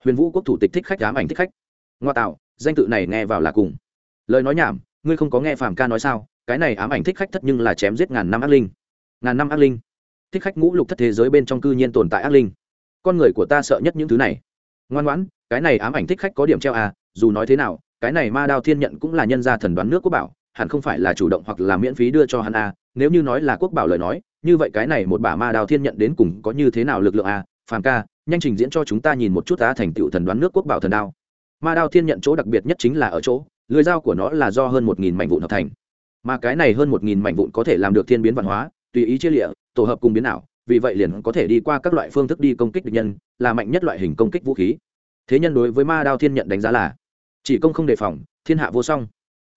Huyền vũ quốc thủ tịch thích khách ám ảnh thích khách. Ngoa tạo, danh tự này nghe vào là cùng lời nói nhảm, ngươi không có nghe phàm ca nói sao? Cái này ám ảnh thích khách thất nhưng là chém giết ngàn năm ác linh. Ngàn năm ác linh. Thích khách ngũ lục thất thế giới bên trong cư nhiên tồn tại ác linh. Con người của ta sợ nhất những thứ này. Ngoan ngoãn, cái này ám ảnh thích khách có điểm treo à dù nói thế nào, cái này ma đao thiên nhận cũng là nhân gia thần đoán nước quốc bảo, hẳn không phải là chủ động hoặc là miễn phí đưa cho hắn à? nếu như nói là quốc bảo lời nói, như vậy cái này một bả ma đao thiên nhận đến cùng có như thế nào lực lượng à? phàm ca, nhanh trình diễn cho chúng ta nhìn một chút ta thành tựu thần đoán nước quốc bảo thần đao. Ma đao thiên nhận chỗ đặc biệt nhất chính là ở chỗ lưới dao của nó là do hơn một nghìn mảnh vụn hợp thành. Mà cái này hơn một nghìn mảnh vụn có thể làm được thiên biến văn hóa, tùy ý chia lịa, tổ hợp cùng biến ảo, vì vậy liền có thể đi qua các loại phương thức đi công kích địch nhân, là mạnh nhất loại hình công kích vũ khí. Thế nhân đối với ma đao thiên nhận đánh giá là, chỉ công không đề phòng, thiên hạ vô song.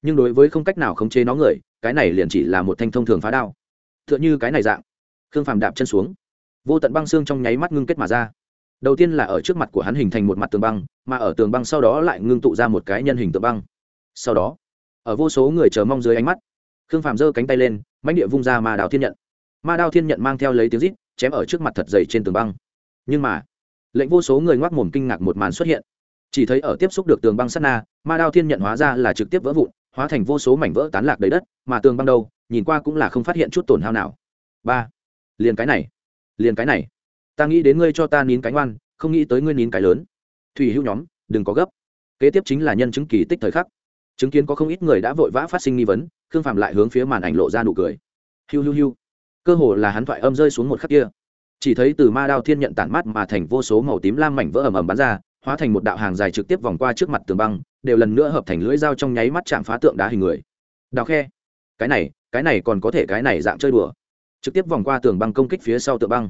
Nhưng đối với không cách nào khống chế nó người, cái này liền chỉ là một thanh thông thường phá đao. T h ư ợ n h ư cái này dạng. Khương phàm đạp chân xuống. Vô tận băng xương trong nháy mắt ngưng kết mà ra. Đầu tiên là ở trước mặt của hắn hình thành một mặt tường băng, mà ở tường băng sau đó lại ngưng tụ ra một cái nhân hình tượng băng sau đó, ở vô số người chờ mong dưới ánh mắt, khương phàm giơ cánh tay lên mánh địa vung ra ma đào thiên nhận. Ma đao thiên nhận mang theo lấy tiếng rít, chém ở trước mặt thật dày trên tường băng. Nhưng mà, lệnh vô số người ngoác mồm kinh ngạc một màn xuất hiện. Chỉ thấy ở tiếp xúc được tường băng sắt na, ma đao thiên nhận hóa ra là trực tiếp vỡ vụn, hóa thành vô số mảnh vỡ tán lạc đầy đất, mà tường băng đâu, nhìn qua cũng là không phát hiện chút tổn hao nào. Ba, liền cái này, liền cái này. Ta nghĩ đến ngươi cho ta nín cánh oan không nghĩ tới ngươi nín cái lớn. Thủy hữu nhóm, đừng có gấp. Kế tiếp chính là nhân chứng kỳ tích thời khắc chứng kiến có không ít người đã vội vã phát sinh nghi vấn, khương phạm lại hướng phía màn ảnh lộ ra nụ cười. Hiu hiu hiu. Cơ hồ là hắn thoại âm rơi xuống một khắc kia. Chỉ thấy từ ma đao thiên nhận tản mát mà thành vô số màu tím lam mảnh vỡ ầm ầm bắn ra, hóa thành một đạo hàng dài trực tiếp vòng qua trước mặt tường băng, đều lần nữa hợp thành lưỡi dao trong nháy mắt chạm phá tượng đá hình người. Đào khe. Cái này cái này còn có thể cái này dạng chơi đùa. Trực tiếp vòng qua tường băng công kích phía sau tượng băng.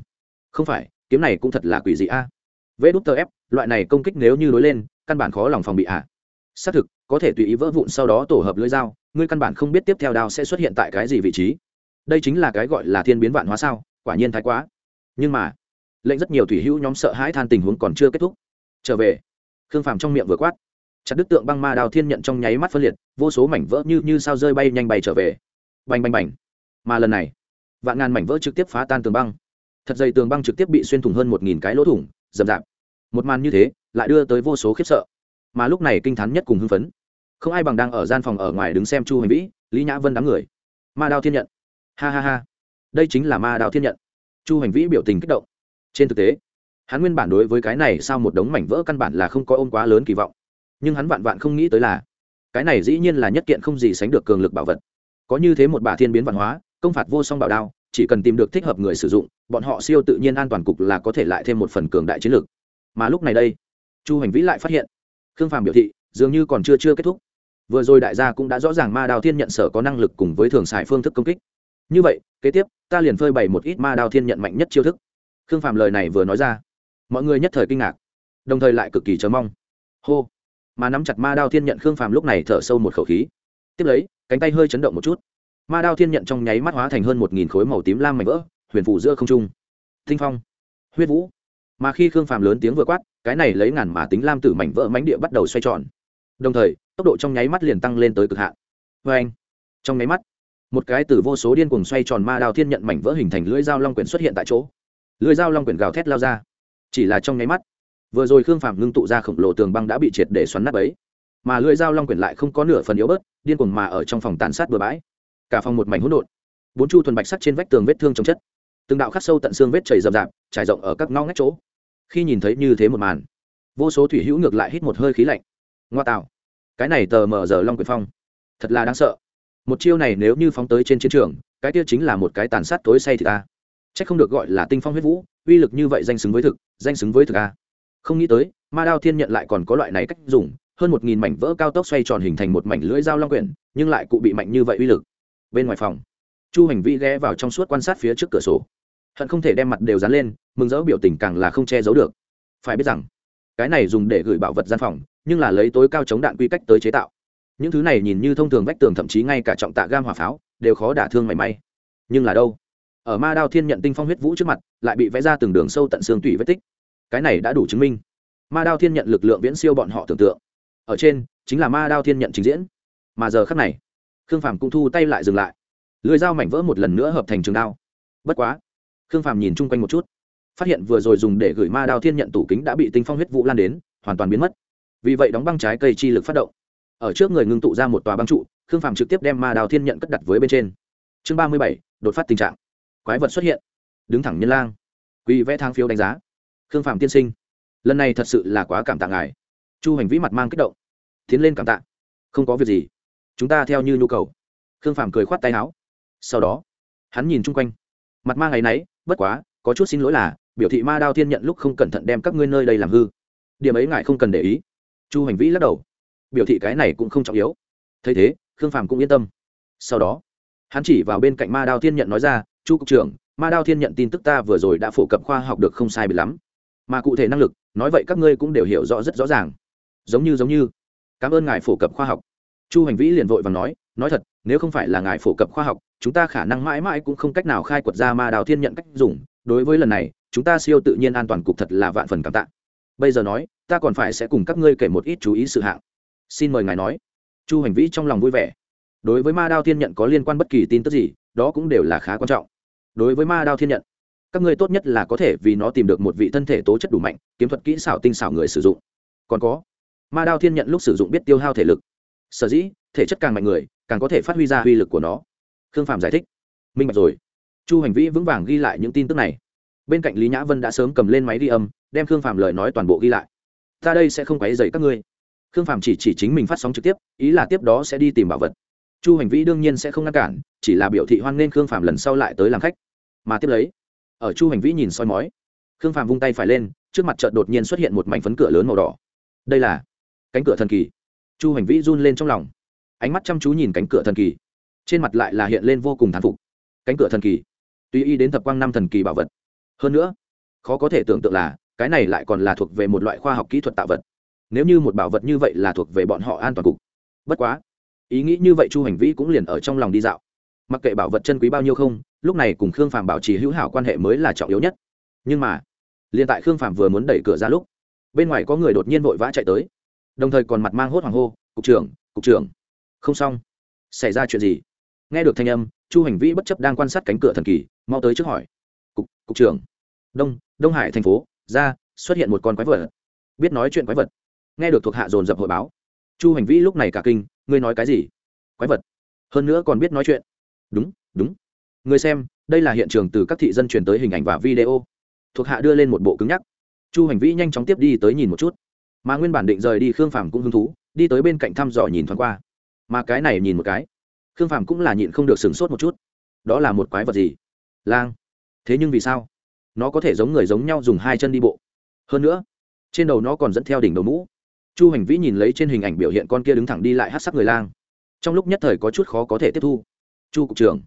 Không phải, kiếm này cũng thật là quỷ dị a. À? vê đút tờ ép, loại này công kích nếu như lối lên, căn bản khó lòng phòng bị ạ à. xác thực có thể tùy ý vỡ vụn sau đó tổ hợp lưỡi dao, ngươi căn bản không biết tiếp theo đao sẽ xuất hiện tại cái gì vị trí. Đây chính là cái gọi là thiên biến vạn hóa sao, quả nhiên thái quá. Nhưng mà, lệnh rất nhiều thủy hữu nhóm sợ hãi than tình huống còn chưa kết thúc. Trở về. Khương phàm trong miệng vừa quát. Chặt đứt tượng băng ma đào thiên nhận trong nháy mắt phân liệt, vô số mảnh vỡ như như sao rơi bay nhanh bay trở về. Bành bành bành. Mà lần này, vạn ngàn mảnh vỡ trực tiếp phá tan tường băng. Thật dày tường băng trực tiếp bị xuyên thủng hơn một nghìn cái lỗ thủng, rậm rạp. Một màn như thế, lại đưa tới vô số khiếp sợ. Mà lúc này kinh t h á n nhất cùng hưng phấn không ai bằng đang ở gian phòng ở ngoài đứng xem chu hành vĩ, lý nhã vân đám người. Ma đao thiên nhận. Ha ha ha. Đây chính là ma đao thiên nhận. Chu hành vĩ biểu tình kích động. Trên thực tế, hắn nguyên bản đối với cái này sao một đống mảnh vỡ căn bản là không có ôm quá lớn kỳ vọng. Nhưng hắn vạn vạn không nghĩ tới là, cái này dĩ nhiên là nhất kiện không gì sánh được cường lực bảo vật. Có như thế một bà thiên biến văn hóa, công phạt vô song bảo đao, chỉ cần tìm được thích hợp người sử dụng, bọn họ siêu tự nhiên an toàn cục là có thể lại thêm một phần cường đại chiến lược. Mà lúc này đây, chu hành vĩ lại phát hiện, khương phàm biểu thị, dường như còn chưa chưa kết thúc vừa rồi đại gia cũng đã rõ ràng ma đao thiên nhận sở có năng lực cùng với thường xài phương thức công kích. Như vậy, kế tiếp, ta liền phơi bày một ít ma đao thiên nhận mạnh nhất chiêu thức. Khương phàm lời này vừa nói ra, mọi người nhất thời kinh ngạc, đồng thời lại cực kỳ chờ mong. Hô! Mà nắm chặt ma đao thiên nhận, khương phàm lúc này thở sâu một khẩu khí. Tiếp lấy, cánh tay hơi chấn động một chút. Ma đao thiên nhận trong nháy mắt hóa thành hơn một nghìn khối màu tím lam mảnh vỡ, huyền phủ giữa không trung. Tinh phong! Huyết vũ! Mà khi khương phàm lớn tiếng vừa quát, cái này lấy ngàn mà tính lam tử mảnh vỡ mánh địa bắt đầu xoay tròn. Đồng thời tốc độ trong nháy mắt liền tăng lên tới cực hạn. Vê anh, trong nháy mắt, một cái từ vô số điên cuồng xoay tròn ma đao thiên nhận mảnh vỡ hình thành lưỡi dao long quyển xuất hiện tại chỗ. Lưỡi dao long quyển gào thét lao ra. Chỉ là trong nháy mắt, vừa rồi khương phạm ngưng tụ ra khổng lồ tường băng đã bị triệt để xoắn nát ấy mà lưỡi dao long quyển lại không có nửa phần yếu bớt, điên cuồng mà ở trong phòng tàn sát bừa bãi. Cả phòng một mảnh hỗn độn. Bốn chu thuần bạch sắt trên vách tường vết thương trong chất. Từng đạo khắc sâu tận xương vết chảy rậm rạp, trải rộng ở các ngõ ngách chỗ. Khi nhìn thấy như thế một màn, vô số thủy hữu ngược lại hít một hơi khí lạnh. Ngoa tạo cái này tờ mở giờ long quyền phong. Thật là đáng sợ. Một chiêu này nếu như phóng tới trên chiến trường, cái kia chính là một cái tàn sát tối say thì ta. C h ắ c không được gọi là tinh phong huyết vũ, uy lực như vậy danh xứng với thực, danh xứng với thực a. Không nghĩ tới, ma đao thiên nhận lại còn có loại này cách dùng, hơn một nghìn mảnh vỡ cao tốc xoay tròn hình thành một mảnh lưỡi dao long quyển, nhưng lại cụ bị mạnh như vậy uy lực. Bên ngoài phòng, chu hành vi ghé vào trong suốt quan sát phía trước cửa sổ. Hận không thể đem mặt đều dán lên, mừng rỡ biểu tình càng là không che giấu được. Phải biết rằng, cái này dùng để gửi bảo vật gian phòng nhưng là lấy tối cao chống đạn quy cách tới chế tạo. Những thứ này nhìn như thông thường vách tường, thậm chí ngay cả trọng tạ gam hỏa pháo đều khó đả thương mảy may. Nhưng là đâu? Ở ma đao thiên nhận tinh phong huyết vũ trước mặt, lại bị vẽ ra từng đường sâu tận xương tủy vết tích. Cái này đã đủ chứng minh. Ma đao thiên nhận lực lượng viễn siêu bọn họ tưởng tượng. Ở trên, chính là ma đao thiên nhận trình diễn. Mà giờ khắc này, khương phàm cũng thu tay lại dừng lại. Lưới dao mảnh vỡ một lần nữa hợp thành trường đao. Bất quá, khương phàm nhìn chung quanh một chút, phát hiện vừa rồi dùng để gửi ma đao thiên nhận tủ kính đã bị tinh phong huyết vũ lan đến, hoàn toàn biến mất vì vậy đóng băng trái cây chi lực phát động. Ở trước người ngưng tụ ra một tòa băng trụ, khương phàm trực tiếp đem ma đào thiên nhận cất đặt với bên trên. Chương ba mươi bảy, đột phát tình trạng. Quái vật xuất hiện. Đứng thẳng nhân lang. Quy vẽ thang phiếu đánh giá. Khương phạm tiên sinh, lần này thật sự là quá cảm tạ ngài. Chu hành vĩ mặt mang kích động. Tiến lên cảm tạ. Không có việc gì. Chúng ta theo như nhu cầu. Khương phàm cười khoát tay áo. Sau đó, hắn nhìn chung quanh. Mặt ma ngày náy, bất quá, có chút xin lỗi là, biểu thị ma đao thiên nhận lúc không cẩn thận đem các ngươi nơi đây làm hư. Điểm ấy ngài không cần để ý chu hành vĩ lắc đầu. Biểu thị cái này cũng không trọng yếu. Thấy thế, khương phàm cũng yên tâm. Sau đó, hắn chỉ vào bên cạnh ma đao thiên nhận nói ra, chu cục trưởng, ma đao thiên nhận tin tức ta vừa rồi đã phổ cập khoa học được không sai bị lắm. Mà cụ thể năng lực, nói vậy các ngươi cũng đều hiểu rõ rất rõ ràng. Giống như giống như. Cảm ơn ngài phổ cập khoa học. Chu hành vĩ liền vội và nói nói thật, nếu không phải là ngài phổ cập khoa học, chúng ta khả năng mãi mãi cũng không cách nào khai quật ra ma đào thiên nhận cách dùng. Đối với lần này, chúng ta siêu tự nhiên an toàn cục thật là vạn phần cảm tạ bây giờ nói, ta còn phải sẽ cùng các ngươi kể một ít chú ý sự hạng. Xin mời ngài nói. Chu hành vĩ trong lòng vui vẻ. Đối với ma đao thiên nhận có liên quan bất kỳ tin tức gì, đó cũng đều là khá quan trọng. Đối với ma đao thiên nhận, các ngươi tốt nhất là có thể vì nó tìm được một vị thân thể tố chất đủ mạnh, kiếm thuật kỹ xảo tinh xảo người sử dụng. Còn có, ma đao thiên nhận lúc sử dụng biết tiêu hao thể lực. Sở dĩ, thể chất càng mạnh người, càng có thể phát huy ra uy lực của nó. Khương phạm giải thích. Minh bạch rồi. Chu hành vĩ vững vàng ghi lại những tin tức này. Bên cạnh lý nhã vân đã sớm cầm lên máy ghi âm đem khương phạm lời nói toàn bộ ghi lại. Ta đây sẽ không quấy dày các ngươi. Khương phạm chỉ chỉ chính mình phát sóng trực tiếp, ý là tiếp đó sẽ đi tìm bảo vật. Chu hành vĩ đương nhiên sẽ không ngăn cản, chỉ là biểu thị hoan nghênh khương phạm lần sau lại tới làm khách. Mà tiếp lấy, ở chu hành vĩ nhìn soi mói, khương phạm vung tay phải lên, trước mặt chợt đột nhiên xuất hiện một mảnh phấn cửa lớn màu đỏ. Đây là cánh cửa thần kỳ. Chu hành vĩ run lên trong lòng, ánh mắt chăm chú nhìn cánh cửa thần kỳ. Trên mặt lại là hiện lên vô cùng thán phục. Cánh cửa thần kỳ tuy y đến thập quang năm thần kỳ bảo vật. Hơn nữa, khó có thể tưởng tượng là cái này lại còn là thuộc về một loại khoa học kỹ thuật tạo vật. Nếu như một bảo vật như vậy là thuộc về bọn họ an toàn cục. Bất quá, ý nghĩ như vậy chu hành vĩ cũng liền ở trong lòng đi dạo. Mặc kệ bảo vật chân quý bao nhiêu không, lúc này cùng khương phàm bảo trì hữu hảo quan hệ mới là trọng yếu nhất. Nhưng mà, liền tại khương phàm vừa muốn đẩy cửa ra lúc, bên ngoài có người đột nhiên vội vã chạy tới. Đồng thời còn mặt mang hốt hoàng hô, cục trưởng cục trưởng, không xong. Xảy ra chuyện gì? Nghe được thanh âm, chu hành vĩ bất chấp đang quan sát cánh cửa thần kỳ, mau tới trước hỏi. Cục cục trưởng. Đông đông hải thành phố ra, xuất hiện một con quái vật. Biết nói chuyện quái vật. Nghe được thuộc hạ dồn dập hội báo. Chu hành vĩ lúc này cả kinh, ngươi nói cái gì? Quái vật. Hơn nữa còn biết nói chuyện. Đúng đúng. Người xem, đây là hiện trường từ các thị dân truyền tới hình ảnh và video. Thuộc hạ đưa lên một bộ cứng nhắc. Chu hành vĩ nhanh chóng tiếp đi tới nhìn một chút. Mà nguyên bản định rời đi, khương phàm cũng hứng thú, đi tới bên cạnh thăm dò nhìn thoáng qua. Mà cái này nhìn một cái, khương phàm cũng là nhịn không được sửng sốt một chút. Đó là một quái vật gì? Lang. Thế nhưng vì sao? Nó có thể giống người giống nhau dùng hai chân đi bộ. Hơn nữa, trên đầu nó còn dẫn theo đỉnh đầu mũ. Chu hành vĩ nhìn lấy trên hình ảnh biểu hiện con kia đứng thẳng đi lại hát sắc người lang. Trong lúc nhất thời có chút khó có thể tiếp thu. Chu cục trưởng,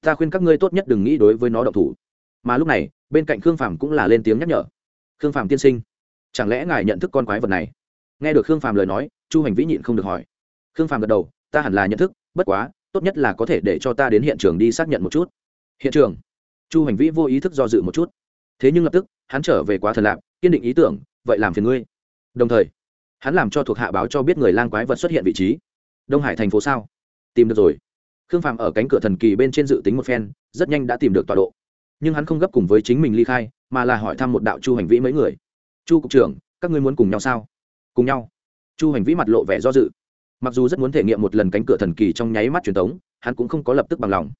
ta khuyên các ngươi tốt nhất đừng nghĩ đối với nó động thủ. Mà lúc này, bên cạnh khương phàm cũng là lên tiếng nhắc nhở. Khương phàm tiên sinh, chẳng lẽ ngài nhận thức con quái vật này? Nghe được khương phàm lời nói, chu hành vĩ nhịn không được hỏi. Khương phàm gật đầu, ta hẳn là nhận thức, bất quá, tốt nhất là có thể để cho ta đến hiện trường đi xác nhận một chút. Hiện trường, chu hành vĩ vô ý thức do dự một chút thế nhưng lập tức, hắn trở về quá thần lạc, kiên định ý tưởng, vậy làm phiền ngươi. Đồng thời, hắn làm cho thuộc hạ báo cho biết người lang quái vật xuất hiện vị trí. Đông hải thành phố sao? Tìm được rồi. Khương phàm ở cánh cửa thần kỳ bên trên dự tính một phen, rất nhanh đã tìm được tọa độ. Nhưng hắn không gấp cùng với chính mình ly khai, mà là hỏi thăm một đạo chu hành vĩ mấy người. Chu cục trưởng, các ngươi muốn cùng nhau sao? Cùng nhau. Chu hành vĩ mặt lộ vẻ do dự. Mặc dù rất muốn thể nghiệm một lần cánh cửa thần kỳ trong nháy mắt truyền thống hắn cũng không có lập tức bằng lòng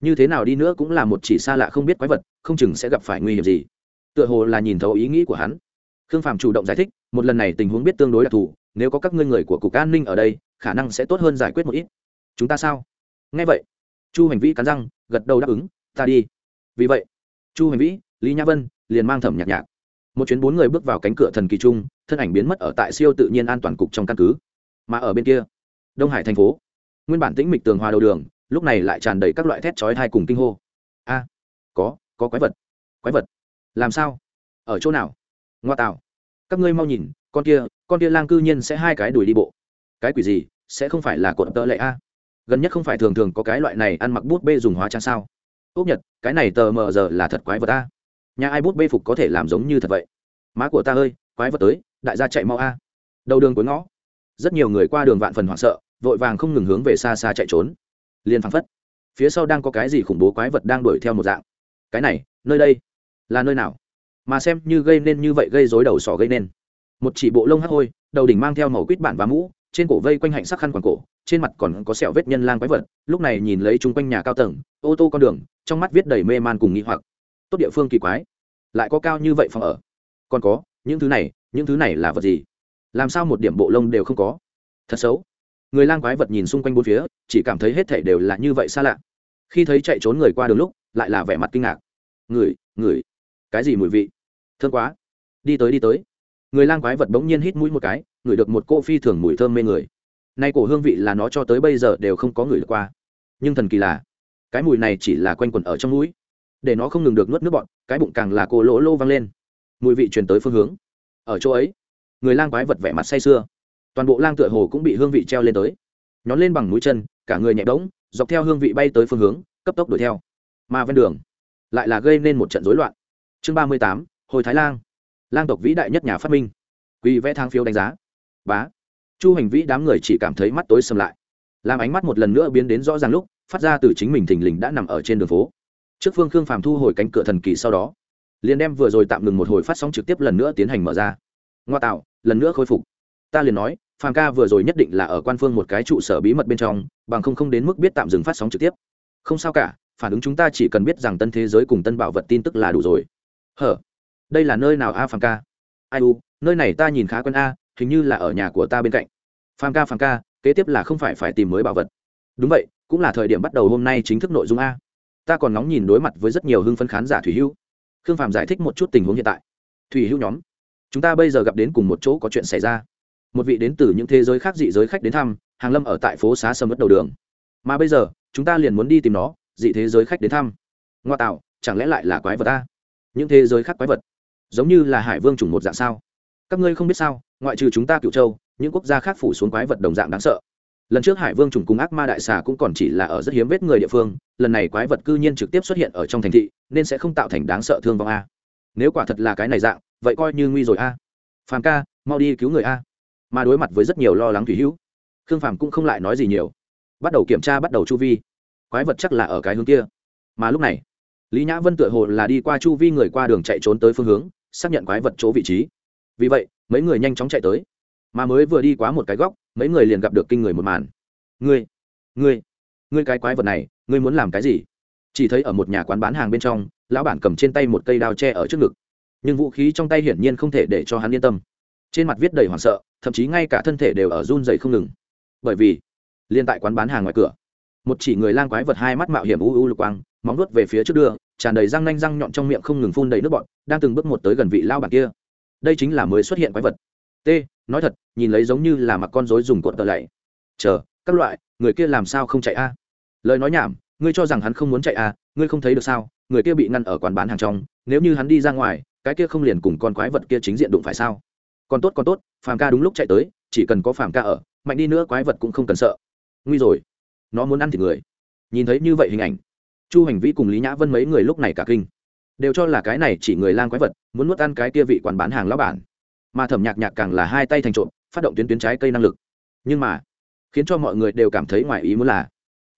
như thế nào đi nữa cũng là một chỉ xa lạ không biết quái vật, không chừng sẽ gặp phải nguy hiểm gì. Tựa hồ là nhìn thấu ý nghĩ của hắn. Khương phàm chủ động giải thích, một lần này tình huống biết tương đối đặc thù, nếu có các ngươi người của cục an ninh ở đây, khả năng sẽ tốt hơn giải quyết một ít. Chúng ta sao? Nghe vậy, chu hành vĩ cắn răng, gật đầu đáp ứng, ta đi. Vì vậy, chu hành vĩ, lý nhã vân liền mang thẩm nhạc nhạc. Một chuyến bốn người bước vào cánh cửa thần kỳ trung thân ảnh biến mất ở tại siêu tự nhiên an toàn cục trong căn cứ. Mà ở bên kia, đông hải thành phố, nguyên bản tĩnh mịch tường hòa đầu đường lúc này lại tràn đầy các loại thét chói thai cùng kinh hô. A, có có quái vật. Quái vật? Làm sao? Ở chỗ nào? Ngoa tạo. Các ngươi mau nhìn, con kia con kia lang cư nhiên sẽ hai cái đuổi đi bộ. Cái quỷ gì? Sẽ không phải là cột tợ lệ a? Gần nhất không phải thường thường có cái loại này ăn mặc bút bê dùng hóa trang sao? Ốc nhật, cái này tờ mờ giờ là thật quái vật a? Nhà ai bút bê phục có thể làm giống như thật vậy? Má của ta ơi, quái vật tới, đại gia chạy mau a. Đầu đường cuối ngõ. Rất nhiều người qua đường vạn phần hoảng sợ, vội vàng không ngừng hướng về xa xa chạy trốn liền phăng phất. Phía sau đang có cái gì khủng bố quái vật đang đuổi theo một dạng. Cái này, nơi đây, là nơi nào? Mà xem như gây nên như vậy gây dối đầu sỏ gây nên. Một chỉ bộ lông hắc hôi, đầu đỉnh mang theo màu quýt bản và mũ, trên cổ vây quanh hạnh sắc khăn quàng cổ, trên mặt còn có sẹo vết nhân lang quái vật, lúc này nhìn lấy chung quanh nhà cao tầng, ô tô con đường, trong mắt viết đầy mê man cùng nghi hoặc. Tốt địa phương kỳ quái. Lại có cao như vậy phòng ở. Còn có, những thứ này, những thứ này là vật gì? Làm sao một điểm bộ lông đều không có? Thật xấu người lang quái vật nhìn xung quanh bốn phía, chỉ cảm thấy hết thể đều là như vậy xa lạ. Khi thấy chạy trốn người qua đường lúc, lại là vẻ mặt kinh ngạc. Người người, cái gì mùi vị? Thơm quá. Đi tới đi tới. Người lang quái vật bỗng nhiên hít mũi một cái ngửi được một cô phi thường mùi thơm mê người. Nay cổ hương vị là nó cho tới bây giờ đều không có người được qua. Nhưng thần kỳ là, cái mùi này chỉ là quanh quẩn ở trong mũi. Để nó không ngừng được nuốt nước bọn cái bụng càng là cô lỗ lô văng lên. Mùi vị truyền tới phương hướng. Ở chỗ ấy, người lang quái vật vẻ mặt say sưa toàn bộ lang tựa hồ cũng bị hương vị treo lên tới. Nhón lên bằng mũi chân, cả người nhẹ bỗng dọc theo hương vị bay tới phương hướng, cấp tốc đuổi theo. Mà ven đường, lại là gây nên một trận rối loạn. Chương ba mươi tám, hồi thái lang. Lang tộc vĩ đại nhất nhà phát minh. Quy vẽ thang phiếu đánh giá. Bá. Chu hành vĩ đám người chỉ cảm thấy mắt tối sầm lại. Làm ánh mắt một lần nữa biến đến rõ ràng lúc, phát ra từ chính mình thình lình đã nằm ở trên đường phố. Trước phương khương phàm thu hồi cánh cửa thần kỳ sau đó, liền đem vừa rồi tạm ngừng một hồi phát sóng trực tiếp lần nữa tiến hành mở ra. Ngoa tạo, lần nữa khôi phục ta liền nói, phàm ca vừa rồi nhất định là ở quan phương một cái trụ sở bí mật bên trong, bằng không không đến mức biết tạm dừng phát sóng trực tiếp. Không sao cả, phản ứng chúng ta chỉ cần biết rằng tân thế giới cùng tân bảo vật tin tức là đủ rồi. Hở? Đây là nơi nào a, phàm ca? Ai u, nơi này ta nhìn khá quen a, hình như là ở nhà của ta bên cạnh. Phàm ca phàm ca, kế tiếp là không phải phải tìm mới bảo vật. Đúng vậy, cũng là thời điểm bắt đầu hôm nay chính thức nội dung a. Ta còn nóng nhìn đối mặt với rất nhiều hưng phân khán giả thủy hưu. khương phàm giải thích một chút tình huống hiện tại. Thủy hưu nhóm, chúng ta bây giờ gặp đến cùng một chỗ có chuyện xảy ra một vị đến từ những thế giới khác dị giới khách đến thăm, hàng lâm ở tại phố xá sầm mất đầu đường. Mà bây giờ, chúng ta liền muốn đi tìm nó, dị thế giới khách đến thăm. Ngoa tạo, chẳng lẽ lại là quái vật ta? Những thế giới khác quái vật, giống như là hải vương chủng một dạng sao? Các ngươi không biết sao, ngoại trừ chúng ta cựu châu, những quốc gia khác phủ xuống quái vật đồng dạng đáng sợ. Lần trước hải vương trùng cùng ác ma đại xà cũng còn chỉ là ở rất hiếm vết người địa phương, lần này quái vật cư nhiên trực tiếp xuất hiện ở trong thành thị, nên sẽ không tạo thành đáng sợ thương vong a. Nếu quả thật là cái này dạng, vậy coi như nguy rồi a. Phàm ca, mau đi cứu người a mà đối mặt với rất nhiều lo lắng thủy hữu. Khương phàm cũng không lại nói gì nhiều. Bắt đầu kiểm tra, bắt đầu chu vi. Quái vật chắc là ở cái hướng kia. Mà lúc này, lý nhã vân tựa hồ là đi qua chu vi người qua đường chạy trốn tới phương hướng, xác nhận quái vật chỗ vị trí. Vì vậy, mấy người nhanh chóng chạy tới. Mà mới vừa đi qua một cái góc, mấy người liền gặp được kinh người một màn. Ngươi ngươi ngươi cái quái vật này, ngươi muốn làm cái gì? Chỉ thấy ở một nhà quán bán hàng bên trong, lão bản cầm trên tay một cây đao tre ở trước ngực. Nhưng vũ khí trong tay hiển nhiên không thể để cho hắn yên tâm. Trên mặt viết đầy hoảng sợ thậm chí ngay cả thân thể đều ở run dày không ngừng. Bởi vì, liên tại quán bán hàng ngoài cửa, một chỉ người lang quái vật hai mắt mạo hiểm u u lục quang, móng nuốt về phía trước đưa, tràn đầy răng nanh răng nhọn trong miệng không ngừng phun đầy nước bọn đang từng bước một tới gần vị lao bản kia. Đây chính là mới xuất hiện quái vật. T, nói thật, nhìn lấy giống như là mặc con rối dùng cột tờ lạy. Chờ, các loại, người kia làm sao không chạy a? Lời nói nhảm, ngươi cho rằng hắn không muốn chạy a ngươi không thấy được sao? Người kia bị ngăn ở quán bán hàng trong, nếu như hắn đi ra ngoài, cái kia không liền cùng con quái vật kia chính diện đụng phải sao? Còn tốt còn tốt, phàm ca đúng lúc chạy tới, chỉ cần có phàm ca ở, mạnh đi nữa quái vật cũng không cần sợ. Nguy rồi. Nó muốn ăn thịt người. Nhìn thấy như vậy hình ảnh, chu hành vĩ cùng lý nhã vân mấy người lúc này cả kinh. Đều cho là cái này chỉ người lang quái vật, muốn nuốt ăn cái kia vị quản bán hàng lão bản. Mà thẩm nhạc nhạc càng là hai tay thành trộm, phát động tuyến tuyến trái cây năng lực. Nhưng mà, khiến cho mọi người đều cảm thấy ngoài ý muốn là,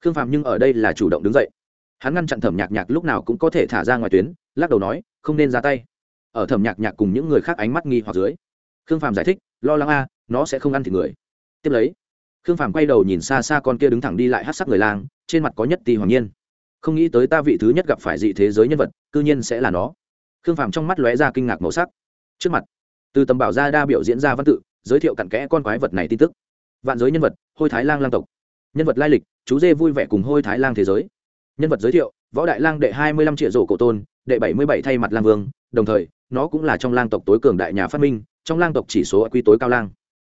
khương phạm nhưng ở đây là chủ động đứng dậy. Hắn ngăn chặn thẩm nhạc nhạc lúc nào cũng có thể thả ra ngoài tuyến, lắc đầu nói, không nên ra tay. Ở thẩm nhạc nhạc cùng những người khác ánh mắt nghi hoặc dưới khương phạm giải thích, lo lắng a, nó sẽ không ăn thịt người. Tiếp lấy, khương phạm quay đầu nhìn xa xa con kia đứng thẳng đi lại hát sắc người lang, trên mặt có nhất tì hoàng nhiên. Không nghĩ tới ta vị thứ nhất gặp phải dị thế giới nhân vật, cư nhiên sẽ là nó. Khương phạm trong mắt lóe ra kinh ngạc màu sắc. Trước mặt, từ tầm bảo ra đa biểu diễn ra văn tự, giới thiệu cặn kẽ con quái vật này tin tức. Vạn giới nhân vật, hôi thái lang lang tộc. Nhân vật lai lịch, chú dê vui vẻ cùng hôi thái lang thế giới. Nhân vật giới thiệu, võ đại lang đệ hai mươi lăm triệu rổ cổ tôn, đệ bảy mươi bảy thay mặt lang vương, đồng thời, nó cũng là trong lang tộc tối cường đại nhà phát minh trong lang tộc chỉ số quy tối cao lang.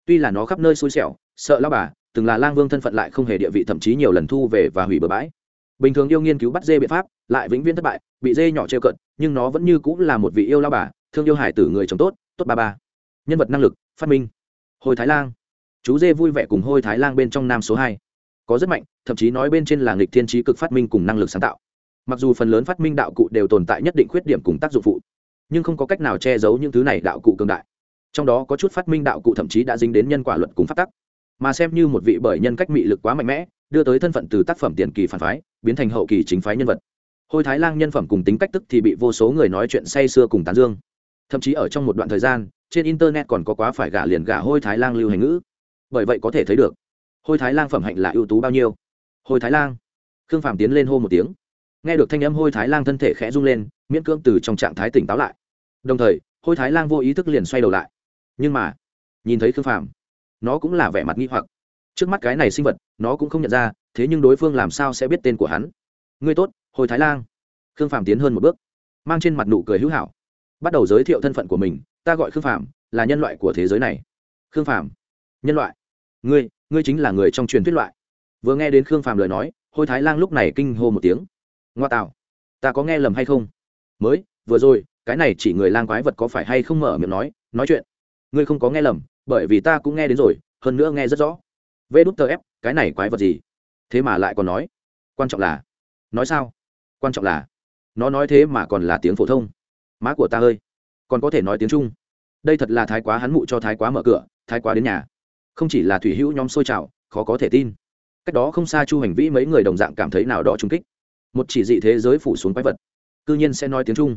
Tuy là nó khắp nơi xui xẻo, sợ lao bà, từng là lang vương thân phận lại không hề địa vị thậm chí nhiều lần thu về và hủy bừa bãi. Bình thường yêu nghiên cứu bắt dê biện pháp, lại vĩnh viễn thất bại, bị dê nhỏ trêu cận nhưng nó vẫn như cũng là một vị yêu lao bà, thương yêu hải tử người chồng tốt tốt ba ba. Nhân vật năng lực, phát minh. Hồi thái lang. Chú dê vui vẻ cùng hôi thái lang bên trong nam số hai. Có rất mạnh, thậm chí nói bên trên là nghịch thiên trí cực phát minh cùng năng lực sáng tạo. Mặc dù phần lớn phát minh đạo cụ đều tồn tại nhất định khuyết điểm cùng tác dụng phụ, nhưng không có cách nào che giấu những thứ này đạo cụ cường đại trong đó có chút phát minh đạo cụ thậm chí đã dính đến nhân quả luật cùng phát tắc. Mà xem như một vị bởi nhân cách mị lực quá mạnh mẽ, đưa tới thân phận từ tác phẩm tiền kỳ phản phái, biến thành hậu kỳ chính phái nhân vật. Hôi thái lang nhân phẩm cùng tính cách tức thì bị vô số người nói chuyện say sưa cùng tán dương. Thậm chí ở trong một đoạn thời gian, trên internet còn có quá phải gả liền gả hôi thái lang lưu hành ngữ. Bởi vậy có thể thấy được, hôi thái lang phẩm hạnh là ưu tú bao nhiêu. Hôi thái lang. Khương phạm tiến lên hô một tiếng. Nghe được thanh âm hôi thái lang thân thể khẽ rung lên, miễn cưỡng từ trong trạng thái tỉnh táo lại. Đồng thời, hôi thái lang vô ý thức liền xoay đầu lại nhưng mà, nhìn thấy khương phàm, nó cũng là vẻ mặt nghi hoặc. Trước mắt cái này sinh vật, nó cũng không nhận ra, thế nhưng đối phương làm sao sẽ biết tên của hắn? Ngươi tốt, hồi thái lan. Khương phàm tiến hơn một bước, mang trên mặt nụ cười hữu hảo. Bắt đầu giới thiệu thân phận của mình, ta gọi khương phàm, là nhân loại của thế giới này. Khương phàm, nhân loại. Ngươi ngươi chính là người trong truyền thuyết loại. Vừa nghe đến khương phàm lời nói hôi thái lang lúc này kinh hô một tiếng. Ngoa tạo, ta có nghe lầm hay không? Mới, vừa rồi, cái này chỉ người lang quái vật có phải hay không mở miệng nói nói chuyện ngươi không có nghe lầm, bởi vì ta cũng nghe đến rồi, hơn nữa nghe rất rõ. Vê đút tờ ép, cái này quái vật gì? Thế mà lại còn nói. Quan trọng là, nói sao? Quan trọng là, nó nói thế mà còn là tiếng phổ thông. Má của ta ơi, còn có thể nói tiếng trung. Đây thật là thái quá hắn mụ cho thái quá mở cửa, thái quá đến nhà. Không chỉ là thủy hữu nhóm xôi trào, khó có thể tin. Cách đó không xa chu hành vĩ mấy người đồng dạng cảm thấy nào đó trung kích. Một chỉ dị thế giới phủ xuống quái vật. Cư nhiên sẽ nói tiếng trung.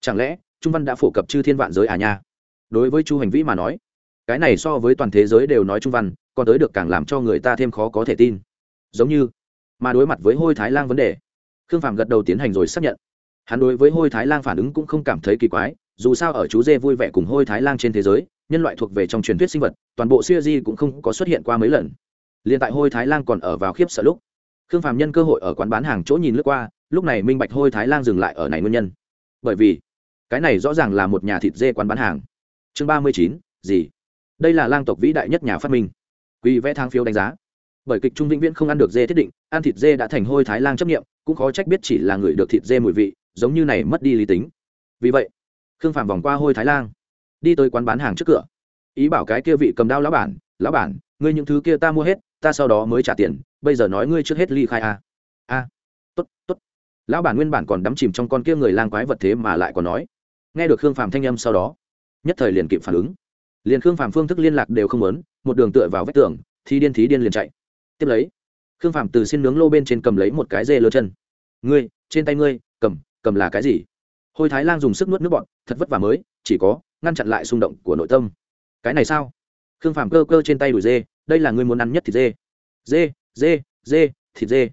Chẳng lẽ, trung văn đã phổ cập chư thiên vạn giới à nha? Đối với chu hành vĩ mà nói, cái này so với toàn thế giới đều nói trung văn, còn tới được càng làm cho người ta thêm khó có thể tin. Giống như, mà đối mặt với hôi thái lang vấn đề, khương phạm gật đầu tiến hành rồi xác nhận. Hắn đối với hôi thái lang phản ứng cũng không cảm thấy kỳ quái, dù sao ở chú dê vui vẻ cùng hôi thái lang trên thế giới, nhân loại thuộc về trong truyền thuyết sinh vật, toàn bộ siêu di cũng không có xuất hiện qua mấy lần. Liền tại hôi thái lang còn ở vào khiếp sợ lúc, khương phạm nhân cơ hội ở quán bán hàng chỗ nhìn lướt qua, lúc này minh bạch hôi thái lang dừng lại ở này nguyên nhân. Bởi vì, cái này rõ ràng là một nhà thịt dê quán bán hàng chương ba mươi chín gì? Đây là lang tộc vĩ đại nhất nhà phát minh. Quy vẽ thang phiếu đánh giá. Bởi kịch trung vĩnh viễn không ăn được dê thiết định ăn thịt dê đã thành hôi thái lang chấp nghiệm cũng khó trách biết chỉ là người được thịt dê mùi vị giống như này mất đi lý tính. Vì vậy khương phạm vòng qua hôi thái lang đi tới quán bán hàng trước cửa. Ý bảo cái kia vị cầm đao lão bản lão bản ngươi những thứ kia ta mua hết ta sau đó mới trả tiền bây giờ nói ngươi trước hết ly khai a. À. a à, tốt tốt. Lão bản nguyên bản còn đắm chìm trong con kia người lang quái vật thế mà lại còn nói. Nghe được khương phàm thanh âm sau đó nhất thời liền kịp phản ứng. Liền khương phàm phương thức liên lạc đều không lớn một đường tựa vào vách tường, thì điên thí điên liền chạy. Tiếp lấy, khương phàm từ xin nướng lô bên trên cầm lấy một cái dê lơ chân. Ngươi, trên tay ngươi, cầm cầm là cái gì? Hôi thái lan dùng sức nuốt nước bọn thật vất vả mới, chỉ có ngăn chặn lại xung động của nội tâm. Cái này sao? Khương phàm cơ cơ trên tay đùi dê, đây là ngươi muốn ăn nhất thịt dê. Dê dê dê, thịt dê.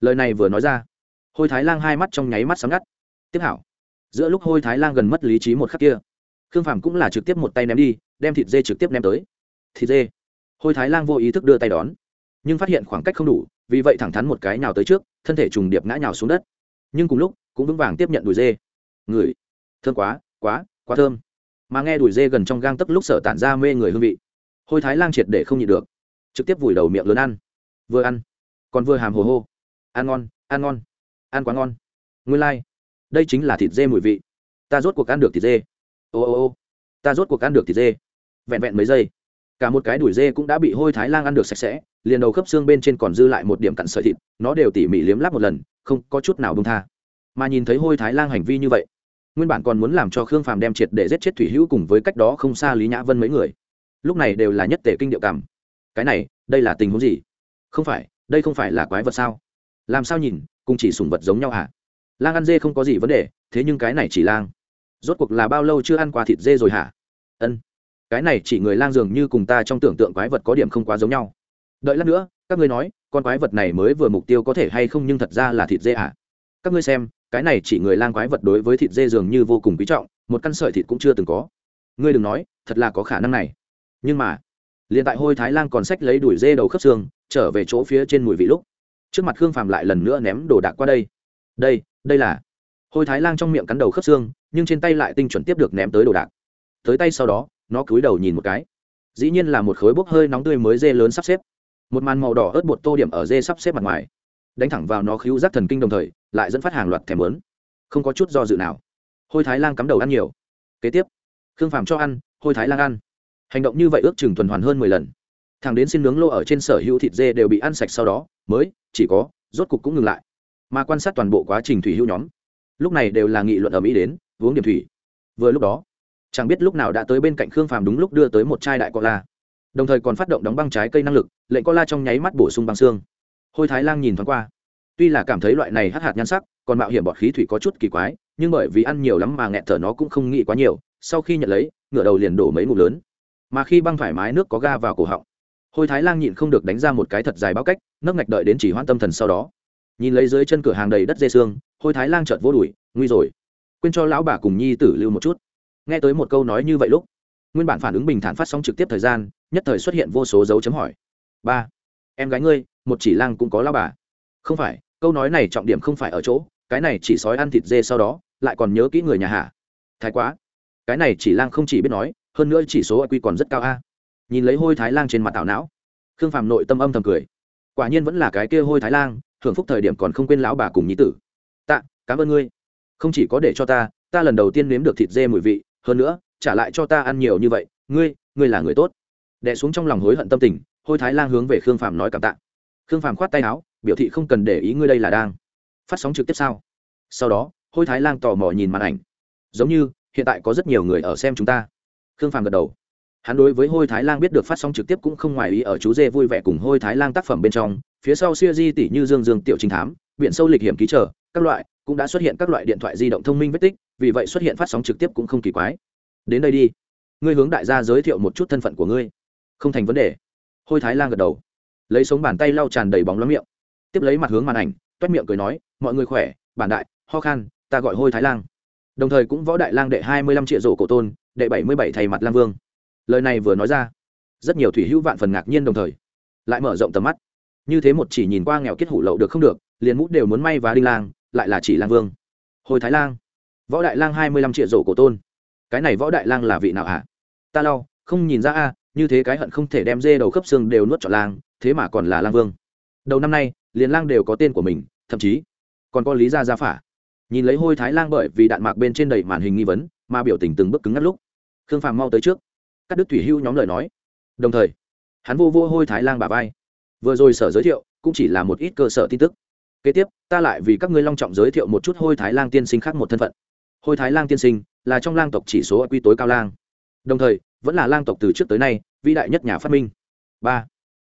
Lời này vừa nói ra, hôi thái lan hai mắt trong nháy mắt sáng ngắt. Tiếp hảo. Giữa lúc hôi thái lan gần mất lý trí một khắc kia khương phàm cũng là trực tiếp một tay ném đi đem thịt dê trực tiếp ném tới. Thịt dê. Hôi thái lan vô ý thức đưa tay đón nhưng phát hiện khoảng cách không đủ vì vậy thẳng thắn một cái nào tới trước thân thể trùng điệp ngã nhào xuống đất. Nhưng cùng lúc cũng vững vàng tiếp nhận đùi dê. Ngửi, thơm quá quá quá thơm. Mà nghe đùi dê gần trong gang tấc lúc sở tản ra mê người hương vị hôi thái lang triệt để không nhịn được. Trực tiếp vùi đầu miệng lớn ăn. Vừa ăn còn vừa hàm hồ hô. Ăn ngon ăn ngon. Ăn quá ngon. Nguyên lai、like. đây chính là thịt dê mùi vị. Ta rốt cuộc ăn được thịt dê ô ô ô, ta rốt cuộc ăn được thịt dê. Vẹn vẹn mấy giây, cả một cái đùi dê cũng đã bị hôi thái lang ăn được sạch sẽ, liền đầu khớp xương bên trên còn dư lại một điểm cặn sợi thịt, nó đều tỉ mỉ liếm lắp một lần, không có chút nào bông tha. Mà nhìn thấy hôi thái lang hành vi như vậy, nguyên bản còn muốn làm cho khương phàm đem triệt để giết chết thủy hữu cùng với cách đó không xa lý nhã vân mấy người. Lúc này đều là nhất tể kinh điệu cảm. Cái này, đây là tình huống gì? Không phải, đây không phải là quái vật sao? Làm sao nhìn, cùng chỉ sùng vật giống nhau hả? Lang ăn dê không có gì vấn đề, thế nhưng cái này chỉ lang rốt cuộc là bao lâu chưa ăn qua thịt dê rồi hả? Ân. Cái này chỉ người lang dường như cùng ta trong tưởng tượng quái vật có điểm không quá giống nhau. Đợi lát nữa, các ngươi nói, con quái vật này mới vừa mục tiêu có thể hay không nhưng thật ra là thịt dê à các ngươi xem, cái này chỉ người lang quái vật đối với thịt dê dường như vô cùng quý trọng, một căn sợi thịt cũng chưa từng có. Ngươi đừng nói, thật là có khả năng này. Nhưng mà, liền tại hôi thái lang còn sách lấy đuổi dê đầu khớp xương, trở về chỗ phía trên mùi vị lúc. Trước mặt khương phàm lại lần nữa ném đồ đạc qua đây. Đây đây là hôi thái lang trong miệng cắn đầu khớp xương, nhưng trên tay lại tinh chuẩn tiếp được ném tới đồ đạc. Tới tay sau đó, nó cúi đầu nhìn một cái. Dĩ nhiên là một khối bốc hơi nóng tươi mới dê lớn sắp xếp. Một màn màu đỏ ớt bột tô điểm ở dê sắp xếp mặt ngoài. Đánh thẳng vào nó khíu rác thần kinh đồng thời, lại dẫn phát hàng loạt thèm lớn không có chút do dự nào. Hôi thái lan cắm đầu ăn nhiều. Kế tiếp, khương phàm cho ăn, hôi thái lan ăn. Hành động như vậy ước chừng tuần hoàn hơn mười lần. Thằng đến xin nướng lô ở trên sở hữu thịt dê đều bị ăn sạch sau đó, mới, chỉ có, rốt cục cũng ngừng lại. Mà quan sát toàn bộ quá trình thủy hữu nhóm lúc này đều là nghị luận ở mỹ đến, uống điểm thủy. Vừa lúc đó, chẳng biết lúc nào đã tới bên cạnh khương phàm đúng lúc đưa tới một chai đại co la đồng thời còn phát động đóng băng trái cây năng lực, lệnh co la trong nháy mắt bổ sung băng xương. Hôi thái lan nhìn thoáng qua. Tuy là cảm thấy loại này hắc hạt nhan sắc, còn mạo hiểm bọt khí thủy có chút kỳ quái, nhưng bởi vì ăn nhiều lắm mà nghẹn thở nó cũng không nghĩ quá nhiều, sau khi nhận lấy, ngửa đầu liền đổ mấy ngụm lớn. Mà khi băng thoải mái nước có ga vào cổ họng, hôi thái lan nhịn không được đánh ra một cái thật dài bao cách nấc ngạch đợi đến chỉ hoan tâm thần sau đó. Nhìn lấy dưới chân cửa hàng đầy đất dê xương hôi thái lan chợt vô đùi, nguy rồi, quên cho lão bà cùng nhi tử lưu một chút. Nghe tới một câu nói như vậy lúc, nguyên bản phản ứng bình thản phát sóng trực tiếp thời gian, nhất thời xuất hiện vô số dấu chấm hỏi. Ba, em gái ngươi, một chỉ lang cũng có lao bà. Không phải, câu nói này trọng điểm không phải ở chỗ, cái này chỉ sói ăn thịt dê sau đó, lại còn nhớ kỹ người nhà hạ thái quá, cái này chỉ lang không chỉ biết nói, hơn nữa chỉ số IQ còn rất cao a. Nhìn lấy hôi thái lang trên mặt tảo não, khương phàm nội tâm âm thầm cười. Quả nhiên vẫn là cái kia hôi thái lang hưởng phúc thời điểm còn không quên lão bà cùng nhí tử cảm ơn ngươi. Không chỉ có để cho ta ta lần đầu tiên nếm được thịt dê mùi vị, hơn nữa, trả lại cho ta ăn nhiều như vậy, ngươi ngươi là người tốt. Đẻ xuống trong lòng hối hận tâm tình, hôi thái lang hướng về khương phàm nói cảm tạ. Khương phàm khoát tay áo, biểu thị không cần để ý ngươi đây là đang phát sóng trực tiếp sao? Sau đó, hôi thái lang tò mò nhìn màn ảnh. Giống như, hiện tại có rất nhiều người ở xem chúng ta. Khương phàm gật đầu. Hắn đối với hôi thái lang biết được phát sóng trực tiếp cũng không ngoài ý ở chú dê vui vẻ cùng hôi thái lang tác phẩm bên trong, phía sau siêu di tỷ như dương dương, tiểu trinh thám, biện sâu lịch hiểm ký trở các loại, cũng đã xuất hiện các loại điện thoại di động thông minh vết tích, vì vậy xuất hiện phát sóng trực tiếp cũng không kỳ quái. Đến đây đi. Ngươi hướng đại gia giới thiệu một chút thân phận của ngươi. Không thành vấn đề. Hôi thái lan gật đầu. Lấy sống bàn tay lau tràn đầy bóng lắm miệng. Tiếp lấy mặt hướng màn ảnh, toét miệng cười nói, mọi người khỏe, bản đại, ho khan, ta gọi hôi thái lan. Đồng thời cũng võ đại lang đệ hai mươi lăm triệu rổ cổ tôn, đệ bảy mươi bảy thầy mặt lang vương. Lời này vừa nói ra, rất nhiều thủy hữu vạn phần ngạc nhiên đồng thời, lại mở rộng tầm mắt. Như thế một chỉ nhìn qua nghèo kết hủ lậu được không được, liền mút đều muốn may và đinh lang lại là chỉ lang vương. Hồi thái lang. Võ đại lang hai mươi lăm triệu rổ cổ tôn. Cái này võ đại lang là vị nào hả? Ta lau không nhìn ra a, như thế cái hận không thể đem dê đầu khớp xương đều nuốt trọn lang, thế mà còn là lang vương. Đầu năm nay, liền lang đều có tên của mình, thậm chí còn có lý gia gia phả. Nhìn lấy hôi thái lang bởi vì đạn mạc bên trên đầy màn hình nghi vấn, mà biểu tình từng bước cứng ngắt lúc, khương phàm mau tới trước. Các đức thủy hưu nhóm lời nói. Đồng thời, hắn vô vô hôi thái lang bà vai. Vừa rồi sở giới thiệu cũng chỉ là một ít cơ sở tin tức kế tiếp, ta lại vì các ngươi long trọng giới thiệu một chút hôi thái lang tiên sinh khác một thân phận. Hôi thái lang tiên sinh là trong lang tộc chỉ số quy tối cao lang. Đồng thời, vẫn là lang tộc từ trước tới nay vĩ đại nhất nhà phát minh. Ba,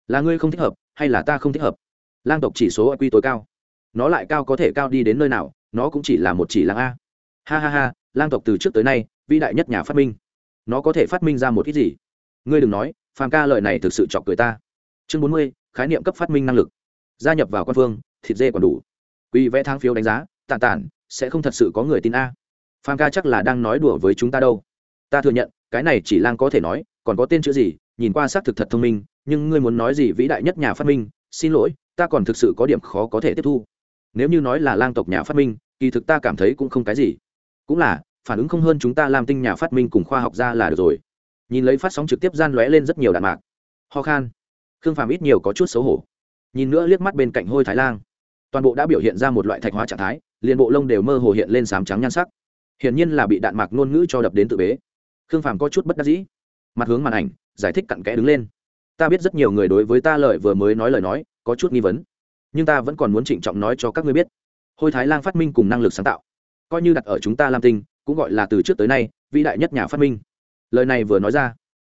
là ngươi không thích hợp, hay là ta không thích hợp? Lang tộc chỉ số quy tối cao. Nó lại cao có thể cao đi đến nơi nào, nó cũng chỉ là một chỉ lang a. Ha ha ha, lang tộc từ trước tới nay vĩ đại nhất nhà phát minh. Nó có thể phát minh ra một ít gì? Ngươi đừng nói, phàm ca lời này thực sự chọc cười ta. Chương bốn mươi, khái niệm cấp phát minh năng lực. Gia nhập vào quan phương thịt dê còn đủ. Quy vẽ tháng phiếu đánh giá tàn tản, sẽ không thật sự có người tin a. Phan ca chắc là đang nói đùa với chúng ta đâu. Ta thừa nhận, cái này chỉ lang có thể nói, còn có tên chữ gì, nhìn qua xác thực thật thông minh, nhưng ngươi muốn nói gì vĩ đại nhất nhà phát minh, xin lỗi, ta còn thực sự có điểm khó có thể tiếp thu. Nếu như nói là lang tộc nhà phát minh, kỳ thực ta cảm thấy cũng không cái gì. Cũng là, phản ứng không hơn chúng ta làm tinh nhà phát minh cùng khoa học ra là được rồi. Nhìn lấy phát sóng trực tiếp gian lóe lên rất nhiều đạn mạc. Ho khan. Khương phàm ít nhiều có chút xấu hổ. Nhìn nữa liếc mắt bên cạnh hôi thái lan toàn bộ đã biểu hiện ra một loại thạch hóa trạng thái, liền bộ lông đều mơ hồ hiện lên sám trắng nhan sắc. Hiển nhiên là bị đạn mạc ngôn ngữ cho đập đến tự bế. Khương phàm có chút bất đắc dĩ. Mặt hướng màn ảnh, giải thích cặn kẽ đứng lên. Ta biết rất nhiều người đối với ta lời vừa mới nói lời nói, có chút nghi vấn. Nhưng ta vẫn còn muốn trịnh trọng nói cho các ngươi biết. Hôi thái lan phát minh cùng năng lực sáng tạo, coi như đặt ở chúng ta lam tinh, cũng gọi là từ trước tới nay, vĩ đại nhất nhà phát minh. Lời này vừa nói ra,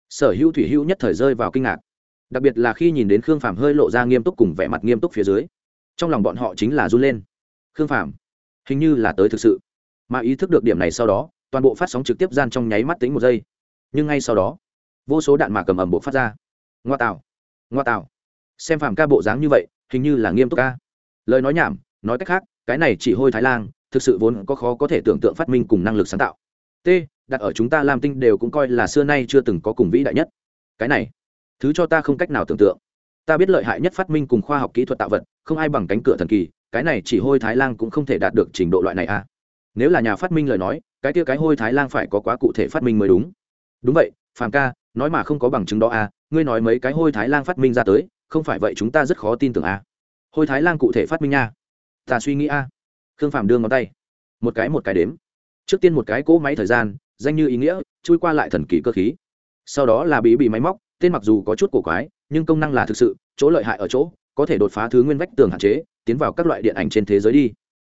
sở hữu thủy hữu nhất thời rơi vào kinh ngạc. Đặc biệt là khi nhìn đến khương phàm hơi lộ ra nghiêm túc cùng vẻ mặt nghiêm túc phía dưới trong lòng bọn họ chính là run lên. Khương phàm, hình như là tới thực sự. Mà ý thức được điểm này sau đó, toàn bộ phát sóng trực tiếp gian trong nháy mắt tính một giây. Nhưng ngay sau đó, vô số đạn mà cầm ẩm bộ phát ra. Ngoa tạo ngoa tạo. Xem phàm ca bộ dáng như vậy, hình như là nghiêm túc ca. Lời nói nhảm, nói cách khác, cái này chỉ hôi thái lan, thực sự vốn có khó có thể tưởng tượng phát minh cùng năng lực sáng tạo. T, đặt ở chúng ta làm tinh đều cũng coi là xưa nay chưa từng có cùng vĩ đại nhất. Cái này, thứ cho ta không cách nào tưởng tượng ta biết lợi hại nhất phát minh cùng khoa học kỹ thuật tạo vật, không ai bằng cánh cửa thần kỳ, cái này chỉ hôi thái lan cũng không thể đạt được trình độ loại này à. Nếu là nhà phát minh lời nói, cái kia cái hôi thái lan phải có quá cụ thể phát minh mới đúng. Đúng vậy, phàm ca, nói mà không có bằng chứng đó à ngươi nói mấy cái hôi thái lan phát minh ra tới, không phải vậy chúng ta rất khó tin tưởng à. Hôi thái lan cụ thể phát minh nha. Ta suy nghĩ à. Khương phàm đưa ngón tay. Một cái một cái đếm. Trước tiên một cái cỗ máy thời gian, danh như ý nghĩa, chui qua lại thần kỳ cơ khí. Sau đó là bí bị máy móc, tên mặc dù có chút cổ quái nhưng công năng là thực sự, chỗ lợi hại ở chỗ, có thể đột phá thứ nguyên vách tường hạn chế, tiến vào các loại điện ảnh trên thế giới đi.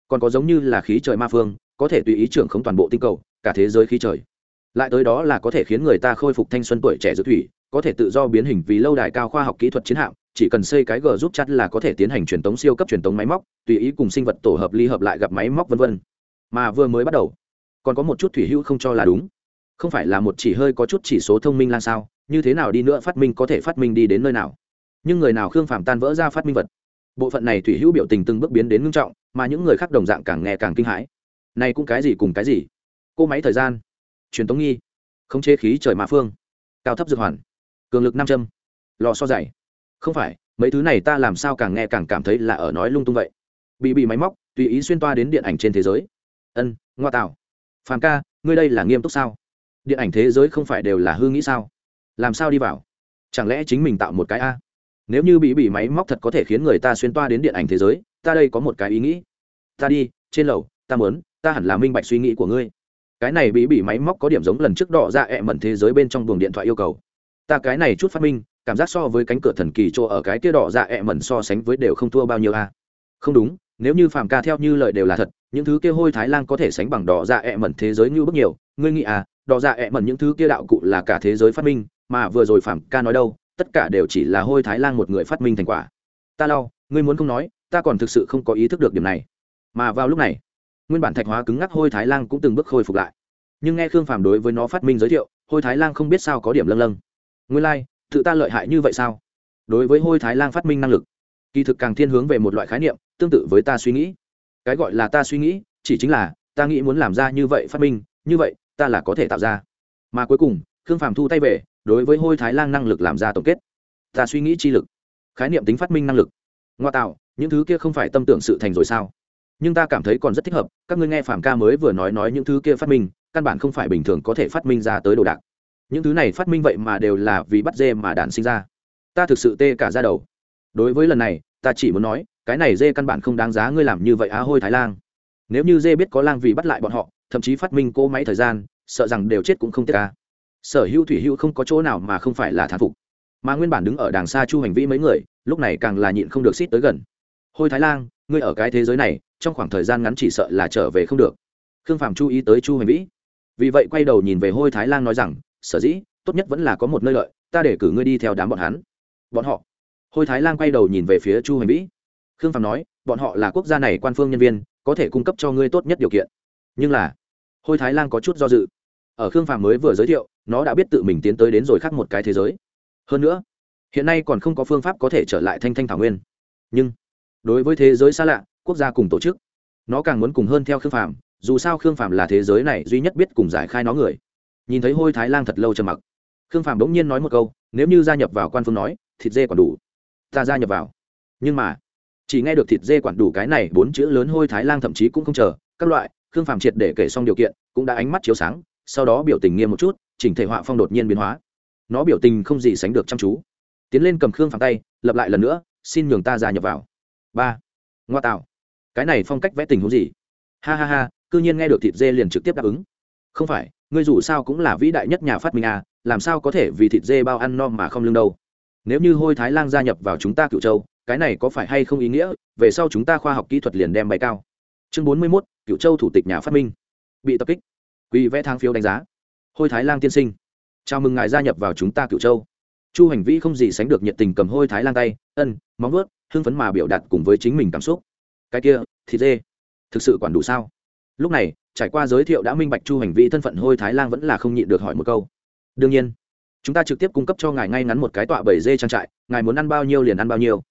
Còn có giống như là khí trời ma phương, có thể tùy ý trưởng không toàn bộ tinh cầu, cả thế giới khí trời. Lại tới đó là có thể khiến người ta khôi phục thanh xuân tuổi trẻ giữa thủy, có thể tự do biến hình vì lâu đài cao khoa học kỹ thuật chiến hạm, chỉ cần xây cái g giúp chặt là có thể tiến hành truyền tống siêu cấp truyền tống máy móc, tùy ý cùng sinh vật tổ hợp ly hợp lại gặp máy móc vân vân. Mà vừa mới bắt đầu, còn có một chút thủy hữu không cho là đúng. Không phải là một chỉ hơi có chút chỉ số thông minh lan sao? Như thế nào đi nữa phát minh có thể phát minh đi đến nơi nào. Nhưng người nào khương phàm tan vỡ ra phát minh vật? Bộ phận này thủy hữu biểu tình từng bước biến đến ngưng trọng, mà những người khác đồng dạng càng nghe càng kinh hãi. Này cũng cái gì cùng cái gì? Cô máy thời gian. Truyền tống nghi. Khống chế khí trời mạ phương. Cao thấp dược hoàn. Cường lực nam châm. Lò so dày. Không phải, mấy thứ này ta làm sao càng nghe càng cảm thấy là ở nói lung tung vậy? Bị bị máy móc, tùy ý xuyên toa đến điện ảnh trên thế giới. Ân, ngoa tạo. Phàm ca, ngươi đây là nghiêm túc sao? Điện ảnh thế giới không phải đều là hư nghĩ sao? Làm sao đi vào? Chẳng lẽ chính mình tạo một cái a? Nếu như bị bị máy móc thật có thể khiến người ta xuyên toa đến điện ảnh thế giới, ta đây có một cái ý nghĩ. Ta đi, trên lầu, ta mớn ta hẳn là minh bạch suy nghĩ của ngươi. Cái này bị bị máy móc có điểm giống lần trước đỏ ra ẹ mẩn thế giới bên trong buồng điện thoại yêu cầu. Ta cái này chút phát minh, cảm giác so với cánh cửa thần kỳ chỗ ở cái kia đỏ dạ ẹ mẩn so sánh với đều không thua bao nhiêu a. Không đúng, nếu như phàm ca theo như lời đều là thật, những thứ kia hôi thái lan có thể sánh bằng đỏ dạ ẹ mẩn thế giới như bước nhiều. Ngươi nghĩ à đỏ dạ ẹ mẩn những thứ kia đạo cụ là cả thế giới phát minh mà vừa rồi phạm ca nói đâu tất cả đều chỉ là hôi thái lan một người phát minh thành quả. Ta lau ngươi muốn không nói ta còn thực sự không có ý thức được điểm này. Mà vào lúc này nguyên bản thạch hóa cứng ngắc hôi thái lan cũng từng bước khôi phục lại. Nhưng nghe khương phàm đối với nó phát minh giới thiệu hôi thái lan không biết sao có điểm lâng lâng. Nguyên lai、like, tự ta lợi hại như vậy sao? Đối với hôi thái lan phát minh năng lực kỳ thực càng thiên hướng về một loại khái niệm tương tự với ta suy nghĩ. Cái gọi là ta suy nghĩ chỉ chính là ta nghĩ muốn làm ra như vậy phát minh như vậy ta là có thể tạo ra. Mà cuối cùng khương phàm thu tay về đối với hôi thái lan năng lực làm ra tổng kết. Ta suy nghĩ chi lực, khái niệm tính phát minh năng lực. Ngoa tạo, những thứ kia không phải tâm tưởng sự thành rồi sao? Nhưng ta cảm thấy còn rất thích hợp, các ngươi nghe phạm ca mới vừa nói nói những thứ kia phát minh, căn bản không phải bình thường có thể phát minh ra tới đồ đạc. Những thứ này phát minh vậy mà đều là vì bắt dê mà đản sinh ra. Ta thực sự tê cả ra đầu. Đối với lần này, ta chỉ muốn nói, cái này dê căn bản không đáng giá ngươi làm như vậy á hôi thái lan. Nếu như dê biết có lang vì bắt lại bọn họ, thậm chí phát minh cỗ máy thời gian, sợ rằng đều chết cũng không tiết ca à sở hữu thủy hữu không có chỗ nào mà không phải là thán phục. Mà nguyên bản đứng ở đàng xa chu hành vĩ mấy người, lúc này càng là nhịn không được xít tới gần. Hôi thái lan ngươi ở cái thế giới này, trong khoảng thời gian ngắn chỉ sợ là trở về không được. Khương phàm chú ý tới chu hành vĩ. Vì vậy quay đầu nhìn về hôi thái lan nói rằng, sở dĩ, tốt nhất vẫn là có một nơi lợi, ta để cử ngươi đi theo đám bọn hắn. Bọn họ? Hôi thái lan quay đầu nhìn về phía chu hành vĩ. Khương phàm nói, bọn họ là quốc gia này quan phương nhân viên, có thể cung cấp cho ngươi tốt nhất điều kiện. Nhưng là? Hôi thái lan có chút do dự. Ở khương phàm mới vừa giới thiệu nó đã biết tự mình tiến tới đến rồi khác một cái thế giới. Hơn nữa, hiện nay còn không có phương pháp có thể trở lại thanh thanh thảo nguyên. Nhưng, đối với thế giới xa lạ, quốc gia cùng tổ chức, nó càng muốn cùng hơn theo khương phàm, dù sao khương phàm là thế giới này duy nhất biết cùng giải khai nó người. Nhìn thấy hôi thái lan thật lâu trầm mặc. Khương phàm bỗng nhiên nói một câu, nếu như gia nhập vào quan phương nói, thịt dê còn đủ. Ta gia nhập vào. Nhưng mà, chỉ nghe được thịt dê quản đủ cái này, bốn chữ lớn hôi thái lan thậm chí cũng không chờ. Các loại, khương phàm triệt để kể xong điều kiện, cũng đã ánh mắt chiếu sáng, sau đó biểu tình nghiêm một chút chỉnh thể họa phong đột nhiên biến hóa. Nó biểu tình không gì sánh được chăm chú. Tiến lên cầm khương phẳng tay lập lại lần nữa, xin nhường ta gia nhập vào. Ba. Ngoa tạo. Cái này phong cách vẽ tình huống gì? Ha ha ha, cư nhiên nghe được thịt dê liền trực tiếp đáp ứng. Không phải, ngươi dù sao cũng là vĩ đại nhất nhà phát minh à làm sao có thể vì thịt dê bao ăn no mà không lương đâu? Nếu như hôi thái lan gia nhập vào chúng ta cựu châu, cái này có phải hay không ý nghĩa, về sau chúng ta khoa học kỹ thuật liền đem bay cao. Chương bốn mươi mốt cựu châu thủ tịch nhà phát minh. Bị tập kích. Quy vẽ thang phiếu đánh giá hôi thái lan tiên sinh. Chào mừng ngài gia nhập vào chúng ta cựu châu. Chu hành vĩ không gì sánh được nhiệt tình cầm hôi thái lan tay, ân, móng ướt hưng phấn mà biểu đạt cùng với chính mình cảm xúc. Cái kia thịt dê. Thực sự quản đủ sao? Lúc này, trải qua giới thiệu đã minh bạch chu hành vĩ thân phận hôi thái lan vẫn là không nhịn được hỏi một câu. Đương nhiên, chúng ta trực tiếp cung cấp cho ngài ngay ngắn một cái tọa bảy dê trang trại, ngài muốn ăn bao nhiêu liền ăn bao nhiêu.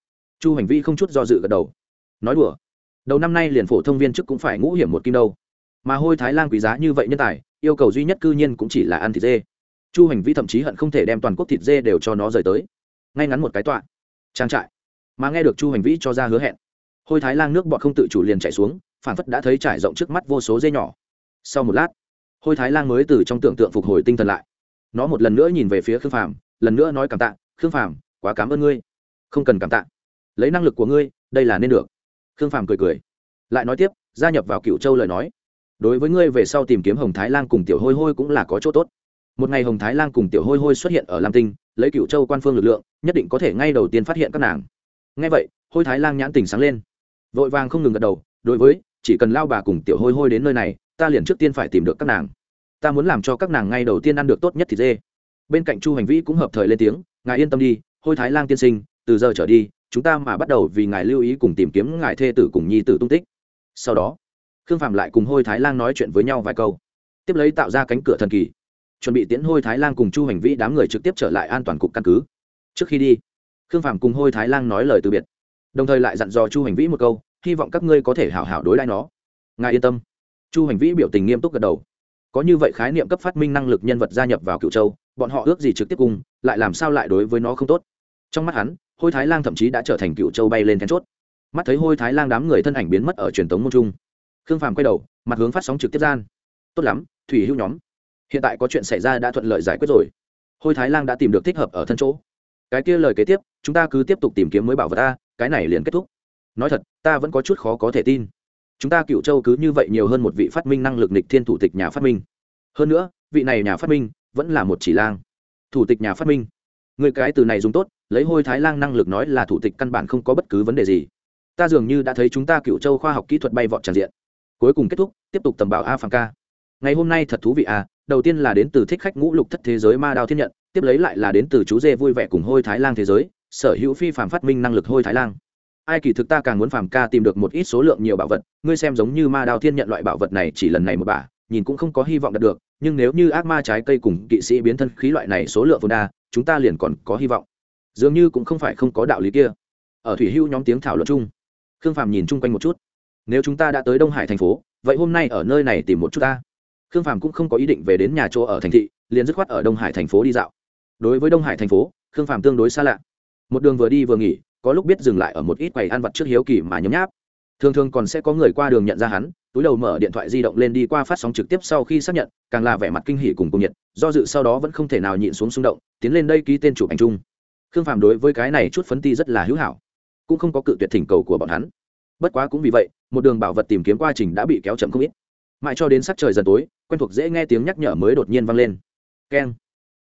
Chu hành vi không chút do dự gật đầu. Nói đùa, đầu năm nay liền phổ thông viên chức cũng phải ngũ hiểm một kim đâu. Mà hôi thái lan quý giá như vậy nhân tài yêu cầu duy nhất cư nhiên cũng chỉ là ăn thịt dê. Chu hành vi thậm chí hận không thể đem toàn quốc thịt dê đều cho nó rời tới. Ngay ngắn một cái tọa. Trang trại. Mà nghe được chu hành vĩ cho ra hứa hẹn, hôi thái lan nước bọt không tự chủ liền chạy xuống phản phất đã thấy trải rộng trước mắt vô số dê nhỏ. Sau một lát, hôi thái lan mới từ trong tưởng tượng phục hồi tinh thần lại. Nó một lần nữa nhìn về phía khương phàm, lần nữa nói cảm tạ, khương phàm, quá cảm ơn ngươi. Không cần cảm tạ. Lấy năng lực của ngươi, đây là nên được. Khương phàm cười cười. Lại nói tiếp, gia nhập vào cựu châu lời nói đối với ngươi về sau tìm kiếm hồng thái lan cùng tiểu hôi hôi cũng là có chỗ tốt. Một ngày hồng thái lan cùng tiểu hôi hôi xuất hiện ở lam tinh, lấy cựu châu quan phương lực lượng, nhất định có thể ngay đầu tiên phát hiện các nàng. Ngay vậy, hôi thái lan nhãn tình sáng lên. Vội vàng không ngừng gật đầu, đối với, chỉ cần lao bà cùng tiểu hôi hôi đến nơi này, ta liền trước tiên phải tìm được các nàng. Ta muốn làm cho các nàng ngay đầu tiên ăn được tốt nhất thì dê. Bên cạnh chu hành vĩ cũng hợp thời lên tiếng, ngài yên tâm đi, hôi thái lan tiên sinh, từ giờ trở đi, chúng ta mà bắt đầu vì ngài lưu ý cùng tìm kiếm ngài thê tử cùng nhi tử tung tích. Sau đó khương phạm lại cùng hôi thái lan nói chuyện với nhau vài câu. Tiếp lấy tạo ra cánh cửa thần kỳ. Chuẩn bị tiễn hôi thái lan cùng chu hành vĩ đám người trực tiếp trở lại an toàn cục căn cứ. Trước khi đi, khương phạm cùng hôi thái lan nói lời từ biệt. Đồng thời lại dặn dò chu hành vĩ một câu, hy vọng các ngươi có thể hảo hảo đối đãi nó. Ngài yên tâm. Chu hành vĩ biểu tình nghiêm túc gật đầu. Có như vậy khái niệm cấp phát minh năng lực nhân vật gia nhập vào cựu châu, bọn họ ước gì trực tiếp cùng, lại làm sao lại đối với nó không tốt? Trong mắt hắn, hôi thái lang thậm chí đã trở thành cựu châu bay lên then chốt. Mắt thấy hôi thái lang đám người thân ảnh biến mất ở truyền thống môn trung khương phàm quay đầu, mặt hướng phát sóng trực tiếp gian. Tốt lắm, thủy hữu nhóm. Hiện tại có chuyện xảy ra đã thuận lợi giải quyết rồi. Hôi thái lang đã tìm được thích hợp ở thân chỗ. Cái kia lời kế tiếp, chúng ta cứ tiếp tục tìm kiếm mới bảo vật ta, cái này liền kết thúc. Nói thật, ta vẫn có chút khó có thể tin. Chúng ta cựu châu cứ như vậy nhiều hơn một vị phát minh năng lực nịch thiên thủ tịch nhà phát minh. Hơn nữa, vị này nhà phát minh vẫn là một chỉ lang. Thủ tịch nhà phát minh. Người cái từ này dùng tốt, lấy hôi thái lang năng lực nói là thủ tịch căn bản không có bất cứ vấn đề gì. Ta dường như đã thấy chúng ta cựu châu khoa học kỹ thuật bay vọt tràn diện cuối cùng kết thúc, tiếp tục tầm bảo a phàng ca. Ngày hôm nay thật thú vị a, đầu tiên là đến từ thích khách ngũ lục thất thế giới ma đao thiên nhận, tiếp lấy lại là đến từ chú dê vui vẻ cùng hôi thái lang thế giới, sở hữu phi phạm phát minh năng lực hôi thái lang. Ai kỳ thực ta càng muốn phàm ca tìm được một ít số lượng nhiều bảo vật, ngươi xem giống như ma đao thiên nhận loại bảo vật này chỉ lần này một bả, nhìn cũng không có hy vọng đạt được, nhưng nếu như ác ma trái cây cùng kỵ sĩ biến thân khí loại này số lượng vô đa, chúng ta liền còn có hy vọng. Dường như cũng không phải không có đạo lý kia. Ở thủy hưu nhóm tiếng thảo luận chung, khương phàm nhìn chung quanh một chút nếu chúng ta đã tới đông hải thành phố, vậy hôm nay ở nơi này tìm một chút ta. Khương phàm cũng không có ý định về đến nhà chỗ ở thành thị, liền dứt khoát ở đông hải thành phố đi dạo. Đối với đông hải thành phố, khương phàm tương đối xa lạ. Một đường vừa đi vừa nghỉ, có lúc biết dừng lại ở một ít quầy ăn vặt trước hiếu kỳ mà nhấm nháp. Thường thường còn sẽ có người qua đường nhận ra hắn, túi đầu mở điện thoại di động lên đi qua phát sóng trực tiếp sau khi xác nhận, càng là vẻ mặt kinh hỉ cùng cùng nhiệt, do dự sau đó vẫn không thể nào nhịn xuống xung động, tiến lên đây ký tên chụp ảnh chung. Khương phàm đối với cái này chút phấn ti rất là hữu hảo, cũng không có cự tuyệt thỉnh cầu của bọn hắn. Bất quá cũng vì vậy một đường bảo vật tìm kiếm quá trình đã bị kéo chậm không ít. Mãi cho đến sắc trời dần tối, quen thuộc dễ nghe tiếng nhắc nhở mới đột nhiên vang lên. Keng.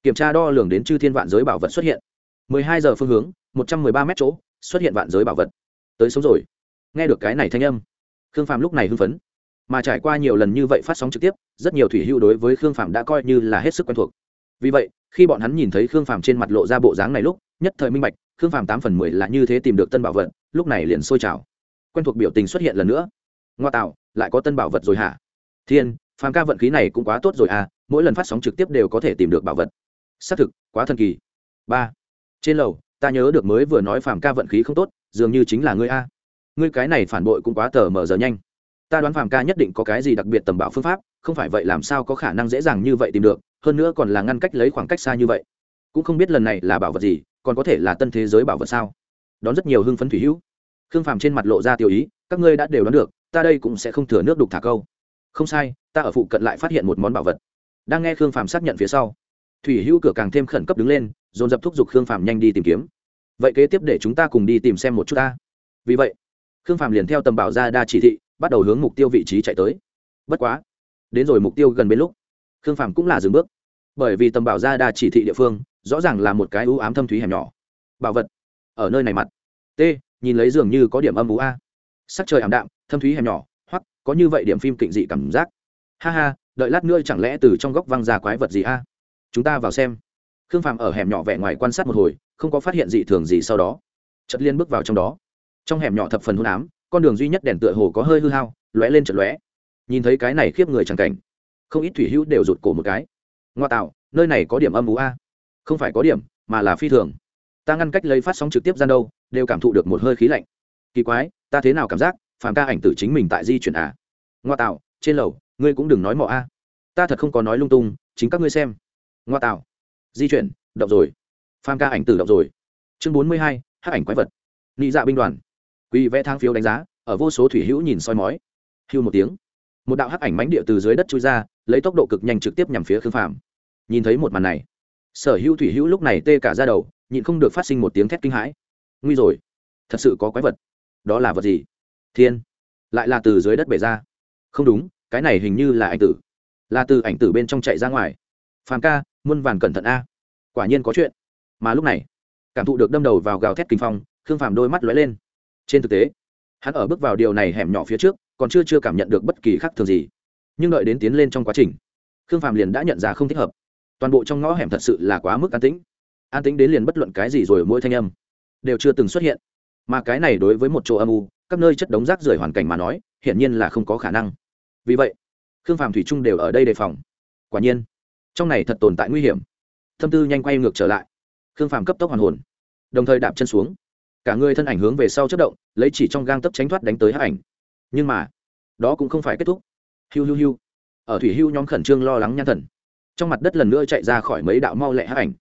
Kiểm tra đo lường đến chư thiên vạn giới bảo vật xuất hiện. 12 giờ phương hướng 113 mét chỗ, xuất hiện vạn giới bảo vật. Tới sống rồi. Nghe được cái này thanh âm, khương Phàm lúc này hưng phấn. Mà trải qua nhiều lần như vậy phát sóng trực tiếp, rất nhiều thủy hưu đối với khương Phàm đã coi như là hết sức quen thuộc. Vì vậy, khi bọn hắn nhìn thấy khương Phàm trên mặt lộ ra bộ dáng này lúc, nhất thời minh bạch, khương Phàm tám phần mười là như thế tìm được tân bảo vật, lúc này liền sôi trào quen thuộc biểu tình xuất hiện lần nữa. Ngoa tạo, lại có tân bảo vật rồi hả? Thiên, phàm ca vận khí này cũng quá tốt rồi à mỗi lần phát sóng trực tiếp đều có thể tìm được bảo vật. Xác thực, quá thần kỳ. Ba, trên lầu, ta nhớ được mới vừa nói phàm ca vận khí không tốt, dường như chính là ngươi a. Ngươi cái này phản bội cũng quá tờ mờ giờ nhanh. Ta đoán phàm ca nhất định có cái gì đặc biệt tầm bảo phương pháp, không phải vậy làm sao có khả năng dễ dàng như vậy tìm được, hơn nữa còn là ngăn cách lấy khoảng cách xa như vậy. Cũng không biết lần này là bảo vật gì, còn có thể là tân thế giới bảo vật sao? Đón rất nhiều hưng phấn thủy hữu khương phàm trên mặt lộ ra tiểu ý, các ngươi đã đều đoán được, ta đây cũng sẽ không thừa nước đục thả câu. Không sai, ta ở phụ cận lại phát hiện một món bảo vật. Đang nghe khương phàm xác nhận phía sau, thủy hữu cửa càng thêm khẩn cấp đứng lên, dồn dập thúc giục khương phàm nhanh đi tìm kiếm. Vậy kế tiếp để chúng ta cùng đi tìm xem một chút ta. Vì vậy, khương phàm liền theo tầm bảo ra đa chỉ thị, bắt đầu hướng mục tiêu vị trí chạy tới. Bất quá, đến rồi mục tiêu gần bên lúc, khương phàm cũng là dừng bước. Bởi vì tầm bảo ra đa chỉ thị địa phương, rõ ràng là một cái ưu ám thâm thúy hẻm nhỏ. Bảo vật ở nơi này mặt. T nhìn lấy dường như có điểm âm ú a. Sắc trời ảm đạm, thâm thúy hẻm nhỏ, hoặc có như vậy điểm phim kịnh dị cảm giác. Ha ha, đợi lát nữa chẳng lẽ từ trong góc văng ra quái vật gì a? Chúng ta vào xem. Khương phàm ở hẻm nhỏ vẻ ngoài quan sát một hồi, không có phát hiện dị thường gì sau đó. Chất liên bước vào trong đó. Trong hẻm nhỏ thập phần hôn ám, con đường duy nhất đèn tựa hồ có hơi hư hao, lóe lên chật lóe. Nhìn thấy cái này khiếp người chẳng cảnh. Không ít thủy hữu đều rụt cổ một cái. Ngoa tạo, nơi này có điểm âm ú a. Không phải có điểm, mà là phi thường. Ta ngăn cách lấy phát sóng trực tiếp gian đâu đều cảm thụ được một hơi khí lạnh. Kỳ quái, ta thế nào cảm giác phàm ca ảnh tử chính mình tại di chuyển à? Ngoa tạo, trên lầu, ngươi cũng đừng nói mọ a. À. Ta thật không có nói lung tung, chính các ngươi xem. Ngoa tạo. Di chuyển, động rồi. Phàm ca ảnh tử động rồi. Chương bốn mươi hai hát ảnh quái vật. Nị dạ binh đoàn. Quỳ vẽ thang phiếu đánh giá, ở vô số thủy hữu nhìn soi mói. Hưu một tiếng. Một đạo hắc ảnh mánh địa từ dưới đất trôi ra, lấy tốc độ cực nhanh trực tiếp nhằm phía khương phàm. Nhìn thấy một màn này, sở hữu thủy hữu lúc này tê cả ra đầu, nhịn không được phát sinh một tiếng thét kinh hãi nguy rồi. Thật sự có quái vật. Đó là vật gì? Thiên. Lại là từ dưới đất bể ra. Không đúng, cái này hình như là ảnh tử. Là từ ảnh tử bên trong chạy ra ngoài. Phàm ca, muôn vàn cẩn thận a. Quả nhiên có chuyện. Mà lúc này, cảm thụ được đâm đầu vào gào thét kinh phong, khương phàm đôi mắt lóe lên. Trên thực tế, hắn ở bước vào điều này hẻm nhỏ phía trước, còn chưa chưa cảm nhận được bất kỳ khác thường gì. Nhưng đợi đến tiến lên trong quá trình, khương phàm liền đã nhận ra không thích hợp. Toàn bộ trong ngõ hẻm thật sự là quá mức an tĩnh. An tĩnh đến liền bất luận cái gì rồi mỗi thanh âm đều chưa từng xuất hiện. Mà cái này đối với một chỗ âm u, các nơi chất đống rác rưởi hoàn cảnh mà nói, hiển nhiên là không có khả năng. Vì vậy, khương phàm thủy trung đều ở đây đề phòng. Quả nhiên, trong này thật tồn tại nguy hiểm. Thâm tư nhanh quay ngược trở lại. Khương phàm cấp tốc hoàn hồn, đồng thời đạp chân xuống. Cả người thân ảnh hướng về sau chất động, lấy chỉ trong gang tấp tránh thoát đánh tới hát ảnh. Nhưng mà, đó cũng không phải kết thúc. Hiu hiu hiu. Ở thủy hưu nhóm khẩn trương lo lắng nhan thần, trong mặt đất lần nữa chạy ra khỏi mấy đạo mau lẹ hát ảnh.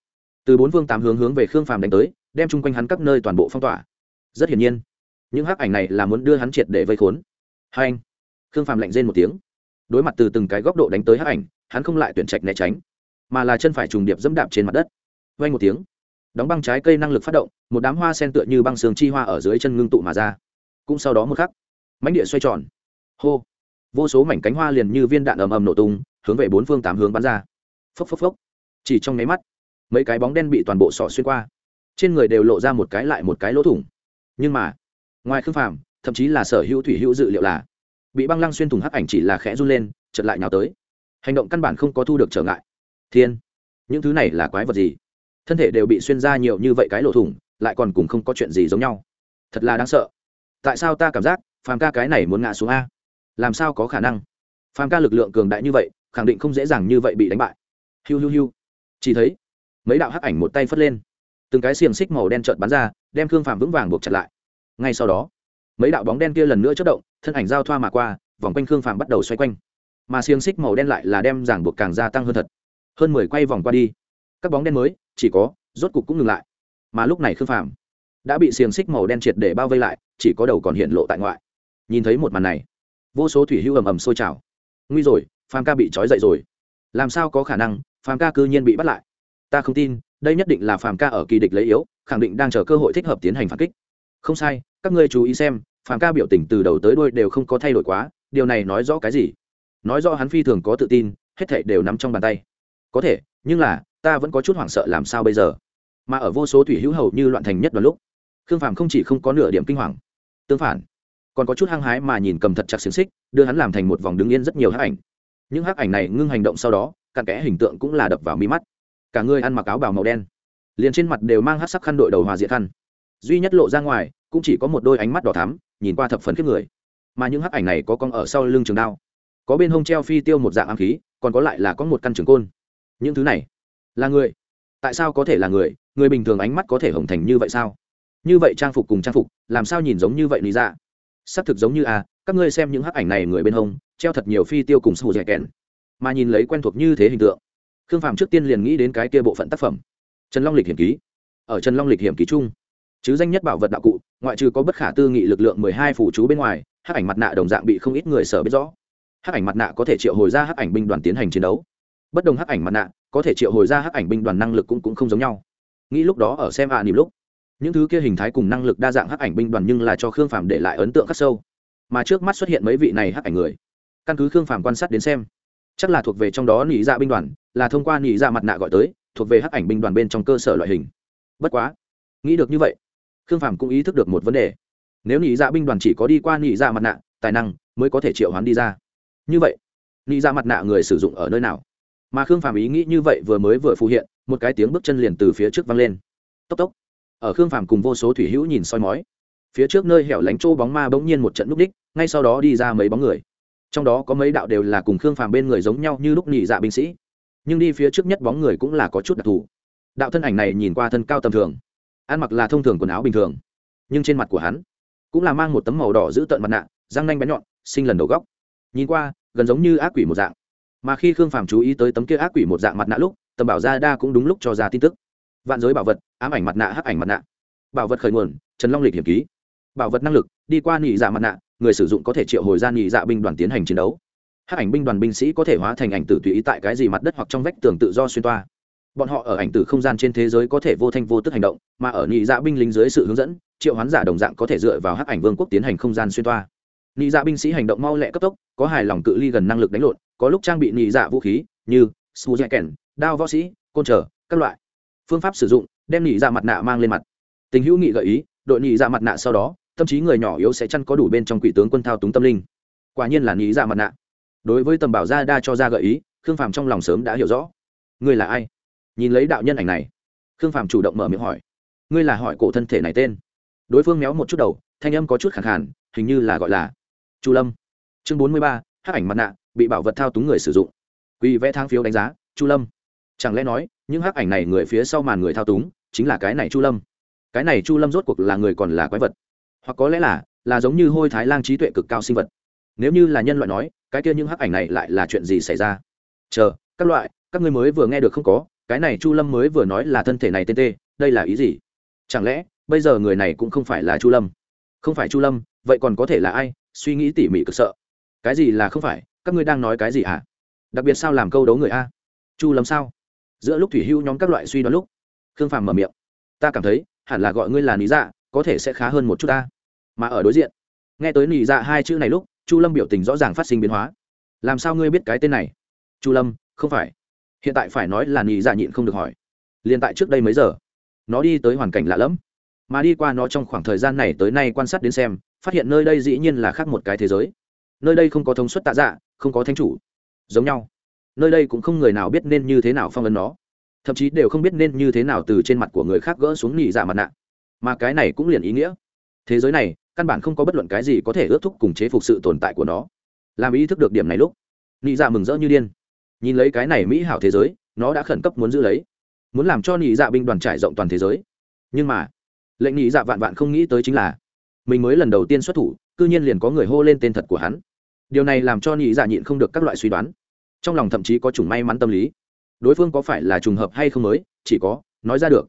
Từ bốn vương tám hướng hướng về khương phàm đánh tới đem chung quanh hắn các nơi toàn bộ phong tỏa. Rất hiển nhiên, những hắc ảnh này là muốn đưa hắn triệt để vây khốn. Hai anh, khương phàm lạnh rên một tiếng. Đối mặt từ từng cái góc độ đánh tới hắc ảnh, hắn không lại tuyển trạch né tránh, mà là chân phải trùng điệp dẫm đạp trên mặt đất. Vây một tiếng, đóng băng trái cây năng lực phát động, một đám hoa sen tựa như băng sương chi hoa ở dưới chân ngưng tụ mà ra. Cũng sau đó một khắc mánh địa xoay tròn. Hô, vô số mảnh cánh hoa liền như viên đạn ầm ầm nổ tung, hướng về bốn phương tám hướng bắn ra. Phốc phốc phốc, chỉ trong nháy mắt, mấy cái bóng đen bị toàn bộ sỏ xuyên qua trên người đều lộ ra một cái lại một cái lỗ thủng. Nhưng mà, ngoài khương phàm, thậm chí là sở hữu thủy hữu dự liệu là, bị băng lăng xuyên thủng hắc ảnh chỉ là khẽ run lên chật lại nhào tới. Hành động căn bản không có thu được trở ngại. Thiên, những thứ này là quái vật gì? Thân thể đều bị xuyên ra nhiều như vậy cái lỗ thủng, lại còn cùng không có chuyện gì giống nhau. Thật là đáng sợ. Tại sao ta cảm giác, phàm ca cái này muốn ngã xuống a? Làm sao có khả năng? Phàm ca lực lượng cường đại như vậy, khẳng định không dễ dàng như vậy bị đánh bại. Hiu hiu hiu. Chỉ thấy, mấy đạo hắc ảnh một tay phất lên từng cái xiềng xích màu đen trợn bắn ra, đem khương phàm vững vàng buộc chặt lại. Ngay sau đó, mấy đạo bóng đen kia lần nữa chất động, thân ảnh giao thoa mà qua, vòng quanh khương phàm bắt đầu xoay quanh. Mà xiềng xích màu đen lại là đem giảng buộc càng gia tăng hơn thật. Hơn mười quay vòng qua đi, các bóng đen mới, chỉ có, rốt cục cũng ngừng lại. Mà lúc này khương phàm đã bị xiềng xích màu đen triệt để bao vây lại, chỉ có đầu còn hiện lộ tại ngoại. Nhìn thấy một màn này, vô số thủy hưu ầm ầm sôi trào. Nguy rồi, phàm ca bị trói dậy rồi. Làm sao có khả năng, phàm ca cư nhiên bị bắt lại? Ta không tin đây nhất định là phàm ca ở kỳ địch lấy yếu, khẳng định đang chờ cơ hội thích hợp tiến hành phản kích. Không sai, các ngươi chú ý xem, phàm ca biểu tình từ đầu tới đuôi đều không có thay đổi quá, điều này nói rõ cái gì? Nói rõ hắn phi thường có tự tin, hết thảy đều nắm trong bàn tay. Có thể, nhưng là, ta vẫn có chút hoảng sợ làm sao bây giờ? Mà ở vô số thủy hữu hầu như loạn thành nhất vào lúc, khương phàm không chỉ không có nửa điểm kinh hoàng, tương phản, còn có chút hăng hái mà nhìn cầm thật chặt xiềng xích, đưa hắn làm thành một vòng đứng yên rất nhiều hắc ảnh. Những hắc ảnh này ngưng hành động sau đó, cặn kẽ hình tượng cũng là đập vào mi mắt cả người ăn mặc áo bào màu đen. Liền trên mặt đều mang hát sắc khăn đội đầu hòa diện khăn. Duy nhất lộ ra ngoài, cũng chỉ có một đôi ánh mắt đỏ thắm, nhìn qua thập phần khiếp người. Mà những hắc ảnh này có con ở sau lưng trường đao. Có bên hông treo phi tiêu một dạng ám khí, còn có lại là có một căn trường côn. Những thứ này, là người? Tại sao có thể là người? Người bình thường ánh mắt có thể hồng thành như vậy sao? Như vậy trang phục cùng trang phục, làm sao nhìn giống như vậy lý ra xác thực giống như a các ngươi xem những hắc ảnh này người bên hông, treo thật nhiều phi tiêu cùng sù dẻ kèn mà nhìn lấy quen thuộc như thế hình tượng khương phạm trước tiên liền nghĩ đến cái kia bộ phận tác phẩm trần long lịch hiểm ký. Ở trần long lịch hiểm ký chung chứ danh nhất bảo vật đạo cụ ngoại trừ có bất khả tư nghị lực lượng mười hai phủ chú bên ngoài hắc ảnh mặt nạ đồng dạng bị không ít người sở biết rõ. Hắc ảnh mặt nạ có thể triệu hồi ra hắc ảnh binh đoàn tiến hành chiến đấu. Bất đồng hắc ảnh mặt nạ có thể triệu hồi ra hắc ảnh binh đoàn năng lực cũng, cũng không giống nhau. Nghĩ lúc đó ở xem ạ à, nịp lúc những thứ kia hình thái cùng năng lực đa dạng hắc ảnh binh đoàn nhưng là cho khương phàm để lại ấn tượng khắc sâu. Mà trước mắt xuất hiện mấy vị này hắc ảnh người căn cứ khương phàm quan sát đến xem chắc là thuộc về trong đó nỉ dạ binh đoàn là thông qua nhị dạ mặt nạ gọi tới, thuộc về hắc ảnh binh đoàn bên trong cơ sở loại hình. Bất quá, nghĩ được như vậy, khương phàm cũng ý thức được một vấn đề. Nếu nhị dạ binh đoàn chỉ có đi qua nhị dạ mặt nạ, tài năng mới có thể triệu hoán đi ra. Như vậy nhị dạ mặt nạ người sử dụng ở nơi nào? Mà khương phàm ý nghĩ như vậy vừa mới vừa phù hiện, một cái tiếng bước chân liền từ phía trước vang lên. Tốc tốc. Ở khương phàm cùng vô số thủy hữu nhìn soi mói. Phía trước nơi hẻo lánh chỗ bóng ma bỗng nhiên một trận núp đích, ngay sau đó đi ra mấy bóng người. Trong đó có mấy đạo đều là cùng khương phàm bên người giống nhau như lúc nhị dạ binh sĩ nhưng đi phía trước nhất bóng người cũng là có chút đặc thù. Đạo thân ảnh này nhìn qua thân cao tầm thường, ăn mặc là thông thường quần áo bình thường, nhưng trên mặt của hắn cũng là mang một tấm màu đỏ giữ tận mặt nạ, răng nanh bén nhọn, sinh lần đầu góc. Nhìn qua, gần giống như ác quỷ một dạng. Mà khi khương phàm chú ý tới tấm kia ác quỷ một dạng mặt nạ lúc, tầm bảo gia đa cũng đúng lúc cho ra tin tức. Vạn giới bảo vật, ám ảnh mặt nạ, hắc ảnh mặt nạ. Bảo vật khởi nguồn, trần long lịch hiểm ký. Bảo vật năng lực, đi qua nhị dạ mặt nạ, người sử dụng có thể triệu hồi ra nhị dạ binh đoàn tiến hành chiến đấu hát ảnh binh đoàn binh sĩ có thể hóa thành ảnh tử tùy ý tại cái gì mặt đất hoặc trong vách tường tự do xuyên toa. Bọn họ ở ảnh tử không gian trên thế giới có thể vô thanh vô tức hành động, mà ở nhị dạ binh lính dưới sự hướng dẫn, triệu hoán giả đồng dạng có thể dựa vào hát ảnh vương quốc tiến hành không gian xuyên toa. Nhị dạ binh sĩ hành động mau lẹ cấp tốc, có hài lòng cự ly gần năng lực đánh lộn, có lúc trang bị nhị dạ vũ khí như su dạy kèn, đao võ sĩ, côn trở, các loại phương pháp sử dụng, đem nhị dạ mặt nạ mang lên mặt. Tình hữu nghị gợi ý, đội nhị dạ mặt nạ sau đó tâm trí người nhỏ yếu sẽ chăn có đủ bên trong quỷ tướng quân thao túng tâm linh. Quả nhiên là nhị dạ mặt nạ đối với tầm bảo gia đa cho ra gợi ý khương phàm trong lòng sớm đã hiểu rõ. Ngươi là ai? Nhìn lấy đạo nhân ảnh này khương phàm chủ động mở miệng hỏi. Ngươi là hỏi cổ thân thể này tên. Đối phương méo một chút đầu thanh âm có chút khẳng hẳn, hình như là gọi là chu lâm. Chương bốn mươi ba hát ảnh mặt nạ bị bảo vật thao túng người sử dụng. Quy vẽ thang phiếu đánh giá chu lâm. Chẳng lẽ nói những hắc ảnh này người phía sau màn người thao túng chính là cái này chu lâm? Cái này chu lâm rốt cuộc là người còn là quái vật? Hoặc có lẽ là là giống như hôi thái lang trí tuệ cực cao sinh vật nếu như là nhân loại nói, cái kia những hắc ảnh này lại là chuyện gì xảy ra? Chờ, các loại, các ngươi mới vừa nghe được không có, cái này chu lâm mới vừa nói là thân thể này tên tê, đây là ý gì? Chẳng lẽ, bây giờ người này cũng không phải là chu lâm? Không phải chu lâm, vậy còn có thể là ai? Suy nghĩ tỉ mỉ cực sợ. Cái gì là không phải? Các ngươi đang nói cái gì hả? À? đặc biệt sao làm câu đấu người a? Chu lâm sao? Giữa lúc thủy hưu nhóm các loại suy đoán lúc, khương phàm mở miệng. Ta cảm thấy, hẳn là gọi ngươi là lý dạ có thể sẽ khá hơn một chút ta. Mà ở đối diện, nghe tới lý dạ hai chữ này lúc chu lâm biểu tình rõ ràng phát sinh biến hóa. Làm sao ngươi biết cái tên này? Chu lâm, không phải. Hiện tại phải nói là nỉ dạ nhịn không được hỏi. Liền tại trước đây mấy giờ? Nó đi tới hoàn cảnh lạ lẫm. Mà đi qua nó trong khoảng thời gian này tới nay quan sát đến xem, phát hiện nơi đây dĩ nhiên là khác một cái thế giới. Nơi đây không có thông suất tạ dạ không có thánh chủ. Giống nhau. Nơi đây cũng không người nào biết nên như thế nào phong ấn nó. Thậm chí đều không biết nên như thế nào từ trên mặt của người khác gỡ xuống nhị dạ mặt nạ. Mà cái này cũng liền ý nghĩa. Thế giới này căn bản không có bất luận cái gì có thể ước thúc cùng chế phục sự tồn tại của nó. Làm ý thức được điểm này lúc nhị dạ mừng rỡ như điên. Nhìn lấy cái này mỹ hảo thế giới, nó đã khẩn cấp muốn giữ lấy. Muốn làm cho nhị dạ binh đoàn trải rộng toàn thế giới. Nhưng mà, lệnh nhị dạ vạn vạn không nghĩ tới chính là, mình mới lần đầu tiên xuất thủ, cư nhiên liền có người hô lên tên thật của hắn. Điều này làm cho nhị dạ nhịn không được các loại suy đoán. Trong lòng thậm chí có chủng may mắn tâm lý. Đối phương có phải là trùng hợp hay không mới, chỉ có nói ra được.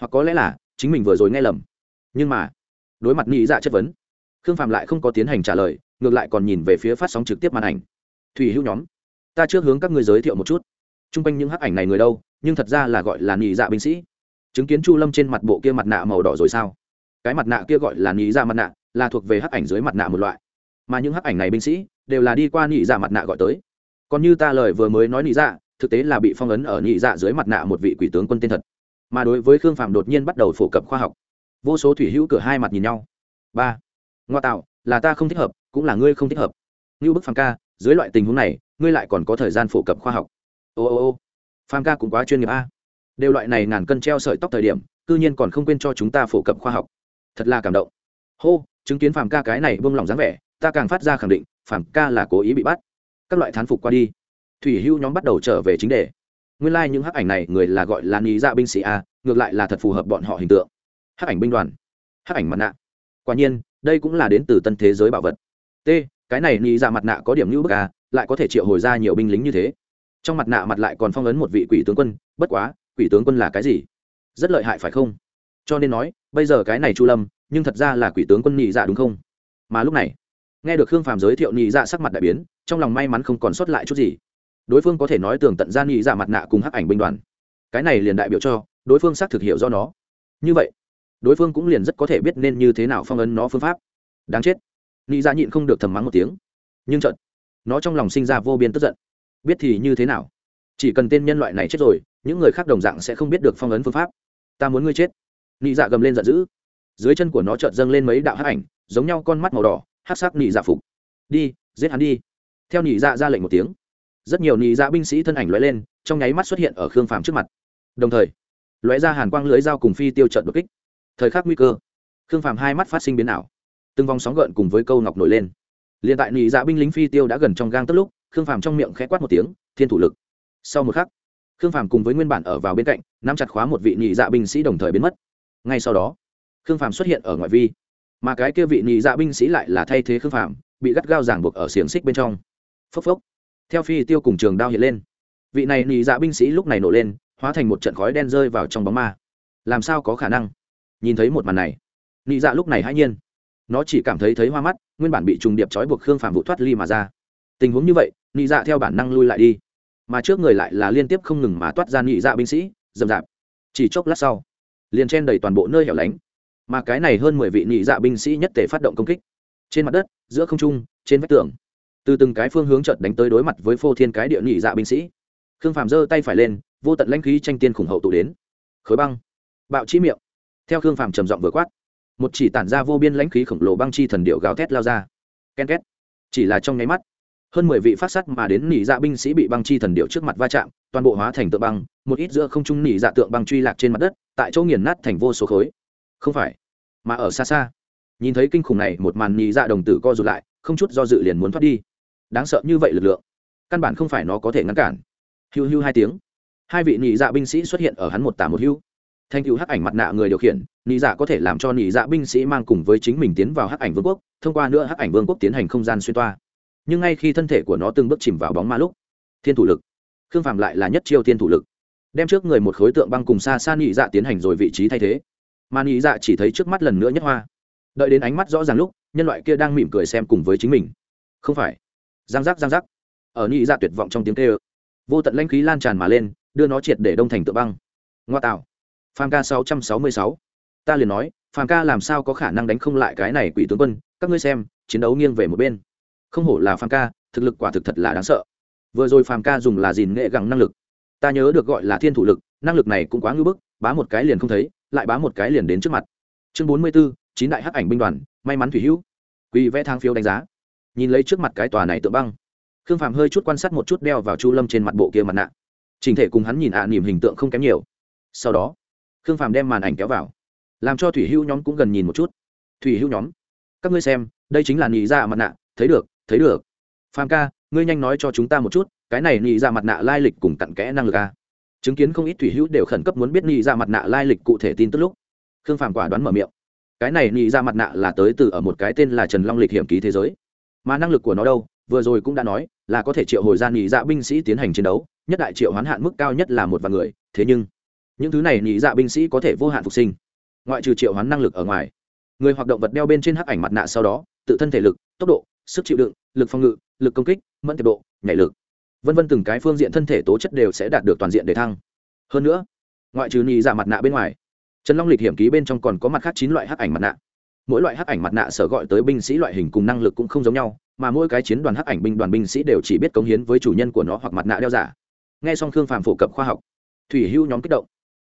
Hoặc có lẽ là, chính mình vừa rồi nghe lầm. Nhưng mà đối mặt nghĩ dạ chất vấn. Khương phạm lại không có tiến hành trả lời, ngược lại còn nhìn về phía phát sóng trực tiếp màn ảnh. Thủy hữu nhóm, ta trước hướng các người giới thiệu một chút. T r u n g quanh những hắc ảnh này người đâu, nhưng thật ra là gọi là nghĩ dạ binh sĩ. Chứng kiến chu lâm trên mặt bộ kia mặt nạ màu đỏ rồi sao? Cái mặt nạ kia gọi là nghĩ dạ mặt nạ, là thuộc về hắc ảnh dưới mặt nạ một loại. Mà những hắc ảnh này binh sĩ, đều là đi qua nghĩ dạ mặt nạ gọi tới. Còn như ta lời vừa mới nói nghĩ dạ thực tế là bị phong ấn ở nghĩ dạ dưới mặt nạ một vị quỷ tướng quân tên thật. Mà đối với khương phạm đột nhiên bắt đầu phổ cập khoa học vô số thủy hữu cửa hai mặt nhìn nhau. Ba, ngoa tạo, là ta không thích hợp, cũng là ngươi không thích hợp. Như bức phàm ca, dưới loại tình huống này, ngươi lại còn có thời gian phổ cập khoa học. Ô ô ô, phàm ca cũng quá chuyên nghiệp a. Đều loại này ngàn cân treo sợi tóc thời điểm, cư nhiên còn không quên cho chúng ta phổ cập khoa học. Thật là cảm động. Hô, chứng kiến phàm ca cái này buông lỏng dáng vẻ, ta càng phát ra khẳng định, phàm ca là cố ý bị bắt. Các loại thán phục qua đi, thủy hưu nhóm bắt đầu trở về chính đề. Nguyên lai、like、những hắc ảnh này, người là gọi là nghĩ dạ binh sĩ a, ngược lại là thật phù hợp bọn họ hình tượng hắc ảnh binh đoàn. Hắc ảnh mặt nạ. Quả nhiên, đây cũng là đến từ tân thế giới bảo vật. T, cái này nghĩ ra dạ mặt nạ có điểm như bức à lại có thể triệu hồi ra nhiều binh lính như thế. Trong mặt nạ mặt lại còn phong ấn một vị quỷ tướng quân, bất quá, quỷ tướng quân là cái gì? Rất lợi hại phải không? Cho nên nói, bây giờ cái này chu lâm, nhưng thật ra là quỷ tướng quân nhị dạ đúng không? Mà lúc này, nghe được khương phàm giới thiệu nhị dạ sắc mặt đại biến, trong lòng may mắn không còn sót lại chút gì. Đối phương có thể nói tường tận ra nhị dạ mặt nạ cùng hắc ảnh binh đoàn. Cái này liền đại biểu cho, đối phương xác thực hiểu do nó. Như vậy đối phương cũng liền rất có thể biết nên như thế nào phong ấn nó phương pháp. Đáng chết. Nghĩ ra dạ nhịn không được thầm mắng một tiếng. Nhưng trận nó trong lòng sinh ra vô biên tức giận. Biết thì như thế nào? Chỉ cần tên nhân loại này chết rồi, những người khác đồng dạng sẽ không biết được phong ấn phương pháp. Ta muốn ngươi chết. Nị dạ gầm lên giận dữ. Dưới chân của nó chợt dâng lên mấy đạo hắc ảnh, giống nhau con mắt màu đỏ, hắc sắc nị dạ phục. Đi, giết hắn đi. Theo nị dạ ra lệnh một tiếng, rất nhiều nị dạ binh sĩ thân ảnh lóe lên, trong nháy mắt xuất hiện ở khương phàm trước mặt. Đồng thời, lóe ra hàn quang lưới dao cùng phi tiêu trận đột kích thời khắc nguy cơ, khương phàm hai mắt phát sinh biến ảo. Từng vòng sóng gợn cùng với câu ngọc nổi lên. Liền tại nị dạ binh lính phi tiêu đã gần trong gang tất lúc, khương phàm trong miệng khẽ quát một tiếng, thiên thủ lực. Sau một khắc, khương phàm cùng với nguyên bản ở vào bên cạnh, nắm chặt khóa một vị nị dạ binh sĩ đồng thời biến mất. Ngay sau đó, khương phàm xuất hiện ở ngoại vi. Mà cái kia vị nị dạ binh sĩ lại là thay thế khương phàm, bị gắt gao giảng buộc ở xiềng xích bên trong. Phốc phốc. Theo phi tiêu cùng trường đao hiện lên. Vị này nị dạ binh sĩ lúc này nổ lên, hóa thành một trận khói đen rơi vào trong bóng ma. Làm sao có khả năng? Nhìn thấy một màn này, nị dạ lúc này hãy nhiên. Nó chỉ cảm thấy thấy hoa mắt, nguyên bản bị trùng điệp trói buộc khương phạm vụ thoát ly mà ra. Tình huống như vậy, nị dạ theo bản năng lui lại đi. Mà trước người lại là liên tiếp không ngừng mà toát ra nị dạ binh sĩ dầm dạp chỉ chốc lát sau, liền chen đầy toàn bộ nơi hẻo lánh. Mà cái này hơn mười vị nị dạ binh sĩ nhất thể phát động công kích. Trên mặt đất, giữa không trung, trên vách tường, từ từng cái phương hướng trận đánh tới đối mặt với phô thiên cái địa nị dạ binh sĩ. Khương phàm giơ tay phải lên, vô tận lãnh khí tranh tiên khủng hậu tụ đến. Khối băng. Bạo chí miệng theo khương phàm trầm giọng vừa quát, một chỉ tản ra vô biên lãnh khí khổng lồ băng chi thần điệu gào thét lao ra. Ken két. Chỉ là trong nháy mắt, hơn mười vị phát sắt mà đến nỉ dạ binh sĩ bị băng chi thần điệu trước mặt va chạm, toàn bộ hóa thành tượng băng, một ít giữa không trung nỉ dạ tượng băng truy lạc trên mặt đất, tại chỗ nghiền nát thành vô số khối. Không phải, mà ở xa xa, nhìn thấy kinh khủng này, một màn nỉ dạ đồng tử co rụt lại, không chút do dự liền muốn thoát đi. Đáng sợ như vậy lực lượng, căn bản không phải nó có thể ngăn cản. Hiu hiu hai tiếng, hai vị nỉ dạ binh sĩ xuất hiện ở hắn một tả một hưu thành cựu hắc ảnh mặt nạ người điều khiển, nị dạ có thể làm cho nị dạ binh sĩ mang cùng với chính mình tiến vào hắc ảnh vương quốc, thông qua nữa hắc ảnh vương quốc tiến hành không gian xuyên toa. Nhưng ngay khi thân thể của nó từng bước chìm vào bóng ma lúc, thiên thủ lực, khương phạm lại là nhất chiêu thiên thủ lực, đem trước người một khối tượng băng cùng xa xa nị dạ tiến hành rồi vị trí thay thế. Mà nhị dạ chỉ thấy trước mắt lần nữa nhất hoa. Đợi đến ánh mắt rõ ràng lúc, nhân loại kia đang mỉm cười xem cùng với chính mình. Không phải. Giang giác giang giác. Ở nhị dạ tuyệt vọng trong tiếng kêu, vô tận lanh khí lan tràn mà lên, đưa nó triệt để đông thành tượng băng. Ngoa tạo phàm ca sáu trăm sáu mươi sáu. Ta liền nói phàm ca làm sao có khả năng đánh không lại cái này quỷ tướng quân các ngươi xem chiến đấu nghiêng về một bên. Không hổ là phàm ca thực lực quả thực thật là đáng sợ. Vừa rồi phàm ca dùng là dìn nghệ gẳng năng lực. Ta nhớ được gọi là thiên thủ lực năng lực này cũng quá ngưỡng bức bá một cái liền không thấy lại bá một cái liền đến trước mặt. Chương bốn mươi b ố chín đại hắc ảnh binh đoàn may mắn thủy hữu. Quỷ vẽ thang phiếu đánh giá. Nhìn lấy trước mặt cái tòa này tự băng khương phàm hơi chút quan sát một chút đeo vào chu lâm trên mặt bộ kia mặt nạ. Trình thể cùng hắn nhìn ạ à, nỉm hình tượng không kém nhiều. Sau đó khương phàm đem màn ảnh kéo vào. Làm cho thủy hữu nhóm cũng gần nhìn một chút. Thủy hữu nhóm, các ngươi xem, đây chính là nị ra dạ mặt nạ, thấy được thấy được. Phàm ca, ngươi nhanh nói cho chúng ta một chút, cái này nị ra dạ mặt nạ lai lịch cùng cặn kẽ năng lực a chứng kiến không ít thủy hữu đều khẩn cấp muốn biết nị ra dạ mặt nạ lai lịch cụ thể tin tức lúc, khương phàm quả đoán mở miệng. Cái này nị ra mặt nạ là tới từ ở một cái tên là trần long lịch hiểm ký thế giới. Mà năng lực của nó đâu? Vừa rồi cũng đã nói, là có thể triệu hồi ra Nhị dạ binh sĩ tiến hành chiến đấu, nhất đại triệu hoán hạn mức cao nhất là một vạn người, thế nhưng những thứ này nhị dạ binh sĩ có thể vô hạn phục sinh, ngoại trừ triệu hoán năng lực ở ngoài. Người hoặc động vật đeo bên trên hắc ảnh mặt nạ sau đó, tự thân thể lực, tốc độ, sức chịu đựng, lực phòng ngự, lực công kích, mẫn tiệp độ, nhảy lực, vân vân từng cái phương diện thân thể tố chất đều sẽ đạt được toàn diện để thăng. Hơn nữa, ngoại trừ nhị dạ mặt nạ bên ngoài, trần long lịch hiểm ký bên trong còn có mặt khác chín loại hắc ảnh mặt nạ. Mỗi loại hắc ảnh mặt nạ sở gọi tới binh sĩ loại hình cùng năng lực cũng không giống nhau, mà mỗi cái chiến đoàn hắc ảnh binh đoàn binh sĩ đều chỉ biết cống hiến với chủ nhân của nó hoặc mặt nạ đeo giả. Nghe xong khương phàm phổ cập khoa học, thủy hưu nhóm kích động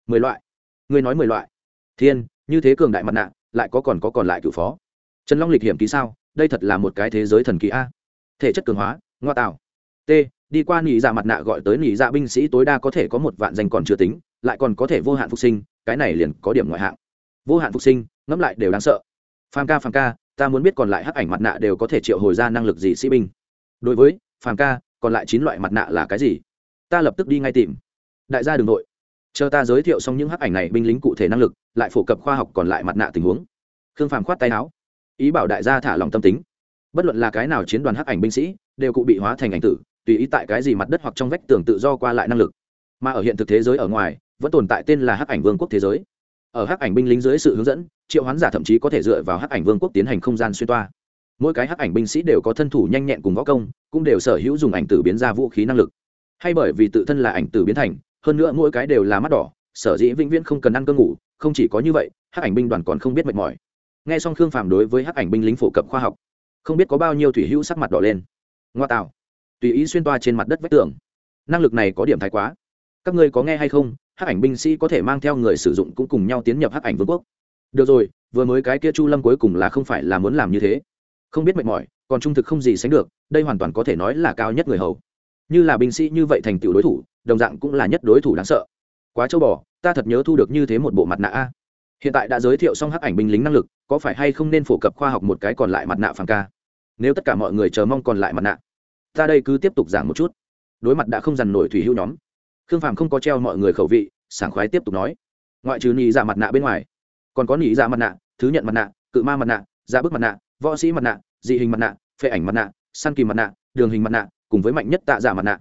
mười loại. Người nói mười loại. Thiên, như thế cường đại mặt nạ, lại có còn có còn lại cựu phó. Trần long lịch hiểm ký sao? Đây thật là một cái thế giới thần kỳ a. Thể chất cường hóa, ngoa tạo. T, đi qua nỉ dạ mặt nạ gọi tới nỉ dạ binh sĩ tối đa có thể có một vạn danh còn chưa tính, lại còn có thể vô hạn phục sinh, cái này liền có điểm ngoại hạng. Vô hạn phục sinh, ngẫm lại đều đáng sợ. Phàm ca phàm ca, ta muốn biết còn lại hắc ảnh mặt nạ đều có thể triệu hồi ra năng lực gì sĩ binh. Đối với, phàm ca, còn lại chín loại mặt nạ là cái gì? Ta lập tức đi ngay tìm. Đại gia đ ừ n g nội chờ ta giới thiệu xong những hắc ảnh này, binh lính cụ thể năng lực, lại phổ cập khoa học còn lại mặt nạ tình huống. Khương phàm khoát tay áo. Ý bảo đại gia thả lòng tâm tính. Bất luận là cái nào chiến đoàn hắc ảnh binh sĩ, đều cụ bị hóa thành ảnh tử, tùy ý tại cái gì mặt đất hoặc trong vách tường tự do qua lại năng lực. Mà ở hiện thực thế giới ở ngoài, vẫn tồn tại tên là hắc ảnh vương quốc thế giới. Ở hắc ảnh binh lính dưới sự hướng dẫn, triệu hoán giả thậm chí có thể dựa vào hắc ảnh vương quốc tiến hành không gian xuyên toa. Mỗi cái hắc ảnh binh sĩ đều có thân thủ nhanh nhẹn cùng võ công, cũng đều sở hữu dùng ảnh tử biến ra vũ khí năng lực. Hay bởi vì tự thân là ảnh tử biến thành hơn nữa mỗi cái đều là mắt đỏ, sở dĩ vĩnh viễn không cần ăn cơm ngủ, không chỉ có như vậy, hắc ảnh binh đoàn còn không biết mệt mỏi. Nghe xong khương phàm đối với hắc ảnh binh lính phổ cập khoa học, không biết có bao nhiêu thủy hữu sắc mặt đỏ lên. Ngoa tạo. Tùy ý xuyên toa trên mặt đất vách tường. Năng lực này có điểm thái quá. Các ngươi có nghe hay không? Hắc ảnh binh sĩ có thể mang theo người sử dụng cũng cùng nhau tiến nhập hắc ảnh vương quốc. Được rồi, vừa mới cái kia chu lâm cuối cùng là không phải là muốn làm như thế. Không biết mệt mỏi, còn trung thực không gì sánh được, đây hoàn toàn có thể nói là cao nhất người hầu. Như là binh sĩ như vậy thành tựu đối thủ đồng dạng cũng là nhất đối thủ đáng sợ quá châu bò ta thật nhớ thu được như thế một bộ mặt nạ a hiện tại đã giới thiệu xong hắc ảnh binh lính năng lực có phải hay không nên phổ cập khoa học một cái còn lại mặt nạ phản ca nếu tất cả mọi người chờ mong còn lại mặt nạ ta đây cứ tiếp tục giảng một chút đối mặt đã không dằn nổi thủy hữu nhóm khương phàm không có treo mọi người khẩu vị sảng khoái tiếp tục nói ngoại trừ nhị dạ mặt nạ bên ngoài còn có nhị dạ mặt nạ thứ nhận mặt nạ cự ma mặt nạ dạ bức mặt nạ võ sĩ mặt nạ dị hình mặt nạ phệ ảnh mặt nạ săn kỳ mặt nạ đường hình mặt nạ cùng với mạnh nhất tạ giả mặt nạ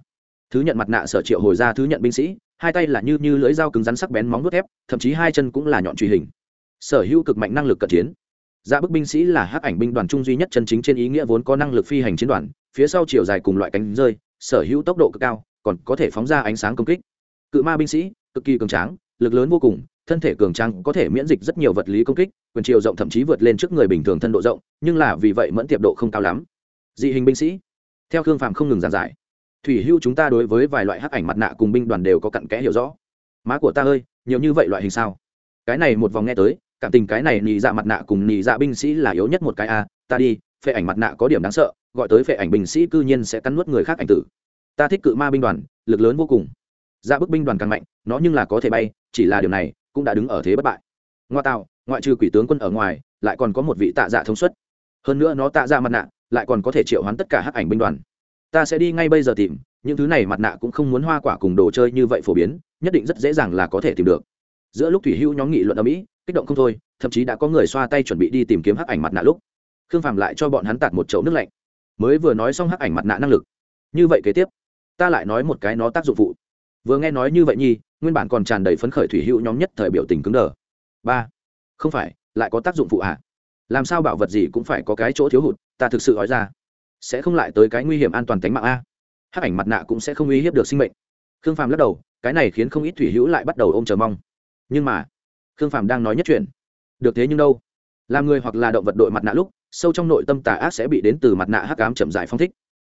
thứ nhận mặt nạ sở triệu hồi ra thứ nhận binh sĩ, hai tay là như như lưỡi dao cứng rắn sắc bén móng đốt thép, thậm chí hai chân cũng là nhọn truy hình. Sở hữu cực mạnh năng lực cận chiến. Dạ bức binh sĩ là hắc ảnh binh đoàn trung duy nhất chân chính trên ý nghĩa vốn có năng lực phi hành chiến đoàn, phía sau chiều dài cùng loại cánh rơi, sở hữu tốc độ cực cao, còn có thể phóng ra ánh sáng công kích. Cự ma binh sĩ, cực kỳ cường tráng, lực lớn vô cùng, thân thể cường tráng có thể miễn dịch rất nhiều vật lý công kích, quyền chiều rộng thậm chí vượt lên trước người bình thường thân độ rộng, nhưng là vì vậy mẫn tiệp độ không cao lắm. Dị hình binh sĩ. Theo khương phàm không ngừng giảng giải thủy hưu chúng ta đối với vài loại hắc ảnh mặt nạ cùng binh đoàn đều có cặn kẽ hiểu rõ. Má của ta ơi, nhiều như vậy loại hình sao? Cái này một vòng nghe tới, cảm tình cái này nì dạ mặt nạ cùng nì dạ binh sĩ là yếu nhất một cái a, ta đi, phệ ảnh mặt nạ có điểm đáng sợ, gọi tới phệ ảnh binh sĩ cư nhiên sẽ cắn nuốt người khác ảnh tử. Ta thích cự ma binh đoàn, lực lớn vô cùng. Dạ bức binh đoàn càng mạnh, nó nhưng là có thể bay, chỉ là điều này cũng đã đứng ở thế bất bại. Ngoa tạo, ngoại trừ quỷ tướng quân ở ngoài, lại còn có một vị tạ dạ thông suất. Hơn nữa nó tạ dạ mặt nạ lại còn có thể triệu hoán tất cả hắc ảnh binh đoàn ta sẽ đi ngay bây giờ tìm, những thứ này mặt nạ cũng không muốn hoa quả cùng đồ chơi như vậy phổ biến, nhất định rất dễ dàng là có thể tìm được. Giữa lúc thủy hữu nhóm nghị luận ở mỹ, kích động không thôi, thậm chí đã có người xoa tay chuẩn bị đi tìm kiếm hắc ảnh mặt nạ lúc. Khương Phàm lại cho bọn hắn tạt một chậu nước lạnh. Mới vừa nói xong hắc ảnh mặt nạ năng lực. Như vậy kế tiếp, ta lại nói một cái nó tác dụng phụ. Vừa nghe nói như vậy nhi, nguyên bản còn tràn đầy phấn khởi thủy hữu nhóm nhất thời biểu tình cứng đờ. Ba, không phải, lại có tác dụng phụ à? Làm sao bảo vật gì cũng phải có cái chỗ thiếu hụt, ta thực sự nói ra sẽ không lại tới cái nguy hiểm an toàn tính mạng a. Hắc ảnh mặt nạ cũng sẽ không uy hiếp được sinh mệnh. Khương phàm lắc đầu, cái này khiến không ít thủy hữu lại bắt đầu ôm chờ mong. Nhưng mà, khương phàm đang nói nhất chuyện. Được thế nhưng đâu? Làm người hoặc là động vật đội mặt nạ lúc, sâu trong nội tâm tà ác sẽ bị đến từ mặt nạ hắc ám chậm rãi phong thích.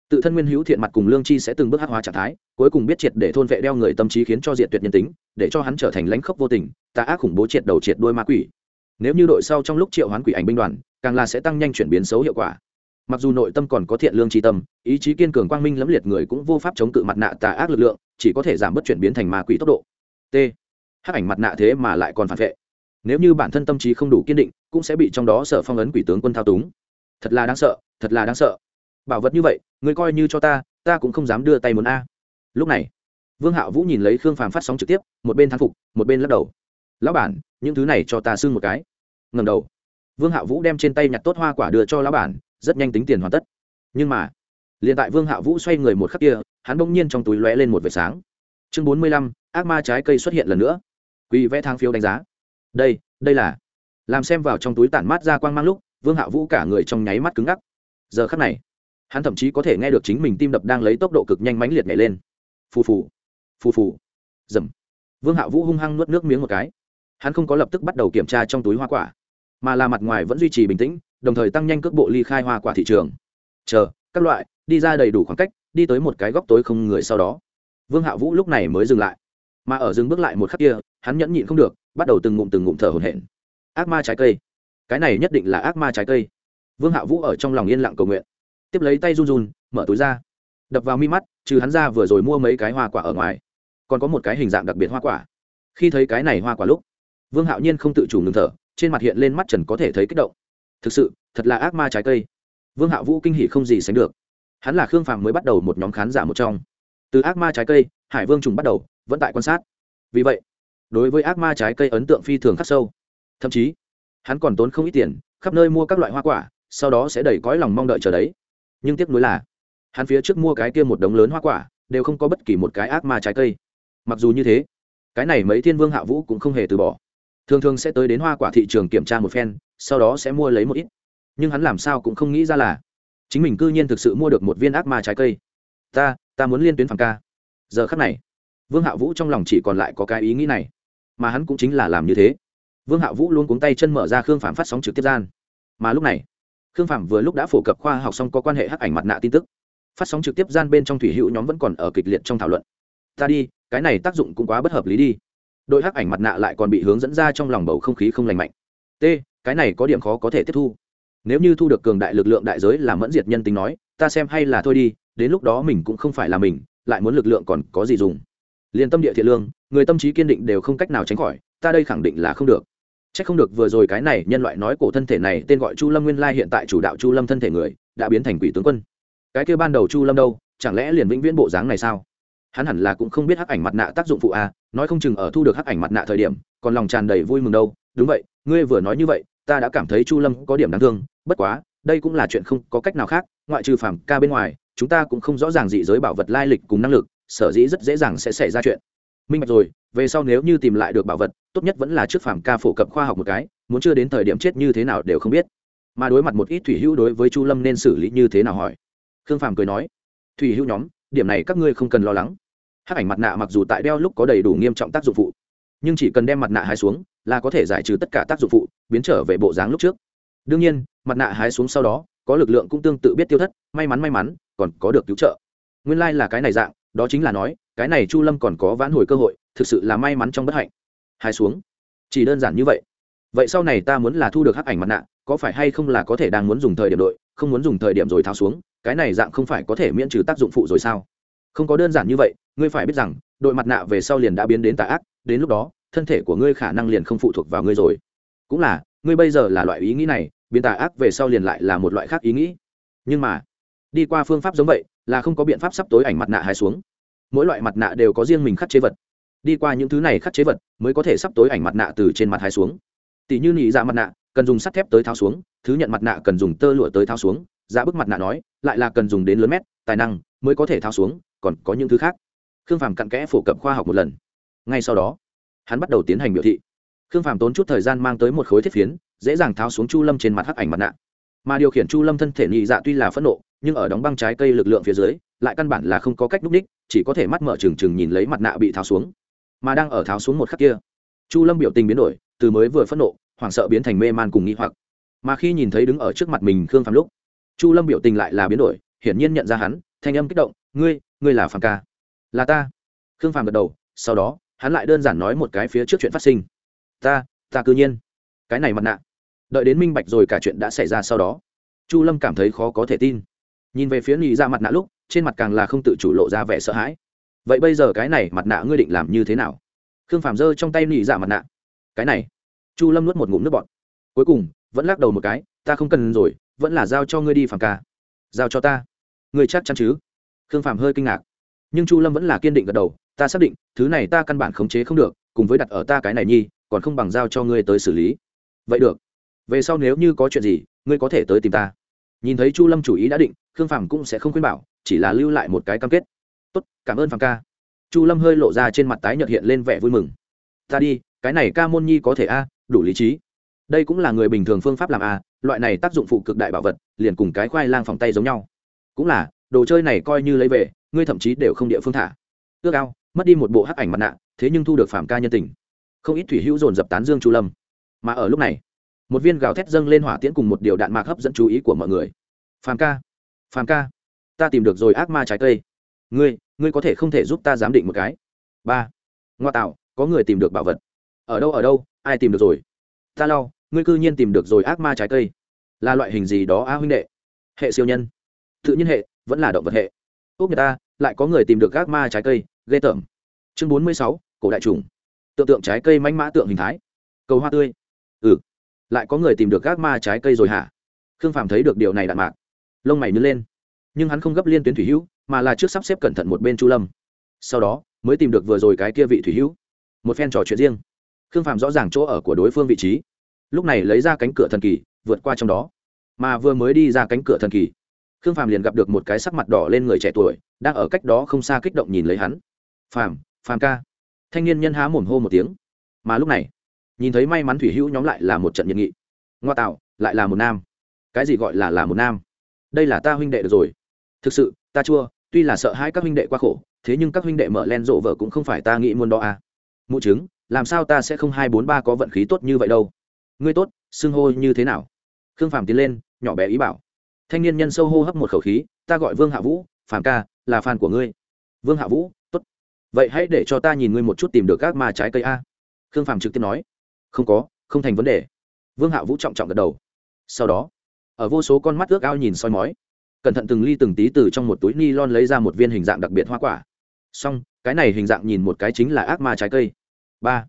Tự thân nguyên hữu thiện mặt cùng lương chi sẽ từng bước hắc hóa trạng thái, cuối cùng biết triệt để thôn vệ đeo người tâm trí khiến cho diệt tuyệt nhân tính, để cho hắn trở thành lãnh khốc vô tình, tà ác khủng bố triệt đầu triệt đôi ma quỷ. Nếu như đội sau trong lúc triệu hoán quỷ ảnh binh đoàn, càng là sẽ tăng nhanh chuyển biến xấu hiệu quả mặc dù nội tâm còn có thiện lương tri tâm, ý chí kiên cường quang minh lẫm liệt người cũng vô pháp chống cự mặt nạ tà ác lực lượng, chỉ có thể giảm bớt chuyển biến thành ma quỷ tốc độ. T. Hắc ảnh mặt nạ thế mà lại còn phản vệ. Nếu như bản thân tâm trí không đủ kiên định, cũng sẽ bị trong đó sở phong ấn quỷ tướng quân thao túng. Thật là đáng sợ, thật là đáng sợ. Bảo vật như vậy, người coi như cho ta ta cũng không dám đưa tay muốn a. Lúc này, vương Hạo vũ nhìn lấy khương phàm phát sóng trực tiếp, một bên thán phục, một bên lắc đầu. Lão bản, những thứ này cho ta xưng một cái. Ngầm đầu. Vương Hạo vũ đem trên tay nhặt tốt hoa quả đưa cho lão bản rất nhanh tính tiền hoàn tất. Nhưng mà, liền tại vương hạ vũ xoay người một khắc kia, hắn bỗng nhiên trong túi lóe lên một vệt sáng. Chương bốn mươi lăm, ác ma trái cây xuất hiện lần nữa. Quỳ vẽ thang phiếu đánh giá. Đây đây là, làm xem vào trong túi tản mát ra quang mang lúc, vương hạ vũ cả người trong nháy mắt cứng ngắc. Giờ khắc này, hắn thậm chí có thể nghe được chính mình tim đập đang lấy tốc độ cực nhanh mãnh liệt nhảy lên. Phù phù phù phù. Dầm vương hạ vũ hung hăng nuốt nước miếng một cái. Hắn không có lập tức bắt đầu kiểm tra trong túi hoa quả, mà là mặt ngoài vẫn duy trì bình tĩnh đồng thời tăng nhanh cước bộ ly khai hoa quả thị trường. Chờ, các loại, đi ra đầy đủ khoảng cách, đi tới một cái góc tối không người sau đó. Vương hạ vũ lúc này mới dừng lại. Mà ở dừng bước lại một khắc kia, hắn nhẫn nhịn không được, bắt đầu từng ngụm từng ngụm thở hổn hển. Ác ma trái cây. Cái này nhất định là ác ma trái cây. Vương hạ vũ ở trong lòng yên lặng cầu nguyện. Tiếp lấy tay run run, mở túi ra. Đập vào mi mắt, trừ hắn ra vừa rồi mua mấy cái hoa quả ở ngoài, còn có một cái hình dạng đặc biệt hoa quả. Khi thấy cái này hoa quả lúc, vương hạo nhiên không tự chủ ngừng thở, trên mặt hiện lên mắt trần có thể thấy kích động thực sự, thật là ác ma trái cây. Vương hạ vũ kinh hỉ không gì sánh được. Hắn là khương phàm mới bắt đầu một nhóm khán giả một trong. Từ ác ma trái cây, hải vương trùng bắt đầu, vẫn tại quan sát. Vì vậy, đối với ác ma trái cây ấn tượng phi thường khắc sâu. Thậm chí, hắn còn tốn không ít tiền, khắp nơi mua các loại hoa quả, sau đó sẽ đầy cõi lòng mong đợi chờ đấy. Nhưng tiếc nuối là, hắn phía trước mua cái kia một đống lớn hoa quả, đều không có bất kỳ một cái ác ma trái cây. Mặc dù như thế, cái này mấy thiên vương hạ vũ cũng không hề từ bỏ thường thường sẽ tới đến hoa quả thị trường kiểm tra một phen, sau đó sẽ mua lấy một ít. Nhưng hắn làm sao cũng không nghĩ ra là chính mình cư nhiên thực sự mua được một viên ác ma trái cây. Ta ta muốn liên tuyến phản ca. Giờ khắc này, vương hạ vũ trong lòng chỉ còn lại có cái ý nghĩ này. Mà hắn cũng chính là làm như thế. Vương hạ vũ luôn cuống tay chân mở ra khương phạm phát sóng trực tiếp gian. Mà lúc này, khương phạm vừa lúc đã phổ cập khoa học xong có quan hệ hắc ảnh mặt nạ tin tức. Phát sóng trực tiếp gian bên trong thủy hữu nhóm vẫn còn ở kịch liệt trong thảo luận. Ta đi, cái này tác dụng cũng quá bất hợp lý đi đội hắc ảnh mặt nạ lại còn bị hướng dẫn ra trong lòng bầu không khí không lành mạnh. T cái này có điểm khó có thể tiếp thu. Nếu như thu được cường đại lực lượng đại giới làm mẫn diệt nhân tính nói ta xem hay là thôi đi đến lúc đó mình cũng không phải là mình lại muốn lực lượng còn có gì dùng. Liên tâm địa thiện lương người tâm trí kiên định đều không cách nào tránh khỏi ta đây khẳng định là không được. C h ắ c không được vừa rồi cái này nhân loại nói cổ thân thể này tên gọi chu lâm nguyên lai hiện tại chủ đạo chu lâm thân thể người đã biến thành quỷ tướng quân. Cái kêu ban đầu chu lâm đâu chẳng lẽ liền vĩnh viễn bộ dáng này sao? Hắn hẳn là cũng không biết hắc ảnh mặt nạ tác dụng phụ à, nói không chừng ở thu được hắc ảnh mặt nạ thời điểm, còn lòng tràn đầy vui mừng đâu. Đúng vậy, ngươi vừa nói như vậy, ta đã cảm thấy chu lâm có điểm đáng thương. Bất quá, đây cũng là chuyện không có cách nào khác, ngoại trừ phàm ca bên ngoài, chúng ta cũng không rõ ràng dị giới bảo vật lai lịch cùng năng lực, sở dĩ rất dễ dàng sẽ xảy ra chuyện. Minh bạch rồi, về sau nếu như tìm lại được bảo vật, tốt nhất vẫn là trước phàm ca phổ cập khoa học một cái, muốn chưa đến thời điểm chết như thế nào đều không biết. Mà đối mặt một ít thủy hữu đối với chu lâm nên xử lý như thế nào hỏi. Khương phàm cười nói, thủy hữu nhóm, điểm này các ngươi không cần lo lắng hát ảnh mặt nạ mặc dù tại đeo lúc có đầy đủ nghiêm trọng tác dụng phụ, nhưng chỉ cần đem mặt nạ hái xuống là có thể giải trừ tất cả tác dụng phụ, biến trở về bộ dáng lúc trước. Đương nhiên, mặt nạ hái xuống sau đó, có lực lượng cũng tương tự biết tiêu thất, may mắn may mắn, còn có được cứu trợ. Nguyên lai、like、là cái này dạng, đó chính là nói, cái này chu lâm còn có vãn hồi cơ hội, thực sự là may mắn trong bất hạnh. Hái xuống. Chỉ đơn giản như vậy. Vậy sau này ta muốn là thu được hắc ảnh mặt nạ, có phải hay không là có thể đang muốn dùng thời điểm đội, không muốn dùng thời điểm rồi tháo xuống, cái này dạng không phải có thể miễn trừ tác dụng phụ rồi sao? Không có đơn giản như vậy, ngươi phải biết rằng, đội mặt nạ về sau liền đã biến đến tà ác, đến lúc đó, thân thể của ngươi khả năng liền không phụ thuộc vào ngươi rồi. Cũng là, ngươi bây giờ là loại ý nghĩ này, biến tà ác về sau liền lại là một loại khác ý nghĩ. Nhưng mà, đi qua phương pháp giống vậy, là không có biện pháp sắp tối ảnh mặt nạ hai xuống. Mỗi loại mặt nạ đều có riêng mình khắc chế vật. Đi qua những thứ này khắc chế vật, mới có thể sắp tối ảnh mặt nạ từ trên mặt hai xuống. Tỷ như nhị dạ mặt nạ, cần dùng sắt thép tới tháo xuống, thứ nhận mặt nạ cần dùng tơ lụa tới tháo xuống giá bức mặt nạ nói, lại là cần dùng đến lớn mét, tài năng, mới có thể tháo xuống còn có những thứ khác. Khương phàm cặn kẽ phổ cập khoa học một lần. Ngay sau đó, hắn bắt đầu tiến hành biểu thị. Khương phàm tốn chút thời gian mang tới một khối thiết phiến, dễ dàng tháo xuống chu lâm trên mặt hắc ảnh mặt nạ. Mà điều khiển chu lâm thân thể nhị dạ tuy là phẫn nộ, nhưng ở đóng băng trái cây lực lượng phía dưới, lại căn bản là không có cách núp đích, chỉ có thể mắt mở trừng trừng nhìn lấy mặt nạ bị tháo xuống. Mà đang ở tháo xuống một khắc kia, chu lâm biểu tình biến đổi, từ mới vừa phẫn nộ, hoảng sợ biến thành mê man cùng nghĩ hoặc. Mà khi nhìn thấy đứng ở trước mặt mình khương phàm lúc, chu lâm biểu tình lại là biến đổi, hiển nhiên nhận ra hắn, thanh âm kích động, ngươi ngươi là phàm ca. Là ta. Khương phàm gật đầu, sau đó, hắn lại đơn giản nói một cái phía trước chuyện phát sinh. Ta ta cứ nhiên. Cái này mặt nạ. Đợi đến minh bạch rồi cả chuyện đã xảy ra sau đó. Chu lâm cảm thấy khó có thể tin. Nhìn về phía nghĩ ra dạ mặt nạ lúc, trên mặt càng là không tự chủ lộ ra vẻ sợ hãi. Vậy bây giờ cái này mặt nạ ngươi định làm như thế nào? Khương phàm giơ trong tay nghĩ dạ mặt nạ. Cái này. Chu lâm nuốt một ngụm nước bọt. Cuối cùng, vẫn lắc đầu một cái, ta không cần rồi, vẫn là giao cho ngươi đi phàm ca. Giao cho ta. Ngươi chắc chắn chứ? Khương phàm hơi kinh ngạc. Nhưng chu lâm vẫn là kiên định gật đầu, ta xác định, thứ này ta căn bản khống chế không được, cùng với đặt ở ta cái này nhi, còn không bằng giao cho ngươi tới xử lý. Vậy được. Về sau nếu như có chuyện gì, ngươi có thể tới tìm ta. Nhìn thấy chu lâm chủ ý đã định, khương phàm cũng sẽ không khuyên bảo, chỉ là lưu lại một cái cam kết. Tốt, cảm ơn phàm ca. Chu lâm hơi lộ ra trên mặt tái nhợt hiện lên vẻ vui mừng. Ta đi, cái này ca môn nhi có thể a, đủ lý trí. Đây cũng là người bình thường phương pháp làm a, loại này tác dụng phụ cực đại bảo vật, liền cùng cái khoai lang phòng tay giống nhau. Cũng là đồ chơi này coi như lấy về, ngươi thậm chí đều không địa phương thả. Ước ao, mất đi một bộ hắc ảnh mặt nạ, thế nhưng thu được phạm ca nhân tình. Không ít thủy hữu dồn dập tán dương chu lâm. Mà ở lúc này, một viên gào thét dâng lên hỏa tiễn cùng một điều đạn mạc hấp dẫn chú ý của mọi người. Phàm ca phàm ca, ta tìm được rồi ác ma trái cây. Ngươi ngươi có thể không thể giúp ta giám định một cái? Ba, ngoa tạo, có người tìm được bảo vật. Ở đâu ở đâu, ai tìm được rồi? Ta lau ngươi cư nhiên tìm được rồi ác ma trái cây. Là loại hình gì đó a huynh đệ? Hệ siêu nhân. Tự nhiên hệ vẫn là động vật hệ. Úc người ta lại có người tìm được gác ma trái cây, ghê tởm. Chương bốn mươi sáu, cổ đại trùng. Tượng tượng trái cây manh mã tượng hình thái. Cầu hoa tươi. Ừ. Lại có người tìm được gác ma trái cây rồi hả? Khương phàm thấy được điều này đạn mạc. Lông mày nhớ lên. Nhưng hắn không gấp liên tuyến thủy hữu, mà là trước sắp xếp cẩn thận một bên chu lâm. Sau đó, mới tìm được vừa rồi cái kia vị thủy hữu. Một phen trò chuyện riêng. Khương phàm rõ ràng chỗ ở của đối phương vị trí. Lúc này lấy ra cánh cửa thần kỳ, vượt qua trong đó. Mà vừa mới đi ra cánh cửa thần kỳ khương phàm liền gặp được một cái sắc mặt đỏ lên người trẻ tuổi, đang ở cách đó không xa kích động nhìn lấy hắn. Phàm phàm ca. Thanh niên nhân há mồm hô một tiếng. Mà lúc này, nhìn thấy may mắn thủy hữu nhóm lại là một trận nhiệt nghị. Ngoa tạo, lại là một nam. Cái gì gọi là là một nam? Đây là ta huynh đệ được rồi. Thực sự, ta chua, tuy là sợ hai các huynh đệ quá khổ, thế nhưng các huynh đệ mở len rộ vợ cũng không phải ta nghĩ muốn đó à. Mụ chứng, làm sao ta sẽ không hai bốn ba có vận khí tốt như vậy đâu? Ngươi tốt, xưng hô như thế nào? Khương phàm tiến lên, nhỏ bé ý bảo thanh niên nhân sâu hô hấp một khẩu khí, ta gọi vương hạ vũ phản ca, là fan của ngươi. Vương hạ vũ, tốt. Vậy hãy để cho ta nhìn ngươi một chút tìm được các ma trái cây a. Khương phàm trực tiếp nói. Không có, không thành vấn đề. Vương hạ vũ trọng trọng gật đầu. Sau đó, ở vô số con mắt ước ao nhìn soi mói, cẩn thận từng ly từng tí từ trong một túi ni lon lấy ra một viên hình dạng đặc biệt hoa quả. Xong, cái này hình dạng nhìn một cái chính là ác ma trái cây. Ba,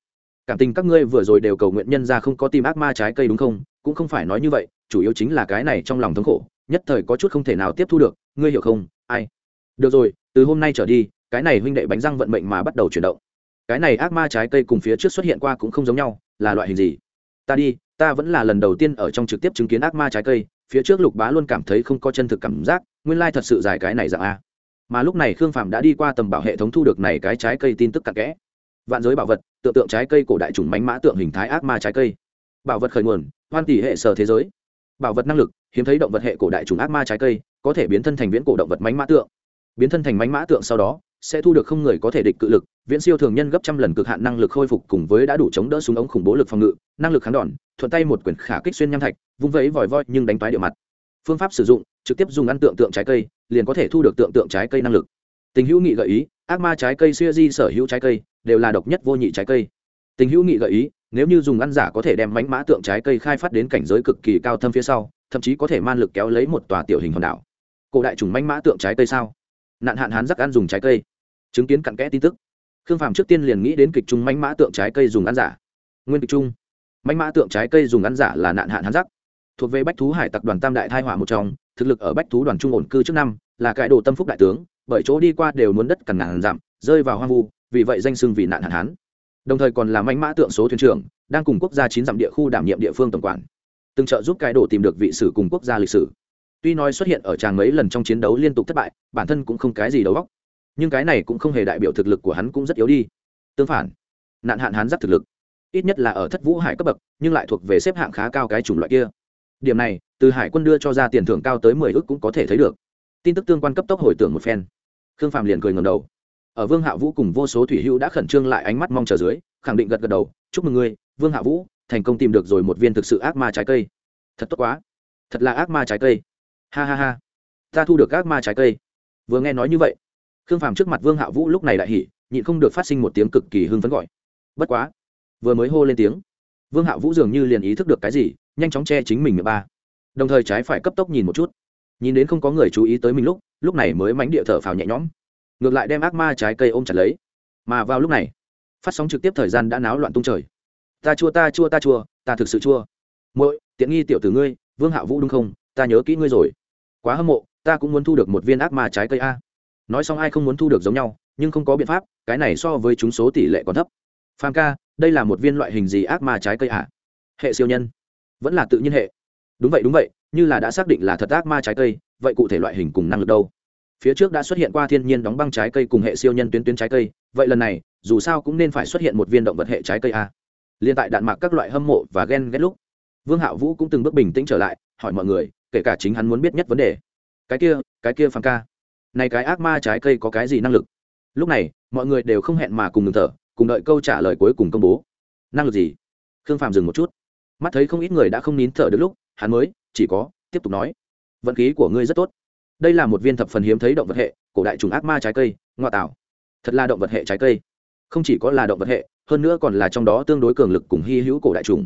cảm tình các ngươi vừa rồi đều cầu nguyện nhân ra không có tim ác ma trái cây đúng không? Cũng không phải nói như vậy, chủ yếu chính là cái này trong lòng thống khổ nhất thời có chút không thể nào tiếp thu được, ngươi hiểu không? Ai? Được rồi, từ hôm nay trở đi, cái này huynh đệ bánh răng vận mệnh mà bắt đầu chuyển động. Cái này ác ma trái cây cùng phía trước xuất hiện qua cũng không giống nhau, là loại hình gì? Ta đi, ta vẫn là lần đầu tiên ở trong trực tiếp chứng kiến ác ma trái cây, phía trước lục bá luôn cảm thấy không có chân thực cảm giác, nguyên lai thật sự dài cái này dạng a. Mà lúc này khương phạm đã đi qua tầm bảo hệ thống thu được này cái trái cây tin tức cặn kẽ. Vạn giới bảo vật, tượng tượng trái cây cổ đại chủng bánh mã tượng hình thái ác ma trái cây. Bảo vật khởi nguồn, hoan tỷ hệ sở thế giới bảo vật năng lực, hiếm thấy động vật hệ cổ đại chủng ác ma trái cây, có thể biến thân thành viễn cổ động vật mánh mã tượng. Biến thân thành mánh mã tượng sau đó, sẽ thu được không người có thể địch cự lực, viễn siêu thường nhân gấp trăm lần cực hạn năng lực khôi phục cùng với đã đủ chống đỡ súng ống khủng bố lực phòng ngự, năng lực kháng đòn, thuận tay một quyển khả kích xuyên nham thạch, vung vẫy vòi voi nhưng đánh toái địa mặt. Phương pháp sử dụng, trực tiếp dùng ăn tượng tượng trái cây, liền có thể thu được tượng tượng trái cây năng lực. Tình hữu nghị gợi ý, ác ma trái cây xuya di sở hữu trái cây, đều là độc nhất vô nhị trái cây. Tình hữu nghị gợi ý nếu như dùng ăn giả có thể đem mánh mã tượng trái cây khai phát đến cảnh giới cực kỳ cao thâm phía sau, thậm chí có thể man lực kéo lấy một tòa tiểu hình hòn đảo. Cổ đại trùng mánh mã tượng trái cây sao? Nạn hạn hán rắc ăn dùng trái cây. Chứng kiến cặn kẽ tin tức, khương phàm trước tiên liền nghĩ đến kịch trung mánh mã tượng trái cây dùng ăn giả. Nguyên kịch trung mánh mã tượng trái cây dùng ăn giả là nạn hạn hán rắc. Thuộc về bách thú hải tặc đoàn tam đại thai hỏa một trong, thực lực ở bách thú đoàn trung ổn cư trước năm, là cải đồ tâm phúc đại tướng, bởi chỗ đi qua đều muốn đất cằn ngàn giảm, rơi vào hoang vu, vì vậy danh xưng vì nạn hạn hán đồng thời còn là mánh mã tượng số thuyền trưởng, đang cùng quốc gia chín dặm địa khu đảm nhiệm địa phương tổng quản. Từng trợ giúp cải đồ tìm được vị sử cùng quốc gia lịch sử. Tuy nói xuất hiện ở tràng mấy lần trong chiến đấu liên tục thất bại, bản thân cũng không cái gì đấu góc nhưng cái này cũng không hề đại biểu thực lực của hắn cũng rất yếu đi. Tương phản, nạn hạn hán giáp thực lực, ít nhất là ở thất vũ hải cấp bậc, nhưng lại thuộc về xếp hạng khá cao cái chủng loại kia. Điểm này, từ hải quân đưa cho ra tiền thưởng cao tới mười ước cũng có thể thấy được. Tin tức tương quan cấp tốc hồi tưởng một phen. Khương phạm liền cười ngầm đầu ở vương hạ vũ cùng vô số thủy hữu đã khẩn trương lại ánh mắt mong chờ dưới, khẳng định gật gật đầu, chúc mừng ngươi, vương hạ vũ, thành công tìm được rồi một viên thực sự ác ma trái cây. Thật tốt quá, thật là ác ma trái cây. Ha ha ha, ta thu được ác ma trái cây. Vừa nghe nói như vậy, khương phàm trước mặt vương hạ vũ lúc này đại hỉ, nhịn không được phát sinh một tiếng cực kỳ hưng phấn gọi. Bất quá. Vừa mới hô lên tiếng, vương hạ vũ dường như liền ý thức được cái gì, nhanh chóng che chính mình miệng ba. Đồng thời trái phải cấp tốc nhìn một chút. Nhìn đến không có người chú ý tới mình lúc lúc này mới mánh địa thở phào nhẹ nhõm ngược lại đem ác ma trái cây ôm chặt lấy. Mà vào lúc này, phát sóng trực tiếp thời gian đã náo loạn tung trời. Ta chua ta chua ta chua, ta thực sự chua. Mỗi tiện nghi tiểu tử ngươi, vương hạ vũ đúng không? Ta nhớ kỹ ngươi rồi. Quá hâm mộ, ta cũng muốn thu được một viên ác ma trái cây a. Nói xong ai không muốn thu được giống nhau, nhưng không có biện pháp, cái này so với chúng số tỷ lệ còn thấp. Phàm ca, đây là một viên loại hình gì ác ma trái cây ạ hệ siêu nhân. Vẫn là tự nhiên hệ. Đúng vậy đúng vậy, như là đã xác định là thật ác ma trái cây, vậy cụ thể loại hình cùng năng lực đâu? Phía trước đã xuất hiện qua thiên nhiên đóng băng trái cây cùng hệ siêu nhân tuyến tuyến trái cây, vậy lần này, dù sao cũng nên phải xuất hiện một viên động vật hệ trái cây a. Liên tại đạn mạc các loại hâm mộ và ghen ghét lúc, vương hạo vũ cũng từng bước bình tĩnh trở lại, hỏi mọi người, kể cả chính hắn muốn biết nhất vấn đề. Cái kia cái kia phàm ca. Này cái ác ma trái cây có cái gì năng lực? Lúc này, mọi người đều không hẹn mà cùng ngừng thở, cùng đợi câu trả lời cuối cùng công bố. Năng lực gì? Khương phàm dừng một chút. Mắt thấy không ít người đã không nín thở được lúc, hắn mới, chỉ có, tiếp tục nói. Vận khí của ngươi rất tốt đây là một viên thập phần hiếm thấy động vật hệ, cổ đại trùng ác ma trái cây ngoại tảo. Thật là động vật hệ trái cây. Không chỉ có là động vật hệ, hơn nữa còn là trong đó tương đối cường lực cùng hy hữu cổ đại trùng.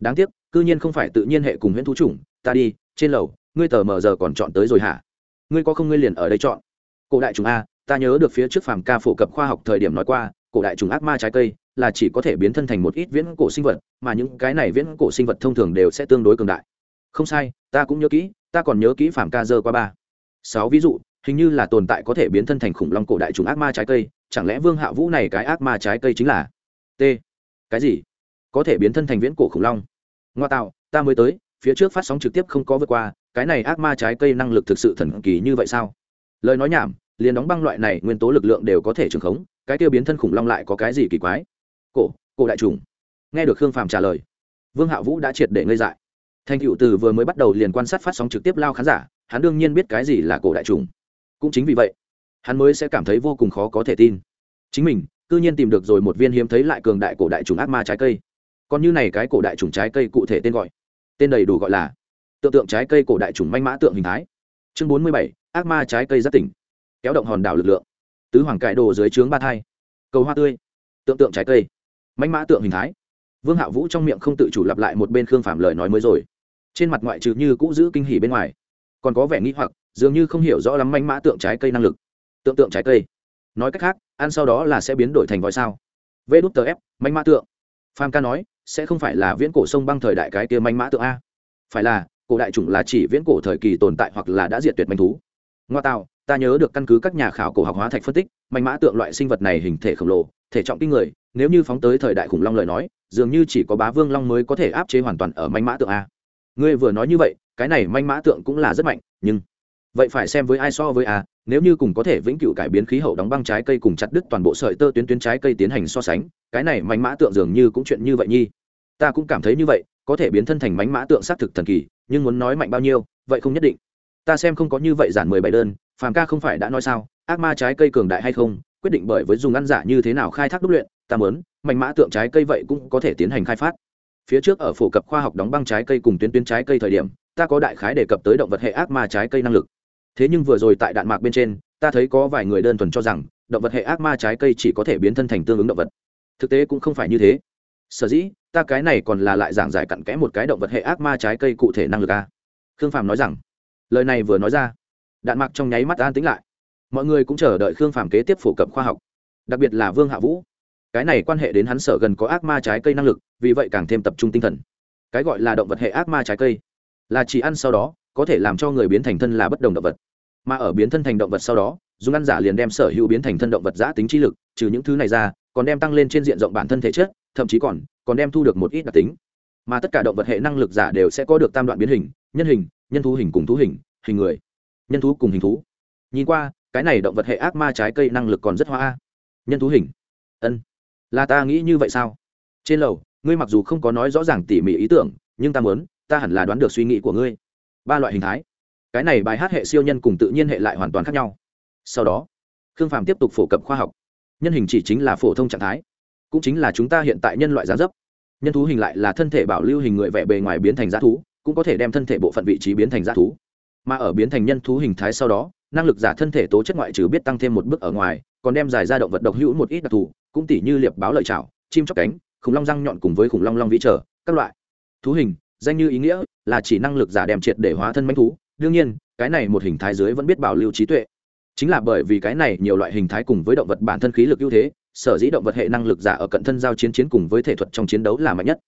Đáng tiếc, cư nhiên không phải tự nhiên hệ cùng huyễn thú trùng. Ta đi, trên lầu, ngươi tờ mờ giờ còn chọn tới rồi hả? Ngươi có không ngươi liền ở đây chọn. Cổ đại trùng a, ta nhớ được phía trước phàm ca phổ cập khoa học thời điểm nói qua, cổ đại trùng ác ma trái cây là chỉ có thể biến thân thành một ít viễn cổ sinh vật, mà những cái này viễn cổ sinh vật thông thường đều sẽ tương đối cường đại. Không sai, ta cũng nhớ kỹ, ta còn nhớ kỹ phàm ca dơ qua ba sáu ví dụ, hình như là tồn tại có thể biến thân thành khủng long cổ đại trùng ác ma trái cây, chẳng lẽ vương hạ vũ này cái ác ma trái cây chính là t? Cái gì? Có thể biến thân thành viễn cổ khủng long? Ngoa tạo, ta mới tới, phía trước phát sóng trực tiếp không có vượt qua, cái này ác ma trái cây năng lực thực sự thần kỳ như vậy sao? Lời nói nhảm, liền đóng băng loại này nguyên tố lực lượng đều có thể trường khống, cái tiêu biến thân khủng long lại có cái gì kỳ quái? Cổ cổ đại trùng nghe được khương phàm trả lời, vương hạ vũ đã triệt để ngây dại. Thành cựu từ vừa mới bắt đầu liền quan sát phát sóng trực tiếp lao khán giả hắn đương nhiên biết cái gì là cổ đại trùng. Cũng chính vì vậy, hắn mới sẽ cảm thấy vô cùng khó có thể tin. Chính mình, cư nhiên tìm được rồi một viên hiếm thấy lại cường đại cổ đại trùng ác ma trái cây. Còn như này cái cổ đại trùng trái cây cụ thể tên gọi, tên đầy đủ gọi là tượng tượng trái cây cổ đại trùng manh mã tượng hình thái. Chương bốn mươi bảy, ác ma trái cây rất tỉnh. Kéo động hòn đảo lực lượng. Tứ hoàng cải đồ dưới trướng ba thai. Cầu hoa tươi. Tượng tượng trái cây. Manh mã tượng hình thái. Vương hạ vũ trong miệng không tự chủ lặp lại một bên khương phạm lời nói mới rồi. Trên mặt ngoại trừ như cũ giữ kinh hỉ bên ngoài còn có vẻ nghĩ hoặc, dường như không hiểu rõ lắm manh mã tượng trái cây năng lực. Tượng tượng trái cây. Nói cách khác, ăn sau đó là sẽ biến đổi thành vòi sao? Vê đút tờ ép manh mã tượng. Pham ca nói, sẽ không phải là viễn cổ sông băng thời đại cái kia manh mã tượng a. Phải là, cổ đại chủng là chỉ viễn cổ thời kỳ tồn tại hoặc là đã diệt tuyệt manh thú. Ngoa tạo, ta nhớ được căn cứ các nhà khảo cổ học hóa thạch phân tích manh mã tượng loại sinh vật này hình thể khổng lồ, thể trọng kinh người, nếu như phóng tới thời đại khủng long lời nói, dường như chỉ có bá vương long mới có thể áp chế hoàn toàn ở manh mã tượng a ngươi vừa nói như vậy, cái này manh mã tượng cũng là rất mạnh, nhưng vậy phải xem với ai so với a nếu như cùng có thể vĩnh cửu cải biến khí hậu đóng băng trái cây cùng chặt đứt toàn bộ sợi tơ tuyến tuyến trái cây tiến hành so sánh, cái này manh mã tượng dường như cũng chuyện như vậy nhi. Ta cũng cảm thấy như vậy, có thể biến thân thành mánh mã tượng xác thực thần kỳ, nhưng muốn nói mạnh bao nhiêu, vậy không nhất định. Ta xem không có như vậy giản mười bảy đơn, phàm ca không phải đã nói sao, ác ma trái cây cường đại hay không, quyết định bởi với dùng ăn giả như thế nào khai thác đúc luyện, ta muốn mạnh mã tượng trái cây vậy cũng có thể tiến hành khai phát phía trước ở phổ cập khoa học đóng băng trái cây cùng tuyến tuyến trái cây thời điểm, ta có đại khái đề cập tới động vật hệ ác ma trái cây năng lực. Thế nhưng vừa rồi tại đạn mạc bên trên, ta thấy có vài người đơn thuần cho rằng, động vật hệ ác ma trái cây chỉ có thể biến thân thành tương ứng động vật. Thực tế cũng không phải như thế. Sở dĩ, ta cái này còn là lại giảng giải cặn kẽ một cái động vật hệ ác ma trái cây cụ thể năng lực a. Khương phàm nói rằng, lời này vừa nói ra, đạn mạc trong nháy mắt an tính lại. Mọi người cũng chờ đợi khương phàm kế tiếp phổ cập khoa học, đặc biệt là vương hạ vũ cái này quan hệ đến hắn sở gần có ác ma trái cây năng lực, vì vậy càng thêm tập trung tinh thần. Cái gọi là động vật hệ ác ma trái cây, là chỉ ăn sau đó, có thể làm cho người biến thành thân là bất đồng động vật. Mà ở biến thân thành động vật sau đó, dùng ăn giả liền đem sở hữu biến thành thân động vật giã tính trí lực, trừ những thứ này ra, còn đem tăng lên trên diện rộng bản thân thể chất, thậm chí còn còn đem thu được một ít đặc tính. Mà tất cả động vật hệ năng lực giả đều sẽ có được tam đoạn biến hình, nhân hình, nhân thú hình cùng thú hình hình người, nhân thú cùng hình thú. Nhìn qua, cái này động vật hệ ác ma trái cây năng lực còn rất hoa nhân thú hình. Ân là ta nghĩ như vậy sao? Trên lầu, ngươi mặc dù không có nói rõ ràng tỉ mỉ ý tưởng, nhưng ta muốn, ta hẳn là đoán được suy nghĩ của ngươi. Ba loại hình thái. Cái này bài hát hệ siêu nhân cùng tự nhiên hệ lại hoàn toàn khác nhau. Sau đó, khương phàm tiếp tục phổ cập khoa học. Nhân hình chỉ chính là phổ thông trạng thái, cũng chính là chúng ta hiện tại nhân loại giá dấp. Nhân thú hình lại là thân thể bảo lưu hình người vẻ bề ngoài biến thành giá thú, cũng có thể đem thân thể bộ phận vị trí biến thành giá thú. Mà ở biến thành nhân thú hình thái sau đó, năng lực giả thân thể tố chất ngoại trừ biết tăng thêm một bước ở ngoài, còn đem giải ra động vật độc hữu một ít đặc thù cũng tỉ như liệp báo lợi chảo, chim chóc cánh, khủng long răng nhọn cùng với khủng long long vĩ trở, các loại. Thú hình, danh như ý nghĩa, là chỉ năng lực giả đem triệt để hóa thân manh thú. Đương nhiên, cái này một hình thái dưới vẫn biết bảo lưu trí tuệ. Chính là bởi vì cái này nhiều loại hình thái cùng với động vật bản thân khí lực ưu thế, sở dĩ động vật hệ năng lực giả ở cận thân giao chiến chiến cùng với thể thuật trong chiến đấu là mạnh nhất.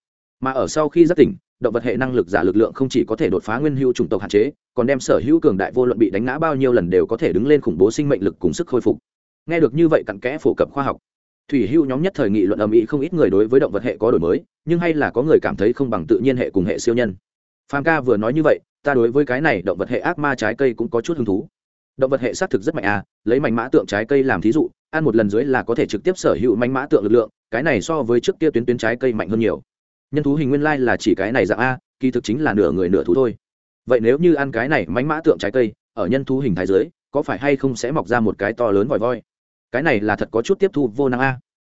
Mà ở sau khi giác tỉnh, động vật hệ năng lực giả lực lượng không chỉ có thể đột phá nguyên hữu chủng tộc hạn chế, còn đem sở hữu cường đại vô luận bị đánh ngã bao nhiêu lần đều có thể đứng lên khủng bố sinh mệnh lực cùng sức khôi phục. Nghe được như vậy cặn kẽ phổ cập khoa học thủy Hưu nhóm nhất thời nghị luận âm ý không ít người đối với động vật hệ có đổi mới, nhưng hay là có người cảm thấy không bằng tự nhiên hệ cùng hệ siêu nhân. Phàm ca vừa nói như vậy, ta đối với cái này động vật hệ ác ma trái cây cũng có chút hứng thú. Động vật hệ xác thực rất mạnh à lấy mảnh mã tượng trái cây làm thí dụ, ăn một lần dưới là có thể trực tiếp sở hữu mảnh mã tượng lực lượng, cái này so với trước kia tuyến tuyến trái cây mạnh hơn nhiều. Nhân thú hình nguyên lai là chỉ cái này dạng a, kỳ thực chính là nửa người nửa thú thôi. Vậy nếu như ăn cái này mảnh mã tượng trái cây, ở nhân thú hình thái dưới, có phải hay không sẽ mọc ra một cái to lớn vòi voi? Cái này là thật có chút tiếp thu vô năng a.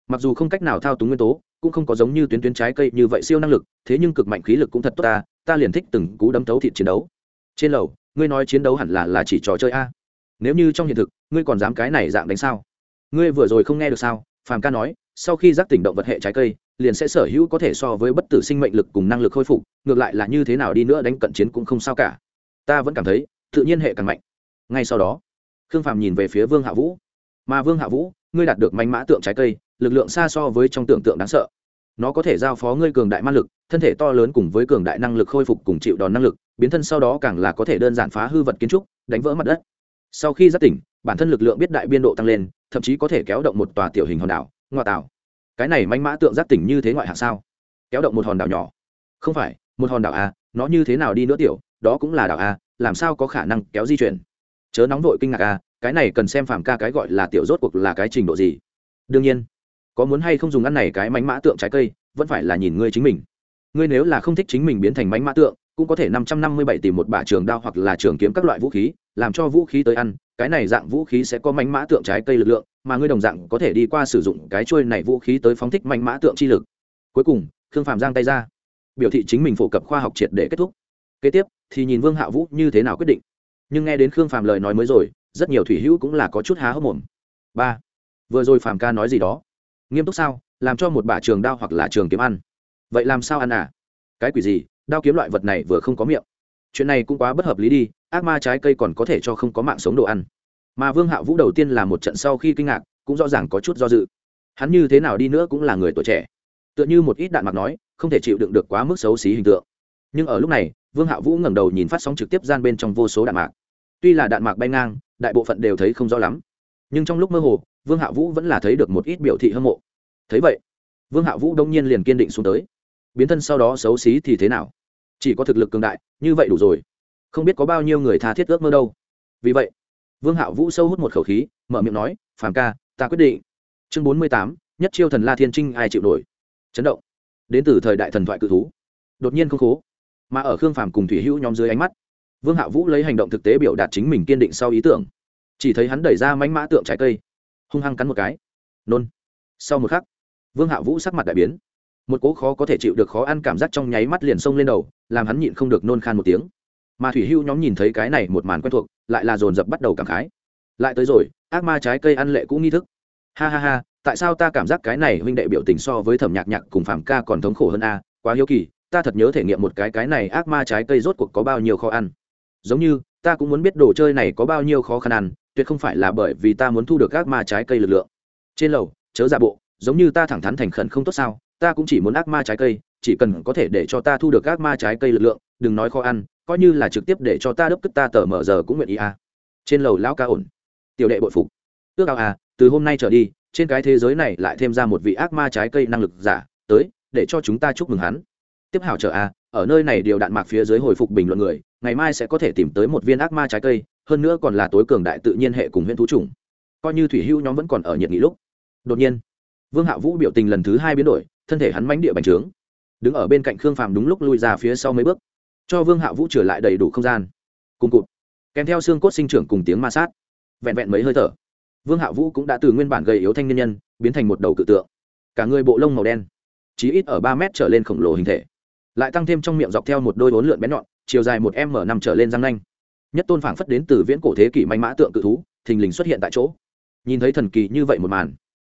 Mặc dù không cách nào thao túng nguyên tố, cũng không có giống như tuyến tuyến trái cây như vậy siêu năng lực, thế nhưng cực mạnh khí lực cũng thật tốt ta ta liền thích từng cú đấm thấu thịt chiến đấu. Trên lầu, ngươi nói chiến đấu hẳn là là chỉ trò chơi a. Nếu như trong hiện thực, ngươi còn dám cái này dạng đánh sao? Ngươi vừa rồi không nghe được sao? Phàm ca nói, sau khi giác tỉnh động vật hệ trái cây, liền sẽ sở hữu có thể so với bất tử sinh mệnh lực cùng năng lực khôi phục, ngược lại là như thế nào đi nữa đánh cận chiến cũng không sao cả. Ta vẫn cảm thấy, tự nhiên hệ càng mạnh. Ngay sau đó, khương phàm nhìn về phía vương hạ vũ mà vương hạ vũ, ngươi đạt được manh mã tượng trái cây, lực lượng xa so với trong tưởng tượng đáng sợ. Nó có thể giao phó ngươi cường đại ma lực, thân thể to lớn cùng với cường đại năng lực khôi phục cùng chịu đòn năng lực, biến thân sau đó càng là có thể đơn giản phá hư vật kiến trúc, đánh vỡ mặt đất. Sau khi giác tỉnh, bản thân lực lượng biết đại biên độ tăng lên, thậm chí có thể kéo động một tòa tiểu hình hòn đảo ngoại tảo cái này manh mã tượng giác tỉnh như thế ngoại hạng sao? Kéo động một hòn đảo nhỏ. Không phải, một hòn đảo a, nó như thế nào đi nữa tiểu, đó cũng là đảo a, làm sao có khả năng kéo di chuyển? Chớ nóng vội kinh ngạc a cái này cần xem phàm ca cái gọi là tiểu rốt cuộc là cái trình độ gì. Đương nhiên, có muốn hay không dùng ăn này cái mánh mã tượng trái cây, vẫn phải là nhìn ngươi chính mình. Ngươi nếu là không thích chính mình biến thành mánh mã tượng, cũng có thể năm trăm năm mươi bảy tìm một bả trường đao hoặc là trường kiếm các loại vũ khí, làm cho vũ khí tới ăn, cái này dạng vũ khí sẽ có mánh mã tượng trái cây lực lượng, mà ngươi đồng dạng có thể đi qua sử dụng cái trôi này vũ khí tới phóng thích mánh mã tượng chi lực. Cuối cùng, khương phàm giang tay ra. Biểu thị chính mình phổ cập khoa học triệt để kết thúc. Kế tiếp, thì nhìn vương hạ vũ như thế nào quyết định nhưng nghe đến khương phàm lời nói mới rồi, rất nhiều thủy hữu cũng là có chút há hốc mồm. Ba, vừa rồi phàm ca nói gì đó? Nghiêm túc sao? Làm cho một bả trường đao hoặc là trường kiếm ăn. Vậy làm sao ăn à? Cái quỷ gì? Đao kiếm loại vật này vừa không có miệng. Chuyện này cũng quá bất hợp lý đi, ác ma trái cây còn có thể cho không có mạng sống đồ ăn. Mà vương hạ vũ đầu tiên là một trận sau khi kinh ngạc, cũng rõ ràng có chút do dự. Hắn như thế nào đi nữa cũng là người tuổi trẻ. Tựa như một ít đạn mặc nói, không thể chịu đựng được quá mức xấu xí hình tượng. Nhưng ở lúc này, vương hạ vũ ngẩng đầu nhìn phát sóng trực tiếp gian bên trong vô số đạn mạc tuy là đạn mạc bay ngang, đại bộ phận đều thấy không rõ lắm. Nhưng trong lúc mơ hồ, vương hạ vũ vẫn là thấy được một ít biểu thị hâm mộ. Thấy vậy, vương hạ vũ đông nhiên liền kiên định xuống tới. Biến thân sau đó xấu xí thì thế nào? Chỉ có thực lực cường đại, như vậy đủ rồi. Không biết có bao nhiêu người tha thiết ước mơ đâu. Vì vậy, vương hạ vũ sâu hút một khẩu khí, mở miệng nói, phàm ca, ta quyết định. Chương bốn mươi tám, nhất chiêu thần la thiên trinh ai chịu nổi? Chấn động. Đến từ thời đại thần thoại cự thú. Đột nhiên không khố. Mà ở khương phàm cùng thủy hữu nhóm dưới ánh mắt vương hạ vũ lấy hành động thực tế biểu đạt chính mình kiên định sau ý tưởng. Chỉ thấy hắn đẩy ra mánh mã tượng trái cây, hung hăng cắn một cái. Nôn. Sau một khắc, vương hạ vũ sắc mặt đại biến. Một cỗ khó có thể chịu được khó ăn cảm giác trong nháy mắt liền xông lên đầu, làm hắn nhịn không được nôn khan một tiếng. Mà thủy hưu nhóm nhìn thấy cái này một màn quen thuộc, lại là dồn dập bắt đầu cảm khái. Lại tới rồi, ác ma trái cây ăn lệ cũng nghi thức. Ha ha ha, tại sao ta cảm giác cái này huynh đệ biểu tình so với thẩm nhạc nhạc cùng phạm ca còn thống khổ hơn a? Quá hiếu kỳ, ta thật nhớ thể nghiệm một cái cái này ác ma trái cây rốt cuộc có bao nhiêu khó ăn giống như, ta cũng muốn biết đồ chơi này có bao nhiêu khó khăn ăn, tuyệt không phải là bởi vì ta muốn thu được ác ma trái cây lực lượng. Trên lầu, chớ ra bộ, giống như ta thẳng thắn thành khẩn không tốt sao, ta cũng chỉ muốn ác ma trái cây, chỉ cần có thể để cho ta thu được ác ma trái cây lực lượng, đừng nói khó ăn, coi như là trực tiếp để cho ta đớp cất ta tờ mở giờ cũng nguyện ý à. trên lầu lão ca ổn. Tiểu đệ bội phục. Ước ao à từ hôm nay trở đi, trên cái thế giới này lại thêm ra một vị ác ma trái cây năng lực giả, tới, để cho chúng ta chúc mừng hắn. Tiếp hảo trợ à ở nơi này điều đạn mạc phía dưới hồi phục bình luận người, ngày mai sẽ có thể tìm tới một viên ác ma trái cây, hơn nữa còn là tối cường đại tự nhiên hệ cùng huyện thú chủng. Coi như thủy hưu nhóm vẫn còn ở nhiệt nghị lúc. Đột nhiên, vương hạ vũ biểu tình lần thứ hai biến đổi, thân thể hắn mánh địa bành trướng. Đứng ở bên cạnh khương phàm đúng lúc lui ra phía sau mấy bước, cho vương hạ vũ trở lại đầy đủ không gian. Cùng cụt, kèm theo xương cốt sinh trưởng cùng tiếng ma sát. Vẹn vẹn mấy hơi thở, vương hạ vũ cũng đã từ nguyên bản gầy yếu thanh niên nhân, biến thành một đầu cự tượng. Cả người bộ lông màu đen, chí ít ở ba mét trở lên khổng lồ hình thể lại tăng thêm trong miệng dọc theo một đôi bốn lượn bén nhọn, chiều dài một m năm trở lên răng nanh. Nhất tôn phảng phất đến từ viễn cổ thế kỷ manh mã tượng cự thú, thình lình xuất hiện tại chỗ. Nhìn thấy thần kỳ như vậy một màn,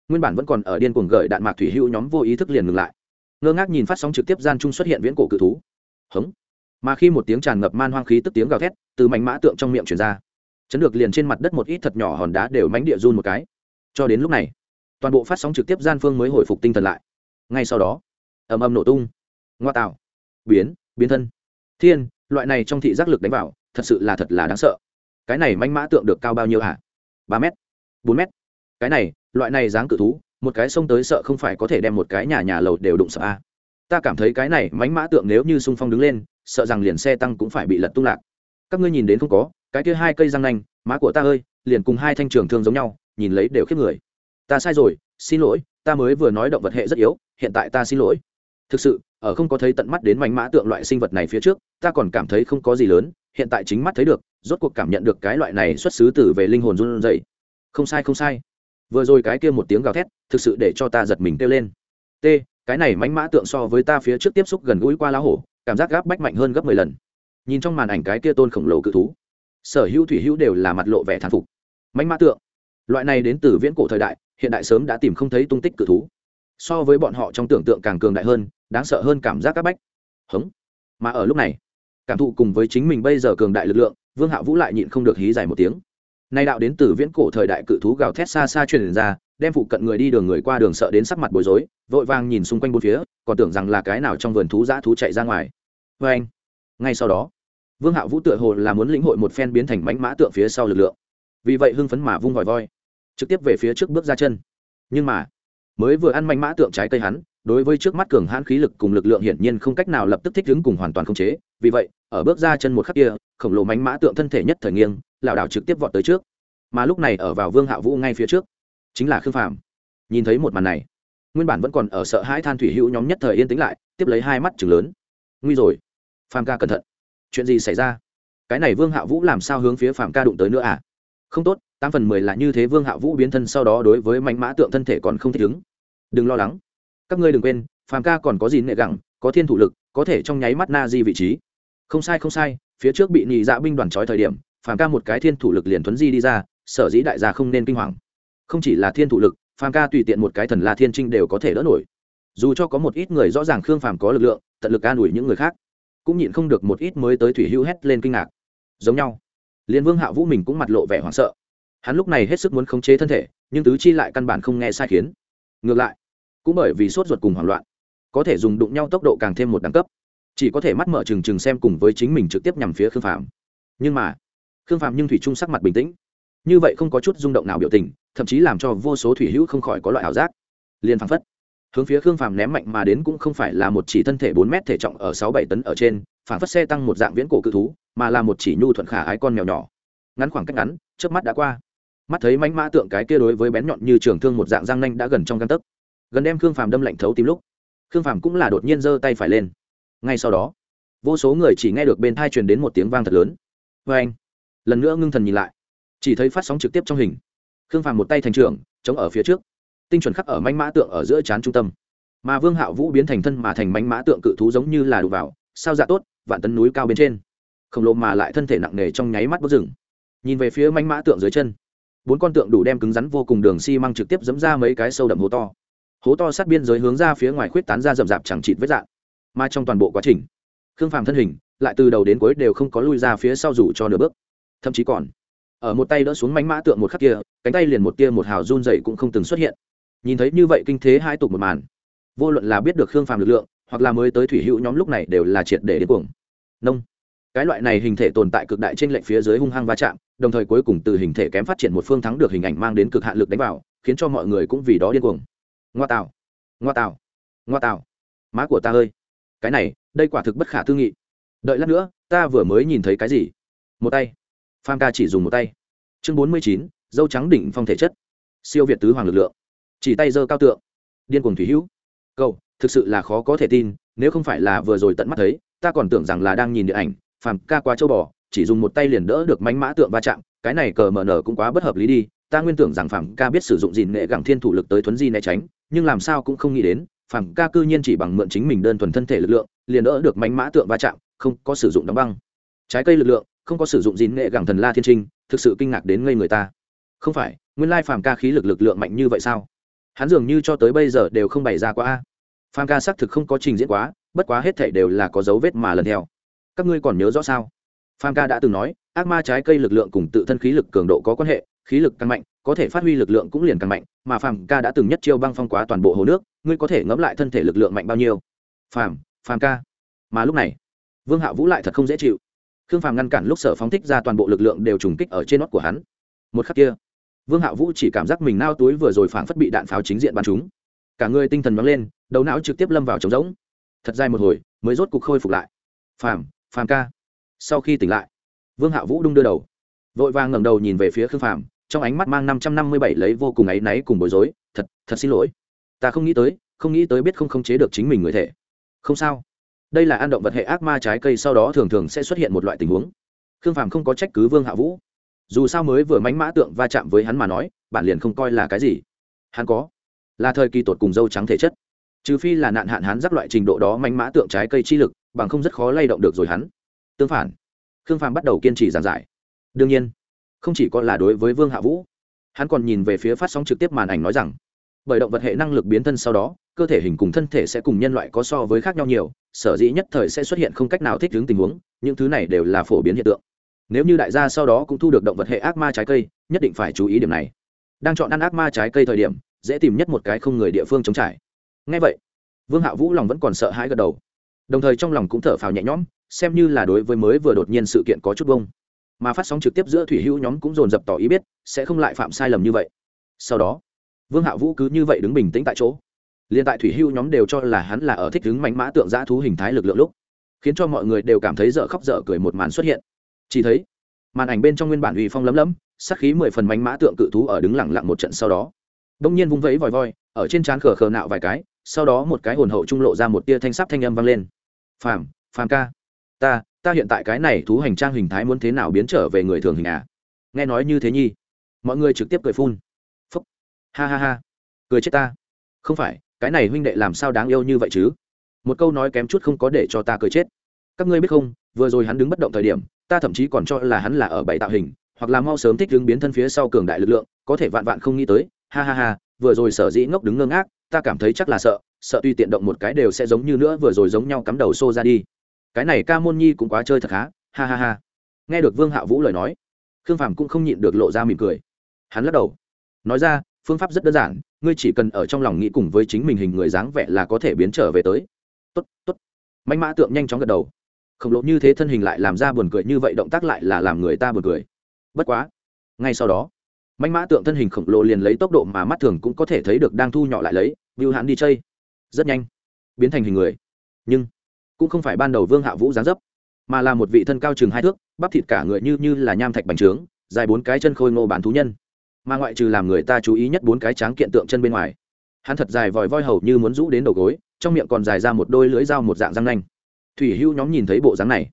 nguyên bản vẫn còn ở điên cuồng gợi đạn mạc thủy hữu nhóm vô ý thức liền ngừng lại. Ngơ ngác nhìn phát sóng trực tiếp gian trung xuất hiện viễn cổ cự thú. Hống. Mà khi một tiếng tràn ngập man hoang khí tức tiếng gào thét từ mảnh mã tượng trong miệng truyền ra, chấn được liền trên mặt đất một ít thật nhỏ hòn đá đều mánh địa run một cái. Cho đến lúc này, toàn bộ phát sóng trực tiếp gian phương mới hồi phục tinh thần lại. Ngay sau đó, ầm ầm nổ tung. Ngoa tạo biến biến thân. Thiên, loại này trong thị giác lực đánh vào, thật sự là thật là đáng sợ. Cái này manh mã tượng được cao bao nhiêu hả? Ba m bốn m cái này, loại này dáng cự thú, một cái sông tới sợ không phải có thể đem một cái nhà nhà lầu đều đụng sợ a. Ta cảm thấy cái này mánh mã tượng nếu như sung phong đứng lên, sợ rằng liền xe tăng cũng phải bị lật tung lạc. Các ngươi nhìn đến không có, cái kia hai cây răng nanh, má của ta ơi, liền cùng hai thanh trường thương giống nhau, nhìn lấy đều khiếp người. Ta sai rồi, xin lỗi, ta mới vừa nói động vật hệ rất yếu, hiện tại ta xin lỗi thực sự, ở không có thấy tận mắt đến mảnh mã tượng loại sinh vật này phía trước, ta còn cảm thấy không có gì lớn, hiện tại chính mắt thấy được, rốt cuộc cảm nhận được cái loại này xuất xứ từ về linh hồn run rẩy. Không sai không sai. Vừa rồi cái kia một tiếng gào thét, thực sự để cho ta giật mình kêu lên. T, cái này mánh mã tượng so với ta phía trước tiếp xúc gần gũi qua lá hổ, cảm giác gáp bách mạnh hơn gấp mười lần. Nhìn trong màn ảnh cái kia tôn khổng lồ cự thú, sở hữu thủy hữu đều là mặt lộ vẻ thán phục. Mánh mã tượng, loại này đến từ viễn cổ thời đại, hiện đại sớm đã tìm không thấy tung tích cự thú. So với bọn họ trong tưởng tượng càng cường đại hơn đáng sợ hơn cảm giác áp bách. Hống. Mà ở lúc này, cảm thụ cùng với chính mình bây giờ cường đại lực lượng, vương hạ vũ lại nhịn không được hí dài một tiếng. Nay đạo đến từ viễn cổ thời đại cự thú gào thét xa xa truyền ra, đem phụ cận người đi đường người qua đường sợ đến sắc mặt bối rối, vội vàng nhìn xung quanh bốn phía, còn tưởng rằng là cái nào trong vườn thú giã thú chạy ra ngoài. Vê anh. Ngay sau đó, vương hạ vũ tựa hồ là muốn lĩnh hội một phen biến thành mánh mã tượng phía sau lực lượng. Vì vậy hưng phấn mà vung vòi voi, trực tiếp về phía trước bước ra chân. Nhưng mà, mới vừa ăn mánh mã tượng trái cây hắn đối với trước mắt cường hãn khí lực cùng lực lượng hiển nhiên không cách nào lập tức thích ứng cùng hoàn toàn khống chế. Vì vậy, ở bước ra chân một khắc kia, khổng lồ mánh mã tượng thân thể nhất thời nghiêng, lảo đảo trực tiếp vọt tới trước. Mà lúc này ở vào vương hạ vũ ngay phía trước, chính là khương phàm. Nhìn thấy một màn này, nguyên bản vẫn còn ở sợ hãi than thủy hữu nhóm nhất thời yên tĩnh lại, tiếp lấy hai mắt chừng lớn. Nguy rồi. Phàm ca cẩn thận. Chuyện gì xảy ra? Cái này vương hạ vũ làm sao hướng phía phàm ca đụng tới nữa à? Không tốt, tám phần mười là như thế vương hạ vũ biến thân sau đó đối với mãnh mã tượng thân thể còn không thích ứng. Đừng lo lắng các ngươi đừng quên, phàm ca còn có gì nệ gẳng, có thiên thủ lực, có thể trong nháy mắt na di vị trí. Không sai không sai, phía trước bị nhị dạ binh đoàn trói thời điểm, phàm ca một cái thiên thủ lực liền thuấn di đi ra, sở dĩ đại gia không nên kinh hoàng. Không chỉ là thiên thủ lực, phàm ca tùy tiện một cái thần la thiên trinh đều có thể đỡ nổi. Dù cho có một ít người rõ ràng khương phàm có lực lượng, tận lực an ủi những người khác, cũng nhịn không được một ít mới tới thủy hữu hét lên kinh ngạc. Giống nhau. Liên vương hạ vũ mình cũng mặt lộ vẻ hoảng sợ. Hắn lúc này hết sức muốn khống chế thân thể, nhưng tứ chi lại căn bản không nghe sai khiến. Ngược lại cũng bởi vì sốt ruột cùng hoảng loạn, có thể dùng đụng nhau tốc độ càng thêm một đẳng cấp, chỉ có thể mắt mở trừng trừng xem cùng với chính mình trực tiếp nhằm phía khương phạm. Nhưng mà, khương phạm nhưng thủy trung sắc mặt bình tĩnh, như vậy không có chút rung động nào biểu tình, thậm chí làm cho vô số thủy hữu không khỏi có loại ảo giác, liền phăng phất, hướng phía khương phàm ném mạnh mà đến cũng không phải là một chỉ thân thể bốn mét thể trọng ở sáu bảy tấn ở trên phản phất xe tăng một dạng viễn cổ cự thú, mà là một chỉ nhu thuận khả ái con mèo nhỏ. Ngắn khoảng cách ngắn trước mắt đã qua. Mắt thấy mánh mã tượng cái kia đối với bén nhọn như trường thương một dạng răng nanh đã gần trong găng tấc gần đem khương phàm đâm lạnh thấu tím lúc, khương phàm cũng là đột nhiên giơ tay phải lên. Ngay sau đó, vô số người chỉ nghe được bên thai truyền đến một tiếng vang thật lớn. Vê anh, lần nữa ngưng thần nhìn lại, chỉ thấy phát sóng trực tiếp trong hình. Khương phàm một tay thành trưởng, chống ở phía trước. Tinh chuẩn khắc ở manh mã tượng ở giữa trán trung tâm. Mà vương hạo vũ biến thành thân mà thành manh mã tượng cự thú giống như là đục vào, sao dạ tốt, vạn tấn núi cao bên trên. Khổng lồ mà lại thân thể nặng nề trong nháy mắt bốc rừng nhìn về phía manh mã tượng dưới chân, bốn con tượng đủ đem cứng rắn vô cùng đường xi、si、măng trực tiếp dẫm ra mấy cái sâu đậm hố to hố to sát biên giới hướng ra phía ngoài khuyết tán ra rậm rạp chẳng chịt vết dạng. Mà trong toàn bộ quá trình, khương phàm thân hình lại từ đầu đến cuối đều không có lui ra phía sau rủ cho nửa bước. Thậm chí còn, ở một tay đỡ xuống mánh mã tượng một khắc kia, cánh tay liền một tia một hào run dậy cũng không từng xuất hiện. Nhìn thấy như vậy kinh thế hai tục một màn, vô luận là biết được khương phàm lực lượng, hoặc là mới tới thủy hữu nhóm lúc này đều là triệt để đến cuồng. Nông, cái loại này hình thể tồn tại cực đại trên lệnh phía dưới hung hăng va chạm, đồng thời cuối cùng từ hình thể kém phát triển một phương thắng được hình ảnh mang đến cực hạn lực đánh vào, khiến cho mọi người cũng vì đó điên cuồng ngoa tạo ngoa tạo ngoa tạo má của ta ơi. Cái này, đây quả thực bất khả tư nghị. Đợi lát nữa, ta vừa mới nhìn thấy cái gì? Một tay. Pham ca chỉ dùng một tay. Chương bốn mươi chín, dâu trắng đỉnh phong thể chất. Siêu việt tứ hoàng lực lượng. Chỉ tay giơ cao tượng. Điên cuồng thủy hữu. Câu thực sự là khó có thể tin, nếu không phải là vừa rồi tận mắt thấy, ta còn tưởng rằng là đang nhìn điện ảnh, phàm ca quá châu bò, chỉ dùng một tay liền đỡ được mánh mã tượng va chạm, cái này cờ mờ nở cũng quá bất hợp lý đi, ta nguyên tưởng rằng phàm ca biết sử dụng dìn nghệ gẳng thiên thủ lực tới thuấn di né tránh nhưng làm sao cũng không nghĩ đến phản ca cư nhiên chỉ bằng mượn chính mình đơn thuần thân thể lực lượng, liền đỡ được mánh mã tượng va chạm, không có sử dụng đóng băng. Trái cây lực lượng, không có sử dụng dín nghệ gẳng thần la thiên trinh, thực sự kinh ngạc đến ngây người ta. Không phải, nguyên lai phàm ca khí lực lực lượng mạnh như vậy sao? Hắn dường như cho tới bây giờ đều không bày ra quá a. Phàm ca xác thực không có trình diễn quá, bất quá hết thể đều là có dấu vết mà lần theo. Các ngươi còn nhớ rõ sao? Phàm ca đã từng nói, ác ma trái cây lực lượng cùng tự thân khí lực cường độ có quan hệ khí lực càng mạnh, có thể phát huy lực lượng cũng liền càng mạnh, mà phàm ca đã từng nhất chiêu băng phong quá toàn bộ hồ nước, ngươi có thể ngẫm lại thân thể lực lượng mạnh bao nhiêu? Phàm phàm ca. Mà lúc này, vương hạ vũ lại thật không dễ chịu. Khương phàm ngăn cản lúc sở phóng thích ra toàn bộ lực lượng đều trùng kích ở trên nót của hắn. Một khắc kia, vương hạ vũ chỉ cảm giác mình nao túi vừa rồi phảng phất bị đạn pháo chính diện bắn chúng cả người tinh thần nóng lên, đầu não trực tiếp lâm vào trống rỗng. Thật dài một hồi, mới rốt cục khôi phục lại. Phàm phàm ca. Sau khi tỉnh lại, vương hạ vũ đung đưa đầu vội vàng ngẩng đầu nhìn về phía khương phàm, trong ánh mắt mang năm trăm năm mươi bảy lấy vô cùng áy náy cùng bối rối, thật thật xin lỗi. Ta không nghĩ tới, không nghĩ tới biết không khống chế được chính mình người thể. Không sao. Đây là ăn động vật hệ ác ma trái cây, sau đó thường thường sẽ xuất hiện một loại tình huống. Khương phàm không có trách cứ vương hạ vũ. Dù sao mới vừa mánh mã tượng va chạm với hắn mà nói, bản liền không coi là cái gì. Hắn có là thời kỳ tột cùng dâu trắng thể chất. Trừ phi là nạn hạn hắn rắc loại trình độ đó mánh mã tượng trái cây chi lực, bằng không rất khó lay động được rồi hắn. Tương phản, khương phàm bắt đầu kiên trì giảng giải đương nhiên, không chỉ có là đối với vương hạ vũ, hắn còn nhìn về phía phát sóng trực tiếp màn ảnh nói rằng, bởi động vật hệ năng lực biến thân sau đó, cơ thể hình cùng thân thể sẽ cùng nhân loại có so với khác nhau nhiều, sở dĩ nhất thời sẽ xuất hiện không cách nào thích ứng tình huống, những thứ này đều là phổ biến hiện tượng. Nếu như đại gia sau đó cũng thu được động vật hệ ác ma trái cây, nhất định phải chú ý điểm này. Đang chọn ăn ác ma trái cây thời điểm, dễ tìm nhất một cái không người địa phương chống trải. Ngay vậy, vương hạ vũ lòng vẫn còn sợ hãi gật đầu. Đồng thời trong lòng cũng thở phào nhẹ nhõm, xem như là đối với mới vừa đột nhiên sự kiện có chút bông mà phát sóng trực tiếp giữa thủy hữu nhóm cũng dồn dập tỏ ý biết sẽ không lại phạm sai lầm như vậy. Sau đó, vương hạ vũ cứ như vậy đứng bình tĩnh tại chỗ. Liền tại thủy hữu nhóm đều cho là hắn là ở thích đứng mánh mã tượng giã thú hình thái lực lượng lúc, khiến cho mọi người đều cảm thấy dở khóc dở cười một màn xuất hiện. Chỉ thấy, màn ảnh bên trong nguyên bản uy phong lấm lấm sắc khí mười phần mánh mã tượng cự thú ở đứng lặng lặng một trận sau đó. Đông nhiên vung vẫy vòi voi, ở trên trán khờ khờ nạo vài cái, sau đó một cái hồn hậu trung lộ ra một tia thanh sắp thanh âm vang lên. Phàm phàm ca, ta ta hiện tại cái này thú hành trang hình thái muốn thế nào biến trở về người thường hình à? Nghe nói như thế nhi mọi người trực tiếp cười phun. Phúc. Ha ha ha. Cười chết ta. Không phải, cái này huynh đệ làm sao đáng yêu như vậy chứ? Một câu nói kém chút không có để cho ta cười chết. Các ngươi biết không, vừa rồi hắn đứng bất động thời điểm, ta thậm chí còn cho là hắn là ở bảy tạo hình, hoặc là mau sớm thích đứng biến thân phía sau cường đại lực lượng, có thể vạn vạn không nghĩ tới. Ha ha ha, vừa rồi sở dĩ ngốc đứng ngơ ngác, ta cảm thấy chắc là sợ sợ tuy tiện động một cái đều sẽ giống như nữa vừa rồi giống nhau cắm đầu xô ra đi cái này ca môn nhi cũng quá chơi thật khá, ha ha ha. Nghe được vương hạ vũ lời nói, khương phàm cũng không nhịn được lộ ra mỉm cười. Hắn lắc đầu, nói ra, phương pháp rất đơn giản, ngươi chỉ cần ở trong lòng nghĩ cùng với chính mình hình người dáng vẻ là có thể biến trở về tới. Tốt tốt. Mạnh mã tượng nhanh chóng gật đầu. Khổng lồ như thế thân hình lại làm ra buồn cười như vậy, động tác lại là làm người ta buồn cười. Bất quá, ngay sau đó, mạnh mã tượng thân hình khổng lồ liền lấy tốc độ mà mắt thường cũng có thể thấy được đang thu nhỏ lại lấy, bưu hắn đi chơi. Rất nhanh, biến thành hình người. Nhưng cũng không phải ban đầu vương hạ vũ dáng dấp, mà là một vị thân cao chừng hai thước, bắp thịt cả người như như là nham thạch bành trướng, dài bốn cái chân khôi ngô bán thú nhân. Mà ngoại trừ làm người ta chú ý nhất bốn cái tráng kiện tượng chân bên ngoài, hắn thật dài vòi voi hầu như muốn rũ đến đầu gối, trong miệng còn dài ra một đôi lưỡi dao một dạng răng nanh. Thủy hưu nhóm nhìn thấy bộ dáng này,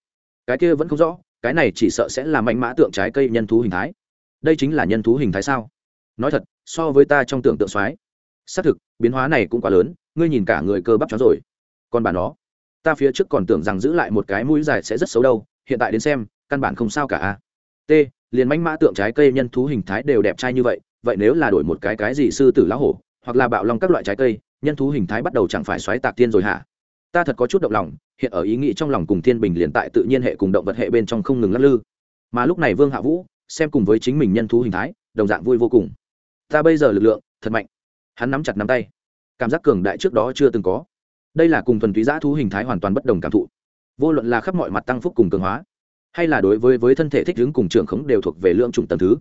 cái kia vẫn không rõ, cái này chỉ sợ sẽ là mạnh mã tượng trái cây nhân thú hình thái. Đây chính là nhân thú hình thái sao? Nói thật, so với ta trong tưởng tượng soái xác thực, biến hóa này cũng quá lớn, ngươi nhìn cả người cơ bắp chó rồi. Còn bà nó ta phía trước còn tưởng rằng giữ lại một cái mũi dài sẽ rất xấu đâu, hiện tại đến xem, căn bản không sao cả a. T, liền mánh mã tượng trái cây nhân thú hình thái đều đẹp trai như vậy vậy nếu là đổi một cái cái gì sư tử lão hổ, hoặc là bạo long các loại trái cây, nhân thú hình thái bắt đầu chẳng phải xoáy tạc tiên rồi hả? Ta thật có chút động lòng, hiện ở ý nghĩ trong lòng cùng thiên bình liền tại tự nhiên hệ cùng động vật hệ bên trong không ngừng lắc lư. Mà lúc này vương hạ vũ, xem cùng với chính mình nhân thú hình thái, đồng dạng vui vô cùng. Ta bây giờ lực lượng, thật mạnh. Hắn nắm chặt nắm tay. Cảm giác cường đại trước đó chưa từng có đây là cùng thuần túy giã thú hình thái hoàn toàn bất đồng cảm thụ. Vô luận là khắp mọi mặt tăng phúc cùng cường hóa, hay là đối với với thân thể thích ứng cùng trường khống đều thuộc về lượng chủng tầng thứ.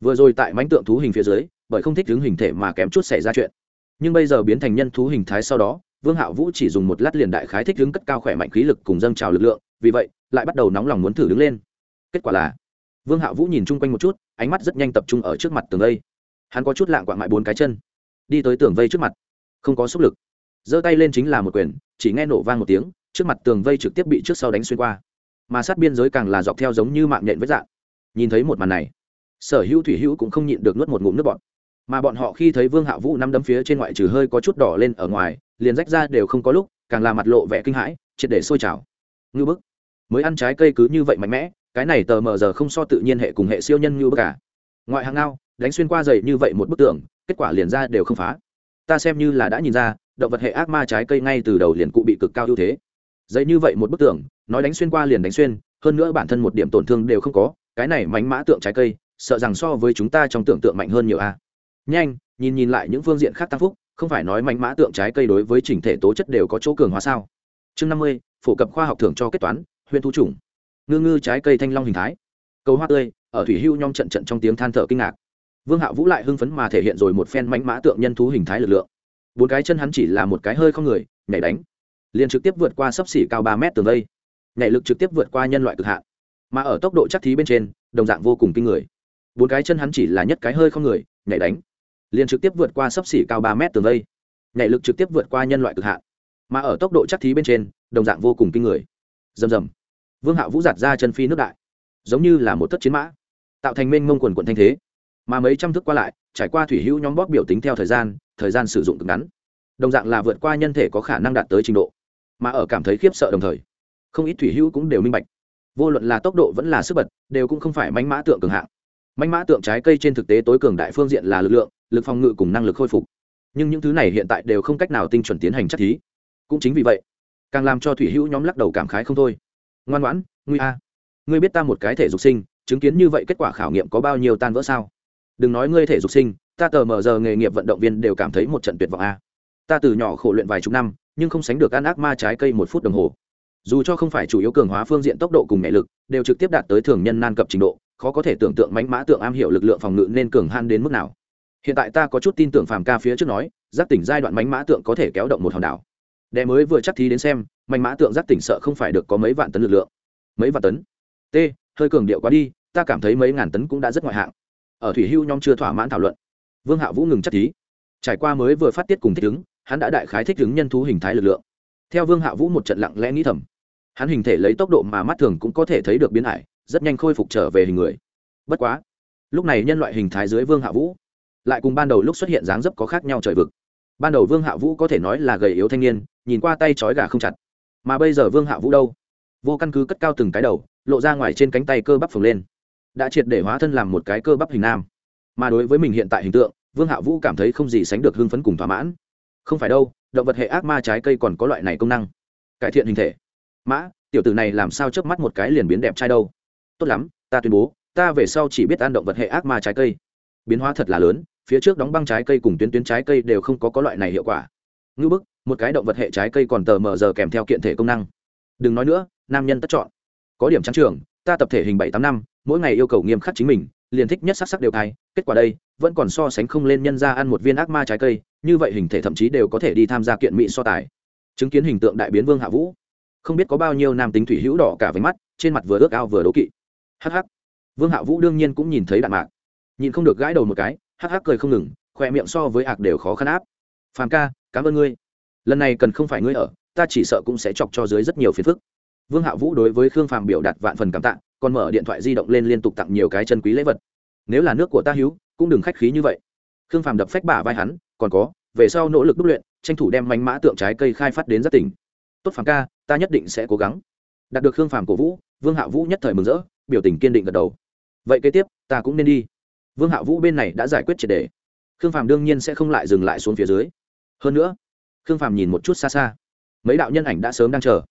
Vừa rồi tại mánh tượng thú hình phía dưới, bởi không thích ứng hình thể mà kém chút xảy ra chuyện. Nhưng bây giờ biến thành nhân thú hình thái sau đó, vương hạo vũ chỉ dùng một lát liền đại khái thích ứng cất cao khỏe mạnh khí lực cùng dâng trào lực lượng, vì vậy, lại bắt đầu nóng lòng muốn thử đứng lên. Kết quả là, vương hạo vũ nhìn chung quanh một chút, ánh mắt rất nhanh tập trung ở trước mặt tường vây. Hắn có chút lạng quạng mại bốn cái chân, đi tới tường vây trước mặt, không có sức lực giơ tay lên chính là một quyền chỉ nghe nổ vang một tiếng trước mặt tường vây trực tiếp bị trước sau đánh xuyên qua. Mà sát biên giới càng là dọc theo giống như mạng nhện với dạng. Nhìn thấy một màn này sở hữu thủy hữu cũng không nhịn được nuốt một ngụm nước bọt. Mà bọn họ khi thấy vương hạ vũ năm đấm phía trên ngoại trừ hơi có chút đỏ lên ở ngoài liền rách ra đều không có lúc càng là mặt lộ vẻ kinh hãi triệt để sôi trào. Ngư bức mới ăn trái cây cứ như vậy mạnh mẽ cái này tờ mờ giờ không so tự nhiên hệ cùng hệ siêu nhân như bức cả ngoại hàng ngao đánh xuyên qua dày như vậy một bức tường, kết quả liền ra đều không phá. Ta xem như là đã nhìn ra động vật hệ ác ma trái cây ngay từ đầu liền cụ bị cực cao ưu thế. Dây như vậy một bức tượng nói đánh xuyên qua liền đánh xuyên, hơn nữa bản thân một điểm tổn thương đều không có, cái này mánh mã tượng trái cây, sợ rằng so với chúng ta trong tưởng tượng mạnh hơn nhiều a. Nhanh, nhìn nhìn lại những phương diện khác tăng phúc, không phải nói mánh mã tượng trái cây đối với chỉnh thể tố chất đều có chỗ cường hóa sao? Chương năm mươi, phổ cập khoa học thưởng cho kết toán, huyện thu chủng. Ngư ngư trái cây thanh long hình thái. Cầu hoa tươi, ở thủy hưu nhong trận trận trong tiếng than thở kinh ngạc. Vương hạo vũ lại hưng phấn mà thể hiện rồi một phen mánh mã tượng nhân thú hình thái lực lượng bốn cái chân hắn chỉ là một cái hơi không người, nhảy đánh. Liền trực tiếp vượt qua sấp xỉ cao ba mét tường vây. Nhảy lực trực tiếp vượt qua nhân loại cực hạn. Mà ở tốc độ chắc thí bên trên, đồng dạng vô cùng kinh người. Bốn cái chân hắn chỉ là nhất cái hơi không người, nhảy đánh. Liền trực tiếp vượt qua sấp xỉ cao ba mét tường vây. Nhảy lực trực tiếp vượt qua nhân loại cực hạn. Mà ở tốc độ chắc thí bên trên, đồng dạng vô cùng kinh người. Rầm rầm. Vương hạo vũ giạt ra chân phi nước đại. Giống như là một thất chiến mã, tạo thành mênh mông quần quận thanh thế. Mà mấy trăm thước qua lại, trải qua thủy hữu nhóm bóp biểu tính theo thời gian thời gian sử dụng cực ngắn. Đồng dạng là vượt qua nhân thể có khả năng đạt tới trình độ, mà ở cảm thấy khiếp sợ đồng thời, không ít thủy hữu cũng đều minh bạch. Vô luận là tốc độ vẫn là sức bật, đều cũng không phải mánh mã tượng cường hạng. Mánh mã tượng trái cây trên thực tế tối cường đại phương diện là lực lượng, lực phòng ngự cùng năng lực khôi phục. Nhưng những thứ này hiện tại đều không cách nào tinh chuẩn tiến hành chắc thí. Cũng chính vì vậy, càng làm cho thủy hữu nhóm lắc đầu cảm khái không thôi. Ngoan ngoãn nguy a, ngươi biết ta một cái thể dục sinh, chứng kiến như vậy kết quả khảo nghiệm có bao nhiêu tan vỡ sao? Đừng nói ngươi thể dục sinh ta tờ mờ giờ nghề nghiệp vận động viên đều cảm thấy một trận tuyệt vọng a. Ta từ nhỏ khổ luyện vài chục năm, nhưng không sánh được ăn ác ma trái cây một phút đồng hồ. Dù cho không phải chủ yếu cường hóa phương diện tốc độ cùng mẹ lực, đều trực tiếp đạt tới thường nhân nan cập trình độ, khó có thể tưởng tượng mánh mã tượng am hiểu lực lượng phòng ngự nên cường han đến mức nào. Hiện tại ta có chút tin tưởng phàm ca phía trước nói, giác tỉnh giai đoạn mánh mã tượng có thể kéo động một hòn đảo. Đè mới vừa chắc thí đến xem mánh mã tượng giác tỉnh sợ không phải được có mấy vạn tấn lực lượng. Mấy vạn tấn? T, hơi cường điệu quá đi, ta cảm thấy mấy ngàn tấn cũng đã rất ngoại hạng. Ở thủy hưu nhóm chưa thỏa mãn thảo luận vương hạ vũ ngừng chắc thí trải qua mới vừa phát tiết cùng thích ứng, hắn đã đại khái thích ứng nhân thú hình thái lực lượng. Theo vương hạ vũ một trận lặng lẽ nghĩ thầm, hắn hình thể lấy tốc độ mà mắt thường cũng có thể thấy được biến ải, rất nhanh khôi phục trở về hình người. Bất quá, lúc này nhân loại hình thái dưới vương hạ vũ lại cùng ban đầu lúc xuất hiện dáng dấp có khác nhau trời vực. Ban đầu vương hạ vũ có thể nói là gầy yếu thanh niên, nhìn qua tay trói gà không chặt. Mà bây giờ vương hạ vũ đâu? Vô căn cứ cất cao từng cái đầu, lộ ra ngoài trên cánh tay cơ bắp phồng lên, đã triệt để hóa thân làm một cái cơ bắp hình nam. Mà đối với mình hiện tại hình tượng vương hạ vũ cảm thấy không gì sánh được hưng phấn cùng thỏa mãn. Không phải đâu, động vật hệ ác ma trái cây còn có loại này công năng. Cải thiện hình thể. Mã, tiểu tử này làm sao chớp mắt một cái liền biến đẹp trai đâu? Tốt lắm, ta tuyên bố, ta về sau chỉ biết ăn động vật hệ ác ma trái cây. Biến hóa thật là lớn, phía trước đóng băng trái cây cùng tuyến tuyến trái cây đều không có có loại này hiệu quả. Ngư bức, một cái động vật hệ trái cây còn tờ mờ giờ kèm theo kiện thể công năng. Đừng nói nữa, nam nhân tất chọn. Có điểm trắng trường, ta tập thể hình bảy tám năm, mỗi ngày yêu cầu nghiêm khắc chính mình, liền thích nhất sắc sắc đều thai, kết quả đây vẫn còn so sánh không lên nhân ra ăn một viên ác ma trái cây, như vậy hình thể thậm chí đều có thể đi tham gia kiện mỹ so tài. Chứng kiến hình tượng đại biến vương hạ vũ, không biết có bao nhiêu nam tính thủy hữu đỏ cả với mắt, trên mặt vừa ước ao vừa đố kỵ. Hh vương hạ vũ đương nhiên cũng nhìn thấy đạn mạc. Nhìn không được gãi đầu một cái hh cười không ngừng, khoe miệng so với ạc đều khó khăn áp. Phàm ca, cảm ơn ngươi. Lần này cần không phải ngươi ở, ta chỉ sợ cũng sẽ chọc cho dưới rất nhiều phiền phức. Vương hạ vũ đối với khương phàm biểu đạt vạn phần cảm tạ, còn mở điện thoại di động lên liên tục tặng nhiều cái chân quý lễ vật. Nếu là nước của ta hữu cũng đừng khách khí như vậy. Khương phàm đập phách bả vai hắn, còn có, về sau nỗ lực đúc luyện, tranh thủ đem mánh mã tượng trái cây khai phát đến rất tỉnh. Tốt phàm ca, ta nhất định sẽ cố gắng. Đạt được khương phàm cổ vũ, vương hạ vũ nhất thời mừng rỡ, biểu tình kiên định gật đầu. Vậy kế tiếp, ta cũng nên đi. Vương hạ vũ bên này đã giải quyết triệt đề. Khương phàm đương nhiên sẽ không lại dừng lại xuống phía dưới. Hơn nữa, khương phàm nhìn một chút xa xa. Mấy đạo nhân ảnh đã sớm đang chờ.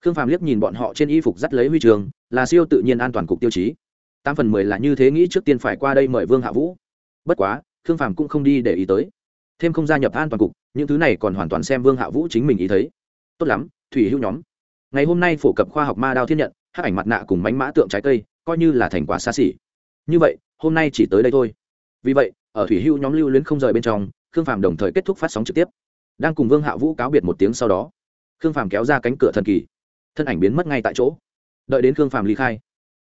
Khương phàm liếc nhìn bọn họ trên y phục dắt lấy huy trường, là siêu tự nhiên an toàn cục tiêu chí. Tám phần mười là như thế nghĩ trước tiên phải qua đây mời vương hạ vũ bất quá, khương phàm cũng không đi để ý tới. Thêm không gia nhập an toàn cục, những thứ này còn hoàn toàn xem vương hạ vũ chính mình ý thấy. Tốt lắm, thủy hữu nhóm. Ngày hôm nay phổ cập khoa học ma đao thiên nhận hát ảnh mặt nạ cùng mánh mã tượng trái cây, coi như là thành quả xa xỉ. Như vậy, hôm nay chỉ tới đây thôi. Vì vậy, ở thủy hữu nhóm lưu luyến không rời bên trong, khương phàm đồng thời kết thúc phát sóng trực tiếp. Đang cùng vương hạ vũ cáo biệt một tiếng sau đó, khương phàm kéo ra cánh cửa thần kỳ. Thân ảnh biến mất ngay tại chỗ. Đợi đến khương phàm ly khai,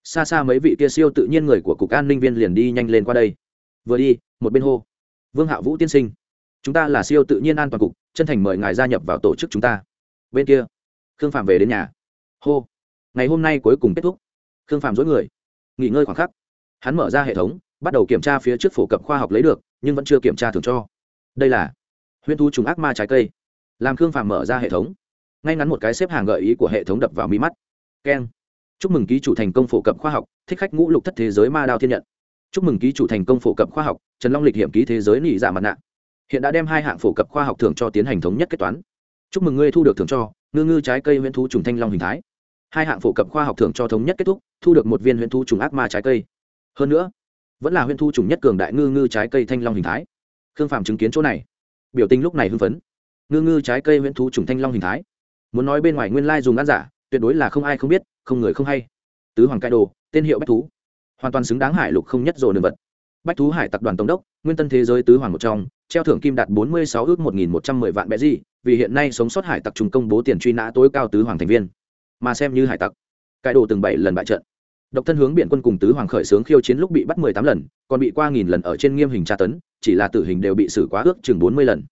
xa xa mấy vị kia siêu tự nhiên người của cục an ninh viên liền đi nhanh lên qua đây vừa đi, một bên hô, vương hạ vũ tiên sinh, chúng ta là siêu tự nhiên an toàn cục, chân thành mời ngài gia nhập vào tổ chức chúng ta. Bên kia, khương phạm về đến nhà. Hô, ngày hôm nay cuối cùng kết thúc. Khương phạm dối người, nghỉ ngơi khoảng khắc. Hắn mở ra hệ thống, bắt đầu kiểm tra phía trước phổ cập khoa học lấy được, nhưng vẫn chưa kiểm tra thường cho. Đây là huyễn thu trùng ác ma trái cây. Làm khương phạm mở ra hệ thống. Ngay ngắn một cái xếp hàng gợi ý của hệ thống đập vào mí mắt. Keng. Chúc mừng ký chủ thành công phổ cập khoa học, thích khách ngũ lục thất thế giới ma đao thiên nhận chúc mừng ký chủ thành công phổ cập khoa học, trần long lịch hiểm ký thế giới nỉ dạ mặt nạ. Hiện đã đem hai hạng phổ cập khoa học thưởng cho tiến hành thống nhất kết toán. Chúc mừng ngươi thu được thưởng cho ngư ngư trái cây huyễn thú trùng thanh long hình thái. Hai hạng phổ cập khoa học thưởng cho thống nhất kết thúc, thu được một viên huyễn thú trùng ác ma trái cây. Hơn nữa, vẫn là huyễn thú trùng nhất cường đại ngư ngư trái cây thanh long hình thái. Khương phạm chứng kiến chỗ này. Biểu tình lúc này hưng phấn. Ngư ngư trái cây huyễn thú trùng thanh long hình thái. Muốn nói bên ngoài nguyên lai dùng ăn giả, tuyệt đối là không ai không biết, không người không hay. Tứ hoàng cai đồ, tên hiệu bách thú hoàn toàn xứng đáng hải lục không nhất rồ nương vật. Bách thú hải tập đoàn tổng đốc, nguyên tân thế giới tứ hoàng một trong, treo thưởng kim đạt bốn mươi sáu ước một nghìn một trăm mười vạn bé gì, vì hiện nay sống sót hải tặc trùng công bố tiền truy nã tối cao tứ hoàng thành viên. Mà xem như hải tặc cải đồ từng bảy lần bại trận. Độc thân hướng biện quân cùng tứ hoàng khởi xướng khiêu chiến lúc bị bắt mười tám lần, còn bị qua nghìn lần ở trên nghiêm hình tra tấn, chỉ là tử hình đều bị xử quá ước chừng bốn mươi lần.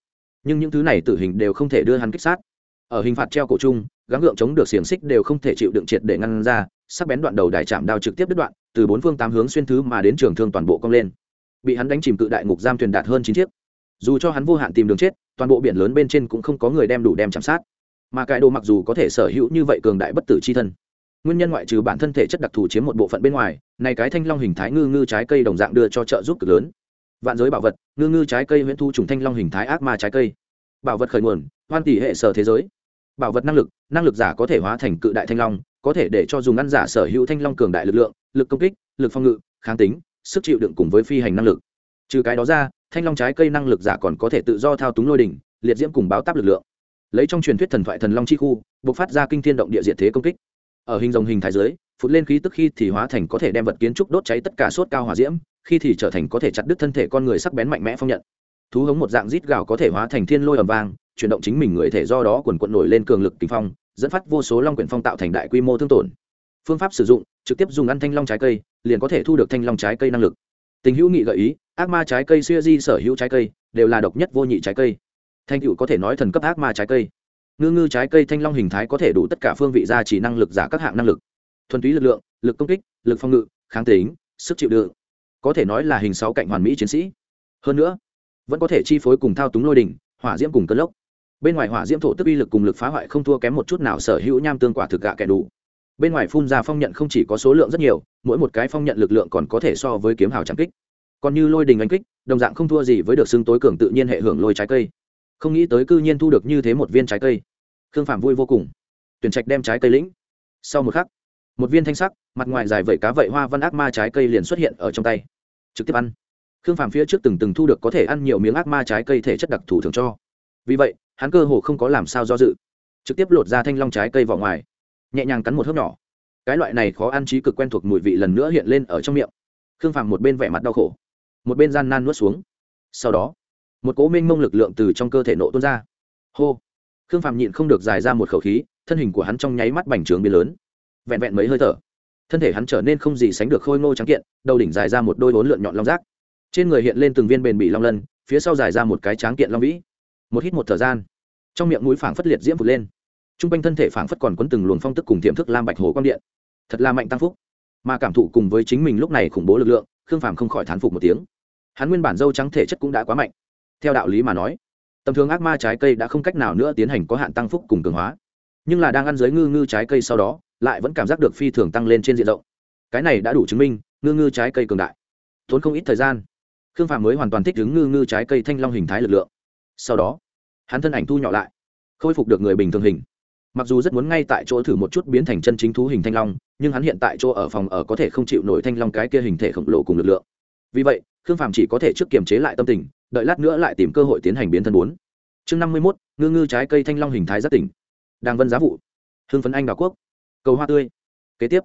Nhưng những thứ này tử hình đều không thể đưa hắn kích sát ở hình phạt treo cổ chung, gắng gượng chống được xiềng xích đều không thể chịu đựng triệt để ngăn ra, sắc bén đoạn đầu đài chạm đao trực tiếp đứt đoạn, từ bốn phương tám hướng xuyên thứ mà đến trường thương toàn bộ cong lên. Bị hắn đánh chìm cự đại ngục giam thuyền đạt hơn chín chiếc. Dù cho hắn vô hạn tìm đường chết, toàn bộ biển lớn bên trên cũng không có người đem đủ đem chạm sát. Mà cái đồ mặc dù có thể sở hữu như vậy cường đại bất tử c h i thân, nguyên nhân ngoại trừ bản thân thể chất đặc thù chiếm một bộ phận bên ngoài, này cái thanh long hình thái ngư ngư trái cây đồng dạng đưa cho trợ giúp cực lớn. Vạn giới bảo vật, ngư ngư trái cây huyễn thu trùng thanh long hình thái ác ma trái cây. Bảo vật khởi nguồn, hoan tỷ hệ sở thế giới bảo vật năng lực năng lực giả có thể hóa thành cự đại thanh long, có thể để cho dùng ăn giả sở hữu thanh long cường đại lực lượng, lực công kích, lực phòng ngự, kháng tính, sức chịu đựng cùng với phi hành năng lực. Trừ cái đó ra, thanh long trái cây năng lực giả còn có thể tự do thao túng lôi đỉnh, liệt diễm cùng báo táp lực lượng. Lấy trong truyền thuyết thần thoại thần long chi khu b ộ c phát ra kinh thiên động địa diệt thế công kích. Ở hình dòng hình thái dưới, phụt lên khí tức khi thì hóa thành có thể đem vật kiến trúc đốt cháy tất cả sốt cao hỏa diễm, khi thì trở thành có thể chặt đứt thân thể con người sắc bén mạnh mẽ phong nhận thú hống một dạng rít gào có thể hóa thành thiên lôi ầm vang, chuyển động chính mình người thể do đó quần quận nổi lên cường lực kinh phong, dẫn phát vô số long quyển phong tạo thành đại quy mô thương tổn. Phương pháp sử dụng, trực tiếp dùng ăn thanh long trái cây, liền có thể thu được thanh long trái cây năng lực. Tình hữu nghị gợi ý, ác ma trái cây xuya di sở hữu trái cây, đều là độc nhất vô nhị trái cây. Thanh cựu có thể nói thần cấp ác ma trái cây. Ngư ngư trái cây thanh long hình thái có thể đủ tất cả phương vị ra chỉ năng lực giả các hạng năng lực. Thuần túy lực lượng, lực công kích, lực phòng ngự, kháng tính, sức chịu đựng. Có thể nói là hình sáu cạnh hoàn mỹ chiến sĩ. Hơn nữa vẫn có thể chi phối cùng thao túng lôi đỉnh hỏa diễm cùng cơn lốc. Bên ngoài hỏa diễm thổ tức uy lực cùng lực phá hoại không thua kém một chút nào sở hữu nham tương quả thực gạ kẻ đủ. Bên ngoài phun ra phong nhận không chỉ có số lượng rất nhiều, mỗi một cái phong nhận lực lượng còn có thể so với kiếm hào trắng kích. Còn như lôi đình anh kích, đồng dạng không thua gì với được xưng tối cường tự nhiên hệ hưởng lôi trái cây. Không nghĩ tới cư nhiên thu được như thế một viên trái cây. Khương phạm vui vô cùng. Tuyển trạch đem trái cây lĩnh. Sau một khắc, một viên thanh sắc, mặt ngoài dài vẩy cá vẩy hoa văn ác ma trái cây liền xuất hiện ở trong tay. Trực tiếp ăn khương phàm phía trước từng từng thu được có thể ăn nhiều miếng ác ma trái cây thể chất đặc thù thường cho. Vì vậy, hắn cơ hồ không có làm sao do dự. Trực tiếp lột ra thanh long trái cây vào ngoài. Nhẹ nhàng cắn một hớp nhỏ. Cái loại này khó ăn trí cực quen thuộc mùi vị lần nữa hiện lên ở trong miệng. Khương phàm một bên vẻ mặt đau khổ, một bên gian nan nuốt xuống. Sau đó, một cố minh mông lực lượng từ trong cơ thể nộ tuôn ra. Hô! Khương phàm nhịn không được dài ra một khẩu khí, thân hình của hắn trong nháy mắt bành trướng biến lớn. Vẹn vẹn mấy hơi thở, thân thể hắn trở nên không gì sánh được khôi ngô trắng kiện, đầu đỉnh dài ra một đôi vốn lượn nhọn long rác trên người hiện lên từng viên bền bị long lân, phía sau dài ra một cái tráng kiện long vĩ. Một hít một thời gian, trong miệng mũi phảng phất liệt diễm vụt lên. T r u n g quanh thân thể phảng phất còn quấn từng luồng phong tức cùng tiềm thức lam bạch hồ quang điện. Thật là mạnh tăng phúc. Mà cảm thụ cùng với chính mình lúc này khủng bố lực lượng, khương phàm không khỏi thán phục một tiếng. Hắn nguyên bản dâu trắng thể chất cũng đã quá mạnh. Theo đạo lý mà nói, tầm thường ác ma trái cây đã không cách nào nữa tiến hành có hạn tăng phúc cùng cường hóa. Nhưng là đang ăn dưới ngư ngư trái cây sau đó, lại vẫn cảm giác được phi thường tăng lên trên diện rộng. Cái này đã đủ chứng minh, ngư ngư trái cây cường đại. Tốn không ít thời gian khương phạm mới hoàn toàn thích ứng ngư ngư trái cây thanh long hình thái lực lượng. Sau đó, hắn thân ảnh thu nhỏ lại, khôi phục được người bình thường hình. Mặc dù rất muốn ngay tại chỗ thử một chút biến thành chân chính thú hình thanh long, nhưng hắn hiện tại chỗ ở phòng ở có thể không chịu nổi thanh long cái kia hình thể khổng lồ cùng lực lượng. Vì vậy, khương phạm chỉ có thể trước kiềm chế lại tâm tình, đợi lát nữa lại tìm cơ hội tiến hành biến thân bốn. Chương năm mươi mốt, ngư ngư trái cây thanh long hình thái rất tỉnh. Đang vân giá vụ hương phấn anh đào quốc, cầu hoa tươi. Kế tiếp,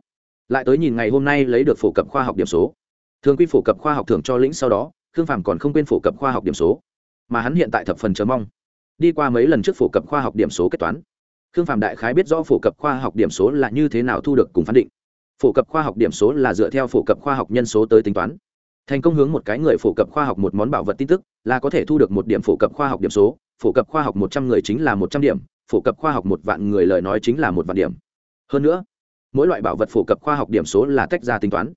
lại tới nhìn ngày hôm nay lấy được phổ cập khoa học điểm số. Thường quy phổ cập khoa học thưởng cho lĩnh sau đó khương phàm còn không quên phổ cập khoa học điểm số mà hắn hiện tại thập phần chờ mong đi qua mấy lần trước phổ cập khoa học điểm số kết toán khương phàm đại khái biết rõ phổ cập khoa học điểm số là như thế nào thu được cùng phán định phổ cập khoa học điểm số là dựa theo phổ cập khoa học nhân số tới tính toán thành công hướng một cái người phổ cập khoa học một món bảo vật tin tức là có thể thu được một điểm phổ cập khoa học điểm số phổ cập khoa học một trăm người chính là một trăm điểm phổ cập khoa học một vạn người lời nói chính là một vạn điểm hơn nữa mỗi loại bảo vật phổ cập khoa học điểm số là tách ra tính toán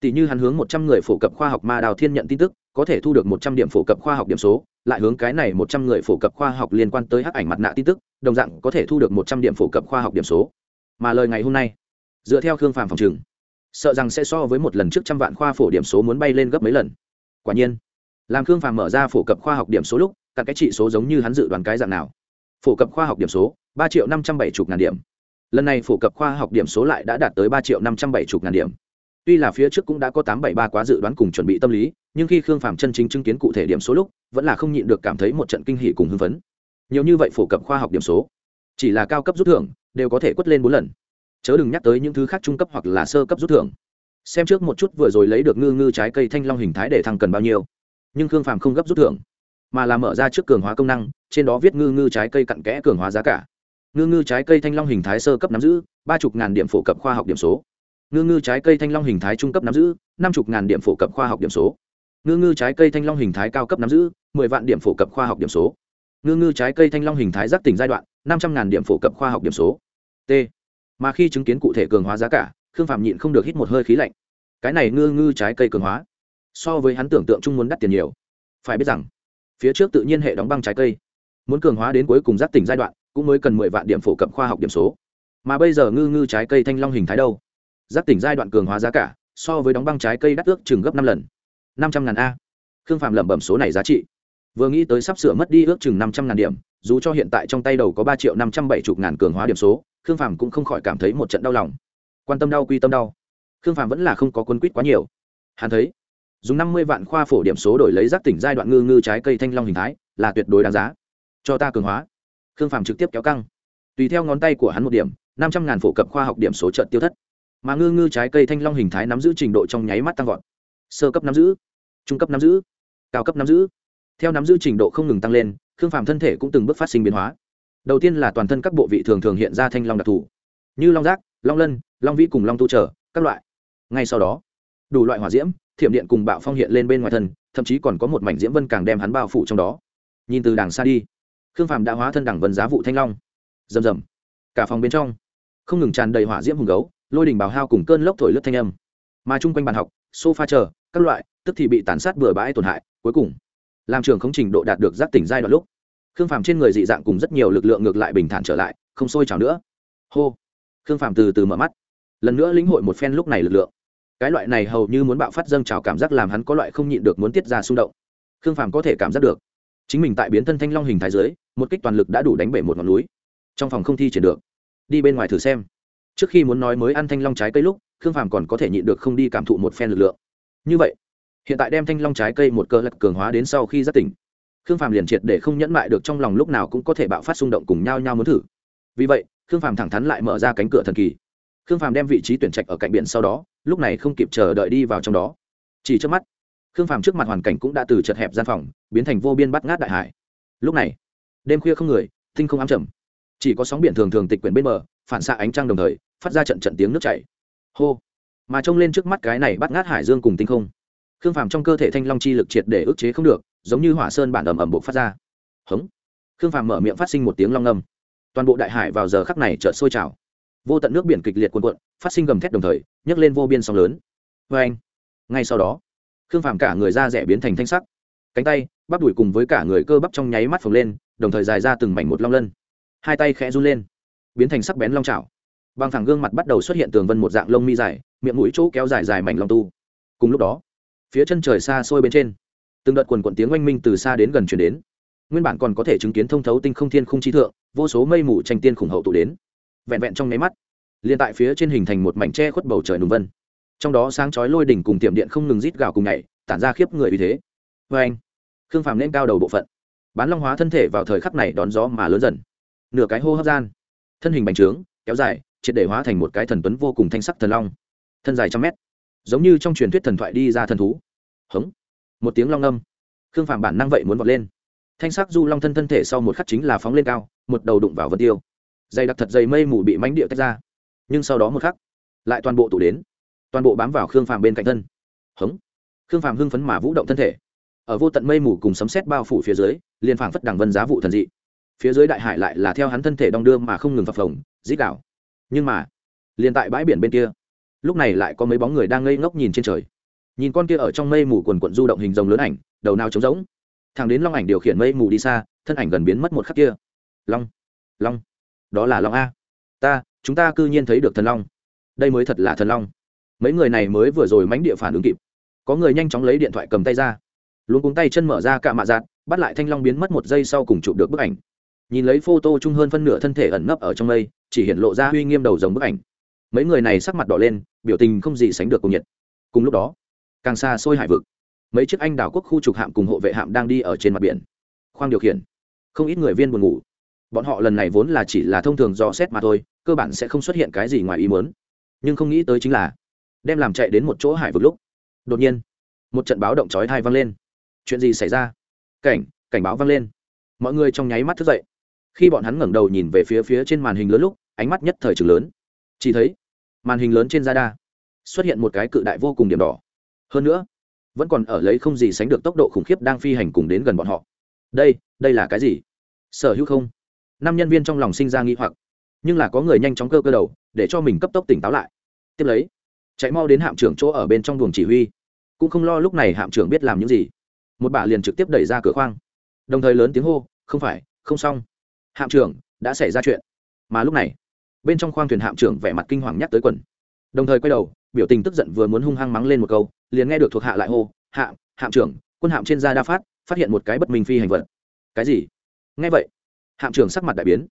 tỷ như hắn hướng một trăm người phổ cập khoa học ma đào thiên nhận tin tức có thể thu được một trăm điểm phổ cập khoa học điểm số, lại hướng cái này một trăm người phổ cập khoa học liên quan tới hắc ảnh mặt nạ tin tức, đồng dạng có thể thu được một trăm điểm phổ cập khoa học điểm số. Mà lời ngày hôm nay, dựa theo khương phàm phòng trừng sợ rằng sẽ so với một lần trước trăm vạn khoa phổ điểm số muốn bay lên gấp mấy lần. Quả nhiên, làm khương phàm mở ra phổ cập khoa học điểm số lúc các cái trị số giống như hắn dự đoán cái dạng nào. Phổ cập khoa học điểm số, ba triệu năm trăm bảy mươi ngàn điểm. Lần này phổ cập khoa học điểm số lại đã đạt tới ba triệu năm trăm bảy mươi ngàn điểm tuy là phía trước cũng đã có tám bảy ba quá dự đoán cùng chuẩn bị tâm lý, nhưng khi khương phàm chân chính chứng kiến cụ thể điểm số lúc, vẫn là không nhịn được cảm thấy một trận kinh hỷ cùng hưng phấn. Nhiều như vậy phổ cập khoa học điểm số, chỉ là cao cấp rút thưởng, đều có thể quất lên bốn lần. Chớ đừng nhắc tới những thứ khác trung cấp hoặc là sơ cấp rút thưởng. Xem trước một chút vừa rồi lấy được ngư ngư trái cây thanh long hình thái để thăng cần bao nhiêu. Nhưng khương phàm không gấp rút thưởng, mà là mở ra trước cường hóa công năng, trên đó viết ngư ngư trái cây cặn kẽ cường hóa giá cả. Ngư ngư trái cây thanh long hình thái sơ cấp nắm giữ ba chục ngàn điểm phổ cập khoa học điểm số ngư ngư trái cây thanh long hình thái trung cấp nắm giữ, năm chục ngàn điểm phổ cập khoa học điểm số. Ngư ngư trái cây thanh long hình thái cao cấp nắm giữ, mười vạn điểm phổ cập khoa học điểm số. Ngư ngư trái cây thanh long hình thái giác tỉnh giai đoạn, năm trăm ngàn điểm phổ cập khoa học điểm số. T. Mà khi chứng kiến cụ thể cường hóa giá cả, khương phạm nhịn không được hít một hơi khí lạnh. Cái này ngư ngư trái cây cường hóa, so với hắn tưởng tượng chung muốn đắt tiền nhiều. Phải biết rằng, phía trước tự nhiên hệ đóng băng trái cây. Muốn cường hóa đến cuối cùng giác tỉnh giai đoạn, cũng mới cần mười vạn điểm phổ cập khoa học điểm số. Mà bây giờ ngư ngư trái cây thanh long hình thái đâu? Giác tỉnh giai đoạn cường hóa giá cả, so với đóng băng trái cây đắt ước chừng gấp năm lần. Năm trăm ngàn a. Khương phạm lẩm bẩm số này giá trị. Vừa nghĩ tới sắp sửa mất đi ước chừng năm trăm ngàn điểm, dù cho hiện tại trong tay đầu có ba triệu năm trăm bảy mươi ngàn cường hóa điểm số, khương phạm cũng không khỏi cảm thấy một trận đau lòng. Quan tâm đau quy tâm đau. Khương phạm vẫn là không có quân quýt quá nhiều. Hắn thấy, dùng năm mươi vạn khoa phổ điểm số đổi lấy giác tỉnh giai đoạn ngư ngư trái cây thanh long hình thái, là tuyệt đối đáng giá. Cho ta cường hóa. Khương phạm trực tiếp kéo căng. Tùy theo ngón tay của hắn một điểm, năm trăm ngàn phổ cập khoa học điểm số trận tiêu thất mà ngư ngư trái cây thanh long hình thái nắm giữ trình độ trong nháy mắt tăng vọt. Sơ cấp nắm giữ, trung cấp nắm giữ, cao cấp nắm giữ. Theo nắm giữ trình độ không ngừng tăng lên, khương phàm thân thể cũng từng bước phát sinh biến hóa. Đầu tiên là toàn thân các bộ vị thường thường hiện ra thanh long đặc thù, như long giác, long lân, long vĩ cùng long tu trở, các loại. Ngay sau đó, đủ loại hỏa diễm, thiểm điện cùng bạo phong hiện lên bên ngoài thân, thậm chí còn có một mảnh diễm vân càng đem hắn bao phủ trong đó. Nhìn từ đàng xa đi, khương phàm đã hóa thân đẳng vân giá vụ thanh long. Rầm rầm, cả phòng bên trong không ngừng tràn đầy hỏa diễm hùng gấu lôi đình bào hao cùng cơn lốc thổi lướt thanh âm. Mà chung quanh bàn học, sofa chờ, các loại, tức thì bị tàn sát bừa bãi tổn hại, cuối cùng, làm trường không trình độ đạt được giác tỉnh giai đoạn lúc, khương phàm trên người dị dạng cùng rất nhiều lực lượng ngược lại bình thản trở lại, không sôi trào nữa. Hô! Khương phàm từ từ mở mắt. Lần nữa lĩnh hội một phen lúc này lực lượng. Cái loại này hầu như muốn bạo phát dâng trào cảm giác làm hắn có loại không nhịn được muốn tiết ra xung động. Khương phàm có thể cảm giác được. Chính mình tại biến thân thanh long hình thái giới một kích toàn lực đã đủ đánh bể một ngọn núi. Trong phòng không thi triển được. Đi bên ngoài thử xem trước khi muốn nói mới ăn thanh long trái cây lúc, khương phàm còn có thể nhịn được không đi cảm thụ một phen lực lượng. Như vậy, hiện tại đem thanh long trái cây một cơ lật cường hóa đến sau khi giác tỉnh, khương phàm liền triệt để không nhẫn mại được trong lòng lúc nào cũng có thể bạo phát xung động cùng nhau nhau muốn thử. Vì vậy, khương phàm thẳng thắn lại mở ra cánh cửa thần kỳ. Khương phàm đem vị trí tuyển trạch ở cạnh biển sau đó, lúc này không kịp chờ đợi đi vào trong đó. Chỉ trước mắt, khương phàm trước mặt hoàn cảnh cũng đã từ chật hẹp gian phòng, biến thành vô biên bắt ngát đại hải. Lúc này, đêm khuya không người, tinh không ám trầm. Chỉ có sóng biển thường thường tịch quyển bên bờ, phản xạ ánh trăng đồng thời phát ra trận trận tiếng nước chảy. Hô. Mà trông lên trước mắt cái này bắt ngát hải dương cùng tinh không. Khương phàm trong cơ thể thanh long chi lực triệt để ức chế không được, giống như hỏa sơn bản ầm ầm buộc phát ra. Hống. Khương phàm mở miệng phát sinh một tiếng long ngâm. Toàn bộ đại hải vào giờ khắc này chợt sôi trào. Vô tận nước biển kịch liệt cuồn cuộn, phát sinh gầm thét đồng thời, nhấc lên vô biên sóng lớn. Vê anh. Ngay sau đó, khương phàm cả người da rẻ biến thành thanh sắc. Cánh tay, bắp đùi cùng với cả người cơ bắp trong nháy mắt phồng lên, đồng thời dài ra từng mảnh một long lân. Hai tay khẽ run lên, biến thành sắc bén long trào bằng thẳng gương mặt bắt đầu xuất hiện tường vân một dạng lông mi dài, miệng mũi chỗ kéo dài dài mảnh long tu. Cùng lúc đó, phía chân trời xa xôi bên trên, từng đợt quần quận tiếng oanh minh từ xa đến gần chuyển đến. Nguyên bản còn có thể chứng kiến thông thấu tinh không thiên không chi thượng, vô số mây mù tranh tiên khủng hậu tụ đến. Vẹn vẹn trong nháy mắt, liền tại phía trên hình thành một mảnh tre khuất bầu trời nùng vân. Trong đó sáng chói lôi đỉnh cùng tiệm điện không ngừng rít gào cùng nhảy, tản ra khiếp người vì thế. Vê anh, khương phàm lên cao đầu bộ phận. Bán long hóa thân thể vào thời khắc này đón gió mà lớn dần. Nửa cái hô hấp gian, thân hình bành trướng, kéo dài triệt để hóa thành một cái thần tuấn vô cùng thanh sắc thần long. Thân dài trăm mét. Giống như trong truyền thuyết thần thoại đi ra thần thú. Hống. Một tiếng long âm. Khương phàm bản năng vậy muốn vọt lên. Thanh sắc du long thân thân thể sau một khắc chính là phóng lên cao, một đầu đụng vào vân tiêu. Dày đặc thật dày mây mù bị mánh địa tách ra. Nhưng sau đó một khắc, lại toàn bộ tụ đến. Toàn bộ bám vào khương phàm bên cạnh thân. Hống. Khương phàm hưng phấn mà vũ động thân thể. Ở vô tận mây mù cùng sấm sét bao phủ phía dưới, liền phảng phất đằng vân giá vụ thần dị. Phía dưới đại hải lại là theo hắn thân thể đong đưa mà không ngừng phập phồng dít đảo nhưng mà, liền tại bãi biển bên kia, lúc này lại có mấy bóng người đang ngây ngốc nhìn trên trời. Nhìn con kia ở trong mây mù quần quận du động hình rồng lớn ảnh, đầu nào trống rỗng. Thằng đến long ảnh điều khiển mây mù đi xa, thân ảnh gần biến mất một khắc kia. Long long, đó là long a. Ta, chúng ta cư nhiên thấy được thần long. Đây mới thật là thần long. Mấy người này mới vừa rồi mánh địa phản ứng kịp. Có người nhanh chóng lấy điện thoại cầm tay ra. Luôn cuống tay chân mở ra cả mạ dạn, bắt lại thanh long biến mất một giây sau cùng chụp được bức ảnh nhìn lấy photo chung hơn phân nửa thân thể ẩn nấp ở trong mây, chỉ hiện lộ ra uy nghiêm đầu dòng bức ảnh. Mấy người này sắc mặt đỏ lên, biểu tình không gì sánh được cùng nhiệt. Cùng lúc đó, càng xa xôi hải vực, mấy chiếc anh đảo quốc khu trục hạm cùng hộ vệ hạm đang đi ở trên mặt biển. Khoang điều khiển, không ít người viên buồn ngủ. Bọn họ lần này vốn là chỉ là thông thường dò xét mà thôi, cơ bản sẽ không xuất hiện cái gì ngoài ý muốn. Nhưng không nghĩ tới chính là, đem làm chạy đến một chỗ hải vực lúc, đột nhiên, một trận báo động chói thai vang lên. Chuyện gì xảy ra? Cảnh cảnh báo vang lên. Mọi người trong nháy mắt thức dậy khi bọn hắn ngẩng đầu nhìn về phía phía trên màn hình lớn lúc, ánh mắt nhất thời trường lớn. Chỉ thấy, màn hình lớn trên radar xuất hiện một cái cự đại vô cùng điểm đỏ. Hơn nữa, vẫn còn ở lấy không gì sánh được tốc độ khủng khiếp đang phi hành cùng đến gần bọn họ. Đây đây là cái gì? Sở hữu không? Năm nhân viên trong lòng sinh ra nghi hoặc. Nhưng là có người nhanh chóng cơ cơ đầu, để cho mình cấp tốc tỉnh táo lại. Tiếp lấy, chạy mau đến hạm trưởng chỗ ở bên trong buồng chỉ huy. Cũng không lo lúc này hạm trưởng biết làm những gì. Một bà liền trực tiếp đẩy ra cửa khoang. Đồng thời lớn tiếng hô, không phải, không xong hạm trưởng đã xảy ra chuyện. Mà lúc này bên trong khoang thuyền hạm trưởng vẻ mặt kinh hoàng nhắc tới quần. Đồng thời quay đầu biểu tình tức giận vừa muốn hung hăng mắng lên một câu liền nghe được thuộc hạ lại hô hạm, hạm trưởng quân hạm trên da đa phát phát hiện một cái bất minh phi hành vật. Cái gì? Nghe vậy. Hạm trưởng sắc mặt đại biến.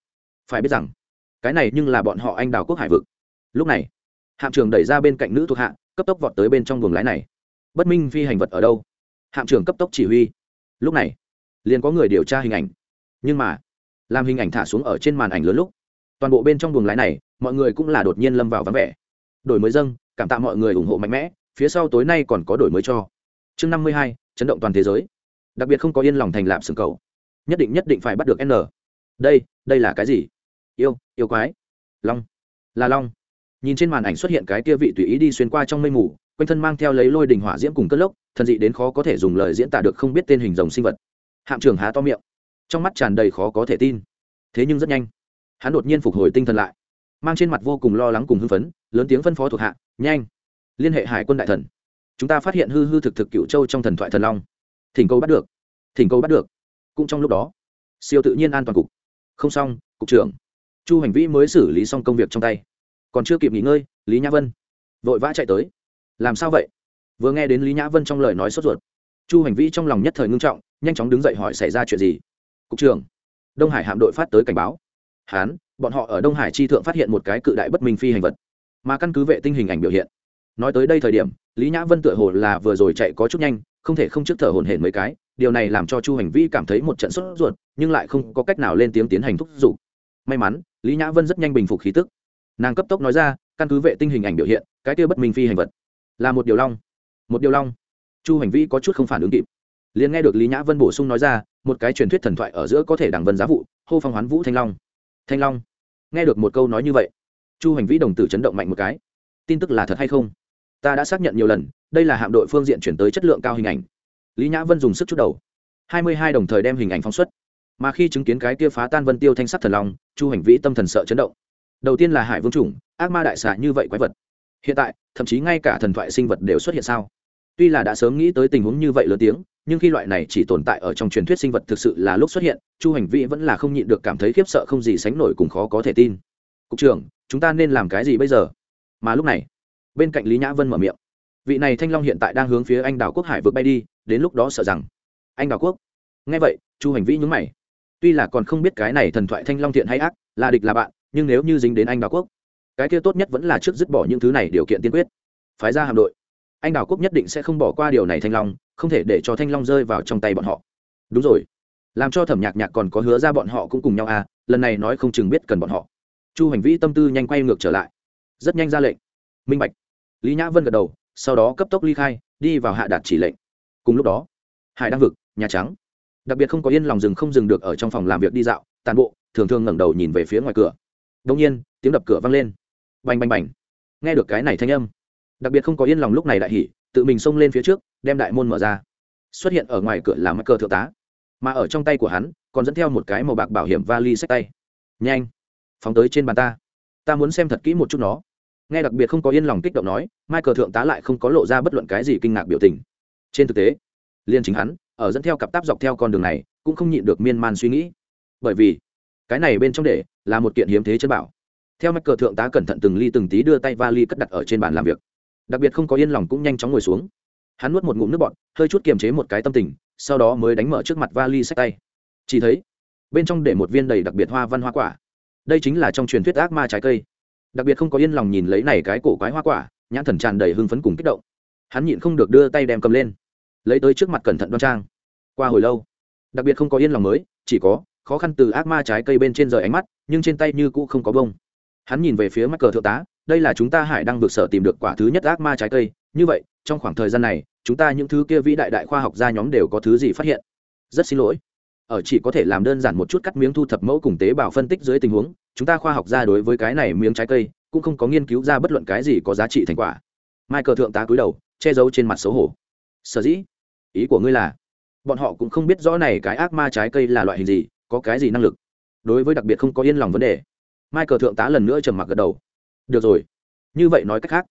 Phải biết rằng cái này nhưng là bọn họ anh đào quốc hải vực. Lúc này hạm trưởng đẩy ra bên cạnh nữ thuộc hạ cấp tốc vọt tới bên trong buồng lái này. Bất minh phi hành vật ở đâu? Hạm trưởng cấp tốc chỉ huy. Lúc này liền có người điều tra hình ảnh. Nhưng mà làm hình ảnh thả xuống ở trên màn ảnh lớn lúc, toàn bộ bên trong buồng lái này, mọi người cũng là đột nhiên lâm vào vắng vẻ. Đổi mới dâng, cảm tạ mọi người ủng hộ mạnh mẽ, phía sau tối nay còn có đổi mới cho. Chương năm mươi hai, chấn động toàn thế giới. Đặc biệt không có yên lòng thành lạp sừng cầu. Nhất định nhất định phải bắt được n. Đây đây là cái gì? Yêu yêu quái. Long. Là long. Nhìn trên màn ảnh xuất hiện cái kia vị tùy ý đi xuyên qua trong mây mù, quanh thân mang theo lấy lôi đình hỏa diễm cùng cất lốc, thần dị đến khó có thể dùng lời diễn tả được không biết tên hình dòng sinh vật. Hạm trưởng há to miệng trong mắt tràn đầy khó có thể tin. Thế nhưng rất nhanh, hắn đột nhiên phục hồi tinh thần lại, mang trên mặt vô cùng lo lắng cùng hưng phấn, lớn tiếng phân phó thuộc hạ, nhanh, liên hệ hải quân đại thần. Chúng ta phát hiện hư hư thực thực cựu châu trong thần thoại thần long. Thỉnh cầu bắt được, thỉnh cầu bắt được. Cũng trong lúc đó, siêu tự nhiên an toàn cục. Không xong, cục trưởng. Chu hành vĩ mới xử lý xong công việc trong tay. Còn chưa kịp nghỉ ngơi, lý nhã vân. Vội vã chạy tới. Làm sao vậy? Vừa nghe đến lý nhã vân trong lời nói sốt ruột, chu hành vĩ trong lòng nhất thời ngưng trọng, nhanh chóng đứng dậy hỏi, xảy ra chuyện gì? Cục trưởng, đông hải hạm đội phát tới cảnh báo. Hán, bọn họ ở đông hải chi thượng phát hiện một cái cự đại bất minh phi hành vật, mà căn cứ vệ tinh hình ảnh biểu hiện. Nói tới đây thời điểm, lý nhã vân tựa hồ là vừa rồi chạy có chút nhanh, không thể không trước thở hồn hển mấy cái, điều này làm cho chu hành vi cảm thấy một trận sốt ruột, nhưng lại không có cách nào lên tiếng tiến hành thúc giục. May mắn, lý nhã vân rất nhanh bình phục khí tức. Nàng cấp tốc nói ra, căn cứ vệ tinh hình ảnh biểu hiện, cái kia bất minh phi hành vật là một điều long. Một điều long. Chu hành vi có chút không phản ứng kịp. Liền nghe được lý nhã vân bổ sung nói ra một cái truyền thuyết thần thoại ở giữa có thể đằng vân giá vụ, hô phong hoán vũ thanh long. Thanh long? Nghe được một câu nói như vậy, chu hành vĩ đồng tử chấn động mạnh một cái. Tin tức là thật hay không? Ta đã xác nhận nhiều lần, đây là hạm đội phương diện chuyển tới chất lượng cao hình ảnh. Lý nhã vân dùng sức chút đầu. Hai mươi hai đồng thời đem hình ảnh phóng xuất. Mà khi chứng kiến cái kia phá tan vân tiêu thanh sắc thần long, chu hành vĩ tâm thần sợ chấn động. Đầu tiên là hải vương chủng, ác ma đại xạ như vậy quái vật. Hiện tại, thậm chí ngay cả thần thoại sinh vật đều xuất hiện sao? Tuy là đã sớm nghĩ tới tình huống như vậy lớn tiếng, nhưng khi loại này chỉ tồn tại ở trong truyền thuyết sinh vật thực sự là lúc xuất hiện, chu hành vĩ vẫn là không nhịn được cảm thấy khiếp sợ không gì sánh nổi cùng khó có thể tin. Cục trưởng, chúng ta nên làm cái gì bây giờ? Mà lúc này, bên cạnh lý nhã vân mở miệng. Vị này thanh long hiện tại đang hướng phía anh đảo quốc hải vượt bay đi, đến lúc đó sợ rằng anh đảo quốc. Nghe vậy, chu hành vĩ nhúng mày. Tuy là còn không biết cái này thần thoại thanh long thiện hay ác, là địch là bạn, nhưng nếu như dính đến anh đảo quốc, cái kia tốt nhất vẫn là trước dứt bỏ những thứ này điều kiện tiên quyết. Phái ra hạm đội anh Đào quốc nhất định sẽ không bỏ qua điều này thanh long, không thể để cho thanh long rơi vào trong tay bọn họ. Đúng rồi. Làm cho thẩm nhạc nhạc còn có hứa ra bọn họ cũng cùng nhau à lần này nói không chừng biết cần bọn họ. Chu hành vĩ tâm tư nhanh quay ngược trở lại. Rất nhanh ra lệnh. Minh bạch. Lý nhã vân gật đầu, sau đó cấp tốc ly khai, đi vào hạ đạt chỉ lệnh. Cùng lúc đó, hải đang vực, nhà trắng. Đặc biệt không có yên lòng rừng không dừng được ở trong phòng làm việc đi dạo, tàn bộ, thường thường ngẩng đầu nhìn về phía ngoài cửa. Đông nhiên, tiếng đập cửa vang lên. Bành bành bành. Nghe được cái này thanh âm đặc biệt không có yên lòng lúc này đại hỉ tự mình xông lên phía trước, đem đại môn mở ra. Xuất hiện ở ngoài cửa là mắc cờ thượng tá, mà ở trong tay của hắn còn dẫn theo một cái màu bạc bảo hiểm vali sách tay. Nhanh, phóng tới trên bàn ta. Ta muốn xem thật kỹ một chút nó. Nghe đặc biệt không có yên lòng kích động nói, michael thượng tá lại không có lộ ra bất luận cái gì kinh ngạc biểu tình. Trên thực tế liên chính hắn, ở dẫn theo cặp táp dọc theo con đường này, cũng không nhịn được miên man suy nghĩ. Bởi vì, cái này bên trong để là một kiện hiếm thế chân bảo. Theo Michael cờ thượng tá cẩn thận từng ly từng tí đưa tay vali cất đặt ở trên bàn làm việc đặc biệt không có yên lòng cũng nhanh chóng ngồi xuống. Hắn nuốt một ngụm nước bọt, hơi chút kiềm chế một cái tâm tình, sau đó mới đánh mở trước mặt vali sách tay. Chỉ thấy, bên trong để một viên đầy đặc biệt hoa văn hoa quả. Đây chính là trong truyền thuyết ác ma trái cây. Đặc biệt không có yên lòng nhìn lấy này cái cổ quái hoa quả, nhãn thần tràn đầy hưng phấn cùng kích động. Hắn nhịn không được đưa tay đem cầm lên, lấy tới trước mặt cẩn thận đoan trang. Qua hồi lâu, đặc biệt không có yên lòng mới, chỉ có khó khăn từ ác ma trái cây bên trên rời ánh mắt, nhưng trên tay như cũ không có bông. Hắn nhìn về phía mắt cờ thượng tá đây là chúng ta hải đang vượt sở tìm được quả thứ nhất ác ma trái cây. Như vậy, trong khoảng thời gian này, chúng ta những thứ kia vĩ đại đại khoa học gia nhóm đều có thứ gì phát hiện? Rất xin lỗi. Ở chỉ có thể làm đơn giản một chút cắt miếng thu thập mẫu cùng tế bào phân tích dưới tình huống, chúng ta khoa học gia đối với cái này miếng trái cây cũng không có nghiên cứu ra bất luận cái gì có giá trị thành quả. Michael thượng tá cúi đầu, che giấu trên mặt xấu hổ. Sở dĩ? Ý của ngươi là, bọn họ cũng không biết rõ này cái ác ma trái cây là loại hình gì, có cái gì năng lực. Đối với đặc biệt không có yên lòng vấn đề. Michael thượng tá lần nữa trầm mặc gật đầu được rồi. Như vậy nói cách khác,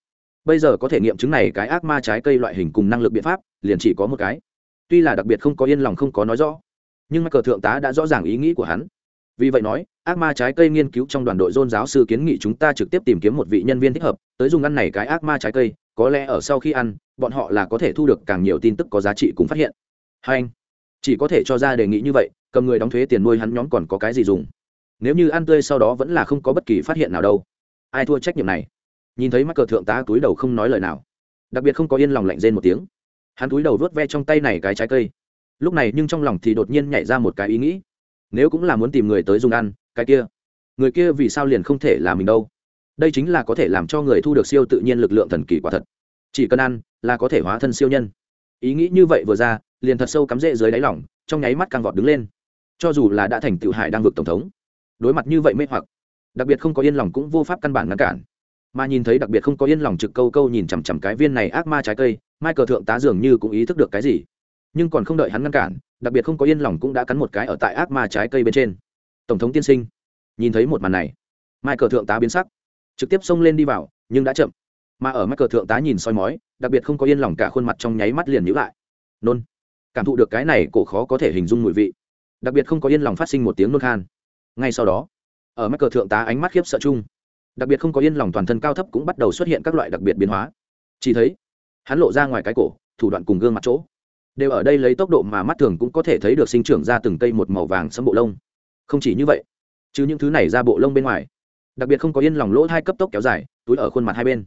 bây giờ có thể nghiệm chứng này cái ác ma trái cây loại hình cùng năng lực biện pháp, liền chỉ có một cái. Tuy là đặc biệt không có yên lòng không có nói rõ, nhưng michael thượng tá đã rõ ràng ý nghĩ của hắn. Vì vậy nói, ác ma trái cây nghiên cứu trong đoàn đội dôn giáo sư kiến nghị chúng ta trực tiếp tìm kiếm một vị nhân viên thích hợp, tới dùng ăn này cái ác ma trái cây, có lẽ ở sau khi ăn, bọn họ là có thể thu được càng nhiều tin tức có giá trị cùng phát hiện. Hai anh, chỉ có thể cho ra đề nghị như vậy, cầm người đóng thuế tiền nuôi hắn nhóm còn có cái gì dùng? Nếu như ăn tươi sau đó vẫn là không có bất kỳ phát hiện nào đâu ai thua trách nhiệm này? Nhìn thấy mắc cờ thượng tá túi đầu không nói lời nào. Đặc biệt không có yên lòng lạnh rên một tiếng. Hắn túi đầu vớt ve trong tay này cái trái cây. Lúc này nhưng trong lòng thì đột nhiên nhảy ra một cái ý nghĩ. Nếu cũng là muốn tìm người tới dùng ăn, cái kia. Người kia vì sao liền không thể là mình đâu? Đây chính là có thể làm cho người thu được siêu tự nhiên lực lượng thần kỳ quả thật. Chỉ cần ăn là có thể hóa thân siêu nhân. Ý nghĩ như vậy vừa ra, liền thật sâu cắm rễ dưới đáy lỏng trong nháy mắt càng vọt đứng lên. Cho dù là đã thành tựu hải đang vực tổng thống, đối mặt như vậy mê hoặc đặc biệt không có yên lòng cũng vô pháp căn bản ngăn cản. Mà nhìn thấy đặc biệt không có yên lòng trực câu câu nhìn chằm chằm cái viên này ác ma trái cây mai cờ thượng tá dường như cũng ý thức được cái gì. Nhưng còn không đợi hắn ngăn cản, đặc biệt không có yên lòng cũng đã cắn một cái ở tại ác ma trái cây bên trên. Tổng thống tiên sinh, nhìn thấy một màn này mai cờ thượng tá biến sắc, trực tiếp xông lên đi vào, nhưng đã chậm. Mà ở mai cờ thượng tá nhìn soi mói, đặc biệt không có yên lòng cả khuôn mặt trong nháy mắt liền nhữ lại. Nôn. Cảm thụ được cái này cổ khó có thể hình dung mùi vị. Đặc biệt không có yên lòng phát sinh một tiếng nôn khan. Ngay sau đó ở mắt cờ thượng tá ánh mắt khiếp sợ chung. Đặc biệt không có yên lòng toàn thân cao thấp cũng bắt đầu xuất hiện các loại đặc biệt biến hóa. Chỉ thấy, hắn lộ ra ngoài cái cổ, thủ đoạn cùng gương mặt chỗ. Đều ở đây lấy tốc độ mà mắt thường cũng có thể thấy được sinh trưởng ra từng cây một màu vàng sẫm bộ lông. Không chỉ như vậy, chứ những thứ này ra bộ lông bên ngoài, đặc biệt không có yên lòng lỗ hai cấp tốc kéo dài, túi ở khuôn mặt hai bên.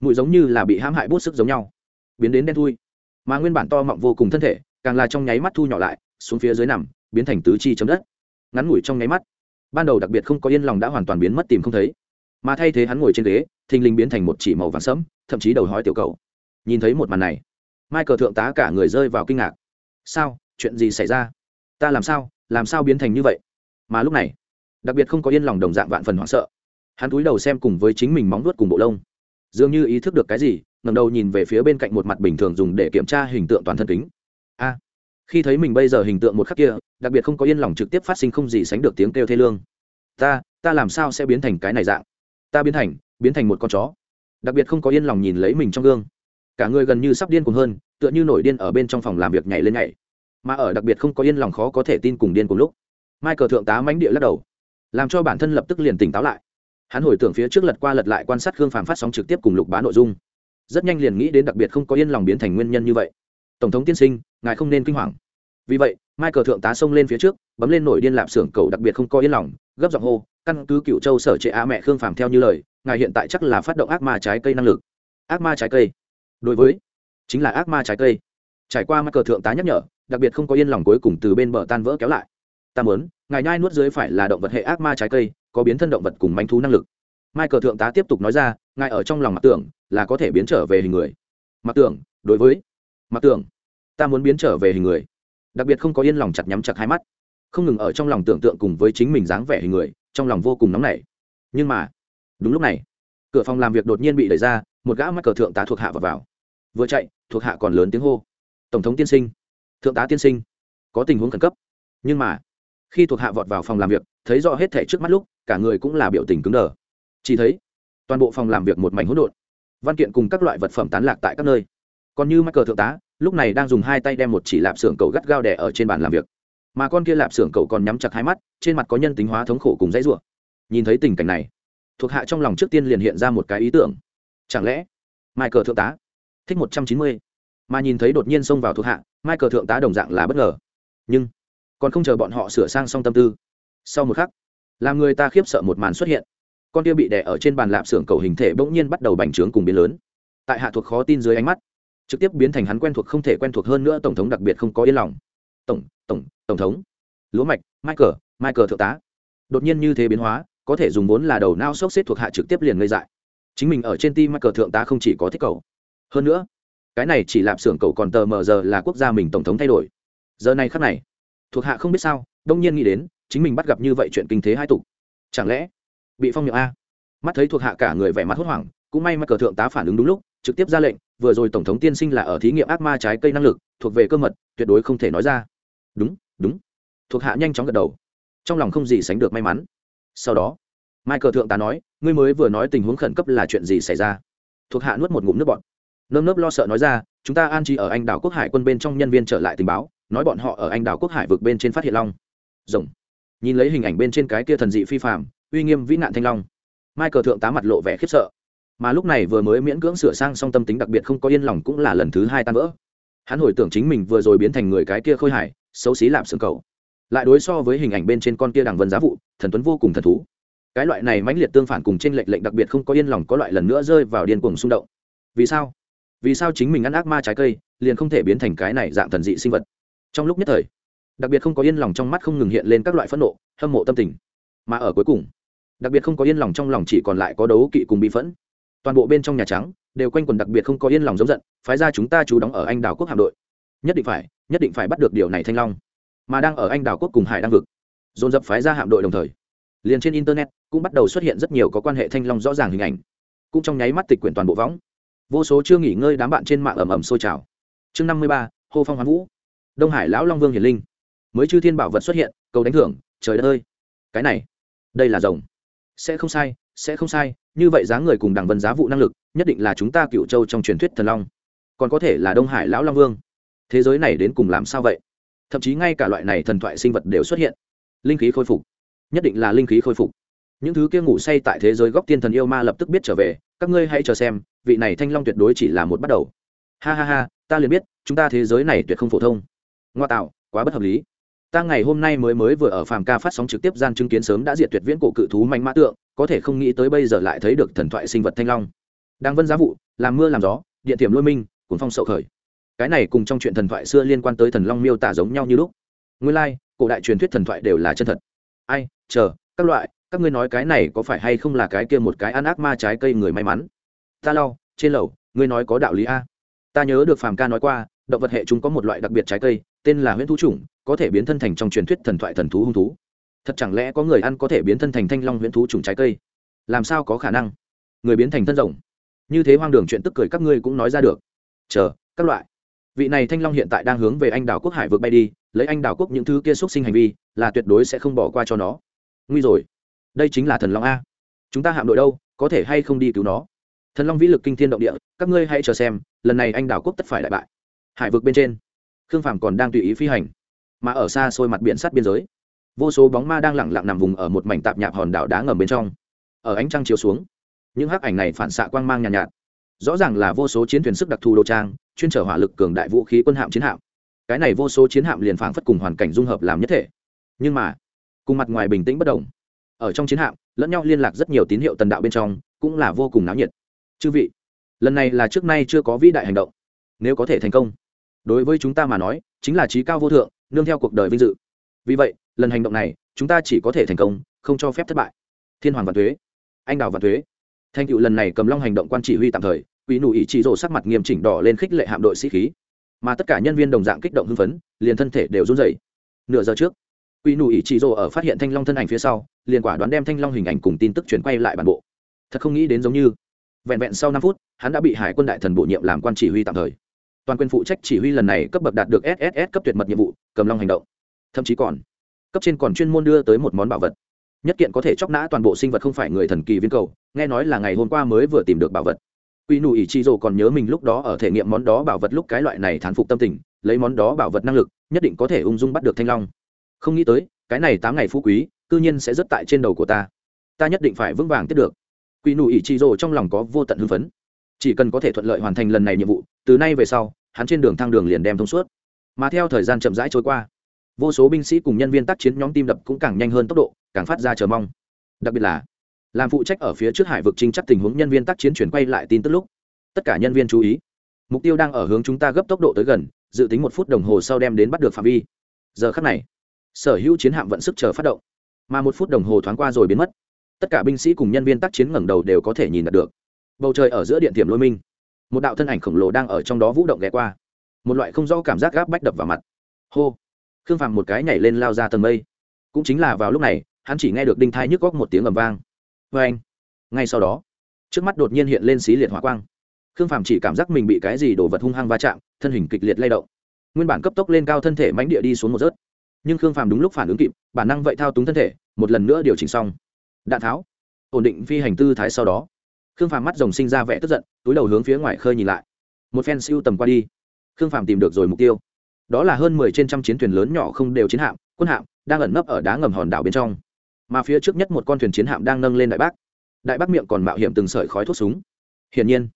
Mũi giống như là bị hãm hại bút sức giống nhau, biến đến đen thui. Mà nguyên bản to mọng vô cùng thân thể, càng là trong nháy mắt thu nhỏ lại, xuống phía dưới nằm, biến thành tứ chi chấm đất. Ngắn ngủi trong nháy mắt ban đầu đặc biệt không có yên lòng đã hoàn toàn biến mất tìm không thấy. Mà thay thế hắn ngồi trên ghế, thình lình biến thành một chỉ màu vàng sẫm, thậm chí đầu hói tiểu cầu. Nhìn thấy một màn này mai cờ thượng tá cả người rơi vào kinh ngạc. Sao? Chuyện gì xảy ra? Ta làm sao? Làm sao biến thành như vậy? Mà lúc này, đặc biệt không có yên lòng đồng dạng vạn phần hoảng sợ. Hắn cúi đầu xem cùng với chính mình móng nuốt cùng bộ lông. Dường như ý thức được cái gì ngầm đầu nhìn về phía bên cạnh một mặt bình thường dùng để kiểm tra hình tượng toàn thân kính. A! Khi thấy mình bây giờ hình tượng một khắc kia, đặc biệt không có yên lòng trực tiếp phát sinh không gì sánh được tiếng kêu thê lương. Ta ta làm sao sẽ biến thành cái này dạng? Ta biến thành biến thành một con chó. Đặc biệt không có yên lòng nhìn lấy mình trong gương. Cả người gần như sắp điên cuồng hơn, tựa như nổi điên ở bên trong phòng làm việc nhảy lên nhảy. Mà ở đặc biệt không có yên lòng khó có thể tin cùng điên cùng lúc mai cờ thượng tá mánh địa lắc đầu, làm cho bản thân lập tức liền tỉnh táo lại. Hắn hồi tưởng phía trước lật qua lật lại quan sát khương phàm phát sóng trực tiếp cùng lục bá nội dung. Rất nhanh liền nghĩ đến đặc biệt không có yên lòng biến thành nguyên nhân như vậy tổng thống tiên sinh, ngài không nên kinh hoàng. Vì vậy, mai cờ thượng tá xông lên phía trước, bấm lên nổi điên lạp xưởng cầu đặc biệt không có yên lòng, gấp giọng hô, căn cứ cựu châu sở trệ á mẹ khương phàm theo như lời, ngài hiện tại chắc là phát động ác ma trái cây năng lực. Ác ma trái cây? Đối với, chính là ác ma trái cây. Trải qua mai cờ thượng tá nhắc nhở, đặc biệt không có yên lòng cuối cùng từ bên bờ tan vỡ kéo lại. Ta muốn, ngài nhai nuốt dưới phải là động vật hệ ác ma trái cây, có biến thân động vật cùng manh thú năng lực. Mai cờ thượng tá tiếp tục nói ra, ngài ở trong lòng mặt tưởng là có thể biến trở về hình người. Mặc tưởng, đối với mặc tưởng ta muốn biến trở về hình người. Đặc biệt không có yên lòng chặt nhắm chặt hai mắt không ngừng ở trong lòng tưởng tượng cùng với chính mình dáng vẻ hình người trong lòng vô cùng nóng nảy. Nhưng mà đúng lúc này cửa phòng làm việc đột nhiên bị đẩy ra một gã mắc cờ thượng tá thuộc hạ vào, vào. Vừa chạy thuộc hạ còn lớn tiếng hô tổng thống tiên sinh thượng tá tiên sinh có tình huống khẩn cấp. Nhưng mà khi thuộc hạ vọt vào phòng làm việc thấy rõ hết thẻ trước mắt lúc cả người cũng là biểu tình cứng đờ. Chỉ thấy toàn bộ phòng làm việc một mảnh hỗn độn. Văn kiện cùng các loại vật phẩm tán lạc tại các nơi còn như mắc cờ thượng tá, lúc này đang dùng hai tay đem một chỉ lạp xưởng cầu gắt gao đẻ ở trên bàn làm việc. Mà con kia lạp xưởng cầu còn nhắm chặt hai mắt, trên mặt có nhân tính hóa thống khổ cùng dãy rủa. Nhìn thấy tình cảnh này, thuộc hạ trong lòng trước tiên liền hiện ra một cái ý tưởng. Chẳng lẽ mai cờ thượng tá thích một trăm chín mươi? Mà nhìn thấy đột nhiên xông vào thuộc hạ mai cờ thượng tá đồng dạng là bất ngờ. Nhưng còn không chờ bọn họ sửa sang xong tâm tư, sau một khắc, làm người ta khiếp sợ một màn xuất hiện. Con kia bị đè ở trên bàn lạp xưởng cầu hình thể bỗng nhiên bắt đầu bành trướng cùng biến lớn. Tại hạ thuộc khó tin dưới ánh mắt trực tiếp biến thành hắn quen thuộc không thể quen thuộc hơn nữa tổng thống đặc biệt không có yên lòng. Tổng tổng tổng thống. Lúa mạch, michael michael thượng tá. Đột nhiên như thế biến hóa, có thể dùng vốn là đầu nao sốc xếp thuộc hạ trực tiếp liền gây dại. Chính mình ở trên tim michael thượng tá không chỉ có thích cầu. Hơn nữa, cái này chỉ lạp xưởng cầu còn tờ mờ giờ là quốc gia mình tổng thống thay đổi. Giờ này khắc này, thuộc hạ không biết sao, đông nhiên nghĩ đến, chính mình bắt gặp như vậy chuyện kinh thế hai tục. Chẳng lẽ, bị phong miệng a? Mắt thấy thuộc hạ cả người vẻ mặt hốt hoảng, cũng may mà cờ thượng tá phản ứng đúng lúc trực tiếp ra lệnh, vừa rồi tổng thống tiên sinh là ở thí nghiệm ác ma trái cây năng lực, thuộc về cơ mật, tuyệt đối không thể nói ra. Đúng đúng. Thuộc hạ nhanh chóng gật đầu. Trong lòng không gì sánh được may mắn. Sau đó, michael thượng tá nói, ngươi mới vừa nói tình huống khẩn cấp là chuyện gì xảy ra? Thuộc hạ nuốt một ngụm nước bọn nơm nớp lo sợ nói ra, chúng ta an trí ở anh đảo quốc hải quân bên trong nhân viên trở lại tình báo, nói bọn họ ở anh đảo quốc hải vực bên trên phát hiện long. Rồng. Nhìn lấy hình ảnh bên trên cái kia thần dị phi phạm uy nghiêm vĩ nạn thanh long. Mai cờ thượng tá mặt lộ vẻ khiếp sợ mà lúc này vừa mới miễn cưỡng sửa sang xong tâm tính đặc biệt không có yên lòng cũng là lần thứ hai tan vỡ. Hắn hồi tưởng chính mình vừa rồi biến thành người cái kia khôi hài, xấu xí lạp xương cầu. Lại đối so với hình ảnh bên trên con kia đằng vân giá vụ, thần tuấn vô cùng thần thú. Cái loại này mãnh liệt tương phản cùng trên lệnh lệnh đặc biệt không có yên lòng có loại lần nữa rơi vào điên cuồng xung động. Vì sao? Vì sao chính mình ăn ác ma trái cây, liền không thể biến thành cái này dạng thần dị sinh vật? Trong lúc nhất thời, đặc biệt không có yên lòng trong mắt không ngừng hiện lên các loại phẫn nộ, hâm mộ tâm tình. Mà ở cuối cùng, đặc biệt không có yên lòng trong lòng chỉ còn lại có đấu kỵ cùng bị phẫn toàn bộ bên trong nhà trắng đều quanh quần đặc biệt không có yên lòng giống giận, phái ra chúng ta chú đóng ở anh đảo quốc hạm đội. Nhất định phải, nhất định phải bắt được điều này thanh long. Mà đang ở anh đảo quốc cùng hải đang vực, dồn dập phái ra hạm đội đồng thời, liền trên internet cũng bắt đầu xuất hiện rất nhiều có quan hệ thanh long rõ ràng hình ảnh. Cũng trong nháy mắt tịch quyển toàn bộ võng. Vô số chưa nghỉ ngơi đám bạn trên mạng ầm ầm sôi trào. Chương năm mươi ba, hô phong hoán vũ. Đông hải lão long vương hiền linh. Mới chư thiên bảo vật xuất hiện, cầu đánh thưởng, trời đất ơi. Cái này, đây là rồng. Sẽ không sai sẽ không sai, như vậy giá người cùng đằng vân giá vụ năng lực, nhất định là chúng ta cựu châu trong truyền thuyết thần long. Còn có thể là đông hải lão long vương. Thế giới này đến cùng làm sao vậy? Thậm chí ngay cả loại này thần thoại sinh vật đều xuất hiện. Linh khí khôi phục. Nhất định là linh khí khôi phục. Những thứ kia ngủ say tại thế giới góc tiên thần yêu ma lập tức biết trở về, các ngươi hãy chờ xem, vị này thanh long tuyệt đối chỉ là một bắt đầu. Ha ha ha, ta liền biết, chúng ta thế giới này tuyệt không phổ thông. Ngoa tạo, quá bất hợp lý ta ngày hôm nay mới mới vừa ở phàm ca phát sóng trực tiếp gian chứng kiến sớm đã diệt tuyệt viễn cổ cự thú mạnh mã tượng, có thể không nghĩ tới bây giờ lại thấy được thần thoại sinh vật thanh long. Đang vân giá vụ, làm mưa làm gió, điện tiềm lôi minh, cuốn phong sậu khởi. Cái này cùng trong chuyện thần thoại xưa liên quan tới thần long miêu tả giống nhau như lúc. Nguyên lai, cổ đại truyền thuyết thần thoại đều là chân thật. Ai, chờ, các loại, các ngươi nói cái này có phải hay không là cái kia một cái ăn ác ma trái cây người may mắn? Ta lau trên lầu, ngươi nói có đạo lý a. Ta nhớ được phàm ca nói qua, động vật hệ chúng có một loại đặc biệt trái cây, tên là huyễn thú chủng có thể biến thân thành trong truyền thuyết thần thoại thần thú hung thú. Thật chẳng lẽ có người ăn có thể biến thân thành thanh long huyễn thú trùng trái cây? Làm sao có khả năng? Người biến thành thân rồng. Như thế hoang đường chuyện tức cười các ngươi cũng nói ra được. Chờ, các loại. Vị này thanh long hiện tại đang hướng về anh đảo quốc hải vượt bay đi, lấy anh đảo quốc những thứ kia xúc sinh hành vi, là tuyệt đối sẽ không bỏ qua cho nó. Nguy rồi. Đây chính là thần long a. Chúng ta hạm đội đâu, có thể hay không đi cứu nó? Thần long vĩ lực kinh thiên động địa, các ngươi hãy chờ xem, lần này anh đảo quốc tất phải đại bại. Hải vực bên trên. Khương phàm còn đang tùy ý phi hành mà ở xa xôi mặt biển sát biên giới. Vô số bóng ma đang lẳng lặng nằm vùng ở một mảnh tạp nhạp hòn đảo đá ngầm bên trong. Ở ánh trăng chiếu xuống những hắc ảnh này phản xạ quang mang nhàn nhạt, nhạt. Rõ ràng là vô số chiến thuyền sức đặc thù đồ trang chuyên trở hỏa lực cường đại vũ khí quân hạm chiến hạm. Cái này vô số chiến hạm liền phảng phất cùng hoàn cảnh dung hợp làm nhất thể. Nhưng mà cùng mặt ngoài bình tĩnh bất động ở trong chiến hạm lẫn nhau liên lạc rất nhiều tín hiệu tần đạo bên trong cũng là vô cùng náo nhiệt. Chư vị lần này là trước nay chưa có vĩ đại hành động nếu có thể thành công đối với chúng ta mà nói chính là trí cao vô thượng nương theo cuộc đời vinh dự. Vì vậy, lần hành động này, chúng ta chỉ có thể thành công, không cho phép thất bại. Thiên hoàng và thuế, anh đào và thuế. Thành cựu lần này cầm long hành động quan chỉ huy tạm thời, quỷ nụ ý chỉ rổ sắc mặt nghiêm chỉnh đỏ lên khích lệ hạm đội sĩ khí. Mà tất cả nhân viên đồng dạng kích động hưng phấn, liền thân thể đều run rẩy. Nửa giờ trước, quỷ nụ ý chỉ rổ ở phát hiện thanh long thân ảnh phía sau, liền quả đoán đem thanh long hình ảnh cùng tin tức chuyển quay lại bản bộ. Thật không nghĩ đến giống như, vẹn vẹn sau năm phút, hắn đã bị hải quân đại thần bổ nhiệm làm quan chỉ huy tạm thời toàn quyền phụ trách chỉ huy lần này cấp bậc đạt được sss cấp tuyệt mật nhiệm vụ, cầm long hành động. Thậm chí còn, cấp trên còn chuyên môn đưa tới một món bảo vật. Nhất kiện có thể chóc nã toàn bộ sinh vật không phải người thần kỳ viên cầu, nghe nói là ngày hôm qua mới vừa tìm được bảo vật. Quy nụ ỷ chi rồ còn nhớ mình lúc đó ở thể nghiệm món đó bảo vật lúc cái loại này thán phục tâm tình, lấy món đó bảo vật năng lực, nhất định có thể ung dung bắt được thanh long. Không nghĩ tới, cái này tám ngày phú quý, cư nhiên sẽ rất tại trên đầu của ta. Ta nhất định phải vững vàng tiếp được. Quy nụ ỷ chi rồ trong lòng có vô tận hưng phấn chỉ cần có thể thuận lợi hoàn thành lần này nhiệm vụ, từ nay về sau, hắn trên đường thang đường liền đem thông suốt. Mà theo thời gian chậm rãi trôi qua, vô số binh sĩ cùng nhân viên tác chiến nhóm tim đập cũng càng nhanh hơn tốc độ, càng phát ra chờ mong. Đặc biệt là, làm phụ trách ở phía trước hải vực trinh chắc tình huống nhân viên tác chiến chuyển quay lại tin tức lúc, tất cả nhân viên chú ý. Mục tiêu đang ở hướng chúng ta gấp tốc độ tới gần, dự tính một phút đồng hồ sau đem đến bắt được phạm vi. Giờ khắc này, sở hữu chiến hạm vận sức chờ phát động, mà một phút đồng hồ thoáng qua rồi biến mất. Tất cả binh sĩ cùng nhân viên tác chiến ngẩng đầu đều có thể nhìn được bầu trời ở giữa điện tiềm lôi minh. Một đạo thân ảnh khổng lồ đang ở trong đó vũ động ghé qua. Một loại không rõ cảm giác gáp bách đập vào mặt. Hô! Khương phàm một cái nhảy lên lao ra tầng mây. Cũng chính là vào lúc này, hắn chỉ nghe được đinh thai nhức góc một tiếng ầm vang. Vê anh, ngay sau đó, trước mắt đột nhiên hiện lên xí liệt hỏa quang. Khương phàm chỉ cảm giác mình bị cái gì đổ vật hung hăng va chạm, thân hình kịch liệt lay động. Nguyên bản cấp tốc lên cao thân thể mánh địa đi xuống một rớt. Nhưng khương phàm đúng lúc phản ứng kịp, bản năng vậy thao túng thân thể, một lần nữa điều chỉnh xong. Đạn tháo. Ổn định phi hành tư thái sau đó khương phàm mắt rồng sinh ra vẻ tức giận, túi đầu hướng phía ngoài khơi nhìn lại. Một phen siêu tầm qua đi, khương phàm tìm được rồi mục tiêu. Đó là hơn mười trên trăm chiến thuyền lớn nhỏ không đều chiến hạm, quân hạm đang ẩn nấp ở đá ngầm hòn đảo bên trong. Mà phía trước nhất một con thuyền chiến hạm đang nâng lên đại bác. Đại bác miệng còn mạo hiểm từng sợi khói thuốc súng. Hiển nhiên,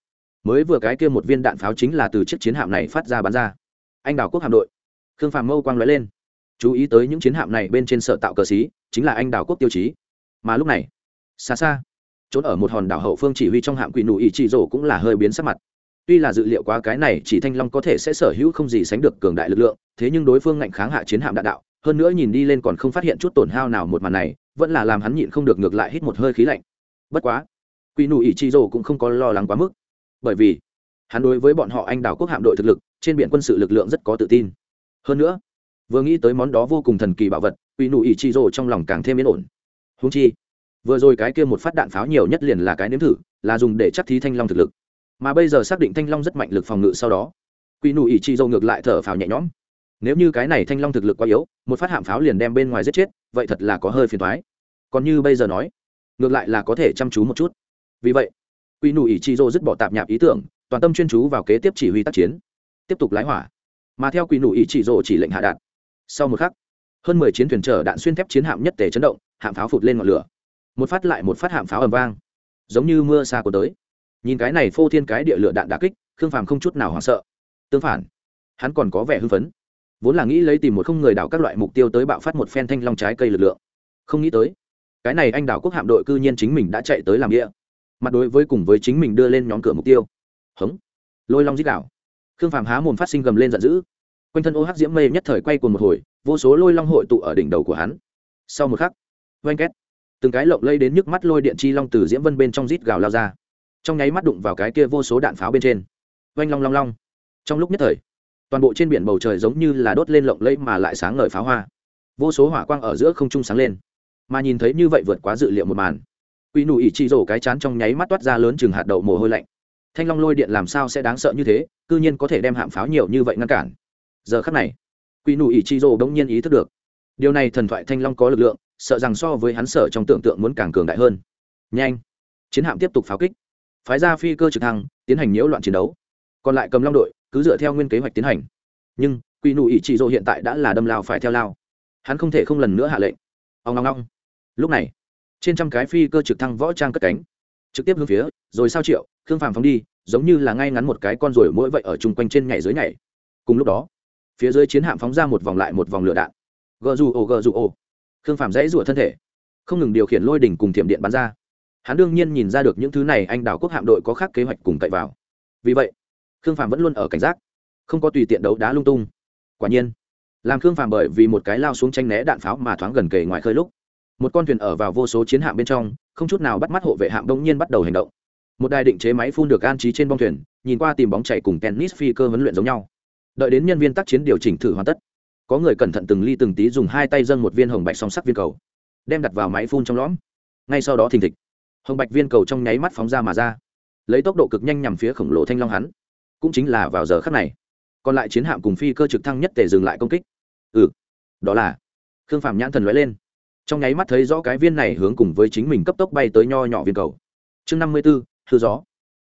mới vừa cái kia một viên đạn pháo chính là từ chiếc chiến hạm này phát ra bắn ra. Anh đảo quốc hạm đội. Khương phàm mâu quang lóe lên. Chú ý tới những chiến hạm này bên trên sở tạo cờ xí, chính là anh đảo quốc tiêu chí. Mà lúc này, xa xa trốn ở một hòn đảo hậu phương chỉ huy trong hạm quỷ nụ ý chị rổ cũng là hơi biến sắc mặt. Tuy là dự liệu quá cái này, chỉ thanh long có thể sẽ sở hữu không gì sánh được cường đại lực lượng, thế nhưng đối phương ngạnh kháng hạ chiến hạm đạn đạo, hơn nữa nhìn đi lên còn không phát hiện chút tổn hao nào một màn này, vẫn là làm hắn nhịn không được ngược lại hít một hơi khí lạnh. Bất quá, quỷ nụ ý chị rổ cũng không có lo lắng quá mức, bởi vì hắn đối với bọn họ anh đảo quốc hạm đội thực lực, trên biển quân sự lực lượng rất có tự tin. Hơn nữa, vừa nghĩ tới món đó vô cùng thần kỳ bảo vật, quỷ nụ ý chị rổ trong lòng càng thêm yên ổn. Húng chi vừa rồi cái kia một phát đạn pháo nhiều nhất liền là cái nếm thử, là dùng để chắc thí thanh long thực lực. Mà bây giờ xác định thanh long rất mạnh lực phòng ngự sau đó, quỷ nụ ỷ chi dâu ngược lại thở phào nhẹ nhõm. Nếu như cái này thanh long thực lực quá yếu, một phát hạm pháo liền đem bên ngoài giết chết, vậy thật là có hơi phiền thoái còn như bây giờ nói, ngược lại là có thể chăm chú một chút. Vì vậy quy nụ ỷ chi rô dứt bỏ tạp nhạp ý tưởng, toàn tâm chuyên chú vào kế tiếp chỉ huy tác chiến, tiếp tục lái hỏa. Mà theo quy nụ ỷ chỉ rô chỉ lệnh hạ đạn, sau một khắc, hơn mười chiến thuyền chở đạn xuyên thép chiến hạm nhất tề chấn động, hạm pháo phụt lên ngọn lửa một phát lại một phát hạm pháo ầm vang. Giống như mưa xa của tới. Nhìn cái này phô thiên cái địa lửa đạn đà kích, khương phàm không chút nào hoảng sợ. Tương phản, hắn còn có vẻ hưng phấn. Vốn là nghĩ lấy tìm một không người đảo các loại mục tiêu tới bạo phát một phen thanh long trái cây lực lượng. Không nghĩ tới, cái này anh đảo quốc hạm đội cư nhiên chính mình đã chạy tới làm địa. Mặt đối với cùng với chính mình đưa lên nhóm cửa mục tiêu. Hống. Lôi long giết đảo. Khương phàm há mồm phát sinh gầm lên giận dữ. Quanh thân ô hắc diễm mây nhất thời quay cùng một hồi, vô số lôi long hội tụ ở đỉnh đầu của hắn. Sau một khắc, oanh két từng cái lộng lây đến nhức mắt lôi điện chi long từ diễm vân bên trong rít gào lao ra. Trong nháy mắt đụng vào cái kia vô số đạn pháo bên trên. Oanh long long long. Trong lúc nhất thời, toàn bộ trên biển bầu trời giống như là đốt lên lộng lây mà lại sáng ngời pháo hoa. Vô số hỏa quang ở giữa không trung sáng lên. Mà nhìn thấy như vậy vượt quá dự liệu một màn. Quỷ nụ ỉ chi rổ cái chán trong nháy mắt toát ra lớn chừng hạt đậu mồ hôi lạnh. Thanh long lôi điện làm sao sẽ đáng sợ như thế c ư nhiên có thể đem hạm pháo nhiều như vậy ngăn cản. Giờ khắc này, quỷ nụ ỉ chi rổ đông nhiên ý thức được điều này thần thoại thanh long có lực lượng, sợ rằng so với hắn sở trong tưởng tượng muốn càng cường đại hơn. Nhanh! Chiến hạm tiếp tục pháo kích. Phái ra phi cơ trực thăng, tiến hành nhiễu loạn chiến đấu. Còn lại cầm long đội, cứ dựa theo nguyên kế hoạch tiến hành. Nhưng quy nụ ỷ trị dỗ hiện tại đã là đâm lao phải theo lao. Hắn không thể không lần nữa hạ lệnh. Ông ngong ngong lúc này, trên trăm cái phi cơ trực thăng võ trang cất cánh. Trực tiếp hướng phía, rồi sao triệu, khương phàm phóng đi, giống như là ngay ngắn một cái con rồi mỗi vậy ở chung quanh trên nhảy dưới nhảy. Cùng lúc đó, phía dưới chiến hạm phóng ra một vòng lại một vòng lửa đạn gờ dù ồ gờ dù ồ khương phàm dãy rủa thân thể. Không ngừng điều khiển lôi đỉnh cùng thiểm điện bắn ra. Hắn đương nhiên nhìn ra được những thứ này anh đảo quốc hạm đội có khác kế hoạch cùng cậy vào. Vì vậy, khương phàm vẫn luôn ở cảnh giác, không có tùy tiện đấu đá lung tung. Quả nhiên, làm khương phàm bởi vì một cái lao xuống tranh né đạn pháo mà thoáng gần kề ngoài khơi lúc, một con thuyền ở vào vô số chiến hạm bên trong, không chút nào bắt mắt hộ vệ hạm đông nhiên bắt đầu hành động. Một đài định chế máy phun được an trí trên bong thuyền, nhìn qua tìm bóng chạy cùng tennis phi cơ huấn luyện giống nhau. Đợi đến nhân viên tác chiến điều chỉnh thử hoàn tất có người cẩn thận từng ly từng tí dùng hai tay dâng một viên hồng bạch song sắc viên cầu, đem đặt vào máy phun trong lõm. Ngay sau đó thình thịch, hồng bạch viên cầu trong nháy mắt phóng ra mà ra, lấy tốc độ cực nhanh nhằm phía khổng lồ thanh long hắn. Cũng chính là vào giờ khắc này, còn lại chiến hạm cùng phi cơ trực thăng nhất tề dừng lại công kích. Ừ đó là khương phạm nhãn thần lóe lên, trong nháy mắt thấy rõ cái viên này hướng cùng với chính mình cấp tốc bay tới nho nhỏ viên cầu. Chương năm mươi b ố thư gió,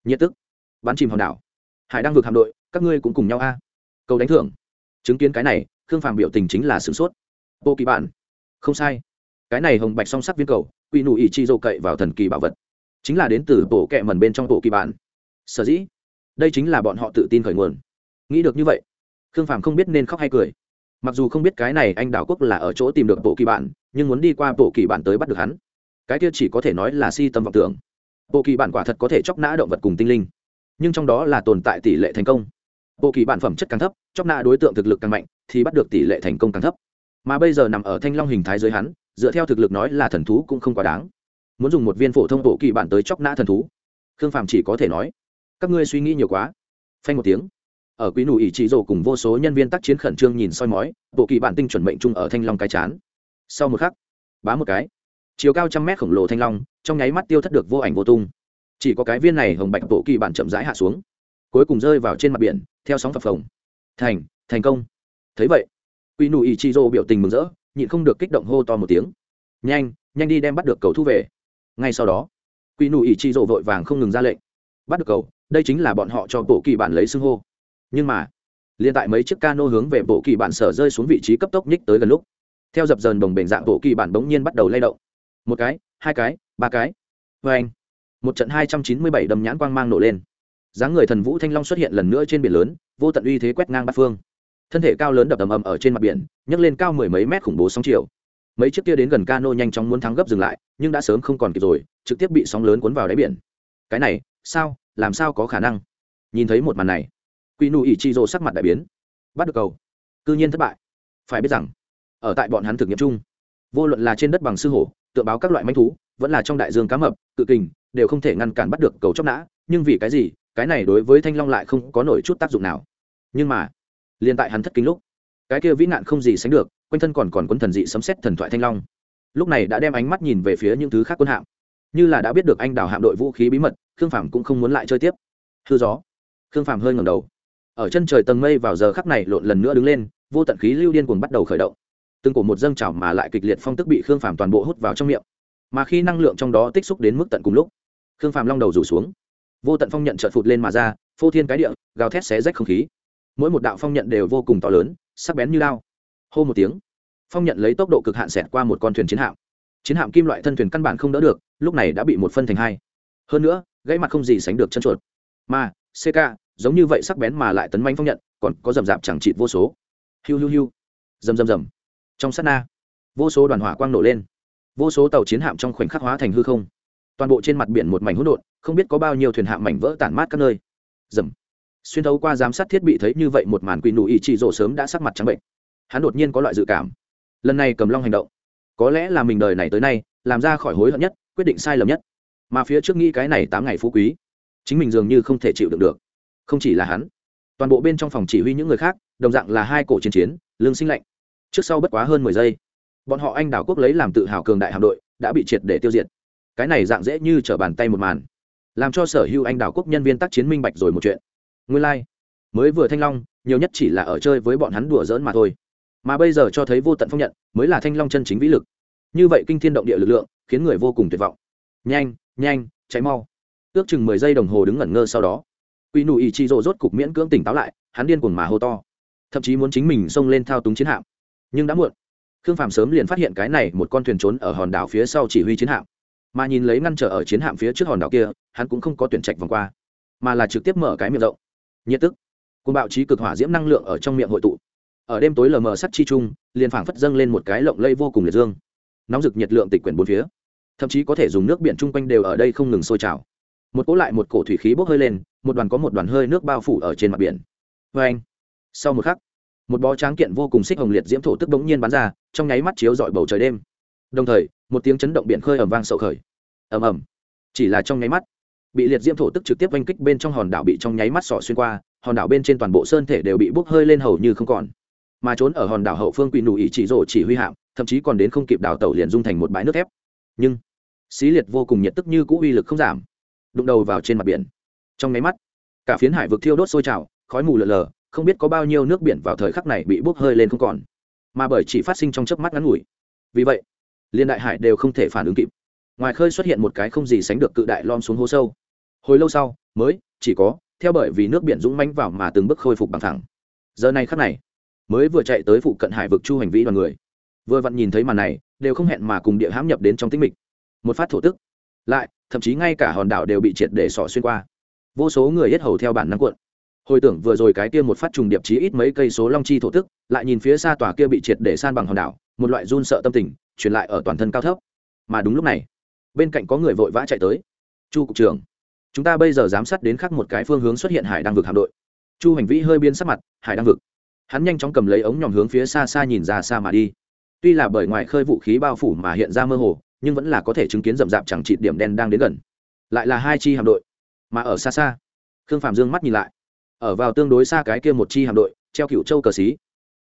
nhiệt tức, bắn chìm hòn đảo. Hải đang vượt hạm đội, các ngươi cũng cùng nhau a. Cầu đánh thưởng chứng kiến cái này, khương phàm biểu tình chính là sửng sốt. Bộ kỳ bản không sai. Cái này hồng bạch song sắc viên cầu quy nụ ý chi dô cậy vào thần kỳ bảo vật. Chính là đến từ bộ kẹ mần bên trong bộ kỳ bản sở dĩ, đây chính là bọn họ tự tin khởi nguồn. Nghĩ được như vậy, khương phàm không biết nên khóc hay cười. Mặc dù không biết cái này anh đảo quốc là ở chỗ tìm được bộ kỳ bản nhưng muốn đi qua bộ kỳ bản tới bắt được hắn. Cái kia chỉ có thể nói là si tâm vọng tưởng. Bộ kỳ bản quả thật có thể chóc nã động vật cùng tinh linh. Nhưng trong đó là tồn tại tỷ lệ thành công bộ kỳ bản phẩm chất càng thấp chóc nã đối tượng thực lực càng mạnh, thì bắt được tỷ lệ thành công càng thấp. Mà bây giờ nằm ở thanh long hình thái dưới hắn, dựa theo thực lực nói là thần thú cũng không quá đáng. Muốn dùng một viên phổ thông bộ kỳ bản tới chóc nã thần thú. Khương phàm chỉ có thể nói, các ngươi suy nghĩ nhiều quá. Phanh một tiếng, ở quý nụ ỷ trị rồ cùng vô số nhân viên tác chiến khẩn trương nhìn soi mói, bộ kỳ bản tinh chuẩn mệnh chung ở thanh long cái chán. Sau một khắc, bá một cái, chiều cao trăm mét khổng lồ thanh long, trong nháy mắt tiêu thất được vô ảnh vô tung. Chỉ có cái viên này hồng bạch bộ kỳ bản chậm rãi hạ xuống, cuối cùng rơi vào trên mặt biển theo sóng phập phồng. Thành thành công. Thấy vậy quy nụ ý trị rồ biểu tình mừng rỡ, nhịn không được kích động hô to một tiếng. Nhanh nhanh đi đem bắt được cầu thu về. Ngay sau đó quy nụ ý trị rồ vội vàng không ngừng ra lệnh. Bắt được cầu, đây chính là bọn họ cho bộ kỳ bản lấy xưng hô. Nhưng mà liên tại mấy chiếc cano hướng về bộ kỳ bản sở rơi xuống vị trí cấp tốc nhích tới gần lúc, theo dập dờn đồng bền dạng bộ kỳ bản bỗng nhiên bắt đầu lay động. Một cái, hai cái, ba cái. Vê anh, một trận hai trăm chín mươi bảy đầm nhãn quang mang nổ lên dáng người thần vũ thanh long xuất hiện lần nữa trên biển lớn, vô tận uy thế quét ngang bát phương. Thân thể cao lớn đập ầm ầm ở trên mặt biển, nhấc lên cao mười mấy mét khủng bố sóng chiều. Mấy chiếc kia đến gần cano nhanh chóng muốn thắng gấp dừng lại, nhưng đã sớm không còn kịp rồi, trực tiếp bị sóng lớn cuốn vào đáy biển. Cái này, sao, làm sao có khả năng? Nhìn thấy một màn này, quy nụ ỷ chi rô sắc mặt đại biến. Bắt được cầu. Cư nhiên thất bại. Phải biết rằng, ở tại bọn hắn thực nghiệm chung, vô luận là trên đất bằng sư hổ, tựa báo các loại manh thú, vẫn là trong đại dương cá mập, cự kình, đều không thể ngăn cản bắt được cầu chóc nã, nhưng vì cái gì cái này đối với thanh long lại không có nổi chút tác dụng nào. Nhưng mà, liền tại hắn thất kinh lúc, cái kia vĩ nạn không gì sánh được, quanh thân còn còn quân thần dị sấm xét thần thoại thanh long. Lúc này đã đem ánh mắt nhìn về phía những thứ khác quân hạm. Như là đã biết được anh đào hạm đội vũ khí bí mật, khương phàm cũng không muốn lại chơi tiếp. Hư gió. Khương phàm hơi ngầm đầu. Ở chân trời tầng mây vào giờ khắc này lộn lần nữa đứng lên, vô tận khí lưu điên cuồng bắt đầu khởi động. Từng cổ một dâng trào mà lại kịch liệt phong tức bị khương phàm toàn bộ hút vào trong miệng. Mà khi năng lượng trong đó tích xúc đến mức tận cùng lúc, khương phàm long đầu rủ xuống vô tận phong nhận trợt phụt lên mà ra, phô thiên cái địa, gào thét xé rách không khí. Mỗi một đạo phong nhận đều vô cùng to lớn, sắc bén như lao. Hô một tiếng, phong nhận lấy tốc độ cực hạn xẹt qua một con thuyền chiến hạm. Chiến hạm kim loại thân thuyền căn bản không đỡ được, lúc này đã bị một phân thành hai. Hơn nữa, gãy mặt không gì sánh được chân chuột. Mà ck giống như vậy sắc bén mà lại tấn manh phong nhận, còn có rầm rạp chẳng trị vô số. Hiu hiu hiu. Rầm rầm rầm. Trong sát na, vô số đoàn hỏa quang nổ lên. Vô số tàu chiến hạm trong khoảnh khắc hóa thành hư không. Toàn bộ trên mặt biển một mảnh hỗn độn không biết có bao nhiêu thuyền hạm mảnh vỡ tản mát các nơi. Dầm. Xuyên thấu qua giám sát thiết bị thấy như vậy một màn quỷ nụ ý chỉ rổ sớm đã sắc mặt trắng bệnh. Hắn đột nhiên có loại dự cảm. Lần này cầm long hành động, có lẽ là mình đời này tới nay, làm ra khỏi hối hận nhất, quyết định sai lầm nhất. Mà phía trước nghĩ cái này tám ngày phú quý, chính mình dường như không thể chịu đựng được. Không chỉ là hắn, toàn bộ bên trong phòng chỉ huy những người khác, đồng dạng là hai cổ chiến chiến, lương sinh lạnh. Trước sau bất quá hơn mười giây, bọn họ anh đảo quốc lấy làm tự hào cường đại hạm đội, đã bị triệt để tiêu diệt. Cái này dạng dễ như t r ở bàn tay một màn làm cho sở hữu anh đảo quốc nhân viên tác chiến minh bạch rồi một chuyện. Nguyên lai、like. mới vừa thanh long, nhiều nhất chỉ là ở chơi với bọn hắn đùa giỡn mà thôi. Mà bây giờ cho thấy vô tận phong nhận, mới là thanh long chân chính vĩ lực. Như vậy kinh thiên động địa lực lượng, khiến người vô cùng tuyệt vọng. Nhanh nhanh cháy mau. Ước chừng mười giây đồng hồ đứng ngẩn ngơ sau đó. Quy nụ ý chi rộ rốt cục miễn cưỡng tỉnh táo lại, hắn điên cuồng mà hô to. Thậm chí muốn chính mình xông lên thao túng chiến hạm. Nhưng đã muộn. Khương phạm sớm liền phát hiện cái này một con thuyền trốn ở hòn đảo phía sau chỉ huy chiến hạm mà nhìn lấy ngăn trở ở chiến hạm phía trước hòn đảo kia, hắn cũng không có tuyển trạch vòng qua, mà là trực tiếp mở cái miệng rộng. Nhiệt tức. Cùng bạo trí cực hỏa diễm năng lượng ở trong miệng hội tụ. Ở đêm tối lờ mờ sắt chi chung liền phảng phất dâng lên một cái lộng lây vô cùng liệt dương. Nóng rực nhiệt lượng tịch quyển bốn phía. Thậm chí có thể dùng nước biển chung quanh đều ở đây không ngừng sôi trào. Một cỗ lại một cổ thủy khí bốc hơi lên, một đoàn có một đoàn hơi nước bao phủ ở trên mặt biển. Vê anh, sau một khắc, một bó tráng kiện vô cùng xích hồng liệt diễm thổ tức bỗng nhiên bắn ra, trong nháy mắt chiếu dọi bầu trời đêm đồng thời, một tiếng chấn động biển khơi ầm vang sậu khởi. Ầm ầm. Chỉ là trong nháy mắt, bị liệt diễm thổ tức trực tiếp oanh kích bên trong hòn đảo bị trong nháy mắt sọ xuyên qua, hòn đảo bên trên toàn bộ sơn thể đều bị bốc hơi lên hầu như không còn. Mà trốn ở hòn đảo hậu phương quỷ nụ ỉ chỉ rổ chỉ huy hạm, thậm chí còn đến không kịp đào tàu liền dung thành một bãi nước thép. Nhưng, xí liệt vô cùng nhiệt tức như cũ uy lực không giảm, đụng đầu vào trên mặt biển. Trong nháy mắt, cả phiến hải vực thiêu đốt sôi trào, khói mù lờ lờ, không biết có bao nhiêu nước biển vào thời khắc này bị bốc hơi lên không còn. Mà bởi chỉ phát sinh trong chớp mắt ngắn ngủi. Vì vậy liên đại hải đều không thể phản ứng kịp. Ngoài khơi xuất hiện một cái không gì sánh được cự đại lom xuống hố sâu. Hồi lâu sau, mới, chỉ có, theo bởi vì nước biển dũng mãnh vào mà từng bước khôi phục bằng thẳng. Giờ này khắc này, mới vừa chạy tới phụ cận hải vực chu hành vĩ đoàn người. Vừa vặn nhìn thấy màn này, đều không hẹn mà cùng địa hãm nhập đến trong tĩnh mịch. Một phát thổ tức. Lại, thậm chí ngay cả hòn đảo đều bị triệt để sỏ xuyên qua. Vô số người hết hầu theo bản năng cuộn. Hồi tưởng vừa rồi cái kia một phát trùng điệp chí ít mấy cây số long chi thổ tức, lại nhìn phía xa tòa kia bị triệt để san bằng hòn đảo một loại run sợ tâm tình, truyền lại ở toàn thân cao thấp. Mà đúng lúc này, bên cạnh có người vội vã chạy tới. Chu cục trưởng, chúng ta bây giờ giám sát đến khắc một cái phương hướng xuất hiện hải đăng vực hạm đội. Chu hành vĩ hơi biên sắc mặt, hải đăng vực. Hắn nhanh chóng cầm lấy ống nhòm hướng phía xa xa nhìn ra xa mà đi. Tuy là bởi ngoài khơi vũ khí bao phủ mà hiện ra mơ hồ, nhưng vẫn là có thể chứng kiến rậm rạp chẳng trị điểm đen đang đến gần. Lại là hai chi hạm đội. Mà ở xa xa, khương phạm dương mắt nhìn lại. Ở vào tương đối xa cái kia một chi hạm đội, treo cựu châu cờ xí.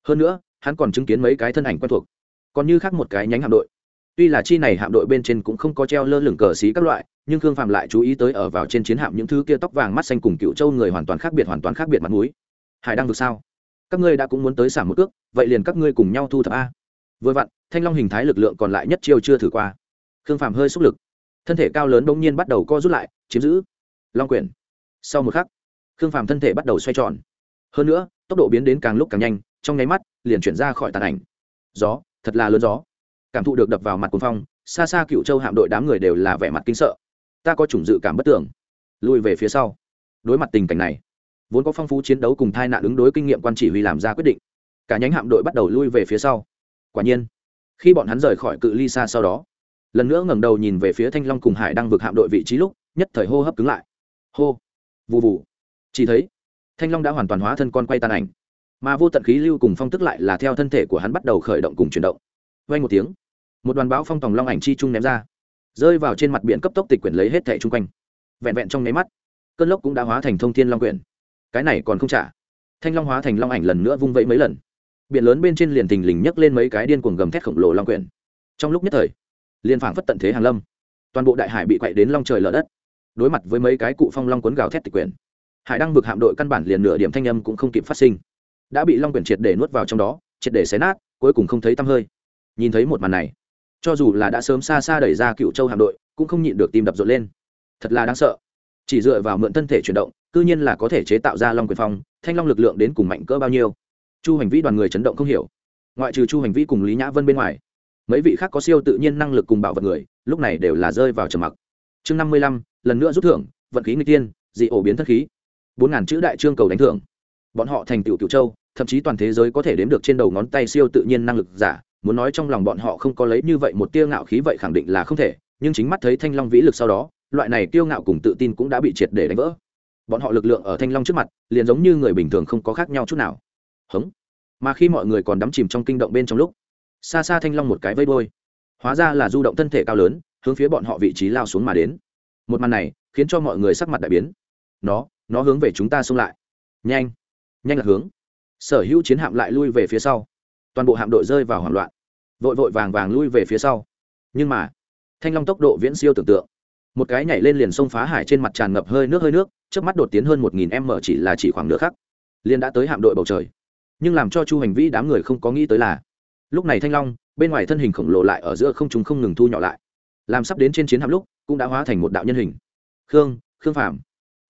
Hơn nữa, hắn còn chứng kiến mấy cái thân ảnh quen thuộc còn như khác một cái nhánh hạm đội. Tuy là chi này hạm đội bên trên cũng không có treo lơ lửng cờ xí các loại, nhưng khương phạm lại chú ý tới ở vào trên chiến hạm những thứ kia tóc vàng mắt xanh cùng cựu châu người hoàn toàn khác biệt hoàn toàn khác biệt mặt mũi. Hải đang được sao? Các ngươi đã cũng muốn tới xả một ước vậy liền các ngươi cùng nhau thu thập a. Vừa vặn, thanh long hình thái lực lượng còn lại nhất chiêu chưa thử qua. Khương phạm hơi xúc lực. Thân thể cao lớn bỗng nhiên bắt đầu co rút lại, chiếm giữ. Long quyển sau một khắc, khương phạm thân thể bắt đầu xoay tròn. Hơn nữa, tốc độ biến đến càng lúc càng nhanh, trong nháy mắt, liền chuyển ra khỏi tàn ảnh. Gió thật là lớn gió. Cảm thụ được đập vào mặt cuồng phong, xa xa cựu châu hạm đội đám người đều là vẻ mặt kinh sợ. Ta có chủng dự cảm bất tưởng. Lùi về phía sau. Đối mặt tình cảnh này, vốn có phong phú chiến đấu cùng thai nạn ứng đối kinh nghiệm quan chỉ huy làm ra quyết định. Cả nhánh hạm đội bắt đầu lui về phía sau. Quả nhiên, khi bọn hắn rời khỏi cự ly xa sau đó, lần nữa ngẩng đầu nhìn về phía thanh long cùng hải đang vực hạm đội vị trí lúc, nhất thời hô hấp cứng lại. Hô. Vụ vụ chỉ thấy, thanh long đã hoàn toàn hóa thân con quay tàn ảnh mà vô tận khí lưu cùng phong tức lại là theo thân thể của hắn bắt đầu khởi động cùng chuyển động. Vay một tiếng, một đoàn bão phong tòng long ảnh chi trung ném ra, rơi vào trên mặt biển cấp tốc tịch quyển lấy hết thẻ chung quanh. Vẹn vẹn trong nháy mắt, cơn lốc cũng đã hóa thành thông thiên long quyển. Cái này còn không trả. Thanh long hóa thành long ảnh lần nữa vung vẫy mấy lần. Biển lớn bên trên liền thình lình nhấc lên mấy cái điên cuồng gầm thét khổng lồ long quyển. Trong lúc nhất thời, liền phảng phất tận thế hàng lâm. Toàn bộ đại hải bị quậy đến long trời lở đất. Đối mặt với mấy cái cụ phong long cuốn gào thét tịch quyển, hải đăng vực hạm đội căn bản liền nửa điểm thanh âm cũng không kịp phát sinh đã bị long quyển triệt để nuốt vào trong đó, triệt để xé nát, cuối cùng không thấy tăm hơi. Nhìn thấy một màn này, cho dù là đã sớm xa xa đẩy ra cựu châu hạm đội, cũng không nhịn được tim đập rộn lên. Thật là đáng sợ. Chỉ dựa vào mượn thân thể chuyển động, cư nhiên là có thể chế tạo ra long quyền phong, thanh long lực lượng đến cùng mạnh cỡ bao nhiêu. Chu hành vĩ đoàn người chấn động không hiểu. Ngoại trừ chu hành vĩ cùng lý nhã vân bên ngoài, mấy vị khác có siêu tự nhiên năng lực cùng bảo vật người, lúc này đều là rơi vào trầm mặc. Chương năm mươi lăm, lần nữa rút thưởng, vận khí người tiên dị ổ biến thất khí. Bốn ngàn chữ đại trương cầu đánh thưởng bọn họ thành tựu cựu châu, thậm chí toàn thế giới có thể đếm được trên đầu ngón tay siêu tự nhiên năng lực giả, muốn nói trong lòng bọn họ không có lấy như vậy một tia ngạo khí vậy khẳng định là không thể, nhưng chính mắt thấy thanh long vĩ lực sau đó, loại này kiêu ngạo cùng tự tin cũng đã bị triệt để đánh vỡ. Bọn họ lực lượng ở thanh long trước mặt, liền giống như người bình thường không có khác nhau chút nào. Hống. Mà khi mọi người còn đắm chìm trong kinh động bên trong lúc, xa xa thanh long một cái vây bôi. Hóa ra là du động thân thể cao lớn, hướng phía bọn họ vị trí lao xuống mà đến. Một màn này khiến cho mọi người sắc mặt đại biến. Nó nó hướng về chúng ta xông lại. Nhanh nhanh là hướng. Sở hữu chiến hạm lại lui về phía sau. Toàn bộ hạm đội rơi vào hoảng loạn. Vội vội vàng vàng lui về phía sau. Nhưng mà, thanh long tốc độ viễn siêu tưởng tượng. Một cái nhảy lên liền sông phá hải trên mặt tràn ngập hơi nước hơi nước trước mắt đột tiến hơn một nghìn m chỉ là chỉ khoảng nửa khắc. Liền đã tới hạm đội bầu trời. Nhưng làm cho chu hành vĩ đám người không có nghĩ tới là, lúc này thanh long, bên ngoài thân hình khổng lồ lại ở giữa không chúng không ngừng thu nhỏ lại. Làm sắp đến trên chiến hạm lúc, cũng đã hóa thành một đạo nhân hình. Khương khương phàm.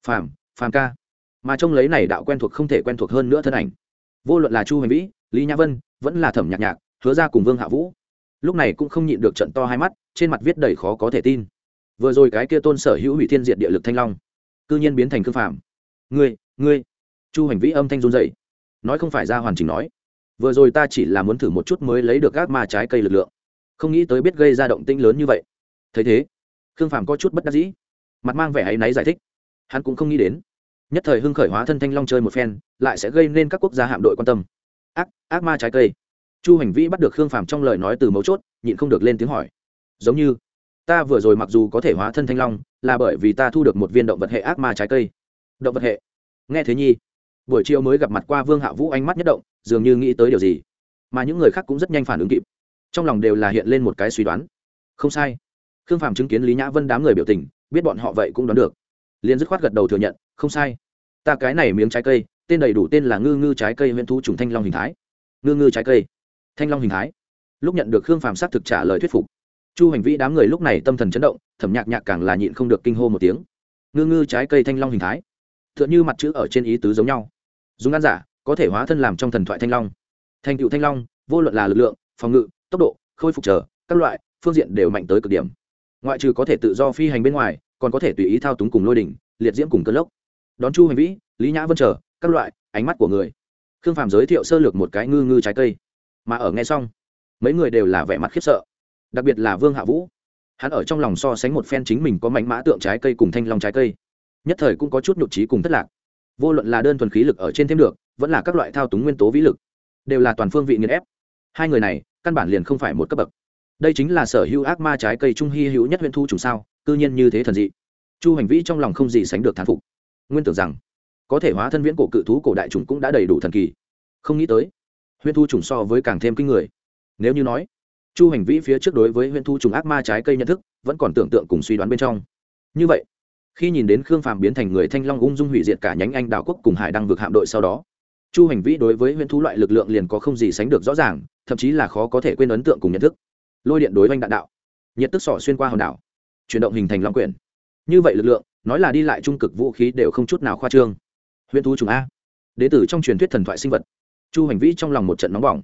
Phàm phàm ca mà trông lấy này đạo quen thuộc không thể quen thuộc hơn nữa thân ảnh. Vô luận là chu hành vĩ, lý nhã vân, vẫn là thẩm nhạc nhạc, hứa ra cùng vương hạ vũ. Lúc này cũng không nhịn được trận to hai mắt, trên mặt viết đầy khó có thể tin. Vừa rồi cái kia tôn sở hữu hủy thiên diệt địa lực thanh long, cư nhiên biến thành cương phạm ngươi ngươi. Chu hành vĩ âm thanh run dậy nói không phải ra hoàn chỉnh nói. Vừa rồi ta chỉ là muốn thử một chút mới lấy được các ma trái cây lực lượng. Không nghĩ tới biết gây ra động tĩnh lớn như vậy. Thấy thế khương phàm có chút bất đắc dĩ. Mặt mang vẻ áy náy giải thích. Hắn cũng không nghĩ đến nhất thời hưng khởi hóa thân thanh long chơi một phen, lại sẽ gây nên các quốc gia hạm đội quan tâm. Ác ác ma trái cây. Chu hành vĩ bắt được khương phàm trong lời nói từ mấu chốt, nhịn không được lên tiếng hỏi. Giống như, ta vừa rồi mặc dù có thể hóa thân thanh long, là bởi vì ta thu được một viên động vật hệ ác ma trái cây. Động vật hệ? Nghe thế nhi. Buổi chiều mới gặp mặt qua vương hạ vũ ánh mắt nhất động, dường như nghĩ tới điều gì. Mà những người khác cũng rất nhanh phản ứng kịp. Trong lòng đều là hiện lên một cái suy đoán. Không sai. Khương phàm chứng kiến lý nhã vân đám người biểu tình, biết bọn họ vậy cũng đoán được liền dứt khoát gật đầu thừa nhận, không sai. Ta cái này miếng trái cây, tên đầy đủ tên là ngư ngư trái cây huyện thu trùng thanh long hình thái. Ngư ngư trái cây thanh long hình thái. Lúc nhận được khương phàm xác thực trả lời thuyết phục. Chu hành vĩ đám người lúc này tâm thần chấn động, thẩm nhạc nhạc càng là nhịn không được kinh hô một tiếng. Ngư ngư trái cây thanh long hình thái. T h ư ợ n h ư mặt chữ ở trên ý tứ giống nhau. Dùng ăn giả, có thể hóa thân làm trong thần thoại thanh long. Thành cựu thanh long, vô luận là lực lượng, phòng ngự, tốc độ, khôi phục trở các loại, phương diện đều mạnh tới cực điểm. Ngoại trừ có thể tự do phi hành bên ngoài còn có thể tùy ý thao túng cùng lôi đỉnh, liệt diễm cùng cơn lốc. Đón chu hành vĩ, lý nhã vân trở các loại, ánh mắt của người. Khương phàm giới thiệu sơ lược một cái ngư ngư trái cây. Mà ở nghe xong, mấy người đều là vẻ mặt khiếp sợ. Đặc biệt là vương hạ vũ. Hắn ở trong lòng so sánh một phen chính mình có mảnh mã tượng trái cây cùng thanh long trái cây. Nhất thời cũng có chút nhục trí cùng thất lạc. Vô luận là đơn thuần khí lực ở trên thêm được, vẫn là các loại thao túng nguyên tố vĩ lực, đều là toàn phương vị nghiền ép. Hai người này, căn bản liền không phải một cấp bậc. Đây chính là sở hữu ác ma trái cây trung hy hữu nhất huyện thu trùng sao? Cư nhiên như thế thần dị. Chu hành vĩ trong lòng không gì sánh được thán phục. Nguyên tưởng rằng, có thể hóa thân viễn cổ cự thú cổ đại trùng cũng đã đầy đủ thần kỳ. Không nghĩ tới, huyễn thu trùng so với càng thêm kinh người. Nếu như nói, chu hành vĩ phía trước đối với huyễn thu trùng ác ma trái cây nhận thức, vẫn còn tưởng tượng cùng suy đoán bên trong. Như vậy, khi nhìn đến khương phàm biến thành người thanh long ung dung hủy diệt cả nhánh anh đảo quốc cùng hải đăng vực hạm đội sau đó, chu hành vĩ đối với huyễn thu loại lực lượng liền có không gì sánh được rõ ràng, thậm chí là khó có thể quên ấn tượng cùng nhận thức. Lôi điện đối oanh đạn đạo, nhiệt tức sỏ xuyên qua hòn đảo chuyển động hình thành long quyển. Như vậy lực lượng, nói là đi lại trung cực vũ khí đều không chút nào khoa trương. Huyện thu trùng a. Đế tử trong truyền thuyết thần thoại sinh vật. Chu hành vĩ trong lòng một trận nóng bỏng.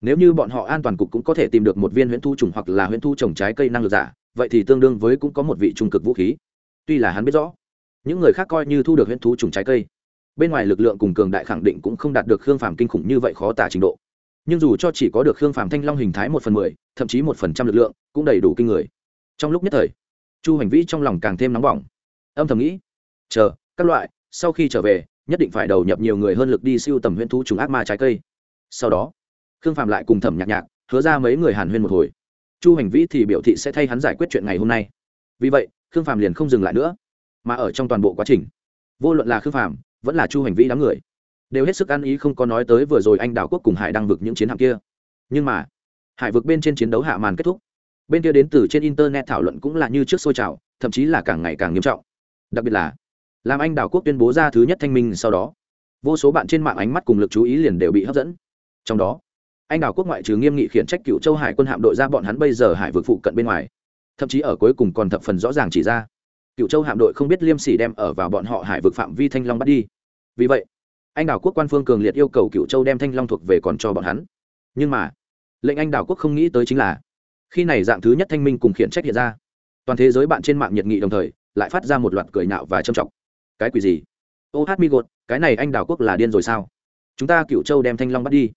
Nếu như bọn họ an toàn cục cũng có thể tìm được một viên huyễn thu trùng hoặc là huyễn thu trồng trái cây năng lực giả, vậy thì tương đương với cũng có một vị trung cực vũ khí. Tuy là hắn biết rõ, những người khác coi như thu được huyễn thu trùng trái cây, bên ngoài lực lượng cùng cường đại khẳng định cũng không đạt được khương phàm kinh khủng như vậy khó tả trình độ. Nhưng dù cho chỉ có được khương phàm thanh long hình thái một phần mười, thậm chí một phần trăm lực lượng, cũng đầy đủ kinh người. Trong lúc nhất thời chu hành vĩ trong lòng càng thêm nóng bỏng. Âm thầm nghĩ, chờ, các loại, sau khi trở về, nhất định phải đầu nhập nhiều người hơn lực đi siêu tầm huyễn thú trùng ác ma trái cây. Sau đó, khương phạm lại cùng thẩm nhạc nhạc hứa ra mấy người hàn huyên một hồi. Chu hành vĩ thì biểu thị sẽ thay hắn giải quyết chuyện ngày hôm nay. Vì vậy, khương phạm liền không dừng lại nữa, mà ở trong toàn bộ quá trình, vô luận là khương phạm, vẫn là chu hành vĩ đám người, đều hết sức ăn ý không có nói tới vừa rồi anh đào quốc cùng hải đang vực những chiến hạm kia. Nhưng mà, hải vực bên trên chiến đấu hạ màn kết thúc bên kia đến từ trên internet thảo luận cũng là như trước sôi trào, thậm chí là càng ngày càng nghiêm trọng. Đặc biệt là, làm anh đào quốc tuyên bố ra thứ nhất thanh minh sau đó, vô số bạn trên mạng ánh mắt cùng lực chú ý liền đều bị hấp dẫn. Trong đó, anh đào quốc ngoại trừ nghiêm nghị khiển trách cựu châu hải quân hạm đội ra bọn hắn bây giờ hải vực phụ cận bên ngoài, thậm chí ở cuối cùng còn thập phần rõ ràng chỉ ra, cựu châu hạm đội không biết liêm sỉ đem ở vào bọn họ hải vực phạm vi thanh long bắt đi. Vì vậy, anh đào quốc quan phương cường liệt yêu cầu cựu châu đem thanh long thuộc về còn cho bọn hắn. Nhưng mà, lệnh anh đào quốc không nghĩ tới chính là khi này dạng thứ nhất thanh minh cùng khiển trách hiện ra. Toàn thế giới bạn trên mạng nhiệt nghị đồng thời, lại phát ra một loạt cười nạo và châm trọng cái quỷ gì? Ô, hát mi gột, cái này anh đào quốc là điên rồi sao? Chúng ta cựu châu đem thanh long bắt đi.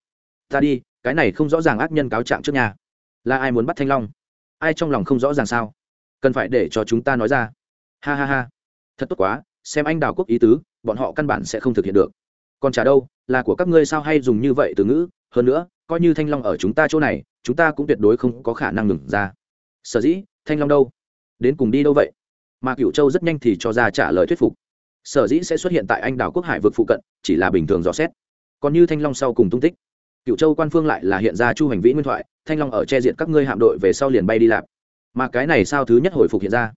Ta đi, cái này không rõ ràng ác nhân cáo trạng trước nhà. Là ai muốn bắt thanh long? Ai trong lòng không rõ ràng sao? Cần phải để cho chúng ta nói ra. Ha ha ha. Thật tốt quá, xem anh đào quốc ý tứ, bọn họ căn bản sẽ không thực hiện được. Còn trả đâu, là của các ngươi sao hay dùng như vậy từ ngữ? Hơn nữa, coi như thanh long ở chúng ta chỗ này chúng ta cũng tuyệt đối không có khả năng ngừng ra. Sở dĩ, thanh long đâu? Đến cùng đi đâu vậy? Mà cựu châu rất nhanh thì cho ra trả lời thuyết phục. Sở dĩ sẽ xuất hiện tại anh đảo quốc hải vực phụ cận, chỉ là bình thường dò xét. Còn như thanh long sau cùng tung tích cựu châu quan phương lại là hiện ra chu hành vĩ nguyên thoại, thanh long ở che diện các ngươi hạm đội về sau liền bay đi lạp. Mà cái này sao thứ nhất hồi phục hiện ra?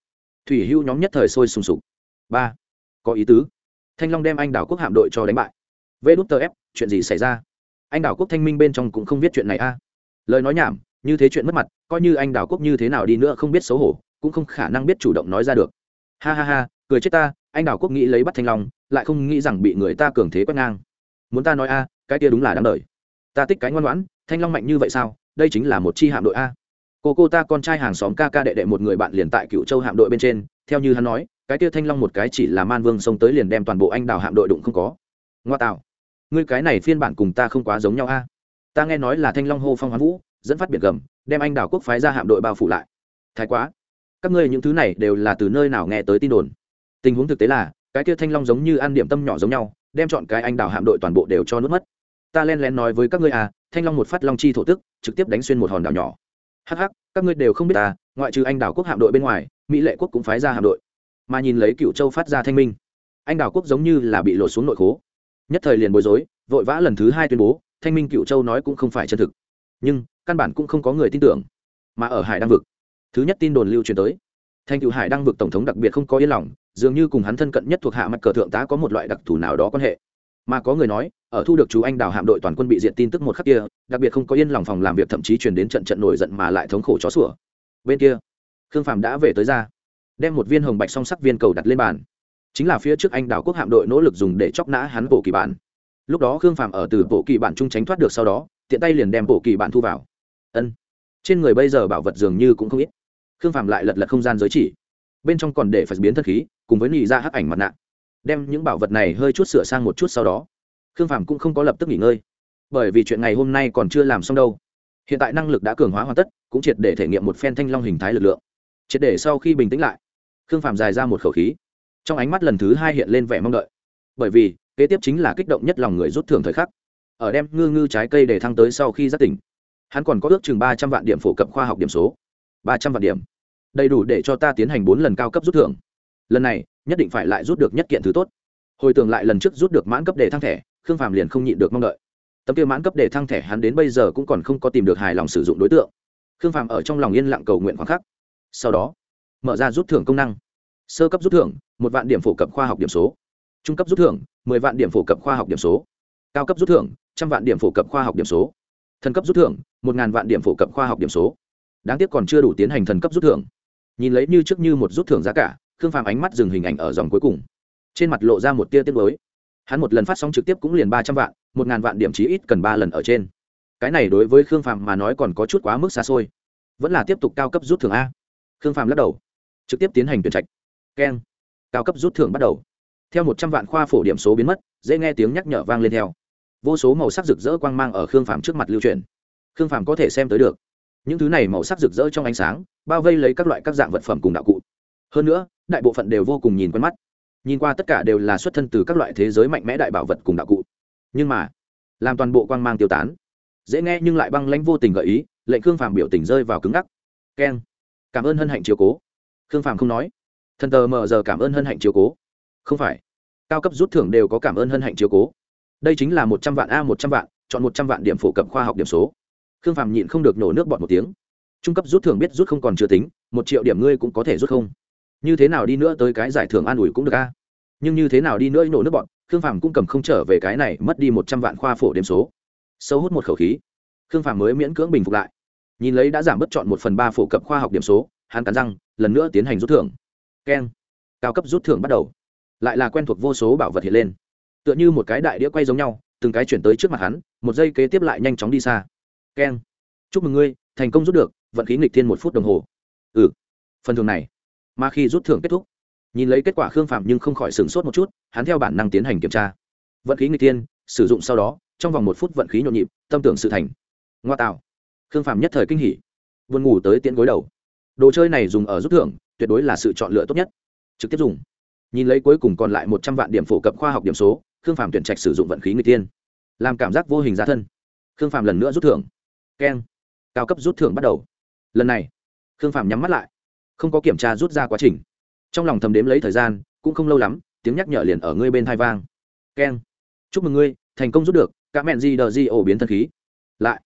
Thủy hưu nhóm nhất thời sôi sùng sục. Ba, có ý tứ. Thanh long đem anh đảo quốc hạm đội cho đánh bại. Vê đút tờ ép, chuyện gì xảy ra? Anh đảo quốc thanh minh bên trong cũng không biết chuyện này a lời nói nhảm, như thế chuyện mất mặt, coi như anh đảo quốc như thế nào đi nữa không biết xấu hổ, cũng không khả năng biết chủ động nói ra được. Ha ha ha, cười chết ta, anh đảo quốc nghĩ lấy bắt thanh long, lại không nghĩ rằng bị người ta cường thế quét ngang. Muốn ta nói a, cái kia đúng là đáng đời. Ta tích cái ngoan ngoãn, thanh long mạnh như vậy sao, đây chính là một chi hạm đội a. Cô cô ta con trai hàng xóm ca ca đệ đệ một người bạn liền tại cựu châu hạm đội bên trên, theo như hắn nói, cái kia thanh long một cái chỉ là man vương xông tới liền đem toàn bộ anh đào hạm đội đụng không có. Ngoa tạo, ngươi cái này phiên bản cùng ta không quá giống nhau a ta nghe nói là thanh long hô phong hoán vũ, dẫn phát biệt gầm, đem anh đảo quốc phái ra hạm đội bao phủ lại. Thái quá, các ngươi những thứ này đều là từ nơi nào nghe tới tin đồn? Tình huống thực tế là, cái kia thanh long giống như ăn điểm tâm nhỏ giống nhau, đem chọn cái anh đảo hạm đội toàn bộ đều cho nuốt mất. Ta len lén nói với các ngươi à thanh long một phát long chi thổ tức, trực tiếp đánh xuyên một hòn đảo nhỏ. Hắc hắc, các ngươi đều không biết ta, ngoại trừ anh đảo quốc hạm đội bên ngoài, mỹ lệ quốc cũng phái ra hạm đội. Mà nhìn lấy cựu châu phát ra thanh minh, anh đảo quốc giống như là bị lột xuống nội khố. Nhất thời liền bối rối, vội vã lần thứ hai tuyên bố thanh minh cựu châu nói cũng không phải chân thực nhưng căn bản cũng không có người tin tưởng mà ở hải đăng vực thứ nhất tin đồn lưu truyền tới thanh cựu hải đăng vực tổng thống đặc biệt không có yên lòng dường như cùng hắn thân cận nhất thuộc hạ mặt cờ thượng tá có một loại đặc thù nào đó quan hệ mà có người nói ở thu được chú anh đào hạm đội toàn quân bị diện tin tức một khắc kia đặc biệt không có yên lòng phòng làm việc thậm chí truyền đến trận trận nổi giận mà lại thống khổ chó sủa bên kia khương phàm đã về tới ra đem một viên hồng bạch song sắc viên cầu đặt lên bàn chính là phía trước anh đào quốc hạm đội nỗ lực dùng để chóc nã hắn cổ kỳ bản lúc đó khương phàm ở từ bộ kỳ bản trung tránh thoát được sau đó, tiện tay liền đem bộ kỳ bản thu vào. Ân. Trên người bây giờ bảo vật dường như cũng không ít. Khương phàm lại lật lật không gian giới chỉ. Bên trong còn để phải biến thân khí, cùng với nị ra hắc ảnh mặt nạ. Đem những bảo vật này hơi chút sửa sang một chút sau đó, khương phàm cũng không có lập tức nghỉ ngơi. Bởi vì chuyện ngày hôm nay còn chưa làm xong đâu. Hiện tại năng lực đã cường hóa hoàn tất, cũng triệt để thể nghiệm một phen thanh long hình thái lực lượng. Triệt để sau khi bình tĩnh lại, khương phàm dài ra một khẩu khí. Trong ánh mắt lần thứ hai hiện lên vẻ mong đợi. Bởi vì kế tiếp chính là kích động nhất lòng người rút thưởng thời khắc. Ở đem ngư ngư trái cây để thăng tới sau khi giác tỉnh, hắn còn có ước chừng ba trăm vạn điểm phổ cập khoa học điểm số. Ba trăm vạn điểm. Đầy đủ để cho ta tiến hành bốn lần cao cấp rút thưởng. Lần này, nhất định phải lại rút được nhất kiện thứ tốt. Hồi tưởng lại lần trước rút được mãn cấp để thăng thẻ, khương phàm liền không nhịn được mong đợi. Tấm kia mãn cấp để thăng thẻ hắn đến bây giờ cũng còn không có tìm được hài lòng sử dụng đối tượng. Khương phàm ở trong lòng yên lặng cầu nguyện khoảng khắc. Sau đó, mở ra rút thưởng công năng. Sơ cấp rút thưởng, một vạn điểm phổ cập khoa học điểm số trung cấp rút thưởng, mười vạn điểm phổ cập khoa học điểm số. Cao cấp rút thưởng, trăm vạn điểm phổ cập khoa học điểm số. Thần cấp rút thưởng, một ngàn vạn điểm phổ cập khoa học điểm số. Đáng tiếc còn chưa đủ tiến hành thần cấp rút thưởng. Nhìn lấy như trước như một rút thưởng giá cả, khương phàm ánh mắt dừng hình ảnh ở dòng cuối cùng. Trên mặt lộ ra một tia tiết mới hắn một lần phát sóng trực tiếp cũng liền ba trăm vạn, một ngàn vạn điểm chí ít cần ba lần ở trên. Cái này đối với khương phàm mà nói còn có chút quá mức xa xôi. Vẫn là tiếp tục cao cấp rút thưởng a. Khương phàm lắc đầu. Trực tiếp tiến hành tuyển trạch. Keng. Cao cấp rút thưởng bắt đầu theo một trăm vạn khoa phổ điểm số biến mất, dễ nghe tiếng nhắc nhở vang lên theo. Vô số màu sắc rực rỡ quang mang ở khương phàm trước mặt lưu truyền. Khương phàm có thể xem tới được. Những thứ này màu sắc rực rỡ trong ánh sáng, bao vây lấy các loại các dạng vật phẩm cùng đạo cụ. Hơn nữa, đại bộ phận đều vô cùng nhìn quen mắt. Nhìn qua tất cả đều là xuất thân từ các loại thế giới mạnh mẽ đại bảo vật cùng đạo cụ. Nhưng mà, làm toàn bộ quang mang tiêu tán. Dễ nghe nhưng lại băng lãnh vô tình gợi ý, lệnh khương phàm biểu tình rơi vào cứng ngắc. Keng. Cảm ơn hân hạnh chiều cố. Khương phàm không nói. Thần tờ mờ giờ cảm ơn hân hạnh chiều cố không phải. Cao cấp rút thưởng đều có cảm ơn hân hạnh chiếu cố. Đây chính là một trăm vạn a một trăm vạn, chọn một trăm vạn điểm phổ cập khoa học điểm số. Khương phàm nhịn không được nổ nước bọt một tiếng. Trung cấp rút thưởng biết rút không còn chưa tính, một triệu điểm ngươi cũng có thể rút không. Như thế nào đi nữa tới cái giải thưởng an ủi cũng được a. Nhưng như thế nào đi nữa nổ nước bọt, khương phàm cũng cầm không trở về cái này, mất đi một trăm vạn khoa phổ điểm số. Sâu hút một khẩu khí. Khương phàm mới miễn cưỡng bình phục lại. Nhìn lấy đã giảm bất chọn một phần ba phổ cập khoa học điểm số, hắn cắn răng, lần nữa tiến hành rút thưởng. Keng. Cao cấp rút thưởng bắt đầu lại là quen thuộc vô số bảo vật hiện lên. Tựa như một cái đại đĩa quay giống nhau, từng cái chuyển tới trước mặt hắn, một giây kế tiếp lại nhanh chóng đi xa. Keng. Chúc mừng ngươi, thành công rút được, vận khí nghịch thiên một phút đồng hồ. Ừ. Phần thường này. Mà khi rút thưởng kết thúc, nhìn lấy kết quả khương phạm nhưng không khỏi sửng sốt một chút, hắn theo bản năng tiến hành kiểm tra. Vận khí nghịch thiên, sử dụng sau đó, trong vòng một phút vận khí nhộn nhịp, tâm tưởng sự thành. Ngoa tạo. Khương phạm nhất thời kinh hỉ. Vươn ngủ tới tiễn gối đầu. Đồ chơi này dùng ở rút thưởng, tuyệt đối là sự chọn lựa tốt nhất. Trực tiếp dùng nhìn lấy cuối cùng còn lại một trăm vạn điểm phổ cập khoa học điểm số, khương phạm tuyển trạch sử dụng vận khí người tiên làm cảm giác vô hình ra thân. Khương phạm lần nữa rút thưởng. Keng. Cao cấp rút thưởng bắt đầu. Lần này, khương phạm nhắm mắt lại. Không có kiểm tra rút ra quá trình. Trong lòng thầm đếm lấy thời gian, cũng không lâu lắm, tiếng nhắc nhở liền ở ngươi bên thai vang. Keng. Chúc mừng ngươi, thành công rút được. Các mẹn di đờ di ổ biến thân khí. Lại.